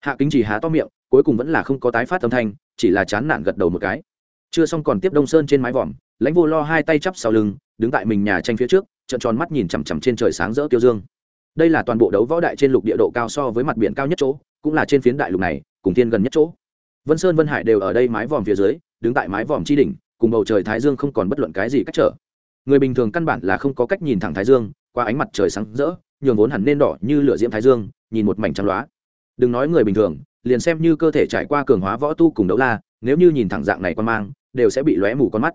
Hạ kính chỉ há to miệng cuối cùng vẫn là không có tái phát âm thanh, chỉ là chán nản gật đầu một cái. Chưa xong còn tiếp đông sơn trên mái vòm, lãnh vô lo hai tay chắp sau lưng, đứng tại mình nhà tranh phía trước trận tròn mắt nhìn chằm chằm trên trời sáng rỡ tiêu dương. Đây là toàn bộ đấu võ đại trên lục địa độ cao so với mặt biển cao nhất chỗ, cũng là trên phiến đại lục này, cùng thiên gần nhất chỗ. Vân sơn vân hải đều ở đây mái vòm phía dưới, đứng tại mái vòm tri đỉnh, cùng bầu trời thái dương không còn bất luận cái gì cách trở. Người bình thường căn bản là không có cách nhìn thẳng thái dương, qua ánh mặt trời sáng rỡ, nhường vốn hẳn nên đỏ như lửa diễm thái dương, nhìn một mảnh trắng loá. Đừng nói người bình thường liền xem như cơ thể trải qua cường hóa võ tu cùng đấu la, nếu như nhìn thẳng dạng này quan mang, đều sẽ bị lóe mù con mắt.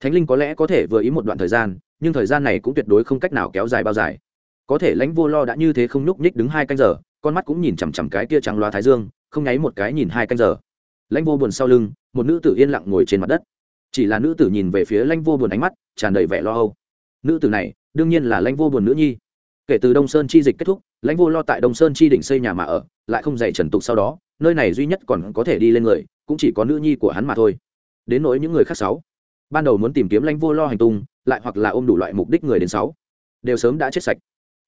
Thánh linh có lẽ có thể vừa ý một đoạn thời gian, nhưng thời gian này cũng tuyệt đối không cách nào kéo dài bao dài. Có thể lãnh vô lo đã như thế không nhúc nhích đứng hai canh giờ, con mắt cũng nhìn chằm chằm cái kia trắng loa thái dương, không nháy một cái nhìn hai canh giờ. Lãnh vô buồn sau lưng, một nữ tử yên lặng ngồi trên mặt đất. Chỉ là nữ tử nhìn về phía lãnh vô buồn ánh mắt, tràn đầy vẻ lo âu. Nữ tử này, đương nhiên là lãnh vô buồn nữ nhi. Kể từ đông sơn chi dịch kết thúc lãnh vô lo tại đông sơn chi đỉnh xây nhà mà ở, lại không dạy trần tục sau đó, nơi này duy nhất còn có thể đi lên người, cũng chỉ có nữ nhi của hắn mà thôi. Đến nỗi những người khác sáu, ban đầu muốn tìm kiếm lãnh vô lo hành tung, lại hoặc là ôm đủ loại mục đích người đến sáu, đều sớm đã chết sạch.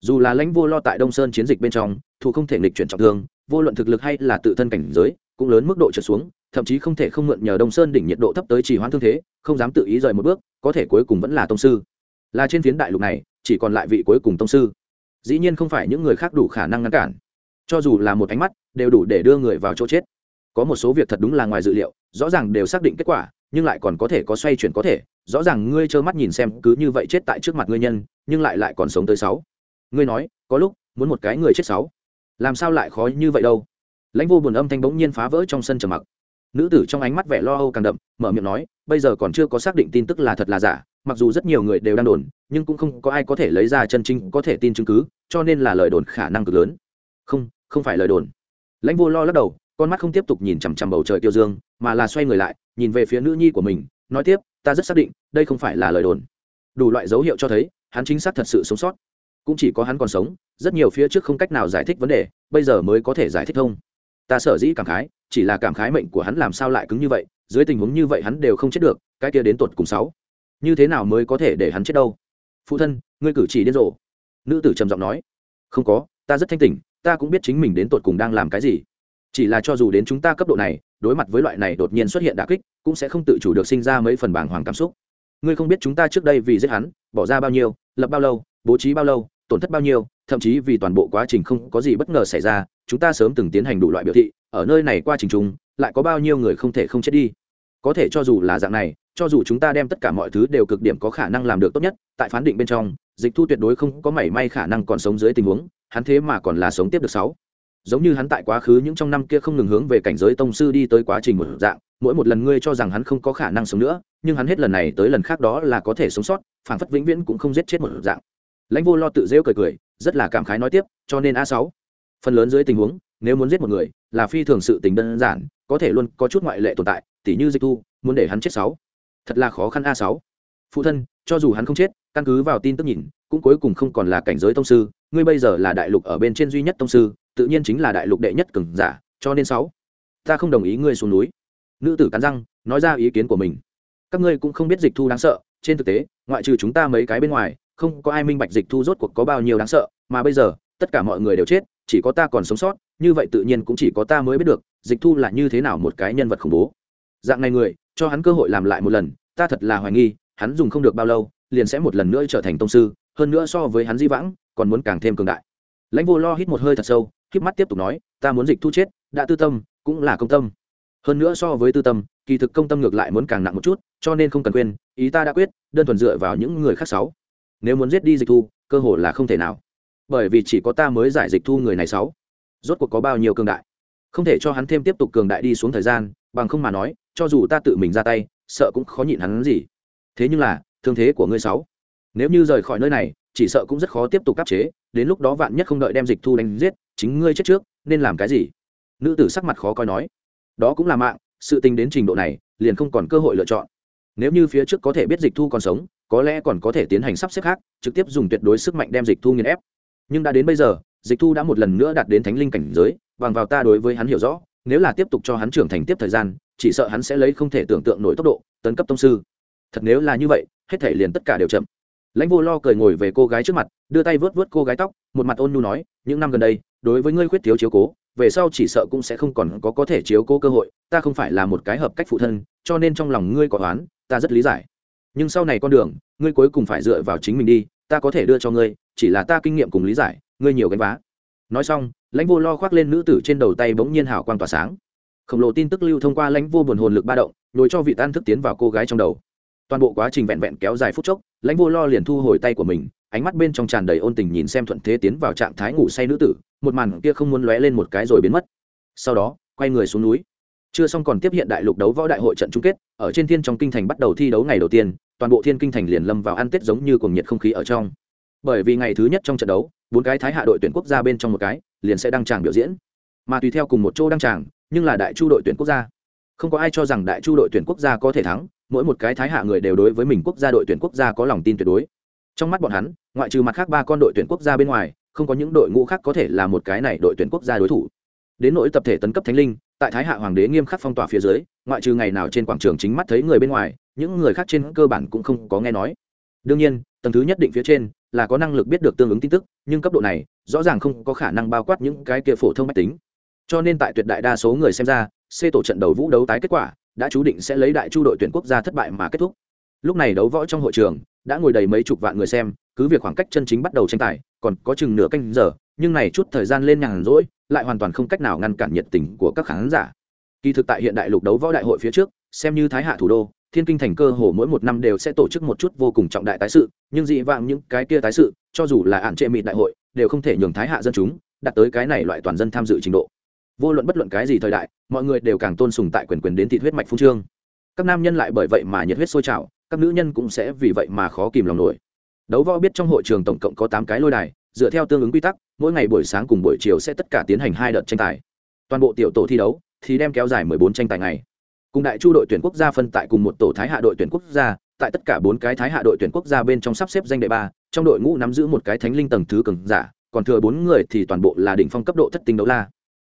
Dù là lãnh vô lo tại đông sơn chiến dịch bên trong thủ không thể nghịch chuyển trọng thương, vô luận thực lực hay là tự thân cảnh giới, cũng lớn mức độ trở xuống, thậm chí không thể không mượn nhờ đông sơn đỉnh nhiệt độ thấp tới trì hoãn thương thế, không dám tự ý rời một bước, có thể cuối cùng vẫn là tông sư. Là trên phiến đại lục này, chỉ còn lại vị cuối cùng tông sư dĩ nhiên không phải những người khác đủ khả năng ngăn cản. Cho dù là một ánh mắt, đều đủ để đưa người vào chỗ chết. Có một số việc thật đúng là ngoài dự liệu, rõ ràng đều xác định kết quả, nhưng lại còn có thể có xoay chuyển có thể. Rõ ràng ngươi trơ mắt nhìn xem cứ như vậy chết tại trước mặt ngươi nhân, nhưng lại lại còn sống tới sáu. Ngươi nói, có lúc, muốn một cái người chết sáu. Làm sao lại khó như vậy đâu? Lãnh vô buồn âm thanh bỗng nhiên phá vỡ trong sân trầm mặc nữ tử trong ánh mắt vẻ lo âu càng đậm, mở miệng nói, bây giờ còn chưa có xác định tin tức là thật là giả, mặc dù rất nhiều người đều đang đồn, nhưng cũng không có ai có thể lấy ra chân chính có thể tin chứng cứ, cho nên là lời đồn khả năng cực lớn. Không không phải lời đồn. Lãnh vô lo lắc đầu, con mắt không tiếp tục nhìn chằm chằm bầu trời tiêu dương, mà là xoay người lại, nhìn về phía nữ nhi của mình, nói tiếp, ta rất xác định, đây không phải là lời đồn. Đủ loại dấu hiệu cho thấy, hắn chính xác thật sự sống sót. Cũng chỉ có hắn còn sống, rất nhiều phía trước không cách nào giải thích vấn đề, bây giờ mới có thể giải thích thông ta sở dĩ cảm khái, chỉ là cảm khái mệnh của hắn làm sao lại cứng như vậy, dưới tình huống như vậy hắn đều không chết được, cái kia đến tột cùng sáu. Như thế nào mới có thể để hắn chết đâu? Phụ thân, ngươi cử chỉ điên rồ. Nữ tử trầm giọng nói. Không có, ta rất thanh tỉnh, ta cũng biết chính mình đến tột cùng đang làm cái gì. Chỉ là cho dù đến chúng ta cấp độ này, đối mặt với loại này đột nhiên xuất hiện đà kích, cũng sẽ không tự chủ được sinh ra mấy phần bàng hoàng cảm xúc. Ngươi không biết chúng ta trước đây vì giết hắn, bỏ ra bao nhiêu, lập bao lâu, bố trí bao lâu, tổn thất bao nhiêu thậm chí vì toàn bộ quá trình không có gì bất ngờ xảy ra, chúng ta sớm từng tiến hành đủ loại biểu thị, ở nơi này qua trình chúng lại có bao nhiêu người không thể không chết đi. Có thể cho dù là dạng này, cho dù chúng ta đem tất cả mọi thứ đều cực điểm có khả năng làm được tốt nhất, tại phán định bên trong, dịch thu tuyệt đối không có mảy may khả năng còn sống dưới tình huống, hắn thế mà còn là sống tiếp được sáu. Giống như hắn tại quá khứ những trong năm kia không ngừng hướng về cảnh giới tông sư đi tới quá trình một dạng, mỗi một lần ngươi cho rằng hắn không có khả năng sống nữa, nhưng hắn hết lần này tới lần khác đó là có thể sống sót phản phất vĩnh viễn cũng không giết chết một dạng lãnh vô lo tự rêu cười cười, rất là cảm khái nói tiếp, cho nên a sáu. Phần lớn dưới tình huống, nếu muốn giết một người, là phi thường sự tình đơn giản, có thể luôn có chút ngoại lệ tồn tại, tỉ như dịch thu, muốn để hắn chết sáu. Thật là khó khăn a sáu. Phụ thân, cho dù hắn không chết, căn cứ vào tin tức nhìn, cũng cuối cùng không còn là cảnh giới tông sư, ngươi bây giờ là đại lục ở bên trên duy nhất tông sư, tự nhiên chính là đại lục đệ nhất cường giả, cho nên sáu, ta không đồng ý ngươi xuống núi. Nữ tử cắn răng, nói ra ý kiến của mình. Các ngươi cũng không biết dịch thu đáng sợ, trên thực tế, ngoại trừ chúng ta mấy cái bên ngoài không có ai minh bạch dịch thu rốt cuộc có bao nhiêu đáng sợ, mà bây giờ, tất cả mọi người đều chết, chỉ có ta còn sống sót, như vậy tự nhiên cũng chỉ có ta mới biết được, dịch thu là như thế nào một cái nhân vật khủng bố. Dạng này người, cho hắn cơ hội làm lại một lần, ta thật là hoài nghi, hắn dùng không được bao lâu, liền sẽ một lần nữa trở thành tông sư, hơn nữa so với hắn di vãng, còn muốn càng thêm cường đại. Lãnh vô lo hít một hơi thật sâu híp mắt tiếp tục nói, ta muốn dịch thu chết, đã tư tâm, cũng là công tâm. Hơn nữa so với tư tâm, kỳ thực công tâm ngược lại muốn càng nặng một chút, cho nên không cần quên, ý ta đã quyết, đơn thuần dựa vào những người khác sáu nếu muốn giết đi dịch thu, cơ hội là không thể nào. Bởi vì chỉ có ta mới giải dịch thu người này sáu. Rốt cuộc có bao nhiêu cường đại? Không thể cho hắn thêm tiếp tục cường đại đi xuống thời gian, bằng không mà nói, cho dù ta tự mình ra tay, sợ cũng khó nhịn hắn gì. Thế nhưng là, thương thế của ngươi sáu. Nếu như rời khỏi nơi này, chỉ sợ cũng rất khó tiếp tục áp chế, đến lúc đó vạn nhất không đợi đem dịch thu đánh giết, chính ngươi chết trước, nên làm cái gì? Nữ tử sắc mặt khó coi nói. Đó cũng là mạng, sự tình đến trình độ này, liền không còn cơ hội lựa chọn. Nếu như phía trước có thể biết dịch thu còn sống có lẽ còn có thể tiến hành sắp xếp khác trực tiếp dùng tuyệt đối sức mạnh đem dịch thu nghiền ép. Nhưng đã đến bây giờ dịch thu đã một lần nữa đạt đến thánh linh cảnh giới bằng vào ta đối với hắn hiểu rõ nếu là tiếp tục cho hắn trưởng thành tiếp thời gian chỉ sợ hắn sẽ lấy không thể tưởng tượng nổi tốc độ tấn cấp tông sư. Thật nếu là như vậy hết thể liền tất cả đều chậm. Lãnh vô lo cười ngồi về cô gái trước mặt đưa tay vớt vớt cô gái tóc một mặt ôn nhu nói những năm gần đây đối với ngươi khuyết thiếu chiếu cố về sau chỉ sợ cũng sẽ không còn có có thể chiếu cố cơ hội ta không phải là một cái hợp cách phụ thân cho nên trong lòng ngươi có oán, ta rất lý giải nhưng sau này con đường, ngươi cuối cùng phải dựa vào chính mình đi, ta có thể đưa cho ngươi, chỉ là ta kinh nghiệm cùng lý giải, ngươi nhiều gánh vá. Nói xong, lãnh vô lo khoác lên nữ tử trên đầu tay bỗng nhiên hào quang tỏa sáng. Khổng lồ tin tức lưu thông qua lãnh vô buồn hồn lực ba động nối cho vị tan thức tiến vào cô gái trong đầu. Toàn bộ quá trình vẹn vẹn kéo dài phút chốc, lãnh vô lo liền thu hồi tay của mình, ánh mắt bên trong tràn đầy ôn tình nhìn xem thuận thế tiến vào trạng thái ngủ say nữ tử, một màn kia không muốn lóe lên một cái rồi biến mất. Sau đó, quay người xuống núi chưa xong còn tiếp hiện đại lục đấu võ đại hội trận chung kết, ở trên thiên trong kinh thành bắt đầu thi đấu ngày đầu tiên, toàn bộ thiên kinh thành liền lâm vào ăn tết giống như cuồng nhiệt không khí ở trong. Bởi vì ngày thứ nhất trong trận đấu, bốn cái thái hạ đội tuyển quốc gia bên trong một cái, liền sẽ đăng tràng biểu diễn. Mà tùy theo cùng một chỗ đăng tràng, nhưng là đại chu đội tuyển quốc gia. Không có ai cho rằng đại chu đội tuyển quốc gia có thể thắng, mỗi một cái thái hạ người đều đối với mình quốc gia đội tuyển quốc gia có lòng tin tuyệt đối. Trong mắt bọn hắn, ngoại trừ mặt khác ba con đội tuyển quốc gia bên ngoài, không có những đội ngũ khác có thể là một cái này đội tuyển quốc gia đối thủ. Đến nỗi tập thể tấn cấp thánh linh tại thái hạ hoàng đế nghiêm khắc phong tỏa phía dưới, ngoại trừ ngày nào trên quảng trường chính mắt thấy người bên ngoài, những người khác trên cơ bản cũng không có nghe nói. Đương nhiên, tầng thứ nhất định phía trên là có năng lực biết được tương ứng tin tức, nhưng cấp độ này rõ ràng không có khả năng bao quát những cái kia phổ thông mách tính. Cho nên tại tuyệt đại đa số người xem ra c tổ trận đầu vũ đấu tái kết quả đã chú định sẽ lấy đại chu đội tuyển quốc gia thất bại mà kết thúc. Lúc này đấu võ trong hội trường đã ngồi đầy mấy chục vạn người xem, cứ việc khoảng cách chân chính bắt đầu tranh tài, còn có chừng nửa canh giờ nhưng này chút thời gian lên nhàn rỗi, lại hoàn toàn không cách nào ngăn cản nhiệt tình của các khán giả. Kỳ thực tại hiện đại lục đấu võ đại hội phía trước, xem như thái hạ thủ đô, thiên kinh thành cơ hồ mỗi một năm đều sẽ tổ chức một chút vô cùng trọng đại tái sự, nhưng dị vãng những cái kia tái sự, cho dù là ạn trệ mịt đại hội, đều không thể nhường thái hạ dân chúng đạt tới cái này loại toàn dân tham dự trình độ. Vô luận bất luận cái gì thời đại, mọi người đều càng tôn sùng tại quyền quyền đến thị huyết mạch phú trương. Các nam nhân lại bởi vậy mà nhiệt huyết sôi trào, các nữ nhân cũng sẽ vì vậy mà khó kìm lòng nổi. Đấu võ biết trong hội trường tổng cộng có tám cái lôi đài dựa theo tương ứng quy tắc, mỗi ngày buổi sáng cùng buổi chiều sẽ tất cả tiến hành hai đợt tranh tài. Toàn bộ tiểu tổ thi đấu thì đem kéo dài 14 tranh tài ngày. Cùng đại chu đội tuyển quốc gia phân tại cùng một tổ thái hạ đội tuyển quốc gia, tại tất cả bốn cái thái hạ đội tuyển quốc gia bên trong sắp xếp danh đệ ba, trong đội ngũ nắm giữ một cái thánh linh tầng thứ cường giả, còn thừa bốn người thì toàn bộ là đỉnh phong cấp độ thất tinh đấu la.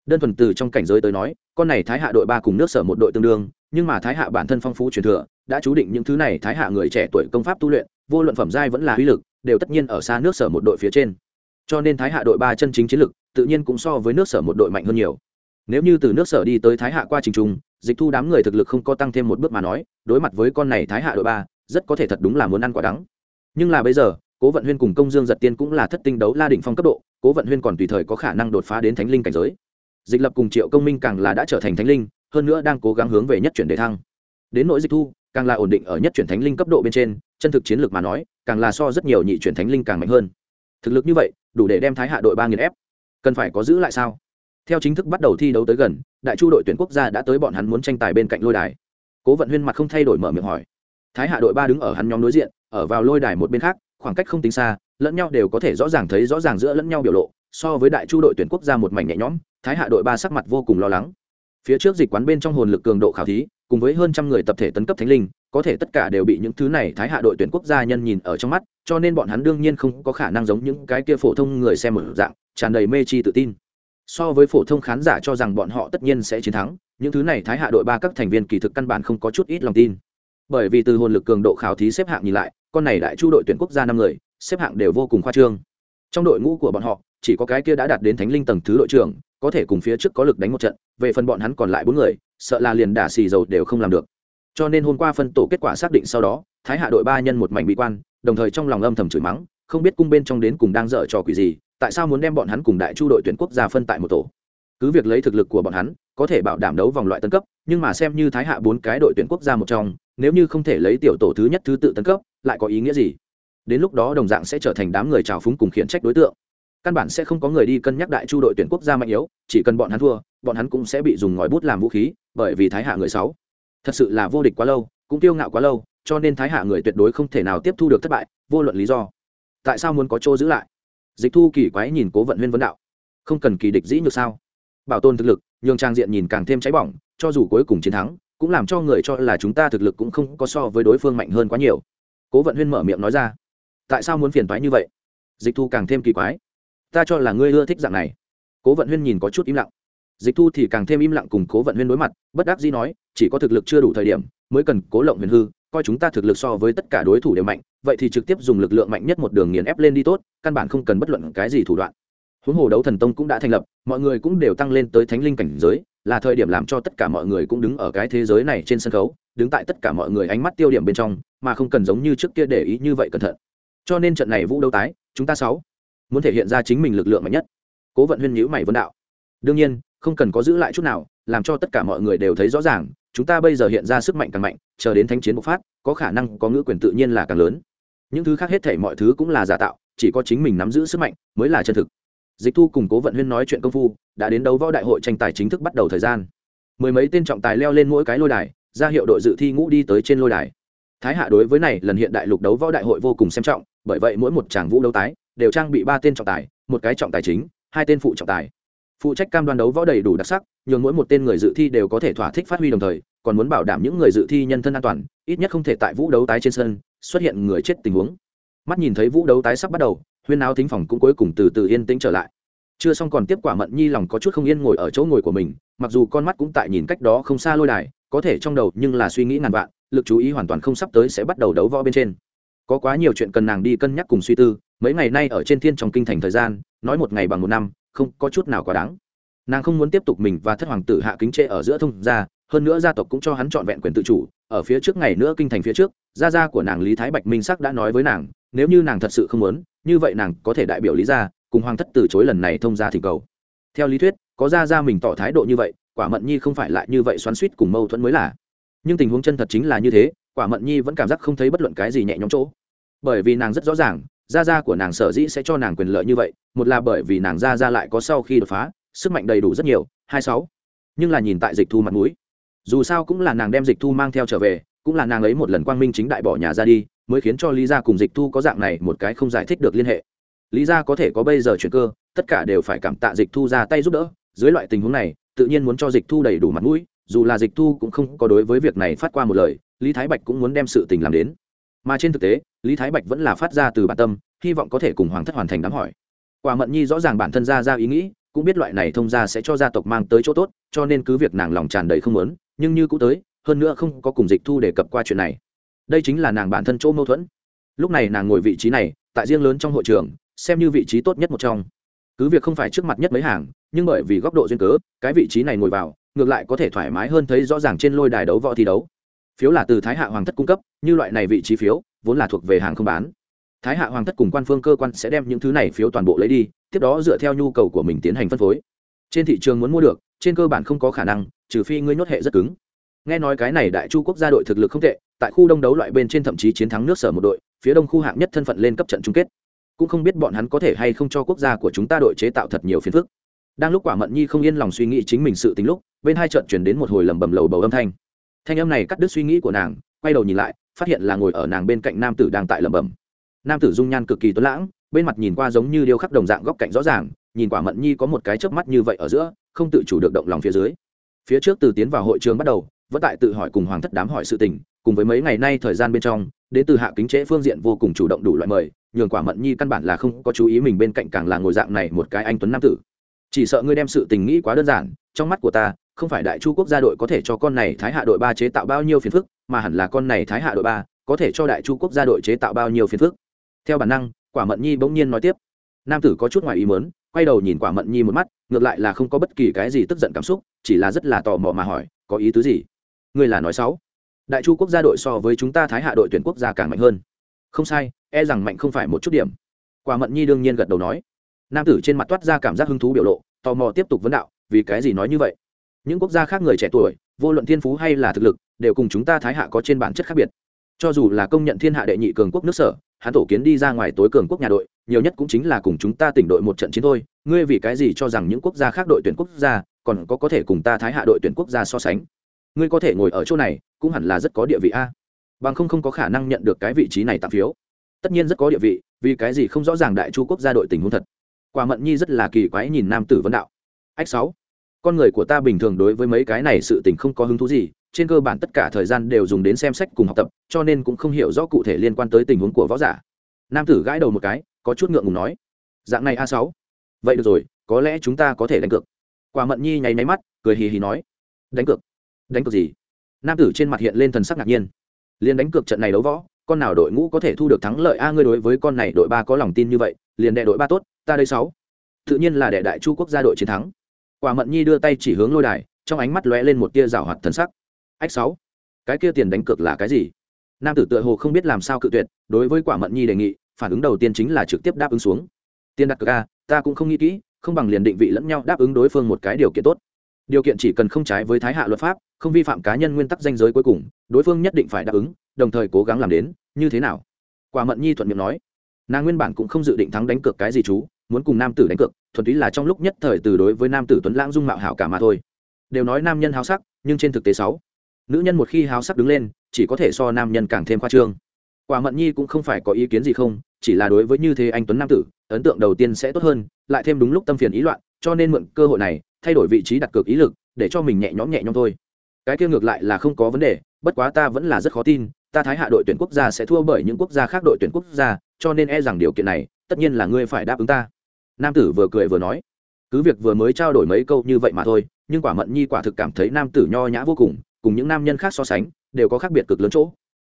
Đơn thuần từ trong cảnh giới tới nói, con này thái hạ đội ba cùng nước sở một đội tương đương, nhưng mà thái hạ bản thân phong phú truyền thừa, đã chú định những thứ này thái hạ người trẻ tuổi công pháp tu luyện, vô luận phẩm giai vẫn là uy lực, đều tất nhiên ở xa nước sở một đội phía trên cho nên thái hạ đội ba chân chính chiến lực, tự nhiên cũng so với nước sở một đội mạnh hơn nhiều. Nếu như từ nước sở đi tới thái hạ qua trình trung, dịch thu đám người thực lực không có tăng thêm một bước mà nói, đối mặt với con này thái hạ đội ba, rất có thể thật đúng là muốn ăn quả đắng. Nhưng là bây giờ, cố vận huyên cùng công dương giật tiên cũng là thất tinh đấu la đỉnh phong cấp độ, cố vận huyên còn tùy thời có khả năng đột phá đến thánh linh cảnh giới. Dịch lập cùng triệu công minh càng là đã trở thành thánh linh, hơn nữa đang cố gắng hướng về nhất chuyển đề thăng. Đến nỗi dịch thu, càng là ổn định ở nhất chuyển thánh linh cấp độ bên trên, chân thực chiến lược mà nói, càng là so rất nhiều nhị chuyển thánh linh càng mạnh hơn. Thực lực như vậy đủ để đem thái hạ đội ba nghìn ép. Cần phải có giữ lại sao? Theo chính thức bắt đầu thi đấu tới gần, đại chu đội tuyển quốc gia đã tới bọn hắn muốn tranh tài bên cạnh lôi đài. Cố vận huyên mặt không thay đổi mở miệng hỏi. Thái hạ đội ba đứng ở hắn nhóm đối diện, ở vào lôi đài một bên khác, khoảng cách không tính xa, lẫn nhau đều có thể rõ ràng thấy rõ ràng giữa lẫn nhau biểu lộ, so với đại chu đội tuyển quốc gia một mảnh nhẹ nhõm, thái hạ đội ba sắc mặt vô cùng lo lắng. Phía trước dịch quán bên trong hồn lực cường độ khảo thí, cùng với hơn trăm người tập thể tấn cấp thánh linh có thể tất cả đều bị những thứ này thái hạ đội tuyển quốc gia nhân nhìn ở trong mắt, cho nên bọn hắn đương nhiên không có khả năng giống những cái kia phổ thông người xem một dạng, tràn đầy mê chi tự tin. So với phổ thông khán giả cho rằng bọn họ tất nhiên sẽ chiến thắng, những thứ này thái hạ đội ba các thành viên kỳ thực căn bản không có chút ít lòng tin. Bởi vì từ hồn lực cường độ khảo thí xếp hạng nhìn lại, con này đại chu đội tuyển quốc gia năm người, xếp hạng đều vô cùng khoa trương. Trong đội ngũ của bọn họ, chỉ có cái kia đã đạt đến thánh linh tầng thứ đội trưởng, có thể cùng phía trước có lực đánh một trận, về phần bọn hắn còn lại bốn người, sợ là liền đả xì dầu đều không làm được cho nên hôm qua phân tổ kết quả xác định sau đó, thái hạ đội ba nhân một mảnh bị quan, đồng thời trong lòng âm thầm chửi mắng, không biết cung bên trong đến cùng đang dở trò quỷ gì, tại sao muốn đem bọn hắn cùng đại chu đội tuyển quốc gia phân tại một tổ. Cứ việc lấy thực lực của bọn hắn, có thể bảo đảm đấu vòng loại tân cấp, nhưng mà xem như thái hạ bốn cái đội tuyển quốc gia một trong, nếu như không thể lấy tiểu tổ thứ nhất thứ tự tân cấp, lại có ý nghĩa gì? Đến lúc đó đồng dạng sẽ trở thành đám người trào phúng cùng khiển trách đối tượng. Căn bản sẽ không có người đi cân nhắc đại chu đội tuyển quốc gia mạnh yếu, chỉ cần bọn hắn thua, bọn hắn cũng sẽ bị dùng ngòi bút làm vũ khí, bởi vì thái hạ người sáu thật sự là vô địch quá lâu, cũng tiêu ngạo quá lâu, cho nên thái hạ người tuyệt đối không thể nào tiếp thu được thất bại, vô luận lý do. Tại sao muốn có chỗ giữ lại? Dịch thu kỳ quái nhìn cố vận huyên vấn đạo. Không cần kỳ địch dĩ nhược sao? Bảo tồn thực lực, nhường trang diện nhìn càng thêm cháy bỏng, cho dù cuối cùng chiến thắng, cũng làm cho người cho là chúng ta thực lực cũng không có so với đối phương mạnh hơn quá nhiều. Cố vận huyên mở miệng nói ra. Tại sao muốn phiền toái như vậy? Dịch thu càng thêm kỳ quái. Ta cho là ngươi ưa thích dạng này. Cố vận huyên nhìn có chút im lặng dịch thu thì càng thêm im lặng cùng cố vận huyên đối mặt, bất đắc dĩ nói, chỉ có thực lực chưa đủ thời điểm, mới cần cố lộng huyền hư, coi chúng ta thực lực so với tất cả đối thủ đều mạnh, vậy thì trực tiếp dùng lực lượng mạnh nhất một đường nghiền ép lên đi tốt, căn bản không cần bất luận cái gì thủ đoạn. Huống hồ đấu thần tông cũng đã thành lập, mọi người cũng đều tăng lên tới thánh linh cảnh giới, là thời điểm làm cho tất cả mọi người cũng đứng ở cái thế giới này trên sân khấu, đứng tại tất cả mọi người ánh mắt tiêu điểm bên trong, mà không cần giống như trước kia để ý như vậy cẩn thận. Cho nên trận này vũ đấu tái, chúng ta sáu muốn thể hiện ra chính mình lực lượng mạnh nhất. Cố vận huyên nhữ mày vân đạo. Đương nhiên không cần có giữ lại chút nào, làm cho tất cả mọi người đều thấy rõ ràng, chúng ta bây giờ hiện ra sức mạnh càng mạnh, chờ đến thánh chiến bộc phát, có khả năng có ngữ quyền tự nhiên là càng lớn. Những thứ khác hết thể mọi thứ cũng là giả tạo, chỉ có chính mình nắm giữ sức mạnh mới là chân thực. Dịch thu cùng cố vận huyên nói chuyện công phu, đã đến đấu võ đại hội tranh tài chính thức bắt đầu thời gian. Mười mấy tên trọng tài leo lên mỗi cái lôi đài, ra hiệu đội dự thi ngũ đi tới trên lôi đài. Thái hạ đối với này lần hiện đại lục đấu võ đại hội vô cùng xem trọng, bởi vậy mỗi một tràng vũ đấu tái, đều trang bị ba tên trọng tài, một cái trọng tài chính, hai tên phụ trọng tài phụ trách cam đoan đấu võ đầy đủ đặc sắc, nhường mỗi một tên người dự thi đều có thể thỏa thích phát huy đồng thời, còn muốn bảo đảm những người dự thi nhân thân an toàn, ít nhất không thể tại vũ đấu tái trên sân, xuất hiện người chết tình huống. Mắt nhìn thấy vũ đấu tái sắp bắt đầu, huyên áo thính phòng cũng cuối cùng từ từ yên tĩnh trở lại. Chưa xong còn tiếp quả mận nhi lòng có chút không yên ngồi ở chỗ ngồi của mình, mặc dù con mắt cũng tại nhìn cách đó không xa lôi đài, có thể trong đầu nhưng là suy nghĩ ngàn vạn, lực chú ý hoàn toàn không sắp tới sẽ bắt đầu đấu võ bên trên. Có quá nhiều chuyện cần nàng đi cân nhắc cùng suy tư, mấy ngày nay ở trên thiên trong kinh thành thời gian, nói một ngày bằng một năm không có chút nào quá đáng. Nàng không muốn tiếp tục mình và thất hoàng tử hạ kính trệ ở giữa thông gia, hơn nữa gia tộc cũng cho hắn trọn vẹn quyền tự chủ, ở phía trước ngày nữa kinh thành phía trước, gia gia của nàng lý thái bạch minh sắc đã nói với nàng, nếu như nàng thật sự không muốn, như vậy nàng có thể đại biểu lý gia, cùng hoàng thất từ chối lần này thông gia thỉnh cầu. Theo lý thuyết, có gia gia mình tỏ thái độ như vậy, quả mận nhi không phải lại như vậy xoắn suýt cùng mâu thuẫn mới là. Nhưng tình huống chân thật chính là như thế, quả mận nhi vẫn cảm giác không thấy bất luận cái gì nhẹ nhõm chỗ. Bởi vì nàng rất rõ ràng gia gia của nàng sở dĩ sẽ cho nàng quyền lợi như vậy, một là bởi vì nàng gia gia lại có sau khi đột phá, sức mạnh đầy đủ rất nhiều, hai sáu. Nhưng là nhìn tại dịch thu mặt mũi, dù sao cũng là nàng đem dịch thu mang theo trở về, cũng là nàng ấy một lần quang minh chính đại bỏ nhà ra đi, mới khiến cho lý gia cùng dịch thu có dạng này một cái không giải thích được liên hệ. Lý gia có thể có bây giờ chuyện cơ, tất cả đều phải cảm tạ dịch thu ra tay giúp đỡ, dưới loại tình huống này, tự nhiên muốn cho dịch thu đầy đủ mặt mũi, dù là dịch thu cũng không có đối với việc này phát qua một lời, lý thái bạch cũng muốn đem sự tình làm đến mà trên thực tế, lý thái bạch vẫn là phát ra từ bản tâm, hy vọng có thể cùng hoàng thất hoàn thành đám hỏi. Quả mận nhi rõ ràng bản thân ra ra ý nghĩ, cũng biết loại này thông gia sẽ cho gia tộc mang tới chỗ tốt, cho nên cứ việc nàng lòng tràn đầy không lớn nhưng như cũ tới, hơn nữa không có cùng dịch thu đề cập qua chuyện này. Đây chính là nàng bản thân chỗ mâu thuẫn. Lúc này nàng ngồi vị trí này, tại riêng lớn trong hội trường, xem như vị trí tốt nhất một trong. Cứ việc không phải trước mặt nhất mấy hàng, nhưng bởi vì góc độ duyên cớ, cái vị trí này ngồi vào, ngược lại có thể thoải mái hơn thấy rõ ràng trên lôi đài đấu võ thi đấu phiếu là từ thái hạ hoàng thất cung cấp, như loại này vị trí phiếu, vốn là thuộc về hàng không bán. Thái hạ hoàng thất cùng quan phương cơ quan sẽ đem những thứ này phiếu toàn bộ lấy đi, tiếp đó dựa theo nhu cầu của mình tiến hành phân phối. Trên thị trường muốn mua được, trên cơ bản không có khả năng, trừ phi ngươi nhốt hệ rất cứng. Nghe nói cái này đại chu quốc gia đội thực lực không tệ, tại khu đông đấu loại bên trên thậm chí chiến thắng nước sở một đội, phía đông khu hạng nhất thân phận lên cấp trận chung kết. Cũng không biết bọn hắn có thể hay không cho quốc gia của chúng ta đội chế tạo thật nhiều phiền phức. Đang lúc quả mận nhi không yên lòng suy nghĩ chính mình sự tính lúc, bên hai trận chuyển đến một hồi lầm bầm lầu bầu âm thanh thanh âm này cắt đứt suy nghĩ của nàng, quay đầu nhìn lại, phát hiện là ngồi ở nàng bên cạnh nam tử đang tại lẩm bẩm. nam tử dung nhan cực kỳ tuấn lãng, bên mặt nhìn qua giống như điêu khắc đồng dạng góc cạnh rõ ràng, nhìn quả mận nhi có một cái chớp mắt như vậy ở giữa, không tự chủ được động lòng phía dưới phía trước từ tiến vào hội trường bắt đầu, vẫn tại tự hỏi cùng hoàng thất đám hỏi sự tình, cùng với mấy ngày nay thời gian bên trong, đến từ hạ kính trễ phương diện vô cùng chủ động đủ loại mời, nhường quả mận nhi căn bản là không có chú ý mình bên cạnh càng là ngồi dạng này một cái anh tuấn nam tử chỉ sợ ngươi đem sự tình nghĩ quá đơn giản, trong mắt của ta không phải đại chu quốc gia đội có thể cho con này thái hạ đội ba chế tạo bao nhiêu phiền phức, mà hẳn là con này thái hạ đội ba có thể cho đại chu quốc gia đội chế tạo bao nhiêu phiền phức. Theo bản năng, quả mận nhi bỗng nhiên nói tiếp. Nam tử có chút ngoài ý mớn quay đầu nhìn quả mận nhi một mắt, ngược lại là không có bất kỳ cái gì tức giận cảm xúc, chỉ là rất là tò mò mà hỏi, có ý tứ gì? Ngươi là nói sáu đại chu quốc gia đội so với chúng ta thái hạ đội tuyển quốc gia càng mạnh hơn. Không sai e rằng mạnh không phải một chút điểm. Quả mận nhi đương nhiên gật đầu nói. Nam tử trên mặt toát ra cảm giác hứng thú biểu lộ, tò mò tiếp tục vấn đạo, vì cái gì nói như vậy? Những quốc gia khác người trẻ tuổi, vô luận thiên phú hay là thực lực, đều cùng chúng ta thái hạ có trên bản chất khác biệt. Cho dù là công nhận thiên hạ đệ nhị cường quốc nước sở, hắn tổ kiến đi ra ngoài tối cường quốc nhà đội, nhiều nhất cũng chính là cùng chúng ta tỉnh đội một trận chiến thôi. Ngươi vì cái gì cho rằng những quốc gia khác đội tuyển quốc gia còn có có thể cùng ta thái hạ đội tuyển quốc gia so sánh? Ngươi có thể ngồi ở chỗ này, cũng hẳn là rất có địa vị a. Bằng không không có khả năng nhận được cái vị trí này tạm phiếu. Tất nhiên rất có địa vị, vì cái gì không rõ ràng đại chu quốc gia đội tình huống thật. Quả mận nhi rất là kỳ quái nhìn nam tử vấn đạo. Ách sáu con người của ta bình thường đối với mấy cái này sự tình không có hứng thú gì, trên cơ bản tất cả thời gian đều dùng đến xem sách cùng học tập, cho nên cũng không hiểu rõ cụ thể liên quan tới tình huống của võ giả. Nam tử gãi đầu một cái, có chút ngượng ngùng nói, dạng này a sáu. Vậy được rồi, có lẽ chúng ta có thể đánh cược. Quả mận nhi nháy máy mắt, cười hì hì nói, đánh cược? Đánh cược gì? Nam tử trên mặt hiện lên thần sắc ngạc nhiên. Liền đánh cược trận này đấu võ, con nào đội ngũ có thể thu được thắng lợi? A, ngươi đối với con này đội ba có lòng tin như vậy, liền đệ đội ba tốt, ta đây sáu. Tự nhiên là đệ đại chu quốc gia đội chiến thắng quả mận nhi đưa tay chỉ hướng lôi đài, trong ánh mắt lóe lên một tia rào hoạt thần sắc. Ách sáu, cái kia tiền đánh cược là cái gì? Nam tử tựa hồ không biết làm sao cự tuyệt, đối với quả mận nhi đề nghị, phản ứng đầu tiên chính là trực tiếp đáp ứng xuống. Tiền đặt cược a, ta cũng không nghĩ kỹ, không bằng liền định vị lẫn nhau đáp ứng đối phương một cái điều kiện tốt. Điều kiện chỉ cần không trái với thái hạ luật pháp, không vi phạm cá nhân nguyên tắc danh giới cuối cùng, đối phương nhất định phải đáp ứng, đồng thời cố gắng làm đến, như thế nào? Quả mận nhi thuận miệng nói. Nàng nguyên bản cũng không dự định thắng đánh cược cái gì chú, muốn cùng nam tử đánh cược thuần túy là trong lúc nhất thời từ đối với nam tử tuấn lãng dung mạo hảo cả mà thôi. Đều nói nam nhân háo sắc, nhưng trên thực tế sáu. Nữ nhân một khi háo sắc đứng lên, chỉ có thể so nam nhân càng thêm khoa trương. Quả mận nhi cũng không phải có ý kiến gì không, chỉ là đối với như thế anh tuấn nam tử, ấn tượng đầu tiên sẽ tốt hơn, lại thêm đúng lúc tâm phiền ý loạn, cho nên mượn cơ hội này, thay đổi vị trí đặt cược ý lực, để cho mình nhẹ nhõm nhẹ nhõm thôi. Cái kia ngược lại là không có vấn đề, bất quá ta vẫn là rất khó tin, ta thái hạ đội tuyển quốc gia sẽ thua bởi những quốc gia khác đội tuyển quốc gia, cho nên e rằng điều kiện này, tất nhiên là ngươi phải đáp ứng ta nam tử vừa cười vừa nói, cứ việc vừa mới trao đổi mấy câu như vậy mà thôi, nhưng quả mận nhi quả thực cảm thấy nam tử nho nhã vô cùng cùng những nam nhân khác so sánh, đều có khác biệt cực lớn chỗ.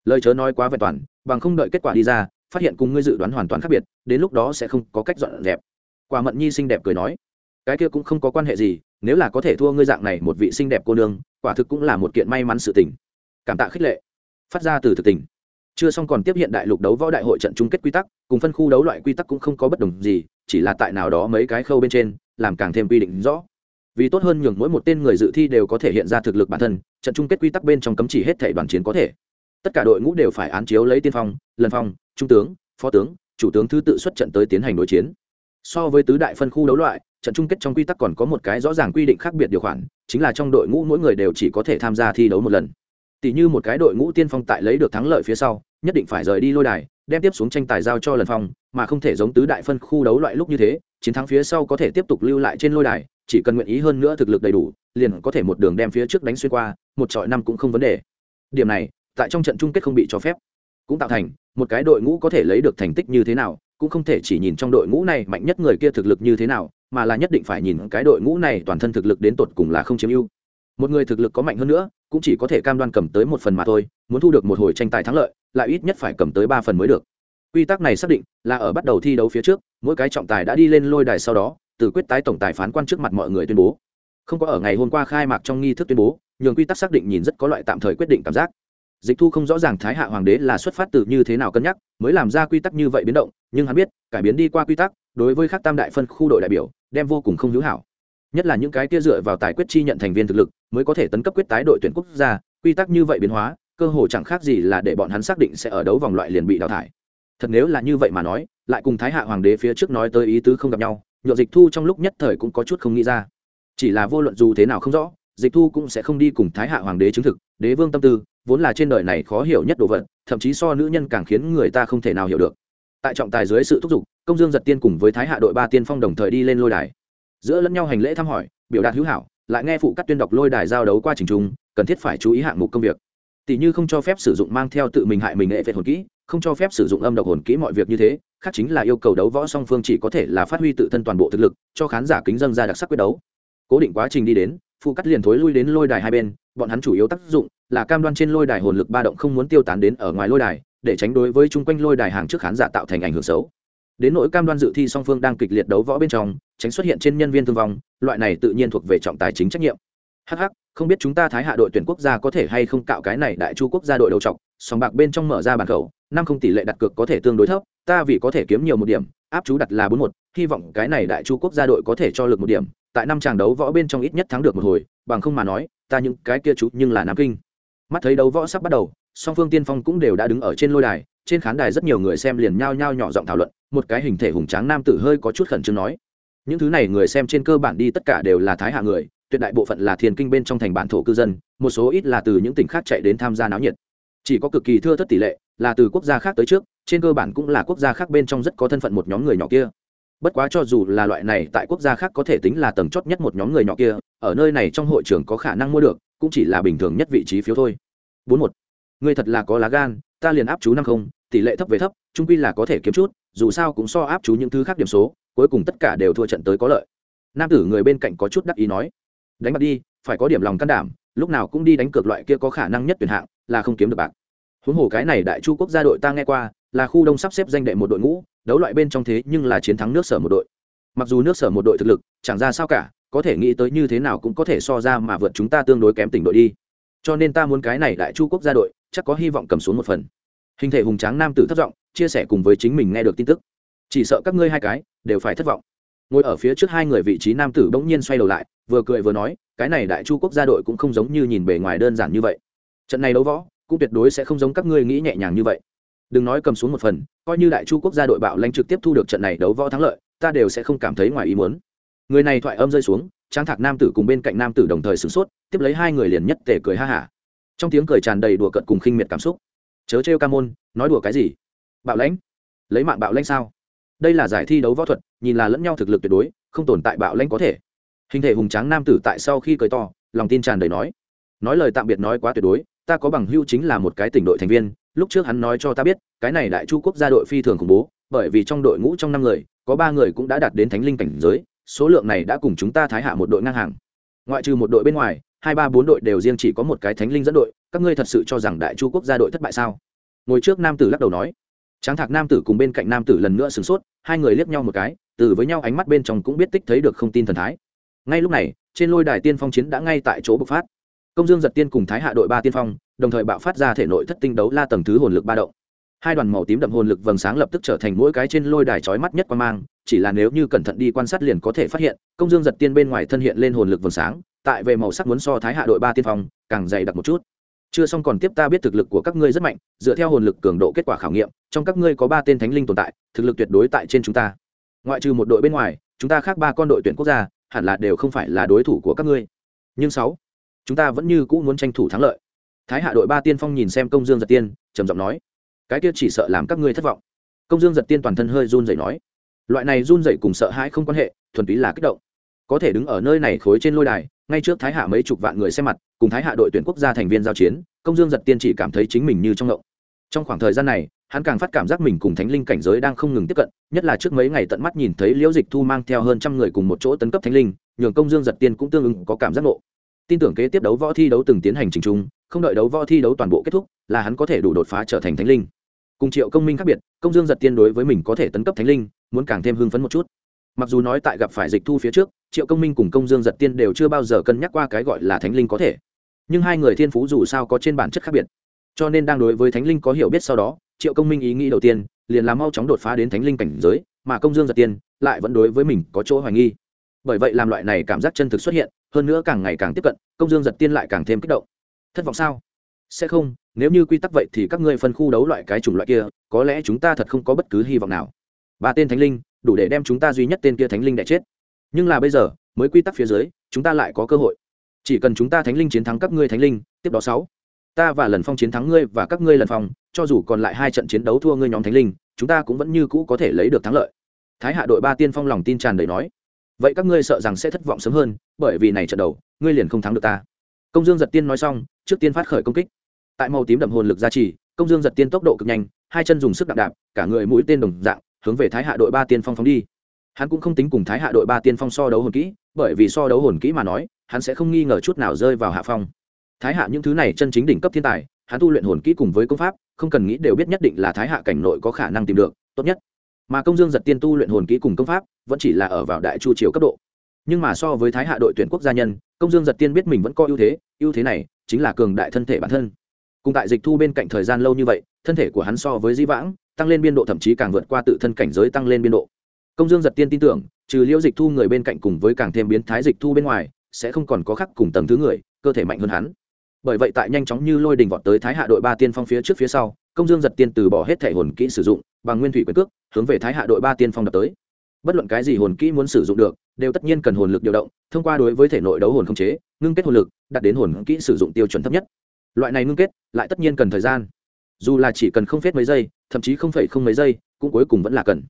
Lời chớ nói quá vẹn toàn, bằng không đợi kết quả đi ra, phát hiện cùng ngươi dự đoán hoàn toàn khác biệt, đến lúc đó sẽ không có cách dọn dẹp. Quả mận nhi xinh đẹp cười nói, cái kia cũng không có quan hệ gì, nếu là có thể thua ngươi dạng này một vị xinh đẹp cô nương, quả thực cũng là một kiện may mắn sự tình. Cảm tạ khích lệ. Phát ra từ thực tình. Chưa xong còn tiếp hiện đại lục đấu võ đại hội trận chung kết quy tắc, cùng phân khu đấu loại quy tắc cũng không có bất đồng gì chỉ là tại nào đó mấy cái khâu bên trên, làm càng thêm quy định rõ. Vì tốt hơn nhường mỗi một tên người dự thi đều có thể hiện ra thực lực bản thân, trận chung kết quy tắc bên trong cấm chỉ hết thể đoàn chiến có thể. Tất cả đội ngũ đều phải án chiếu lấy tiên phong, lần phong, trung tướng, phó tướng, chủ tướng thứ tự xuất trận tới tiến hành đối chiến. So với tứ đại phân khu đấu loại, trận chung kết trong quy tắc còn có một cái rõ ràng quy định khác biệt điều khoản, chính là trong đội ngũ mỗi người đều chỉ có thể tham gia thi đấu một lần tỷ như một cái đội ngũ tiên phong tại lấy được thắng lợi phía sau, nhất định phải rời đi lôi đài, đem tiếp xuống tranh tài giao cho lần phong, mà không thể giống tứ đại phân khu đấu loại lúc như thế, chiến thắng phía sau có thể tiếp tục lưu lại trên lôi đài, chỉ cần nguyện ý hơn nữa thực lực đầy đủ, liền có thể một đường đem phía trước đánh xuyên qua, một trọi năm cũng không vấn đề. Điểm này, tại trong trận chung kết không bị cho phép. Cũng tạo thành, một cái đội ngũ có thể lấy được thành tích như thế nào, cũng không thể chỉ nhìn trong đội ngũ này mạnh nhất người kia thực lực như thế nào, mà là nhất định phải nhìn cái đội ngũ này toàn thân thực lực đến tột cùng là không chiếm ưu. Một người thực lực có mạnh hơn nữa cũng chỉ có thể cam đoan cầm tới một phần mà thôi, muốn thu được một hồi tranh tài thắng lợi, lại ít nhất phải cầm tới ba phần mới được. Quy tắc này xác định là ở bắt đầu thi đấu phía trước, mỗi cái trọng tài đã đi lên lôi đài sau đó, từ quyết tái tổng tài phán quan trước mặt mọi người tuyên bố. Không có ở ngày hôm qua khai mạc trong nghi thức tuyên bố, nhường quy tắc xác định nhìn rất có loại tạm thời quyết định cảm giác. Dịch thu không rõ ràng thái hạ hoàng đế là xuất phát từ như thế nào cân nhắc, mới làm ra quy tắc như vậy biến động, nhưng hắn biết, cải biến đi qua quy tắc, đối với các tam đại phân khu đội đại biểu, đem vô cùng không hữu hảo nhất là những cái kia dựa vào tài quyết chi nhận thành viên thực lực, mới có thể tấn cấp quyết tái đội tuyển quốc gia, quy tắc như vậy biến hóa, cơ hồ chẳng khác gì là để bọn hắn xác định sẽ ở đấu vòng loại liền bị đào thải. Thật nếu là như vậy mà nói, lại cùng thái hạ hoàng đế phía trước nói tới ý tứ không gặp nhau nhựa dịch thu trong lúc nhất thời cũng có chút không nghĩ ra. Chỉ là vô luận dù thế nào không rõ, dịch thu cũng sẽ không đi cùng thái hạ hoàng đế chứng thực, đế vương tâm tư, vốn là trên đời này khó hiểu nhất đồ vật, thậm chí so nữ nhân càng khiến người ta không thể nào hiểu được. Tại trọng tài dưới sự thúc giục, công dương giật tiên cùng với thái hạ đội ba tiên phong đồng thời đi lên lôi đài giữa lẫn nhau hành lễ thăm hỏi, biểu đạt hữu hảo, lại nghe phụ cắt tuyên đọc lôi đài giao đấu qua trình trung, cần thiết phải chú ý hạng mục công việc. Tỷ như không cho phép sử dụng mang theo tự mình hại mình nghệ vệ hồn kỹ, không cho phép sử dụng âm độc hồn kỹ mọi việc như thế, khác chính là yêu cầu đấu võ song phương chỉ có thể là phát huy tự thân toàn bộ thực lực, cho khán giả kính dân ra đặc sắc quyết đấu. Cố định quá trình đi đến, phụ cắt liền thối lui đến lôi đài hai bên, bọn hắn chủ yếu tác dụng là cam đoan trên lôi đài hồn lực ba động không muốn tiêu tán đến ở ngoài lôi đài, để tránh đối với chung quanh lôi đài hàng trước khán giả tạo thành ảnh hưởng xấu. Đến nỗi cam đoan dự thi song phương đang kịch liệt đấu võ bên trong tránh xuất hiện trên nhân viên thương vong, loại này tự nhiên thuộc về trọng tài chính trách nhiệm. Hh không biết chúng ta thái hạ đội tuyển quốc gia có thể hay không cạo cái này đại chu quốc gia đội đầu trọc sòng bạc bên trong mở ra bàn khẩu, năm không tỷ lệ đặt cược có thể tương đối thấp, ta vì có thể kiếm nhiều một điểm, áp chú đặt là bốn một, hy vọng cái này đại chu quốc gia đội có thể cho lực một điểm, tại năm tràng đấu võ bên trong ít nhất thắng được một hồi, bằng không mà nói, ta những cái kia chú nhưng là nam kinh. Mắt thấy đấu võ sắp bắt đầu, song phương tiên phong cũng đều đã đứng ở trên lôi đài, trên khán đài rất nhiều người xem liền nhao nhao nhỏ giọng thảo luận, một cái hình thể hùng tráng nam tử hơi có chút khẩn trương nói những thứ này người xem trên cơ bản đi tất cả đều là thái hạ người, tuyệt đại bộ phận là thiền kinh bên trong thành bản thổ cư dân, một số ít là từ những tỉnh khác chạy đến tham gia náo nhiệt. Chỉ có cực kỳ thưa thất tỷ lệ là từ quốc gia khác tới trước, trên cơ bản cũng là quốc gia khác bên trong rất có thân phận một nhóm người nhỏ kia. Bất quá cho dù là loại này tại quốc gia khác có thể tính là tầng chót nhất một nhóm người nhỏ kia, ở nơi này trong hội trường có khả năng mua được, cũng chỉ là bình thường nhất vị trí phiếu thôi. Bốn một. Người thật là có lá gan, ta liền áp chú năm không, tỷ lệ thấp về thấp, trung quy là có thể kiếm chút, dù sao cũng so áp chú những thứ khác điểm số cuối cùng tất cả đều thua trận tới có lợi. Nam tử người bên cạnh có chút đắc ý nói, đánh bạc đi, phải có điểm lòng can đảm, lúc nào cũng đi đánh cược loại kia có khả năng nhất tuyển hạng, là không kiếm được bạc. Huống hồ cái này đại chu quốc gia đội ta nghe qua, là khu đông sắp xếp danh đệ một đội ngũ, đấu loại bên trong thế nhưng là chiến thắng nước sở một đội. Mặc dù nước sở một đội thực lực, chẳng ra sao cả, có thể nghĩ tới như thế nào cũng có thể so ra mà vượt chúng ta tương đối kém tỉnh đội đi. Cho nên ta muốn cái này đại chu quốc gia đội, chắc có hy vọng cầm xuống một phần. Hình thể hùng tráng nam tử thất vọng chia sẻ cùng với chính mình nghe được tin tức. Chỉ sợ các ngươi hai cái đều phải thất vọng. Ngồi ở phía trước hai người vị trí nam tử bỗng nhiên xoay đầu lại, vừa cười vừa nói, cái này đại chu quốc gia đội cũng không giống như nhìn bề ngoài đơn giản như vậy. Trận này đấu võ, cũng tuyệt đối sẽ không giống các ngươi nghĩ nhẹ nhàng như vậy. Đừng nói cầm xuống một phần, coi như đại chu quốc gia đội bạo lãnh trực tiếp thu được trận này đấu võ thắng lợi, ta đều sẽ không cảm thấy ngoài ý muốn. Người này thoại âm rơi xuống trang thạc nam tử cùng bên cạnh nam tử đồng thời sửng sốt, tiếp lấy hai người liền nhất tề cười ha hả. Trong tiếng cười tràn đầy đùa cợt cùng khinh miệt cảm xúc. Chớ trêu ca môn, nói đùa cái gì? Bạo lãnh? Lấy mạng bạo lãnh sao? Đây là giải thi đấu võ thuật, nhìn là lẫn nhau thực lực tuyệt đối, không tồn tại bạo lãnh có thể. Hình thể hùng tráng nam tử tại sau khi cười to, lòng tin tràn đầy nói. Nói lời tạm biệt nói quá tuyệt đối, ta có bằng hưu chính là một cái tỉnh đội thành viên, lúc trước hắn nói cho ta biết, cái này đại chu quốc gia đội phi thường khủng bố, bởi vì trong đội ngũ trong năm người, có ba người cũng đã đạt đến thánh linh cảnh giới, số lượng này đã cùng chúng ta thái hạ một đội ngang hàng. Ngoại trừ một đội bên ngoài, hai, ba, bốn đội đều riêng chỉ có một cái thánh linh dẫn đội, các ngươi thật sự cho rằng đại chu quốc gia đội thất bại sao? Ngồi trước nam tử lắc đầu nói tráng thạc nam tử cùng bên cạnh nam tử lần nữa sửng sốt, hai người liếc nhau một cái, từ với nhau ánh mắt bên trong cũng biết tích thấy được không tin thần thái. Ngay lúc này, trên lôi đài tiên phong chiến đã ngay tại chỗ bộc phát. Công dương giật tiên cùng thái hạ đội ba tiên phong, đồng thời bạo phát ra thể nội thất tinh đấu la tầng thứ hồn lực ba động. Hai đoàn màu tím đậm hồn lực vầng sáng lập tức trở thành mỗi cái trên lôi đài trói mắt nhất quan mang, chỉ là nếu như cẩn thận đi quan sát liền có thể phát hiện, công dương giật tiên bên ngoài thân hiện lên hồn lực vầng sáng, tại về màu sắc muốn so thái hạ đội ba tiên phong, càng dày đặc một chút chưa xong còn tiếp ta biết thực lực của các ngươi rất mạnh, dựa theo hồn lực cường độ kết quả khảo nghiệm, trong các ngươi có ba tên thánh linh tồn tại, thực lực tuyệt đối tại trên chúng ta. Ngoại trừ một đội bên ngoài, chúng ta khác ba con đội tuyển quốc gia, hẳn là đều không phải là đối thủ của các ngươi. Nhưng sáu, chúng ta vẫn như cũ muốn tranh thủ thắng lợi. Thái hạ đội ba tiên phong nhìn xem công dương giật tiên, trầm giọng nói, cái kia chỉ sợ làm các ngươi thất vọng. Công dương giật tiên toàn thân hơi run rẩy nói, loại này run rẩy cùng sợ hãi không quan hệ, thuần túy là kích động. Có thể đứng ở nơi này khối trên lôi đài ngay trước thái hạ mấy chục vạn người xem mặt, cùng thái hạ đội tuyển quốc gia thành viên giao chiến, công dương giật tiên chỉ cảm thấy chính mình như trong ngộng. Trong khoảng thời gian này, hắn càng phát cảm giác mình cùng thánh linh cảnh giới đang không ngừng tiếp cận, nhất là trước mấy ngày tận mắt nhìn thấy liễu dịch thu mang theo hơn trăm người cùng một chỗ tấn cấp thánh linh, nhường công dương giật tiên cũng tương ứng có cảm giác ngộ. Tin tưởng kế tiếp đấu võ thi đấu từng tiến hành trình trung không đợi đấu võ thi đấu toàn bộ kết thúc, là hắn có thể đủ đột phá trở thành thánh linh. Cùng triệu công minh khác biệt, công dương giật tiên đối với mình có thể tấn cấp thánh linh, muốn càng thêm hưng phấn một chút mặc dù nói tại gặp phải dịch thu phía trước, triệu công minh cùng công dương giật tiên đều chưa bao giờ cân nhắc qua cái gọi là thánh linh có thể. Nhưng hai người thiên phú dù sao có trên bản chất khác biệt. Cho nên đang đối với thánh linh có hiểu biết sau đó, triệu công minh ý nghĩ đầu tiên, liền là mau chóng đột phá đến thánh linh cảnh giới, mà công dương giật tiên lại vẫn đối với mình có chỗ hoài nghi. Bởi vậy làm loại này cảm giác chân thực xuất hiện, hơn nữa càng ngày càng tiếp cận, công dương giật tiên lại càng thêm kích động. Thất vọng sao? Sẽ không, nếu như quy tắc vậy thì các ngươi phân khu đấu loại cái chủng loại kia, có lẽ chúng ta thật không có bất cứ hy vọng nào. Ba tên thánh linh đủ để đem chúng ta duy nhất tên kia thánh linh đại chết. Nhưng là bây giờ, mới quy tắc phía dưới, chúng ta lại có cơ hội. Chỉ cần chúng ta thánh linh chiến thắng các ngươi thánh linh, tiếp đó sáu, ta và lần phong chiến thắng ngươi và các ngươi lần phong, cho dù còn lại hai trận chiến đấu thua ngươi nhóm thánh linh, chúng ta cũng vẫn như cũ có thể lấy được thắng lợi. Thái hạ đội ba tiên phong lòng tin tràn đầy nói, vậy các ngươi sợ rằng sẽ thất vọng sớm hơn, bởi vì này trận đầu, ngươi liền không thắng được ta. Công dương giật tiên nói xong, trước tiên phát khởi công kích. Tại màu tím đậm hồn lực gia trì, công dương giật tiên tốc độ cực nhanh, hai chân dùng sức đạp đạp, cả người mũi tên đồng dạng hướng về thái hạ đội ba tiên phong phóng đi. Hắn cũng không tính cùng thái hạ đội ba tiên phong so đấu hồn kỹ, bởi vì so đấu hồn kỹ mà nói, hắn sẽ không nghi ngờ chút nào rơi vào hạ phong. Thái hạ những thứ này chân chính đỉnh cấp thiên tài, hắn tu luyện hồn kỹ cùng với công pháp, không cần nghĩ đều biết nhất định là thái hạ cảnh nội có khả năng tìm được, tốt nhất. Mà công dương giật tiên tu luyện hồn kỹ cùng công pháp, vẫn chỉ là ở vào đại chu triều cấp độ. Nhưng mà so với thái hạ đội tuyển quốc gia nhân, công dương giật tiên biết mình vẫn có ưu thế ưu thế này chính là cường đại thân thể bản thân. Cùng tại dịch thu bên cạnh thời gian lâu như vậy thân thể của hắn so với di vãng, tăng lên biên độ, thậm chí càng vượt qua tự thân cảnh giới tăng lên biên độ. Công dương giật tiên tin tưởng, trừ liễu dịch thu người bên cạnh cùng với càng thêm biến thái dịch thu bên ngoài, sẽ không còn có khắc cùng tầng thứ người, cơ thể mạnh hơn hắn. Bởi vậy tại nhanh chóng như lôi đình vọt tới thái hạ đội ba tiên phong phía trước phía sau, công dương giật tiên từ bỏ hết thể hồn kỹ sử dụng, bằng nguyên thủy quyền cước, hướng về thái hạ đội ba tiên phong đập tới. Bất luận cái gì hồn kỹ muốn sử dụng được, đều tất nhiên cần hồn lực điều động, thông qua đối với thể nội đấu hồn không chế, ngưng kết hồn lực, đạt đến hồn kỹ sử dụng tiêu chuẩn thấp nhất. Loại này ngưng kết, lại tất nhiên cần thời gian dù là chỉ cần không phết mấy giây, thậm chí không phải không mấy giây, cũng cuối cùng vẫn là cần.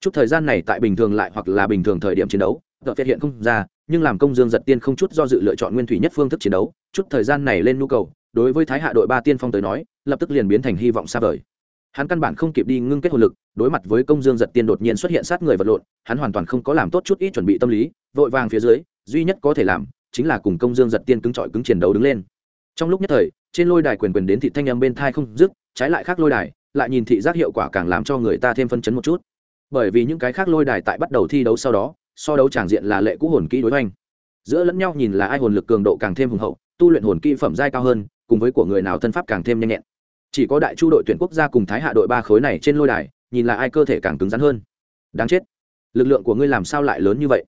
Chút thời gian này tại bình thường lại hoặc là bình thường thời điểm chiến đấu, tợ phát hiện không ra, nhưng làm công dương giật tiên không chút do dự lựa chọn nguyên thủy nhất phương thức chiến đấu, chút thời gian này lên nhu cầu, đối với thái hạ đội ba tiên phong tới nói, lập tức liền biến thành hy vọng xa vời. Hắn căn bản không kịp đi ngưng kết hồn lực, đối mặt với công dương giật tiên đột nhiên xuất hiện sát người vật lộn, hắn hoàn toàn không có làm tốt chút ít chuẩn bị tâm lý, vội vàng phía dưới, duy nhất có thể làm, chính là cùng công dương giật tiên cứng trọi cứng chiến đấu đứng lên. Trong lúc nhất thời, trên lôi đài quyền quyền đến thị thanh âm bên thai không dứt trái lại khác lôi đài, lại nhìn thị giác hiệu quả càng làm cho người ta thêm phân chấn một chút. Bởi vì những cái khác lôi đài tại bắt đầu thi đấu sau đó, so đấu tràng diện là lệ cũ hồn kỹ đối oanh giữa lẫn nhau nhìn là ai hồn lực cường độ càng thêm hùng hậu, tu luyện hồn kỹ phẩm giai cao hơn, cùng với của người nào thân pháp càng thêm nhanh nhẹn. Chỉ có đại chu đội tuyển quốc gia cùng thái hạ đội ba khối này trên lôi đài, nhìn là ai cơ thể càng cứng rắn hơn. Đáng chết. Lực lượng của ngươi làm sao lại lớn như vậy?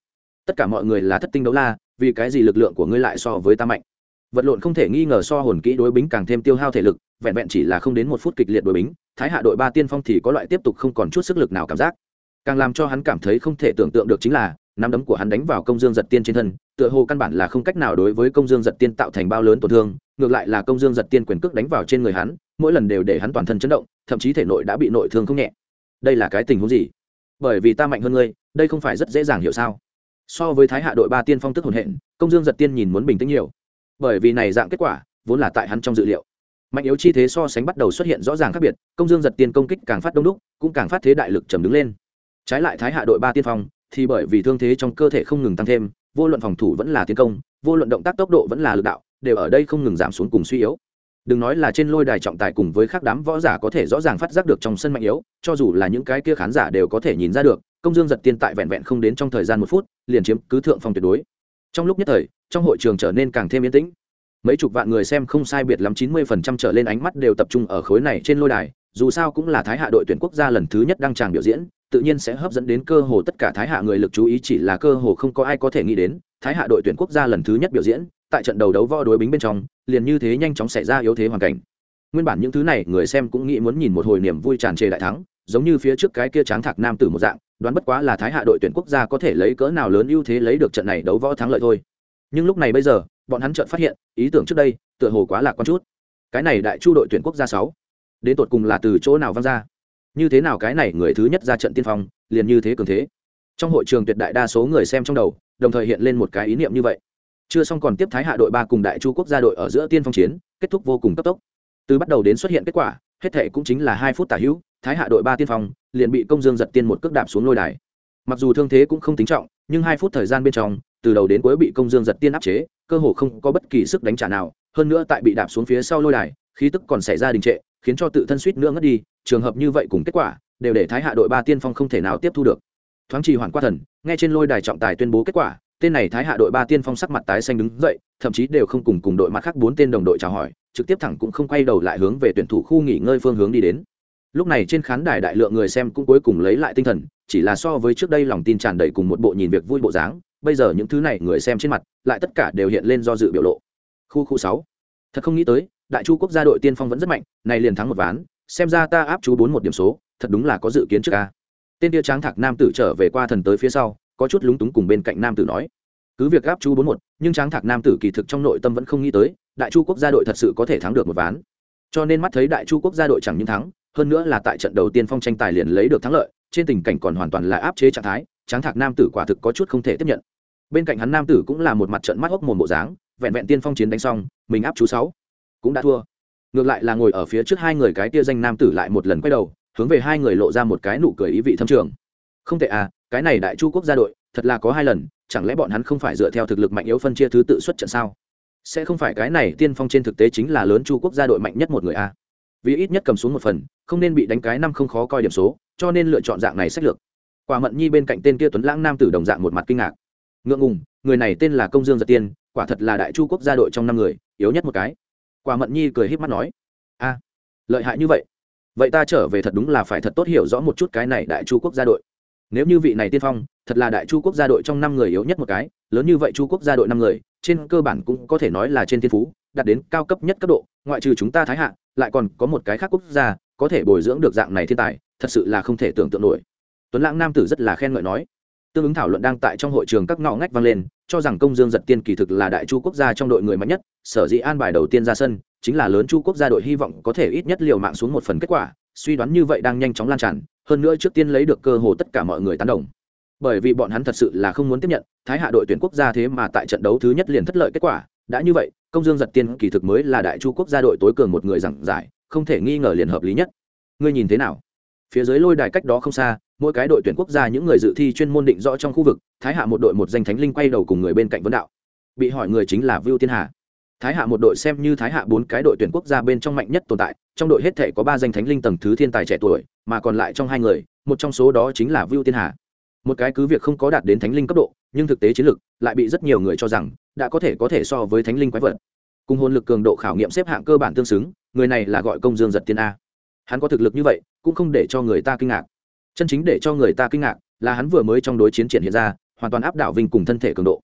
Tất cả mọi người là thất tinh đấu la, vì cái gì lực lượng của ngươi lại so với ta mạnh? Vật lộn không thể nghi ngờ so hồn kỹ đối bính càng thêm tiêu hao thể lực, vẹn vẹn chỉ là không đến một phút kịch liệt đối bính, thái hạ đội ba tiên phong thì có loại tiếp tục không còn chút sức lực nào cảm giác. Càng làm cho hắn cảm thấy không thể tưởng tượng được chính là, nắm đấm của hắn đánh vào công dương giật tiên trên thân, tựa hồ căn bản là không cách nào đối với công dương giật tiên tạo thành bao lớn tổn thương, ngược lại là công dương giật tiên quyền cước đánh vào trên người hắn, mỗi lần đều để hắn toàn thân chấn động, thậm chí thể nội đã bị nội thương không nhẹ. Đây là cái tình huống gì? Bởi vì ta mạnh hơn ngươi, đây không phải rất dễ dàng hiểu sao? So với thái hạ đội ba tiên phong tức hồn hện, công dương giật tiên nhìn muốn bình tĩnh nhiều bởi vì này dạng kết quả vốn là tại hắn trong dự liệu. Mạnh yếu chi thế so sánh bắt đầu xuất hiện rõ ràng khác biệt, công dương giật tiên công kích càng phát đông đúc, cũng càng phát thế đại lực trầm đứng lên. Trái lại thái hạ đội ba tiên phong, thì bởi vì thương thế trong cơ thể không ngừng tăng thêm, vô luận phòng thủ vẫn là tiến công, vô luận động tác tốc độ vẫn là lực đạo, đều ở đây không ngừng giảm xuống cùng suy yếu. Đừng nói là trên lôi đài trọng tài cùng với các đám võ giả có thể rõ ràng phát giác được trong sân mạnh yếu, cho dù là những cái kia khán giả đều có thể nhìn ra được, công dương giật tiên tại vẹn vẹn không đến trong thời gian một phút, liền chiếm cứ thượng phong tuyệt đối trong lúc nhất thời, trong hội trường trở nên càng thêm yên tĩnh. Mấy chục vạn người xem không sai biệt lắm chín mươi phần trăm trở lên ánh mắt đều tập trung ở khối này trên lôi đài, dù sao cũng là thái hạ đội tuyển quốc gia lần thứ nhất đăng tràng biểu diễn, tự nhiên sẽ hấp dẫn đến cơ hồ tất cả thái hạ người lực chú ý, chỉ là cơ hồ không có ai có thể nghĩ đến, thái hạ đội tuyển quốc gia lần thứ nhất biểu diễn, tại trận đầu đấu võ đối bính bên trong, liền như thế nhanh chóng xảy ra yếu thế hoàn cảnh. Nguyên bản những thứ này người xem cũng nghĩ muốn nhìn một hồi niềm vui tràn trề đại thắng, giống như phía trước cái kia tráng thạc nam tử một dạng đoán bất quá là thái hạ đội tuyển quốc gia có thể lấy cỡ nào lớn ưu thế lấy được trận này đấu võ thắng lợi thôi. Nhưng lúc này bây giờ, bọn hắn chợt phát hiện, ý tưởng trước đây, tựa hồ quá lạc quan chút. Cái này đại chu đội tuyển quốc gia sáu, đến tột cùng là từ chỗ nào văng ra? Như thế nào cái này người thứ nhất ra trận tiên phong, liền như thế cường thế? Trong hội trường tuyệt đại đa số người xem trong đầu, đồng thời hiện lên một cái ý niệm như vậy. Chưa xong còn tiếp thái hạ đội ba cùng đại chu quốc gia đội ở giữa tiên phong chiến, kết thúc vô cùng cấp tốc. Từ bắt đầu đến xuất hiện kết quả hết thệ cũng chính là hai phút tả hữu, thái hạ đội ba tiên phong liền bị công dương giật tiên một cước đạp xuống lôi đài. Mặc dù thương thế cũng không tính trọng, nhưng hai phút thời gian bên trong, từ đầu đến cuối bị công dương giật tiên áp chế, cơ hồ không có bất kỳ sức đánh trả nào, hơn nữa tại bị đạp xuống phía sau lôi đài, khí tức còn xảy ra đình trệ, khiến cho tự thân suýt nữa ngất đi, trường hợp như vậy cùng kết quả, đều để thái hạ đội ba tiên phong không thể nào tiếp thu được. Thoáng trì hoàn qua thần, nghe trên lôi đài trọng tài tuyên bố kết quả tên này thái hạ đội ba tiên phong sắc mặt tái xanh đứng dậy, thậm chí đều không cùng cùng đội mặt khác bốn tên đồng đội chào hỏi, trực tiếp thẳng cũng không quay đầu lại hướng về tuyển thủ khu nghỉ ngơi phương hướng đi đến. Lúc này trên khán đài đại lượng người xem cũng cuối cùng lấy lại tinh thần, chỉ là so với trước đây lòng tin tràn đầy cùng một bộ nhìn việc vui bộ dáng, bây giờ những thứ này người xem trên mặt, lại tất cả đều hiện lên do dự biểu lộ. Khu khu sáu. Thật không nghĩ tới, đại chu quốc gia đội tiên phong vẫn rất mạnh này liền thắng một ván, xem ra ta áp chú bốn một điểm số, thật đúng là có dự kiến trước ca tên tia tráng thạc nam tử trở về qua thần tới phía sau có chút lúng túng cùng bên cạnh nam tử nói, cứ việc áp chú bốn một, nhưng tráng thạc nam tử kỳ thực trong nội tâm vẫn không nghĩ tới, đại chu quốc gia đội thật sự có thể thắng được một ván. Cho nên mắt thấy đại chu quốc gia đội chẳng những thắng, hơn nữa là tại trận đầu tiên phong tranh tài liền lấy được thắng lợi, trên tình cảnh còn hoàn toàn là áp chế trạng thái, tráng thạc nam tử quả thực có chút không thể tiếp nhận. Bên cạnh hắn nam tử cũng là một mặt trận mắt hốc mồm bộ dáng, vẹn vẹn tiên phong chiến đánh xong, mình áp chú sáu cũng đã thua. Ngược lại là ngồi ở phía trước hai người cái tia danh nam tử lại một lần quay đầu, hướng về hai người lộ ra một cái nụ cười ý vị thâm trường. Không tệ à cái này đại chu quốc gia đội, thật là có hai lần, chẳng lẽ bọn hắn không phải dựa theo thực lực mạnh yếu phân chia thứ tự xuất trận sao? Sẽ không phải cái này tiên phong trên thực tế chính là lớn chu quốc gia đội mạnh nhất một người a? Vì ít nhất cầm xuống một phần, không nên bị đánh cái năm không khó coi điểm số, cho nên lựa chọn dạng này sách lược. Quả mận nhi bên cạnh tên kia tuấn lãng nam tử đồng dạng một mặt kinh ngạc. Ngượng ngùng, người này tên là công dương giật tiên, quả thật là đại chu quốc gia đội trong năm người, yếu nhất một cái. Quả mận nhi cười h í p mắt nói, a, lợi hại như vậy. Vậy ta trở về thật đúng là phải thật tốt hiểu rõ một chút cái này đại chu quốc gia đội nếu như vị này tiên phong, thật là đại chu quốc gia đội trong năm người yếu nhất một cái, lớn như vậy chu quốc gia đội năm người, trên cơ bản cũng có thể nói là trên thiên phú, đạt đến cao cấp nhất cấp độ, ngoại trừ chúng ta thái hạ, lại còn có một cái khác quốc gia, có thể bồi dưỡng được dạng này thiên tài, thật sự là không thể tưởng tượng nổi. Tuấn lãng nam tử rất là khen ngợi nói. Tương ứng thảo luận đang tại trong hội trường các ngõ ngách vang lên, cho rằng công dương giật tiên kỳ thực là đại chu quốc gia trong đội người mạnh nhất, sở dĩ an bài đầu tiên ra sân, chính là lớn chu quốc gia đội hy vọng có thể ít nhất liều mạng xuống một phần kết quả suy đoán như vậy đang nhanh chóng lan tràn, hơn nữa trước tiên lấy được cơ hồ tất cả mọi người tán đồng. Bởi vì bọn hắn thật sự là không muốn tiếp nhận, thái hạ đội tuyển quốc gia thế mà tại trận đấu thứ nhất liền thất lợi kết quả, đã như vậy, công dương giật tiên kỳ thực mới là đại chu quốc gia đội tối cường một người giảng giải, không thể nghi ngờ liền hợp lý nhất. Ngươi nhìn thế nào? Phía dưới lôi đài cách đó không xa, mỗi cái đội tuyển quốc gia những người dự thi chuyên môn định rõ trong khu vực, thái hạ một đội một danh thánh linh quay đầu cùng người bên cạnh vấn đạo. Bị hỏi người chính là vưu tiên hà thái hạ một đội xem như thái hạ bốn cái đội tuyển quốc gia bên trong mạnh nhất tồn tại, trong đội hết thể có ba danh thánh linh tầng thứ thiên tài trẻ tuổi, mà còn lại trong hai người, một trong số đó chính là vưu tiên hà. Một cái cứ việc không có đạt đến thánh linh cấp độ, nhưng thực tế chiến lực lại bị rất nhiều người cho rằng đã có thể có thể so với thánh linh quái vật. Cùng hồn lực cường độ khảo nghiệm xếp hạng cơ bản tương xứng, người này là gọi công dương giật tiên a. Hắn có thực lực như vậy, cũng không để cho người ta kinh ngạc. Chân chính để cho người ta kinh ngạc là hắn vừa mới trong đối chiến triển hiện ra, hoàn toàn áp đảo vinh cùng thân thể cường độ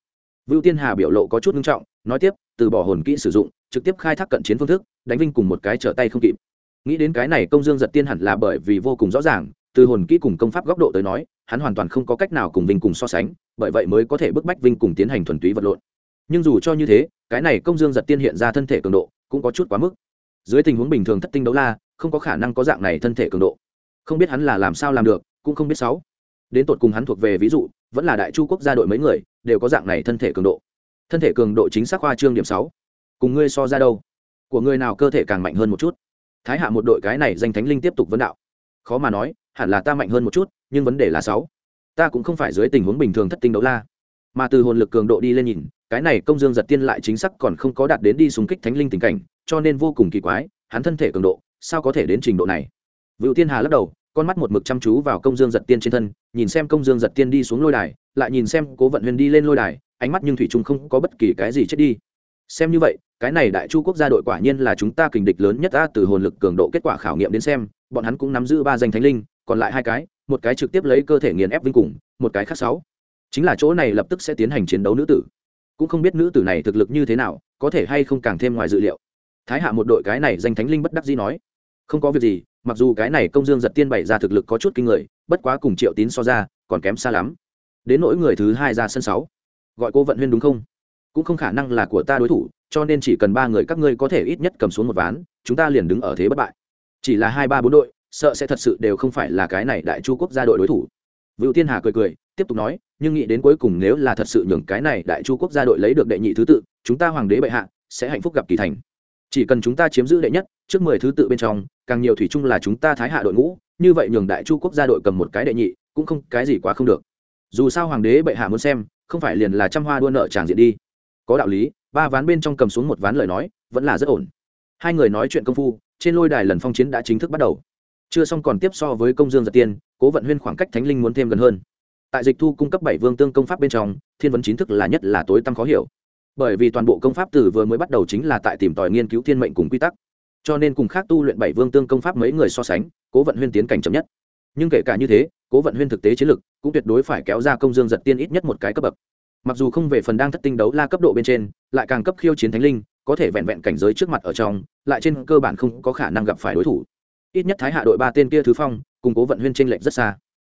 vưu tiên hà biểu lộ có chút nghiêm trọng, nói tiếp, từ bỏ hồn kỹ sử dụng, trực tiếp khai thác cận chiến phương thức, đánh vinh cùng một cái trở tay không kịp. Nghĩ đến cái này công dương giật tiên hẳn là bởi vì vô cùng rõ ràng, từ hồn kỹ cùng công pháp góc độ tới nói, hắn hoàn toàn không có cách nào cùng vinh cùng so sánh, bởi vậy mới có thể bức bách vinh cùng tiến hành thuần túy vật lộn. Nhưng dù cho như thế, cái này công dương giật tiên hiện ra thân thể cường độ, cũng có chút quá mức. Dưới tình huống bình thường thất tinh đấu la, không có khả năng có dạng này thân thể cường độ. Không biết hắn là làm sao làm được, cũng không biết sáu. Đến tột cùng hắn thuộc về ví dụ vẫn là đại chu quốc gia đội mấy người, đều có dạng này thân thể cường độ. Thân thể cường độ chính xác khoa trương điểm sáu. Cùng ngươi so ra đâu? Của người nào cơ thể càng mạnh hơn một chút? Thái hạ một đội cái này danh thánh linh tiếp tục vấn đạo. Khó mà nói, hẳn là ta mạnh hơn một chút, nhưng vấn đề là sáu. Ta cũng không phải dưới tình huống bình thường thất tinh đấu la. Mà từ hồn lực cường độ đi lên nhìn, cái này công dương giật tiên lại chính xác còn không có đạt đến đi súng kích thánh linh tình cảnh, cho nên vô cùng kỳ quái, hắn thân thể cường độ, sao có thể đến trình độ này? Vựu tiên hà lắc đầu con mắt một mực chăm chú vào công dương giật tiên trên thân, nhìn xem công dương giật tiên đi xuống lôi đài, lại nhìn xem cố vận huyền đi lên lôi đài, ánh mắt nhưng thủy trung không có bất kỳ cái gì chết đi. Xem như vậy, cái này đại chu quốc gia đội quả nhiên là chúng ta kình địch lớn nhất ta từ hồn lực cường độ kết quả khảo nghiệm đến xem, bọn hắn cũng nắm giữ ba danh thánh linh, còn lại hai cái, một cái trực tiếp lấy cơ thể nghiền ép vinh cùng, một cái khác sáu. Chính là chỗ này lập tức sẽ tiến hành chiến đấu nữ tử. Cũng không biết nữ tử này thực lực như thế nào, có thể hay không càng thêm ngoài dự liệu. Thái hạ một đội cái này danh thánh linh bất đắc dĩ nói. Không có việc gì mặc dù cái này công dương giật tiên bày ra thực lực có chút kinh người bất quá cùng triệu tín so ra còn kém xa lắm. Đến nỗi người thứ hai ra sân sáu gọi cô vận huyên đúng không? Cũng không khả năng là của ta đối thủ cho nên chỉ cần ba người các ngươi có thể ít nhất cầm xuống một ván chúng ta liền đứng ở thế bất bại. Chỉ là hai ba bốn đội sợ sẽ thật sự đều không phải là cái này đại chu quốc gia đội đối thủ. Vũ Tiên Hà cười cười, tiếp tục nói, nhưng nghĩ đến cuối cùng nếu là thật sự nhường cái này đại chu quốc gia đội lấy được đệ nhị thứ tự, chúng ta hoàng đế bệ hạ sẽ hạnh phúc gặp kỳ thành. Chỉ cần chúng ta chiếm giữ đệ nhất, trước mười thứ tự bên trong, càng nhiều thủy chung là chúng ta thái hạ đội ngũ, như vậy nhường đại chu quốc gia đội cầm một cái đệ nhị, cũng không cái gì quá không được. Dù sao hoàng đế bệ hạ muốn xem, không phải liền là trăm hoa đua nợ tràng diện đi. Có đạo lý, ba ván bên trong cầm xuống một ván lời nói, vẫn là rất ổn. Hai người nói chuyện công phu, trên lôi đài lần phong chiến đã chính thức bắt đầu chưa xong còn tiếp so với công dương giật tiên cố vận huyên khoảng cách thánh linh muốn thêm gần hơn tại dịch thu cung cấp bảy vương tương công pháp bên trong thiên vấn chính thức là nhất là tối tăm khó hiểu bởi vì toàn bộ công pháp từ vừa mới bắt đầu chính là tại tìm tòi nghiên cứu thiên mệnh cùng quy tắc. Cho nên cùng khác tu luyện bảy vương tương công pháp mấy người so sánh, cố vận huyên tiến cảnh chậm nhất. Nhưng kể cả như thế, cố vận huyên thực tế chiến lực cũng tuyệt đối phải kéo ra công dương giật tiên ít nhất một cái cấp bậc. Mặc dù không về phần đang thất tinh đấu la cấp độ bên trên, lại càng cấp khiêu chiến thánh linh, có thể vẹn vẹn cảnh giới trước mặt ở trong, lại trên cơ bản không có khả năng gặp phải đối thủ. Ít nhất thái hạ đội ba tên kia thứ phong cùng cố vận huyên tranh lệch rất xa.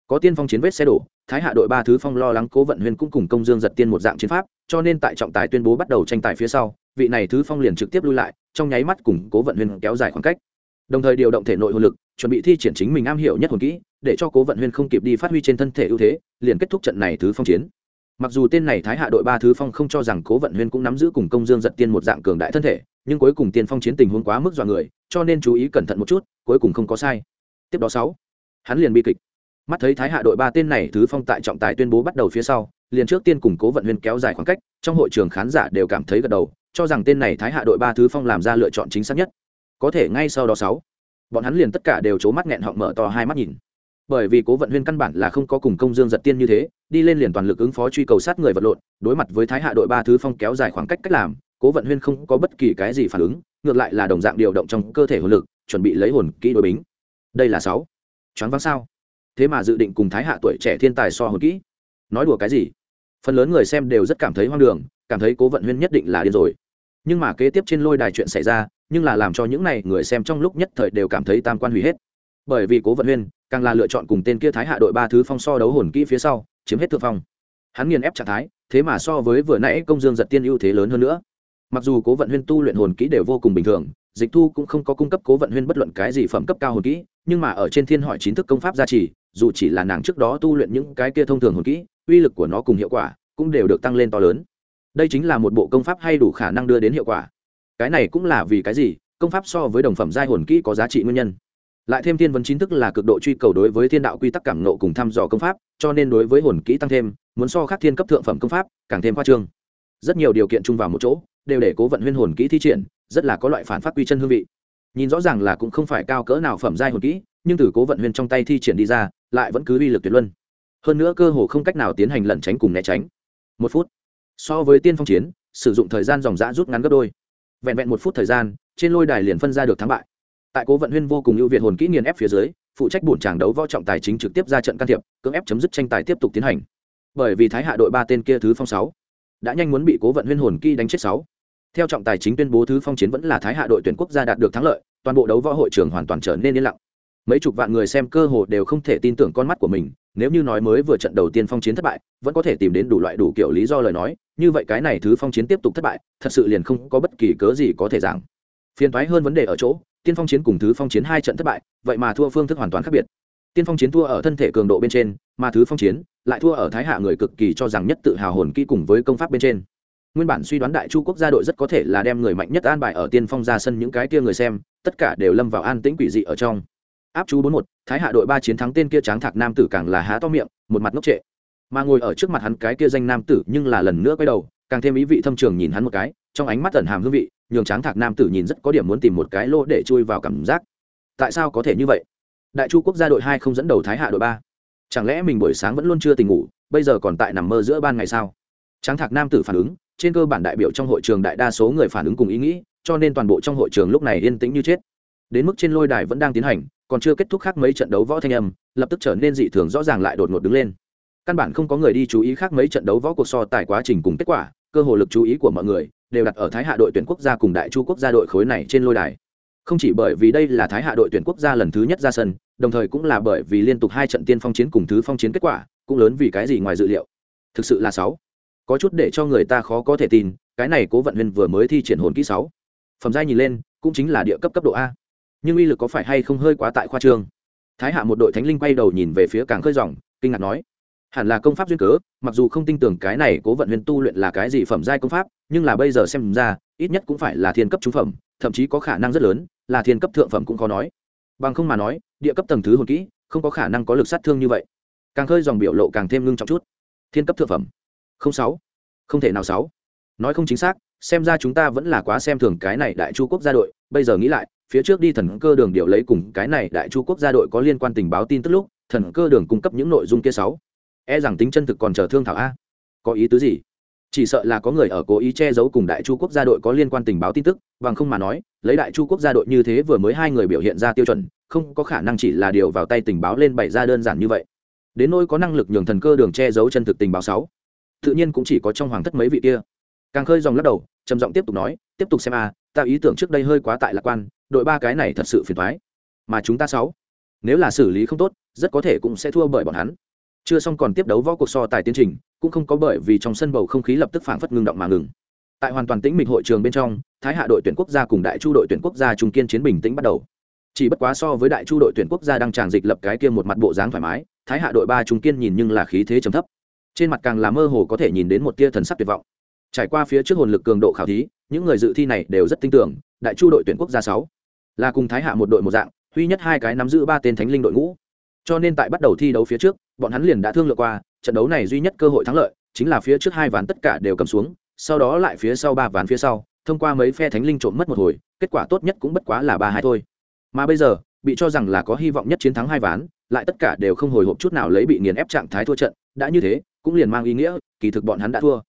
Có tiên phong chiến vết xe đổ thái hạ đội ba thứ phong lo lắng cố vận huyên cũng cùng công dương giật tiên một dạng chiến pháp, cho nên tại trọng tài tuyên bố bắt đầu tranh tài phía sau, vị này thứ phong liền trực tiếp lui lại, trong nháy mắt cùng cố vận huyên kéo dài khoảng cách. Đồng thời điều động thể nội hồn lực, chuẩn bị thi triển chính mình am hiểu nhất hồn kỹ, để cho cố vận huyên không kịp đi phát huy trên thân thể ưu thế, liền kết thúc trận này thứ phong chiến. Mặc dù tên này thái hạ đội ba thứ phong không cho rằng cố vận huyên cũng nắm giữ cùng công dương giật tiên một dạng cường đại thân thể, nhưng cuối cùng tiên phong chiến tình huống quá mức dọa người, cho nên chú ý cẩn thận một chút, cuối cùng không có sai. Tiếp đó sáu, hắn liền bi kịch mắt thấy thái hạ đội ba tên này thứ phong tại trọng tài tuyên bố bắt đầu phía sau, liền trước tiên củng cố vận huyên kéo dài khoảng cách, trong hội trường khán giả đều cảm thấy gật đầu, cho rằng tên này thái hạ đội ba thứ phong làm ra lựa chọn chính xác nhất. Có thể ngay sau đó sáu, bọn hắn liền tất cả đều c mắt nghẹn họng mở to hai mắt nhìn. Bởi vì cố vận huyên căn bản là không có cùng công dương giật tiên như thế, đi lên liền toàn lực ứng phó truy cầu sát người vật lộn, đối mặt với thái hạ đội ba thứ phong kéo dài khoảng cách cách làm, cố vận huyên không có bất kỳ cái gì phản ứng, ngược lại là đồng dạng điều động trong cơ thể hồn lực, chuẩn bị lấy hồn kỹ đối bính. Đây là sáu. Choáng váng sao? Thế mà dự định cùng thái hạ tuổi trẻ thiên tài so hồn kỹ. Nói đùa cái gì? Phần lớn người xem đều rất cảm thấy hoang đường, cảm thấy cố vận huyên nhất định là điên rồi. Nhưng mà kế tiếp trên lôi đài chuyện xảy ra, nhưng là làm cho những này người xem trong lúc nhất thời đều cảm thấy tam quan hủy hết. Bởi vì cố vận huyên càng là lựa chọn cùng tên kia thái hạ đội ba thứ phong so đấu hồn kỹ phía sau, chiếm hết thượng phong. Hắn nghiền ép trạng thái, thế mà so với vừa nãy công dương giật tiên ưu thế lớn hơn nữa. Mặc dù cố vận huyên tu luyện hồn kỹ đều vô cùng bình thường, dịch thu cũng không có cung cấp cố vận huyên bất luận cái gì phẩm cấp cao hồn kỹ, nhưng mà ở trên thiên hỏi chính thức công pháp gia trì dù chỉ là nàng trước đó tu luyện những cái kia thông thường hồn kỹ, uy lực của nó cùng hiệu quả cũng đều được tăng lên to lớn. Đây chính là một bộ công pháp hay đủ khả năng đưa đến hiệu quả. Cái này cũng là vì cái gì? Công pháp so với đồng phẩm giai hồn kỹ có giá trị nguyên nhân. Lại thêm thiên vấn chính thức là cực độ truy cầu đối với thiên đạo quy tắc cảm nộ cùng thăm dò công pháp, cho nên đối với hồn kỹ tăng thêm, muốn so khác thiên cấp thượng phẩm công pháp, càng thêm khoa trương. Rất nhiều điều kiện chung vào một chỗ, đều để cố vận huyên hồn kỹ thi triển, rất là có loại phản phát quy chân hương vị. Nhìn rõ ràng là cũng không phải cao cỡ nào phẩm giai hồn kỹ nhưng từ cố vận huyên trong tay thi triển đi ra, lại vẫn cứ uy lực tuyệt luân. Hơn nữa cơ hồ không cách nào tiến hành lẩn tránh cùng né tránh. Một phút. So với tiên phong chiến, sử dụng thời gian dòng dã rút ngắn gấp đôi. Vẹn vẹn một phút thời gian, trên lôi đài liền phân ra được thắng bại. Tại cố vận huyên vô cùng ưu việt hồn kỹ nghiền ép phía dưới, phụ trách bổn tràng đấu võ trọng tài chính trực tiếp ra trận can thiệp, cưỡng ép chấm dứt tranh tài tiếp tục tiến hành. Bởi vì thái hạ đội ba tên kia thứ phong sáu đã nhanh muốn bị cố vận huyên hồn kỹ đánh chết sáu theo trọng tài chính tuyên bố thứ phong chiến vẫn là thái hạ đội tuyển quốc gia đạt được thắng lợi, toàn bộ đấu võ hội trường hoàn toàn trở nên yên lặng mấy chục vạn người xem cơ hồ đều không thể tin tưởng con mắt của mình, nếu như nói mới vừa trận đầu tiên phong chiến thất bại, vẫn có thể tìm đến đủ loại đủ kiểu lý do lời nói, như vậy cái này thứ phong chiến tiếp tục thất bại, thật sự liền không có bất kỳ cớ gì có thể giảng. Phiền thoái hơn vấn đề ở chỗ, tiên phong chiến cùng thứ phong chiến hai trận thất bại, vậy mà thua phương thức hoàn toàn khác biệt. Tiên phong chiến thua ở thân thể cường độ bên trên, mà thứ phong chiến lại thua ở thái hạ người cực kỳ cho rằng nhất tự hào hồn kỹ cùng với công pháp bên trên. Nguyên bản suy đoán đại chu quốc gia đội rất có thể là đem người mạnh nhất an bài ở tiên phong ra sân những cái kia người xem, tất cả đều lâm vào an tĩnh quỷ dị ở trong áp chú bốn một, thái hạ đội ba chiến thắng tên kia tráng thạc nam tử càng là há to miệng, một mặt ngốc trệ. Mà ngồi ở trước mặt hắn cái kia danh nam tử nhưng là lần nữa quay đầu, càng thêm ý vị thâm trường nhìn hắn một cái, trong ánh mắt tẩn hàm hương vị, nhường tráng thạc nam tử nhìn rất có điểm muốn tìm một cái lỗ để chui vào cảm giác. Tại sao có thể như vậy? Đại chu quốc gia đội hai không dẫn đầu thái hạ đội ba. Chẳng lẽ mình buổi sáng vẫn luôn chưa tỉnh ngủ, bây giờ còn tại nằm mơ giữa ban ngày sao? Tráng thạc nam tử phản ứng, trên cơ bản đại biểu trong hội trường đại đa số người phản ứng cùng ý nghĩ, cho nên toàn bộ trong hội trường lúc này yên tĩnh như chết. Đến mức trên lôi đài vẫn đang tiến hành còn chưa kết thúc khác mấy trận đấu võ thanh âm, lập tức trở nên dị thường rõ ràng lại đột ngột đứng lên. Căn bản không có người đi chú ý khác mấy trận đấu võ cuộc so tài quá trình cùng kết quả, cơ hồ lực chú ý của mọi người đều đặt ở thái hạ đội tuyển quốc gia cùng đại chu quốc gia đội khối này trên lôi đài. Không chỉ bởi vì đây là thái hạ đội tuyển quốc gia lần thứ nhất ra sân, đồng thời cũng là bởi vì liên tục hai trận tiên phong chiến cùng thứ phong chiến kết quả, cũng lớn vì cái gì ngoài dự liệu. Thực sự là sáu. Có chút để cho người ta khó có thể tin, cái này cố vận huyên vừa mới thi triển hồn kỹ sáu. Phẩm giai nhìn lên, cũng chính là địa cấp cấp độ a nhưng uy lực có phải hay không hơi quá tại khoa trương? Thái hạ một đội thánh linh quay đầu nhìn về phía càng khơi dòng, kinh ngạc nói, hẳn là công pháp duyên cớ, mặc dù không tin tưởng cái này cố vận huyền tu luyện là cái gì phẩm giai công pháp, nhưng là bây giờ xem ra, ít nhất cũng phải là thiên cấp trung phẩm, thậm chí có khả năng rất lớn, là thiên cấp thượng phẩm cũng khó nói. Bằng không mà nói, địa cấp tầng thứ hồn kỹ, không có khả năng có lực sát thương như vậy. Càng khơi dòng biểu lộ càng thêm ngưng trọng chút. Thiên cấp thượng phẩm? Không sáu. Không thể nào sáu. Nói không chính xác, xem ra chúng ta vẫn là quá xem thường cái này đại chu quốc gia đội, bây giờ nghĩ lại phía trước đi thần cơ đường điều lấy cùng cái này đại chu quốc gia đội có liên quan tình báo tin tức lúc, thần cơ đường cung cấp những nội dung kia sáu. E rằng tính chân thực còn chờ thương thảo a. Có ý tứ gì? Chỉ sợ là có người ở cố ý che giấu cùng đại chu quốc gia đội có liên quan tình báo tin tức, bằng không mà nói, lấy đại chu quốc gia đội như thế vừa mới hai người biểu hiện ra tiêu chuẩn, không có khả năng chỉ là điều vào tay tình báo lên bày ra đơn giản như vậy. Đến nỗi có năng lực nhường thần cơ đường che giấu chân thực tình báo sáu. Tự nhiên cũng chỉ có trong hoàng thất mấy vị kia. Càng khơi dòng lắc đầu, trầm giọng tiếp tục nói, tiếp tục xem a, ta ý tưởng trước đây hơi quá tại lạc quan đội ba cái này thật sự phiền thoái mà chúng ta sáu, nếu là xử lý không tốt, rất có thể cũng sẽ thua bởi bọn hắn. Chưa xong còn tiếp đấu võ cuộc so tài tiến trình, cũng không có bởi vì trong sân bầu không khí lập tức phảng phất ngưng động mà ngừng. Tại hoàn toàn tĩnh mịch hội trường bên trong, thái hạ đội tuyển quốc gia cùng đại chu đội tuyển quốc gia trung kiên chiến bình tĩnh bắt đầu. Chỉ bất quá so với đại chu đội tuyển quốc gia đang tràn dịch lập cái kia một mặt bộ dáng thoải mái, thái hạ đội ba trung kiên nhìn nhưng là khí thế trầm thấp. Trên mặt càng là mơ hồ có thể nhìn đến một tia thần sắc tuyệt vọng. Trải qua phía trước hồn lực cường độ khảo thí, những người dự thi này đều rất tin tưởng, đại chu đội tuyển quốc gia sáu là cùng thái hạ một đội một dạng huy nhất hai cái nắm giữ ba tên thánh linh đội ngũ. Cho nên tại bắt đầu thi đấu phía trước, bọn hắn liền đã thương lượng qua, trận đấu này duy nhất cơ hội thắng lợi chính là phía trước hai ván tất cả đều cầm xuống, sau đó lại phía sau ba ván phía sau, thông qua mấy phe thánh linh trộm mất một hồi, kết quả tốt nhất cũng bất quá là ba hai thôi. Mà bây giờ, bị cho rằng là có hy vọng nhất chiến thắng hai ván, lại tất cả đều không hồi hộp chút nào lấy bị nghiền ép trạng thái thua trận, đã như thế, cũng liền mang ý nghĩa, kỳ thực bọn hắn đã thua.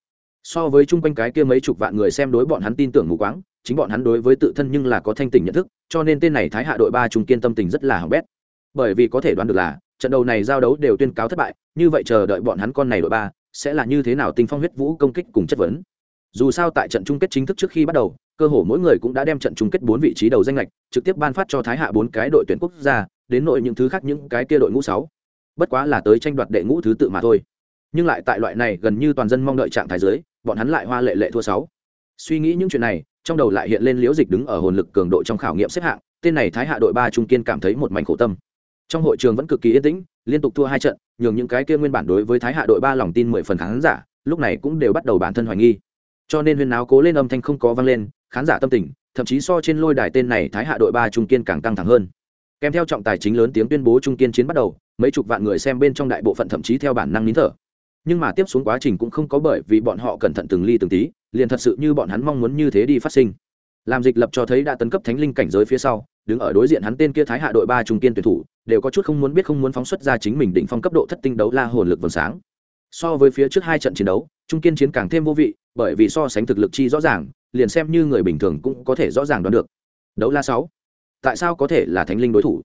So với chung quanh cái kia mấy chục vạn người xem đối bọn hắn tin tưởng mù quáng chính bọn hắn đối với tự thân nhưng là có thanh tỉnh nhận thức cho nên tên này thái hạ đội ba trung kiên tâm tình rất là hỏng bét. Bởi vì có thể đoán được là trận đầu này giao đấu đều tuyên cáo thất bại như vậy chờ đợi bọn hắn con này đội ba sẽ là như thế nào tinh phong huyết vũ công kích cùng chất vấn. Dù sao tại trận chung kết chính thức trước khi bắt đầu cơ hồ mỗi người cũng đã đem trận chung kết bốn vị trí đầu danh lệch trực tiếp ban phát cho thái hạ bốn cái đội tuyển quốc gia đến nội những thứ khác những cái kia đội ngũ sáu. Bất quá là tới tranh đoạt đệ ngũ thứ tự mà thôi. Nhưng lại tại loại này gần như toàn dân mong đợi trạng thái dưới, bọn hắn lại hoa lệ lệ thua sáu suy nghĩ những chuyện này, trong đầu lại hiện lên liễu dịch đứng ở hồn lực cường độ trong khảo nghiệm xếp hạng, tên này thái hạ đội ba trung kiên cảm thấy một mảnh khổ tâm. Trong hội trường vẫn cực kỳ yên tĩnh, liên tục thua hai trận, nhường những cái kia nguyên bản đối với thái hạ đội ba lòng tin mười phần khán giả, lúc này cũng đều bắt đầu bản thân hoài nghi. Cho nên huyên náo cố lên âm thanh không có vang lên, khán giả tâm tình, thậm chí so trên lôi đài tên này thái hạ đội ba trung kiên càng căng thẳng hơn. Kèm theo trọng tài chính lớn tiếng tuyên bố trung kiên chiến bắt đầu, mấy chục vạn người xem bên trong đại bộ phận thậm chí theo bản năng nín thở. Nhưng mà tiếp xuống quá trình cũng không có bởi vì bọn họ cẩn thận từng ly từng tí liền thật sự như bọn hắn mong muốn như thế đi phát sinh. Làm dịch lập cho thấy đã tấn cấp thánh linh cảnh giới phía sau, đứng ở đối diện hắn tên kia thái hạ đội ba trung kiên tuyển thủ, đều có chút không muốn biết không muốn phóng xuất ra chính mình định phong cấp độ thất tinh đấu la hồn lực vầng sáng. So với phía trước hai trận chiến đấu, trung kiên chiến càng thêm vô vị, bởi vì so sánh thực lực chi rõ ràng, liền xem như người bình thường cũng có thể rõ ràng đoán được. Đấu la sáu. Tại sao có thể là thánh linh đối thủ?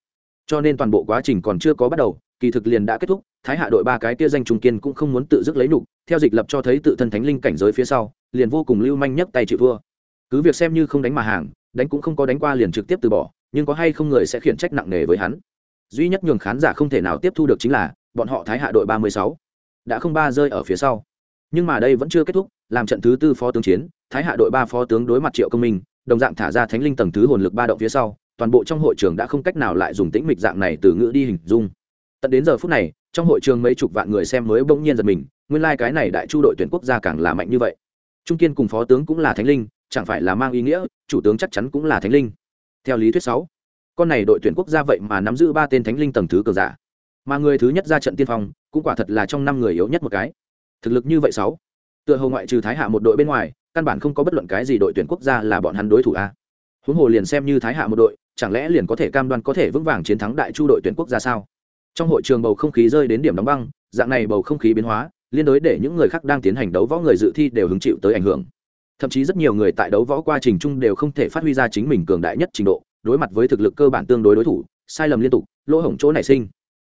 Cho nên toàn bộ quá trình còn chưa có bắt đầu kỳ thực liền đã kết thúc, thái hạ đội ba cái kia danh trung kiên cũng không muốn tự dứt lấy nục, theo dịch lập cho thấy tự thân thánh linh cảnh giới phía sau, liền vô cùng lưu manh nhất tay chịu thua. Cứ việc xem như không đánh mà hàng, đánh cũng không có đánh qua liền trực tiếp từ bỏ, nhưng có hay không người sẽ khiển trách nặng nề với hắn. Duy nhất nhường khán giả không thể nào tiếp thu được chính là, bọn họ thái hạ đội ba mươi sáu. Đã không ba rơi ở phía sau. Nhưng mà đây vẫn chưa kết thúc, làm trận thứ tư phó tướng chiến, thái hạ đội ba phó tướng đối mặt triệu công minh, đồng dạng thả ra thánh linh tầng thứ hồn lực ba động phía sau, toàn bộ trong hội trường đã không cách nào lại dùng tĩnh mịch dạng này từ ngữ đi hình dung tận đến giờ phút này, trong hội trường mấy chục vạn người xem mới bỗng nhiên giật mình, nguyên lai、like、cái này đại chu đội tuyển quốc gia càng là mạnh như vậy. Trung kiên cùng phó tướng cũng là thánh linh, chẳng phải là mang ý nghĩa, chủ tướng chắc chắn cũng là thánh linh. Theo lý thuyết sáu, con này đội tuyển quốc gia vậy mà nắm giữ ba tên thánh linh tầng thứ cờ giả. Mà người thứ nhất ra trận tiên phong, cũng quả thật là trong năm người yếu nhất một cái. Thực lực như vậy sáu, tựa hồ ngoại trừ thái hạ một đội bên ngoài, căn bản không có bất luận cái gì đội tuyển quốc gia là bọn hắn đối thủ a. Huống hồ liền xem như thái hạ một đội, chẳng lẽ liền có thể cam đoan có thể vững vàng chiến thắng đại chu đội tuyển quốc gia sao? Trong hội trường bầu không khí rơi đến điểm đóng băng, dạng này bầu không khí biến hóa, liên đối để những người khác đang tiến hành đấu võ người dự thi đều hứng chịu tới ảnh hưởng. Thậm chí rất nhiều người tại đấu võ quá trình chung đều không thể phát huy ra chính mình cường đại nhất trình độ, đối mặt với thực lực cơ bản tương đối đối thủ, sai lầm liên tục, lỗ hổng chỗ nảy sinh.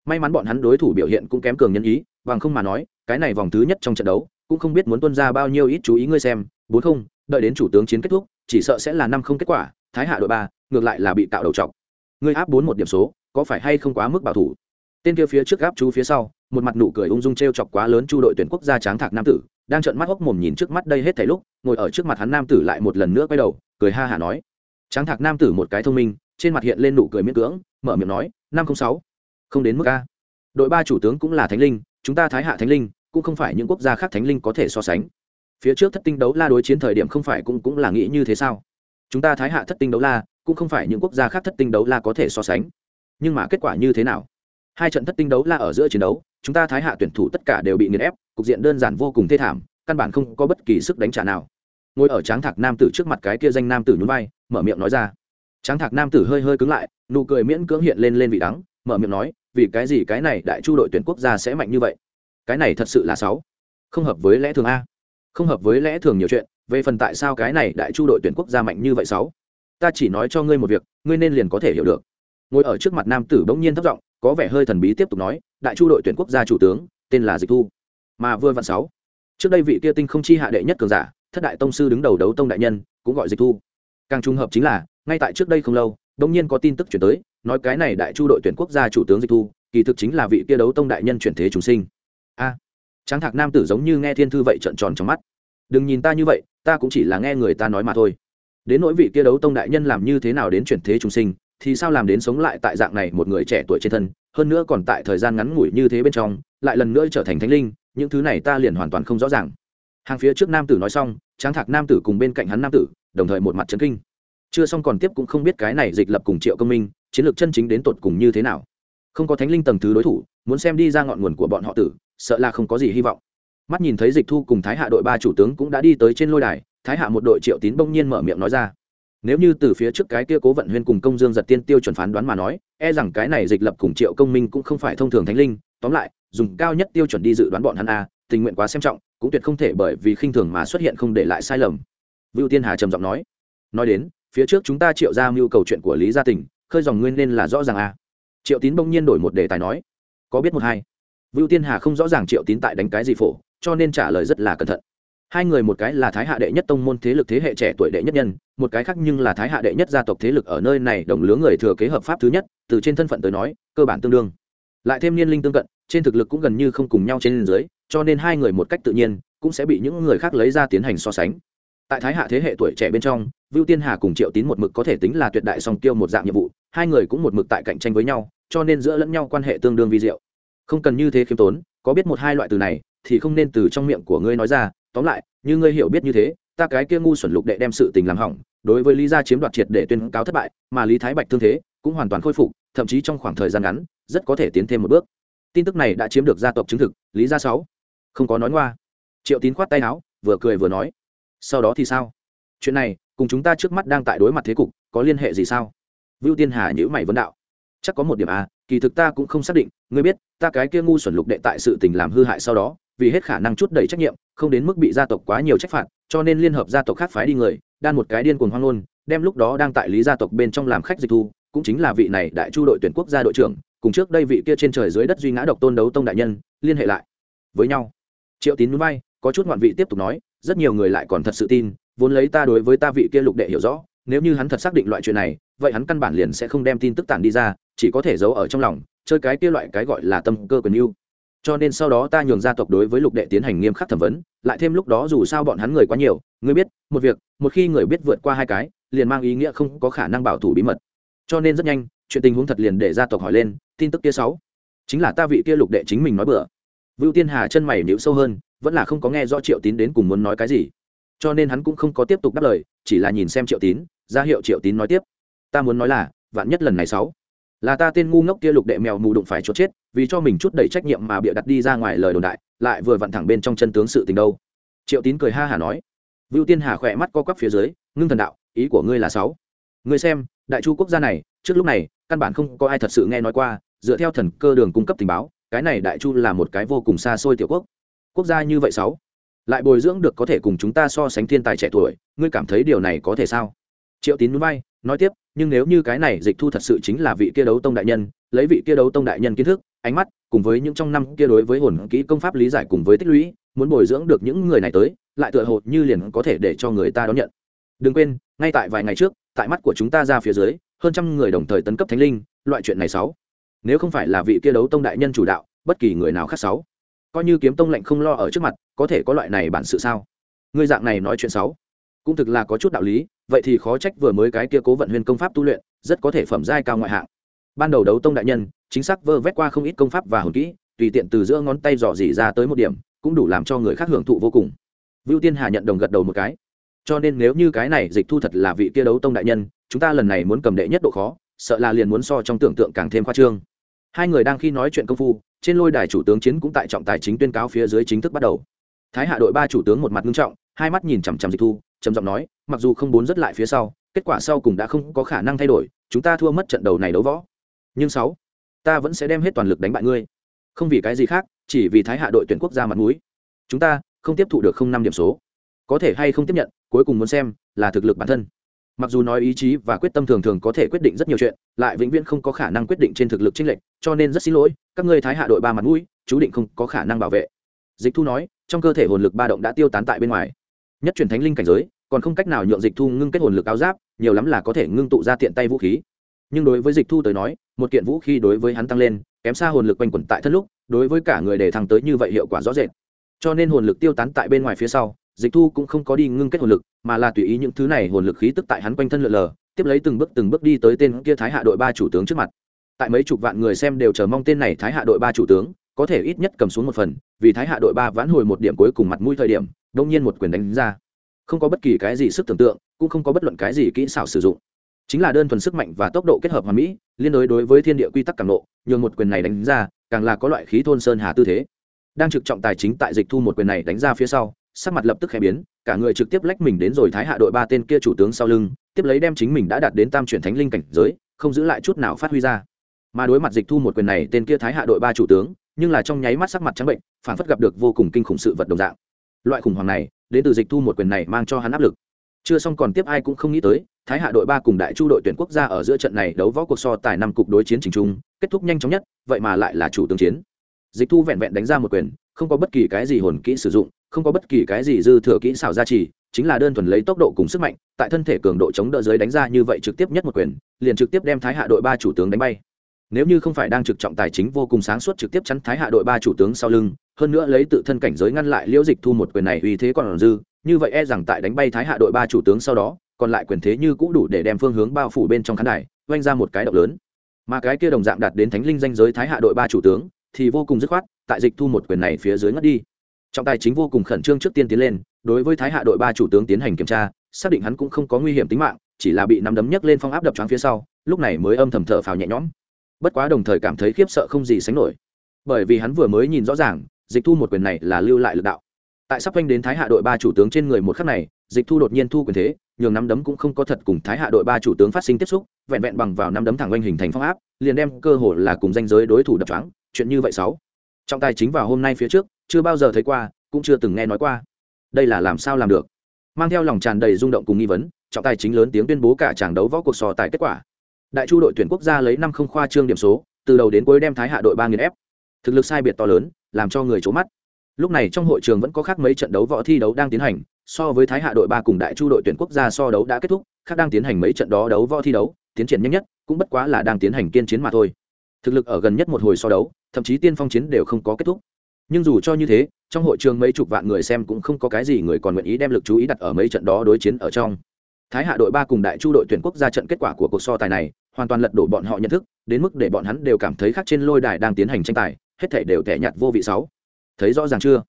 May mắn bọn hắn đối thủ biểu hiện cũng kém cường nhân ý, bằng không mà nói, cái này vòng thứ nhất trong trận đấu, cũng không biết muốn tuân ra bao nhiêu ít chú ý ngươi xem, bốn không, đợi đến chủ tướng chiến kết thúc, chỉ sợ sẽ là năm không kết quả, thái hạ đội ba, ngược lại là bị tạo đầu trọc ngươi áp bốn một điểm số, có phải hay không quá mức bảo thủ? Tên kia phía trước áp chú phía sau, một mặt nụ cười ung dung t r e o chọc quá lớn chu đội tuyển quốc gia tráng thạc nam tử, đang trợn mắt hốc mồm nhìn trước mắt đây hết thảy lúc, ngồi ở trước mặt hắn nam tử lại một lần nữa quay đầu, cười ha hả nói. Tráng thạc nam tử một cái thông minh, trên mặt hiện lên nụ cười miễn cưỡng, mở miệng nói, năm không sáu, không đến mức a. Đội ba chủ tướng cũng là thánh linh, chúng ta thái hạ thánh linh, cũng không phải những quốc gia khác thánh linh có thể so sánh. Phía trước thất tinh đấu la đối chiến thời điểm không phải cũng cũng là nghĩ như thế sao? Chúng ta thái hạ thất tinh đấu la, cũng không phải những quốc gia khác thất tinh đấu la có thể so sánh. Nhưng mà kết quả như thế nào? Hai trận thất tinh đấu la ở giữa chiến đấu, chúng ta thái hạ tuyển thủ tất cả đều bị nghiền ép, cục diện đơn giản vô cùng thê thảm, căn bản không có bất kỳ sức đánh trả nào. Ngồi ở tráng thạc nam tử trước mặt cái kia danh nam tử nhún vai, mở miệng nói ra. Tráng thạc nam tử hơi hơi cứng lại, nụ cười miễn cưỡng hiện lên lên vị đắng, mở miệng nói, vì cái gì cái này đại chu đội tuyển quốc gia sẽ mạnh như vậy? Cái này thật sự là sáu không hợp với lẽ thường a. Không hợp với lẽ thường nhiều chuyện, về phần tại sao cái này đại chu đội tuyển quốc gia mạnh như vậy sáu ta chỉ nói cho ngươi một việc, ngươi nên liền có thể hiểu được. Ngồi ở trước mặt nam tử bỗng nhiên thất giọng có vẻ hơi thần bí tiếp tục nói đại chu đội tuyển quốc gia chủ tướng tên là dịch thu mà vừa vạn sáu. Trước đây vị kia tinh không chi hạ đệ nhất cường giả thất đại tông sư đứng đầu đấu tông đại nhân cũng gọi dịch thu. Càng trùng hợp chính là ngay tại trước đây không lâu đông nhiên có tin tức chuyển tới nói cái này đại chu đội tuyển quốc gia chủ tướng dịch thu kỳ thực chính là vị kia đấu tông đại nhân chuyển thế chúng sinh. A. À, tráng thạc nam tử giống như nghe thiên thư vậy trợn tròn trong mắt. Đừng nhìn ta như vậy ta cũng chỉ là nghe người ta nói mà thôi. Đến nỗi vị kia đấu tông đại nhân làm như thế nào đến chuyển thế chúng sinh thì sao làm đến sống lại tại dạng này một người trẻ tuổi trên thân, hơn nữa còn tại thời gian ngắn ngủi như thế bên trong, lại lần nữa trở thành thánh linh, những thứ này ta liền hoàn toàn không rõ ràng. Hàng phía trước nam tử nói xong, tráng thạc nam tử cùng bên cạnh hắn nam tử, đồng thời một mặt trấn kinh. Chưa xong còn tiếp cũng không biết cái này dịch lập cùng triệu công minh, chiến lược chân chính đến tột cùng như thế nào. Không có thánh linh tầng thứ đối thủ, muốn xem đi ra ngọn nguồn của bọn họ tử, sợ là không có gì hy vọng. Mắt nhìn thấy dịch thu cùng thái hạ đội ba chủ tướng cũng đã đi tới trên lôi đài, thái hạ một đội triệu tín bỗng nhiên mở miệng nói ra nếu như từ phía trước cái kia cố vận huyên cùng công dương giật tiên tiêu chuẩn phán đoán mà nói e rằng cái này dịch lập cùng triệu công minh cũng không phải thông thường thánh linh. Tóm lại, dùng cao nhất tiêu chuẩn đi dự đoán bọn hắn a, tình nguyện quá xem trọng, cũng tuyệt không thể bởi vì khinh thường mà xuất hiện không để lại sai lầm. Vưu tiên hà trầm giọng nói. Nói đến, phía trước chúng ta triệu ra mưu cầu chuyện của lý gia tình khơi dòng nguyên nên là rõ ràng a. Triệu tín bỗng nhiên đổi một đề tài nói. Có biết một hai. Vưu tiên hà không rõ ràng triệu tín tại đánh cái gì phổ, cho nên trả lời rất là cẩn thận hai người một cái là thái hạ đệ nhất tông môn thế lực thế hệ trẻ tuổi đệ nhất nhân, một cái khác nhưng là thái hạ đệ nhất gia tộc thế lực ở nơi này đồng lứa người thừa kế hợp pháp thứ nhất, từ trên thân phận tới nói, cơ bản tương đương. Lại thêm niên linh tương cận, trên thực lực cũng gần như không cùng nhau trên dưới, cho nên hai người một cách tự nhiên, cũng sẽ bị những người khác lấy ra tiến hành so sánh. Tại thái hạ thế hệ tuổi trẻ bên trong, vưu tiên hà cùng triệu tín một mực có thể tính là tuyệt đại song tiêu một dạng nhiệm vụ, hai người cũng một mực tại cạnh tranh với nhau, cho nên giữa lẫn nhau quan hệ tương đương vi diệu. Không cần như thế khiêm tốn, có biết một hai loại từ này, thì không nên từ trong miệng của ngươi nói ra tóm lại, như ngươi hiểu biết như thế, ta cái kia ngu xuẩn lục đệ đem sự tình làm hỏng, đối với lý gia chiếm đoạt triệt để tuyên cáo thất bại, mà lý thái bạch thương thế cũng hoàn toàn khôi phục, thậm chí trong khoảng thời gian ngắn, rất có thể tiến thêm một bước. Tin tức này đã chiếm được gia tộc chứng thực, lý gia sáu, không có nói ngoa. Triệu tín khoát tay áo, vừa cười vừa nói, sau đó thì sao? Chuyện này, cùng chúng ta trước mắt đang tại đối mặt thế cục, có liên hệ gì sao? Vưu tiên hà nhữ mày vấn đạo chắc có một điểm a kỳ thực ta cũng không xác định, ngươi biết, ta cái kia ngu xuẩn lục đệ tại sự tình làm hư hại sau đó, vì hết khả năng chút đầy trách nhiệm, không đến mức bị gia tộc quá nhiều trách phạt, cho nên liên hợp gia tộc khác phái đi người, đan một cái điên cuồng hoang ngôn, đem lúc đó đang tại lý gia tộc bên trong làm khách dịch thu, cũng chính là vị này đại chu đội tuyển quốc gia đội trưởng, cùng trước đây vị kia trên trời dưới đất duy ngã độc tôn đấu tông đại nhân, liên hệ lại với nhau. Triệu tín núi bay, có chút ngoạn vị tiếp tục nói, rất nhiều người lại còn thật sự tin, vốn lấy ta đối với ta vị kia lục đệ hiểu rõ, nếu như hắn thật xác định loại chuyện này vậy hắn căn bản liền sẽ không đem tin tức tản đi ra, chỉ có thể giấu ở trong lòng, chơi cái kia loại cái gọi là tâm cơ quyền yêu cho nên sau đó ta nhường gia tộc đối với lục đệ tiến hành nghiêm khắc thẩm vấn, lại thêm lúc đó dù sao bọn hắn người quá nhiều, ngươi biết, một việc, một khi người biết vượt qua hai cái, liền mang ý nghĩa không có khả năng bảo thủ bí mật. Cho nên rất nhanh, chuyện tình huống thật liền để gia tộc hỏi lên, tin tức kia sáu. Chính là ta vị kia lục đệ chính mình nói bừa. Vưu tiên hà chân mày nhíu sâu hơn, vẫn là không có nghe rõ triệu tín đến cùng muốn nói cái gì. Cho nên hắn cũng không có tiếp tục đáp lời, chỉ là nhìn xem triệu tín, ra hiệu triệu tín nói tiếp ta muốn nói là, vạn nhất lần này sáu, là ta tên ngu ngốc kia lục đệ mèo mù đụng phải chốt chết, vì cho mình chút đầy trách nhiệm mà bịa đặt đi ra ngoài lời đồn đại, lại vừa vặn thẳng bên trong chân tướng sự tình đâu. Triệu tín cười ha hả nói. Vưu tiên hà khỏe mắt co quắp phía dưới, ngưng thần đạo, ý của ngươi là sáu. Ngươi xem, đại chu quốc gia này, trước lúc này, căn bản không có ai thật sự nghe nói qua, dựa theo thần cơ đường cung cấp tình báo, cái này đại chu là một cái vô cùng xa xôi tiểu quốc. Quốc gia như vậy sáu, lại bồi dưỡng được có thể cùng chúng ta so sánh thiên tài trẻ tuổi, ngươi cảm thấy điều này có thể sao? Triệu tín núi bay nói tiếp, nhưng nếu như cái này dịch thu thật sự chính là vị kia đấu tông đại nhân, lấy vị kia đấu tông đại nhân kiến thức, ánh mắt, cùng với những trong năm kia đối với hồn kỹ công pháp lý giải cùng với tích lũy, muốn bồi dưỡng được những người này tới, lại tựa hồ như liền có thể để cho người ta đón nhận. Đừng quên, ngay tại vài ngày trước, tại mắt của chúng ta ra phía dưới, hơn trăm người đồng thời tấn cấp thánh linh, loại chuyện này sáu. Nếu không phải là vị kia đấu tông đại nhân chủ đạo, bất kỳ người nào khác sáu. Coi như kiếm tông lệnh không lo ở trước mặt, có thể có loại này bản sự sao? Ngươi dạng này nói chuyện sáu cũng thực là có chút đạo lý, vậy thì khó trách vừa mới cái kia cố vận huyền công pháp tu luyện, rất có thể phẩm giai cao ngoại hạng. Ban đầu đấu tông đại nhân, chính xác vơ vét qua không ít công pháp và hồn kỹ, tùy tiện từ giữa ngón tay dò dỉ ra tới một điểm, cũng đủ làm cho người khác hưởng thụ vô cùng. Vưu tiên hà nhận đồng gật đầu một cái. Cho nên nếu như cái này dịch thu thật là vị kia đấu tông đại nhân, chúng ta lần này muốn cầm đệ nhất độ khó, sợ là liền muốn so trong tưởng tượng càng thêm khoa trương. Hai người đang khi nói chuyện công phu, trên lôi đài chủ tướng chiến cũng tại trọng tài chính tuyên cáo phía dưới chính thức bắt đầu. Thái hạ đội ba chủ tướng một mặt nghiêm trọng, hai mắt nhìn chằm chằm dịch thu trầm giọng nói, mặc dù không muốn rất lại phía sau, kết quả sau cùng đã không có khả năng thay đổi, chúng ta thua mất trận đầu này đấu võ. Nhưng sáu, ta vẫn sẽ đem hết toàn lực đánh bại ngươi. Không vì cái gì khác, chỉ vì thái hạ đội tuyển quốc gia mặt mũi. Chúng ta không tiếp thụ được không năm điểm số. Có thể hay không tiếp nhận, cuối cùng muốn xem là thực lực bản thân. Mặc dù nói ý chí và quyết tâm thường thường có thể quyết định rất nhiều chuyện, lại vĩnh viễn không có khả năng quyết định trên thực lực chênh lệch, cho nên rất xin lỗi, các ngươi thái hạ đội ba mặt mũi, chú định không có khả năng bảo vệ. Dịch thu nói, trong cơ thể hồn lực ba động đã tiêu tán tại bên ngoài nhất truyền thánh linh cảnh giới, còn không cách nào nhượng dịch thu ngưng kết hồn lực áo giáp, nhiều lắm là có thể ngưng tụ ra tiện tay vũ khí. Nhưng đối với dịch thu tới nói, một kiện vũ khí đối với hắn tăng lên, kém xa hồn lực quanh quẩn tại thân lúc, đối với cả người để thăng tới như vậy hiệu quả rõ rệt. Cho nên hồn lực tiêu tán tại bên ngoài phía sau, dịch thu cũng không có đi ngưng kết hồn lực, mà là tùy ý những thứ này hồn lực khí tức tại hắn quanh thân lượn lờ, tiếp lấy từng bước từng bước đi tới tên kia thái hạ đội ba chủ tướng trước mặt. Tại mấy chục vạn người xem đều chờ mong tên này thái hạ đội ba chủ tướng có thể ít nhất cầm xuống một phần, vì thái hạ đội ba vãn hồi một điểm cuối cùng mặt mũi thời điểm, đông nhiên một quyền đánh ra. Không có bất kỳ cái gì sức tưởng tượng, cũng không có bất luận cái gì kỹ xảo sử dụng. Chính là đơn thuần sức mạnh và tốc độ kết hợp hoàn mỹ, liên đối đối với thiên địa quy tắc càng nộ nhường một quyền này đánh ra, càng là có loại khí thôn sơn hà tư thế. Đang trực trọng tài chính tại dịch thu một quyền này đánh ra phía sau, sắc mặt lập tức khẽ biến, cả người trực tiếp lách mình đến rồi thái hạ đội ba tên kia chủ tướng sau lưng, tiếp lấy đem chính mình đã đạt đến tam chuyển thánh linh cảnh giới, không giữ lại chút nào phát huy ra. Mà đối mặt dịch thu một quyền này tên kia thái hạ đội ba chủ tướng nhưng là trong nháy mắt sắc mặt trắng bệnh, phản phất gặp được vô cùng kinh khủng sự vật đồng dạng. Loại khủng hoảng này, đến từ dịch thu một quyền này mang cho hắn áp lực. Chưa xong còn tiếp ai cũng không nghĩ tới, thái hạ đội ba cùng đại chu đội tuyển quốc gia ở giữa trận này đấu võ cuộc so tài năm cục đối chiến trình trung, kết thúc nhanh chóng nhất, vậy mà lại là chủ tướng chiến. Dịch thu vẹn vẹn đánh ra một quyền, không có bất kỳ cái gì hồn kỹ sử dụng, không có bất kỳ cái gì dư thừa kỹ xảo gia trì, chính là đơn thuần lấy tốc độ cùng sức mạnh, tại thân thể cường độ chống đỡ giới đánh ra như vậy trực tiếp nhất một quyền, liền trực tiếp đem thái hạ đội ba chủ tướng đánh bay nếu như không phải đang trực trọng tài chính vô cùng sáng suốt trực tiếp chắn thái hạ đội ba chủ tướng sau lưng, hơn nữa lấy tự thân cảnh giới ngăn lại liễu dịch thu một quyền này uy thế còn dư, như vậy e rằng tại đánh bay thái hạ đội ba chủ tướng sau đó, còn lại quyền thế như cũ đủ để đem phương hướng bao phủ bên trong khán đài, oanh ra một cái động lớn. Mà cái kia đồng dạng đạt đến thánh linh danh giới thái hạ đội ba chủ tướng, thì vô cùng dứt khoát, tại dịch thu một quyền này phía dưới ngất đi. Trọng tài chính vô cùng khẩn trương trước tiên tiến lên, đối với thái hạ đội ba chủ tướng tiến hành kiểm tra, xác định hắn cũng không có nguy hiểm tính mạng, chỉ là bị nắm đấm nhấc lên phong áp đập choáng phía sau, lúc này mới âm thầm thở phào nhẹ nhõm bất quá đồng thời cảm thấy khiếp sợ không gì sánh nổi. Bởi vì hắn vừa mới nhìn rõ ràng, dịch thu một quyền này là lưu lại lực đạo. Tại sắp quanh đến thái hạ đội ba chủ tướng trên người một khắc này, dịch thu đột nhiên thu quyền thế, nhường nắm đấm cũng không có thật cùng thái hạ đội ba chủ tướng phát sinh tiếp xúc, vẹn vẹn bằng vào nắm đấm thẳng oanh hình thành phong áp, liền đem cơ hội là cùng danh giới đối thủ đập trắng chuyện như vậy sáu. Trọng tài chính vào hôm nay phía trước, chưa bao giờ thấy qua, cũng chưa từng nghe nói qua. Đây là làm sao làm được? Mang theo lòng tràn đầy rung động cùng nghi vấn, trọng tài chính lớn tiếng tuyên bố cả tràng đấu võ cuộc sò tại kết quả đại chu đội tuyển quốc gia lấy năm không khoa trương điểm số, từ đầu đến cuối đem thái hạ đội ba nghìn ép thực lực sai biệt to lớn, làm cho người c mắt. Lúc này trong hội trường vẫn có khác mấy trận đấu võ thi đấu đang tiến hành, so với thái hạ đội ba cùng đại chu đội tuyển quốc gia so đấu đã kết thúc, khác đang tiến hành mấy trận đó đấu võ thi đấu, tiến triển nhanh nhất, cũng bất quá là đang tiến hành kiên chiến mà thôi. Thực lực ở gần nhất một hồi so đấu, thậm chí tiên phong chiến đều không có kết thúc. Nhưng dù cho như thế, trong hội trường mấy chục vạn người xem cũng không có cái gì người còn nguyện ý đem lực chú ý đặt ở mấy trận đó đối chiến ở trong. Thái hạ đội ba cùng đại chu đội tuyển quốc gia trận kết quả của cuộc so tài này hoàn toàn lật đổ bọn họ nhận thức, đến mức để bọn hắn đều cảm thấy khác trên lôi đài đang tiến hành tranh tài, hết thể đều tẻ nhạt vô vị sáu. Thấy rõ ràng chưa?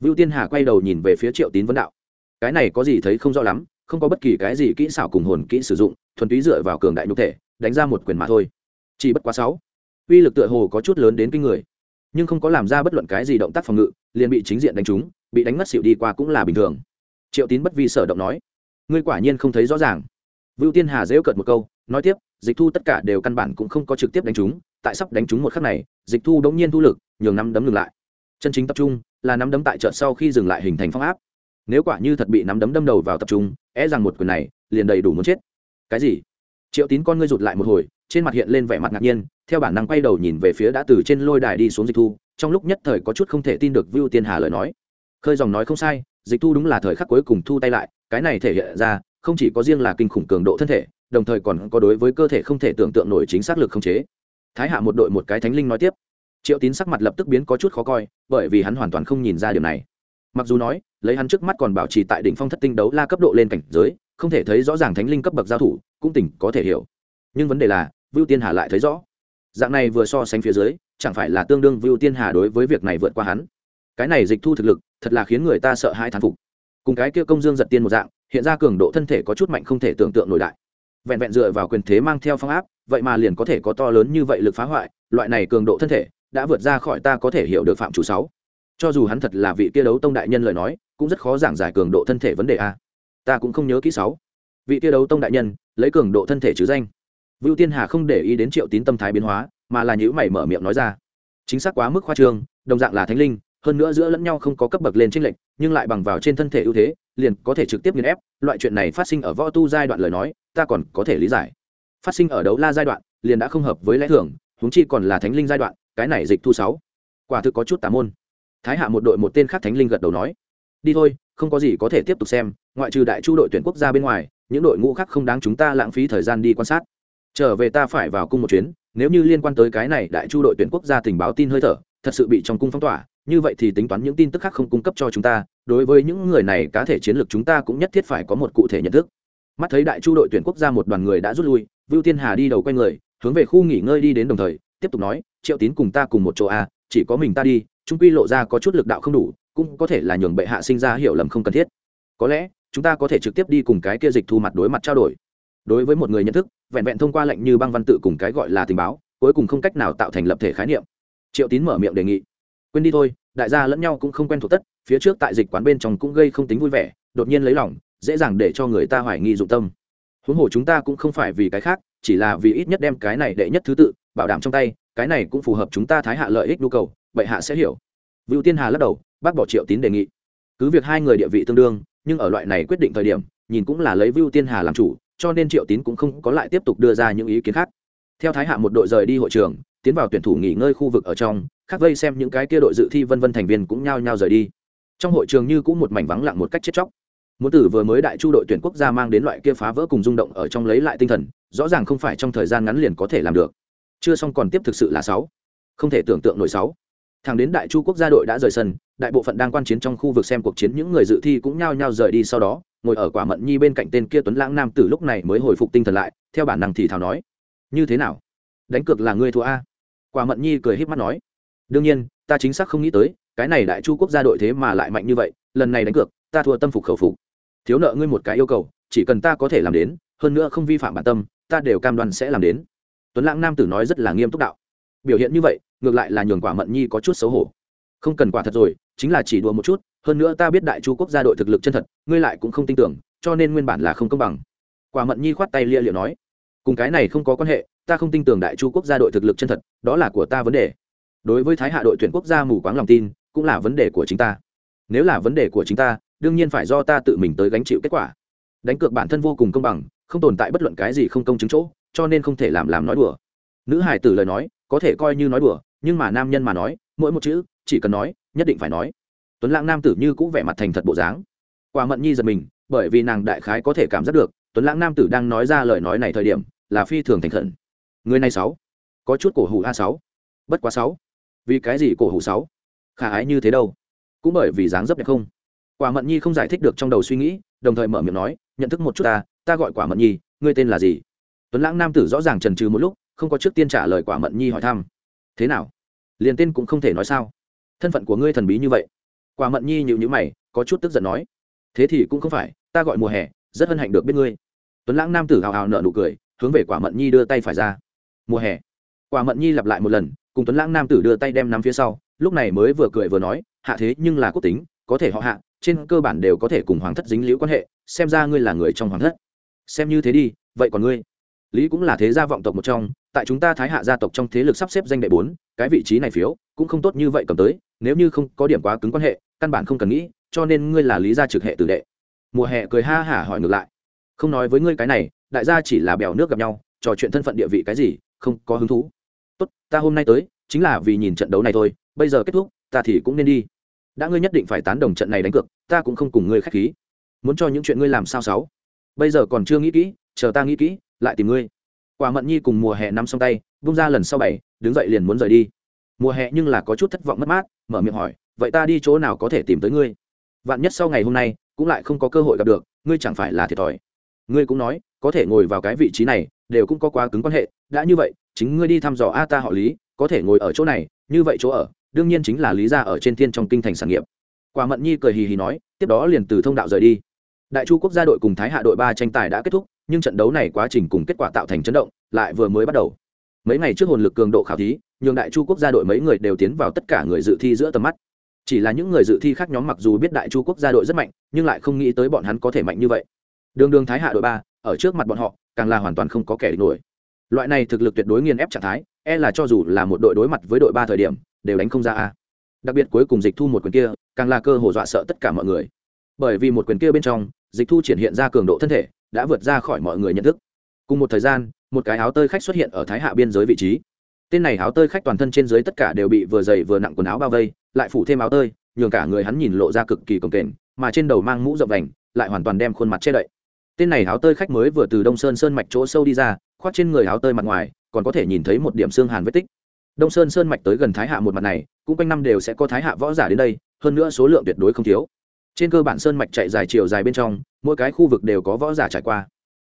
Vưu tiên hà quay đầu nhìn về phía triệu tín vấn đạo. Cái này có gì thấy không rõ lắm, không có bất kỳ cái gì kỹ xảo cùng hồn kỹ sử dụng, thuần túy dựa vào cường đại nhục thể, đánh ra một quyền mà thôi. Chỉ bất quá sáu. Uy lực tựa hồ có chút lớn đến kinh người. Nhưng không có làm ra bất luận cái gì động tác phòng ngự, liền bị chính diện đánh trúng, bị đánh mất xịu đi qua cũng là bình thường. Triệu tín bất vi sở động nói. Ngươi quả nhiên không thấy rõ ràng. Vưu tiên hà dễu cợt một câu, nói tiếp dịch thu tất cả đều căn bản cũng không có trực tiếp đánh trúng tại sắp đánh trúng một khắc này, dịch thu đống nhiên thu lực, nhường nắm đấm ngừng lại. Chân chính tập trung là nắm đấm tại chợ sau khi dừng lại hình thành phong áp. Nếu quả như thật bị nắm đấm đâm đầu vào tập trung é rằng một quyền này liền đầy đủ muốn chết. Cái gì? Triệu tín con ngươi rụt lại một hồi, trên mặt hiện lên vẻ mặt ngạc nhiên, theo bản năng quay đầu nhìn về phía đã từ trên lôi đài đi xuống dịch thu, trong lúc nhất thời có chút không thể tin được vưu tiên hà lời nói. Khơi dòng nói không sai, dịch thu đúng là thời khắc cuối cùng thu tay lại, cái này thể hiện ra, không chỉ có riêng là kinh khủng cường độ thân thể đồng thời còn có đối với cơ thể không thể tưởng tượng nổi chính xác lực không chế. Thái hạ một đội một cái thánh linh nói tiếp. Triệu tín sắc mặt lập tức biến có chút khó coi, bởi vì hắn hoàn toàn không nhìn ra điều này. Mặc dù nói, lấy hắn trước mắt còn bảo trì tại đỉnh phong thất tinh đấu la cấp độ lên cảnh giới, không thể thấy rõ ràng thánh linh cấp bậc giao thủ, cũng tỉnh có thể hiểu. Nhưng vấn đề là, vưu tiên hà lại thấy rõ. Dạng này vừa so sánh phía dưới, chẳng phải là tương đương vưu tiên hà đối với việc này vượt qua hắn. Cái này dịch thu thực lực, thật là khiến người ta sợ hãi thán phục. Cùng cái kia công dương giật tiên một dạng, hiện ra cường độ thân thể có chút mạnh không thể tưởng tượng nổi đại vẹn vẹn dựa vào quyền thế mang theo phong áp, vậy mà liền có thể có to lớn như vậy lực phá hoại, loại này cường độ thân thể, đã vượt ra khỏi ta có thể hiểu được phạm chủ sáu. Cho dù hắn thật là vị kia đấu tông đại nhân lời nói, cũng rất khó giảng giải cường độ thân thể vấn đề a. Ta cũng không nhớ kỹ sáu. Vị kia đấu tông đại nhân, lấy cường độ thân thể chứ danh. Vưu tiên hà không để ý đến triệu tín tâm thái biến hóa, mà là những mày mở miệng nói ra. Chính xác quá mức khoa trương, đồng dạng là thánh linh, hơn nữa giữa lẫn nhau không có cấp bậc lên tranh lệch, nhưng lại bằng vào trên thân thể ưu thế liền có thể trực tiếp nghiền ép, loại chuyện này phát sinh ở võ tu giai đoạn lời nói, ta còn có thể lý giải. Phát sinh ở đấu la giai đoạn, liền đã không hợp với lẽ thường, huống chi còn là thánh linh giai đoạn, cái này dịch thu sáu. Quả thực có chút tà môn. Thái hạ một đội một tên khác thánh linh gật đầu nói, đi thôi, không có gì có thể tiếp tục xem, ngoại trừ đại chu đội tuyển quốc gia bên ngoài, những đội ngũ khác không đáng chúng ta lãng phí thời gian đi quan sát. Trở về ta phải vào cung một chuyến, nếu như liên quan tới cái này đại chu đội tuyển quốc gia tình báo tin hơi thở, thật sự bị trong cung phong tỏa như vậy thì tính toán những tin tức khác không cung cấp cho chúng ta, đối với những người này cá thể chiến lược chúng ta cũng nhất thiết phải có một cụ thể nhận thức. Mắt thấy đại chu đội tuyển quốc gia một đoàn người đã rút lui, vưu tiên hà đi đầu quay người, hướng về khu nghỉ ngơi đi đến đồng thời, tiếp tục nói, triệu tín cùng ta cùng một chỗ a chỉ có mình ta đi, trung quy lộ ra có chút lực đạo không đủ, cũng có thể là nhường bệ hạ sinh ra hiểu lầm không cần thiết. Có lẽ, chúng ta có thể trực tiếp đi cùng cái kia dịch thu mặt đối mặt trao đổi. Đối với một người nhận thức, vẹn vẹn thông qua lệnh như băng văn tự cùng cái gọi là tình báo, cuối cùng không cách nào tạo thành lập thể khái niệm. Triệu tín mở miệng đề nghị quên đi thôi, đại gia lẫn nhau cũng không quen thuộc tất, phía trước tại dịch quán bên trong cũng gây không tính vui vẻ, đột nhiên lấy lòng, dễ dàng để cho người ta hoài nghi dụng tâm. Huống hồ chúng ta cũng không phải vì cái khác, chỉ là vì ít nhất đem cái này đệ nhất thứ tự, bảo đảm trong tay, cái này cũng phù hợp chúng ta thái hạ lợi ích nhu cầu bệ hạ sẽ hiểu. Vựu tiên hà lắc đầu, bác bỏ triệu tín đề nghị. Cứ việc hai người địa vị tương đương, nhưng ở loại này quyết định thời điểm, nhìn cũng là lấy vưu tiên hà làm chủ, cho nên triệu tín cũng không có lại tiếp tục đưa ra những ý kiến khác. Theo thái hạ một đội rời đi hội trường tiến vào tuyển thủ nghỉ ngơi khu vực ở trong, khác vây xem những cái kia đội dự thi vân vân thành viên cũng nhao nhao rời đi. Trong hội trường như cũng một mảnh vắng lặng một cách chết chóc. Muốn tử vừa mới đại chu đội tuyển quốc gia mang đến loại kia phá vỡ cùng rung động ở trong lấy lại tinh thần, rõ ràng không phải trong thời gian ngắn liền có thể làm được. Chưa xong còn tiếp thực sự là sáu. Không thể tưởng tượng nổi sáu. Thằng đến đại chu quốc gia đội đã rời sân, đại bộ phận đang quan chiến trong khu vực xem cuộc chiến những người dự thi cũng nhao nhao rời đi sau đó, ngồi ở quả mận nhi bên cạnh tên kia tuấn lãng nam tử lúc này mới hồi phục tinh thần lại, theo bản năng thì thào nói, như thế nào? Đánh cược là ngươi thua a quả mận nhi cười híp mắt nói, đương nhiên, ta chính xác không nghĩ tới, cái này đại chu quốc gia đội thế mà lại mạnh như vậy, lần này đánh cược, ta thua tâm phục khẩu phục. Thiếu nợ ngươi một cái yêu cầu, chỉ cần ta có thể làm đến, hơn nữa không vi phạm bản tâm, ta đều cam đoan sẽ làm đến. Tuấn lãng nam tử nói rất là nghiêm túc đạo. Biểu hiện như vậy, ngược lại là nhường quả mận nhi có chút xấu hổ. Không cần quả thật rồi, chính là chỉ đùa một chút, hơn nữa ta biết đại chu quốc gia đội thực lực chân thật, ngươi lại cũng không tin tưởng, cho nên nguyên bản là không công bằng. Quả mận nhi khoát tay lia liệu nói, cùng cái này không có quan hệ ta không tin tưởng đại chu quốc gia đội thực lực chân thật, đó là của ta vấn đề. Đối với thái hạ đội tuyển quốc gia mù quáng lòng tin, cũng là vấn đề của chính ta. Nếu là vấn đề của chính ta, đương nhiên phải do ta tự mình tới gánh chịu kết quả. Đánh cược bản thân vô cùng công bằng, không tồn tại bất luận cái gì không công chứng chỗ, cho nên không thể làm làm nói đùa. Nữ hải tử lời nói, có thể coi như nói đùa, nhưng mà nam nhân mà nói, mỗi một chữ, chỉ cần nói, nhất định phải nói. Tuấn lãng nam tử như cũng vẻ mặt thành thật bộ dáng. Quả mận nhi giật mình, bởi vì nàng đại khái có thể cảm giác được, tuấn lãng nam tử đang nói ra lời nói này thời điểm, là phi thường thành khẩn người này sáu. Có chút cổ hủ a sáu. Bất quá sáu. Vì cái gì cổ hủ sáu? Khả ái như thế đâu? Cũng bởi vì dáng dấp đẹp không. Quả mận nhi không giải thích được trong đầu suy nghĩ, đồng thời mở miệng nói, nhận thức một chút ta ta gọi quả mận nhi, ngươi tên là gì? Tuấn lãng nam tử rõ ràng trần trừ một lúc, không có trước tiên trả lời quả mận nhi hỏi thăm. Thế nào? Liền tên cũng không thể nói sao? Thân phận của ngươi thần bí như vậy. Quả mận nhi nhịu nhữ mày, có chút tức giận nói, thế thì cũng không phải, ta gọi mùa hè, rất hân hạnh được biết ngươi. Tuấn lãng nam tử hào hào nợ nụ cười, hướng về quả mận nhi đưa tay phải ra mùa hè. Quả mận nhi lặp lại một lần, cùng tuấn lãng nam tử đưa tay đem nắm phía sau, lúc này mới vừa cười vừa nói, hạ thế nhưng là quốc tính, có thể họ hạ, trên cơ bản đều có thể cùng hoàng thất dính liễu quan hệ, xem ra ngươi là người trong hoàng thất. Xem như thế đi, vậy còn ngươi? Lý cũng là thế gia vọng tộc một trong, tại chúng ta thái hạ gia tộc trong thế lực sắp xếp danh đệ bốn, cái vị trí này phiếu, cũng không tốt như vậy cầm tới, nếu như không có điểm quá cứng quan hệ, căn bản không cần nghĩ, cho nên ngươi là lý gia trực hệ tử đệ. Mùa hè cười ha hả hỏi ngược lại. Không nói với ngươi cái này, đại gia chỉ là bèo nước gặp nhau, trò chuyện thân phận địa vị cái gì không có hứng thú. Tốt, ta hôm nay tới, chính là vì nhìn trận đấu này thôi, bây giờ kết thúc, ta thì cũng nên đi. Đã ngươi nhất định phải tán đồng trận này đánh cược, ta cũng không cùng ngươi k h á c h khí. Muốn cho những chuyện ngươi làm sao sáu? Bây giờ còn chưa nghĩ kỹ, chờ ta nghĩ kỹ, lại tìm ngươi. Quả mận nhi cùng mùa hè nắm xong tay bung ra lần sau bảy, đứng dậy liền muốn rời đi. Mùa hè nhưng là có chút thất vọng mất mát, mở miệng hỏi, vậy ta đi chỗ nào có thể tìm tới ngươi? Vạn nhất sau ngày hôm nay, cũng lại không có cơ hội gặp được, ngươi chẳng phải là thiệt thòi. Ngươi cũng nói, có thể ngồi vào cái vị trí này đều cũng có quá cứng quan hệ, đã như vậy, chính ngươi đi thăm dò a ta họ lý, có thể ngồi ở chỗ này, như vậy chỗ ở, đương nhiên chính là lý gia ở trên thiên trong kinh thành sản nghiệp. Quả mận nhi cười hì hì nói, tiếp đó liền từ thông đạo rời đi. Đại chu quốc gia đội cùng thái hạ đội ba tranh tài đã kết thúc, nhưng trận đấu này quá trình cùng kết quả tạo thành chấn động, lại vừa mới bắt đầu. Mấy ngày trước hồn lực cường độ khảo thí, nhường đại chu quốc gia đội mấy người đều tiến vào tất cả người dự thi giữa tầm mắt. Chỉ là những người dự thi khác nhóm mặc dù biết đại chu quốc gia đội rất mạnh, nhưng lại không nghĩ tới bọn hắn có thể mạnh như vậy. Đường đường thái hạ đội ba, ở trước mặt bọn họ càng là hoàn toàn không có kẻ địch nổi. Loại này thực lực tuyệt đối nghiền ép trạng thái e là cho dù là một đội đối mặt với đội ba thời điểm, đều đánh không ra a. Đặc biệt cuối cùng dịch thu một quyền kia, càng là cơ hồ dọa sợ tất cả mọi người. Bởi vì một quyền kia bên trong, dịch thu triển hiện ra cường độ thân thể, đã vượt ra khỏi mọi người nhận thức. Cùng một thời gian, một cái áo tơi khách xuất hiện ở thái hạ biên giới vị trí. Tên này áo tơi khách toàn thân trên dưới tất cả đều bị vừa dày vừa nặng quần áo bao vây, lại phủ thêm áo tơi, nhường cả người hắn nhìn lộ ra cực kỳ cồng kềnh, mà trên đầu mang mũ rộng vành, lại hoàn toàn đem khuôn mặt che đậy tên này áo tơi khách mới vừa từ đông sơn sơn mạch chỗ sâu đi ra, khoác trên người áo tơi mặt ngoài, còn có thể nhìn thấy một điểm xương hàn vết tích. Đông sơn sơn mạch tới gần thái hạ một mặt này, cũng quanh năm đều sẽ có thái hạ võ giả đến đây, hơn nữa số lượng tuyệt đối không thiếu. Trên cơ bản sơn mạch chạy dài chiều dài bên trong, mỗi cái khu vực đều có võ giả trải qua.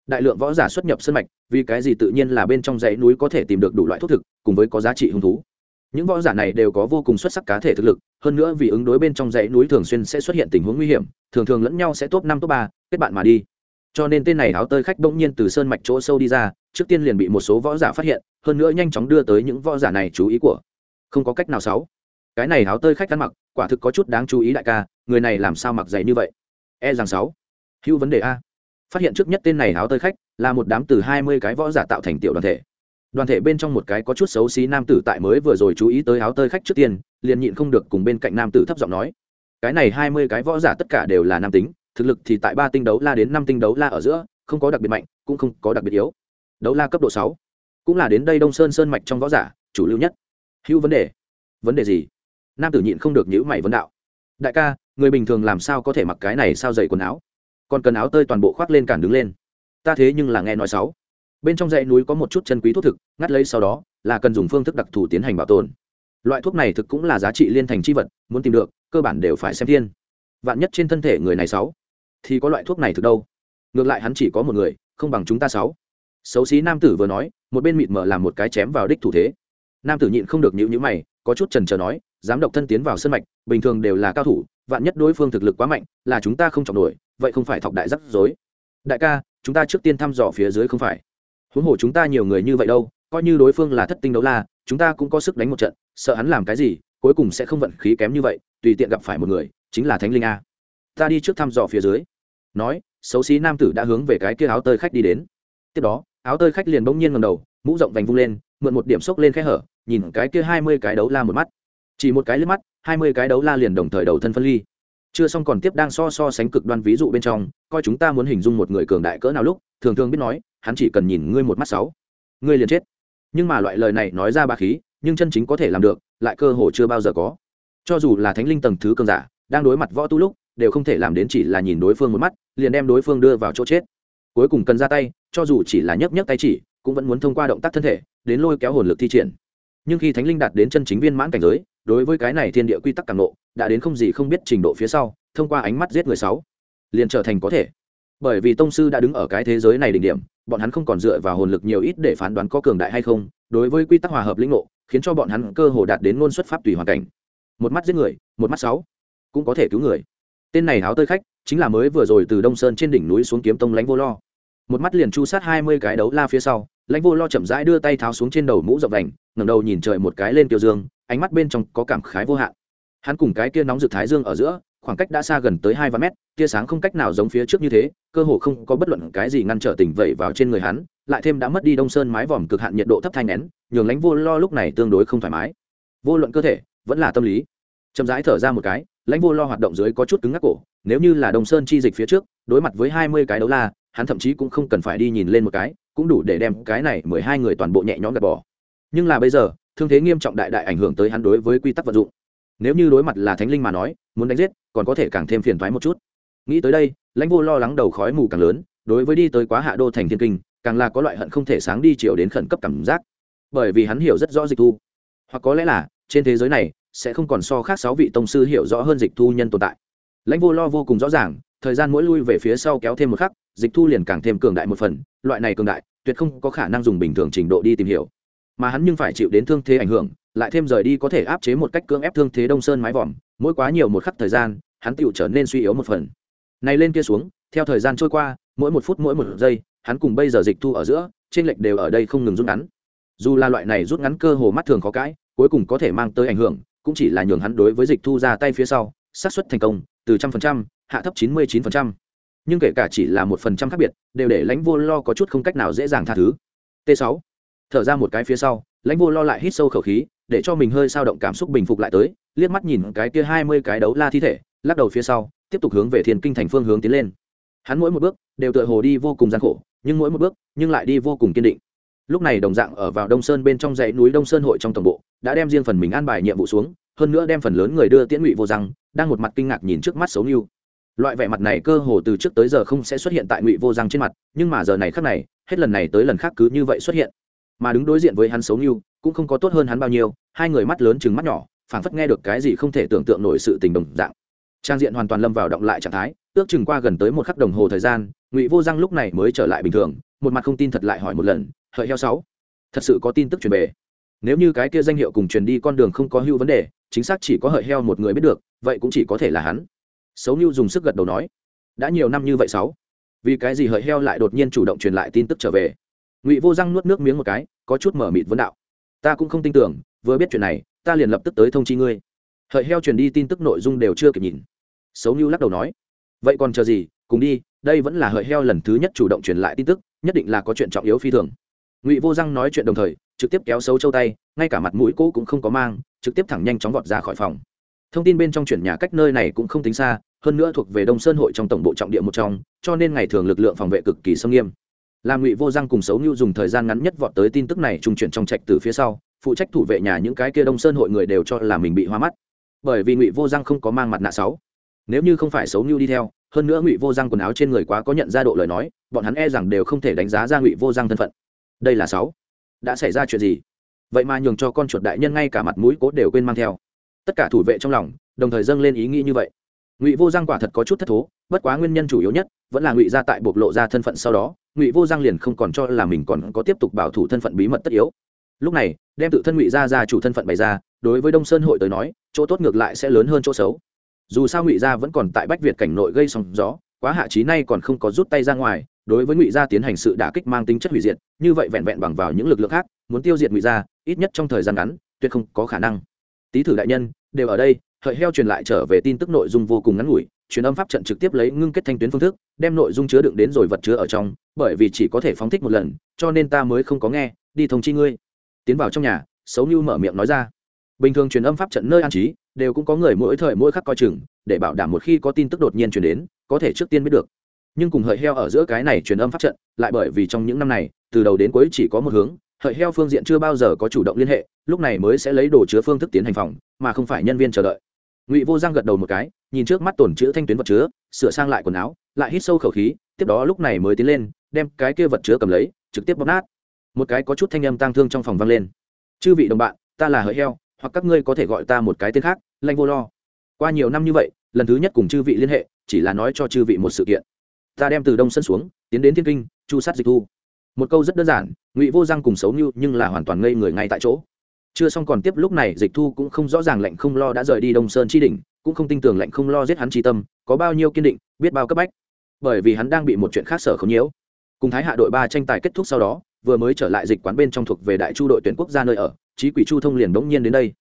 Đại lượng võ giả xuất nhập sơn mạch, vì cái gì tự nhiên là bên trong dãy núi có thể tìm được đủ loại thuốc thực, cùng với có giá trị hứng thú. Những võ giả này đều có vô cùng xuất sắc cá thể thực lực, hơn nữa vì ứng đối bên trong dãy núi thường xuyên sẽ xuất hiện tình huống nguy hiểm, thường thường lẫn nhau sẽ top năm, top ba, kết bạn mà đi cho nên tên này áo tơi khách bỗng nhiên từ sơn mạch chỗ sâu đi ra, trước tiên liền bị một số võ giả phát hiện, hơn nữa nhanh chóng đưa tới những võ giả này chú ý của. Không có cách nào xấu cái này áo tơi khách ăn mặc, quả thực có chút đáng chú ý đại ca, người này làm sao mặc dày như vậy? E rằng sáu. Hữu vấn đề a. Phát hiện trước nhất tên này áo tơi khách, là một đám từ hai mươi cái võ giả tạo thành tiểu đoàn thể. Đoàn thể bên trong một cái có chút xấu xí nam tử tại mới vừa rồi chú ý tới áo tơi khách trước tiên, liền nhịn không được cùng bên cạnh nam tử thấp giọng nói. Cái này hai mươi cái võ giả tất cả đều là nam tính thực lực thì tại ba tinh đấu la đến năm tinh đấu la ở giữa, không có đặc biệt mạnh, cũng không có đặc biệt yếu. Đấu la cấp độ sáu, cũng là đến đây đông sơn sơn mạch trong võ giả chủ lưu nhất. Hữu vấn đề. Vấn đề gì? Nam tử nhịn không được nhữ mày vấn đạo. Đại ca, người bình thường làm sao có thể mặc cái này sao dày quần áo? Còn cần áo tơi toàn bộ khoác lên cản đứng lên. Ta thế nhưng là nghe nói sáu. Bên trong dãy núi có một chút chân quý thuốc thực, ngắt lấy sau đó, là cần dùng phương thức đặc thù tiến hành bảo tồn. Loại thuốc này thực cũng là giá trị liên thành chi vật, muốn tìm được, cơ bản đều phải xem thiên. Vạn nhất trên thân thể người này sáu thì có loại thuốc này thực đâu? Ngược lại hắn chỉ có một người, không bằng chúng ta sáu. Xấu xí nam tử vừa nói, một bên mịt mờ làm một cái chém vào đích thủ thế. Nam tử nhịn không được nhịu nhữ mày, có chút trần trờ nói dám độc thân tiến vào sân mạch, bình thường đều là cao thủ, vạn nhất đối phương thực lực quá mạnh, là chúng ta không chọc nổi, vậy không phải thọc đại rắc rối. Đại ca, chúng ta trước tiên thăm dò phía dưới không phải. Huống hồ chúng ta nhiều người như vậy đâu, coi như đối phương là thất tinh đấu la, chúng ta cũng có sức đánh một trận, sợ hắn làm cái gì, cuối cùng sẽ không vận khí kém như vậy, tùy tiện gặp phải một người, chính là thánh linh a ta đi trước thăm dò phía dưới. Nói, xấu xí nam tử đã hướng về cái kia áo tơi khách đi đến. Tiếp đó, áo tơi khách liền bỗng nhiên ngầm đầu, mũ rộng vành vung lên, mượn một điểm sốc lên khe hở, nhìn cái kia hai mươi cái đấu la một mắt. Chỉ một cái lướt mắt, hai mươi cái đấu la liền đồng thời đầu thân phân ly. Chưa xong còn tiếp đang so so sánh cực đoan ví dụ bên trong, coi chúng ta muốn hình dung một người cường đại cỡ nào lúc, thường thường biết nói, hắn chỉ cần nhìn ngươi một mắt sáu, ngươi liền chết. Nhưng mà loại lời này nói ra ba khí, nhưng chân chính có thể làm được, lại cơ hồ chưa bao giờ có. Cho dù là thánh linh tầng thứ cường giả, đang đối mặt võ tu lúc đều không thể làm đến chỉ là nhìn đối phương một mắt, liền đem đối phương đưa vào chỗ chết. Cuối cùng cần ra tay, cho dù chỉ là nhấc nhấc tay chỉ, cũng vẫn muốn thông qua động tác thân thể, đến lôi kéo hồn lực thi triển. Nhưng khi thánh linh đạt đến chân chính viên mãn cảnh giới, đối với cái này thiên địa quy tắc càng nộ đã đến không gì không biết trình độ phía sau, thông qua ánh mắt giết người sáu, liền trở thành có thể. Bởi vì tông sư đã đứng ở cái thế giới này đỉnh điểm, bọn hắn không còn dựa vào hồn lực nhiều ít để phán đoán có cường đại hay không, đối với quy tắc hòa hợp lĩnh ngộ, khiến cho bọn hắn cơ hồ đạt đến ngôn xuất pháp tùy hoàn cảnh. Một mắt giết người, một mắt sáu, cũng có thể cứu người tên này háo tơi khách, chính là mới vừa rồi từ đông sơn trên đỉnh núi xuống kiếm tông lãnh vô lo. Một mắt liền chu sát hai mươi cái đấu la phía sau, lãnh vô lo chậm rãi đưa tay tháo xuống trên đầu mũ rộng vành ngẩng đầu nhìn trời một cái lên Tiêu dương, ánh mắt bên trong có cảm khái vô hạn. Hắn cùng cái kia nóng rực thái dương ở giữa, khoảng cách đã xa gần tới hai vạn mét, tia sáng không cách nào giống phía trước như thế, cơ hồ không có bất luận cái gì ngăn trở tỉnh vẩy vào trên người hắn, lại thêm đã mất đi đông sơn mái vòm cực hạn nhiệt độ thấp thai nén, nhường lãnh vô lo lúc này tương đối không thoải mái. Vô luận cơ thể, vẫn là tâm lý. Chậm rãi thở ra một cái lãnh vô lo hoạt động dưới có chút cứng ngắc cổ, nếu như là Đồng sơn chi dịch phía trước, đối mặt với hai mươi cái đấu la, hắn thậm chí cũng không cần phải đi nhìn lên một cái, cũng đủ để đem cái này mười hai người toàn bộ nhẹ nhõm gạt bỏ. Nhưng là bây giờ, thương thế nghiêm trọng đại đại ảnh hưởng tới hắn đối với quy tắc vận dụng. Nếu như đối mặt là thánh linh mà nói, muốn đánh giết, còn có thể càng thêm phiền thoái một chút. Nghĩ tới đây, lãnh vô lo lắng đầu khói mù càng lớn, đối với đi tới quá hạ đô thành thiên kinh, càng là có loại hận không thể sáng đi chiều đến khẩn cấp cảm giác. Bởi vì hắn hiểu rất rõ dịch thu. Hoặc có lẽ là, trên thế giới này sẽ không còn so khác sáu vị tông sư hiểu rõ hơn dịch thu nhân tồn tại. Lãnh vô lo vô cùng rõ ràng, thời gian mỗi lui về phía sau kéo thêm một khắc, dịch thu liền càng thêm cường đại một phần, loại này cường đại, tuyệt không có khả năng dùng bình thường trình độ đi tìm hiểu. Mà hắn nhưng phải chịu đến thương thế ảnh hưởng, lại thêm rời đi có thể áp chế một cách cưỡng ép thương thế đông sơn mái vòm, mỗi quá nhiều một khắc thời gian, hắn tựu trở nên suy yếu một phần. Này lên kia xuống, theo thời gian trôi qua, mỗi một phút mỗi một giây, hắn cùng bây giờ dịch thu ở giữa, trên lệch đều ở đây không ngừng rút ngắn. Dù là loại này rút ngắn cơ hồ mắt thường khó cãi, cuối cùng có thể mang tới ảnh hưởng cũng chỉ là nhường hắn đối với dịch thu ra tay phía sau, xác suất thành công, từ trăm phần trăm, hạ thấp chín mươi chín phần trăm. Nhưng kể cả chỉ là một phần trăm khác biệt, đều để lãnh vô lo có chút không cách nào dễ dàng tha thứ. T sáu, thở ra một cái phía sau, lãnh vô lo lại hít sâu khẩu khí, để cho mình hơi sao động cảm xúc bình phục lại tới, liếc mắt nhìn cái kia hai mươi cái đấu la thi thể, lắc đầu phía sau, tiếp tục hướng về thiên kinh thành phương hướng tiến lên. Hắn mỗi một bước đều tựa hồ đi vô cùng gian khổ, nhưng mỗi một bước nhưng lại đi vô cùng kiên định. Lúc này đồng dạng ở vào đông sơn bên trong dãy núi đông sơn hội trong tổng bộ đã đem riêng phần mình an bài nhiệm vụ xuống, hơn nữa đem phần lớn người đưa tiễn ngụy vô răng, đang một mặt kinh ngạc nhìn trước mắt xấu như loại vẻ mặt này cơ hồ từ trước tới giờ không sẽ xuất hiện tại ngụy vô răng trên mặt, nhưng mà giờ này khác này, hết lần này tới lần khác cứ như vậy xuất hiện. Mà đứng đối diện với hắn xấu như cũng không có tốt hơn hắn bao nhiêu, hai người mắt lớn chừng mắt nhỏ, phảng phất nghe được cái gì không thể tưởng tượng nổi sự tình đồng dạng. Trang diện hoàn toàn lâm vào động lại trạng thái, ước chừng qua gần tới một khắc đồng hồ thời gian, ngụy vô răng lúc này mới trở lại bình thường, một mặt không tin thật lại hỏi một lần, hợi heo sáu, thật sự có tin tức truyền về? Nếu như cái kia danh hiệu cùng truyền đi con đường không có hưu vấn đề, chính xác chỉ có hợi heo một người biết được, vậy cũng chỉ có thể là hắn. Xấu như dùng sức gật đầu nói, đã nhiều năm như vậy sáu, vì cái gì hợi heo lại đột nhiên chủ động truyền lại tin tức trở về? Ngụy vô răng nuốt nước miếng một cái, có chút mở mịt vấn đạo, ta cũng không tin tưởng, vừa biết chuyện này, ta liền lập tức tới thông chi ngươi. Hợi heo truyền đi tin tức nội dung đều chưa kịp nhìn. Xấu như lắc đầu nói, vậy còn chờ gì, cùng đi, đây vẫn là hợi heo lần thứ nhất chủ động truyền lại tin tức, nhất định là có chuyện trọng yếu phi thường ngụy vô răng nói chuyện đồng thời trực tiếp kéo xấu châu tay ngay cả mặt mũi cũ cũng không có mang trực tiếp thẳng nhanh chóng vọt ra khỏi phòng thông tin bên trong chuyển nhà cách nơi này cũng không tính xa hơn nữa thuộc về đông sơn hội trong tổng bộ trọng địa một trong cho nên ngày thường lực lượng phòng vệ cực kỳ sâm nghiêm làm ngụy vô răng cùng xấu như dùng thời gian ngắn nhất vọt tới tin tức này trung chuyển trong trạch từ phía sau phụ trách thủ vệ nhà những cái kia đông sơn hội người đều cho là mình bị hoa mắt bởi vì ngụy vô răng không có mang mặt nạ sáu nếu như không phải xấu như đi theo hơn nữa ngụy vô răng quần áo trên người quá có nhận ra độ lời nói bọn hắn e rằng đều không thể đánh giá ra ngụy vô răng thân phận đây là sáu. Đã xảy ra chuyện gì? Vậy mà nhường cho con chuột đại nhân ngay cả mặt mũi cố đều quên mang theo. Tất cả thủ vệ trong lòng, đồng thời dâng lên ý nghĩ như vậy. Ngụy vô giang quả thật có chút thất thố, bất quá nguyên nhân chủ yếu nhất vẫn là ngụy gia tại bộc lộ ra thân phận sau đó, ngụy vô giang liền không còn cho là mình còn có tiếp tục bảo thủ thân phận bí mật tất yếu. Lúc này, đem tự thân ngụy gia ra chủ thân phận bày ra, đối với đông sơn hội tới nói, chỗ tốt ngược lại sẽ lớn hơn chỗ xấu. Dù sao ngụy gia vẫn còn tại bách việt cảnh nội gây sóng gió quá hạ trí nay còn không có rút tay ra ngoài, đối với ngụy gia tiến hành sự đả kích mang tính chất hủy diệt, như vậy vẹn vẹn bằng vào những lực lượng khác, muốn tiêu diệt ngụy gia, ít nhất trong thời gian ngắn, tuyệt không có khả năng. Tý thử đại nhân, đều ở đây, hợi heo truyền lại trở về tin tức nội dung vô cùng ngắn ngủi, truyền âm pháp trận trực tiếp lấy ngưng kết thanh tuyến phương thức, đem nội dung chứa đựng đến rồi vật chứa ở trong, bởi vì chỉ có thể phóng thích một lần, cho nên ta mới không có nghe, đi thông chi ngươi. Tiến vào trong nhà xấu như mở miệng nói ra. Bình thường truyền âm pháp trận nơi an trí, đều cũng có người mỗi thời mỗi khắc coi chừng, để bảo đảm một khi có tin tức đột nhiên truyền đến có thể trước tiên biết được. Nhưng cùng hợi heo ở giữa cái này truyền âm pháp trận, lại bởi vì trong những năm này, từ đầu đến cuối chỉ có một hướng, hợi heo phương diện chưa bao giờ có chủ động liên hệ, lúc này mới sẽ lấy đồ chứa phương thức tiến hành phòng, mà không phải nhân viên chờ đợi. Ngụy vô giang gật đầu một cái, nhìn trước mắt tổn chữ thanh tuyến vật chứa, sửa sang lại quần áo, lại hít sâu khẩu khí, tiếp đó lúc này mới tiến lên, đem cái kia vật chứa cầm lấy, trực tiếp bóp nát. Một cái có chút thanh âm tang thương trong phòng vang lên. Chư vị đồng bạn, ta là Hợi heo, hoặc các ngươi có thể gọi ta một cái tên khác, lanh vô lo. Qua nhiều năm như vậy, lần thứ nhất cùng chư vị liên hệ chỉ là nói cho chư vị một sự kiện. Ta đem từ đông sân xuống, tiến đến thiên kinh, chu sát dịch thu. Một câu rất đơn giản, ngụy vô răng cùng xấu như nhưng là hoàn toàn ngây người ngay tại chỗ. Chưa xong còn tiếp lúc này, dịch thu cũng không rõ ràng lệnh không lo đã rời đi đông sơn chi đỉnh, cũng không tin tưởng lệnh không lo giết hắn chi tâm, có bao nhiêu kiên định, biết bao cấp bách. Bởi vì hắn đang bị một chuyện khác sở không nhiễu. Cùng thái hạ đội ba tranh tài kết thúc sau đó, vừa mới trở lại dịch quán bên trong thuộc về đại chu đội tuyển quốc gia nơi ở trí quỷ chu thông liền bỗng nhiên đến đây.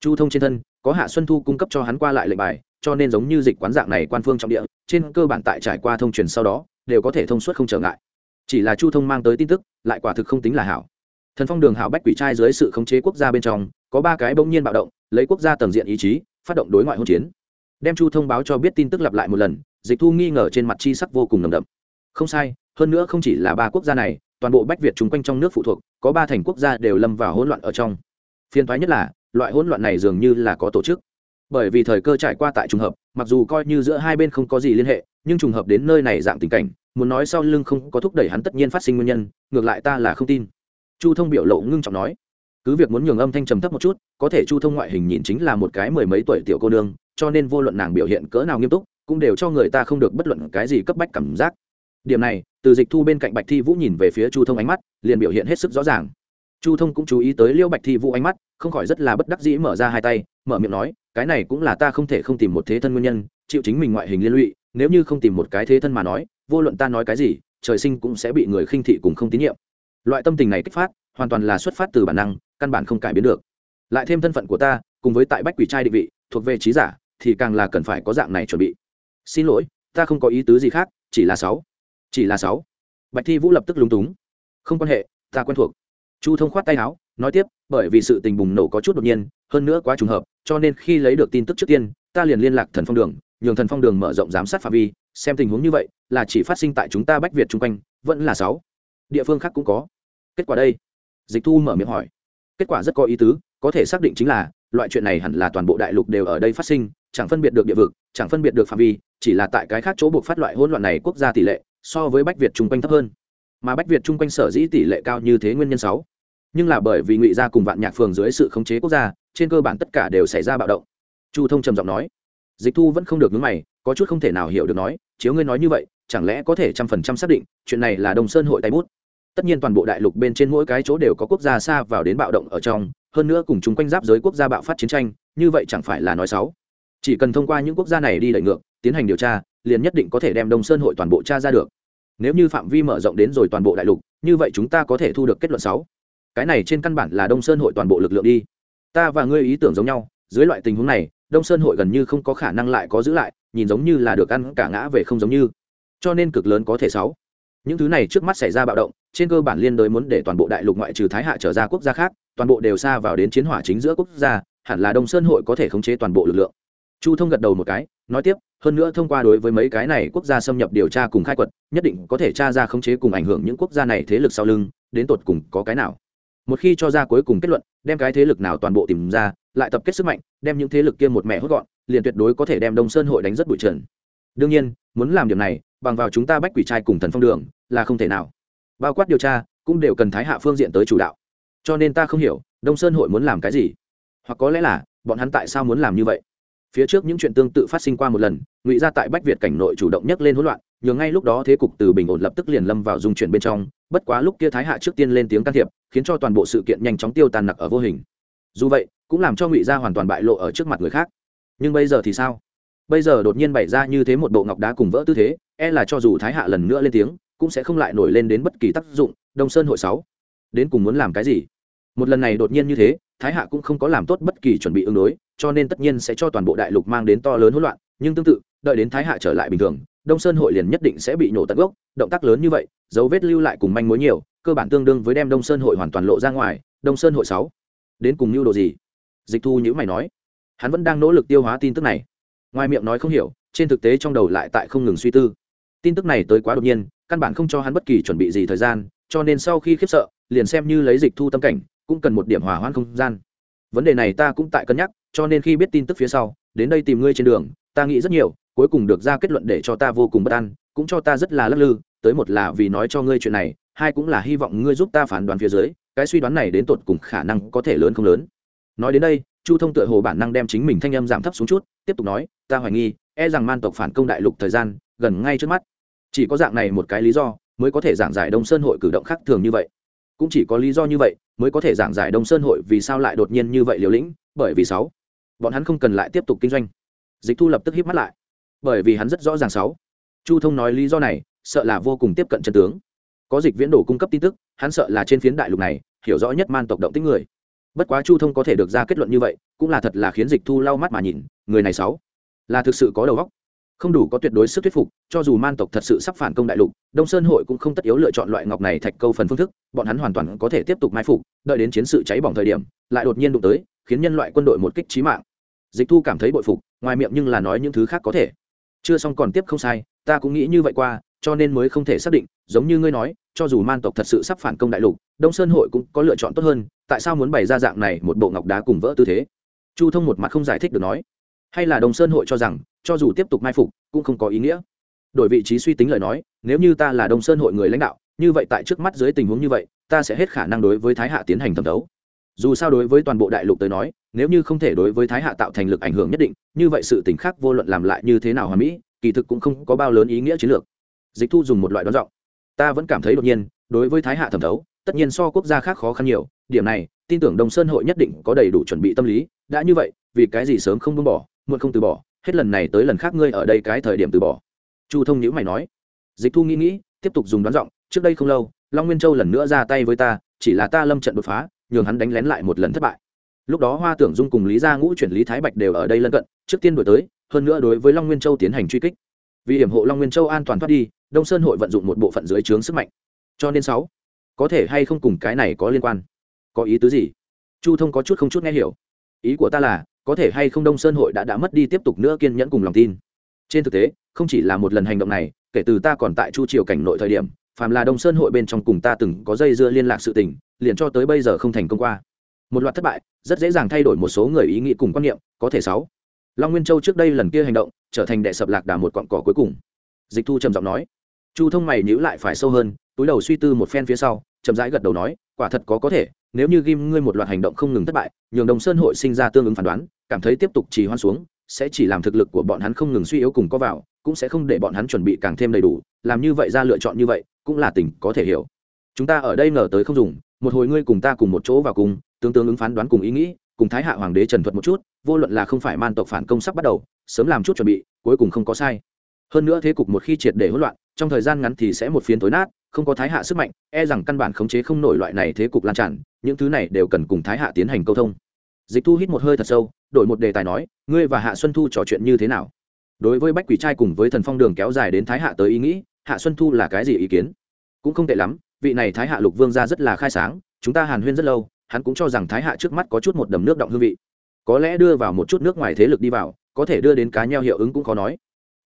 Chu thông trên thân, có hạ xuân thu cung cấp cho hắn qua lại lệnh bài cho nên giống như dịch quán dạng này quan phương trọng địa, trên cơ bản tại trải qua thông truyền sau đó, đều có thể thông suốt không trở ngại. Chỉ là chu thông mang tới tin tức, lại quả thực không tính là hảo. Thần phong đường hảo bách quỷ trai dưới sự khống chế quốc gia bên trong, có ba cái bỗng nhiên bạo động, lấy quốc gia tầng diện ý chí, phát động đối ngoại hỗn chiến. Đem chu thông báo cho biết tin tức lặp lại một lần, dịch thu nghi ngờ trên mặt chi sắc vô cùng nồng đậm. Không sai, hơn nữa không chỉ là ba quốc gia này, toàn bộ bách việt chung quanh trong nước phụ thuộc, có ba thành quốc gia đều lâm vào hỗn loạn ở trong. Phiên thoái nhất là, loại hỗn loạn này dường như là có tổ chức bởi vì thời cơ trải qua tại trùng hợp, mặc dù coi như giữa hai bên không có gì liên hệ, nhưng trùng hợp đến nơi này dạng tình cảnh, muốn nói sau lưng không có thúc đẩy hắn tất nhiên phát sinh nguyên nhân, ngược lại ta là không tin. Chu thông biểu lộ ngưng trọng nói, cứ việc muốn nhường âm thanh trầm thấp một chút, có thể chu thông ngoại hình nhìn chính là một cái mười mấy tuổi tiểu cô nương, cho nên vô luận nàng biểu hiện cỡ nào nghiêm túc, cũng đều cho người ta không được bất luận cái gì cấp bách cảm giác. Điểm này, từ dịch thu bên cạnh bạch thi vũ nhìn về phía chu thông ánh mắt, liền biểu hiện hết sức rõ ràng. Chu thông cũng chú ý tới liêu bạch thi vũ ánh mắt, không khỏi rất là bất đắc dĩ mở ra hai tay, mở miệng nói cái này cũng là ta không thể không tìm một thế thân nguyên nhân, chịu chính mình ngoại hình liên lụy, nếu như không tìm một cái thế thân mà nói, vô luận ta nói cái gì, trời sinh cũng sẽ bị người khinh thị cùng không tín nhiệm. Loại tâm tình này kích phát, hoàn toàn là xuất phát từ bản năng, căn bản không cải biến được. Lại thêm thân phận của ta, cùng với tại bách quỷ trai định vị, thuộc về trí giả, thì càng là cần phải có dạng này chuẩn bị. Xin lỗi, ta không có ý tứ gì khác, chỉ là sáu. Chỉ là sáu. Bạch thi vũ lập tức lúng túng. Không quan hệ, ta quen thuộc. Chu thông khoát tay áo nói tiếp, bởi vì sự tình bùng nổ có chút đột nhiên, hơn nữa quá trùng hợp, cho nên khi lấy được tin tức trước tiên, ta liền liên lạc thần phong đường, nhường thần phong đường mở rộng giám sát phạm vi, xem tình huống như vậy, là chỉ phát sinh tại chúng ta bách việt chung quanh, vẫn là sáu. Địa phương khác cũng có. Kết quả đây. Dịch thu mở miệng hỏi. Kết quả rất có ý tứ, có thể xác định chính là, loại chuyện này hẳn là toàn bộ đại lục đều ở đây phát sinh, chẳng phân biệt được địa vực, chẳng phân biệt được phạm vi, chỉ là tại cái khác chỗ buộc phát loại hỗn loạn này quốc gia tỷ lệ, so với bách việt chung quanh thấp hơn. Mà bách việt chung quanh sở dĩ tỷ lệ cao như thế nguyên nhân sáu nhưng là bởi vì ngụy gia cùng vạn nhạc phường dưới sự khống chế quốc gia, trên cơ bản tất cả đều xảy ra bạo động. Chu thông trầm giọng nói, dịch thu vẫn không được ngứng mày, có chút không thể nào hiểu được nói, chiếu ngươi nói như vậy, chẳng lẽ có thể trăm phần trăm xác định, chuyện này là đông sơn hội tay bút? Tất nhiên toàn bộ đại lục bên trên mỗi cái chỗ đều có quốc gia xa vào đến bạo động ở trong, hơn nữa cùng chúng quanh giáp giới quốc gia bạo phát chiến tranh, như vậy chẳng phải là nói xấu. Chỉ cần thông qua những quốc gia này đi đẩy ngược, tiến hành điều tra, liền nhất định có thể đem đông sơn hội toàn bộ tra ra được. Nếu như phạm vi mở rộng đến rồi toàn bộ đại lục, như vậy chúng ta có thể thu được kết luận sáu cái này trên căn bản là đông sơn hội toàn bộ lực lượng đi. Ta và ngươi ý tưởng giống nhau, dưới loại tình huống này, đông sơn hội gần như không có khả năng lại có giữ lại, nhìn giống như là được ăn cả ngã về không giống như. Cho nên cực lớn có thể sáu. Những thứ này trước mắt xảy ra bạo động, trên cơ bản liên đối muốn để toàn bộ đại lục ngoại trừ thái hạ trở ra quốc gia khác, toàn bộ đều xa vào đến chiến hỏa chính giữa quốc gia, hẳn là đông sơn hội có thể khống chế toàn bộ lực lượng. Chu thông gật đầu một cái, nói tiếp, hơn nữa thông qua đối với mấy cái này quốc gia xâm nhập điều tra cùng khai quật, nhất định có thể tra ra khống chế cùng ảnh hưởng những quốc gia này thế lực sau lưng, đến tột cùng có cái nào một khi cho ra cuối cùng kết luận, đem cái thế lực nào toàn bộ tìm ra, lại tập kết sức mạnh, đem những thế lực kia một mẹ hốt gọn, liền tuyệt đối có thể đem đông sơn hội đánh rất bụi trần. Đương nhiên, muốn làm điểm này, bằng vào chúng ta bách quỷ trai cùng thần phong đường, là không thể nào. Bao quát điều tra, cũng đều cần thái hạ phương diện tới chủ đạo. Cho nên ta không hiểu, đông sơn hội muốn làm cái gì? Hoặc có lẽ là, bọn hắn tại sao muốn làm như vậy? Phía trước những chuyện tương tự phát sinh qua một lần, ngụy ra tại bách việt cảnh nội chủ động nhấc lên hỗn loạn, nhường ngay lúc đó thế cục từ bình ổn lập tức liền lâm vào dung chuyển bên trong bất quá lúc kia thái hạ trước tiên lên tiếng can thiệp, khiến cho toàn bộ sự kiện nhanh chóng tiêu tan nặc ở vô hình. Dù vậy, cũng làm cho ngụy gia hoàn toàn bại lộ ở trước mặt người khác. Nhưng bây giờ thì sao? Bây giờ đột nhiên bày ra như thế một bộ ngọc đá cùng vỡ tư thế e là cho dù thái hạ lần nữa lên tiếng, cũng sẽ không lại nổi lên đến bất kỳ tác dụng, đông sơn hội sáu. Đến cùng muốn làm cái gì? Một lần này đột nhiên như thế, thái hạ cũng không có làm tốt bất kỳ chuẩn bị ứng đối, cho nên tất nhiên sẽ cho toàn bộ đại lục mang đến to lớn hỗn loạn, nhưng tương tự, đợi đến thái hạ trở lại bình thường đông sơn hội liền nhất định sẽ bị nổ tận gốc, động tác lớn như vậy, dấu vết lưu lại cùng manh mối nhiều, cơ bản tương đương với đem đông sơn hội hoàn toàn lộ ra ngoài, đông sơn hội sáu. Đến cùng lưu đồ gì? Dịch thu nhữ mày nói. Hắn vẫn đang nỗ lực tiêu hóa tin tức này. Ngoài miệng nói không hiểu, trên thực tế trong đầu lại tại không ngừng suy tư. Tin tức này tới quá đột nhiên, căn bản không cho hắn bất kỳ chuẩn bị gì thời gian, cho nên sau khi khiếp sợ, liền xem như lấy dịch thu tâm cảnh, cũng cần một điểm hỏa hoãn không gian. Vấn đề này ta cũng tại cân nhắc, cho nên khi biết tin tức phía sau, đến đây tìm ngươi trên đường, ta nghĩ rất nhiều cuối cùng được ra kết luận để cho ta vô cùng bất an, cũng cho ta rất là lắc lư, tới một là vì nói cho ngươi chuyện này, hai cũng là hy vọng ngươi giúp ta phán đoán phía dưới, cái suy đoán này đến tột cùng khả năng có thể lớn không lớn. Nói đến đây, chu thông tựa hồ bản năng đem chính mình thanh âm giảm thấp xuống chút, tiếp tục nói, ta hoài nghi e rằng man tộc phản công đại lục thời gian, gần ngay trước mắt. Chỉ có dạng này một cái lý do, mới có thể giảng giải đông sơn hội cử động khác thường như vậy. Cũng chỉ có lý do như vậy, mới có thể giảng giải đông sơn hội vì sao lại đột nhiên như vậy liều lĩnh, bởi vì sáu, bọn hắn không cần lại tiếp tục kinh doanh. Dịch thu lập tức híp mắt lại bởi vì hắn rất rõ ràng sáu. Chu thông nói lý do này, sợ là vô cùng tiếp cận chân tướng. Có dịch viễn đồ cung cấp tin tức, hắn sợ là trên phiến đại lục này, hiểu rõ nhất man tộc động tích người. Bất quá chu thông có thể được ra kết luận như vậy, cũng là thật là khiến dịch thu lau mắt mà nhìn, người này sáu, là thực sự có đầu óc. Không đủ có tuyệt đối sức thuyết phục, cho dù man tộc thật sự sắp phản công đại lục, đông sơn hội cũng không tất yếu lựa chọn loại ngọc này thạch câu phần phương thức, bọn hắn hoàn toàn có thể tiếp tục mai phục, đợi đến chiến sự cháy bỏng thời điểm, lại đột nhiên đụng tới, khiến nhân loại quân đội một kích trí mạng. Dịch thu cảm thấy bội phục, ngoài miệng nhưng là nói những thứ khác có thể chưa xong còn tiếp không sai, ta cũng nghĩ như vậy qua, cho nên mới không thể xác định, giống như ngươi nói, cho dù man tộc thật sự sắp phản công đại lục, đông sơn hội cũng có lựa chọn tốt hơn, tại sao muốn bày ra dạng này một bộ ngọc đá cùng vỡ tư thế? Chu thông một mặt không giải thích được nói. Hay là đông sơn hội cho rằng, cho dù tiếp tục mai phục, cũng không có ý nghĩa? Đổi vị trí suy tính lời nói, nếu như ta là đông sơn hội người lãnh đạo, như vậy tại trước mắt dưới tình huống như vậy, ta sẽ hết khả năng đối với thái hạ tiến hành thẩm thấu. Dù sao đối với toàn bộ đại lục tới nói nếu như không thể đối với thái hạ tạo thành lực ảnh hưởng nhất định, như vậy sự t ì n h khác vô luận làm lại như thế nào hòa mỹ, kỳ thực cũng không có bao lớn ý nghĩa chiến lược. Dịch thu dùng một loại đoán giọng. Ta vẫn cảm thấy đột nhiên, đối với thái hạ thẩm thấu, tất nhiên so quốc gia khác khó khăn nhiều, điểm này, tin tưởng đông sơn hội nhất định có đầy đủ chuẩn bị tâm lý, đã như vậy, vì cái gì sớm không buông bỏ, muộn không từ bỏ, hết lần này tới lần khác ngươi ở đây cái thời điểm từ bỏ. Chu thông nhữ mày nói. Dịch thu nghĩ nghĩ, tiếp tục dùng đoán giọng, trước đây không lâu, long nguyên châu lần nữa ra tay với ta, chỉ là ta lâm trận đột phá, nhường hắn đánh lén lại một lần thất bại lúc đó hoa tưởng dung cùng lý gia ngũ chuyển lý thái bạch đều ở đây lân cận, trước tiên đổi tới, hơn nữa đối với long nguyên châu tiến hành truy kích. Vì hiểm hộ long nguyên châu an toàn thoát đi, đông sơn hội vận dụng một bộ phận dưới trướng sức mạnh. Cho nên sáu, có thể hay không cùng cái này có liên quan? Có ý tứ gì? Chu thông có chút không chút nghe hiểu. Ý của ta là, có thể hay không đông sơn hội đã đã mất đi tiếp tục nữa kiên nhẫn cùng lòng tin? Trên thực tế, không chỉ là một lần hành động này, kể từ ta còn tại chu triều cảnh nội thời điểm, phàm là đông sơn hội bên trong cùng ta từng có dây dưa liên lạc sự tình, liền cho tới bây giờ không thành công qua một loạt thất bại, rất dễ dàng thay đổi một số người ý nghĩ cùng quan niệm, có thể sáu. Long nguyên châu trước đây lần kia hành động, trở thành đệ sập lạc đà một cọn cỏ cuối cùng. Dịch thu trầm giọng nói. Chu thông mày nhữ lại phải sâu hơn, túi đầu suy tư một phen phía sau, chậm rãi gật đầu nói, quả thật có có thể, nếu như ghim ngươi một loạt hành động không ngừng thất bại, nhường đồng sơn hội sinh ra tương ứng phán đoán, cảm thấy tiếp tục trì hoan xuống, sẽ chỉ làm thực lực của bọn hắn không ngừng suy yếu cùng có vào, cũng sẽ không để bọn hắn chuẩn bị càng thêm đầy đủ, làm như vậy ra lựa chọn như vậy, cũng là tình có thể hiểu. Chúng ta ở đây ngờ tới không dùng một hồi ngươi cùng ta cùng một chỗ vào cùng tương tương ứng phán đoán cùng ý nghĩ, cùng thái hạ hoàng đế trần thuật một chút, vô luận là không phải man tộc phản công sắp bắt đầu, sớm làm chút chuẩn bị, cuối cùng không có sai. Hơn nữa thế cục một khi triệt để hỗn loạn, trong thời gian ngắn thì sẽ một phiến tối nát, không có thái hạ sức mạnh e rằng căn bản khống chế không nổi loại này thế cục lan tràn, những thứ này đều cần cùng thái hạ tiến hành câu thông. Dịch thu hít một hơi thật sâu, đổi một đề tài nói, ngươi và hạ xuân thu trò chuyện như thế nào? Đối với bách quỷ trai cùng với thần phong đường kéo dài đến thái hạ tới ý nghĩ, hạ xuân thu là cái gì ý kiến? Cũng không tệ lắm vị này thái hạ lục vương ra rất là khai sáng, chúng ta hàn huyên rất lâu, hắn cũng cho rằng thái hạ trước mắt có chút một đầm nước động hương vị. Có lẽ đưa vào một chút nước ngoài thế lực đi vào, có thể đưa đến cá nheo hiệu ứng cũng khó nói.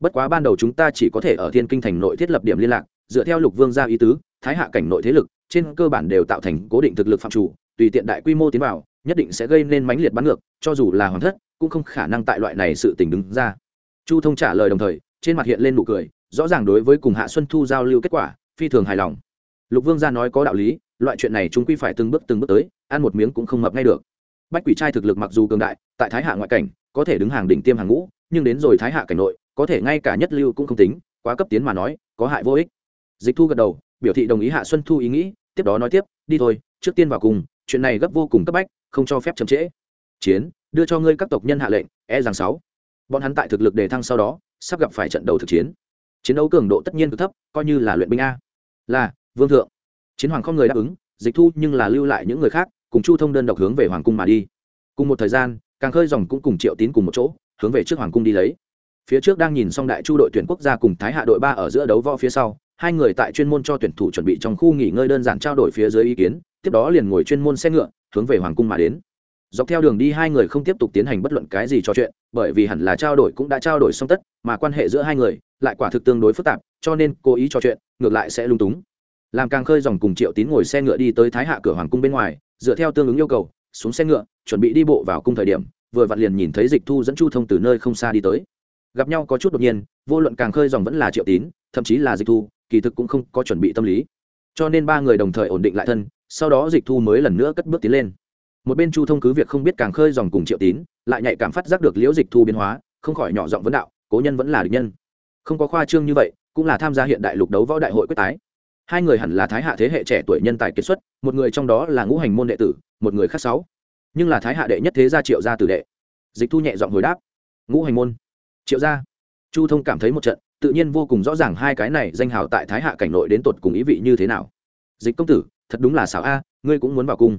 Bất quá ban đầu chúng ta chỉ có thể ở thiên kinh thành nội thiết lập điểm liên lạc, dựa theo lục vương gia ý tứ, thái hạ cảnh nội thế lực, trên cơ bản đều tạo thành cố định thực lực phạm chủ, tùy tiện đại quy mô tiến vào, nhất định sẽ gây nên mãnh liệt bắn ngược, cho dù là hoàng thất, cũng không khả năng tại loại này sự tình đứng ra. Chu thông trả lời đồng thời, trên mặt hiện lên nụ cười, rõ ràng đối với cùng hạ xuân thu giao lưu kết quả, phi thường hài lòng lục vương gia nói có đạo lý, loại chuyện này chúng quy phải từng bước từng bước tới, ăn một miếng cũng không mập ngay được. Bách quỷ trai thực lực mặc dù cường đại, tại thái hạ ngoại cảnh, có thể đứng hàng đỉnh tiêm hàng ngũ, nhưng đến rồi thái hạ cảnh nội, có thể ngay cả nhất lưu cũng không tính, quá cấp tiến mà nói, có hại vô ích. Dịch thu gật đầu, biểu thị đồng ý hạ xuân thu ý nghĩ, tiếp đó nói tiếp, đi thôi, trước tiên vào cùng, chuyện này gấp vô cùng cấp bách, không cho phép chậm trễ. Chiến, đưa cho ngươi các tộc nhân hạ lệnh e rằng sáu. Bọn hắn tại thực lực đề thăng sau đó, sắp gặp phải trận đầu thực chiến. Chiến đấu cường độ tất nhiên cực thấp, coi như là luyện binh a. Là vương thượng. Chiến hoàng không người đáp ứng, dịch thu nhưng là lưu lại những người khác, cùng chu thông đơn độc hướng về hoàng cung mà đi. Cùng một thời gian, càng khơi dòng cũng cùng triệu tín cùng một chỗ, hướng về trước hoàng cung đi lấy. Phía trước đang nhìn xong đại chu đội tuyển quốc gia cùng thái hạ đội ba ở giữa đấu võ phía sau, hai người tại chuyên môn cho tuyển thủ chuẩn bị trong khu nghỉ ngơi đơn giản trao đổi phía dưới ý kiến, tiếp đó liền ngồi chuyên môn xe ngựa, hướng về hoàng cung mà đến. Dọc theo đường đi hai người không tiếp tục tiến hành bất luận cái gì trò chuyện, bởi vì hẳn là trao đổi cũng đã trao đổi xong tất, mà quan hệ giữa hai người lại quả thực tương đối phức tạp, cho nên cố ý trò chuyện, ngược lại sẽ lung túng làm càng khơi dòng cùng triệu tín ngồi xe ngựa đi tới thái hạ cửa hoàng cung bên ngoài, dựa theo tương ứng yêu cầu, xuống xe ngựa, chuẩn bị đi bộ vào cung thời điểm, vừa vặn liền nhìn thấy dịch thu dẫn chu thông từ nơi không xa đi tới. Gặp nhau có chút đột nhiên, vô luận càng khơi dòng vẫn là triệu tín, thậm chí là dịch thu, kỳ thực cũng không có chuẩn bị tâm lý. Cho nên ba người đồng thời ổn định lại thân, sau đó dịch thu mới lần nữa cất bước tiến lên. Một bên chu thông cứ việc không biết càng khơi dòng cùng triệu tín, lại nhạy cảm phát giác được liễu dịch thu biến hóa, không khỏi nhỏ giọng vấn đạo, cố nhân vẫn là địch nhân. Không có khoa trương như vậy, cũng là tham gia hiện đại lục đấu võ đại hội quyết tái hai người hẳn là thái hạ thế hệ trẻ tuổi nhân tài kiệt xuất, một người trong đó là ngũ hành môn đệ tử, một người khác sáu. Nhưng là thái hạ đệ nhất thế gia triệu gia tử đệ. Dịch thu nhẹ giọng hồi đáp. Ngũ hành môn. Triệu gia. Chu thông cảm thấy một trận, tự nhiên vô cùng rõ ràng hai cái này danh hào tại thái hạ cảnh nội đến tột cùng ý vị như thế nào. Dịch công tử, thật đúng là xảo a, ngươi cũng muốn vào cung.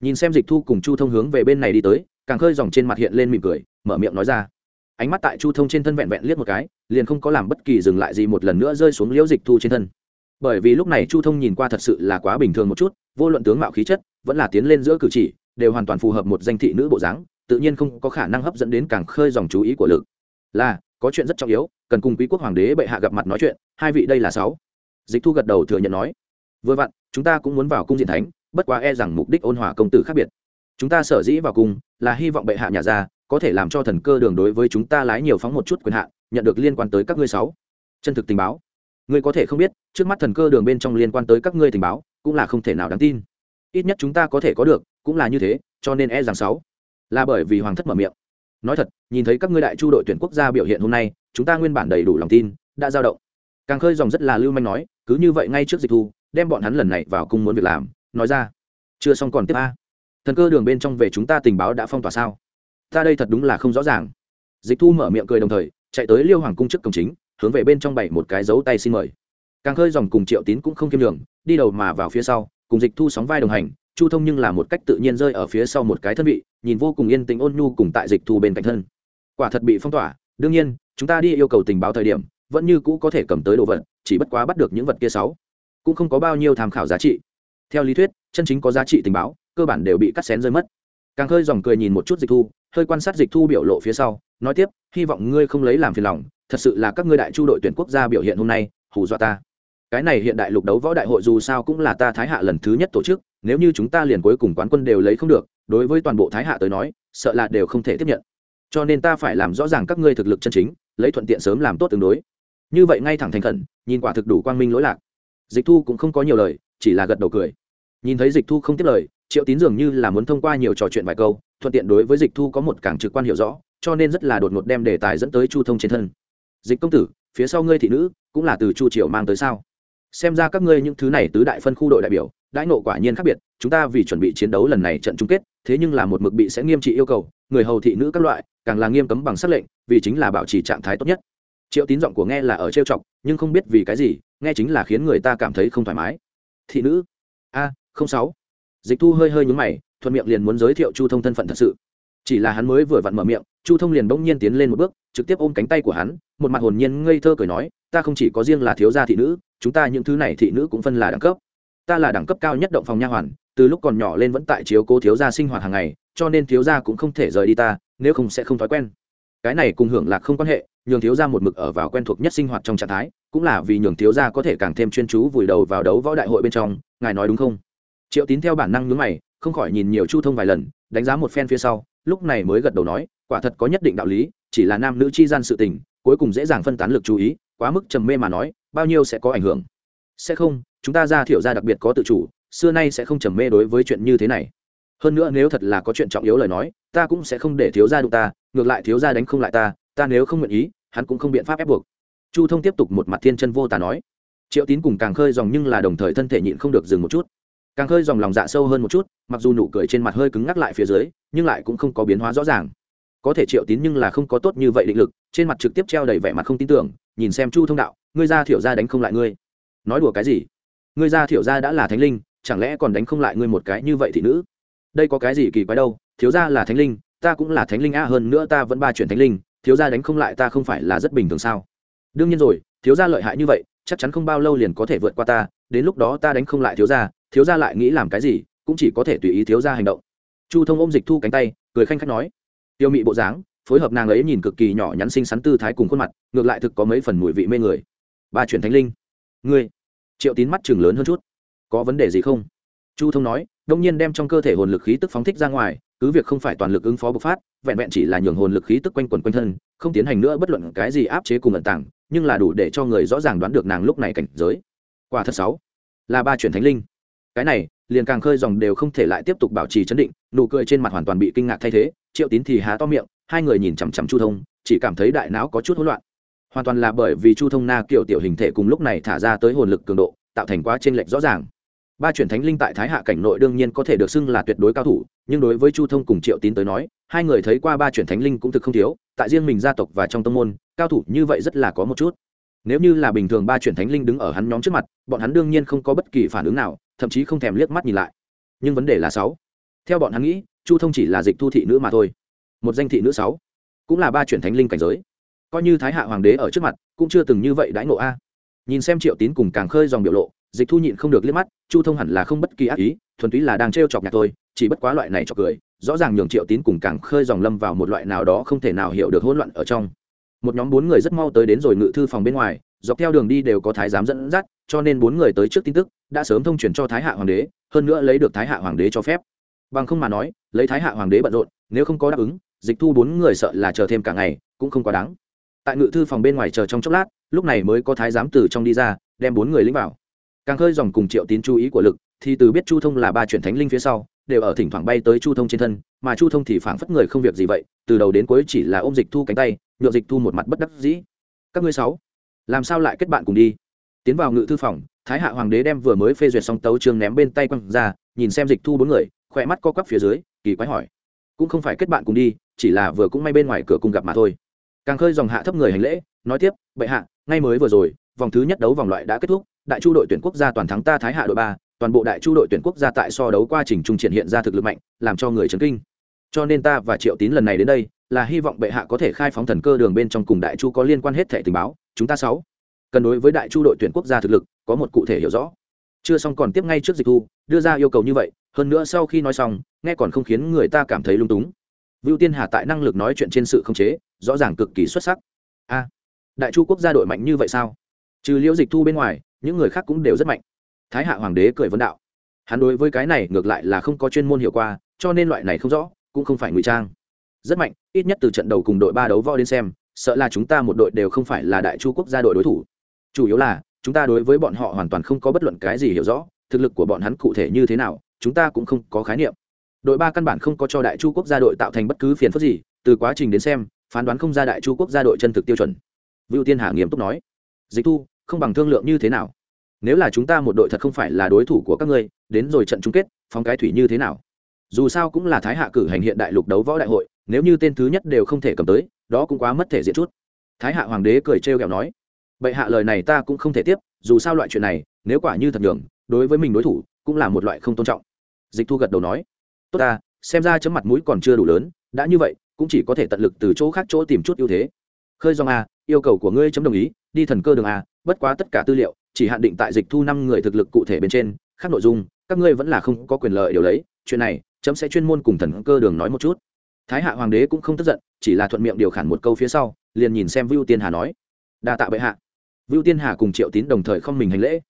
Nhìn xem dịch thu cùng chu thông hướng về bên này đi tới, càng khơi dòng trên mặt hiện lên mỉm cười, mở miệng nói ra. Ánh mắt tại chu thông trên thân vẹn vẹn liếc một cái, liền không có làm bất kỳ dừng lại gì một lần nữa rơi xuống liễu dịch thu trên thân bởi vì lúc này chu thông nhìn qua thật sự là quá bình thường một chút, vô luận tướng mạo khí chất, vẫn là tiến lên giữa cử chỉ, đều hoàn toàn phù hợp một danh thị nữ bộ dáng, tự nhiên không có khả năng hấp dẫn đến càng khơi dòng chú ý của lực. Là, có chuyện rất trọng yếu, cần cùng quý quốc hoàng đế bệ hạ gặp mặt nói chuyện, hai vị đây là sáu. Dịch thu gật đầu thừa nhận nói. Vừa vặn, chúng ta cũng muốn vào cung diện thánh, bất quá e rằng mục đích ôn hòa công tử khác biệt. Chúng ta sở dĩ vào cung, là hy vọng bệ hạ nhà ra có thể làm cho thần cơ đường đối với chúng ta lái nhiều phóng một chút quyền hạn, nhận được liên quan tới các ngươi sáu. Chân thực tình báo ngươi có thể không biết, trước mắt thần cơ đường bên trong liên quan tới các ngươi tình báo, cũng là không thể nào đáng tin. Ít nhất chúng ta có thể có được, cũng là như thế, cho nên e rằng sáu. Là bởi vì hoàng thất mở miệng. Nói thật, nhìn thấy các ngươi đại chu đội tuyển quốc gia biểu hiện hôm nay, chúng ta nguyên bản đầy đủ lòng tin, đã dao động. Càng khơi dòng rất là lưu manh nói, cứ như vậy ngay trước dịch thu, đem bọn hắn lần này vào cung muốn việc làm, nói ra. Chưa xong còn tiếp a. Thần cơ đường bên trong về chúng ta tình báo đã phong tỏa sao? Ta đây thật đúng là không rõ ràng. Dịch thu mở miệng cười đồng thời, chạy tới liêu hoàng cung trước cổng chính hướng về bên trong bảy một cái dấu tay xin mời. Càng khơi dòng cùng triệu tín cũng không kiêm lượng đi đầu mà vào phía sau, cùng dịch thu sóng vai đồng hành, chu thông nhưng là một cách tự nhiên rơi ở phía sau một cái thân vị, nhìn vô cùng yên tĩnh ôn nhu cùng tại dịch thu bên cạnh thân. Quả thật bị phong tỏa, đương nhiên, chúng ta đi yêu cầu tình báo thời điểm, vẫn như cũ có thể cầm tới đồ vật, chỉ bất quá bắt được những vật kia sáu, cũng không có bao nhiêu tham khảo giá trị. Theo lý thuyết, chân chính có giá trị tình báo, cơ bản đều bị cắt xén rơi mất. Càng hơi dòng cười nhìn một chút dịch thu, hơi quan sát dịch thu biểu lộ phía sau, nói tiếp, hy vọng ngươi không lấy làm phiền lòng thật sự là các ngươi đại chu đội tuyển quốc gia biểu hiện hôm nay, hù dọa ta. Cái này hiện đại lục đấu võ đại hội dù sao cũng là ta thái hạ lần thứ nhất tổ chức, nếu như chúng ta liền cuối cùng quán quân đều lấy không được, đối với toàn bộ thái hạ tới nói, sợ là đều không thể tiếp nhận. Cho nên ta phải làm rõ ràng các ngươi thực lực chân chính, lấy thuận tiện sớm làm tốt tương đối. Như vậy ngay thẳng thành khẩn, nhìn quả thực đủ quang minh lỗi lạc. Dịch thu cũng không có nhiều lời, chỉ là gật đầu cười. Nhìn thấy dịch thu không tiếp lời, triệu tín dường như là muốn thông qua nhiều trò chuyện vài câu, thuận tiện đối với dịch thu có một càng trực quan hiểu rõ, cho nên rất là đột ngột đem đề tài dẫn tới chu thông trên thân dịch công tử, phía sau ngươi thị nữ, cũng là từ chu triều mang tới sao? Xem ra các ngươi những thứ này tứ đại phân khu đội đại biểu, đãi nộ quả nhiên khác biệt, chúng ta vì chuẩn bị chiến đấu lần này trận chung kết, thế nhưng là một mực bị sẽ nghiêm trị yêu cầu, người hầu thị nữ các loại, càng là nghiêm cấm bằng sắc lệnh, vì chính là bảo trì trạng thái tốt nhất. Triệu tín giọng của nghe là ở trêu chọc, nhưng không biết vì cái gì, nghe chính là khiến người ta cảm thấy không thoải mái. Thị nữ? A, không sáu. Dịch thu hơi hơi nhúng mày, thuận miệng liền muốn giới thiệu chu thông thân phận thật sự chỉ là hắn mới vừa vặn mở miệng, chu thông liền bỗng nhiên tiến lên một bước, trực tiếp ôm cánh tay của hắn, một mặt hồn nhiên ngây thơ cười nói, ta không chỉ có riêng là thiếu gia thị nữ, chúng ta những thứ này thị nữ cũng phân là đẳng cấp. Ta là đẳng cấp cao nhất động phòng nha hoàn, từ lúc còn nhỏ lên vẫn tại chiếu cố thiếu gia sinh hoạt hàng ngày, cho nên thiếu gia cũng không thể rời đi ta, nếu không sẽ không thói quen. Cái này cùng hưởng lạc không quan hệ, nhường thiếu gia một mực ở vào quen thuộc nhất sinh hoạt trong trạng thái, cũng là vì nhường thiếu gia có thể càng thêm chuyên chú vùi đầu vào đấu võ đại hội bên trong, ngài nói đúng không? Triệu tín theo bản năng nhướng mày, không khỏi nhìn nhiều chu thông vài lần, đánh giá một phen phía sau lúc này mới gật đầu nói, quả thật có nhất định đạo lý, chỉ là nam nữ chi gian sự tình, cuối cùng dễ dàng phân tán lực chú ý, quá mức trầm mê mà nói, bao nhiêu sẽ có ảnh hưởng. Sẽ không, chúng ta ra thiểu ra đặc biệt có tự chủ, xưa nay sẽ không trầm mê đối với chuyện như thế này. Hơn nữa nếu thật là có chuyện trọng yếu lời nói, ta cũng sẽ không để thiếu gia đụng ta, ngược lại thiếu gia đánh không lại ta ta nếu không nguyện ý, hắn cũng không biện pháp ép buộc. Chu thông tiếp tục một mặt thiên chân vô tà nói. Triệu tín cùng càng khơi dòng nhưng là đồng thời thân thể nhịn không được dừng một chút càng hơi dòng lòng dạ sâu hơn một chút, mặc dù nụ cười trên mặt hơi cứng ngắc lại phía dưới, nhưng lại cũng không có biến hóa rõ ràng. Có thể triệu tín nhưng là không có tốt như vậy định lực, trên mặt trực tiếp treo đầy vẻ mặt không tin tưởng, nhìn xem chu thông đạo, ngươi ra thiểu ra đánh không lại ngươi. Nói đùa cái gì? Ngươi ra thiểu ra đã là thánh linh, chẳng lẽ còn đánh không lại ngươi một cái như vậy thì nữ? Đây có cái gì kỳ quái đâu, thiếu ra là thánh linh, ta cũng là thánh linh a, hơn nữa ta vẫn ba chuyển thánh linh, thiếu ra đánh không lại ta không phải là rất bình thường sao? Đương nhiên rồi, thiếu ra lợi hại như vậy, chắc chắn không bao lâu liền có thể vượt qua ta, đến lúc đó ta đánh không lại thiếu ra thiếu gia lại nghĩ làm cái gì, cũng chỉ có thể tùy ý thiếu gia hành động. Chu thông ôm dịch thu cánh tay, cười khanh khách nói, tiêu mị bộ dáng, phối hợp nàng ấy nhìn cực kỳ nhỏ nhắn xinh xắn tư thái cùng khuôn mặt, ngược lại thực có mấy phần mùi vị mê người. Ba chuyển thánh linh, ngươi. Triệu tín mắt chừng lớn hơn chút, có vấn đề gì không? Chu thông nói, đông nhiên đem trong cơ thể hồn lực khí tức phóng thích ra ngoài, cứ việc không phải toàn lực ứng phó bộc phát, vẹn vẹn chỉ là nhường hồn lực khí tức quanh quần quanh thân, không tiến hành nữa bất luận cái gì áp chế cùng ẩn tàng, nhưng là đủ để cho người rõ ràng đoán được nàng lúc này cảnh giới. Quả thật sáu, là ba chuyển thánh linh cái này, liền càng khơi dòng đều không thể lại tiếp tục bảo trì chấn định, nụ cười trên mặt hoàn toàn bị kinh ngạc thay thế, triệu tín thì há to miệng, hai người nhìn chằm chằm chu thông, chỉ cảm thấy đại não có chút hỗn loạn. Hoàn toàn là bởi vì chu thông na kiểu tiểu hình thể cùng lúc này thả ra tới hồn lực cường độ, tạo thành quá t r ê n lệch rõ ràng. Ba chuyển thánh linh tại thái hạ cảnh nội đương nhiên có thể được xưng là tuyệt đối cao thủ, nhưng đối với chu thông cùng triệu tín tới nói, hai người thấy qua ba chuyển thánh linh cũng thực không thiếu, tại riêng mình gia tộc và trong tâm môn, cao thủ như vậy rất là có một chút. Nếu như là bình thường ba chuyển thánh linh đứng ở hắn nhóm trước mặt, bọn hắn đương nhiên không có bất kỳ phản ứng nào thậm chí không thèm liếc mắt nhìn lại. Nhưng vấn đề là sáu. Theo bọn hắn nghĩ, chu thông chỉ là dịch thu thị nữ mà thôi. Một danh thị nữ sáu. Cũng là ba chuyển thánh linh cảnh giới. Coi như thái hạ hoàng đế ở trước mặt, cũng chưa từng như vậy đãi ngộ a. Nhìn xem triệu tín cùng càng khơi dòng biểu lộ, dịch thu nhịn không được liếc mắt, chu thông hẳn là không bất kỳ ác ý, thuần túy là đang trêu chọc nhạc tôi, chỉ bất quá loại này chọc cười, rõ ràng nhường triệu tín cùng càng khơi dòng lâm vào một loại nào đó không thể nào hiểu được hỗn loạn ở trong một nhóm bốn người rất mau tới đến rồi ngự thư phòng bên ngoài, dọc theo đường đi đều có thái giám dẫn dắt, cho nên bốn người tới trước tin tức, đã sớm thông truyền cho thái hạ hoàng đế, hơn nữa lấy được thái hạ hoàng đế cho phép. Bằng không mà nói, lấy thái hạ hoàng đế bận rộn, nếu không có đáp ứng, dịch thu bốn người sợ là chờ thêm cả ngày, cũng không quá đáng. Tại ngự thư phòng bên ngoài chờ trong chốc lát, lúc này mới có thái giám từ trong đi ra, đem bốn người lĩnh vào. Càng khơi dòng cùng triệu tín chú ý của lực, thì từ biết chu thông là ba chuyển thánh linh phía sau đều ở thỉnh thoảng bay tới chu thông trên thân, mà chu thông thì phảng phất người không việc gì vậy, từ đầu đến cuối chỉ là ôm dịch thu cánh tay nhựa dịch thu một mặt bất đắc dĩ. Các ngươi sáu, làm sao lại kết bạn cùng đi? Tiến vào ngự thư phòng, thái hạ hoàng đế đem vừa mới phê duyệt xong tấu trường ném bên tay quăng ra, nhìn xem dịch thu bốn người, khỏe mắt co quắp phía dưới, kỳ quái hỏi. Cũng không phải kết bạn cùng đi, chỉ là vừa cũng may bên ngoài cửa cùng gặp mà thôi. Càng khơi dòng hạ thấp người hành lễ, nói tiếp, bệ hạ, ngay mới vừa rồi, vòng thứ nhất đấu vòng loại đã kết thúc, đại chu đội tuyển quốc gia toàn thắng ta thái hạ đội ba toàn bộ đại chu đội tuyển quốc gia tại so đấu quá trình trung triển hiện ra thực lực mạnh, làm cho người chấn kinh. Cho nên ta và triệu tín lần này đến đây, là hy vọng bệ hạ có thể khai phóng thần cơ đường bên trong cùng đại chu có liên quan hết thẻ tình báo, chúng ta sáu. Cần đối với đại chu đội tuyển quốc gia thực lực, có một cụ thể hiểu rõ. Chưa xong còn tiếp ngay trước dịch thu, đưa ra yêu cầu như vậy, hơn nữa sau khi nói xong, nghe còn không khiến người ta cảm thấy lung túng. Vưu tiên hà tại năng lực nói chuyện trên sự không chế, rõ ràng cực kỳ xuất sắc. A, đại chu quốc gia đội mạnh như vậy sao? Trừ liễu dịch thu bên ngoài, những người khác cũng đều rất mạnh thái hạ hoàng đế cười vấn đạo. Hắn đối với cái này ngược lại là không có chuyên môn hiệu qua, cho nên loại này không rõ, cũng không phải ngụy trang. Rất mạnh, ít nhất từ trận đầu cùng đội ba đấu võ đến xem, sợ là chúng ta một đội đều không phải là đại chu quốc gia đội đối thủ. Chủ yếu là, chúng ta đối với bọn họ hoàn toàn không có bất luận cái gì hiểu rõ, thực lực của bọn hắn cụ thể như thế nào, chúng ta cũng không có khái niệm. Đội ba căn bản không có cho đại chu quốc gia đội tạo thành bất cứ phiền phức gì, từ quá trình đến xem, phán đoán không ra đại chu quốc gia đội chân thực tiêu chuẩn. Vưu tiên hà nghiêm túc nói, dịch thu, không bằng thương lượng như thế nào? Nếu là chúng ta một đội thật không phải là đối thủ của các ngươi, đến rồi trận chung kết phong cái thủy như thế nào? Dù sao cũng là thái hạ cử hành hiện đại lục đấu võ đại hội, nếu như tên thứ nhất đều không thể cầm tới, đó cũng quá mất thể diện chút. Thái hạ hoàng đế cười trêu ghẹo nói, bệ hạ lời này ta cũng không thể tiếp, dù sao loại chuyện này, nếu quả như thật nhường, đối với mình đối thủ, cũng là một loại không tôn trọng. Dịch thu gật đầu nói, tốt ta, xem ra chấm mặt mũi còn chưa đủ lớn, đã như vậy, cũng chỉ có thể tận lực từ chỗ khác chỗ tìm chút ưu thế. Khơi dòng a yêu cầu của ngươi chấm đồng ý, đi thần cơ đường a bất quá tất cả tư liệu chỉ hạn định tại dịch thu năm người thực lực cụ thể bên trên, khác nội dung, các ngươi vẫn là không có quyền lợi điều lấy, chuyện này, chấm sẽ chuyên môn cùng thần cơ đường nói một chút. Thái hạ hoàng đế cũng không tức giận, chỉ là thuận miệng điều khản một câu phía sau, liền nhìn xem vưu tiên hà nói, đa tạ bệ hạ. Vưu tiên hà cùng triệu tín đồng thời không mình hành lễ.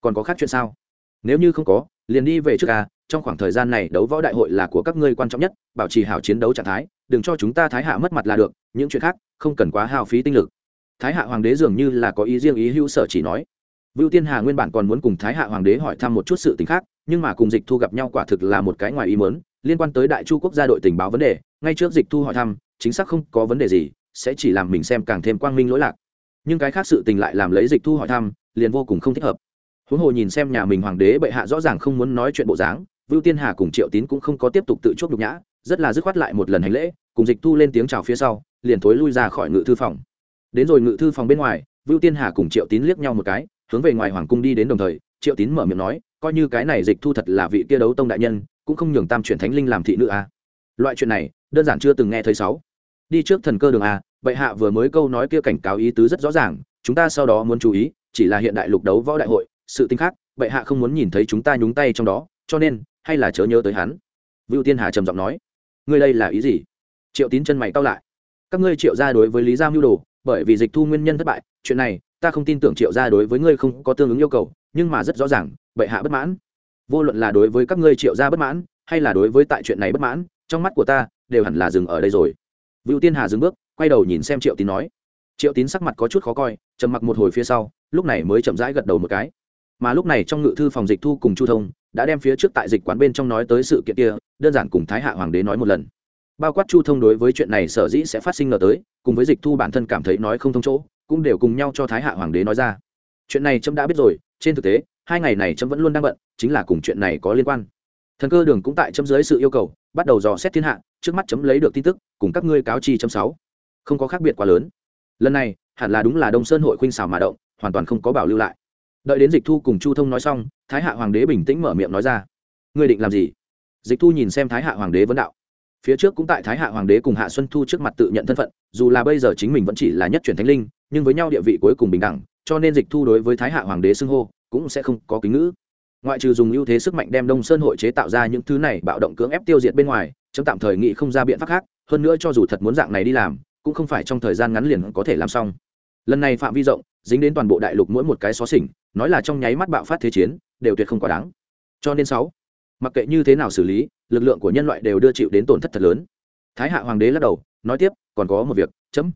Còn có khác chuyện sao? Nếu như không có, liền đi về trước à trong khoảng thời gian này đấu võ đại hội là của các ngươi quan trọng nhất, bảo trì hảo chiến đấu trạng thái, đừng cho chúng ta thái hạ mất mặt là được, những chuyện khác, không cần quá hao phí tinh lực. Thái hạ hoàng đế dường như là có ý riêng ý hữu sở chỉ nói. Vưu Tiên Hà nguyên bản còn muốn cùng Thái Hạ Hoàng đế hỏi thăm một chút sự tình khác, nhưng mà cùng Dịch Thu gặp nhau quả thực là một cái ngoài ý muốn, liên quan tới Đại Chu quốc gia đội tình báo vấn đề, ngay trước Dịch Thu hỏi thăm, chính xác không có vấn đề gì, sẽ chỉ làm mình xem càng thêm quang minh lỗi lạc. Nhưng cái khác sự tình lại làm lấy Dịch Thu hỏi thăm, liền vô cùng không thích hợp. Huống hồ nhìn xem nhà mình hoàng đế bệ hạ rõ ràng không muốn nói chuyện bộ dáng, Vưu Tiên Hà cùng Triệu Tín cũng không có tiếp tục tự chuốc nhục nhã, rất là dứt khoát lại một lần hành lễ, cùng Dịch Thu lên tiếng chào phía sau, liền thối lui ra khỏi ngự thư phòng. Đến rồi ngự thư phòng bên ngoài, Vưu Tiên Hà cùng Triệu Tín liếc nhau một cái, hướng về ngoài hoàng cung đi đến đồng thời, triệu tín mở miệng nói, coi như cái này dịch thu thật là vị kia đấu tông đại nhân, cũng không nhường tam chuyển thánh linh làm thị nữ a. À. loại chuyện này, đơn giản chưa từng nghe thấy sáu. Đi trước thần cơ đường a bệ hạ vừa mới câu nói kia cảnh cáo ý tứ rất rõ ràng, chúng ta sau đó muốn chú ý, chỉ là hiện đại lục đấu võ đại hội, sự tính khác bệ hạ không muốn nhìn thấy chúng ta nhúng tay trong đó, cho nên, hay là chớ nhớ tới hắn. Vưu tiên hà trầm giọng nói, ngươi đây là ý gì? Triệu tín chân mày cao lại, các ngươi triệu ra đối với lý giao mưu đồ, bởi vì dịch thu nguyên nhân thất bại, chuyện này ta không tin tưởng triệu gia đối với ngươi không có tương ứng yêu cầu, nhưng mà rất rõ ràng, bệ hạ bất mãn. Vô luận là đối với các ngươi triệu gia bất mãn, hay là đối với tại chuyện này bất mãn, trong mắt của ta, đều hẳn là dừng ở đây rồi. Vưu tiên hà dừng bước, quay đầu nhìn xem triệu tín nói. Triệu tín sắc mặt có chút khó coi, trầm mặc một hồi phía sau, lúc này mới chậm rãi gật đầu một cái. Mà lúc này trong ngự thư phòng dịch thu cùng chu thông đã đem phía trước tại dịch quán bên trong nói tới sự kiện kia, đơn giản cùng thái hạ hoàng đế nói một lần. Bao quát chu thông đối với chuyện này sở dĩ sẽ phát sinh ngờ tới, cùng với dịch thu bản thân cảm thấy nói không thông chỗ cũng đều cùng nhau cho thái hạ hoàng đế nói ra. Chuyện này trâm đã biết rồi, trên thực tế, hai ngày này trâm vẫn luôn đang bận, chính là cùng chuyện này có liên quan. Thần cơ đường cũng tại chấm dưới sự yêu cầu, bắt đầu dò xét thiên hạ, trước mắt chấm lấy được tin tức, cùng các ngươi cáo chi chấm sáu. Không có khác biệt quá lớn. Lần này, hẳn là đúng là đông sơn hội khuynh xảo mà động, hoàn toàn không có bảo lưu lại. Đợi đến dịch thu cùng chu thông nói xong, thái hạ hoàng đế bình tĩnh mở miệng nói ra. Ngươi định làm gì? Dịch thu nhìn xem thái hạ hoàng đế vấn đạo. Phía trước cũng tại thái hạ hoàng đế cùng hạ xuân thu trước mặt tự nhận thân phận, dù là bây giờ chính mình vẫn chỉ là nhất truyền thánh linh nhưng với nhau địa vị cuối cùng bình đẳng, cho nên dịch thu đối với thái hạ hoàng đế xưng hô cũng sẽ không có kính ngữ. Ngoại trừ dùng ưu thế sức mạnh đem đông sơn hội chế tạo ra những thứ này bạo động cưỡng ép tiêu diệt bên ngoài, chấm tạm thời nghĩ không ra biện pháp khác, hơn nữa cho dù thật muốn dạng này đi làm, cũng không phải trong thời gian ngắn liền có thể làm xong. Lần này phạm vi rộng, dính đến toàn bộ đại lục mỗi một cái xó xỉnh, nói là trong nháy mắt bạo phát thế chiến, đều tuyệt không quá đáng. Cho nên sáu, mặc kệ như thế nào xử lý, lực lượng của nhân loại đều đưa chịu đến tổn thất thật lớn. Thái hạ hoàng đế lắc đầu, nói tiếp, còn có một việc, chấm